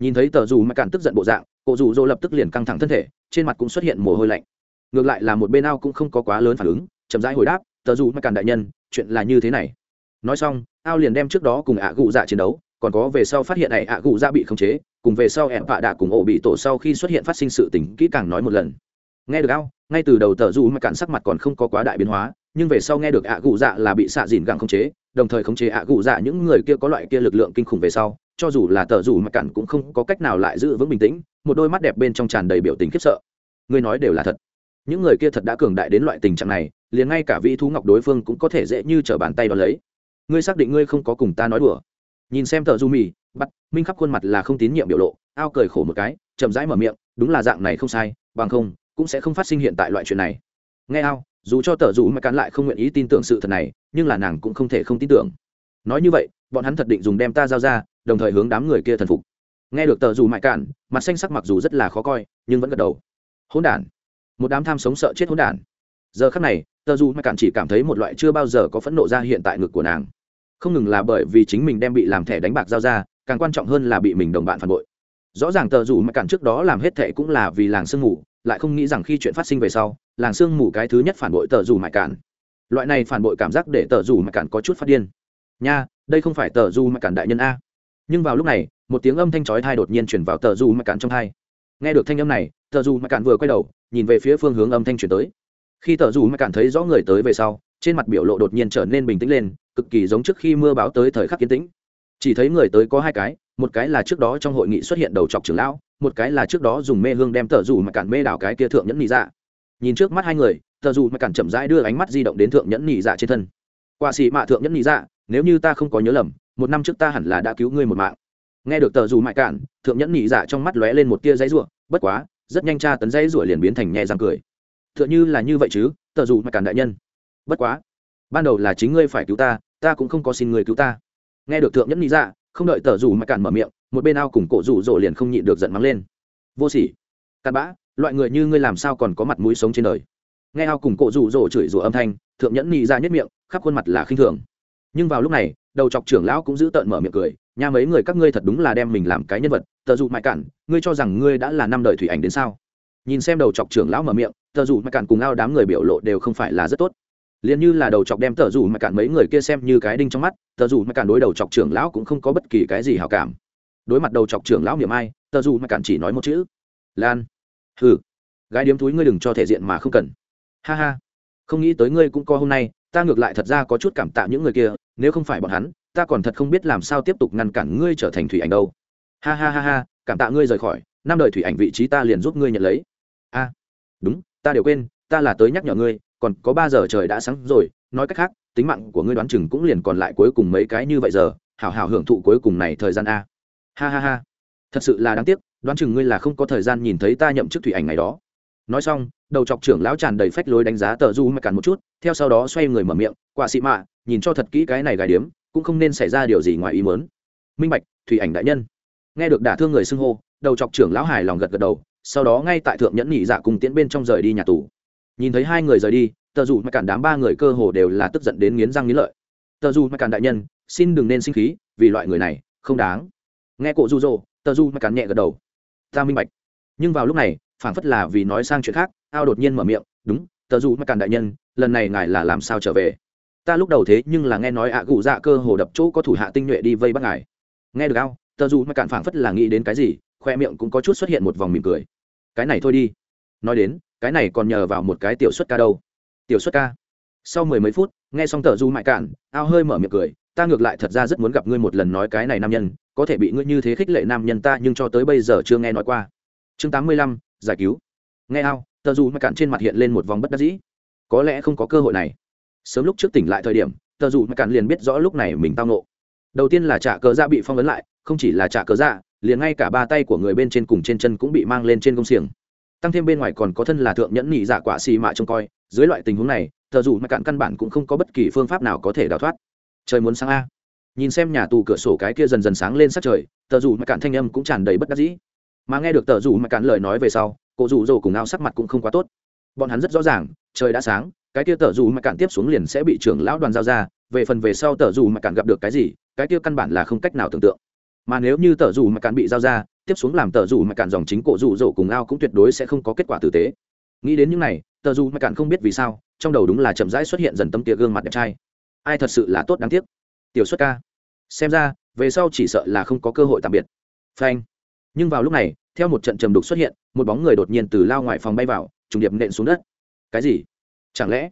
Nhìn thấy tờ dù mại cản tức giận bộ dạng cụ rủ dô lập tức liền căng thẳng thân thể, trên mặt cũng xuất hiện mồ hôi lạnh. Ngược lại là một bên ao cũng không có quá lớn phản ứng, chậm rãi hồi đáp, tờ dù mại cản đại nhân, chuyện là như thế này. Nói xong, ao liền đem trước đó cùng ạ gụ dạ chiến đấu, còn có về sau phát hiện này ạ gụ dạ bị khống chế, cùng về sau ẹn vạ đạ cùng ổ bị tổ sau khi xuất hiện phát sinh sự tình kỹ càng nói một lần. Nghe được ao, ngay từ đầu tờ dù mà cản sắc mặt còn không có quá đại biến hóa nhưng về sau nghe được ạ gù dạ là bị xạ dìn gẳng khống chế, đồng thời khống chế ạ gù dạ những người kia có loại kia lực lượng kinh khủng về sau, cho dù là tờ dù mà cản cũng không có cách nào lại giữ vững bình tĩnh, một đôi mắt đẹp bên trong tràn đầy biểu tình khiếp sợ. Ngươi nói đều là thật. Những người kia thật đã cường đại đến loại tình trạng này, liền ngay cả vị thú ngọc đối phương cũng có thể dễ như trở bàn tay đo lấy. Ngươi xác định ngươi không có cùng ta nói đùa. Nhìn xem tờ du mì, bắt, minh khắp khuôn mặt là không tín nhiệm biểu lộ, ao cười khổ một cái, chậm rãi mở miệng, đúng là dạng này không sai, bằng không, cũng sẽ không phát sinh hiện tại loại chuyện này. Nghe ao dù cho tờ dù mà cán lại không nguyện ý tin tưởng sự thật này, nhưng là nàng cũng không thể không tin tưởng. Nói như vậy, bọn hắn thật định dùng đem ta giao ra, đồng thời hướng đám người kia thần phục. Nghe được tờ dù mại cản mặt xanh sắc mặc dù rất là khó coi, nhưng vẫn gật đầu. Hỗn đản. Một đám tham sống sợ chết hỗn đản. Giờ khắc này, tờ dù mại cản chỉ cảm thấy một loại chưa bao giờ có phẫn nộ ra hiện tại ngực của nàng. Không ngừng là bởi vì chính mình đem bị làm thẻ đánh bạc giao ra, càng quan trọng hơn là bị mình đồng bạn phản bội. Rõ ràng tờ dù mại cản trước đó làm hết thệ cũng là vì làng sương ngủ lại không nghĩ rằng khi chuyện phát sinh về sau, làng sương mù cái thứ nhất phản bội tờ dù mại cản. Loại này phản bội cảm giác để tờ dù mại cản có chút phát điên. Nha, đây không phải tờ dù mại cản đại nhân a. Nhưng vào lúc này, một tiếng âm thanh chói thai đột nhiên chuyển vào tờ dù mại cản trong thai nghe được thanh âm này, tờ dù mại cản vừa quay đầu, nhìn về phía phương hướng âm thanh chuyển tới. Khi tờ dù mại cản thấy rõ người tới về sau, trên mặt biểu lộ đột nhiên trở nên bình tĩnh lên, cực kỳ giống trước khi mưa báo tới thời khắc kiến tĩnh chỉ thấy người tới có hai cái, một cái là trước đó trong hội nghị xuất hiện đầu chọc trưởng lão, một cái là trước đó dùng mê hương đem tờ dù mà cản mê đảo cái kia thượng nhẫn nhị dạ. Nhìn trước mắt hai người, tờ dù mà cản chậm rãi đưa ánh mắt di động đến thượng nhẫn nhị dạ trên thân. Quả xì mạ thượng nhẫn nhị dạ nếu như ta không có nhớ lầm, một năm trước ta hẳn là đã cứu ngươi một mạng. Nghe được tờ dù mại cản, thượng nhẫn nhị dạ trong mắt lóe lên một tia giấy ruộng bất quá, rất nhanh tra tấn giấy ruộng liền biến thành nhẹ răng cười. Tựa như là như vậy chứ, tờ dù mại cản đại nhân. Bất quá, ban đầu là chính ngươi phải cứu ta ta cũng không có xin người cứu ta nghe được thượng nhẫn nghĩ ra dạ, không đợi tờ rủ mà cản mở miệng, một bên ao cùng cổ rủ rỗ liền không nhịn được giận mắng lên. Vô sỉ. Cặn bã, loại người như ngươi làm sao còn có mặt mũi sống trên đời. Nghe ao cùng cổ rủ rỗ chửi rủa âm thanh, thượng nhẫn nghĩ ra dạ nhất miệng, khắp khuôn mặt là khinh thường. Nhưng vào lúc này, đầu chọc trưởng lão cũng giữ tợn mở miệng cười nhà mấy người các ngươi thật đúng là đem mình làm cái nhân vật, tờ dụ mại cản, ngươi cho rằng ngươi đã là năm đời thủy ảnh đến sao? Nhìn xem đầu chọc trưởng lão mở miệng, tờ dụ mại cản cùng ao đám người biểu lộ đều không phải là rất tốt liền như là đầu chọc đem tờ dụ mà cản mấy người kia xem như cái đinh trong mắt, tờ dụ mà cản đối đầu chọc trưởng lão cũng không có bất kỳ cái gì hảo cảm. Đối mặt đầu chọc trưởng lão niệm ai, tờ dụ mà cản chỉ nói một chữ. Lan. Hừ. Gái điếm túi ngươi đừng cho thể diện mà không cần. Ha ha. Không nghĩ tới ngươi cũng có hôm nay, ta ngược lại thật ra có chút cảm tạ những người kia, nếu không phải bọn hắn, ta còn thật không biết làm sao tiếp tục ngăn cản ngươi trở thành thủy ảnh đâu. Ha ha ha ha, cảm tạ ngươi rời khỏi, năm đời thủy ảnh vị trí ta liền giúp ngươi nhận lấy. A. Đúng, ta đều quên, ta là tới nhắc nhở ngươi còn có ba giờ trời đã sáng rồi, nói cách khác, tính mạng của ngươi đoán chừng cũng liền còn lại cuối cùng mấy cái như vậy giờ, hảo hảo hưởng thụ cuối cùng này thời gian a. Ha ha ha. Thật sự là đáng tiếc, đoán chừng ngươi là không có thời gian nhìn thấy ta nhậm chức thủy ảnh ngày đó. Nói xong, đầu chọc trưởng lão tràn đầy phách lối đánh giá tờ du mạch càn một chút, theo sau đó xoay người mở miệng, quả xị mạ, nhìn cho thật kỹ cái này gài điếm, cũng không nên xảy ra điều gì ngoài ý mớn minh bạch, thủy ảnh đại nhân. Nghe được đả thương người xưng hô, đầu chọc trưởng lão hài lòng gật gật đầu, sau đó ngay tại thượng nhẫn nhị dạ cùng tiến bên trong rời đi nhà tù nhìn thấy hai người rời đi, tờ dù mà cản đám ba người cơ hồ đều là tức giận đến nghiến răng nghiến lợi. Tờ dù mà cản đại nhân, xin đừng nên sinh khí, vì loại người này, không đáng. Nghe cổ ru rỗ tờ dù mà cản nhẹ gật đầu. Ta minh bạch. Nhưng vào lúc này, phảng phất là vì nói sang chuyện khác, ao đột nhiên mở miệng, đúng, tờ dù mà cản đại nhân, lần này ngài là làm sao trở về? Ta lúc đầu thế nhưng là nghe nói ạ à gù dạ cơ hồ đập chỗ có thủ hạ tinh nhuệ đi vây bắt ngài. Nghe được ao, tờ dù mà cản phảng phất là nghĩ đến cái gì, khoe miệng cũng có chút xuất hiện một vòng mỉm cười. Cái này thôi đi. Nói đến cái này còn nhờ vào một cái tiểu xuất ca đâu. Tiểu xuất ca. Sau mười mấy phút, nghe xong tờ du mại cạn ao hơi mở miệng cười, ta ngược lại thật ra rất muốn gặp ngươi một lần nói cái này nam nhân, có thể bị ngươi như thế khích lệ nam nhân ta nhưng cho tới bây giờ chưa nghe nói qua. Chương tám mươi lăm, giải cứu. Nghe ao, tờ du mại cạn trên mặt hiện lên một vòng bất đắc dĩ. Có lẽ không có cơ hội này. Sớm lúc trước tỉnh lại thời điểm, tờ du mại cạn liền biết rõ lúc này mình tao nộ đầu tiên là trả cờ dạ bị phong ấn lại, không chỉ là trả cờ dạ liền ngay cả ba tay của người bên trên cùng trên chân cũng bị mang lên trên công xiềng tăng thêm bên ngoài còn có thân là thượng nhẫn nhị giả quả xì mạ trông coi, dưới loại tình huống này, thờ dù mà cạn căn bản cũng không có bất kỳ phương pháp nào có thể đào thoát. Trời muốn sáng a. Nhìn xem nhà tù cửa sổ cái kia dần dần sáng lên sát trời tờ dù mà cạn thanh âm cũng tràn đầy bất đắc dĩ. Mà nghe được tờ dù mà cạn lời nói về sau, cô dù dồ cùng ao sắc mặt cũng không quá tốt. Bọn hắn rất rõ ràng, trời đã sáng, cái kia tờ dù mà cạn tiếp xuống liền sẽ bị trưởng lão đoàn giao ra, về phần về sau tờ dù mà cạn gặp được cái gì, cái kia căn bản là không cách nào tưởng tượng. Mà nếu như tờ dù mà cạn bị giao ra tiếp xuống làm tờ dù mà cạn dòng chính cổ dù dỗ cùng ao cũng tuyệt đối sẽ không có kết quả tử tế. Nghĩ đến những này, tờ dù mà cạn không biết vì sao, trong đầu đúng là chậm rãi xuất hiện dần tâm tia gương mặt đẹp trai. Ai thật sự là tốt đáng tiếc? Tiểu xuất ca. Xem ra, về sau chỉ sợ là không có cơ hội tạm biệt. Phanh. Nhưng vào lúc này, theo một trận trầm đục xuất hiện, một bóng người đột nhiên từ lao ngoài phòng bay vào, trùng điệp nện xuống đất. Cái gì? Chẳng lẽ?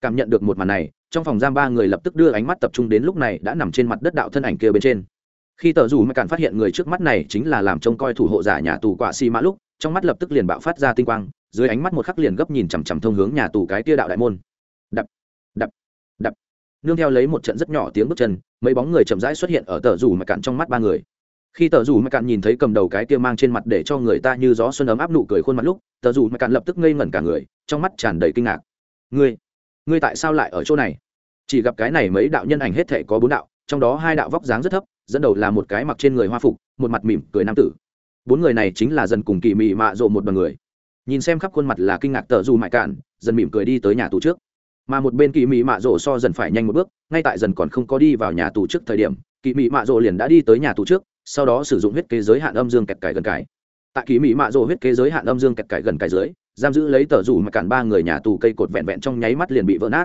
Cảm nhận được một màn này, trong phòng giam ba người lập tức đưa ánh mắt tập trung đến lúc này đã nằm trên mặt đất đạo thân ảnh kia bên trên khi tờ dù mà cản phát hiện người trước mắt này chính là làm trông coi thủ hộ giả nhà tù quả xi mã lúc, trong mắt lập tức liền bạo phát ra tinh quang, dưới ánh mắt một khắc liền gấp nhìn chằm chằm thông hướng nhà tù cái tia đạo đại môn. Đập đập đập. Nương theo lấy một trận rất nhỏ tiếng bước chân, mấy bóng người chậm rãi xuất hiện ở tờ dù mà cản trong mắt ba người. Khi tờ dù mà cạn nhìn thấy cầm đầu cái tia mang trên mặt để cho người ta như gió xuân ấm áp nụ cười khuôn mặt lúc, tờ dù mà cạn lập tức ngây ngẩn cả người, trong mắt tràn đầy kinh ngạc. Ngươi ngươi tại sao lại ở chỗ này? Chỉ gặp cái này mấy đạo nhân ảnh hết thể có bốn đạo, trong đó hai đạo vóc dáng rất thấp dẫn đầu là một cái mặc trên người hoa phục, một mặt mỉm cười nam tử. Bốn người này chính là dần cùng kỳ mị mạ rộ một bằng người. Nhìn xem khắp khuôn mặt là kinh ngạc tờ dù mại cạn, dần mỉm cười đi tới nhà tù trước. Mà một bên kỳ mị mạ rộ so dần phải nhanh một bước, ngay tại dần còn không có đi vào nhà tù trước thời điểm, kỳ mị mạ rộ liền đã đi tới nhà tù trước, sau đó sử dụng huyết kế giới hạn âm dương kẹt cải gần cải tại kỳ mị mạ rộ huyết kế giới hạn âm dương kẹt cải gần cải dưới, giam giữ lấy tờ dù mà cản ba người nhà tù cây cột vẹn vẹn trong nháy mắt liền bị vỡ nát.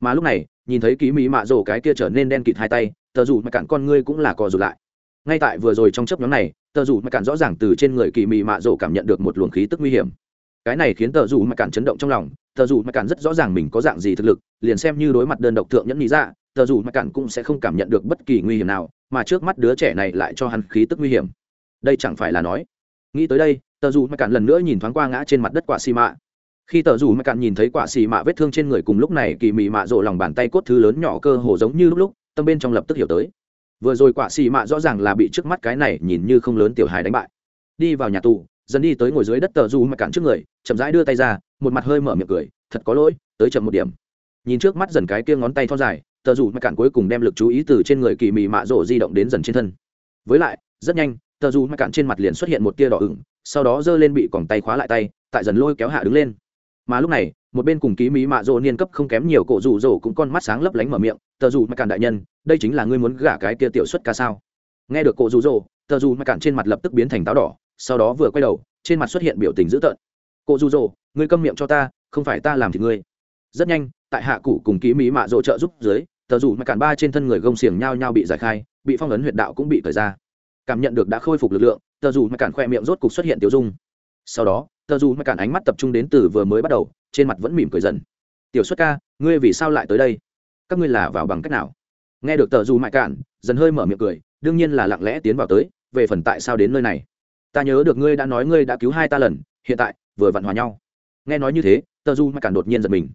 Mà lúc này nhìn thấy ký mị mạ rổ cái kia trở nên đen kịt hai tay, tờ dù mà cản con ngươi cũng là cò rụt lại. Ngay tại vừa rồi trong chấp nhóm này, tờ dù mà cản rõ ràng từ trên người kỳ mị mạ rổ cảm nhận được một luồng khí tức nguy hiểm. Cái này khiến tờ dù mà cản chấn động trong lòng, tờ dù mà cản rất rõ ràng mình có dạng gì thực lực, liền xem như đối mặt đơn độc thượng nhẫn nghĩ ra dạ, tờ dù mà cản cũng sẽ không cảm nhận được bất kỳ nguy hiểm nào, mà trước mắt đứa trẻ này lại cho hắn khí tức nguy hiểm. Đây chẳng phải là nói. Nghĩ tới đây, tờ dù mà cản lần nữa nhìn thoáng qua ngã trên mặt đất quả xì mạ khi tờ dù mà Cạn nhìn thấy quả xì mạ vết thương trên người cùng lúc này kỳ mị mạ rộ lòng bàn tay cốt thứ lớn nhỏ cơ hồ giống như lúc lúc, tâm bên trong lập tức hiểu tới. Vừa rồi quả xì mạ rõ ràng là bị trước mắt cái này nhìn như không lớn tiểu hài đánh bại. Đi vào nhà tù, dần đi tới ngồi dưới đất tờ dù mà Cạn trước người, chậm rãi đưa tay ra, một mặt hơi mở miệng cười, thật có lỗi, tới chậm một điểm. Nhìn trước mắt dần cái kia ngón tay thon dài, tờ dù mà Cạn cuối cùng đem lực chú ý từ trên người kỳ mị mạ rộ di động đến dần trên thân. Với lại, rất nhanh, tờ dù mà Cạn trên mặt liền xuất hiện một tia đỏ ửng, sau đó giơ lên bị còng tay khóa lại tay, tại dần lôi kéo hạ đứng lên mà lúc này, một bên cùng ký mỹ mạ rộ niên cấp không kém nhiều cổ rủ rỗ cũng con mắt sáng lấp lánh mở miệng, tờ dù mắc cản đại nhân, đây chính là ngươi muốn gả cái kia tiểu xuất ca sao? Nghe được cổ rủ rỗ, tờ dù mắc cản trên mặt lập tức biến thành táo đỏ, sau đó vừa quay đầu, trên mặt xuất hiện biểu tình dữ tợn. Cổ rủ rỗ, ngươi câm miệng cho ta, không phải ta làm thì ngươi. Rất nhanh, tại hạ cụ cùng ký mỹ mạ rộ trợ giúp dưới, tờ dù mắc cản ba trên thân người gông xiềng nhao nhao bị giải khai, bị phong ấn huyệt đạo cũng bị thời ra. Cảm nhận được đã khôi phục lực lượng, tờ dù mắc cản khoe miệng rốt cục xuất hiện tiểu dung. Sau đó tờ dù mà cản ánh mắt tập trung đến từ vừa mới bắt đầu, trên mặt vẫn mỉm cười dần. Tiểu xuất ca, ngươi vì sao lại tới đây? Các ngươi là vào bằng cách nào? Nghe được tờ dù mại cản, dần hơi mở miệng cười, đương nhiên là lặng lẽ tiến vào tới, về phần tại sao đến nơi này. Ta nhớ được ngươi đã nói ngươi đã cứu hai ta lần, hiện tại vừa vặn hòa nhau. Nghe nói như thế, tờ dù mại cản đột nhiên giật mình.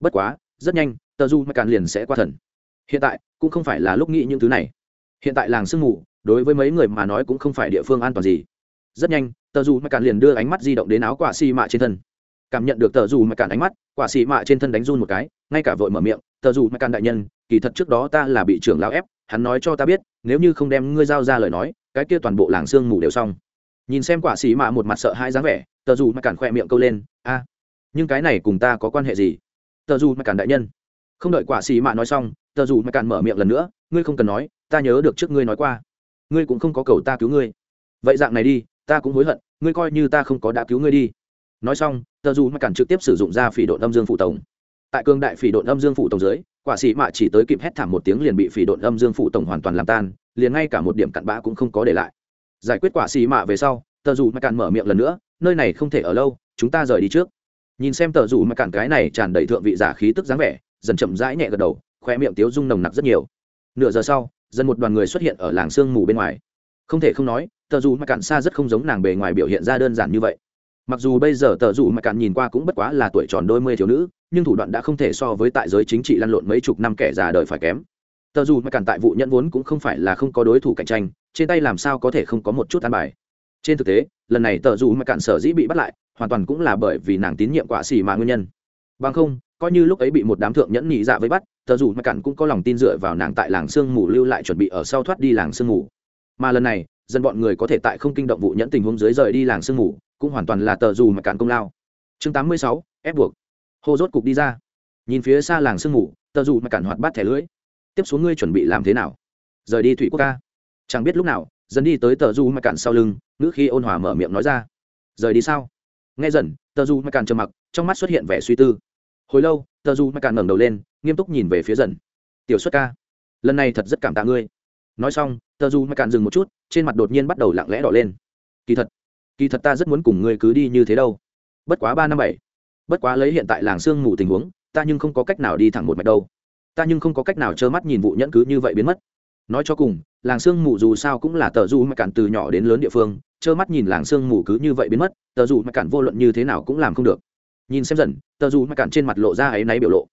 Bất quá, rất nhanh, tờ dù mại cản liền sẽ qua thần. Hiện tại, cũng không phải là lúc nghĩ những thứ này. Hiện tại làng sương mù, đối với mấy người mà nói cũng không phải địa phương an toàn gì rất nhanh, tờ dù mà cản liền đưa ánh mắt di động đến áo quả xì mạ trên thân. Cảm nhận được tờ dù mạch cản ánh mắt quả xì mạ trên thân đánh run một cái, ngay cả vội mở miệng, tờ dù mạch cản đại nhân, kỳ thật trước đó ta là bị trưởng lao ép, hắn nói cho ta biết, nếu như không đem ngươi giao ra lời nói, cái kia toàn bộ làng sương mù đều xong. Nhìn xem quả xì mạ một mặt sợ hai dáng vẻ, tờ dù mạch cản khoe miệng câu lên, a, nhưng cái này cùng ta có quan hệ gì? Tờ dù mạch cản đại nhân. Không đợi quả xì mạ nói xong, tờ dù mạch cản mở miệng lần nữa, ngươi không cần nói, ta nhớ được trước ngươi nói qua. Ngươi cũng không có cầu ta cứu ngươi. Vậy dạng này đi ta cũng hối hận, ngươi coi như ta không có đã cứu ngươi đi. Nói xong, tờ dù mà cản trực tiếp sử dụng ra phỉ độn âm dương phụ tổng. Tại cương đại phỉ độn âm dương phụ tổng dưới, quả sĩ mạ chỉ tới kịp hét thảm một tiếng liền bị phỉ độn âm dương phụ tổng hoàn toàn làm tan, liền ngay cả một điểm cặn bã cũng không có để lại. Giải quyết quả sĩ mạ về sau, tờ dù mà cản mở miệng lần nữa, nơi này không thể ở lâu, chúng ta rời đi trước. Nhìn xem tờ dù mà cản cái này tràn đầy thượng vị giả khí tức dáng vẻ, dần chậm rãi nhẹ gật đầu, khoe miệng tiếu dung nồng nặc rất nhiều. Nửa giờ sau, dần một đoàn người xuất hiện ở làng sương mù bên ngoài. Không thể không nói tờ dù mà Cạn xa rất không giống nàng bề ngoài biểu hiện ra đơn giản như vậy. Mặc dù bây giờ tờ dù mà cạn nhìn qua cũng bất quá là tuổi tròn đôi mươi thiếu nữ, nhưng thủ đoạn đã không thể so với tại giới chính trị lăn lộn mấy chục năm kẻ già đời phải kém. Tờ dù mà cạn tại vụ nhận vốn cũng không phải là không có đối thủ cạnh tranh, trên tay làm sao có thể không có một chút an bài. Trên thực tế, lần này tờ dù mà cạn sở dĩ bị bắt lại, hoàn toàn cũng là bởi vì nàng tín nhiệm quả xỉ mà nguyên nhân. Bằng không, coi như lúc ấy bị một đám thượng nhẫn nhị dạ với bắt, tờ dù mà cạn cũng có lòng tin dựa vào nàng tại làng sương mù lưu lại chuẩn bị ở sau thoát đi làng sương mù. Mà lần này dân bọn người có thể tại không kinh động vụ nhẫn tình huống dưới rời đi làng sương mù, cũng hoàn toàn là tờ dù mà cản công lao. Chương tám mươi sáu, ép buộc. Hô rốt cục đi ra. Nhìn phía xa làng sương mù, tờ dù mà cản hoạt bát thẻ lưỡi. Tiếp xuống ngươi chuẩn bị làm thế nào? Rời đi thủy quốc ca. Chẳng biết lúc nào, dần đi tới tờ du mà cản sau lưng, ngữ khi ôn hòa mở miệng nói ra. Rời đi sao? Nghe dần, tờ du mà cản trầm mặc, trong mắt xuất hiện vẻ suy tư. Hồi lâu, tờ du mà cản ngẩng đầu lên, nghiêm túc nhìn về phía dần. Tiểu xuất ca, lần này thật rất cảm tạ ngươi nói xong tờ Dù mà cản dừng một chút, trên mặt đột nhiên bắt đầu lặng lẽ đỏ lên. Kỳ thật kỳ thật ta rất muốn cùng ngươi cứ đi như thế đâu. Bất quá ba năm bảy. Bất quá lấy hiện tại làng sương mù tình huống, ta nhưng không có cách nào đi thẳng một mạch đâu. Ta nhưng không có cách nào trơ mắt nhìn vụ nhẫn cứ như vậy biến mất. Nói cho cùng, làng sương mù dù sao cũng là tờ du mà cản từ nhỏ đến lớn địa phương, trơ mắt nhìn làng sương mù cứ như vậy biến mất tờ du mà cản vô luận như thế nào cũng làm không được. Nhìn xem dần tờ du mà cản trên mặt lộ ra áy náy biểu lộ.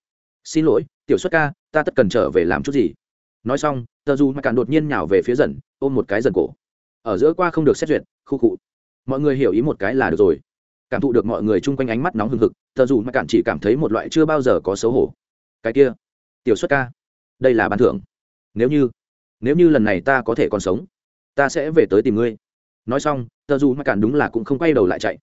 Xin lỗi, tiểu xuất ca, ta tất cần trở về làm chút gì? Nói xong, tờ dù mà cạn đột nhiên nhào về phía dần, ôm một cái dần cổ. Ở giữa qua không được xét duyệt, khu cụ mọi người hiểu ý một cái là được rồi. Cảm thụ được mọi người chung quanh ánh mắt nóng hừng hực, tờ dù mà cạn chỉ cảm thấy một loại chưa bao giờ có xấu hổ. Cái kia, tiểu xuất ca, đây là ban thưởng. Nếu như nếu như lần này ta có thể còn sống, ta sẽ về tới tìm ngươi. Nói xong, tờ dù mà cạn đúng là cũng không quay đầu lại chạy.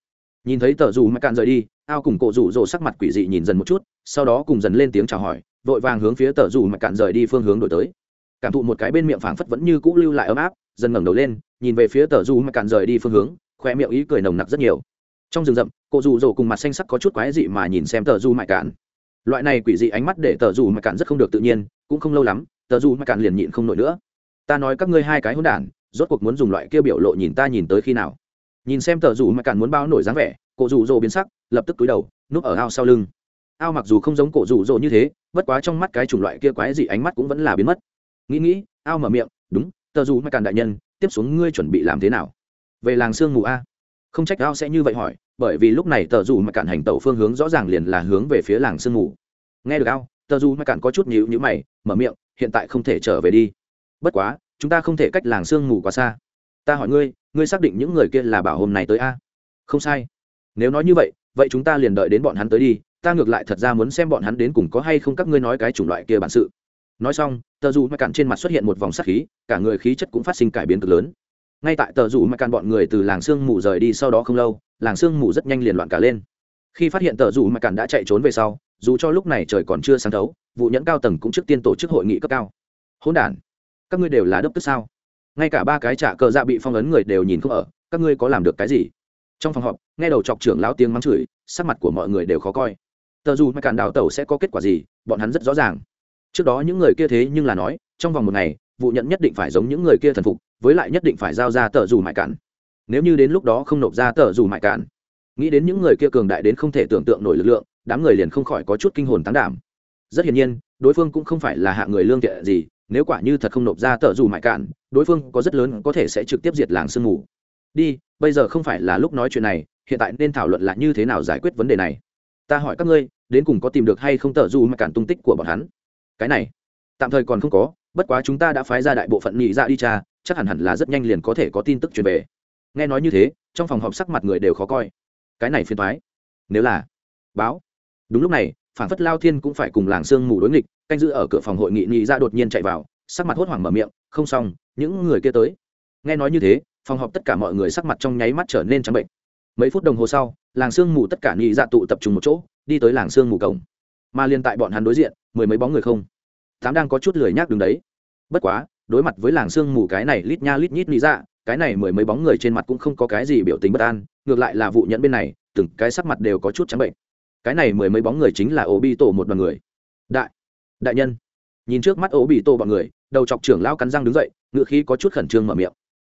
Nhìn thấy tờ dù mà cạn rời đi, ao cùng cổ rủ rồ sắc mặt quỷ dị nhìn dần một chút, sau đó cùng dần lên tiếng chào hỏi, vội vàng hướng phía tờ dù mà cạn rời đi phương hướng đổi tới cảm thụ một cái bên miệng phảng phất vẫn như cũ lưu lại ấm áp, dần ngẩng đầu lên, nhìn về phía tờ Du mà cản rời đi phương hướng khoe miệng ý cười nồng nặc rất nhiều. Trong rừng rậm, cô dù Dỗ cùng mặt xanh sắc có chút quái dị mà nhìn xem tờ du mại cạn. Loại này quỷ dị ánh mắt để tờ Du mại cạn rất không được tự nhiên, cũng không lâu lắm, tờ du mại cạn liền nhịn không nổi nữa. Ta nói các ngươi hai cái hỗn đản, rốt cuộc muốn dùng loại kia biểu lộ nhìn ta nhìn tới khi nào? Nhìn xem tờ Du mại cạn muốn bao nổi dáng vẻ, cô dù Dỗ biến sắc, lập tức túi đầu, núp ở ao sau lưng. Ao mặc dù không giống cổ rủ rồ như thế, bất quá trong mắt cái chủng loại kia quái dị ánh mắt cũng vẫn là biến mất nghĩ nghĩ, ao mở miệng, đúng, tờ dù mai càn đại nhân, tiếp xuống ngươi chuẩn bị làm thế nào? Về làng sương mù a. Không trách ao sẽ như vậy hỏi, bởi vì lúc này tờ dù mai càn hành tẩu phương hướng rõ ràng liền là hướng về phía làng sương mù. Nghe được ao, tờ dù mai càn có chút nhịu nhữ mày, mở miệng, hiện tại không thể trở về đi. Bất quá, chúng ta không thể cách làng sương mù quá xa. Ta hỏi ngươi ngươi xác định những người kia là bảo hôm này tới a? Không sai. Nếu nói như vậy vậy chúng ta liền đợi đến bọn hắn tới đi, ta ngược lại thật ra muốn xem bọn hắn đến cùng có hay không các ngươi nói cái chủng loại kia bản sự nói xong, tờ dù mạch cạn trên mặt xuất hiện một vòng sắc khí, cả người khí chất cũng phát sinh cải biến cực lớn. Ngay tại tờ dù mạch cạn bọn người từ làng sương mù rời đi sau đó không lâu, làng sương mù rất nhanh liền loạn cả lên. Khi phát hiện tờ dù mạch cạn đã chạy trốn về sau, dù cho lúc này trời còn chưa sáng thấu, vụ nhẫn cao tầng cũng trước tiên tổ chức hội nghị cấp cao. Hỗn đản, các ngươi đều là đốc tức sao? Ngay cả ba cái trả cờ dạ bị phong ấn người đều nhìn không ở, các ngươi có làm được cái gì? Trong phòng họp, nghe đầu chọc trưởng lão tiếng mắng chửi, sắc mặt của mọi người đều khó coi. Tờ dù mạch cạn đào tẩu sẽ có kết quả gì, bọn hắn rất rõ ràng trước đó những người kia thế nhưng là nói, trong vòng một ngày, vụ nhận nhất định phải giống những người kia thần phục, với lại nhất định phải giao ra tờ dù mại cản nếu như đến lúc đó không nộp ra tờ dù mại cản nghĩ đến những người kia cường đại đến không thể tưởng tượng nổi lực lượng, đám người liền không khỏi có chút kinh hồn tán đảm. Rất hiển nhiên, đối phương cũng không phải là hạ người lương thiện gì, nếu quả như thật không nộp ra tờ dù mại cản đối phương có rất lớn có thể sẽ trực tiếp diệt làng sương mù. Đi, bây giờ không phải là lúc nói chuyện này, hiện tại nên thảo luận là như thế nào giải quyết vấn đề này. Ta hỏi các ngươi, đến cùng có tìm được hay không tờ dù mại cản tung tích của bọn hắn? Cái này tạm thời còn không có, bất quá chúng ta đã phái ra đại bộ phận nhị ra đi cha chắc hẳn hẳn là rất nhanh liền có thể có tin tức truyền về. Nghe nói như thế, trong phòng họp sắc mặt người đều khó coi. Cái này phiền thoái nếu là báo. Đúng lúc này phản phất lao thiên cũng phải cùng làng sương mù đối nghịch, canh giữ ở cửa phòng hội nghị nhị ra đột nhiên chạy vào, sắc mặt hốt hoảng mở miệng, không xong, những người kia tới. Nghe nói như thế, phòng họp tất cả mọi người sắc mặt trong nháy mắt trở nên trắng bệnh. Mấy phút đồng hồ sau, làng sương mù tất cả nhị dạ tụ tập trung một chỗ, đi tới làng sương mù cổng. Mà liên tại bọn hắn đối diện mười mấy bóng người không? Tám đang có chút lười nhác đứng đấy. Bất quá, đối mặt với làng sương mù cái này lít nha lít nhít lý dạ cái này mười mấy bóng người trên mặt cũng không có cái gì biểu tình bất an, ngược lại là vụ nhẫn bên này, từng cái sắc mặt đều có chút trắng bệnh. Cái này mười mấy bóng người chính là ổ bị tổ một đoàn người. Đại đại nhân. Nhìn trước mắt ổ bị tổ bọn người, đầu chọc trưởng lão cắn răng đứng dậy, ngựa khí có chút khẩn trương mở miệng.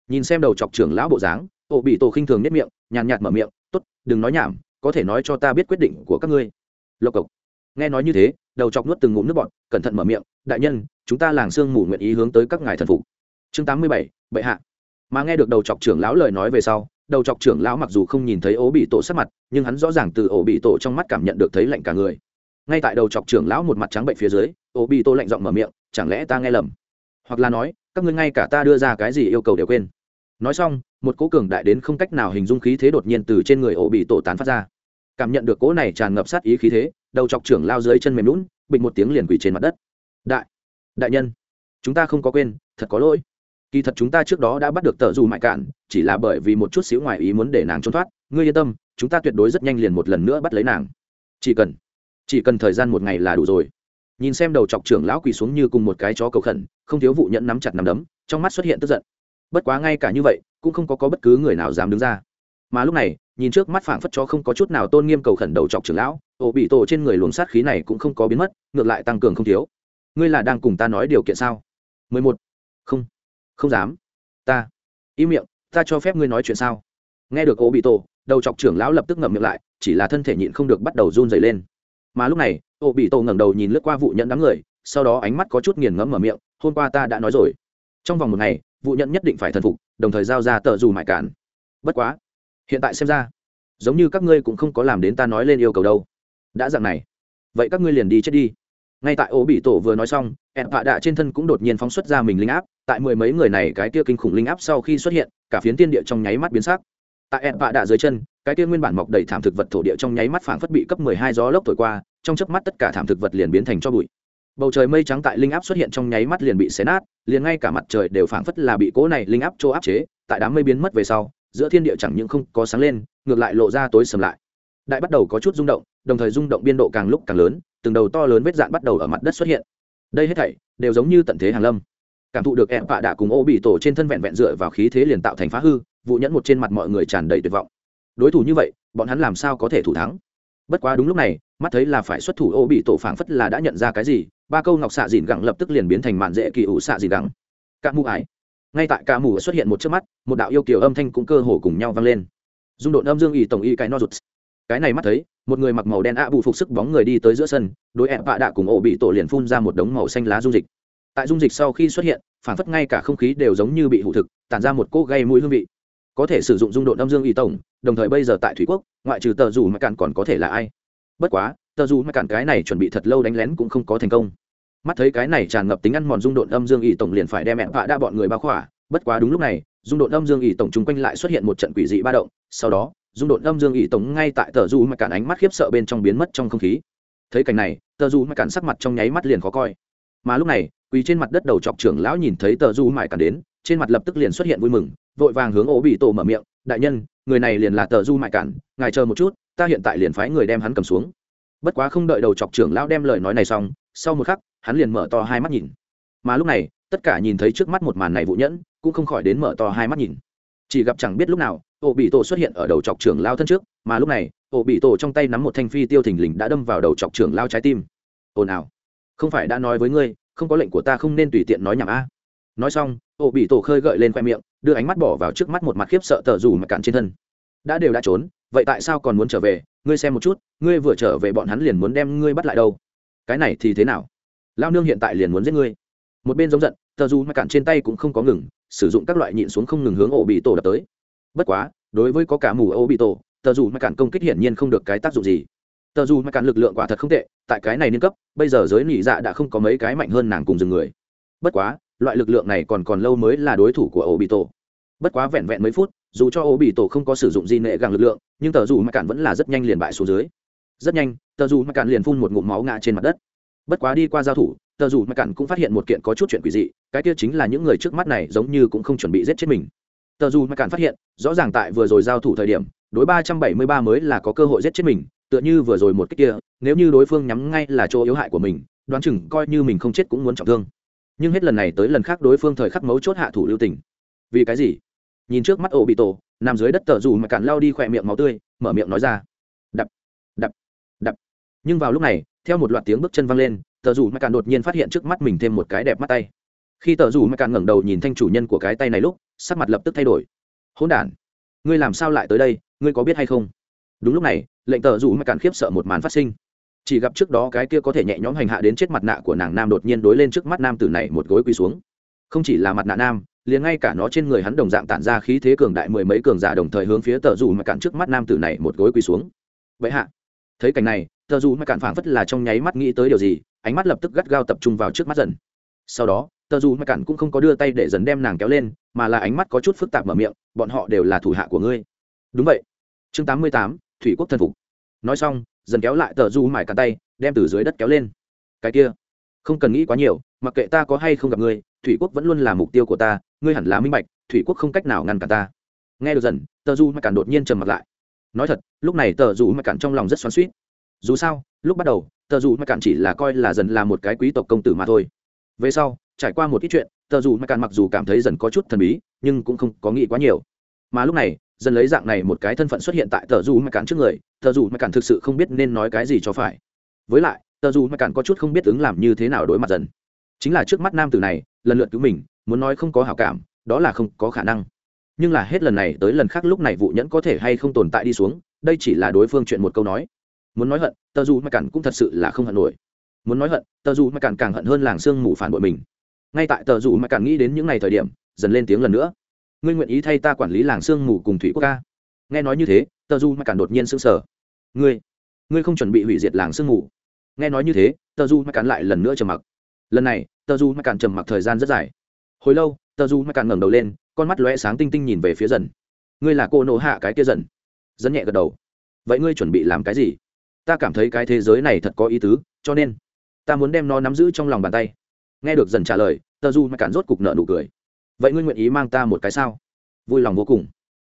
Nhìn xem đầu chọc trưởng lão bộ dáng ổ bị tổ khinh thường nhất miệng, nhàn nhạt mở miệng, tốt, đừng nói nhảm, có thể nói cho ta biết quyết định của các ngươi. Lộc cộc nghe nói như thế, đầu chọc nuốt từng ngụm nước bọt, cẩn thận mở miệng, đại nhân, chúng ta làng sương mù nguyện ý hướng tới các ngài thần phục. Chương tám mươi bảy, bệ hạ. Mà nghe được đầu chọc trưởng lão lời nói về sau, đầu chọc trưởng lão mặc dù không nhìn thấy ố bị tổ sắc mặt, nhưng hắn rõ ràng từ ổ bị tổ trong mắt cảm nhận được thấy lạnh cả người. Ngay tại đầu chọc trưởng lão một mặt trắng bệnh phía dưới ổ bị tổ lạnh giọng mở miệng, chẳng lẽ ta nghe lầm? Hoặc là nói, các ngươi ngay cả ta đưa ra cái gì yêu cầu đều quên? Nói xong, một cỗ cường đại đến không cách nào hình dung khí thế đột nhiên từ trên người ổ bị tổ tán phát ra. Cảm nhận được cỗ này tràn ngập sát ý khí thế đầu chọc trưởng lao dưới chân mềm lún bịch một tiếng liền quỳ trên mặt đất. Đại đại nhân chúng ta không có quên thật có lỗi. Kỳ thật chúng ta trước đó đã bắt được tờ dù mại cạn chỉ là bởi vì một chút xíu ngoài ý muốn để nàng trốn thoát. Ngươi yên tâm chúng ta tuyệt đối rất nhanh liền một lần nữa bắt lấy nàng. Chỉ cần chỉ cần thời gian một ngày là đủ rồi. Nhìn xem đầu chọc trưởng lão quỳ xuống như cùng một cái chó cầu khẩn không thiếu vụ nhẫn nắm chặt nắm đấm trong mắt xuất hiện tức giận. Bất quá ngay cả như vậy cũng không có, có bất cứ người nào dám đứng ra. Mà lúc này nhìn trước mắt phảng phất cho không có chút nào tôn nghiêm cầu khẩn đầu chọc trưởng lão, ổ bị tổ trên người luồng sát khí này cũng không có biến mất, ngược lại tăng cường không thiếu. Ngươi là đang cùng ta nói điều kiện sao? Mười một. Không. Không dám. Ta. Im miệng, ta cho phép ngươi nói chuyện sao? Nghe được ổ bị tổ, đầu chọc trưởng lão lập tức ngậm miệng lại, chỉ là thân thể nhịn không được bắt đầu run dày lên. Mà lúc này, ổ bị tổ ngẩng đầu nhìn lướt qua vụ nhận đám người, sau đó ánh mắt có chút nghiền ngẫm mở miệng, hôm qua ta đã nói rồi. Trong vòng một ngày, vụ nhận nhất định phải thần phục, đồng thời giao ra tờ dù mại cản. Bất quá hiện tại xem ra, giống như các ngươi cũng không có làm đến ta nói lên yêu cầu đâu. Đã dạng này, vậy các ngươi liền đi chết đi. Ngay tại ố bị tổ vừa nói xong, ẹn vạ đạ trên thân cũng đột nhiên phóng xuất ra mình linh áp, tại mười mấy người này cái kia kinh khủng linh áp sau khi xuất hiện, cả phiến tiên địa trong nháy mắt biến sắc. Tại ẹn vạ đạ dưới chân, cái kia nguyên bản mọc đầy thảm thực vật thổ địa trong nháy mắt phảng phất bị cấp mười hai gió lốc thổi qua, trong chớp mắt tất cả thảm thực vật liền biến thành cho bụi. Bầu trời mây trắng tại linh áp xuất hiện trong nháy mắt liền bị xé nát, liền ngay cả mặt trời đều phảng phất là bị cố này linh áp chỗ áp chế, tại đám mây biến mất về sau giữa thiên địa chẳng những không có sáng lên, ngược lại lộ ra tối sầm lại. Đại bắt đầu có chút rung động, đồng thời rung động biên độ càng lúc càng lớn, từng đầu to lớn vết dạn bắt đầu ở mặt đất xuất hiện. Đây hết thảy đều giống như tận thế hàng lâm. Cảm thụ được em vạ đạ cùng ô bị tổ trên thân vẹn vẹn dựa vào khí thế liền tạo thành phá hư, vụ nhẫn một trên mặt mọi người tràn đầy tuyệt vọng. Đối thủ như vậy, bọn hắn làm sao có thể thủ thắng? Bất quá đúng lúc này, mắt thấy là phải xuất thủ, ô bị tổ phảng phất là đã nhận ra cái gì, ba câu ngọc xạ dìn gẳng lập tức liền biến thành màn dễ kỳ ủ xạ dìn gẳng các mù ải ngay tại cả mù xuất hiện một trước mắt, một đạo yêu kiều âm thanh cũng cơ hồ cùng nhau vang lên. Dung độn âm dương y tổng y cái no rụt. Cái này mắt thấy, một người mặc màu đen ạ bù phục sức bóng người đi tới giữa sân, đối ẹ vạ đạ cùng ổ bị tổ liền phun ra một đống màu xanh lá dung dịch. Tại dung dịch sau khi xuất hiện, phản phất ngay cả không khí đều giống như bị hụ thực, tản ra một cỗ gây mũi hương vị. Có thể sử dụng dung độn âm dương y tổng, đồng thời bây giờ tại thủy quốc, ngoại trừ tờ dù mà cạn còn có thể là ai? Bất quá, tờ dù mà cạn cái này chuẩn bị thật lâu đánh lén cũng không có thành công mắt thấy cái này tràn ngập tính ăn mòn dung độn âm dương ỷ tổng liền phải đem mẹ vạ đa bọn người bao khỏa. Bất quá đúng lúc này, dung độn âm dương ỷ tổng chung quanh lại xuất hiện một trận quỷ dị ba động. Sau đó, dung độn âm dương ỷ tổng ngay tại tờ du mà cản ánh mắt khiếp sợ bên trong biến mất trong không khí. Thấy cảnh này, tờ du mà cản sắc mặt trong nháy mắt liền khó coi. Mà lúc này, quỳ trên mặt đất đầu chọc trưởng lão nhìn thấy tờ du mải cản đến, trên mặt lập tức liền xuất hiện vui mừng, vội vàng hướng ổ bị tổ mở miệng, đại nhân, người này liền là tờ du mại cản ngài chờ một chút, ta hiện tại liền phái người đem hắn cầm xuống. Bất quá không đợi đầu chọc trưởng lão đem lời nói này xong sau một khắc, hắn liền mở to hai mắt nhìn. Mà lúc này, tất cả nhìn thấy trước mắt một màn này vụ nhẫn, cũng không khỏi đến mở to hai mắt nhìn. Chỉ gặp chẳng biết lúc nào, ổ bị tổ xuất hiện ở đầu chọc trưởng lao thân trước, mà lúc này, ổ bị tổ trong tay nắm một thanh phi tiêu thình lình đã đâm vào đầu chọc trưởng lao trái tim. Ồn ào. Không phải đã nói với ngươi, không có lệnh của ta không nên tùy tiện nói nhảm a. Nói xong, ổ bị tổ khơi gợi lên khoe miệng, đưa ánh mắt bỏ vào trước mắt một mặt khiếp sợ tờ rủ mà cạn trên thân. Đã đều đã trốn, vậy tại sao còn muốn trở về? Ngươi xem một chút, ngươi vừa trở về bọn hắn liền muốn đem ngươi bắt lại đâu? Cái này thì thế nào? Lao nương hiện tại liền muốn giết ngươi. Một bên giống giận, tờ dù mà cạn trên tay cũng không có ngừng, sử dụng các loại nhịn xuống không ngừng hướng ổ bị tổ đập tới. Bất quá, đối với có cả mù ổ bị tổ, tờ dù mà cạn công kích hiển nhiên không được cái tác dụng gì. Tờ dù mà cạn lực lượng quả thật không tệ, tại cái này niên cấp, bây giờ giới nỉ dạ đã không có mấy cái mạnh hơn nàng cùng dừng người. Bất quá, loại lực lượng này còn còn lâu mới là đối thủ của ổ bị tổ. Bất quá vẹn vẹn mấy phút, dù cho ổ bị tổ không có sử dụng gì nệ gàng lực lượng, nhưng tờ dù mà cạn vẫn là rất nhanh liền bại xuống dưới. Rất nhanh tờ dù mà cạn liền phun một ngụm máu ngã trên mặt đất. Bất quá đi qua giao thủ, tờ dù mà cạn cũng phát hiện một kiện có chút chuyện quỷ dị, cái kia chính là những người trước mắt này giống như cũng không chuẩn bị giết chết mình. Tờ dù mà cạn phát hiện, rõ ràng tại vừa rồi giao thủ thời điểm, đối ba trăm bảy mươi ba mới là có cơ hội giết chết mình, tựa như vừa rồi một cách kia, nếu như đối phương nhắm ngay là chỗ yếu hại của mình, đoán chừng coi như mình không chết cũng muốn trọng thương. Nhưng hết lần này tới lần khác đối phương thời khắc mấu chốt hạ thủ lưu tình. Vì cái gì? Nhìn trước mắt ổ bị tổ nằm dưới đất tờ dù mà cạn lao đi khỏe miệng máu tươi, mở miệng nói ra nhưng vào lúc này, theo một loạt tiếng bước chân văng lên, tờ dù mà cạn đột nhiên phát hiện trước mắt mình thêm một cái đẹp mắt tay. Khi tờ dù mà cạn ngẩng đầu nhìn thanh chủ nhân của cái tay này lúc, sắc mặt lập tức thay đổi. Hỗn đản, ngươi làm sao lại tới đây? Ngươi có biết hay không? Đúng lúc này, lệnh tờ dù mà cạn khiếp sợ một màn phát sinh. Chỉ gặp trước đó cái kia có thể nhẹ nhõm hành hạ đến chết mặt nạ của nàng nam đột nhiên đối lên trước mắt nam tử này một gối quỳ xuống. Không chỉ là mặt nạ nam, liền ngay cả nó trên người hắn đồng dạng tản ra khí thế cường đại mười mấy cường giả đồng thời hướng phía tờ dù mà cản trước mắt nam tử này một gối quỳ xuống. Vậy hạ, thấy cảnh này tờ dù mà cản phảng phất là trong nháy mắt nghĩ tới điều gì, ánh mắt lập tức gắt gao tập trung vào trước mắt dần. Sau đó, tờ dù mà cản cũng không có đưa tay để dần đem nàng kéo lên, mà là ánh mắt có chút phức tạp mở miệng, bọn họ đều là thủ hạ của ngươi. Đúng vậy. Chương tám mươi tám, thủy quốc thần phục. Nói xong, dần kéo lại tờ du mải cản tay, đem từ dưới đất kéo lên. Cái kia, không cần nghĩ quá nhiều, mặc kệ ta có hay không gặp ngươi, thủy quốc vẫn luôn là mục tiêu của ta, ngươi hẳn là minh bạch, thủy quốc không cách nào ngăn cản ta. Nghe được dần, tờ du mải cản đột nhiên trầm mặt lại. Nói thật, lúc này tờ du mải cản trong lòng rất xoắn suýt dù sao, lúc bắt đầu, tờ du mà cản chỉ là coi là dần là một cái quý tộc công tử mà thôi. Về sau, trải qua một ít chuyện, tờ dù mà cản mặc dù cảm thấy dần có chút thần bí, nhưng cũng không có nghĩ quá nhiều. Mà lúc này, dần lấy dạng này một cái thân phận xuất hiện tại tờ dù mà cản trước người, tờ dù mà cản thực sự không biết nên nói cái gì cho phải. Với lại, tờ dù mà cản có chút không biết ứng làm như thế nào đối mặt dần. Chính là trước mắt nam tử này, lần lượt cứu mình, muốn nói không có hảo cảm, đó là không có khả năng. Nhưng là hết lần này tới lần khác lúc này vụ nhẫn có thể hay không tồn tại đi xuống, đây chỉ là đối phương chuyện một câu nói muốn nói hận tờ dù mà cản cũng thật sự là không hận nổi. Muốn nói hận tờ dù mà cản càng hận hơn làng sương mù phản bội mình. Ngay tại tờ dù mà cản nghĩ đến những ngày thời điểm, dần lên tiếng lần nữa. Ngươi nguyện ý thay ta quản lý làng sương mù cùng thủy quốc ca? Nghe nói như thế tờ dù mà cản đột nhiên sững sờ. Ngươi ngươi không chuẩn bị hủy diệt làng sương mù. Nghe nói như thế tờ dù mà cản lại lần nữa trầm mặc. Lần này tờ dù mà cản trầm mặc thời gian rất dài. Hồi lâu tờ dù mà cản ngẩng đầu lên, con mắt lóe sáng tinh tinh nhìn về phía dần. Ngươi là cô nổ hạ cái kia dần. Dần nhẹ gật đầu. Vậy ngươi chuẩn bị làm cái gì? Ta cảm thấy cái thế giới này thật có ý tứ, cho nên, ta muốn đem nó nắm giữ trong lòng bàn tay. Nghe được dần trả lời, tờ du mà cản rốt cục nợ nụ cười. Vậy ngươi nguyện ý mang ta một cái sao? Vui lòng vô cùng.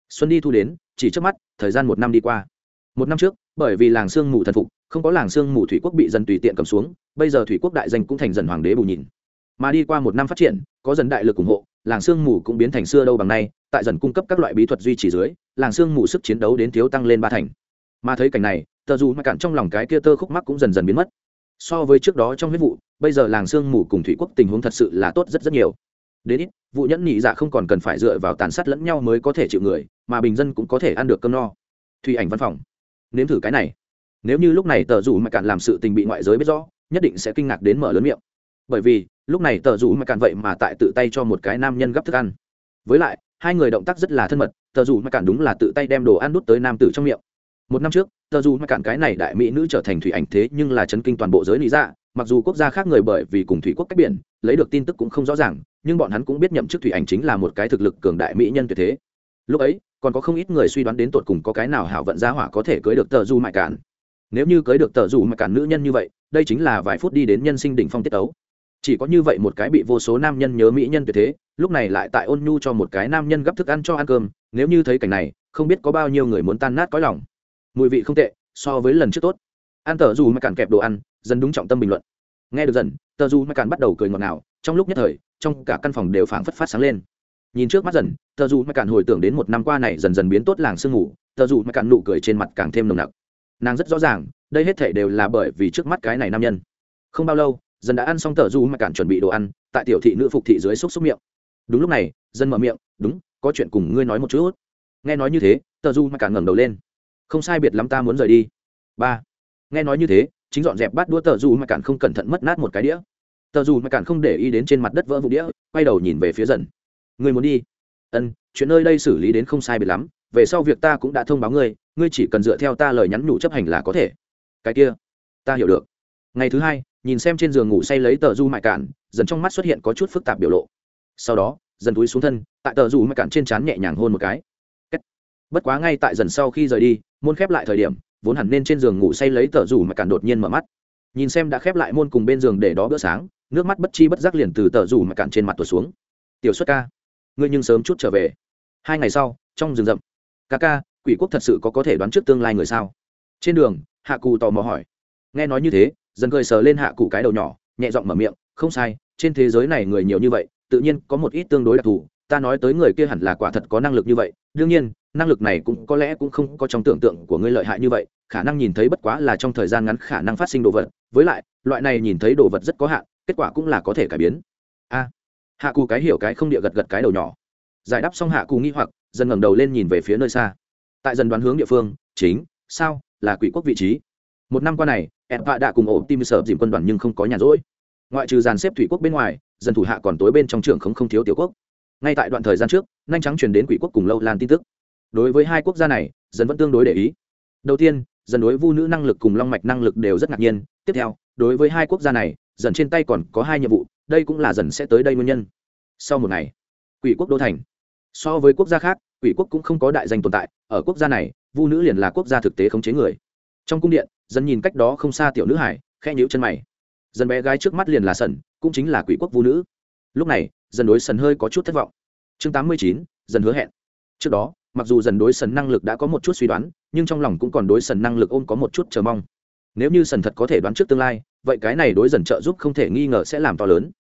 Xuân đi thu đến, chỉ trước mắt, thời gian một năm đi qua. Một năm trước, bởi vì làng sương mù thần phục, không có làng sương mù thủy quốc bị dần tùy tiện cầm xuống, bây giờ thủy quốc đại danh cũng thành dần hoàng đế bù nhìn mà đi qua một năm phát triển, có dần đại lực ủng hộ, làng sương mù cũng biến thành xưa đâu bằng nay, tại dần cung cấp các loại bí thuật duy trì dưới, làng sương mù sức chiến đấu đến thiếu tăng lên ba thành. Mà thấy cảnh này tờ dù mà cản trong lòng cái kia tơ khúc mắc cũng dần dần biến mất. So với trước đó trong huyết vụ, bây giờ làng sương mù cùng thủy quốc tình huống thật sự là tốt rất rất nhiều. Đến ít, vụ nhẫn nhị dạ không còn cần phải dựa vào tàn sát lẫn nhau mới có thể chịu người, mà bình dân cũng có thể ăn được cơm no. Thủy ảnh văn phòng. Nếm thử cái này. Nếu như lúc này tờ rủ mà cạn làm sự tình bị ngoại giới biết rõ, nhất định sẽ kinh ngạc đến mở lớn miệng. Bởi vì, lúc này tờ rủ mà cạn vậy mà tại tự tay cho một cái nam nhân gấp thức ăn. Với lại, hai người động tác rất là thân mật, tờ rủ mà cạn đúng là tự tay đem đồ ăn đút tới nam tử trong miệng một năm trước, tờ dù mà cạn cái này đại mỹ nữ trở thành thủy ảnh thế nhưng là chấn kinh toàn bộ giới lý dạ. Mặc dù quốc gia khác người bởi vì cùng thủy quốc cách biển, lấy được tin tức cũng không rõ ràng, nhưng bọn hắn cũng biết nhậm chức thủy ảnh chính là một cái thực lực cường đại mỹ nhân tuyệt thế. Lúc ấy, còn có không ít người suy đoán đến tột cùng có cái nào hảo vận gia hỏa có thể cưới được tờ du mại cản nếu như cưới được tờ du mại cản nữ nhân như vậy, đây chính là vài phút đi đến nhân sinh đỉnh phong tiết ấu chỉ có như vậy một cái bị vô số nam nhân nhớ mỹ nhân tuyệt thế, lúc này lại tại ôn nhu cho một cái nam nhân gấp thức ăn cho ăn cơm, nếu như thấy cảnh này, không biết có bao nhiêu người muốn tan nát có lòng mùi vị không tệ, so với lần trước tốt. Ăn tờ dù mà cản kẹp đồ ăn, dần đúng trọng tâm bình luận. Nghe được dần tờ dù mà cản bắt đầu cười ngọt ngào, trong lúc nhất thời, trong cả căn phòng đều phảng phất phát sáng lên. Nhìn trước mắt dần tờ dù mà cản hồi tưởng đến một năm qua này dần dần biến tốt làng sương ngủ tờ dù mà cản nụ cười trên mặt càng thêm nồng nặc. Nàng rất rõ ràng, đây hết thể đều là bởi vì trước mắt cái này nam nhân. Không bao lâu, dần đã ăn xong tờ dù mà cản chuẩn bị đồ ăn, tại tiểu thị nữ phục thị dưới xúc xúc miệng. Đúng lúc này dân mở miệng, đúng, có chuyện cùng ngươi nói một chút. Nghe nói như thế tờ du mà cản ngẩng đầu lên không sai biệt lắm ta muốn rời đi. Ba. Nghe nói như thế, chính dọn dẹp bát đũa tờ du mà cản không cẩn thận mất nát một cái đĩa. Tờ du mà cản không để ý đến trên mặt đất vỡ vụ đĩa, quay đầu nhìn về phía dần. Ngươi muốn đi? Ân, chuyện nơi đây xử lý đến không sai biệt lắm, về sau việc ta cũng đã thông báo ngươi ngươi chỉ cần dựa theo ta lời nhắn nhủ chấp hành là có thể. Cái kia, ta hiểu được. Ngày thứ hai, nhìn xem trên giường ngủ say lấy tờ du mại cản, dần trong mắt xuất hiện có chút phức tạp biểu lộ. Sau đó, dần túi xuống thân, tại tờ du mại cản trên trán nhẹ nhàng hôn một cái. Bất quá ngay tại dần sau khi rời đi môn khép lại thời điểm, vốn hẳn nên trên giường ngủ say lấy tờ rủ mà cản đột nhiên mở mắt. Nhìn xem đã khép lại môn cùng bên giường để đó bữa sáng, nước mắt bất chi bất giác liền từ tờ rủ mà cản trên mặt tuột xuống. Tiểu xuất ca, ngươi nhưng sớm chút trở về. Hai ngày sau, trong rừng rậm, ca ca, quỷ quốc thật sự có có thể đoán trước tương lai người sao? Trên đường, hạ cụ tò mò hỏi. Nghe nói như thế, dần cười sờ lên hạ cụ cái đầu nhỏ, nhẹ giọng mở miệng, không sai, trên thế giới này người nhiều như vậy, tự nhiên có một ít tương đối đặc thù ta nói tới người kia hẳn là quả thật có năng lực như vậy, đương nhiên, năng lực này cũng có lẽ cũng không có trong tưởng tượng của ngươi lợi hại như vậy, khả năng nhìn thấy bất quá là trong thời gian ngắn khả năng phát sinh đồ vật, với lại, loại này nhìn thấy đồ vật rất có hạn, kết quả cũng là có thể cải biến. A, hạ cù cái hiểu cái không địa gật gật cái đầu nhỏ. Giải đáp xong hạ cù nghi hoặc, dần ngẩng đầu lên nhìn về phía nơi xa. Tại dần đoán hướng địa phương, chính, sao, là quỷ quốc vị trí. Một năm qua này ẹn vạ đã cùng ổ tim sợ dìm quân đoàn nhưng không có nhà rỗi. Ngoại trừ dàn xếp thủy quốc bên ngoài dân thủ hạ còn tối bên trong trường không không thiếu tiểu quốc ngay tại đoạn thời gian trước, nhanh trắng truyền đến quỷ quốc cùng lâu lan tin tức. Đối với hai quốc gia này dần vẫn tương đối để ý. Đầu tiên dần đối vu nữ năng lực cùng long mạch năng lực đều rất ngạc nhiên. Tiếp theo, đối với hai quốc gia này dần trên tay còn có hai nhiệm vụ, đây cũng là dần sẽ tới đây nguyên nhân. Sau một ngày, quỷ quốc đô thành. So với quốc gia khác, quỷ quốc cũng không có đại danh tồn tại. Ở quốc gia này, vu nữ liền là quốc gia thực tế khống chế người. Trong cung điện dần nhìn cách đó không xa tiểu nữ hải khe nhíu chân mày. Dần bé gái trước mắt liền là sần cũng chính là quỷ quốc vu nữ. Lúc này dần đối sần hơi có chút thất vọng. Chương tám mươi chín, dần hứa hẹn. Trước đó, mặc dù dần đối sần năng lực đã có một chút suy đoán, nhưng trong lòng cũng còn đối sần năng lực ôm có một chút chờ mong. Nếu như sần thật có thể đoán trước tương lai, vậy cái này đối dần trợ giúp không thể nghi ngờ sẽ làm to lớn.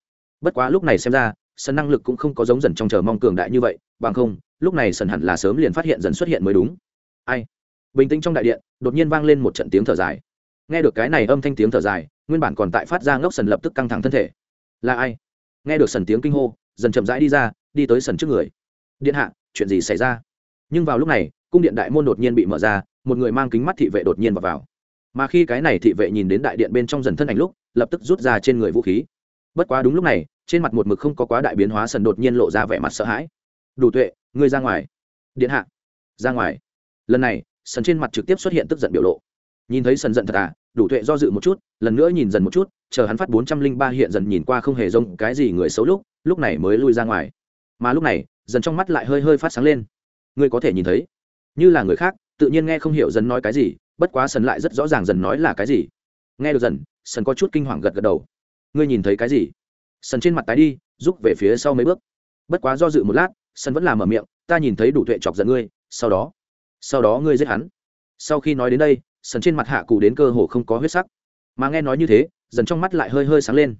Bất quá lúc này xem ra, sần năng lực cũng không có giống dần trong chờ mong cường đại như vậy, bằng không, lúc này sần hẳn là sớm liền phát hiện dần xuất hiện mới đúng. Ai? Bình tĩnh trong đại điện, đột nhiên vang lên một trận tiếng thở dài. Nghe được cái này âm thanh tiếng thở dài, nguyên bản còn tại phát ra ngốc sần lập tức căng thẳng thân thể. Là ai? Nghe được sần tiếng kinh hô dần chậm rãi đi ra đi tới sần trước người. Điện hạ chuyện gì xảy ra? Nhưng vào lúc này cung điện đại môn đột nhiên bị mở ra một người mang kính mắt thị vệ đột nhiên vào, vào. mà khi cái này thị vệ nhìn đến đại điện bên trong dần thân ảnh lúc lập tức rút ra trên người vũ khí. Bất quá đúng lúc này trên mặt một mực không có quá đại biến hóa sần đột nhiên lộ ra vẻ mặt sợ hãi. Đủ tuệ ngươi ra ngoài. Điện hạ. Ra ngoài. Lần này sần trên mặt trực tiếp xuất hiện tức giận biểu lộ. Nhìn thấy sần giận thật à đủ tuệ do dự một chút lần nữa nhìn dần một chút chờ hắn phát bốn trăm linh ba hiện dần nhìn qua không hề rông cái gì người xấu lúc lúc này mới lui ra ngoài. Mà lúc này, dần trong mắt lại hơi hơi phát sáng lên. Ngươi có thể nhìn thấy. Như là người khác, tự nhiên nghe không hiểu dần nói cái gì, bất quá sần lại rất rõ ràng dần nói là cái gì. Nghe được dần, sần có chút kinh hoàng gật gật đầu. Ngươi nhìn thấy cái gì? Sần trên mặt tái đi, rút về phía sau mấy bước. Bất quá do dự một lát, sần vẫn làm mở miệng, ta nhìn thấy đủ tuệ chọc giận ngươi, sau đó sau đó ngươi giết hắn. Sau khi nói đến đây, sần trên mặt hạ cụ đến cơ hồ không có huyết sắc. Mà nghe nói như thế, dần trong mắt lại hơi hơi sáng lên.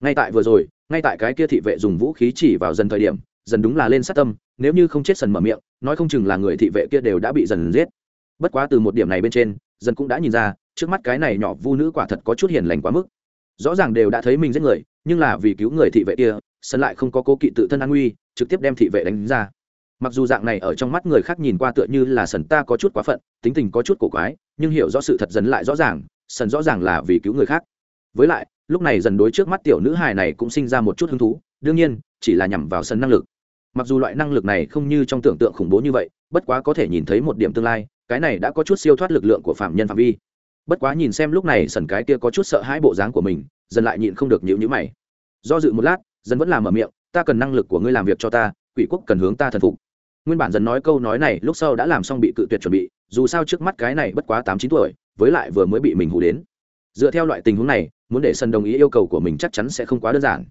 Ngay tại vừa rồi ngay tại cái kia thị vệ dùng vũ khí chỉ vào dần thời điểm, dần đúng là lên sát tâm, nếu như không chết sần mở miệng, nói không chừng là người thị vệ kia đều đã bị dần giết. Bất quá từ một điểm này bên trên, dần cũng đã nhìn ra, trước mắt cái này nhỏ vu nữ quả thật có chút hiền lành quá mức. Rõ ràng đều đã thấy mình giết người, nhưng là vì cứu người thị vệ kia sân lại không có cố kỵ tự thân an nguy, trực tiếp đem thị vệ đánh ra. Mặc dù dạng này ở trong mắt người khác nhìn qua tựa như là sần ta có chút quá phận, tính tình có chút cổ quái, nhưng hiểu rõ sự thật dần lại rõ ràng, sần rõ ràng là vì cứu người khác. Với lại lúc này dần đối trước mắt tiểu nữ hài này cũng sinh ra một chút hứng thú, đương nhiên, chỉ là nhằm vào sân năng lực. Mặc dù loại năng lực này không như trong tưởng tượng khủng bố như vậy, bất quá có thể nhìn thấy một điểm tương lai, cái này đã có chút siêu thoát lực lượng của phạm nhân phạm vi. Bất quá nhìn xem lúc này sần cái kia có chút sợ hãi bộ dáng của mình, dần lại nhịn không được nhịu nhữ mày. Do dự một lát, dần vẫn làm mở miệng, ta cần năng lực của ngươi làm việc cho ta, quỷ quốc cần hướng ta thần phục. Nguyên bản dần nói câu nói này lúc sau đã làm xong bị cự tuyệt chuẩn bị, dù sao trước mắt cái này bất quá tám chín tuổi, với lại vừa mới bị mình hù đến dựa theo loại tình huống này, muốn để sân đồng ý yêu cầu của mình chắc chắn sẽ không quá đơn giản.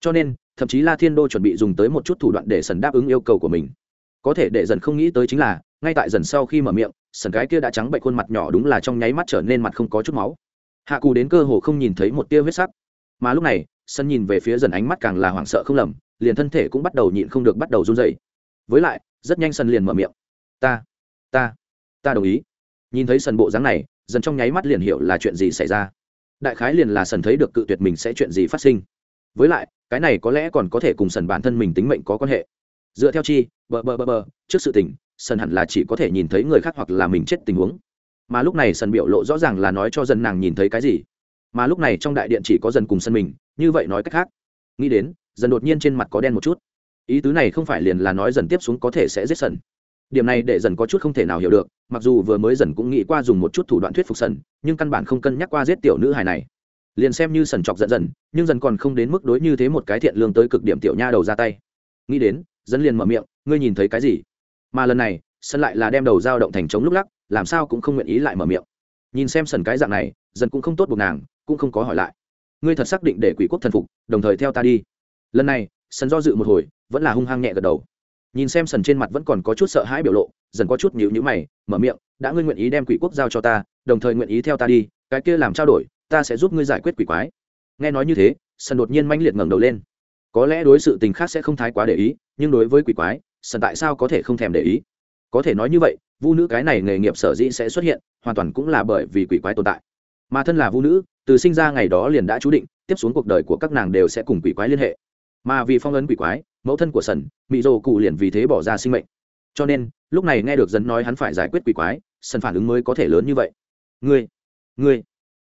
Cho nên, thậm chí la thiên đô chuẩn bị dùng tới một chút thủ đoạn để sần đáp ứng yêu cầu của mình. Có thể để dần không nghĩ tới chính là, ngay tại dần sau khi mở miệng sần cái kia đã trắng bệnh khuôn mặt nhỏ đúng là trong nháy mắt trở nên mặt không có chút máu. Hạ cù đến cơ hồ không nhìn thấy một tia huyết sắc. Mà lúc này, sân nhìn về phía dần ánh mắt càng là hoảng sợ không lầm, liền thân thể cũng bắt đầu nhịn không được bắt đầu run dậy với lại, rất nhanh sân liền mở miệng. Ta ta ta đồng ý. Nhìn thấy sân bộ dáng này dần trong nháy mắt liền hiểu là chuyện gì xảy ra. Đại khái liền là sần thấy được cự tuyệt mình sẽ chuyện gì phát sinh. Với lại, cái này có lẽ còn có thể cùng sần bản thân mình tính mệnh có quan hệ. Dựa theo chi, bờ bờ bờ bờ, trước sự tình, sần hẳn là chỉ có thể nhìn thấy người khác hoặc là mình chết tình huống. Mà lúc này sần biểu lộ rõ ràng là nói cho dân nàng nhìn thấy cái gì. Mà lúc này trong đại điện chỉ có dần cùng sân mình, như vậy nói cách khác. Nghĩ đến dần đột nhiên trên mặt có đen một chút. Ý tứ này không phải liền là nói dần tiếp xuống có thể sẽ giết sần điểm này để dần có chút không thể nào hiểu được, mặc dù vừa mới dần cũng nghĩ qua dùng một chút thủ đoạn thuyết phục sần, nhưng căn bản không cân nhắc qua giết tiểu nữ hài này. Liền xem như sần chọc giận dần, nhưng dần còn không đến mức đối như thế một cái thiện lương tới cực điểm tiểu nha đầu ra tay. Nghĩ đến, dần liền mở miệng, ngươi nhìn thấy cái gì? Mà lần này sân lại là đem đầu dao động thành trống lúc lắc, làm sao cũng không nguyện ý lại mở miệng. Nhìn xem sần cái dạng này, dần cũng không tốt buộc nàng, cũng không có hỏi lại. Ngươi thật xác định để quỷ quốc thần phục, đồng thời theo ta đi. Lần này, sần do dự một hồi, vẫn là hung hăng nhẹ gật đầu nhìn xem sần trên mặt vẫn còn có chút sợ hãi biểu lộ, dần có chút nhịu nhữ mày, mở miệng, đã ngươi nguyện ý đem quỷ quốc giao cho ta, đồng thời nguyện ý theo ta đi, cái kia làm trao đổi, ta sẽ giúp ngươi giải quyết quỷ quái. Nghe nói như thế, sần đột nhiên manh liệt ngẩng đầu lên. Có lẽ đối sự tình khác sẽ không thái quá để ý, nhưng đối với quỷ quái, sần tại sao có thể không thèm để ý? Có thể nói như vậy vu nữ cái này nghề nghiệp sở dĩ sẽ xuất hiện, hoàn toàn cũng là bởi vì quỷ quái tồn tại. Mà thân là vu nữ, từ sinh ra ngày đó liền đã chú định, tiếp xuống cuộc đời của các nàng đều sẽ cùng quỷ quái liên hệ. Mà vì phong ấn quỷ quái mẫu thân của sần mỹ rồ cụ liền vì thế bỏ ra sinh mệnh. Cho nên, lúc này nghe được dần nói hắn phải giải quyết quỷ quái, sần phản ứng mới có thể lớn như vậy. Ngươi ngươi.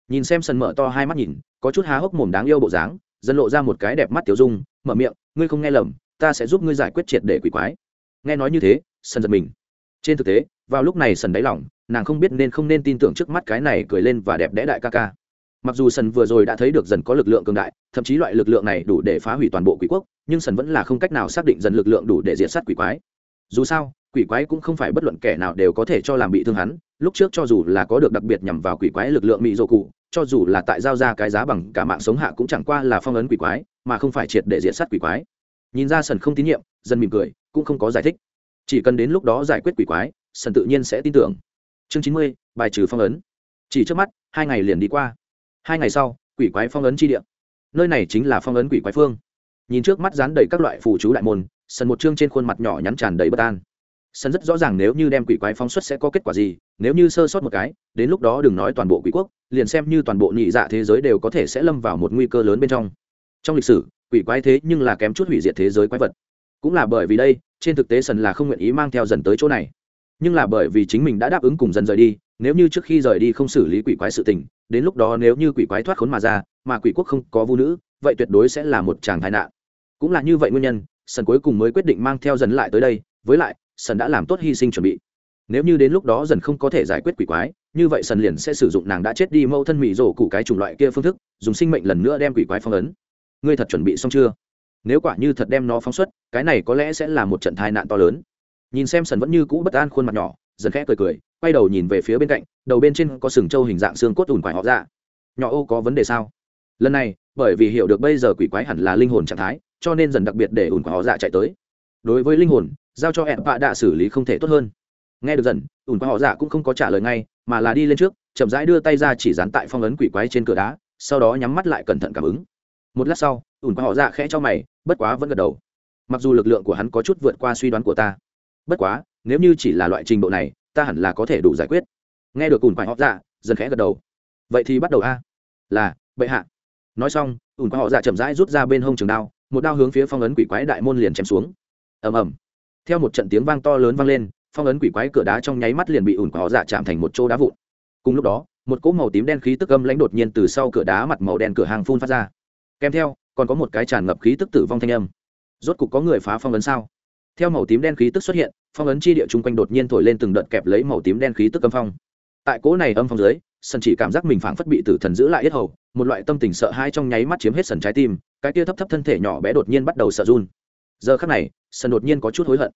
Nhìn xem sần mở to hai mắt nhìn, có chút há hốc mồm đáng yêu bộ dáng, dân lộ ra một cái đẹp mắt tiểu dung, mở miệng, ngươi không nghe lầm, ta sẽ giúp ngươi giải quyết triệt để quỷ quái. Nghe nói như thế, sần giật mình. Trên thực tế, vào lúc này sần đáy lỏng nàng không biết nên không nên tin tưởng trước mắt cái này cười lên và đẹp đẽ đại ca ca mặc dù sần vừa rồi đã thấy được dần có lực lượng cường đại, thậm chí loại lực lượng này đủ để phá hủy toàn bộ quỷ quốc, nhưng sần vẫn là không cách nào xác định dần lực lượng đủ để diệt sát quỷ quái. Dù sao, quỷ quái cũng không phải bất luận kẻ nào đều có thể cho làm bị thương hắn, lúc trước cho dù là có được đặc biệt nhằm vào quỷ quái lực lượng mỹ dô cụ, cho dù là tại giao ra cái giá bằng cả mạng sống hạ cũng chẳng qua là phong ấn quỷ quái, mà không phải triệt để diệt sát quỷ quái. Nhìn ra sần không tín nhiệm dần mỉm cười, cũng không có giải thích. Chỉ cần đến lúc đó giải quyết quỷ quái, sần tự nhiên sẽ tin tưởng. Chương chín mươi, bài trừ phong ấn. Chỉ trước mắt, hai ngày liền đi qua hai ngày sau, quỷ quái phong ấn chi địa. Nơi này chính là phong ấn quỷ quái phương. Nhìn trước mắt dán đầy các loại phù chú đại môn sần một chương trên khuôn mặt nhỏ nhắn tràn đầy bất an. Sân rất rõ ràng nếu như đem quỷ quái phóng xuất sẽ có kết quả gì, nếu như sơ sót một cái, đến lúc đó đừng nói toàn bộ quỷ quốc, liền xem như toàn bộ nhị dạ thế giới đều có thể sẽ lâm vào một nguy cơ lớn bên trong. Trong lịch sử, quỷ quái thế nhưng là kém chút hủy diệt thế giới quái vật. Cũng là bởi vì đây, trên thực tế sần là không nguyện ý mang theo dần tới chỗ này. Nhưng là bởi vì chính mình đã đáp ứng cùng dần rời đi, nếu như trước khi rời đi không xử lý quỷ quái sự tình đến lúc đó nếu như quỷ quái thoát khốn mà ra, mà quỷ quốc không có vũ nữ, vậy tuyệt đối sẽ là một chàng tai nạn. Cũng là như vậy nguyên nhân, sần cuối cùng mới quyết định mang theo dần lại tới đây, với lại, sần đã làm tốt hy sinh chuẩn bị. Nếu như đến lúc đó dần không có thể giải quyết quỷ quái, như vậy sần liền sẽ sử dụng nàng đã chết đi mâu thân mỹ rổ cụ cái chủng loại kia phương thức, dùng sinh mệnh lần nữa đem quỷ quái phong ấn. Ngươi thật chuẩn bị xong chưa? Nếu quả như thật đem nó phóng xuất, cái này có lẽ sẽ là một trận tai nạn to lớn. Nhìn xem sần vẫn như cũ bất an khuôn mặt nhỏ, dần khẽ cười cười quay đầu nhìn về phía bên cạnh, đầu bên trên có sừng trâu hình dạng xương cốt ủn quải họ ra nhỏ ô có vấn đề sao? Lần này, bởi vì hiểu được bây giờ quỷ quái hẳn là linh hồn trạng thái, cho nên dần đặc biệt để ủn quải họ dạ chạy tới. Đối với linh hồn, giao cho ẹn vạ đạ xử lý không thể tốt hơn. Nghe được dần ủn quải họ dạ cũng không có trả lời ngay, mà là đi lên trước, chậm rãi đưa tay ra chỉ dán tại phong ấn quỷ quái trên cửa đá, sau đó nhắm mắt lại cẩn thận cảm ứng. Một lát sau ủn quải họ dạ khẽ cho mày, bất quá vẫn gật đầu. Mặc dù lực lượng của hắn có chút vượt qua suy đoán của ta. Bất quá, nếu như chỉ là loại trình độ này ta hẳn là có thể đủ giải quyết. Nghe được ủn quải họ dạ dần khẽ gật đầu. Vậy thì bắt đầu a. Là, bệ hạ. Nói xong ủn quải họ dạ chậm rãi rút ra bên hông trường đao, một đao hướng phía phong ấn quỷ quái đại môn liền chém xuống. Ầm ầm. Theo một trận tiếng vang to lớn vang lên, phong ấn quỷ quái cửa đá trong nháy mắt liền bị ủn quải họ dạ chạm thành một chỗ đá vụn. Cùng lúc đó, một cỗ màu tím đen khí tức âm lãnh đột nhiên từ sau cửa đá mặt màu đen cửa hàng phun phát ra. Kèm theo, còn có một cái tràn ngập khí tức tử vong thanh âm. Rốt cục có người phá phong ấn sao? Theo màu tím đen khí tức xuất hiện, phong ấn chi địa chung quanh đột nhiên thổi lên từng đợt kẹp lấy màu tím đen khí tức âm phong. Tại cỗ này âm phong dưới sân chỉ cảm giác mình phảng phất bị tử thần giữ lại yết hầu, một loại tâm tình sợ hãi trong nháy mắt chiếm hết sần trái tim, cái tia thấp thấp thân thể nhỏ bé đột nhiên bắt đầu sợ run. Giờ khắc này sân đột nhiên có chút hối hận.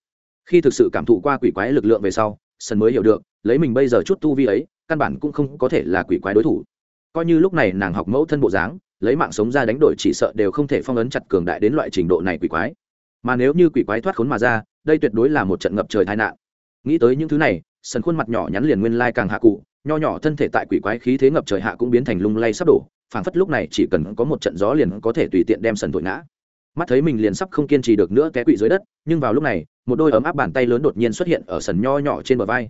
Khi thực sự cảm thụ qua quỷ quái lực lượng về sau sân mới hiểu được, lấy mình bây giờ chút tu vi ấy, căn bản cũng không có thể là quỷ quái đối thủ. Coi như lúc này nàng học mẫu thân bộ dáng, lấy mạng sống ra đánh đổi chỉ sợ đều không thể phong ấn chặt cường đại đến loại trình độ này quỷ quái mà nếu như quỷ quái thoát khốn mà ra, đây tuyệt đối là một trận ngập trời tai nạn. Nghĩ tới những thứ này, sần khuôn mặt nhỏ nhắn liền nguyên lai càng hạ cụ, nho nhỏ thân thể tại quỷ quái khí thế ngập trời hạ cũng biến thành lung lay sắp đổ, phảng phất lúc này chỉ cần có một trận gió liền có thể tùy tiện đem sần thổi ngã. Mắt thấy mình liền sắp không kiên trì được nữa té quỵ dưới đất, nhưng vào lúc này, một đôi ấm áp bàn tay lớn đột nhiên xuất hiện ở sần nho nhỏ trên bờ vai.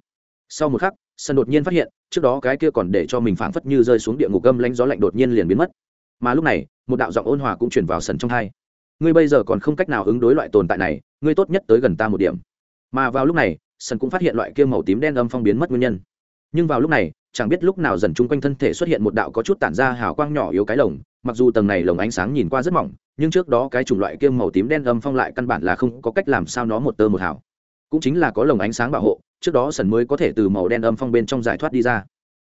Sau một khắc, sần đột nhiên phát hiện, trước đó cái kia còn để cho mình phảng phất như rơi xuống địa ngục gâm lánh gió lạnh đột nhiên liền biến mất. Mà lúc này, một đạo giọng ôn hòa cũng chuyển vào sần trong hai ngươi bây giờ còn không cách nào ứng đối loại tồn tại này, ngươi tốt nhất tới gần ta một điểm. Mà vào lúc này sân cũng phát hiện loại kia màu tím đen âm phong biến mất nguyên nhân. Nhưng vào lúc này, chẳng biết lúc nào dần chung quanh thân thể xuất hiện một đạo có chút tản ra hào quang nhỏ yếu cái lồng, mặc dù tầng này lồng ánh sáng nhìn qua rất mỏng, nhưng trước đó cái chủng loại kia màu tím đen âm phong lại căn bản là không có cách làm sao nó một tơ một hào. Cũng chính là có lồng ánh sáng bảo hộ, trước đó sần mới có thể từ màu đen âm phong bên trong giải thoát đi ra.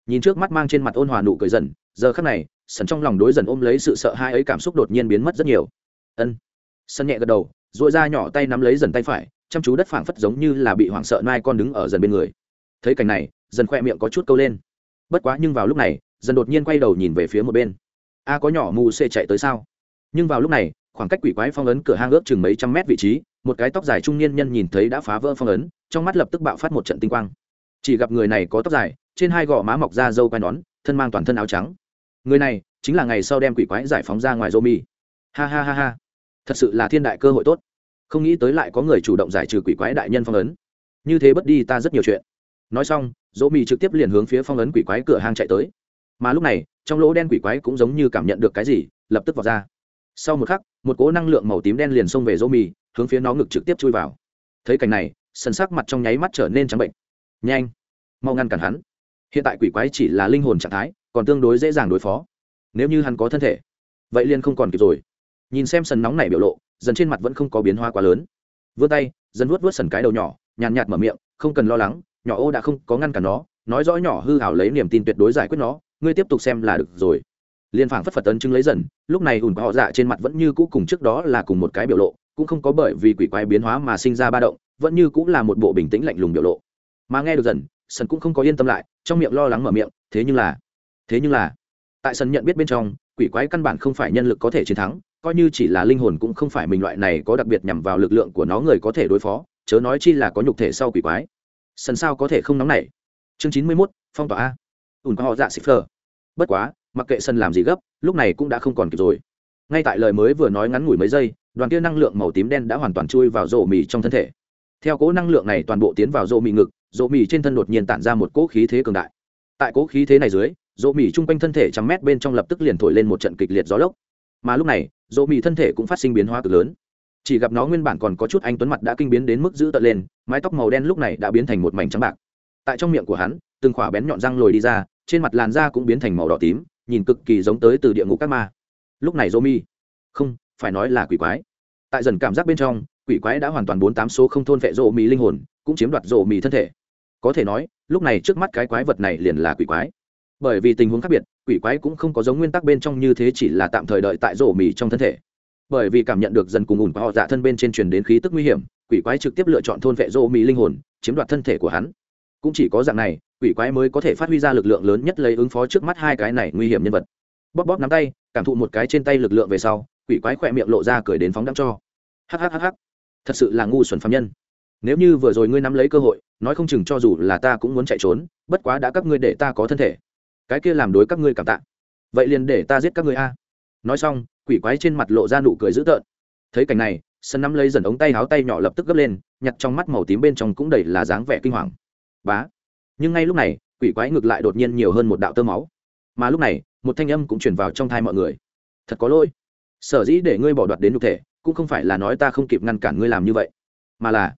Nhìn trước mắt mang trên mặt ôn hòa nụ cười dần, giờ khắc này, sần trong lòng đối dần ôm lấy sự sợ hai ấy cảm xúc đột nhiên biến mất rất nhiều ân. Sân nhẹ gật đầu dội ra nhỏ tay nắm lấy dần tay phải, chăm chú đất phảng phất giống như là bị hoảng sợ nai con đứng ở dần bên người. Thấy cảnh này, dần khoe miệng có chút câu lên. Bất quá nhưng vào lúc này, dần đột nhiên quay đầu nhìn về phía một bên. A, có nhỏ mù xê chạy tới sao? Nhưng vào lúc này, khoảng cách quỷ quái phong ấn cửa hang ước chừng mấy trăm mét vị trí, một cái tóc dài trung niên nhân nhìn thấy đã phá vỡ phong ấn, trong mắt lập tức bạo phát một trận tinh quang. Chỉ gặp người này có tóc dài, trên hai gò má mọc ra dâu quai nón, thân mang toàn thân áo trắng. Người này chính là ngày sau đem quỷ quái giải phóng ra ngoài rô mi ha ha ha ha. Thật sự là thiên đại cơ hội tốt. Không nghĩ tới lại có người chủ động giải trừ quỷ quái đại nhân phong ấn. Như thế bất đi ta rất nhiều chuyện. Nói xong, dỗ mì trực tiếp liền hướng phía phong ấn quỷ quái cửa hang chạy tới. Mà lúc này, trong lỗ đen quỷ quái cũng giống như cảm nhận được cái gì, lập tức vào ra. Sau một khắc, một cỗ năng lượng màu tím đen liền xông về dỗ mì hướng phía nó ngực trực tiếp chui vào. Thấy cảnh này, sần sắc mặt trong nháy mắt trở nên trắng bệnh. Nhanh, mau ngăn cản hắn. Hiện tại quỷ quái chỉ là linh hồn trạng thái, còn tương đối dễ dàng đối phó. Nếu như hắn có thân thể, vậy liền không còn kịp rồi nhìn xem sần nóng này biểu lộ, dần trên mặt vẫn không có biến hóa quá lớn. Vươn tay, dần vuốt vuốt sần cái đầu nhỏ, nhàn nhạt mở miệng, không cần lo lắng, nhỏ ô đã không có ngăn cản nó, nói rõ nhỏ hư hảo lấy niềm tin tuyệt đối giải quyết nó, ngươi tiếp tục xem là được rồi. Liên phảng phất phật tấn chứng lấy dần, lúc này ủn họ dạ trên mặt vẫn như cũ cùng trước đó là cùng một cái biểu lộ, cũng không có bởi vì quỷ quái biến hóa mà sinh ra ba động, vẫn như cũng là một bộ bình tĩnh lạnh lùng biểu lộ. Mà nghe được dần, sần cũng không có yên tâm lại, trong miệng lo lắng mở miệng, thế nhưng là, thế nhưng là, tại sân nhận biết bên trong quỷ quái căn bản không phải nhân lực có thể chiến thắng, coi như chỉ là linh hồn cũng không phải mình loại này có đặc biệt nhằm vào lực lượng của nó người có thể đối phó, chớ nói chi là có nhục thể sau quỷ quái. Sân sao có thể không nóng nảy. Chương chín mươi mốt, phong tỏa a. Ùn có họ dạ xịt phờ. Bất quá, mặc kệ sân làm gì gấp, lúc này cũng đã không còn kịp rồi. Ngay tại lời mới vừa nói ngắn ngủi mấy giây, đoàn kia năng lượng màu tím đen đã hoàn toàn chui vào rổ mì trong thân thể. Theo cố năng lượng này toàn bộ tiến vào rổ mì ngực rổ mì trên thân đột nhiên tản ra một cỗ khí thế cường đại. Tại cỗ khí thế này dưới dỗ mì chung quanh thân thể trăm mét bên trong lập tức liền thổi lên một trận kịch liệt gió lốc. Mà lúc này dỗ mì thân thể cũng phát sinh biến hóa cực lớn. Chỉ gặp nó nguyên bản còn có chút anh tuấn mặt đã kinh biến đến mức dữ tợn lên mái tóc màu đen lúc này đã biến thành một mảnh trắng bạc. Tại trong miệng của hắn từng khỏa bén nhọn răng lồi đi ra trên mặt làn da cũng biến thành màu đỏ tím nhìn cực kỳ giống tới từ địa ngục các ma. Lúc này Romi, không phải nói là quỷ quái. Tại dần cảm giác bên trong quỷ quái đã hoàn toàn bốn tám số không thôn vệ dỗ mì linh hồn cũng chiếm đoạt dỗ mì thân thể. Có thể nói lúc này trước mắt cái quái vật này liền là quỷ quái bởi vì tình huống khác biệt, quỷ quái cũng không có giống nguyên tắc bên trong như thế chỉ là tạm thời đợi tại rổ mì trong thân thể. Bởi vì cảm nhận được dần cùng ủn của họ dạ thân bên trên truyền đến khí tức nguy hiểm, quỷ quái trực tiếp lựa chọn thôn vệ rổ mì linh hồn, chiếm đoạt thân thể của hắn. Cũng chỉ có dạng này, quỷ quái mới có thể phát huy ra lực lượng lớn nhất lấy ứng phó trước mắt hai cái này nguy hiểm nhân vật. Bóp bóp nắm tay, cảm thụ một cái trên tay lực lượng về sau, quỷ quái khỏe miệng lộ ra cười đến phóng đắm cho. Hhhh thật sự là ngu xuẩn phạm nhân. Nếu như vừa rồi ngươi nắm lấy cơ hội, nói không chừng cho dù là ta cũng muốn chạy trốn, bất quá đã các ngươi để ta có thân thể cái kia làm đối các ngươi cảm tạ. Vậy liền để ta giết các ngươi a. Nói xong, quỷ quái trên mặt lộ ra nụ cười dữ tợn. Thấy cảnh này sân nắm lấy dần ống tay áo tay nhỏ lập tức gấp lên, nhặt trong mắt màu tím bên trong cũng đầy là dáng vẻ kinh hoàng. Bá. Nhưng ngay lúc này, quỷ quái ngược lại đột nhiên nhiều hơn một đạo tơ máu. Mà lúc này, một thanh âm cũng chuyển vào trong thai mọi người. Thật có lỗi. Sở dĩ để ngươi bỏ đoạt đến nhục thể, cũng không phải là nói ta không kịp ngăn cản ngươi làm như vậy, mà là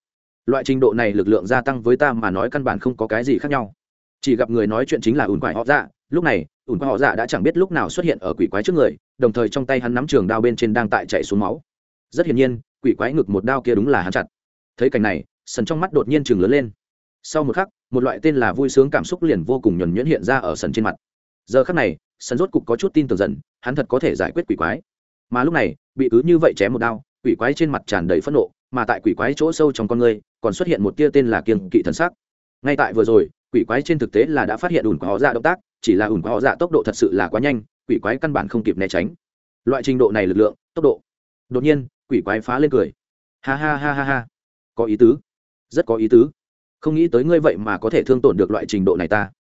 loại trình độ này lực lượng gia tăng với ta mà nói căn bản không có cái gì khác nhau. Chỉ gặp người nói chuyện chính là ủn quải họ dạ lúc này, ủn qua họ dạ đã chẳng biết lúc nào xuất hiện ở quỷ quái trước người, đồng thời trong tay hắn nắm trường đao bên trên đang tại chạy xuống máu. Rất hiển nhiên, quỷ quái ngực một đao kia đúng là hắn chặt. Thấy cảnh này, sần trong mắt đột nhiên chừng lớn lên. Sau một khắc, một loại tên là vui sướng cảm xúc liền vô cùng nhuẩn nhuyễn hiện ra ở sần trên mặt. Giờ khắc này, sần rốt cục có chút tin tưởng dần hắn thật có thể giải quyết quỷ quái. Mà lúc này, bị cứ như vậy chém một đao, quỷ quái trên mặt tràn đầy phẫn nộ, mà tại quỷ quái chỗ sâu trong con người, còn xuất hiện một tia tên là kiêng kỵ thần sắc. Ngay tại vừa rồi, quỷ quái trên thực tế là đã phát hiện ủn của họ ra động tác chỉ là ủn của họ dạ tốc độ thật sự là quá nhanh, quỷ quái căn bản không kịp né tránh. Loại trình độ này lực lượng, tốc độ. Đột nhiên, quỷ quái phá lên cười. Ha ha ha ha ha. Có ý tứ. Rất có ý tứ. Không nghĩ tới ngươi vậy mà có thể thương tổn được loại trình độ này ta.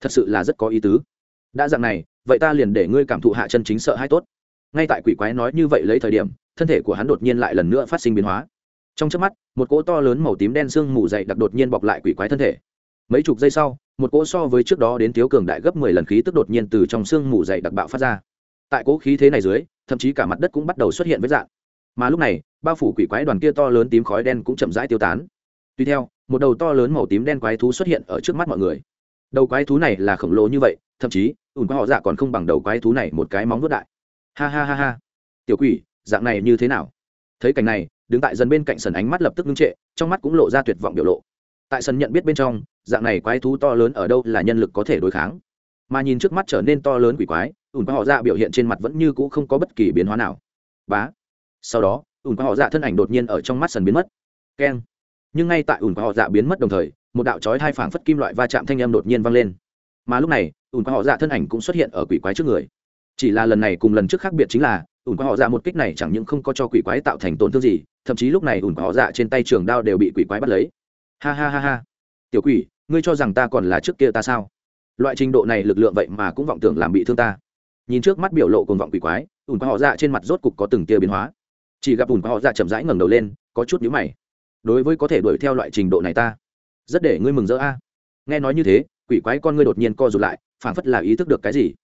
Thật sự là rất có ý tứ. Đã dạng này, vậy ta liền để ngươi cảm thụ hạ chân chính sợ hay tốt. Ngay tại quỷ quái nói như vậy lấy thời điểm, thân thể của hắn đột nhiên lại lần nữa phát sinh biến hóa. Trong trước mắt, một cỗ to lớn màu tím đen sương mù dày đặc đột nhiên bọc lại quỷ quái thân thể mấy chục giây sau, một cỗ so với trước đó đến thiếu cường đại gấp mười lần khí tức đột nhiên từ trong sương mù dày đặc bạo phát ra. Tại cỗ khí thế này dưới, thậm chí cả mặt đất cũng bắt đầu xuất hiện với dạng mà lúc này, bao phủ quỷ quái đoàn kia to lớn tím khói đen cũng chậm rãi tiêu tán. Tuy theo, một đầu to lớn màu tím đen quái thú xuất hiện ở trước mắt mọi người. Đầu quái thú này là khổng lồ như vậy, thậm chí, ủn qua họ dạ còn không bằng đầu quái thú này một cái móng vuốt đại. Ha ha ha ha. Tiểu quỷ, dạng này như thế nào? Thấy cảnh này, đứng tại dần bên cạnh sần ánh mắt lập tức ngưng trệ, trong mắt cũng lộ ra tuyệt vọng biểu lộ. Tại sân nhận biết bên trong dạng này quái thú to lớn ở đâu là nhân lực có thể đối kháng? Mà nhìn trước mắt trở nên to lớn quỷ quái ủn quái họ dạ biểu hiện trên mặt vẫn như cũ không có bất kỳ biến hóa nào. Bá. Sau đó ủn quái họ dạ thân ảnh đột nhiên ở trong mắt sần biến mất. Keng. Nhưng ngay tại ủn quái họ dạ biến mất đồng thời, một đạo chói hai phảng phất kim loại va chạm thanh âm đột nhiên vang lên. Mà lúc này ủn quái họ dạ thân ảnh cũng xuất hiện ở quỷ quái trước người. Chỉ là lần này cùng lần trước khác biệt chính là ủn quái họ dạ một kích này chẳng những không có cho quỷ quái tạo thành tổn thương gì, thậm chí lúc này ủn quái họ dạ trên tay trường đao đều bị quỷ quái bắt lấy. Ha ha ha ha. Tiểu quỷ ngươi cho rằng ta còn là trước kia ta sao? Loại trình độ này lực lượng vậy mà cũng vọng tưởng làm bị thương ta. Nhìn trước mắt biểu lộ cùng vọng quỷ quái, ủn qua họ dạ trên mặt rốt cục có từng tia biến hóa. Chỉ gặp ủn qua họ dạ chậm rãi ngẩng đầu lên, có chút nhíu mày. Đối với có thể đuổi theo loại trình độ này ta, rất để ngươi mừng rỡ a. Nghe nói như thế, quỷ quái con ngươi đột nhiên co rụt lại, phảng phất là ý thức được cái gì.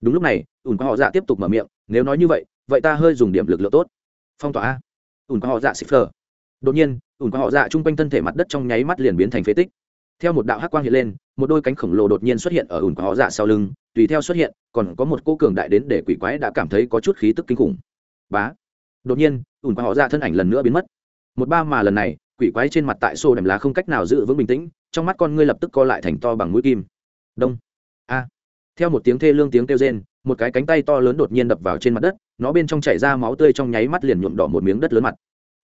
Đúng lúc này, ủn qua họ dạ tiếp tục mở miệng, nếu nói như vậy vậy ta hơi dùng điểm lực lượng tốt. Phong tỏa a. Ủn qua họ dạ xịt phờ. Đột nhiên, ủn qua họ dạ chung quanh thân thể mặt đất trong nháy mắt liền biến thành phế tích theo một đạo hắc quang hiện lên, một đôi cánh khổng lồ đột nhiên xuất hiện ở ủn của họ dạ sau lưng, tùy theo xuất hiện, còn có một cô cường đại đến để quỷ quái đã cảm thấy có chút khí tức kinh khủng. Bá! Đột nhiên ủn của họ dạ thân ảnh lần nữa biến mất. Một ba mà lần này, quỷ quái trên mặt tại xô đầm lá không cách nào giữ vững bình tĩnh, trong mắt con ngươi lập tức co lại thành to bằng mũi kim. Đông! A! Theo một tiếng thê lương tiếng kêu rên, một cái cánh tay to lớn đột nhiên đập vào trên mặt đất, nó bên trong chảy ra máu tươi trong nháy mắt liền nhuộm đỏ một miếng đất lớn mặt.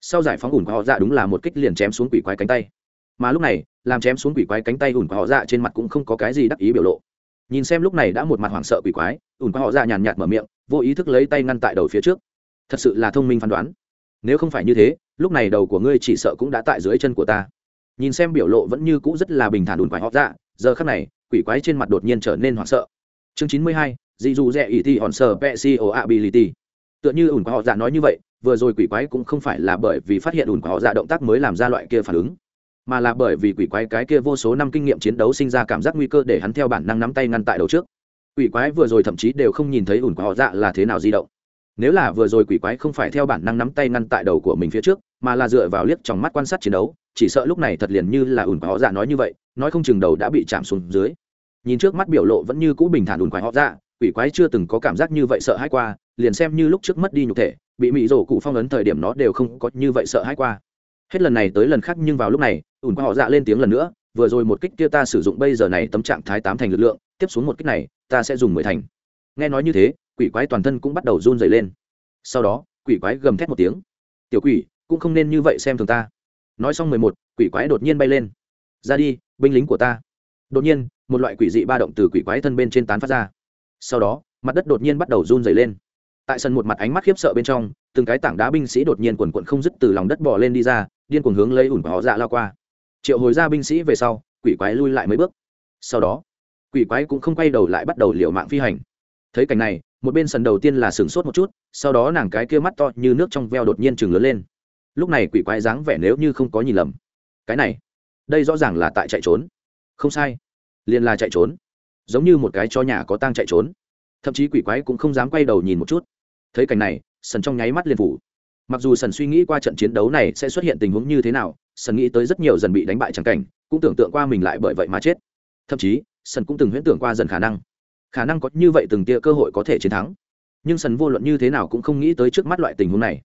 Sau giải phóng ủn của họ dạ đúng là một kích liền chém xuống quỷ quái cánh tay mà lúc này, làm chém xuống quỷ quái cánh tay ủn của họ dạ trên mặt cũng không có cái gì đắc ý biểu lộ. Nhìn xem lúc này đã một mặt hoảng sợ quỷ quái, ủn của họ dạ nhàn nhạt mở miệng, vô ý thức lấy tay ngăn tại đầu phía trước. Thật sự là thông minh phán đoán. Nếu không phải như thế, lúc này đầu của ngươi chỉ sợ cũng đã tại dưới chân của ta. Nhìn xem biểu lộ vẫn như cũ rất là bình thản ủn quái họ dạ giờ khắc này, quỷ quái trên mặt đột nhiên trở nên hoảng sợ. Chương chín mươi hai, dị dù rẻ ỷ thị hòn sờ pco ability tựa như ủn của họ dạ nói như vậy, vừa rồi quỷ quái cũng không phải là bởi vì phát hiện ủn của họ dạ động tác mới làm ra loại kia phản ứng mà là bởi vì quỷ quái cái kia vô số năm kinh nghiệm chiến đấu sinh ra cảm giác nguy cơ để hắn theo bản năng nắm tay ngăn tại đầu trước. Quỷ quái vừa rồi thậm chí đều không nhìn thấy ủn của họ dạ là thế nào di động. Nếu là vừa rồi quỷ quái không phải theo bản năng nắm tay ngăn tại đầu của mình phía trước, mà là dựa vào liếc trong mắt quan sát chiến đấu, chỉ sợ lúc này thật liền như là ủn của họ dạ nói như vậy, nói không chừng đầu đã bị chạm xuống dưới. Nhìn trước mắt biểu lộ vẫn như cũ bình thản ủn quái họ dạ quỷ quái chưa từng có cảm giác như vậy sợ hãi qua, liền xem như lúc trước mất đi nhục thể, bị mị rổ cụ phong ấn thời điểm nó đều không có như vậy sợ hãi qua hết lần này tới lần khác nhưng vào lúc này ủn qua họ dạ lên tiếng lần nữa, vừa rồi một kích kia ta sử dụng bây giờ này tấm trạng thái tám thành lực lượng, tiếp xuống một kích này, ta sẽ dùng mười thành. Nghe nói như thế, quỷ quái toàn thân cũng bắt đầu run dày lên. Sau đó, quỷ quái gầm thét một tiếng. Tiểu quỷ, cũng không nên như vậy xem thường ta. Nói xong mười một, quỷ quái đột nhiên bay lên. Ra đi, binh lính của ta. Đột nhiên, một loại quỷ dị ba động từ quỷ quái thân bên trên tán phát ra. Sau đó, mặt đất đột nhiên bắt đầu run dày lên tại sân một mặt ánh mắt khiếp sợ bên trong, từng cái tảng đá binh sĩ đột nhiên quần quận không dứt từ lòng đất bỏ lên đi ra, điên cuồng hướng lấy ủn của họ dạ lao qua. Triệu hồi ra binh sĩ về sau, quỷ quái lui lại mấy bước. Sau đó, quỷ quái cũng không quay đầu lại bắt đầu liều mạng phi hành. Thấy cảnh này, một bên sần đầu tiên là sửng sốt một chút, sau đó nàng cái kia mắt to như nước trong veo đột nhiên chừng lớn lên. Lúc này quỷ quái dáng vẻ nếu như không có nhìn lầm. Cái này, đây rõ ràng là tại chạy trốn. Không sai, liền là chạy trốn. Giống như một cái cho nhà có tang chạy trốn. Thậm chí quỷ quái cũng không dám quay đầu nhìn một chút thấy cảnh này, sần trong nháy mắt liền phủ. Mặc dù sần suy nghĩ qua trận chiến đấu này sẽ xuất hiện tình huống như thế nào, sần nghĩ tới rất nhiều dần bị đánh bại trắng cảnh, cũng tưởng tượng qua mình lại bởi vậy mà chết. Thậm chí, sần cũng từng huyễn tưởng qua dần khả năng. Khả năng có như vậy từng tia cơ hội có thể chiến thắng. Nhưng sần vô luận như thế nào cũng không nghĩ tới trước mắt loại tình huống này.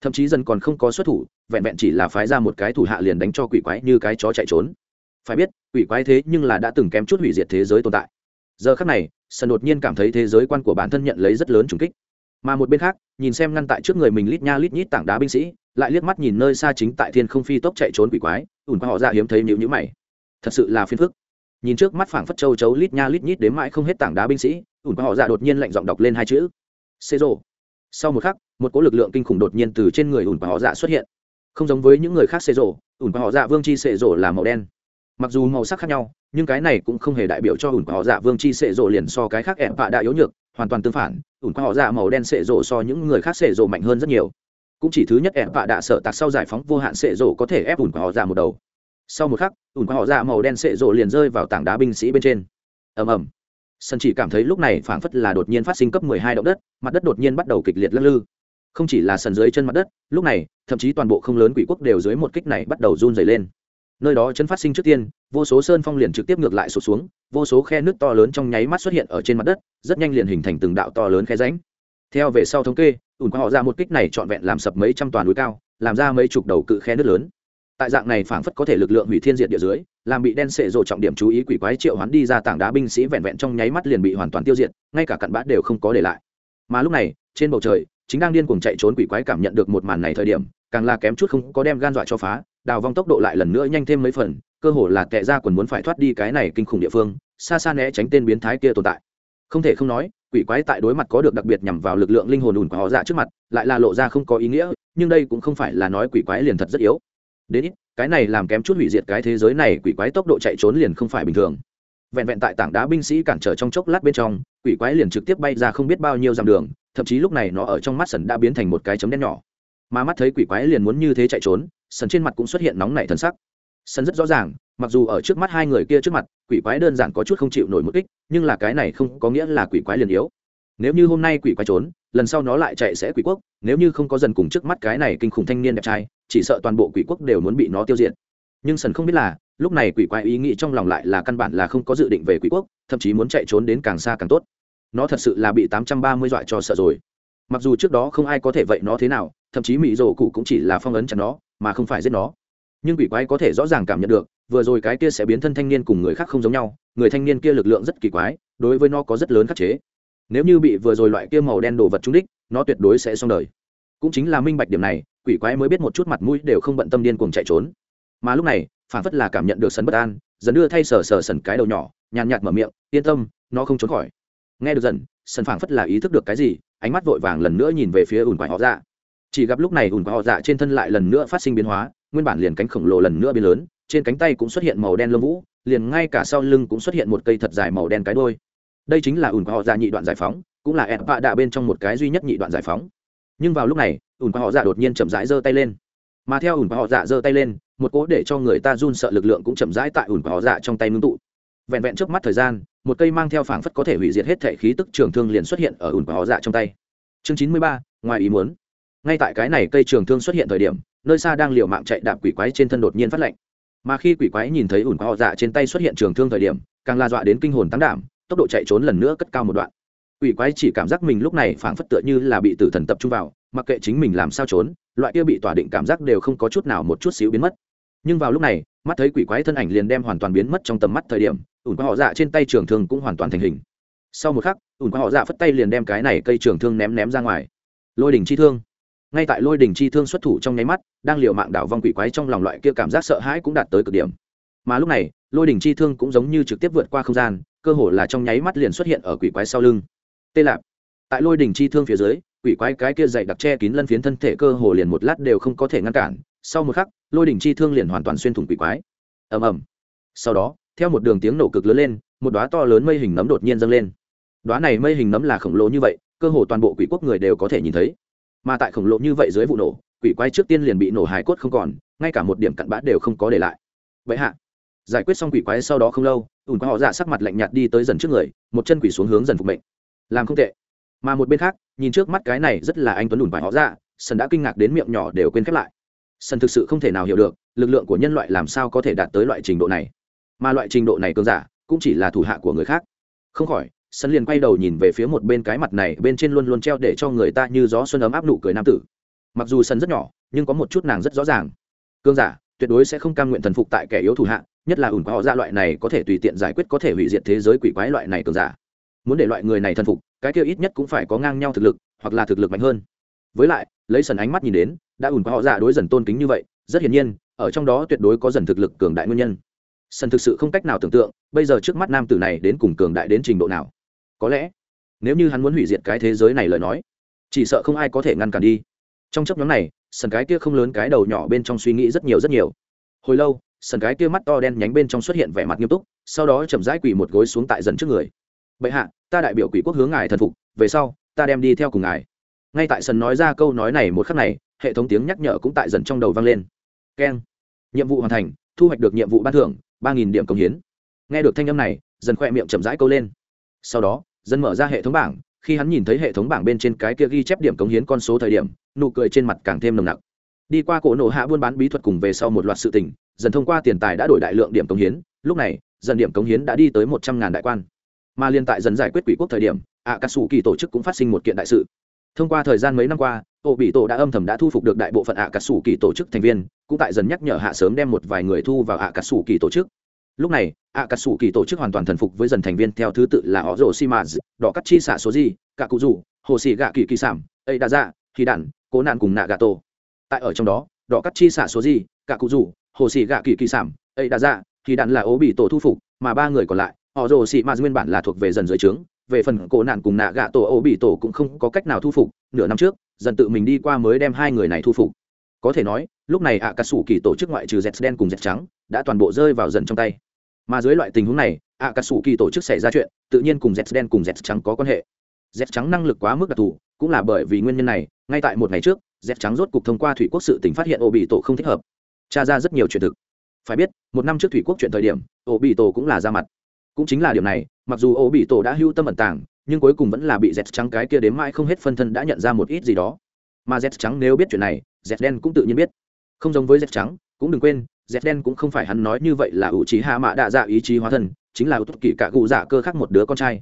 Thậm chí dần còn không có xuất thủ, vẹn vẹn chỉ là phái ra một cái thủ hạ liền đánh cho quỷ quái như cái chó chạy trốn. Phải biết, quỷ quái thế nhưng là đã từng kém chút hủy diệt thế giới tồn tại. Giờ khác này, sần đột nhiên cảm thấy thế giới quan của bản thân nhận lấy rất lớn trùng kích mà một bên khác, nhìn xem ngăn tại trước người mình lít nha lít nhít tảng đá binh sĩ, lại liếc mắt nhìn nơi xa chính tại thiên không phi tốc chạy trốn quỷ quái, ủn qua họ ra hiếm thấy nhữ nhữ mày. Thật sự là phiền phức. Nhìn trước mắt phảng phất châu chấu lít nha lít nhít đến mãi không hết tảng đá binh sĩ, ủn qua họ ra đột nhiên lạnh giọng đọc lên hai chữ. Xê rô sau một khắc, một cỗ lực lượng kinh khủng đột nhiên từ trên người ủn qua họ dạ xuất hiện. Không giống với những người khác xê rô ủn qua họ dạ vương chi xê rô là màu đen. Mặc dù màu sắc khác nhau, nhưng cái này cũng không hề đại biểu cho ủn qua họ dạ vương chi xê rộ liền so cái khác ẻm vạ đã yếu nhược hoàn toàn tương phản, ủn quả họ dạ màu đen sệ rộ so những người khác sệ rộ mạnh hơn rất nhiều. Cũng chỉ thứ nhất ẻm vạ đã sợ tạc sau giải phóng vô hạn sệ rộ có thể ép ủn quả họ dạ một đầu. Sau một khắc, ủn quả họ dạ màu đen sệ rộ liền rơi vào tảng đá binh sĩ bên trên. Ầm ầm. Sân chỉ cảm thấy lúc này phảng phất là đột nhiên phát sinh cấp mười hai động đất, mặt đất đột nhiên bắt đầu kịch liệt lắc lư. Không chỉ là sân dưới chân mặt đất, lúc này, thậm chí toàn bộ không lớn quỷ quốc đều dưới một kích này bắt đầu run dày lên nơi đó chân phát sinh trước tiên, vô số sơn phong liền trực tiếp ngược lại sụt xuống, vô số khe nước to lớn trong nháy mắt xuất hiện ở trên mặt đất, rất nhanh liền hình thành từng đạo to lớn khe ránh theo về sau thống kê, ủn qua họ ra một kích này trọn vẹn làm sập mấy trăm toàn núi cao, làm ra mấy chục đầu cự khe nước lớn. Tại dạng này phảng phất có thể lực lượng hủy thiên diệt địa dưới, làm bị đen sệ rộ trọng điểm chú ý quỷ quái triệu hoán đi ra tảng đá binh sĩ vẹn vẹn trong nháy mắt liền bị hoàn toàn tiêu diệt, ngay cả cặn bã đều không có để lại. Mà lúc này, trên bầu trời, chính đang điên cuồng chạy trốn quỷ quái cảm nhận được một màn này thời điểm, càng là kém chút không có đem gan dọa cho phá đào vong tốc độ lại lần nữa nhanh thêm mấy phần, cơ hồ là tệ ra quần muốn phải thoát đi cái này kinh khủng địa phương, xa xa né tránh tên biến thái kia tồn tại. Không thể không nói, quỷ quái tại đối mặt có được đặc biệt nhằm vào lực lượng linh hồn ủn của họ dạ trước mặt, lại là lộ ra không có ý nghĩa, nhưng đây cũng không phải là nói quỷ quái liền thật rất yếu. Đến ít, cái này làm kém chút hủy diệt cái thế giới này, quỷ quái tốc độ chạy trốn liền không phải bình thường. Vẹn vẹn tại tảng đá binh sĩ cản trở trong chốc lát bên trong, quỷ quái liền trực tiếp bay ra không biết bao nhiêu dặm đường, thậm chí lúc này nó ở trong mắt sần đã biến thành một cái chấm đen nhỏ. Mà mắt thấy quỷ quái liền muốn như thế chạy trốn sần trên mặt cũng xuất hiện nóng nảy thân sắc. Sân rất rõ ràng, mặc dù ở trước mắt hai người kia trước mặt, quỷ quái đơn giản có chút không chịu nổi một kích, nhưng là cái này không có nghĩa là quỷ quái liền yếu. Nếu như hôm nay quỷ quái trốn, lần sau nó lại chạy sẽ quỷ quốc, nếu như không có dần cùng trước mắt cái này kinh khủng thanh niên đẹp trai, chỉ sợ toàn bộ quỷ quốc đều muốn bị nó tiêu diệt. Nhưng sần không biết là, lúc này quỷ quái ý nghĩ trong lòng lại là căn bản là không có dự định về quỷ quốc, thậm chí muốn chạy trốn đến càng xa càng tốt. Nó thật sự là bị tám trăm ba mươi dọa cho sợ rồi. Mặc dù trước đó không ai có thể vậy nó thế nào thậm chí mỹ rổ cụ cũng chỉ là phong ấn chặt nó, mà không phải giết nó. Nhưng quỷ quái có thể rõ ràng cảm nhận được, vừa rồi cái kia sẽ biến thân thanh niên cùng người khác không giống nhau, người thanh niên kia lực lượng rất kỳ quái, đối với nó có rất lớn khắc chế. Nếu như bị vừa rồi loại kia màu đen đồ vật trúng đích, nó tuyệt đối sẽ xong đời. Cũng chính là minh bạch điểm này, quỷ quái mới biết một chút mặt mũi đều không bận tâm điên cuồng chạy trốn. Mà lúc này, phản phất là cảm nhận được sần bất an, dần đưa thay sờ sờ sần cái đầu nhỏ, nhàn nhạt mở miệng, yên tâm, nó không trốn khỏi. Nghe được dần, sần phảng phất là ý thức được cái gì, ánh mắt vội vàng lần nữa nhìn về phía ủn quải họ ra chỉ gặp lúc này ủn và họ dạ trên thân lại lần nữa phát sinh biến hóa, nguyên bản liền cánh khổng lồ lần nữa biến lớn, trên cánh tay cũng xuất hiện màu đen lông vũ, liền ngay cả sau lưng cũng xuất hiện một cây thật dài màu đen cái đôi đây chính là ủn và họ dạ nhị đoạn giải phóng, cũng là ẹn vạ đạ bên trong một cái duy nhất nhị đoạn giải phóng. Nhưng vào lúc này ủn và họ dạ đột nhiên chậm rãi giơ tay lên. Mà theo ủn và họ dạ giơ tay lên, một cố để cho người ta run sợ lực lượng cũng chậm rãi tại ủn và họ dạ trong tay ngưng tụ. Vẹn vẹn trước mắt thời gian, một cây mang theo phảng phất có thể hủy diệt hết thể khí tức trường thương liền xuất hiện ở ủn và họ dạ trong tay. Chương chín mươi ba, ngoài ý muốn ngay tại cái này cây trường thương xuất hiện thời điểm, nơi xa đang liều mạng chạy đạp quỷ quái trên thân đột nhiên phát lạnh. Mà khi quỷ quái nhìn thấy ủn quái họ dạ trên tay xuất hiện trường thương thời điểm, càng la dọa đến kinh hồn tăng đảm, tốc độ chạy trốn lần nữa cất cao một đoạn. Quỷ quái chỉ cảm giác mình lúc này phảng phất tựa như là bị tử thần tập trung vào, mặc kệ chính mình làm sao trốn, loại kia bị tỏa định cảm giác đều không có chút nào một chút xíu biến mất. Nhưng vào lúc này, mắt thấy quỷ quái thân ảnh liền đem hoàn toàn biến mất trong tầm mắt thời điểm, ủn quái họ dạ trên tay trường thương cũng hoàn toàn thành hình. Sau một khắc, ủn quái họ dạ phất tay liền đem cái này cây trường thương ném ném ra ngoài. Lôi đỉnh chi thương ngay tại lôi đỉnh chi thương xuất thủ trong nháy mắt, đang liều mạng đảo vong quỷ quái trong lòng loại kia cảm giác sợ hãi cũng đạt tới cực điểm. Mà lúc này, lôi đỉnh chi thương cũng giống như trực tiếp vượt qua không gian, cơ hồ là trong nháy mắt liền xuất hiện ở quỷ quái sau lưng. Tê lạp. Tại lôi đỉnh chi thương phía dưới, quỷ quái cái kia dày đặc che kín lân phiến thân thể cơ hồ liền một lát đều không có thể ngăn cản. Sau một khắc, lôi đỉnh chi thương liền hoàn toàn xuyên thủng quỷ quái. Ầm ầm. Sau đó, theo một đường tiếng nổ cực lớn lên, một đóa to lớn mây hình nấm đột nhiên dâng lên. Đóa này mây hình nấm là khổng lồ như vậy, cơ hồ toàn bộ quỷ quốc người đều có thể nhìn thấy mà tại khổng lồ như vậy dưới vụ nổ, quỷ quái trước tiên liền bị nổ hài cốt không còn, ngay cả một điểm cặn bã đều không có để lại. Vậy hạ, giải quyết xong quỷ quái sau đó không lâu ủn qua họ dạ sắc mặt lạnh nhạt đi tới dần trước người, một chân quỷ xuống hướng dần phục mệnh. Làm không tệ. Mà một bên khác, nhìn trước mắt cái này rất là anh tuấn ủn phải họ dạ sần đã kinh ngạc đến miệng nhỏ đều quên khép lại. Sần thực sự không thể nào hiểu được, lực lượng của nhân loại làm sao có thể đạt tới loại trình độ này. Mà loại trình độ này cơn giả, cũng chỉ là thủ hạ của người khác. Không khỏi sân liền quay đầu nhìn về phía một bên cái mặt này, bên trên luôn luôn treo để cho người ta như gió xuân ấm áp nụ cười nam tử. Mặc dù sân rất nhỏ, nhưng có một chút nàng rất rõ ràng. Cương giả, tuyệt đối sẽ không cam nguyện thần phục tại kẻ yếu thủ hạ, nhất là ủn qua họ ra loại này có thể tùy tiện giải quyết có thể hủy diệt thế giới quỷ quái loại này cường giả. Muốn để loại người này thần phục, cái kia ít nhất cũng phải có ngang nhau thực lực, hoặc là thực lực mạnh hơn. Với lại, lấy sần ánh mắt nhìn đến, đã ủn qua họ ra đối dần tôn kính như vậy, rất hiển nhiên, ở trong đó tuyệt đối có dần thực lực cường đại nguyên nhân. Sần thực sự không cách nào tưởng tượng, bây giờ trước mắt nam tử này đến cùng cường đại đến trình độ nào có lẽ, nếu như hắn muốn hủy diệt cái thế giới này lời nói, chỉ sợ không ai có thể ngăn cản đi. Trong chấp nhóm này sần cái kia không lớn cái đầu nhỏ bên trong suy nghĩ rất nhiều rất nhiều. Hồi lâu sần cái kia mắt to đen nhánh bên trong xuất hiện vẻ mặt nghiêm túc, sau đó chậm rãi quỳ một gối xuống tại dần trước người. Bệ hạ, ta đại biểu quỷ quốc hướng ngài thần phục, về sau, ta đem đi theo cùng ngài. Ngay tại sần nói ra câu nói này một khắc này, hệ thống tiếng nhắc nhở cũng tại dần trong đầu vang lên. Keng. Nhiệm vụ hoàn thành, thu hoạch được nhiệm vụ ban thưởng, ba nghìn điểm công hiến. Nghe được thanh âm này, dần khoe miệng chậm rãi câu lên sau đó dần mở ra hệ thống bảng, khi hắn nhìn thấy hệ thống bảng bên trên cái kia ghi chép điểm cống hiến con số thời điểm, nụ cười trên mặt càng thêm nồng nặc. Đi qua cổ nổ hạ buôn bán bí thuật cùng về sau một loạt sự tình, dần thông qua tiền tài đã đổi đại lượng điểm cống hiến, lúc này, dần điểm cống hiến đã đi tới một trăm ngàn đại quan. Mà liên tại dần giải quyết quỷ quốc thời điểm ạ cà sủ kỳ tổ chức cũng phát sinh một kiện đại sự. Thông qua thời gian mấy năm qua ô bị tổ đã âm thầm đã thu phục được đại bộ phận ạ cà sủ kỳ tổ chức thành viên, cũng tại dần nhắc nhở hạ sớm đem một vài người thu vào ạ cà sủ kỳ tổ chức lúc này ạ cà sủ kỳ tổ chức hoàn toàn thần phục với dần thành viên theo thứ tự là họ rồ si mã đỏ cắt chi xả số gì cả cụ rủ hồ xì gạ kỳ kỳ sảm ấy đa dạ khi đản cố nạn cùng nạ gà tổ tại ở trong đó, đỏ cắt chi xả số gì cả cụ rủ hồ xì gạ kỳ kỳ sảm ấy đa dạ khi đản là ố bị tổ thu phục, mà ba người còn lại họ rồ si mã nguyên bản là thuộc về dần dưới trướng. Về phần cổ nạn cùng nạ gạ tổ ố bị tổ cũng không có cách nào thu phục. Nửa năm trước, dần tự mình đi qua mới đem hai người này thu phục. Có thể nói, lúc này ạ cà sủ kỳ tổ chức ngoại trừ z đen cùng z trắng, đã toàn bộ rơi vào dần trong tay mà dưới loại tình huống này ạ cà sủ kỳ tổ chức xảy ra chuyện, tự nhiên cùng z đen cùng z trắng có quan hệ. Z trắng năng lực quá mức đặc thù, cũng là bởi vì nguyên nhân này, ngay tại một ngày trước z trắng rốt cục thông qua thủy quốc sự tỉnh phát hiện ô bị tổ không thích hợp. Tra ra rất nhiều chuyện thực. Phải biết, một năm trước thủy quốc chuyện thời điểm ô bị tổ cũng là ra mặt. Cũng chính là điều này, mặc dù ô bị tổ đã hưu tâm ẩn tàng, nhưng cuối cùng vẫn là bị z trắng cái kia đến mãi không hết phân thân đã nhận ra một ít gì đó. Mà z trắng nếu biết chuyện này z đen cũng tự nhiên biết. Không giống với z trắng, cũng đừng quên z đen cũng không phải hắn nói như vậy là ủ trí hạ mạ đạ dạ ý chí hóa thân chính là ưu tốt kỷ cả cụ dạ cơ khác một đứa con trai.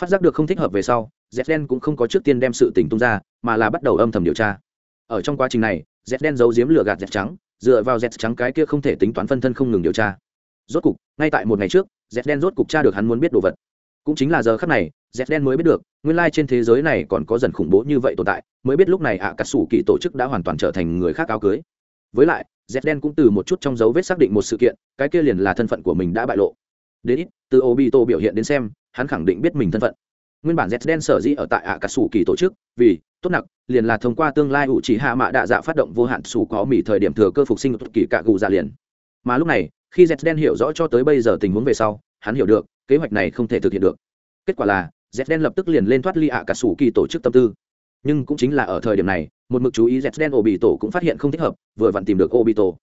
Phát giác được không thích hợp về sau z đen cũng không có trước tiên đem sự tình tung ra mà là bắt đầu âm thầm điều tra. Ở trong quá trình này z đen giấu giếm lửa gạt z trắng dựa vào z trắng cái kia không thể tính toán phân thân không ngừng điều tra. Rốt cục ngay tại một ngày trước z đen rốt cục tra được hắn muốn biết đồ vật. Cũng chính là giờ khắc này z đen mới biết được nguyên lai trên thế giới này còn có dần khủng bố như vậy tồn tại mới biết lúc này ạ à, cà sủ kỳ tổ chức đã hoàn toàn trở thành người khác áo cưới. Với lại z đen cũng từ một chút trong dấu vết xác định một sự kiện, cái kia liền là thân phận của mình đã bại lộ. Đến ít, từ obito biểu hiện đến xem, hắn khẳng định biết mình thân phận. Nguyên bản z đen sở dĩ ở tại ạ cà sủ kỳ tổ chức, vì tốt nặng liền là thông qua tương lai ủ chỉ hạ mạ đạ dạ phát động vô hạn sủ có mỹ thời điểm thừa cơ phục sinh kỳ cạ gù dạ liền. Mà lúc này, khi z đen hiểu rõ cho tới bây giờ tình huống về sau, hắn hiểu được, kế hoạch này không thể thực hiện được. Kết quả là, z đen lập tức liền lên thoát ly ạ cả sủ kỳ tổ chức tâm tư nhưng cũng chính là ở thời điểm này, một mực chú ý z đen ổ bị tổ cũng phát hiện không thích hợp, vừa vặn tìm được ổ bị tổ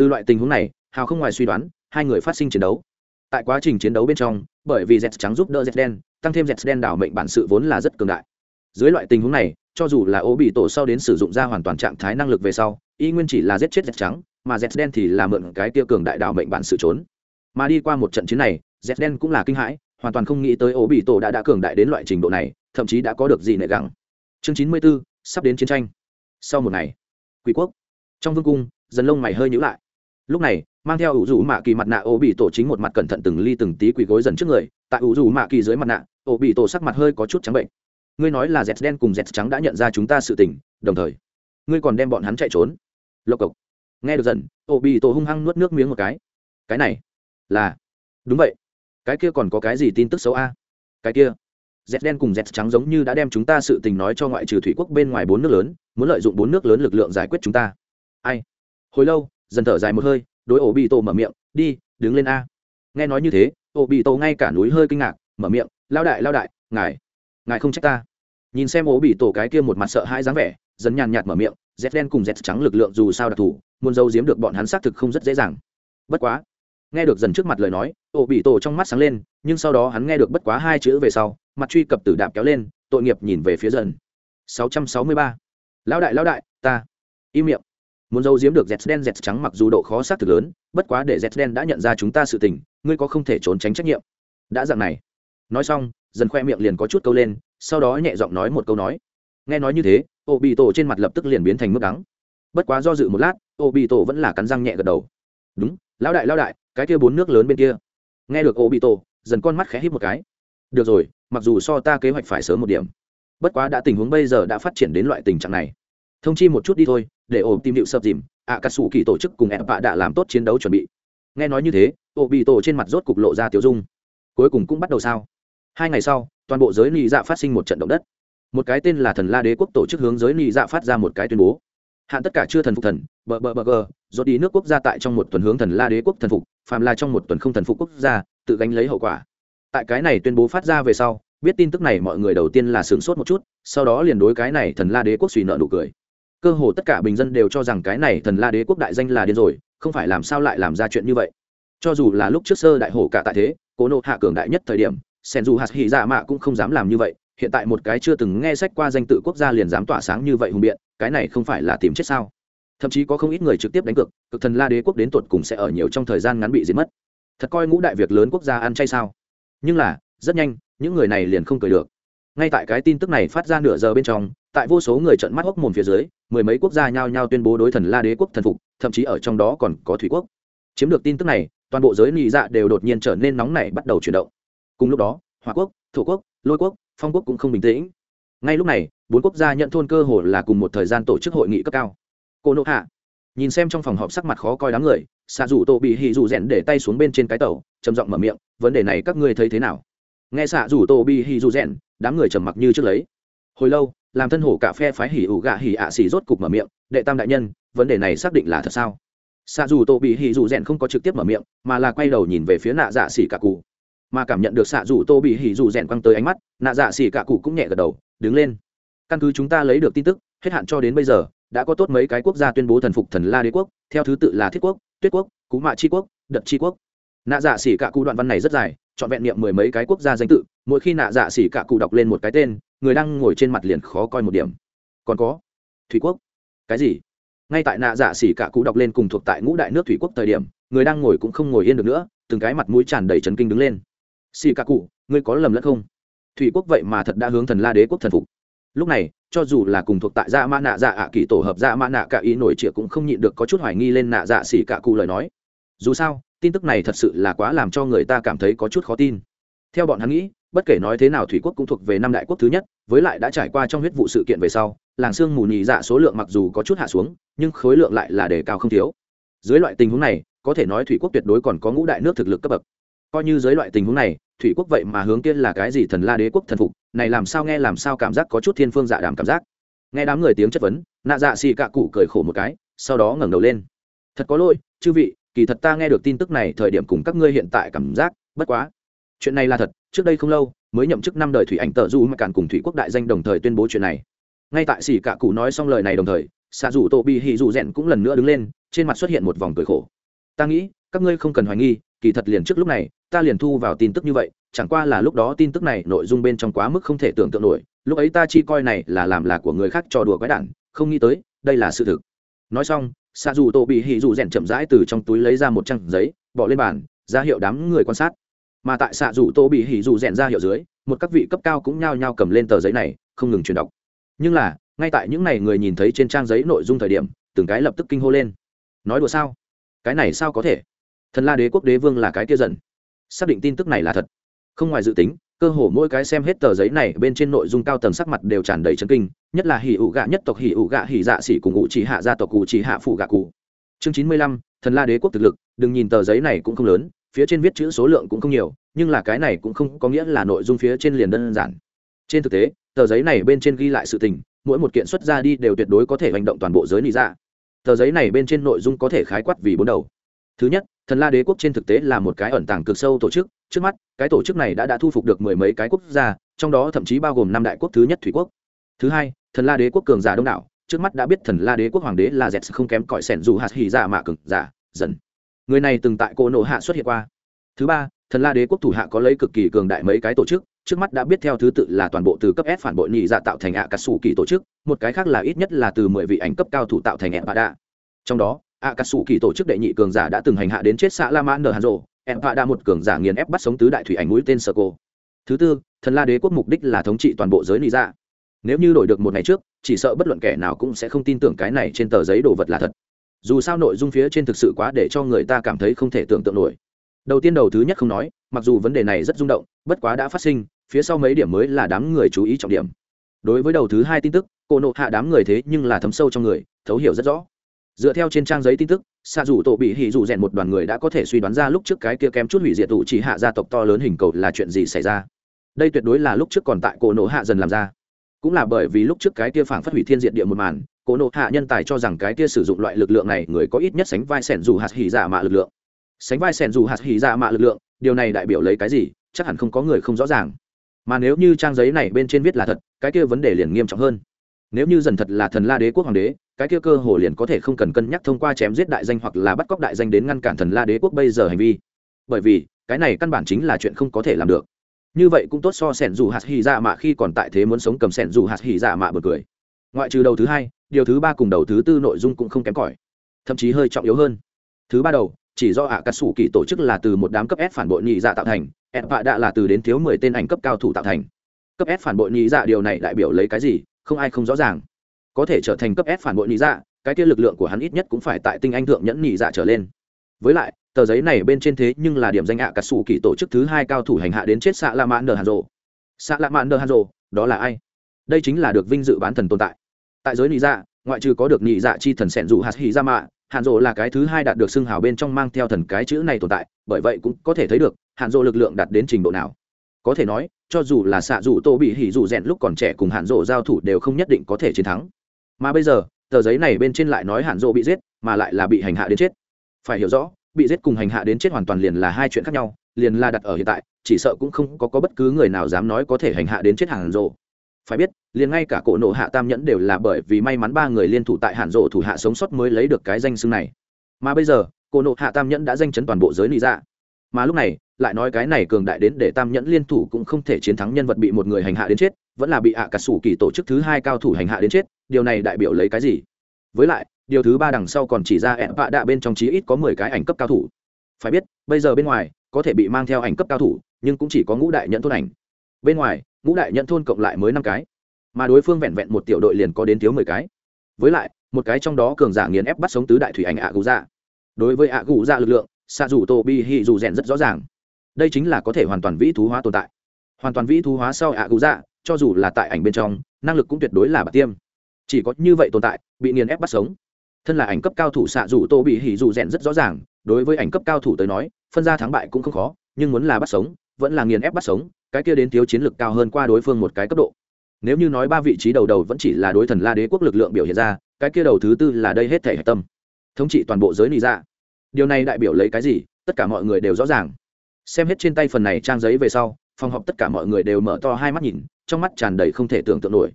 từ loại tình huống này, hào không ngoài suy đoán, hai người phát sinh chiến đấu. Tại quá trình chiến đấu bên trong, bởi vì z trắng giúp đỡ z đen, tăng thêm z đen đảo mệnh bản sự vốn là rất cường đại. Dưới loại tình huống này, cho dù là ổ bị tổ sau đến sử dụng ra hoàn toàn trạng thái năng lực về sau, y nguyên chỉ là giết chết z trắng, mà z đen thì là mượn cái tiêu cường đại đảo mệnh bản sự trốn. Mà đi qua một trận chiến này z đen cũng là kinh hãi, hoàn toàn không nghĩ tới ổ bị tổ đã đã cường đại đến loại trình độ này, thậm chí đã có được gì nệ gắng chương chín mươi 94, sắp đến chiến tranh. Sau một ngày quỷ quốc. Trong vương cung dần lông mày hơi nhữ lại. Lúc này mang theo ủ rủ mạ kỳ mặt nạ ô bị tổ chính một mặt cẩn thận từng ly từng tí quỳ gối dần trước người tại ủ rủ mạ kỳ dưới mặt nạ ô bị tổ sắc mặt hơi có chút trắng bệnh. Ngươi nói là dẹt đen cùng dẹt trắng đã nhận ra chúng ta sự tình đồng thời ngươi còn đem bọn hắn chạy trốn. Lộc cộc. Nghe được dần ô bị tổ hung hăng nuốt nước miếng một cái. Cái này là đúng vậy. Cái kia còn có cái gì tin tức xấu a? Cái kia z đen cùng z trắng giống như đã đem chúng ta sự tình nói cho ngoại trừ thủy quốc bên ngoài bốn nước lớn, muốn lợi dụng bốn nước lớn lực lượng giải quyết chúng ta. Ai? Hồi lâu, dần thở dài một hơi, đối ổ bị tổ mở miệng, đi, đứng lên a. Nghe nói như thế ổ bị tổ ngay cả núi hơi kinh ngạc, mở miệng lao đại lao đại, ngài ngài không trách ta. Nhìn xem ổ bị tổ cái kia một mặt sợ hãi dáng vẻ, dần nhàn nhạt mở miệng, z đen cùng z trắng lực lượng dù sao đặc thù, muốn giấu giếm được bọn hắn xác thực không rất dễ dàng. Bất quá, nghe được dần trước mặt lời nói ổ bị tổ trong mắt sáng lên, nhưng sau đó hắn nghe được bất quá hai chữ về sau mặt truy cập tử đạp kéo lên, tội nghiệp nhìn về phía dần. 663. lão đại lão đại, ta. Im miệng. Muốn giấu giếm được dẹt đen dẹt trắng mặc dù độ khó xác thực lớn, bất quá để dẹt đen đã nhận ra chúng ta sự tình, ngươi có không thể trốn tránh trách nhiệm. Đã dạng này. Nói xong, dần khoe miệng liền có chút câu lên, sau đó nhẹ giọng nói một câu nói. Nghe nói như thế ô bị tổ trên mặt lập tức liền biến thành mức đắng. Bất quá do dự một lát ô bị tổ vẫn là cắn răng nhẹ gật đầu. Đúng, lão đại lão đại, cái kia bốn nước lớn bên kia. Nghe được ô bị tổ dần con mắt khẽ hít một cái. Được rồi mặc dù so ta kế hoạch phải sớm một điểm, bất quá đã tình huống bây giờ đã phát triển đến loại tình trạng này. Thông chi một chút đi thôi, để ổ tìm điệu sập dìm, ạ cà sủ kỳ tổ chức cùng em bạ đã làm tốt chiến đấu chuẩn bị. Nghe nói như thế, ổ bị tổ trên mặt rốt cục lộ ra tiểu dung. Cuối cùng cũng bắt đầu sao? Hai ngày sau, toàn bộ giới lì dạ phát sinh một trận động đất. Một cái tên là thần la đế quốc tổ chức hướng giới lì dạ phát ra một cái tuyên bố. Hạn tất cả chưa thần phục thần, bờ bờ bờ gờ rồi đi nước quốc gia tại trong một tuần hướng thần la đế quốc thần phục, phàm là trong một tuần không thần phục quốc gia, tự gánh lấy hậu quả tại cái này tuyên bố phát ra về sau, biết tin tức này mọi người đầu tiên là sửng sốt một chút, sau đó liền đối cái này thần la đế quốc suy nợ nụ cười. Cơ hồ tất cả bình dân đều cho rằng cái này thần la đế quốc đại danh là điên rồi, không phải làm sao lại làm ra chuyện như vậy. Cho dù là lúc trước sơ đại hổ cả tại thế, cố nộ hạ cường đại nhất thời điểm, sen dù hạt hỉ dạ mạ cũng không dám làm như vậy, hiện tại một cái chưa từng nghe sách qua danh tự quốc gia liền dám tỏa sáng như vậy hùng biện, cái này không phải là tìm chết sao? Thậm chí có không ít người trực tiếp đánh cược, cực thần la đế quốc đến tột cùng sẽ ở nhiều trong thời gian ngắn bị diệt mất. Thật coi ngũ đại việc lớn quốc gia ăn chay sao? Nhưng là, rất nhanh, những người này liền không cười được. Ngay tại cái tin tức này phát ra nửa giờ bên trong, tại vô số người trận mắt hốc mồm phía dưới, mười mấy quốc gia nhao nhao tuyên bố đối thần la đế quốc thần phục, thậm chí ở trong đó còn có thủy quốc. Chiếm được tin tức này, toàn bộ giới nị dạ đều đột nhiên trở nên nóng nảy bắt đầu chuyển động. Cùng lúc đó hòa quốc, thổ quốc, lôi quốc, phong quốc cũng không bình tĩnh. Ngay lúc này, bốn quốc gia nhận thôn cơ hồ là cùng một thời gian tổ chức hội nghị cấp cao. Cô nộ hạ. Nhìn xem trong phòng họp sắc mặt khó coi đám người xạ rủ tổ bị hì rủ rẽn để tay xuống bên trên cái tàu trầm giọng mở miệng, vấn đề này các ngươi thấy thế nào? Nghe xạ rủ tô bi hi rủ rèn, đám người trầm mặc như trước lấy. Hồi lâu, làm thân hổ cả phe phái hỉ ủ gạ hỉ ạ xỉ rốt cục mở miệng, đệ tam đại nhân, vấn đề này xác định là thật sao? Xạ dù tô bị hỉ dù rèn không có trực tiếp mở miệng, mà là quay đầu nhìn về phía nạ dạ xỉ cả cụ. Mà cảm nhận được xạ dù tô bị hỉ dù rèn quăng tới ánh mắt, nạ dạ xỉ cả cụ cũng nhẹ gật đầu, đứng lên. Căn cứ chúng ta lấy được tin tức, hết hạn cho đến bây giờ, đã có tốt mấy cái quốc gia tuyên bố thần phục thần la đế quốc, theo thứ tự là thiết quốc, tuyết quốc, cú mạ tri quốc, đật tri quốc nạ dạ xỉ cả cụ đoạn văn này rất dài, trọn vẹn niệm mười mấy cái quốc gia danh tự, mỗi khi nạ dạ xỉ cả cụ đọc lên một cái tên, người đang ngồi trên mặt liền khó coi một điểm. Còn có, thủy quốc. Cái gì? Ngay tại nạ dạ xỉ cả cụ đọc lên cùng thuộc tại ngũ đại nước thủy quốc thời điểm, người đang ngồi cũng không ngồi yên được nữa, từng cái mặt mũi tràn đầy trấn kinh đứng lên. Xỉ cả cụ, ngươi có lầm lẫn không? Thủy quốc vậy mà thật đã hướng thần la đế quốc thần phục. Lúc này, cho dù là cùng thuộc tại dạ mã nạ dạ ạ kỳ tổ hợp dạ mã nạ cả ý nổi trịa cũng không nhịn được có chút hoài nghi lên nạ dạ xỉ cả cụ lời nói. Dù sao tin tức này thật sự là quá làm cho người ta cảm thấy có chút khó tin. Theo bọn hắn nghĩ, bất kể nói thế nào thủy quốc cũng thuộc về năm đại quốc thứ nhất, với lại đã trải qua trong huyết vụ sự kiện về sau, làng sương mù nhị dạ số lượng mặc dù có chút hạ xuống, nhưng khối lượng lại là đề cao không thiếu. Dưới loại tình huống này, có thể nói thủy quốc tuyệt đối còn có ngũ đại nước thực lực cấp bậc. Coi như dưới loại tình huống này, thủy quốc vậy mà hướng tiên là cái gì thần la đế quốc thần phục, này làm sao nghe làm sao cảm giác có chút thiên phương dạ đàm cảm giác. Nghe đám người tiếng chất vấn, nạ dạ xì cạ cụ cười khổ một cái, sau đó ngẩng đầu lên. Thật có lỗi, chư vị kỳ thật ta nghe được tin tức này thời điểm cùng các ngươi hiện tại cảm giác bất quá. Chuyện này là thật, trước đây không lâu, mới nhậm chức năm đời thủy ảnh tờ du mà cản cùng thủy quốc đại danh đồng thời tuyên bố chuyện này. Ngay tại xỉ cả cụ nói xong lời này đồng thời xạ dù tô bị hì dù rèn cũng lần nữa đứng lên, trên mặt xuất hiện một vòng cười khổ. Ta nghĩ, các ngươi không cần hoài nghi, kỳ thật liền trước lúc này, ta liền thu vào tin tức như vậy, chẳng qua là lúc đó tin tức này nội dung bên trong quá mức không thể tưởng tượng nổi, lúc ấy ta chi coi này là làm là của người khác trò đùa quái đản, không nghĩ tới, đây là sự thực. Nói xong xạ dù tổ bị Hỉ dù rèn chậm rãi từ trong túi lấy ra một trang giấy, bỏ lên bàn, ra hiệu đám người quan sát. Mà tại xạ dù tô bị hỉ dù rèn ra hiệu dưới, một các vị cấp cao cũng nhao nhao cầm lên tờ giấy này, không ngừng truyền đọc. Nhưng là, ngay tại những n à y người nhìn thấy trên trang giấy nội dung thời điểm, từng cái lập tức kinh hô lên. Nói đùa sao? Cái này sao có thể? Thần la đế quốc đế vương là cái kia dần xác định tin tức này là thật. Không ngoài dự tính cơ hồ mỗi cái xem hết tờ giấy này bên trên nội dung cao tầng sắc mặt đều tràn đầy chấn kinh, nhất là hỉ ụ gạ nhất tộc hỉ ụ gạ hỉ dạ xỉ cùng ngụ chỉ hạ gia tộc cụ chỉ hạ phụ gạ cụ. Chương chín mươi lăm, thần la đế quốc thực lực, đừng nhìn tờ giấy này cũng không lớn, phía trên viết chữ số lượng cũng không nhiều, nhưng là cái này cũng không có nghĩa là nội dung phía trên liền đơn giản. Trên thực tế, tờ giấy này bên trên ghi lại sự tình, mỗi một kiện xuất ra đi đều tuyệt đối có thể hành động toàn bộ giới lý ra dạ. tờ giấy này bên trên nội dung có thể khái quát vì bốn đầu. Thứ nhất thần la đế quốc trên thực tế là một cái ẩn tàng cực sâu tổ chức, trước mắt, cái tổ chức này đã đã thu phục được mười mấy cái quốc gia, trong đó thậm chí bao gồm năm đại quốc thứ nhất thủy quốc. Thứ hai, thần la đế quốc cường giả đông đảo, trước mắt đã biết thần la đế quốc hoàng đế là dẹt không kém cõi sẻn dù hạt hỉ dạ giả mạ cường giả, dần. Người này từng tại cô nộ hạ xuất hiện qua. Thứ ba, thần la đế quốc thủ hạ có lấy cực kỳ cường đại mấy cái tổ chức, trước mắt đã biết theo thứ tự là toàn bộ từ cấp s phản bội nhị dạ tạo thành ạ cà sủ kỳ tổ chức, một cái khác là ít nhất là từ mười vị ảnh cấp cao thủ tạo thành em bà đạ trong đó ạ cà sủ kỳ tổ chức đệ nhị cường giả đã từng hành hạ đến chết xã la man nờ hàn rộ, em bà đa một cường giả nghiền ép bắt sống tứ đại thủy ảnh mũi tên sơ cô. Thứ tư, thần la đế quốc mục đích là thống trị toàn bộ giới lý ra dạ. nếu như đổi được một ngày trước, chỉ sợ bất luận kẻ nào cũng sẽ không tin tưởng cái này trên tờ giấy đồ vật là thật. Dù sao nội dung phía trên thực sự quá để cho người ta cảm thấy không thể tưởng tượng nổi. Đầu tiên đầu thứ nhất không nói, mặc dù vấn đề này rất rung động, bất quá đã phát sinh, phía sau mấy điểm mới là đám người chú ý trọng điểm. Đối với đầu thứ hai tin tức, cô nộ hạ đám người thế nhưng là thấm sâu trong người, thấu hiểu rất rõ dựa theo trên trang giấy tin tức xa dù tổ bị hỉ dù rèn một đoàn người đã có thể suy đoán ra lúc trước cái kia kém chút hủy diệt tụ chỉ hạ gia tộc to lớn hình cầu là chuyện gì xảy ra. Đây tuyệt đối là lúc trước còn tại cổ nộ hạ dần làm ra. Cũng là bởi vì lúc trước cái kia phảng phát hủy thiên diện địa một màn, cổ nộ hạ nhân tài cho rằng cái kia sử dụng loại lực lượng này người có ít nhất sánh vai sẻn dù hạt hỉ dạ mạ lực lượng. Sánh vai sẻn dù hạt hỉ dạ mạ lực lượng, điều này đại biểu lấy cái gì, chắc hẳn không có người không rõ ràng. Mà nếu như trang giấy này bên trên viết là thật, cái kia vấn đề liền nghiêm trọng hơn nếu như dần thật là thần la đế quốc hoàng đế, cái kia cơ hồ liền có thể không cần cân nhắc thông qua chém giết đại danh hoặc là bắt cóc đại danh đến ngăn cản thần la đế quốc bây giờ hành vi. Bởi vì, cái này căn bản chính là chuyện không có thể làm được. Như vậy cũng tốt so sẻn dù hạt hỉ dạ mạ khi còn tại thế muốn sống cầm sẻn dù hạt hỉ dạ mạ bật cười. Ngoại trừ đầu thứ hai, điều thứ ba cùng đầu thứ tư nội dung cũng không kém cỏi. Thậm chí hơi trọng yếu hơn. Thứ ba đầu, chỉ do ạ cắt sủ kỳ tổ chức là từ một đám cấp s phản bội nhị dạ tạo thành ẹn vạ đã là từ đến thiếu mười tên ảnh cấp cao thủ tạo thành. Cấp s phản bội nhị dạ điều này đại biểu lấy cái gì? Không ai không rõ ràng. Có thể trở thành cấp s phản bội nị dạ cái kia lực lượng của hắn ít nhất cũng phải tại tinh anh thượng nhẫn nị dạ trở lên. Với lại, tờ giấy này bên trên thế nhưng là điểm danh ạ cà sủ kỳ tổ chức thứ hai cao thủ hành hạ đến chết xạ la mãn nờ hàn rộ xạ la mãn nờ hàn rộ đó là ai? Đây chính là được vinh dự bán thần tồn tại. Tại giới nị dạ ngoại trừ có được nị dạ chi thần sẻn dù hạt hỉ ra mạ, Hàn rộ là cái thứ hai đạt được xưng hào bên trong mang theo thần cái chữ này tồn tại, bởi vậy cũng có thể thấy được Hàn rộ lực lượng đạt đến trình độ nào có thể nói cho dù là xạ dù tô bị hỉ dù rèn lúc còn trẻ cùng hạn rộ giao thủ đều không nhất định có thể chiến thắng. Mà bây giờ tờ giấy này bên trên lại nói hạn rộ bị giết mà lại là bị hành hạ đến chết. Phải hiểu rõ bị giết cùng hành hạ đến chết hoàn toàn liền là hai chuyện khác nhau liền là đặt ở hiện tại chỉ sợ cũng không có, có bất cứ người nào dám nói có thể hành hạ đến chết hạn rộ phải biết liền ngay cả cổ nộ hạ tam nhẫn đều là bởi vì may mắn ba người liên thủ tại hạn rộ thủ hạ sống sót mới lấy được cái danh xưng này. Mà bây giờ cổ nộ hạ tam nhẫn đã danh chấn toàn bộ giới lý ra dạ. mà lúc này lại nói cái này cường đại đến để tam nhẫn liên thủ cũng không thể chiến thắng nhân vật bị một người hành hạ đến chết, vẫn là bị ạ à cà sủ kỳ tổ chức thứ hai cao thủ hành hạ đến chết, điều này đại biểu lấy cái gì? Với lại, điều thứ ba đằng sau còn chỉ ra ẹn vạ đạ bên trong chí ít có mười cái ảnh cấp cao thủ. Phải biết, bây giờ bên ngoài, có thể bị mang theo ảnh cấp cao thủ, nhưng cũng chỉ có ngũ đại nhẫn thôn ảnh. Bên ngoài, ngũ đại nhận thôn cộng lại mới năm cái. Mà đối phương vẹn vẹn một tiểu đội liền có đến thiếu mười cái. Với lại, một cái trong đó cường giả nghiền ép bắt sống tứ đại thủy ảnh ạ gù dạ. Đối với ạ gù dạ lực lượng xạ dù tô bi hì dù rèn rất rõ ràng đây chính là có thể hoàn toàn vĩ thú hóa tồn tại. Hoàn toàn vĩ thú hóa sau ạ cụ dạ cho dù là tại ảnh bên trong, năng lực cũng tuyệt đối là bạc tiêm. Chỉ có như vậy tồn tại, bị nghiền ép bắt sống. Thân là ảnh cấp cao thủ xạ dù tô bị hỉ dù rèn rất rõ ràng, đối với ảnh cấp cao thủ tới nói, phân ra thắng bại cũng không khó, nhưng muốn là bắt sống, vẫn là nghiền ép bắt sống, cái kia đến thiếu chiến lược cao hơn qua đối phương một cái cấp độ. Nếu như nói ba vị trí đầu đầu vẫn chỉ là đối thần la đế quốc lực lượng biểu hiện ra, cái kia đầu thứ tư là đây hết thể hạch tâm. Thống trị toàn bộ giới nị ra dạ. điều này đại biểu lấy cái gì? Tất cả mọi người đều rõ ràng xem hết trên tay phần này trang giấy về sau, phòng họp tất cả mọi người đều mở to hai mắt nhìn, trong mắt tràn đầy không thể tưởng tượng nổi.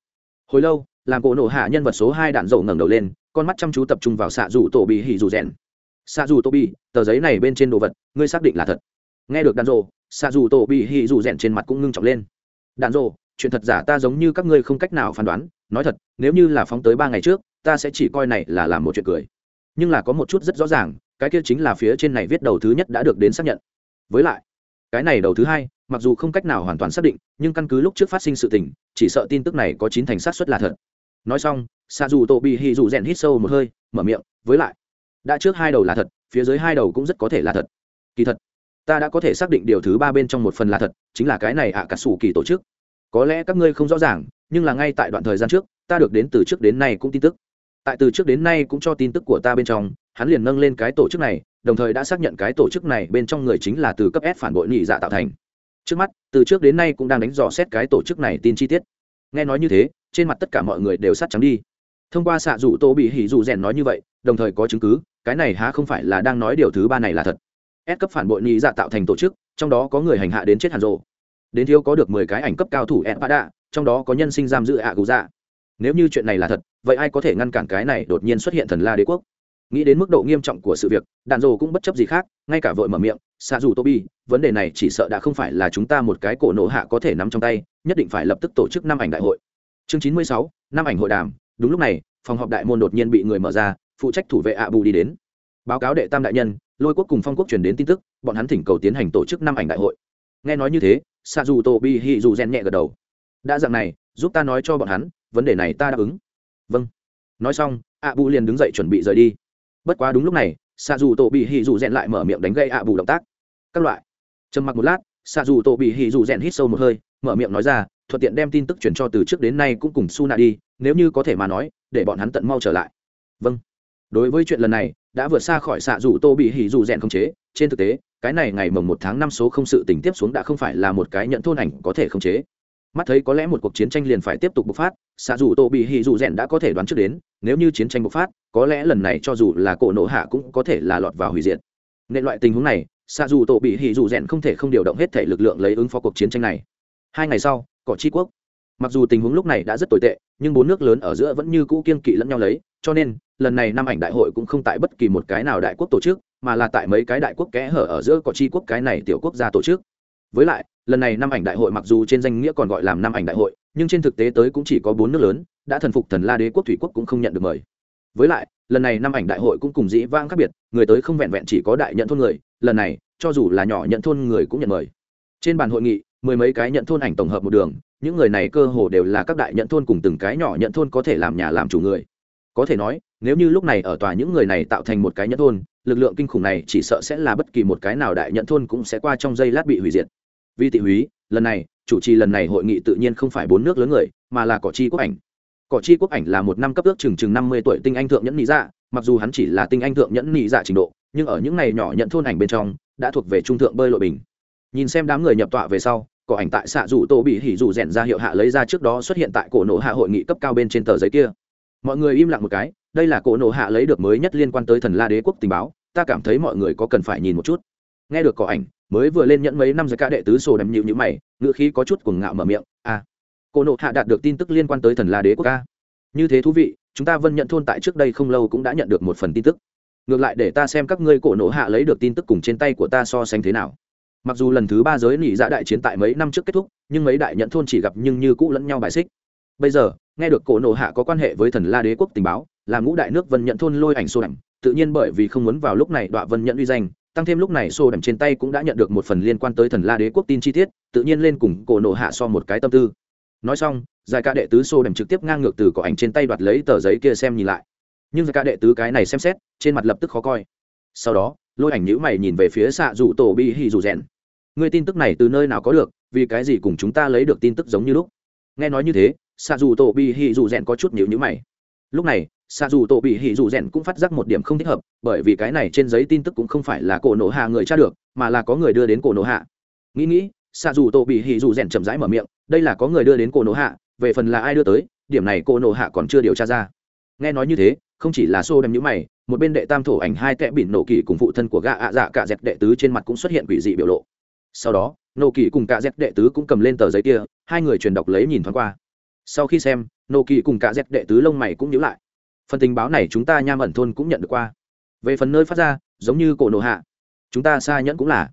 Hồi lâu, làm cổ nổ hạ nhân vật số hai đạn dầu ngẩng đầu lên, con mắt chăm chú tập trung vào xạ dù tổ bị hỉ dù rèn. Xạ dù tổ bị, tờ giấy này bên trên đồ vật, ngươi xác định là thật. Nghe được đạn dầu xạ dù tổ bị hỉ dù rèn trên mặt cũng ngưng trọng lên. Đạn dầu chuyện thật giả ta giống như các ngươi không cách nào phán đoán, nói thật, nếu như là phóng tới ba ngày trước, ta sẽ chỉ coi này là làm một chuyện cười. Nhưng là có một chút rất rõ ràng, cái kia chính là phía trên này viết đầu thứ nhất đã được đến xác nhận với lại, cái này đầu thứ hai, mặc dù không cách nào hoàn toàn xác định, nhưng căn cứ lúc trước phát sinh sự tình, chỉ sợ tin tức này có chín thành sát suất là thật. Nói xong xa dù tổ bị hì dù rèn hít sâu một hơi, mở miệng, với lại, đã trước hai đầu là thật, phía dưới hai đầu cũng rất có thể là thật. Kỳ thật, ta đã có thể xác định điều thứ ba bên trong một phần là thật, chính là cái này ạ à cả sủ kỳ tổ chức. Có lẽ các ngươi không rõ ràng, nhưng là ngay tại đoạn thời gian trước, ta được đến từ trước đến nay cũng tin tức tại từ trước đến nay cũng cho tin tức của ta bên trong, hắn liền nâng lên cái tổ chức này, đồng thời đã xác nhận cái tổ chức này bên trong người chính là từ cấp s phản bội nhị dạ tạo thành. Trước mắt, từ trước đến nay cũng đang đánh dò xét cái tổ chức này tin chi tiết. Nghe nói như thế, trên mặt tất cả mọi người đều sát trắng đi. Thông qua xạ dụ tô bị hỉ dụ rèn nói như vậy, đồng thời có chứng cứ, cái này há không phải là đang nói điều thứ ba này là thật. S cấp phản bội nhị dạ tạo thành tổ chức, trong đó có người hành hạ đến chết hàn rộ đến thiếu có được mười cái ảnh cấp cao thủ ed bada trong đó có nhân sinh giam giữ ạ cụ dạ nếu như chuyện này là thật, vậy ai có thể ngăn cản cái này đột nhiên xuất hiện thần la đế quốc? Nghĩ đến mức độ nghiêm trọng của sự việc, đạn dồ cũng bất chấp gì khác, ngay cả vội mở miệng xa dù tobi, vấn đề này chỉ sợ đã không phải là chúng ta một cái cổ nổ hạ có thể nắm trong tay, nhất định phải lập tức tổ chức năm ảnh đại hội. Chương chín mươi sáu, năm ảnh hội đàm. Đúng lúc này, phòng họp đại môn đột nhiên bị người mở ra, phụ trách thủ vệ ạ bù đi đến. Báo cáo đệ tam đại nhân, lôi quốc cùng phong quốc truyền đến tin tức, bọn hắn thỉnh cầu tiến hành tổ chức năm ảnh đại hội. Nghe nói như thế sa dù tổ bi hì dù rèn nhẹ gật đầu. Đã dạng này, giúp ta nói cho bọn hắn vấn đề này ta đáp ứng. Vâng. Nói xong ạ bù liền đứng dậy chuẩn bị rời đi. Bất quá đúng lúc này xạ dù tổ bị hì dù rèn lại mở miệng đánh gây ạ bù động tác. Các loại. Trầm mặc một lát xạ dù tổ bị hì dù rèn hít sâu một hơi, mở miệng nói ra, thuận tiện đem tin tức chuyển cho từ trước đến nay cũng cùng su nạ đi, nếu như có thể mà nói, để bọn hắn tận mau trở lại. Vâng. Đối với chuyện lần này, đã vượt xa khỏi xạ dù tô bị hỉ dù rèn không chế, trên thực tế, cái này ngày mồng một tháng năm số không sự tình tiếp xuống đã không phải là một cái nhận thôn ảnh có thể khống chế mắt thấy có lẽ một cuộc chiến tranh liền phải tiếp tục bộc phát xạ dù Tô bị hì dù rèn đã có thể đoán trước đến, nếu như chiến tranh bộc phát, có lẽ lần này cho dù là cổ nổ hạ cũng có thể là lọt vào hủy diệt. Nên loại tình huống này xạ dù tổ bị hì dù rèn không thể không điều động hết thể lực lượng lấy ứng phó cuộc chiến tranh này. Hai ngày sau cỏ tri quốc. Mặc dù tình huống lúc này đã rất tồi tệ, nhưng bốn nước lớn ở giữa vẫn như cũ kiên kỵ lẫn nhau lấy, cho nên, lần này năm ảnh đại hội cũng không tại bất kỳ một cái nào đại quốc tổ chức, mà là tại mấy cái đại quốc kẽ hở ở giữa có chi quốc cái này tiểu quốc gia tổ chức. Với lại lần này năm ảnh đại hội mặc dù trên danh nghĩa còn gọi làm năm ảnh đại hội, nhưng trên thực tế tới cũng chỉ có bốn nước lớn, đã thần phục thần la đế quốc thủy quốc cũng không nhận được mời. Với lại, lần này năm ảnh đại hội cũng cùng dĩ vang khác biệt, người tới không vẹn vẹn chỉ có đại nhận thôn người, lần này, cho dù là nhỏ nhận thôn người cũng nhận mời. Trên bàn hội nghị, mười mấy cái nhận thôn ảnh tổng hợp một đường, những người này cơ hồ đều là các đại nhận thôn cùng từng cái nhỏ nhận thôn có thể làm nhà làm chủ người. Có thể nói, nếu như lúc này ở tòa những người này tạo thành một cái nhận thôn, lực lượng kinh khủng này chỉ sợ sẽ là bất kỳ một cái nào đại nhận thôn cũng sẽ qua trong giây lát bị hủy diệt vì tị húy, lần này, chủ trì lần này hội nghị tự nhiên không phải bốn nước lớn người, mà là cỏ chi quốc ảnh. Cỏ chi quốc ảnh là một năm cấp ước chừng chừng năm mươi tuổi tinh anh thượng nhẫn nhị dạ mặc dù hắn chỉ là tinh anh thượng nhẫn nhị dạ trình độ, nhưng ở những ngày nhỏ nhận thôn ảnh bên trong, đã thuộc về trung thượng bơi lội bình. Nhìn xem đám người nhập tọa về sau, cỏ ảnh tại xạ dù tô bị hỉ dù rèn ra hiệu hạ lấy ra trước đó xuất hiện tại cổ nổ hạ hội nghị cấp cao bên trên tờ giấy kia. Mọi người im lặng một cái, đây là cổ nổ hạ lấy được mới nhất liên quan tới thần la đế quốc tình báo, ta cảm thấy mọi người có cần phải nhìn một chút nghe được cỏ ảnh, mới vừa lên nhận mấy năm giới ca đệ tứ sổ đầm nhịu nhữ mày ngựa khí có chút cuồng ngạo mở miệng à cổ nộ hạ đạt được tin tức liên quan tới thần la đế quốc ca như thế thú vị, chúng ta vân nhận thôn tại trước đây không lâu cũng đã nhận được một phần tin tức. Ngược lại để ta xem các ngươi cổ nộ hạ lấy được tin tức cùng trên tay của ta so sánh thế nào. Mặc dù lần thứ ba giới nỉ dạ đại chiến tại mấy năm trước kết thúc, nhưng mấy đại nhận thôn chỉ gặp nhưng như cũ lẫn nhau bài xích. Bây giờ, nghe được cổ nộ hạ có quan hệ với thần la đế quốc tình báo, là ngũ đại nước vân nhận thôn lôi ảnh xô đẳng tự nhiên bởi vì không muốn vào lúc này đọa vân nhận uy danh tăng thêm lúc này xô đẳng trên tay cũng đã nhận được một phần liên quan tới thần la đế quốc tin chi tiết, tự nhiên lên cùng cổ nộ hạ so một cái tâm tư. Nói xong, giải ca đệ tứ xô đẳng trực tiếp ngang ngược từ cỏ ảnh trên tay đoạt lấy tờ giấy kia xem nhìn lại. Nhưng giải ca đệ tứ cái này xem xét, trên mặt lập tức khó coi. Sau đó, lôi ảnh nhữ mày nhìn về phía xạ dù tổ bi hì dù rèn. Người tin tức này từ nơi nào có được, vì cái gì cùng chúng ta lấy được tin tức giống như lúc? Nghe nói như thế, xạ dù tổ bi hì dù rèn có chút nhịu nhữ mày. Lúc này xa dù tổ bị hỉ dù rèn cũng phát giác một điểm không thích hợp, bởi vì cái này trên giấy tin tức cũng không phải là cổ nổ hạ người tra được, mà là có người đưa đến cổ nổ hạ. Nghĩ nghĩ xa dù tổ bị hỉ dù rèn chậm rãi mở miệng, đây là có người đưa đến cổ nổ hạ, về phần là ai đưa tới, điểm này cổ nổ hạ còn chưa điều tra ra. Nghe nói như thế, không chỉ là xô đem nhữ mày, một bên đệ tam thổ ảnh hai tệ bỉn nổ kỳ cùng phụ thân của gạ ạ dạ cả dẹp đệ tứ trên mặt cũng xuất hiện quỷ dị biểu lộ. Sau đó nô kỳ cùng cả dẹp đệ tứ cũng cầm lên tờ giấy kia, hai người truyền đọc lấy nhìn thoáng qua. Sau khi xem nô kỳ cùng cả dẹp đệ tứ lông mày cũng nhíu lại phần tình báo này chúng ta nham ẩn thôn cũng nhận được qua. Về phần nơi phát ra, giống như cổ nộ hạ. Chúng ta xa nhẫn cũng là.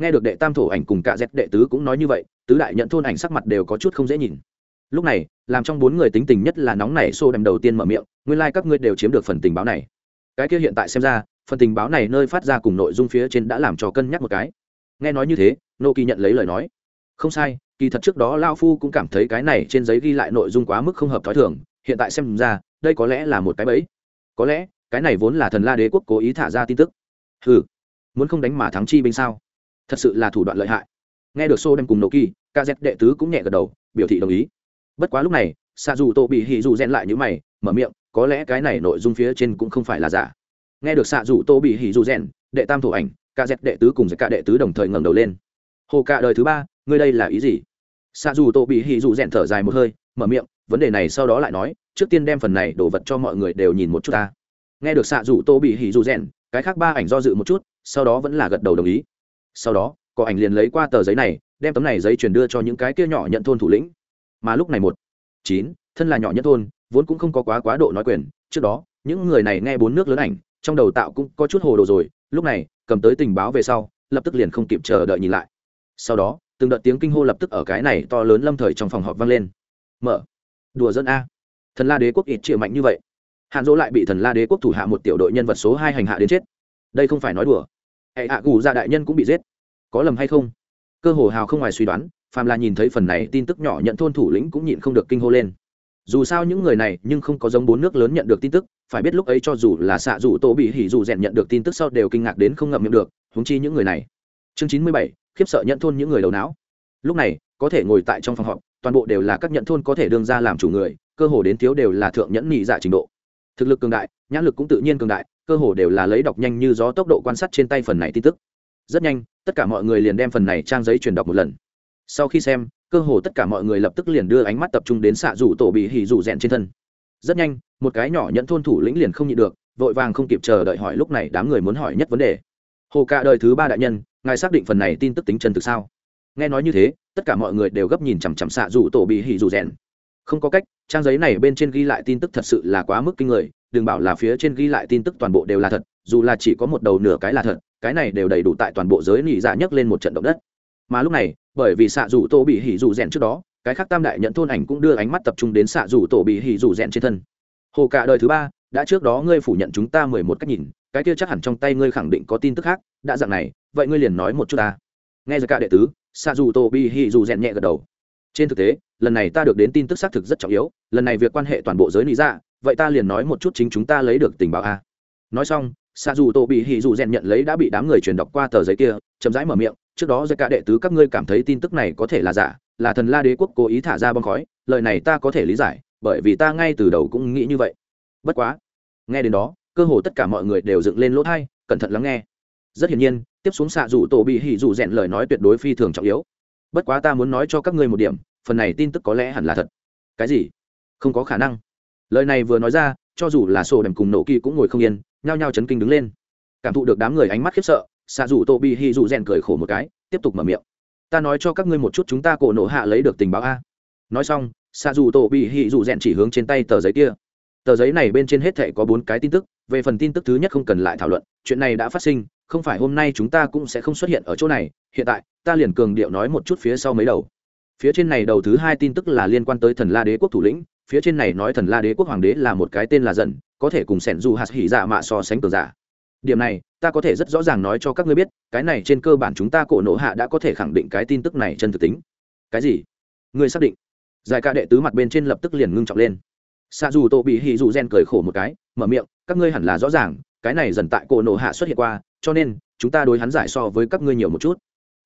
Nghe được đệ tam thổ ảnh cùng cả dép đệ tứ cũng nói như vậy, tứ đại nhận thôn ảnh sắc mặt đều có chút không dễ nhìn. Lúc này, làm trong bốn người tính tình nhất là nóng nảy xô đầm đầu tiên mở miệng, nguyên lai、like、các ngươi đều chiếm được phần tình báo này. Cái kia hiện tại xem ra, phần tình báo này nơi phát ra cùng nội dung phía trên đã làm cho cân nhắc một cái. Nghe nói như thế, nô kỳ nhận lấy lời nói. Không sai, kỳ thật trước đó lao phu cũng cảm thấy cái này trên giấy ghi lại nội dung quá mức không hợp t h ó i thường, hiện tại xem ra đây có lẽ là một cái bẫy. Có lẽ, cái này vốn là thần la đế quốc cố ý thả ra tin tức. Ừ muốn không đánh mà thắng chi binh sao? Thật sự là thủ đoạn lợi hại. Nghe được xô đem cùng nô kỳ, ca dẹp đệ tứ cũng nhẹ gật đầu, biểu thị đồng ý. Bất quá lúc này xa dù tô bị hỉ dù rèn lại như mày, mở miệng, có lẽ cái này nội dung phía trên cũng không phải là giả. Nghe được xạ dù tô bị hỉ dù rèn, đệ tam thủ ảnh, ca dẹp đệ tứ cùng dẹp cả đệ tứ đồng thời ngẩng đầu lên. Hồ cả đời thứ ba, ngươi đây là ý gì? Xa dù tô bị hì dù rèn thở dài một hơi, mở miệng, vấn đề này sau đó lại nói trước tiên đem phần này đổ vật cho mọi người đều nhìn một chút ta. Nghe được xạ rủ tô bị hỉ dù rèn, cái khác ba ảnh do dự một chút, sau đó vẫn là gật đầu đồng ý. Sau đó, có ảnh liền lấy qua tờ giấy này, đem tấm này giấy truyền đưa cho những cái kia nhỏ nhận thôn thủ lĩnh. Mà lúc này một, chín, thân là nhỏ nhất thôn, vốn cũng không có quá quá độ nói quyền, trước đó, những người này nghe bốn nước lớn ảnh, trong đầu tạo cũng có chút hồ đồ rồi, lúc này, cầm tới tình báo về sau, lập tức liền không kịp chờ đợi nhìn lại. Sau đó, từng đợt tiếng kinh hô lập tức ở cái này to lớn lâm thời trong phòng họp vang lên. Mở. Đùa dân a thần la đế quốc ít chịu mạnh như vậy, hàn dỗ lại bị thần la đế quốc thủ hạ một tiểu đội nhân vật số hai hành hạ đến chết. Đây không phải nói đùa. Hệ hạ gù ra đại nhân cũng bị giết. Có lầm hay không? Cơ hồ hào không ngoài suy đoán, phàm là nhìn thấy phần này tin tức nhỏ nhận thôn thủ lĩnh cũng nhịn không được kinh hô lên. Dù sao những người này nhưng không có giống bốn nước lớn nhận được tin tức, phải biết lúc ấy cho dù là xạ dù tổ bị hỉ dù rèn nhận được tin tức sau đều kinh ngạc đến không ngậm miệng được húng chi những người này. Chương chín mươi bảy, khiếp sợ nhận thôn những người đầu não. Lúc này, có thể ngồi tại trong phòng họp, toàn bộ đều là các nhận thôn có thể đương ra làm chủ người cơ hồ đến thiếu đều là thượng nhẫn nhị dạ trình độ. Thực lực cường đại, nhãn lực cũng tự nhiên cường đại, cơ hồ đều là lấy đọc nhanh như gió tốc độ quan sát trên tay phần này tin tức. Rất nhanh, tất cả mọi người liền đem phần này trang giấy truyền đọc một lần. Sau khi xem, cơ hồ tất cả mọi người lập tức liền đưa ánh mắt tập trung đến xạ rủ tổ bị hỉ rủ rèn trên thân. Rất nhanh, một cái nhỏ nhẫn thôn thủ lĩnh liền không nhịn được, vội vàng không kịp chờ đợi hỏi lúc này đám người muốn hỏi nhất vấn đề. Hồ cả đời thứ ba đại nhân, ngài xác định phần này tin tức tính chân thực sao? Nghe nói như thế, tất cả mọi người đều gấp nhìn chằm chằm xạ rủ tổ bị hỉ rủ rèn không có cách, trang giấy này bên trên ghi lại tin tức thật sự là quá mức kinh người, đừng bảo là phía trên ghi lại tin tức toàn bộ đều là thật, dù là chỉ có một đầu nửa cái là thật, cái này đều đầy đủ tại toàn bộ giới nỉ dạ nhấc lên một trận động đất. Mà lúc này, bởi vì xạ dù tô bị hỉ dù rèn trước đó, cái khác tam đại nhận thôn ảnh cũng đưa ánh mắt tập trung đến xạ dù tổ bị hỉ dù rèn trên thân. Hồ cả đời thứ ba, đã trước đó ngươi phủ nhận chúng ta mười một cách nhìn, cái kia chắc hẳn trong tay ngươi khẳng định có tin tức khác, đã dạng này, vậy ngươi liền nói một chút ta. Nghe ra cả đệ tứ, xạ dù tổ bị hỉ dù rèn nhẹ gật đầu trên thực tế, lần này ta được đến tin tức xác thực rất trọng yếu, lần này việc quan hệ toàn bộ giới lý ra, vậy ta liền nói một chút chính chúng ta lấy được tình báo a. Nói xong xạ dù tổ bị hỉ dù rèn nhận lấy đã bị đám người truyền đọc qua tờ giấy kia, chậm rãi mở miệng, trước đó giới cả đệ tứ các ngươi cảm thấy tin tức này có thể là giả, là thần la đế quốc cố ý thả ra bom khói, lời này ta có thể lý giải, bởi vì ta ngay từ đầu cũng nghĩ như vậy. Bất quá, nghe đến đó, cơ hồ tất cả mọi người đều dựng lên lỗ thai, cẩn thận lắng nghe. Rất hiển nhiên, tiếp xuống xạ dù tổ bị hỉ dù rèn lời nói tuyệt đối phi thường trọng yếu bất quá ta muốn nói cho các ngươi một điểm, phần này tin tức có lẽ hẳn là thật. Cái gì? Không có khả năng. Lời này vừa nói ra, cho dù là sổ đèm cùng nổ kỳ cũng ngồi không yên, nhao nhao chấn kinh đứng lên. Cảm thụ được đám người ánh mắt khiếp sợ xạ dù tô bị hy dù rèn cười khổ một cái, tiếp tục mở miệng. Ta nói cho các ngươi một chút chúng ta cổ nổ hạ lấy được tình báo a. Nói xong xạ dù tô bị hy dù rèn chỉ hướng trên tay tờ giấy kia. Tờ giấy này bên trên hết thệ có bốn cái tin tức, về phần tin tức thứ nhất không cần lại thảo luận, chuyện này đã phát sinh không phải hôm nay chúng ta cũng sẽ không xuất hiện ở chỗ này, hiện tại, ta liền cường điệu nói một chút phía sau mấy đầu. Phía trên này đầu thứ hai tin tức là liên quan tới thần la đế quốc thủ lĩnh, phía trên này nói thần la đế quốc hoàng đế là một cái tên là dần, có thể cùng sẻn dù hạt hỉ dạ mạ so sánh cường giả. Điểm này, ta có thể rất rõ ràng nói cho các ngươi biết, cái này trên cơ bản chúng ta cổ nổ hạ đã có thể khẳng định cái tin tức này chân thực tính. Cái gì? Ngươi xác định? Giải ca đệ tứ mặt bên trên lập tức liền ngưng trọng lên. Xa dù tô bị hỉ dù gen cười khổ một cái, mở miệng, các ngươi hẳn là rõ ràng, cái này dần tại cổ nổ hạ xuất hiện qua cho nên, chúng ta đối hắn giải so với các ngươi nhiều một chút.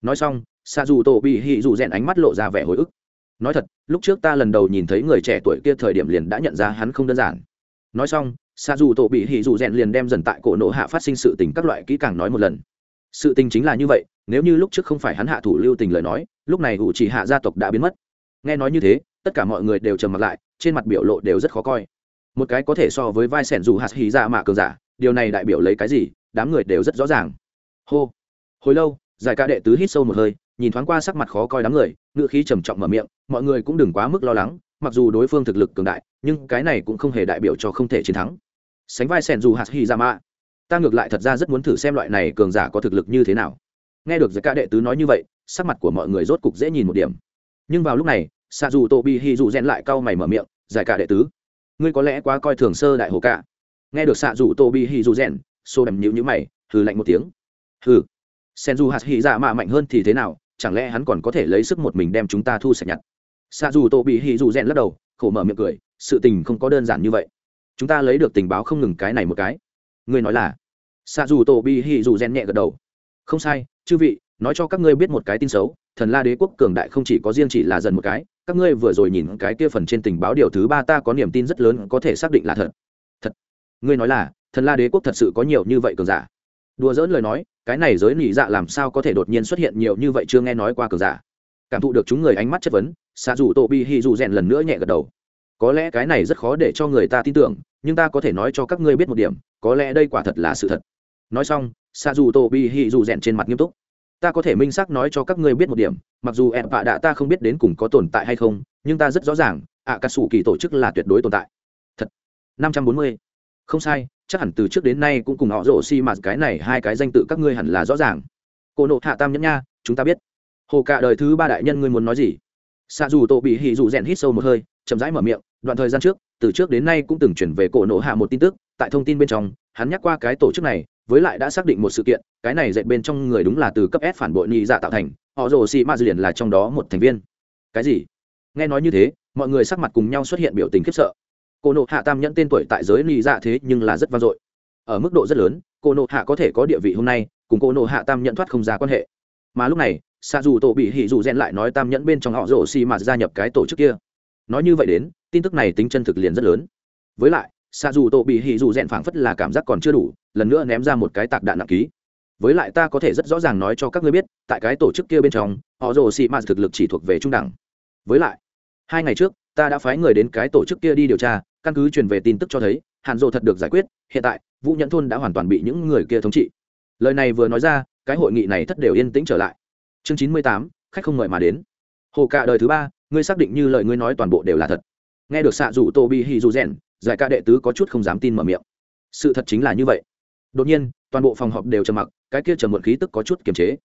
Nói xong xa dù tổ bị hỉ dù rèn ánh mắt lộ ra vẻ hồi ức. Nói thật, lúc trước ta lần đầu nhìn thấy người trẻ tuổi kia thời điểm liền đã nhận ra hắn không đơn giản. Nói xong xa dù tổ bị hỉ dù rèn liền đem dần tại cổ nộ hạ phát sinh sự tình các loại kỹ càng nói một lần. Sự tình chính là như vậy, nếu như lúc trước không phải hắn hạ thủ lưu tình lời nói, lúc này ủ chỉ hạ gia tộc đã biến mất. Nghe nói như thế, tất cả mọi người đều trầm mặt lại, trên mặt biểu lộ đều rất khó coi. Một cái có thể so với vai sẻn dù hạt hì ra dạ mạ cường giả, điều này đại biểu lấy cái gì? Đám người đều rất rõ ràng. Hô. Hồi lâu, giải ca đệ tứ hít sâu một hơi, nhìn thoáng qua sắc mặt khó coi đám người ngựa khí trầm trọng mở miệng, mọi người cũng đừng quá mức lo lắng, mặc dù đối phương thực lực cường đại, nhưng cái này cũng không hề đại biểu cho không thể chiến thắng. Sánh vai sẻn dù hạt hy ra mạ ta ngược lại thật ra rất muốn thử xem loại này cường giả có thực lực như thế nào. Nghe được giải ca đệ tứ nói như vậy, sắc mặt của mọi người rốt cục dễ nhìn một điểm. Nhưng vào lúc này xạ dù tô bi hy dù rèn lại cau mày mở miệng, giải ca đệ tứ, ngươi có lẽ quá coi thường sơ đại hồ cả nghe được xạ dù tô bi hy dù rèn xô đầm nhữ nhữ mày, hừ lạnh một tiếng. Hừ. Sen dù hạt hy dạ mạ mạnh hơn thì thế nào? Chẳng lẽ hắn còn có thể lấy sức một mình đem chúng ta thu sạch nhặt? Xa dù tô bị hì dù rèn lắc đầu, khổ mở miệng cười, sự tình không có đơn giản như vậy. Chúng ta lấy được tình báo không ngừng cái này một cái. Ngươi nói là? Xa dù tô bị hì dù rèn nhẹ gật đầu. Không sai, chư vị, nói cho các ngươi biết một cái tin xấu, thần la đế quốc cường đại không chỉ có riêng chỉ là dần một cái, các ngươi vừa rồi nhìn cái kia phần trên tình báo điều thứ ba ta có niềm tin rất lớn có thể xác định là thật. Thật. Ngươi nói là? Thần la đế quốc thật sự có nhiều như vậy cường giả. Đùa dỡn lời nói, cái này giới nỉ dạ làm sao có thể đột nhiên xuất hiện nhiều như vậy chưa nghe nói qua cường giả. Cảm thụ được chúng người ánh mắt chất vấn xạ dù tổ bi hì dù rèn lần nữa nhẹ gật đầu. Có lẽ cái này rất khó để cho người ta tin tưởng, nhưng ta có thể nói cho các ngươi biết một điểm, có lẽ đây quả thật là sự thật. Nói xong xạ dù tổ bi hì dù rèn trên mặt nghiêm túc. Ta có thể minh xác nói cho các ngươi biết một điểm, mặc dù ẹn vạ đạ ta không biết đến cùng có tồn tại hay không, nhưng ta rất rõ ràng ạ cà sủ kỳ tổ chức là tuyệt đối tồn tại. Thật. Năm trăm bốn mươi. Không sai chắc hẳn từ trước đến nay cũng cùng họ rổ xi mạt cái này hai cái danh tự các ngươi hẳn là rõ ràng. Cô nộ hạ tam nhẫn nha, chúng ta biết. Hồ cả đời thứ ba đại nhân ngươi muốn nói gì? Xạ dù tổ bị hỉ dù rèn hít sâu một hơi, chậm rãi mở miệng, đoạn thời gian trước, từ trước đến nay cũng từng chuyển về cổ nộ hạ một tin tức, tại thông tin bên trong, hắn nhắc qua cái tổ chức này, với lại đã xác định một sự kiện, cái này dạy bên trong người đúng là từ cấp s phản bội nhị dạ tạo thành, họ rồ xị ma dư liền là trong đó một thành viên. Cái gì? Nghe nói như thế, mọi người sắc mặt cùng nhau xuất hiện biểu tình khiếp sợ cô nộ hạ tam nhẫn tên tuổi tại giới lì dạ thế nhưng là rất vang dội. Ở mức độ rất lớn, cô nộ hạ có thể có địa vị hôm nay, cùng cô nộ hạ tam nhẫn thoát không ra quan hệ. Mà lúc này xa dù tổ bị hỉ dù rèn lại nói tam nhẫn bên trong họ rổ xì mà gia nhập cái tổ chức kia. Nói như vậy đến, tin tức này tính chân thực liền rất lớn. Với lại xa dù tổ bị hỉ dù rèn phảng phất là cảm giác còn chưa đủ, lần nữa ném ra một cái tạc đạn nặng ký. Với lại ta có thể rất rõ ràng nói cho các ngươi biết, tại cái tổ chức kia bên trong, họ rồ xì mà thực lực chỉ thuộc về trung đẳng. Với lại, hai ngày trước, ta đã phái người đến cái tổ chức kia đi điều tra căn cứ truyền về tin tức cho thấy, Hàn rộ thật được giải quyết, hiện tại, vũ nhẫn thôn đã hoàn toàn bị những người kia thống trị. Lời này vừa nói ra, cái hội nghị này thất đều yên tĩnh trở lại. Chương chín mươi tám, khách không mời mà đến. Hồ cạ đời thứ ba, ngươi xác định như lời ngươi nói toàn bộ đều là thật. Nghe được xạ rủ tô bi hi dù rèn, giải ca đệ tứ có chút không dám tin mở miệng. Sự thật chính là như vậy. Đột nhiên, toàn bộ phòng họp đều trầm mặc, cái kia trầm muộn khí tức có chút kiềm chế.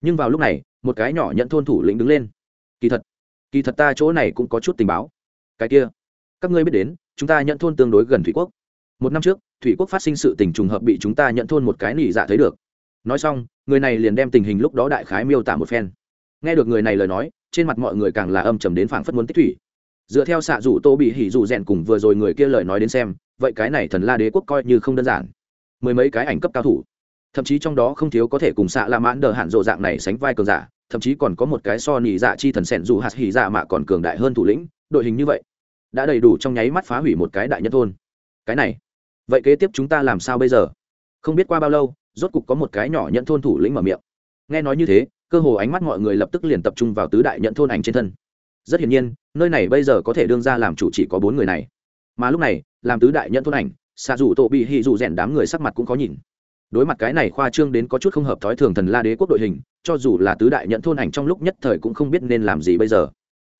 Nhưng vào lúc này, một cái nhỏ nhận thôn thủ lĩnh đứng lên. Kỳ thật kỳ thật ta chỗ này cũng có chút tình báo. Cái kia các ngươi biết đến, chúng ta nhận thôn tương đối gần thủy quốc. Một năm trước, thủy quốc phát sinh sự tình trùng hợp bị chúng ta nhận thôn một cái nỉ dạ thấy được. Nói xong, người này liền đem tình hình lúc đó đại khái miêu tả một phen. Nghe được người này lời nói, trên mặt mọi người càng là âm trầm đến phảng phất muốn tích thủy. Dựa theo xạ rủ tô bị hỉ rủ rèn cùng vừa rồi người kia lời nói đến xem, vậy cái này thần la đế quốc coi như không đơn giản. Mười mấy cái ảnh cấp cao thủ. Thậm chí trong đó không thiếu có thể cùng xạ la mãn đờ hạn rộ dạng này sánh vai cường giả, thậm chí còn có một cái so nỉ dạ chi thần sẻn dù hạt hỉ dạ mạ còn cường đại hơn thủ lĩnh, đội hình như vậy đã đầy đủ trong nháy mắt phá hủy một cái đại nhân thôn. Cái này, vậy kế tiếp chúng ta làm sao bây giờ? Không biết qua bao lâu, rốt cục có một cái nhỏ nhận thôn thủ lĩnh mở miệng. Nghe nói như thế, cơ hồ ánh mắt mọi người lập tức liền tập trung vào tứ đại nhận thôn ảnh trên thân. Rất hiển nhiên, nơi này bây giờ có thể đương ra làm chủ chỉ có bốn người này. Mà lúc này, làm tứ đại nhận thôn ảnh xạ dù tổ bị hì dù rèn đám người sắc mặt cũng có nhìn. Đối mặt cái này khoa trương đến có chút không hợp thói thường thần la đế quốc đội hình, cho dù là tứ đại nhận thôn ảnh trong lúc nhất thời cũng không biết nên làm gì bây giờ.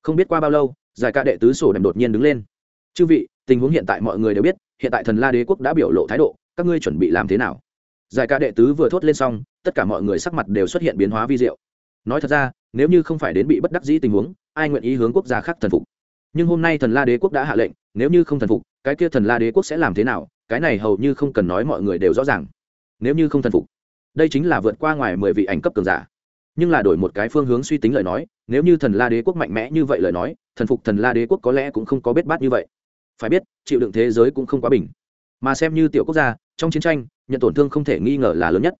Không biết qua bao lâu giải ca đệ tứ sổ đèm đột nhiên đứng lên. Chư vị, tình huống hiện tại mọi người đều biết, hiện tại thần la đế quốc đã biểu lộ thái độ, các ngươi chuẩn bị làm thế nào? Giải ca đệ tứ vừa thốt lên xong, tất cả mọi người sắc mặt đều xuất hiện biến hóa vi diệu. Nói thật ra, nếu như không phải đến bị bất đắc dĩ tình huống, ai nguyện ý hướng quốc gia khác thần phục? Nhưng hôm nay thần la đế quốc đã hạ lệnh, nếu như không thần phục, cái kia thần la đế quốc sẽ làm thế nào? Cái này hầu như không cần nói mọi người đều rõ ràng. Nếu như không thần phục, đây chính là vượt qua ngoài mười vị ảnh cấp cường giả nhưng là đổi một cái phương hướng suy tính lời nói, nếu như thần la đế quốc mạnh mẽ như vậy lời nói, thần phục thần la đế quốc có lẽ cũng không có bết bát như vậy. Phải biết, chịu đựng thế giới cũng không quá bình. Mà xem như tiểu quốc gia, trong chiến tranh, nhận tổn thương không thể nghi ngờ là lớn nhất.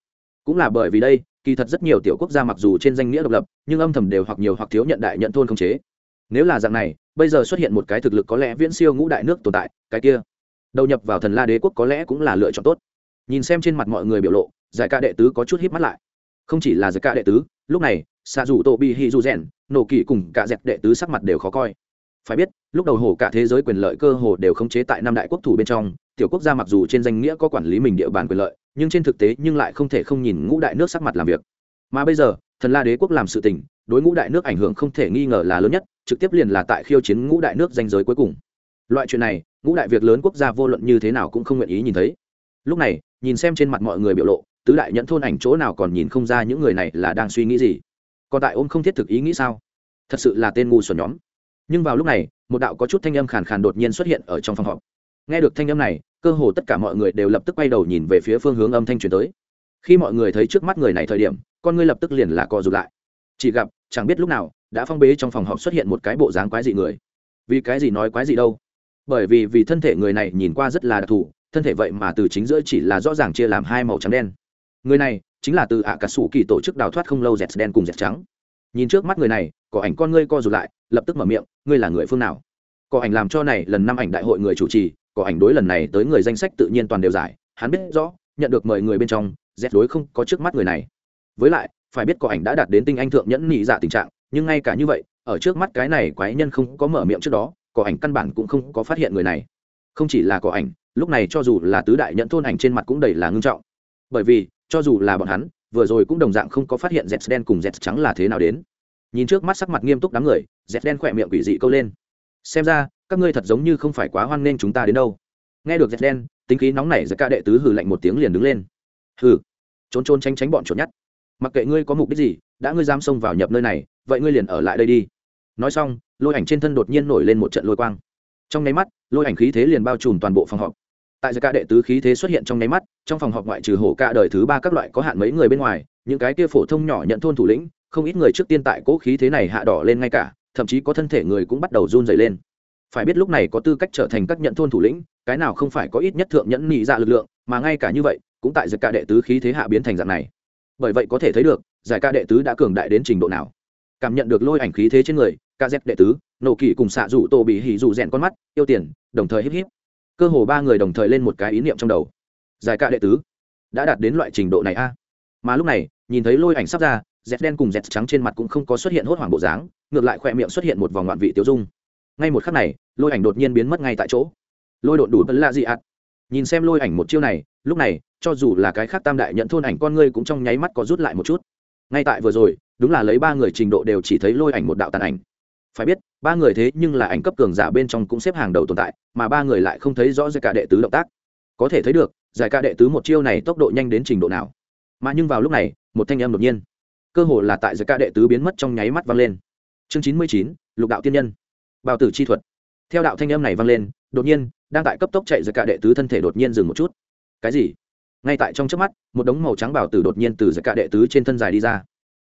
Cũng là bởi vì đây, kỳ thật rất nhiều tiểu quốc gia mặc dù trên danh nghĩa độc lập, nhưng âm thầm đều hoặc nhiều hoặc thiếu nhận đại nhận thôn không chế. Nếu là dạng này, bây giờ xuất hiện một cái thực lực có lẽ viễn siêu ngũ đại nước tồn tại, cái kia, đầu nhập vào thần la đế quốc có lẽ cũng là lựa chọn tốt. Nhìn xem trên mặt mọi người biểu lộ, giải ca đệ tứ có chút hít mắt lại không chỉ là giật cả đệ tứ, lúc này xạ dù tô bị hi dù rèn nổ kỳ cùng cả dẹp đệ tứ sắc mặt đều khó coi. Phải biết, lúc đầu hồ cả thế giới quyền lợi cơ hồ đều khống chế tại năm đại quốc thủ bên trong, tiểu quốc gia mặc dù trên danh nghĩa có quản lý mình địa bàn quyền lợi, nhưng trên thực tế nhưng lại không thể không nhìn ngũ đại nước sắc mặt làm việc. Mà bây giờ, thần la đế quốc làm sự tình, đối ngũ đại nước ảnh hưởng không thể nghi ngờ là lớn nhất, trực tiếp liền là tại khiêu chiến ngũ đại nước danh giới cuối cùng. Loại chuyện này, ngũ đại việc lớn quốc gia vô luận như thế nào cũng không nguyện ý nhìn thấy. Lúc này, nhìn xem trên mặt mọi người biểu lộ tứ đại nhẫn thôn ảnh chỗ nào còn nhìn không ra những người này là đang suy nghĩ gì? Còn tại ôm không thiết thực ý nghĩ sao? Thật sự là tên ngu xuẩn nhóm. Nhưng vào lúc này, một đạo có chút thanh âm khàn khàn đột nhiên xuất hiện ở trong phòng họp. Nghe được thanh âm này, cơ hồ tất cả mọi người đều lập tức quay đầu nhìn về phía phương hướng âm thanh truyền tới. Khi mọi người thấy trước mắt người này thời điểm, con ngươi lập tức liền là co rụt lại. Chỉ gặp, chẳng biết lúc nào, đã phong bế trong phòng họp xuất hiện một cái bộ dáng quái dị người. Vì cái gì nói quái dị đâu? Bởi vì vì thân thể người này nhìn qua rất là đặc thù, thân thể vậy mà từ chính giữa chỉ là rõ ràng chia làm hai màu trắng đen người này chính là từ ạ cả sủ kỳ tổ chức đào thoát không lâu dẹt đen cùng dẹt trắng. Nhìn trước mắt người này, có ảnh con ngươi co rụt lại, lập tức mở miệng, ngươi là người phương nào? Có ảnh làm cho này lần năm ảnh đại hội người chủ trì, có ảnh đối lần này tới người danh sách tự nhiên toàn đều giải, hắn biết rõ, nhận được mời người bên trong, dẹt đối không có trước mắt người này. Với lại, phải biết có ảnh đã đạt đến tinh anh thượng nhẫn nhị dạ tình trạng, nhưng ngay cả như vậy, ở trước mắt cái này quái nhân không có mở miệng trước đó, có ảnh căn bản cũng không có phát hiện người này. Không chỉ là có ảnh, lúc này cho dù là tứ đại nhận thôn ảnh trên mặt cũng đầy là ngưng trọng. Bởi vì cho dù là bọn hắn, vừa rồi cũng đồng dạng không có phát hiện dẹt đen cùng dẹt trắng là thế nào đến. Nhìn trước mắt sắc mặt nghiêm túc đám người dẹt đen khỏe miệng quỷ dị câu lên. Xem ra, các ngươi thật giống như không phải quá hoan nghênh chúng ta đến đâu. Nghe được dẹt đen, tính khí nóng nảy giật ca đệ tứ hừ lạnh một tiếng liền đứng lên. Hừ. Trốn trốn tránh tránh bọn chuột nhất. mặc kệ ngươi có mục đích gì, đã ngươi dám xông vào nhập nơi này, vậy ngươi liền ở lại đây đi. Nói xong, lôi ảnh trên thân đột nhiên nổi lên một trận lôi quang. Trong nháy mắt, lôi ảnh khí thế liền bao trùm toàn bộ phòng họp tại giai ca đệ tứ khí thế xuất hiện trong nháy mắt, trong phòng họp ngoại trừ hổ ca đời thứ ba các loại có hạn mấy người bên ngoài, những cái kia phổ thông nhỏ nhận thôn thủ lĩnh, không ít người trước tiên tại cỗ khí thế này hạ đỏ lên ngay cả, thậm chí có thân thể người cũng bắt đầu run dày lên. Phải biết lúc này có tư cách trở thành các nhận thôn thủ lĩnh, cái nào không phải có ít nhất thượng nhẫn nhị dạ lực lượng, mà ngay cả như vậy, cũng tại giai ca đệ tứ khí thế hạ biến thành dạng này. Bởi vậy có thể thấy được, giải ca đệ tứ đã cường đại đến trình độ nào. Cảm nhận được lôi ảnh khí thế trên người, ca dép đệ tứ nổ kỳ cùng xạ rủ tổ bị hỉ rủ rèn con mắt, yêu tiền, đồng thời híp híp cơ hồ ba người đồng thời lên một cái ý niệm trong đầu. Giải ca đệ tứ đã đạt đến loại trình độ này a. Mà lúc này, nhìn thấy lôi ảnh sắp ra dẹt đen cùng dẹt trắng trên mặt cũng không có xuất hiện hốt hoảng bộ dáng, ngược lại khoe miệng xuất hiện một vòng ngoạn vị tiêu dung. Ngay một khắc này, lôi ảnh đột nhiên biến mất ngay tại chỗ. Lôi đột đủ vẫn lạ dị ạt nhìn xem lôi ảnh một chiêu này, lúc này, cho dù là cái khác tam đại nhận thôn ảnh con ngươi cũng trong nháy mắt có rút lại một chút. Ngay tại vừa rồi, đúng là lấy ba người trình độ đều chỉ thấy lôi ảnh một đạo tàn ảnh phải biết, ba người thế nhưng là ảnh cấp cường giả bên trong cũng xếp hàng đầu tồn tại, mà ba người lại không thấy rõ giải cả đệ tứ động tác. Có thể thấy được, giải ca đệ tứ một chiêu này tốc độ nhanh đến trình độ nào. Mà nhưng vào lúc này, một thanh âm đột nhiên. Cơ hồ là tại giải ca đệ tứ biến mất trong nháy mắt vang lên. Chương chín mươi chín, lục đạo tiên nhân. Bào tử chi thuật. Theo đạo thanh âm này vang lên, đột nhiên, đang tại cấp tốc chạy giải ca đệ tứ thân thể đột nhiên dừng một chút. Cái gì? Ngay tại trong trước mắt, một đống màu trắng bảo tử đột nhiên từ giải ca đệ tứ trên thân dài đi ra.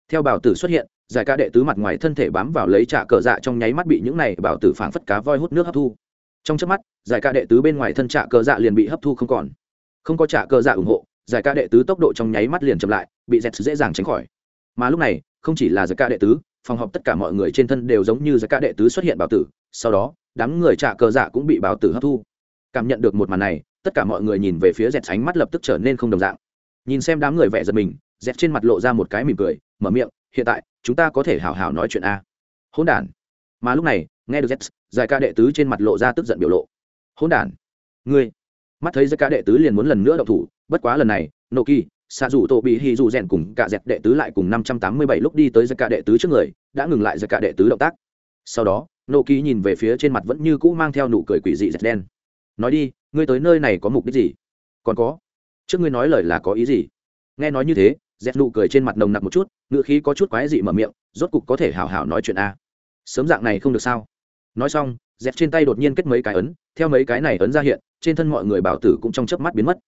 Theo bảo tử xuất hiện giải ca đệ tứ mặt ngoài thân thể bám vào lấy trạ cờ dạ trong nháy mắt bị những này bảo tử phảng phất cá voi hút nước hấp thu. Trong trước mắt, giải ca đệ tứ bên ngoài thân trạ cờ dạ liền bị hấp thu không còn. Không có trả cờ dạ ủng hộ, giải ca đệ tứ tốc độ trong nháy mắt liền chậm lại, bị dẹt dễ dàng tránh khỏi. Mà lúc này, không chỉ là giải ca đệ tứ, phòng họp tất cả mọi người trên thân đều giống như giải ca đệ tứ xuất hiện bảo tử, sau đó, đám người trả cờ dạ cũng bị bảo tử hấp thu. Cảm nhận được một màn này, tất cả mọi người nhìn về phía dẹt ánh mắt lập tức trở nên không đồng dạng. Nhìn xem đám người vẻ giật mình dẹt trên mặt lộ ra một cái mỉm cười, mở miệng hiện tại, chúng ta có thể hào hào nói chuyện a. Hỗn đản. Mà lúc này, nghe được z giải ca đệ tứ trên mặt lộ ra tức giận biểu lộ. Hỗn đản. Ngươi. Mắt thấy giải ca đệ tứ liền muốn lần nữa đậu thủ, bất quá lần này nộ kỳ xạ dù tổ bị hy dù rèn cùng cả dẹp đệ tứ lại cùng năm trăm tám mươi bảy lúc đi tới giải ca đệ tứ trước người, đã ngừng lại giải ca đệ tứ động tác. Sau đó nộ kỳ nhìn về phía trên mặt vẫn như cũ mang theo nụ cười quỷ dị dẹt đen. Nói đi, ngươi tới nơi này có mục đích gì? Còn có. Trước ngươi nói lời là có ý gì? Nghe nói như thế dẹt nụ cười trên mặt nồng nặc một chút ngựa khí có chút quái dị mở miệng, rốt cục có thể hào hào nói chuyện a. Sớm dạng này không được sao? Nói xong, dẹt trên tay đột nhiên kết mấy cái ấn, theo mấy cái này ấn ra hiện, trên thân mọi người bảo tử cũng trong chớp mắt biến mất.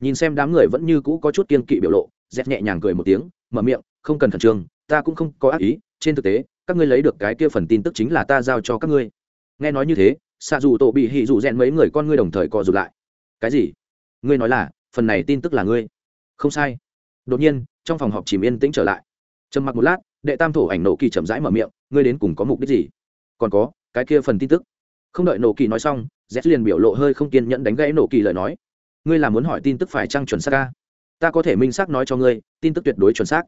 Nhìn xem đám người vẫn như cũ có chút kiên kỵ biểu lộ, dẹt nhẹ nhàng cười một tiếng, mở miệng, không cần khẩn trương, ta cũng không có ác ý, trên thực tế, các ngươi lấy được cái kia phần tin tức chính là ta giao cho các ngươi. Nghe nói như thế xạ dù tổ bị hỉ dù rèn mấy người con ngươi đồng thời co rụt lại. Cái gì? Ngươi nói là, phần này tin tức là ngươi? Không sai. Đột nhiên trong phòng họp chìm yên tĩnh trở lại. Trầm mặc một lát, đệ tam thổ ảnh nổ kỳ chậm rãi mở miệng, ngươi đến cùng có mục đích gì? Còn có, cái kia phần tin tức. Không đợi nổ kỳ nói xong, z liền biểu lộ hơi không kiên nhẫn đánh gãy nổ kỳ lời nói. Ngươi là muốn hỏi tin tức phải trăng chuẩn xác ca ta có thể minh xác nói cho ngươi, tin tức tuyệt đối chuẩn xác.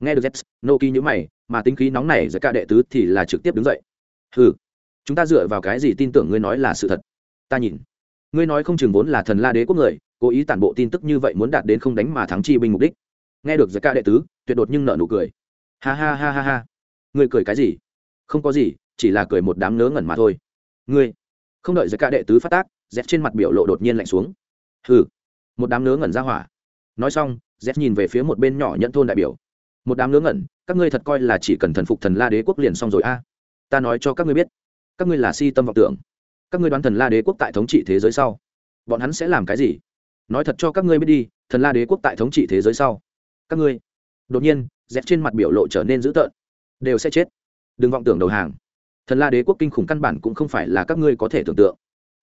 Nghe được z, nổ kỳ nhữ mày, mà tính khí nóng này giữa cả đệ tứ thì là trực tiếp đứng dậy. Ừ chúng ta dựa vào cái gì tin tưởng ngươi nói là sự thật? Ta nhìn. Ngươi nói không chừng vốn là thần la đế quốc người, cố ý tản bộ tin tức như vậy muốn đạt đến không đánh mà thắng chi binh mục đích nghe được giới ca đệ tứ, tuyệt đột nhưng nợ nụ cười. Ha ha ha ha ha. Ngươi cười cái gì? Không có gì, chỉ là cười một đám ngớ ngẩn mà thôi. Ngươi. Không đợi giới ca đệ tứ phát tác dép trên mặt biểu lộ đột nhiên lạnh xuống. Hừ. Một đám ngớ ngẩn ra hỏa. Nói xong dép nhìn về phía một bên nhỏ nhận thôn đại biểu. Một đám ngớ ngẩn, các ngươi thật coi là chỉ cần thần phục thần la đế quốc liền xong rồi a. Ta nói cho các ngươi biết, các ngươi là si tâm vọng tưởng. Các ngươi đoán thần la đế quốc tại thống trị thế giới sau, bọn hắn sẽ làm cái gì? Nói thật cho các ngươi biết đi, thần la đế quốc tại thống trị thế giới sau các ngươi. Đột nhiên, z trên mặt biểu lộ trở nên dữ tợn. Đều sẽ chết. Đừng vọng tưởng đầu hàng. Thần la đế quốc kinh khủng căn bản cũng không phải là các ngươi có thể tưởng tượng.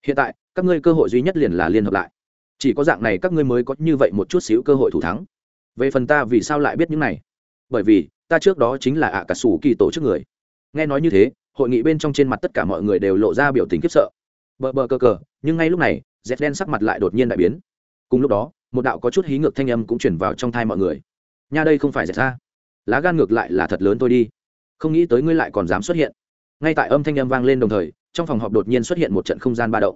Hiện tại, các ngươi cơ hội duy nhất liền là liên hợp lại. Chỉ có dạng này các ngươi mới có như vậy một chút xíu cơ hội thủ thắng. Về phần ta vì sao lại biết những này? Bởi vì, ta trước đó chính là ạ cả sủ kỳ tổ chức người. Nghe nói như thế, hội nghị bên trong trên mặt tất cả mọi người đều lộ ra biểu tình khiếp sợ. Bờ bờ cờ cờ, nhưng ngay lúc này dép đen sắc mặt lại đột nhiên đại biến. Cùng lúc đó, một đạo có chút hí ngược thanh âm cũng chuyển vào trong thai mọi người nha đây không phải dẹt ra. Lá gan ngược lại là thật lớn tôi đi. Không nghĩ tới ngươi lại còn dám xuất hiện. Ngay tại âm thanh âm vang lên đồng thời, trong phòng họp đột nhiên xuất hiện một trận không gian ba động.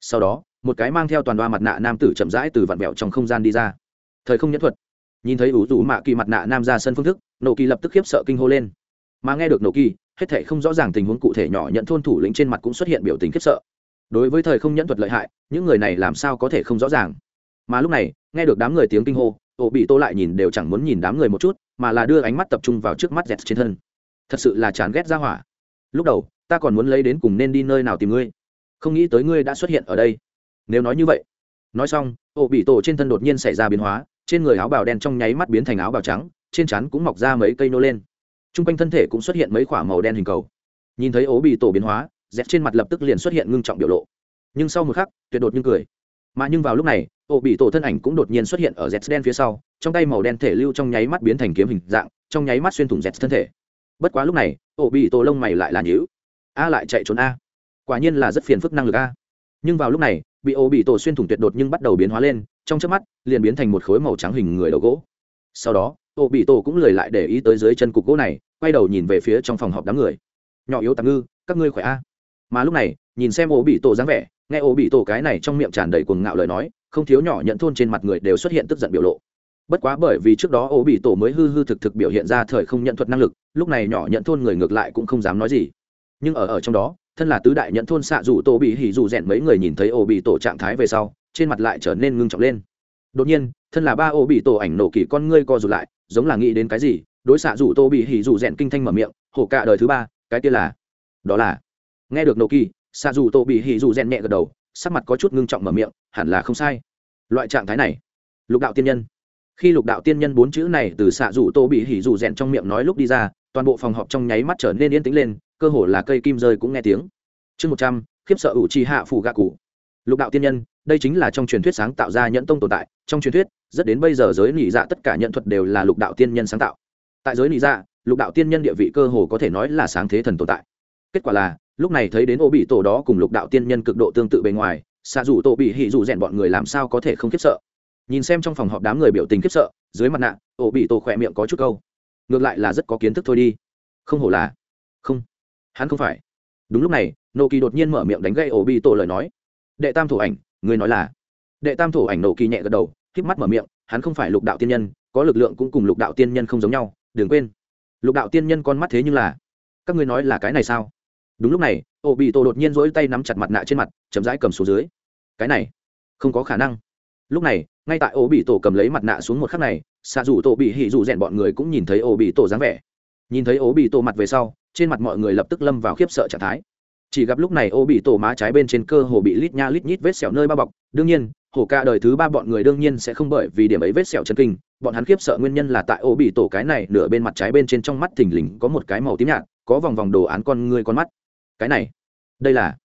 Sau đó, một cái mang theo toàn đoa mặt nạ nam tử chậm rãi từ vạn vẹo trong không gian đi ra. Thời không nhẫn thuật. Nhìn thấy ủ rủ mạ kỳ mặt nạ nam ra sân phương thức nổ kỳ lập tức khiếp sợ kinh hô lên. Mà nghe được nổ kỳ, hết thể không rõ ràng tình huống cụ thể nhỏ nhận thôn thủ lĩnh trên mặt cũng xuất hiện biểu tình khiếp sợ. Đối với thời không nhẫn thuật lợi hại, những người này làm sao có thể không rõ ràng? Mà lúc này, nghe được đám người tiếng kinh hô ổ bị tô lại nhìn đều chẳng muốn nhìn đám người một chút, mà là đưa ánh mắt tập trung vào trước mắt dẹt trên thân. Thật sự là chán ghét ra hỏa. Lúc đầu, ta còn muốn lấy đến cùng nên đi nơi nào tìm ngươi. Không nghĩ tới ngươi đã xuất hiện ở đây. Nếu nói như vậy, nói xong ổ bị tổ trên thân đột nhiên xảy ra biến hóa, trên người áo bào đen trong nháy mắt biến thành áo bào trắng, trên chắn cũng mọc ra mấy cây nô lên. T r u n g quanh thân thể cũng xuất hiện mấy k h ỏ a màu đen hình cầu. Nhìn thấy ố bị tổ biến hóa dép trên mặt lập tức liền xuất hiện ngưng trọng biểu lộ. Nhưng sau một khắc, tuyệt đột như cười. Mà nhưng vào lúc này ổ bị tổ thân ảnh cũng đột nhiên xuất hiện ở z đen phía sau, trong tay màu đen thể lưu trong nháy mắt biến thành kiếm hình dạng, trong nháy mắt xuyên thủng z thân thể. Bất quá lúc này ổ bị tổ lông mày lại là nhữ a lại chạy trốn a. Quả nhiên là rất phiền phức năng lực a. Nhưng vào lúc này, bị ổ bị tổ xuyên thủng tuyệt đột nhưng bắt đầu biến hóa lên, trong chớp mắt, liền biến thành một khối màu trắng hình người đầu gỗ. Sau đó, ô bị tổ cũng lười lại để ý tới dưới chân cục gỗ này, quay đầu nhìn về phía trong phòng họp đám người. Nhỏ yếu tạm ngư, các ngươi khỏe a? Mà lúc này, nhìn xem ô bị tổ dáng vẻ, nghe ô bị tổ cái này trong miệng tràn đầy cuồng ngạo lời nói không thiếu nhỏ nhận thôn trên mặt người đều xuất hiện tức giận biểu lộ. Bất quá bởi vì trước đó ô bị tổ mới hư hư thực thực biểu hiện ra thời không nhận thuật năng lực, lúc này nhỏ nhận thôn người ngược lại cũng không dám nói gì. Nhưng ở ở trong đó, thân là tứ đại nhận thôn xạ dù tổ bị hỉ dù rèn mấy người nhìn thấy ô bị tổ trạng thái về sau, trên mặt lại trở nên ngưng trọng lên. Đột nhiên, thân là ba ô bị tổ ảnh nổ kỳ con ngươi co rụt lại, giống là nghĩ đến cái gì, đối xạ dù tô bị hỉ dù rèn kinh thanh mở miệng, hổ cả đời thứ ba, cái kia là, đó là. Nghe được nổ kỳ xạ dù tô bị hỉ dù rèn nhẹ gật đầu sắc mặt có chút ngưng trọng mở miệng, hẳn là không sai. Loại trạng thái này, lục đạo tiên nhân. Khi lục đạo tiên nhân bốn chữ này từ xạ rủ tô bị hỉ rủ rèn trong miệng nói lúc đi ra, toàn bộ phòng họp trong nháy mắt trở nên yên tĩnh lên, cơ hồ là cây kim rơi cũng nghe tiếng. Chương một trăm, khiếp sợ ủ trì hạ phủ gạ cụ. Lục đạo tiên nhân, đây chính là trong truyền thuyết sáng tạo ra nhẫn tông tồn tại. Trong truyền thuyết, rất đến bây giờ giới nỉ dạ tất cả nhận thuật đều là lục đạo tiên nhân sáng tạo. Tại giới nỉ dạ lục đạo tiên nhân địa vị cơ hồ có thể nói là sáng thế thần tồn tại. Kết quả là lúc này thấy đến ô bị tổ đó cùng lục đạo tiên nhân cực độ tương tự bề ngoài, xạ dù tổ bị hỉ dù rèn bọn người làm sao có thể không khiếp sợ? Nhìn xem trong phòng họp đám người biểu tình khiếp sợ, dưới mặt nạ, ô bị tổ khỏe miệng có chút câu. Ngược lại là rất có kiến thức thôi đi. Không hổ là, không, hắn không phải. Đúng lúc này nô kỳ đột nhiên mở miệng đánh gây ô bị tổ lời nói. Đệ tam thủ ảnh, người nói là. Đệ tam thủ ảnh nô kỳ nhẹ gật đầu k mắt mở miệng, hắn không phải lục đạo tiên nhân, có lực lượng cũng cùng lục đạo tiên nhân không giống nhau, đừng quên. Lục đạo tiên nhân con mắt thế nhưng là, các ngươi nói là cái này sao? Đúng lúc này ô bị tổ đột nhiên rỗi tay nắm chặt mặt nạ trên mặt, chậm rãi cầm xuống dưới. Cái này, không có khả năng. Lúc này, ngay tại ô bị tổ cầm lấy mặt nạ xuống một khắc này xạ dù tổ bị hỉ dù rèn bọn người cũng nhìn thấy ô bị tổ dáng vẻ. Nhìn thấy ô bị tổ mặt về sau, trên mặt mọi người lập tức lâm vào khiếp sợ trạng thái. Chỉ gặp lúc này ô bị tổ má trái bên trên cơ hồ bị lít nha lít nhít vết sẹo nơi bao bọc. Đương nhiên, hổ ca đời thứ ba bọn người đương nhiên sẽ không bởi vì điểm ấy vết sẹo chân kinh. Bọn hắn khiếp sợ nguyên nhân là tại ô bị tổ cái này nửa bên mặt trái bên trên trong mắt thình lình có một cái màu tím nhạt, có vòng vòng đồ án con người con mắt cái này, đây là,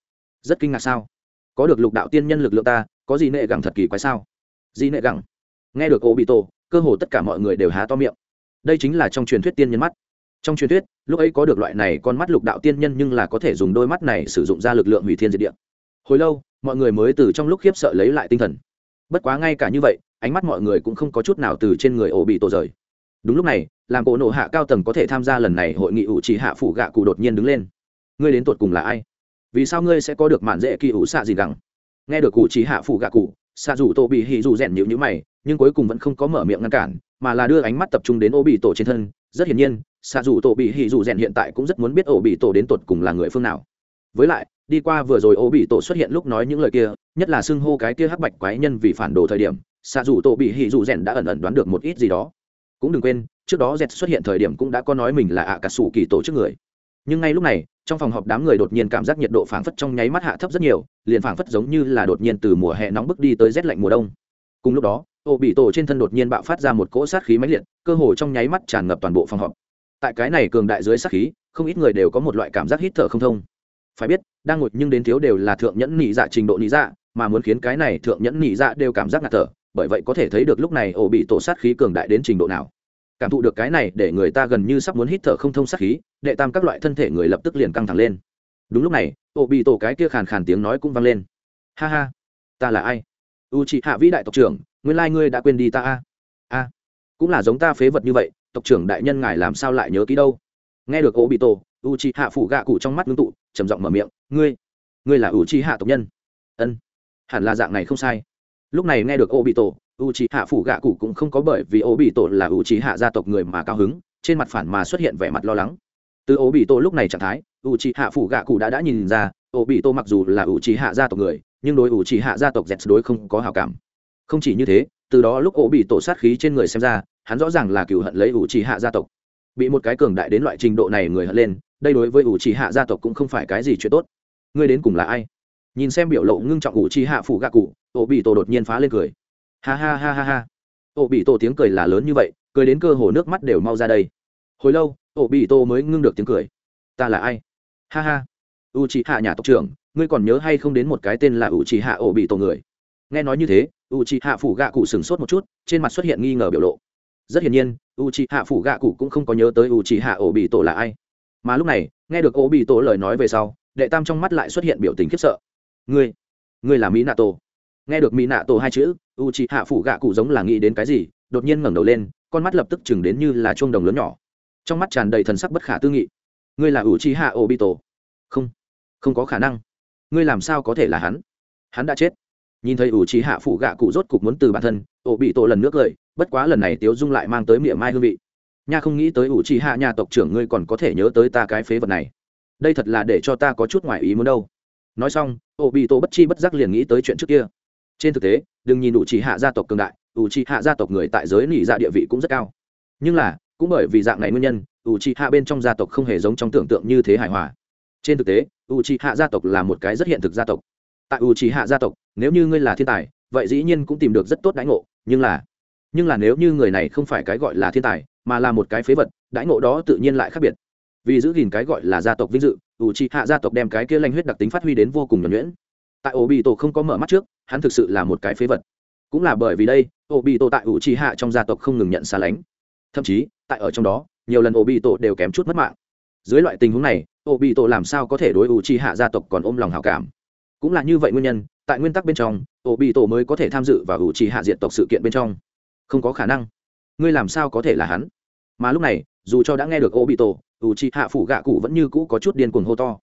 rất kinh ngạc sao? Có được lục đạo tiên nhân lực lượng ta, có gì nệ gẳng thật kỳ quái sao? Gì nệ gẳng? Nghe được ô bị tổ cơ hồ tất cả mọi người đều há to miệng. Đây chính là trong truyền thuyết tiên nhân mắt. Trong truyền thuyết, lúc ấy có được loại này con mắt lục đạo tiên nhân nhưng là có thể dùng đôi mắt này sử dụng ra lực lượng hủy thiên diệt địa. Hồi lâu, mọi người mới từ trong lúc khiếp sợ lấy lại tinh thần. Bất quá ngay cả như vậy, ánh mắt mọi người cũng không có chút nào từ trên người ổ bị tổ rời. Đúng lúc này, làm cổ nộ hạ cao tầng có thể tham gia lần này hội nghị ủ trì hạ phủ gạ cụ đột nhiên đứng lên ngươi đến tột cùng là ai? Vì sao ngươi sẽ có được mạn dễ kỳ ủ xạ gì gẳng? Nghe được cụ chỉ hạ phủ gạ cụ, xạ dù tổ bị hì dù rèn nhịu nhữ mày, nhưng cuối cùng vẫn không có mở miệng ngăn cản, mà là đưa ánh mắt tập trung đến ô bị tổ trên thân. Rất hiển nhiên, xạ dù tổ bị hì dù rèn hiện tại cũng rất muốn biết Ô bị tổ đến tột cùng là người phương nào. Với lại, đi qua vừa rồi ô bị tổ xuất hiện lúc nói những lời kia, nhất là xưng hô cái kia hắc bạch quái nhân vì phản đồ thời điểm, xạ dù tổ bị hì dù rèn đã ẩn ẩn đoán được một ít gì đó. Cũng đừng quên, trước đó dẹt xuất hiện thời điểm cũng đã có nói mình là ạ cả sủ kỳ tổ trước người. Nhưng ngay lúc này trong phòng họp đám người đột nhiên cảm giác nhiệt độ phảng phất trong nháy mắt hạ thấp rất nhiều, liền phảng phất giống như là đột nhiên từ mùa hè nóng bức đi tới rét lạnh mùa đông. Cùng lúc đó, ô bị tổ trên thân đột nhiên bạo phát ra một cỗ sát khí mãnh liệt, cơ hồ trong nháy mắt tràn ngập toàn bộ phòng họp. Tại cái này cường đại dưới sát khí, không ít người đều có một loại cảm giác hít thở không thông. Phải biết, đang ngồi nhưng đến thiếu đều là thượng nhẫn nhị dạ trình độ nhị dạ mà muốn khiến cái này thượng nhẫn nhị dạ đều cảm giác ngạt thở, bởi vậy có thể thấy được lúc này ổ bị tổ sát khí cường đại đến trình độ nào cảm thụ được cái này để người ta gần như sắp muốn hít thở không thông sát khí, đệ tam các loại thân thể người lập tức liền căng thẳng lên. Đúng lúc này ổ bị tổ cái kia khàn khàn tiếng nói cũng vang lên. Ha ha, ta là ai? U chị hạ vĩ đại tộc trưởng, nguyên lai ngươi đã quên đi ta a. A, cũng là giống ta phế vật như vậy, tộc trưởng đại nhân ngài làm sao lại nhớ ký đâu? Nghe được ổ bị tổ u chị hạ phủ gạ cụ trong mắt ngưng tụ, trầm giọng mở miệng, ngươi ngươi là u chị hạ tộc nhân? Ân, hẳn là dạng này không sai. Lúc này nghe được ô bị tổ u c hạ phủ gạ cụ cũng không có bởi vì ô bị tổ là u c hạ gia tộc người mà cao hứng, trên mặt phản mà xuất hiện vẻ mặt lo lắng. Từ ô bị tổ lúc này trạng thái u c hạ phủ gạ cụ đã đã nhìn ra ô bị tổ mặc dù là u c hạ gia tộc người, nhưng đối u c hạ gia tộc dẹt đối không có hào cảm. Không chỉ như thế, từ đó lúc ô bị tổ sát khí trên người xem ra, hắn rõ ràng là cựu hận lấy u c hạ gia tộc. Bị một cái cường đại đến loại trình độ này người hận lên, đây đối với u c hạ gia tộc cũng không phải cái gì chuyện tốt. Ngươi đến cùng là ai? Nhìn xem biểu lộ ngưng trọng u c hạ phủ gạ cụ ô bị tổ đột nhiên phá lên cười ha ha ha ha ha. Ổ bị tổ tiếng cười là lớn như vậy, cười đến cơ hồ nước mắt đều mau ra đây. Hồi lâu, ổ bị tổ mới ngưng được tiếng cười. Ta là ai? Ha ha. U c hạ nhà tộc trưởng, ngươi còn nhớ hay không đến một cái tên là u c hạ ổ bị tổ người? Nghe nói như thế u c hạ phủ gạ cụ sừng sốt một chút, trên mặt xuất hiện nghi ngờ biểu lộ. Rất hiển nhiên u c hạ phủ gạ cụ cũng không có nhớ tới u c hạ ổ bị tổ là ai. Mà lúc này, nghe được ổ bị tổ lời nói về sau, đệ tam trong mắt lại xuất hiện biểu tình khiếp sợ. Ngươi ngươi là mỹ nạ tổ nghe được mỹ nạ tổ hai chữ u chị hạ phủ gạ cụ giống là nghĩ đến cái gì, đột nhiên ngẩng đầu lên, con mắt lập tức chừng đến như là chuông đồng lớn nhỏ. Trong mắt tràn đầy thần sắc bất khả tư nghị. Ngươi là u chị hạ ô bị tổ không không có khả năng. Ngươi làm sao có thể là hắn? Hắn đã chết. Nhìn thấy u chị hạ phủ gạ cụ rốt cục muốn từ bản thân ô bị tổ lần nước cười bất quá lần này tiếu dung lại mang tới miệng mai hương vị. Nha không nghĩ tới u chị hạ nhà tộc trưởng ngươi còn có thể nhớ tới ta cái phế vật này. Đây thật là để cho ta có chút ngoài ý muốn đâu. Nói xong ô bị tổ bất chi bất giác liền nghĩ tới chuyện trước kia trên thực tế, đừng nhìn ủ chi hạ gia tộc cường đại, ủ chi hạ gia tộc người tại giới nỉ dạ địa vị cũng rất cao. Nhưng là, cũng bởi vì dạng này nguyên nhân, ủ chi hạ bên trong gia tộc không hề giống trong tưởng tượng như thế hài hòa. Trên thực tế, ủ chi hạ gia tộc là một cái rất hiện thực gia tộc. Tại ủ chi hạ gia tộc, nếu như ngươi là thiên tài, vậy dĩ nhiên cũng tìm được rất tốt đãi ngộ, nhưng là nhưng là nếu như người này không phải cái gọi là thiên tài, mà là một cái phế vật, đãi ngộ đó tự nhiên lại khác biệt. Vì giữ gìn cái gọi là gia tộc vinh dự, ủ trì hạ gia tộc đem cái kia lanh huyết đặc tính phát huy đến vô cùng nhuẩn nhuyễn. Tại ổ bị tổ không có mở mắt trước hắn thực sự là một cái phế vật. Cũng là bởi vì đây ổ bị tổ tại ủ trì hạ trong gia tộc không ngừng nhận xa lánh. Thậm chí, tại ở trong đó, nhiều lần ổ bị tổ đều kém chút mất mạng. Dưới loại tình huống này ổ bị tổ làm sao có thể đối ủ trì hạ gia tộc còn ôm lòng hào cảm? Cũng là như vậy nguyên nhân, tại nguyên tắc bên trong ổ bị tổ mới có thể tham dự vào ủ trì hạ diện tộc sự kiện bên trong. Không có khả năng. Ngươi làm sao có thể là hắn? Mà lúc này, dù cho đã nghe được ô bị tổ ủ trì hạ phủ gạ cụ vẫn như cũ có chút điên cuồng hô to.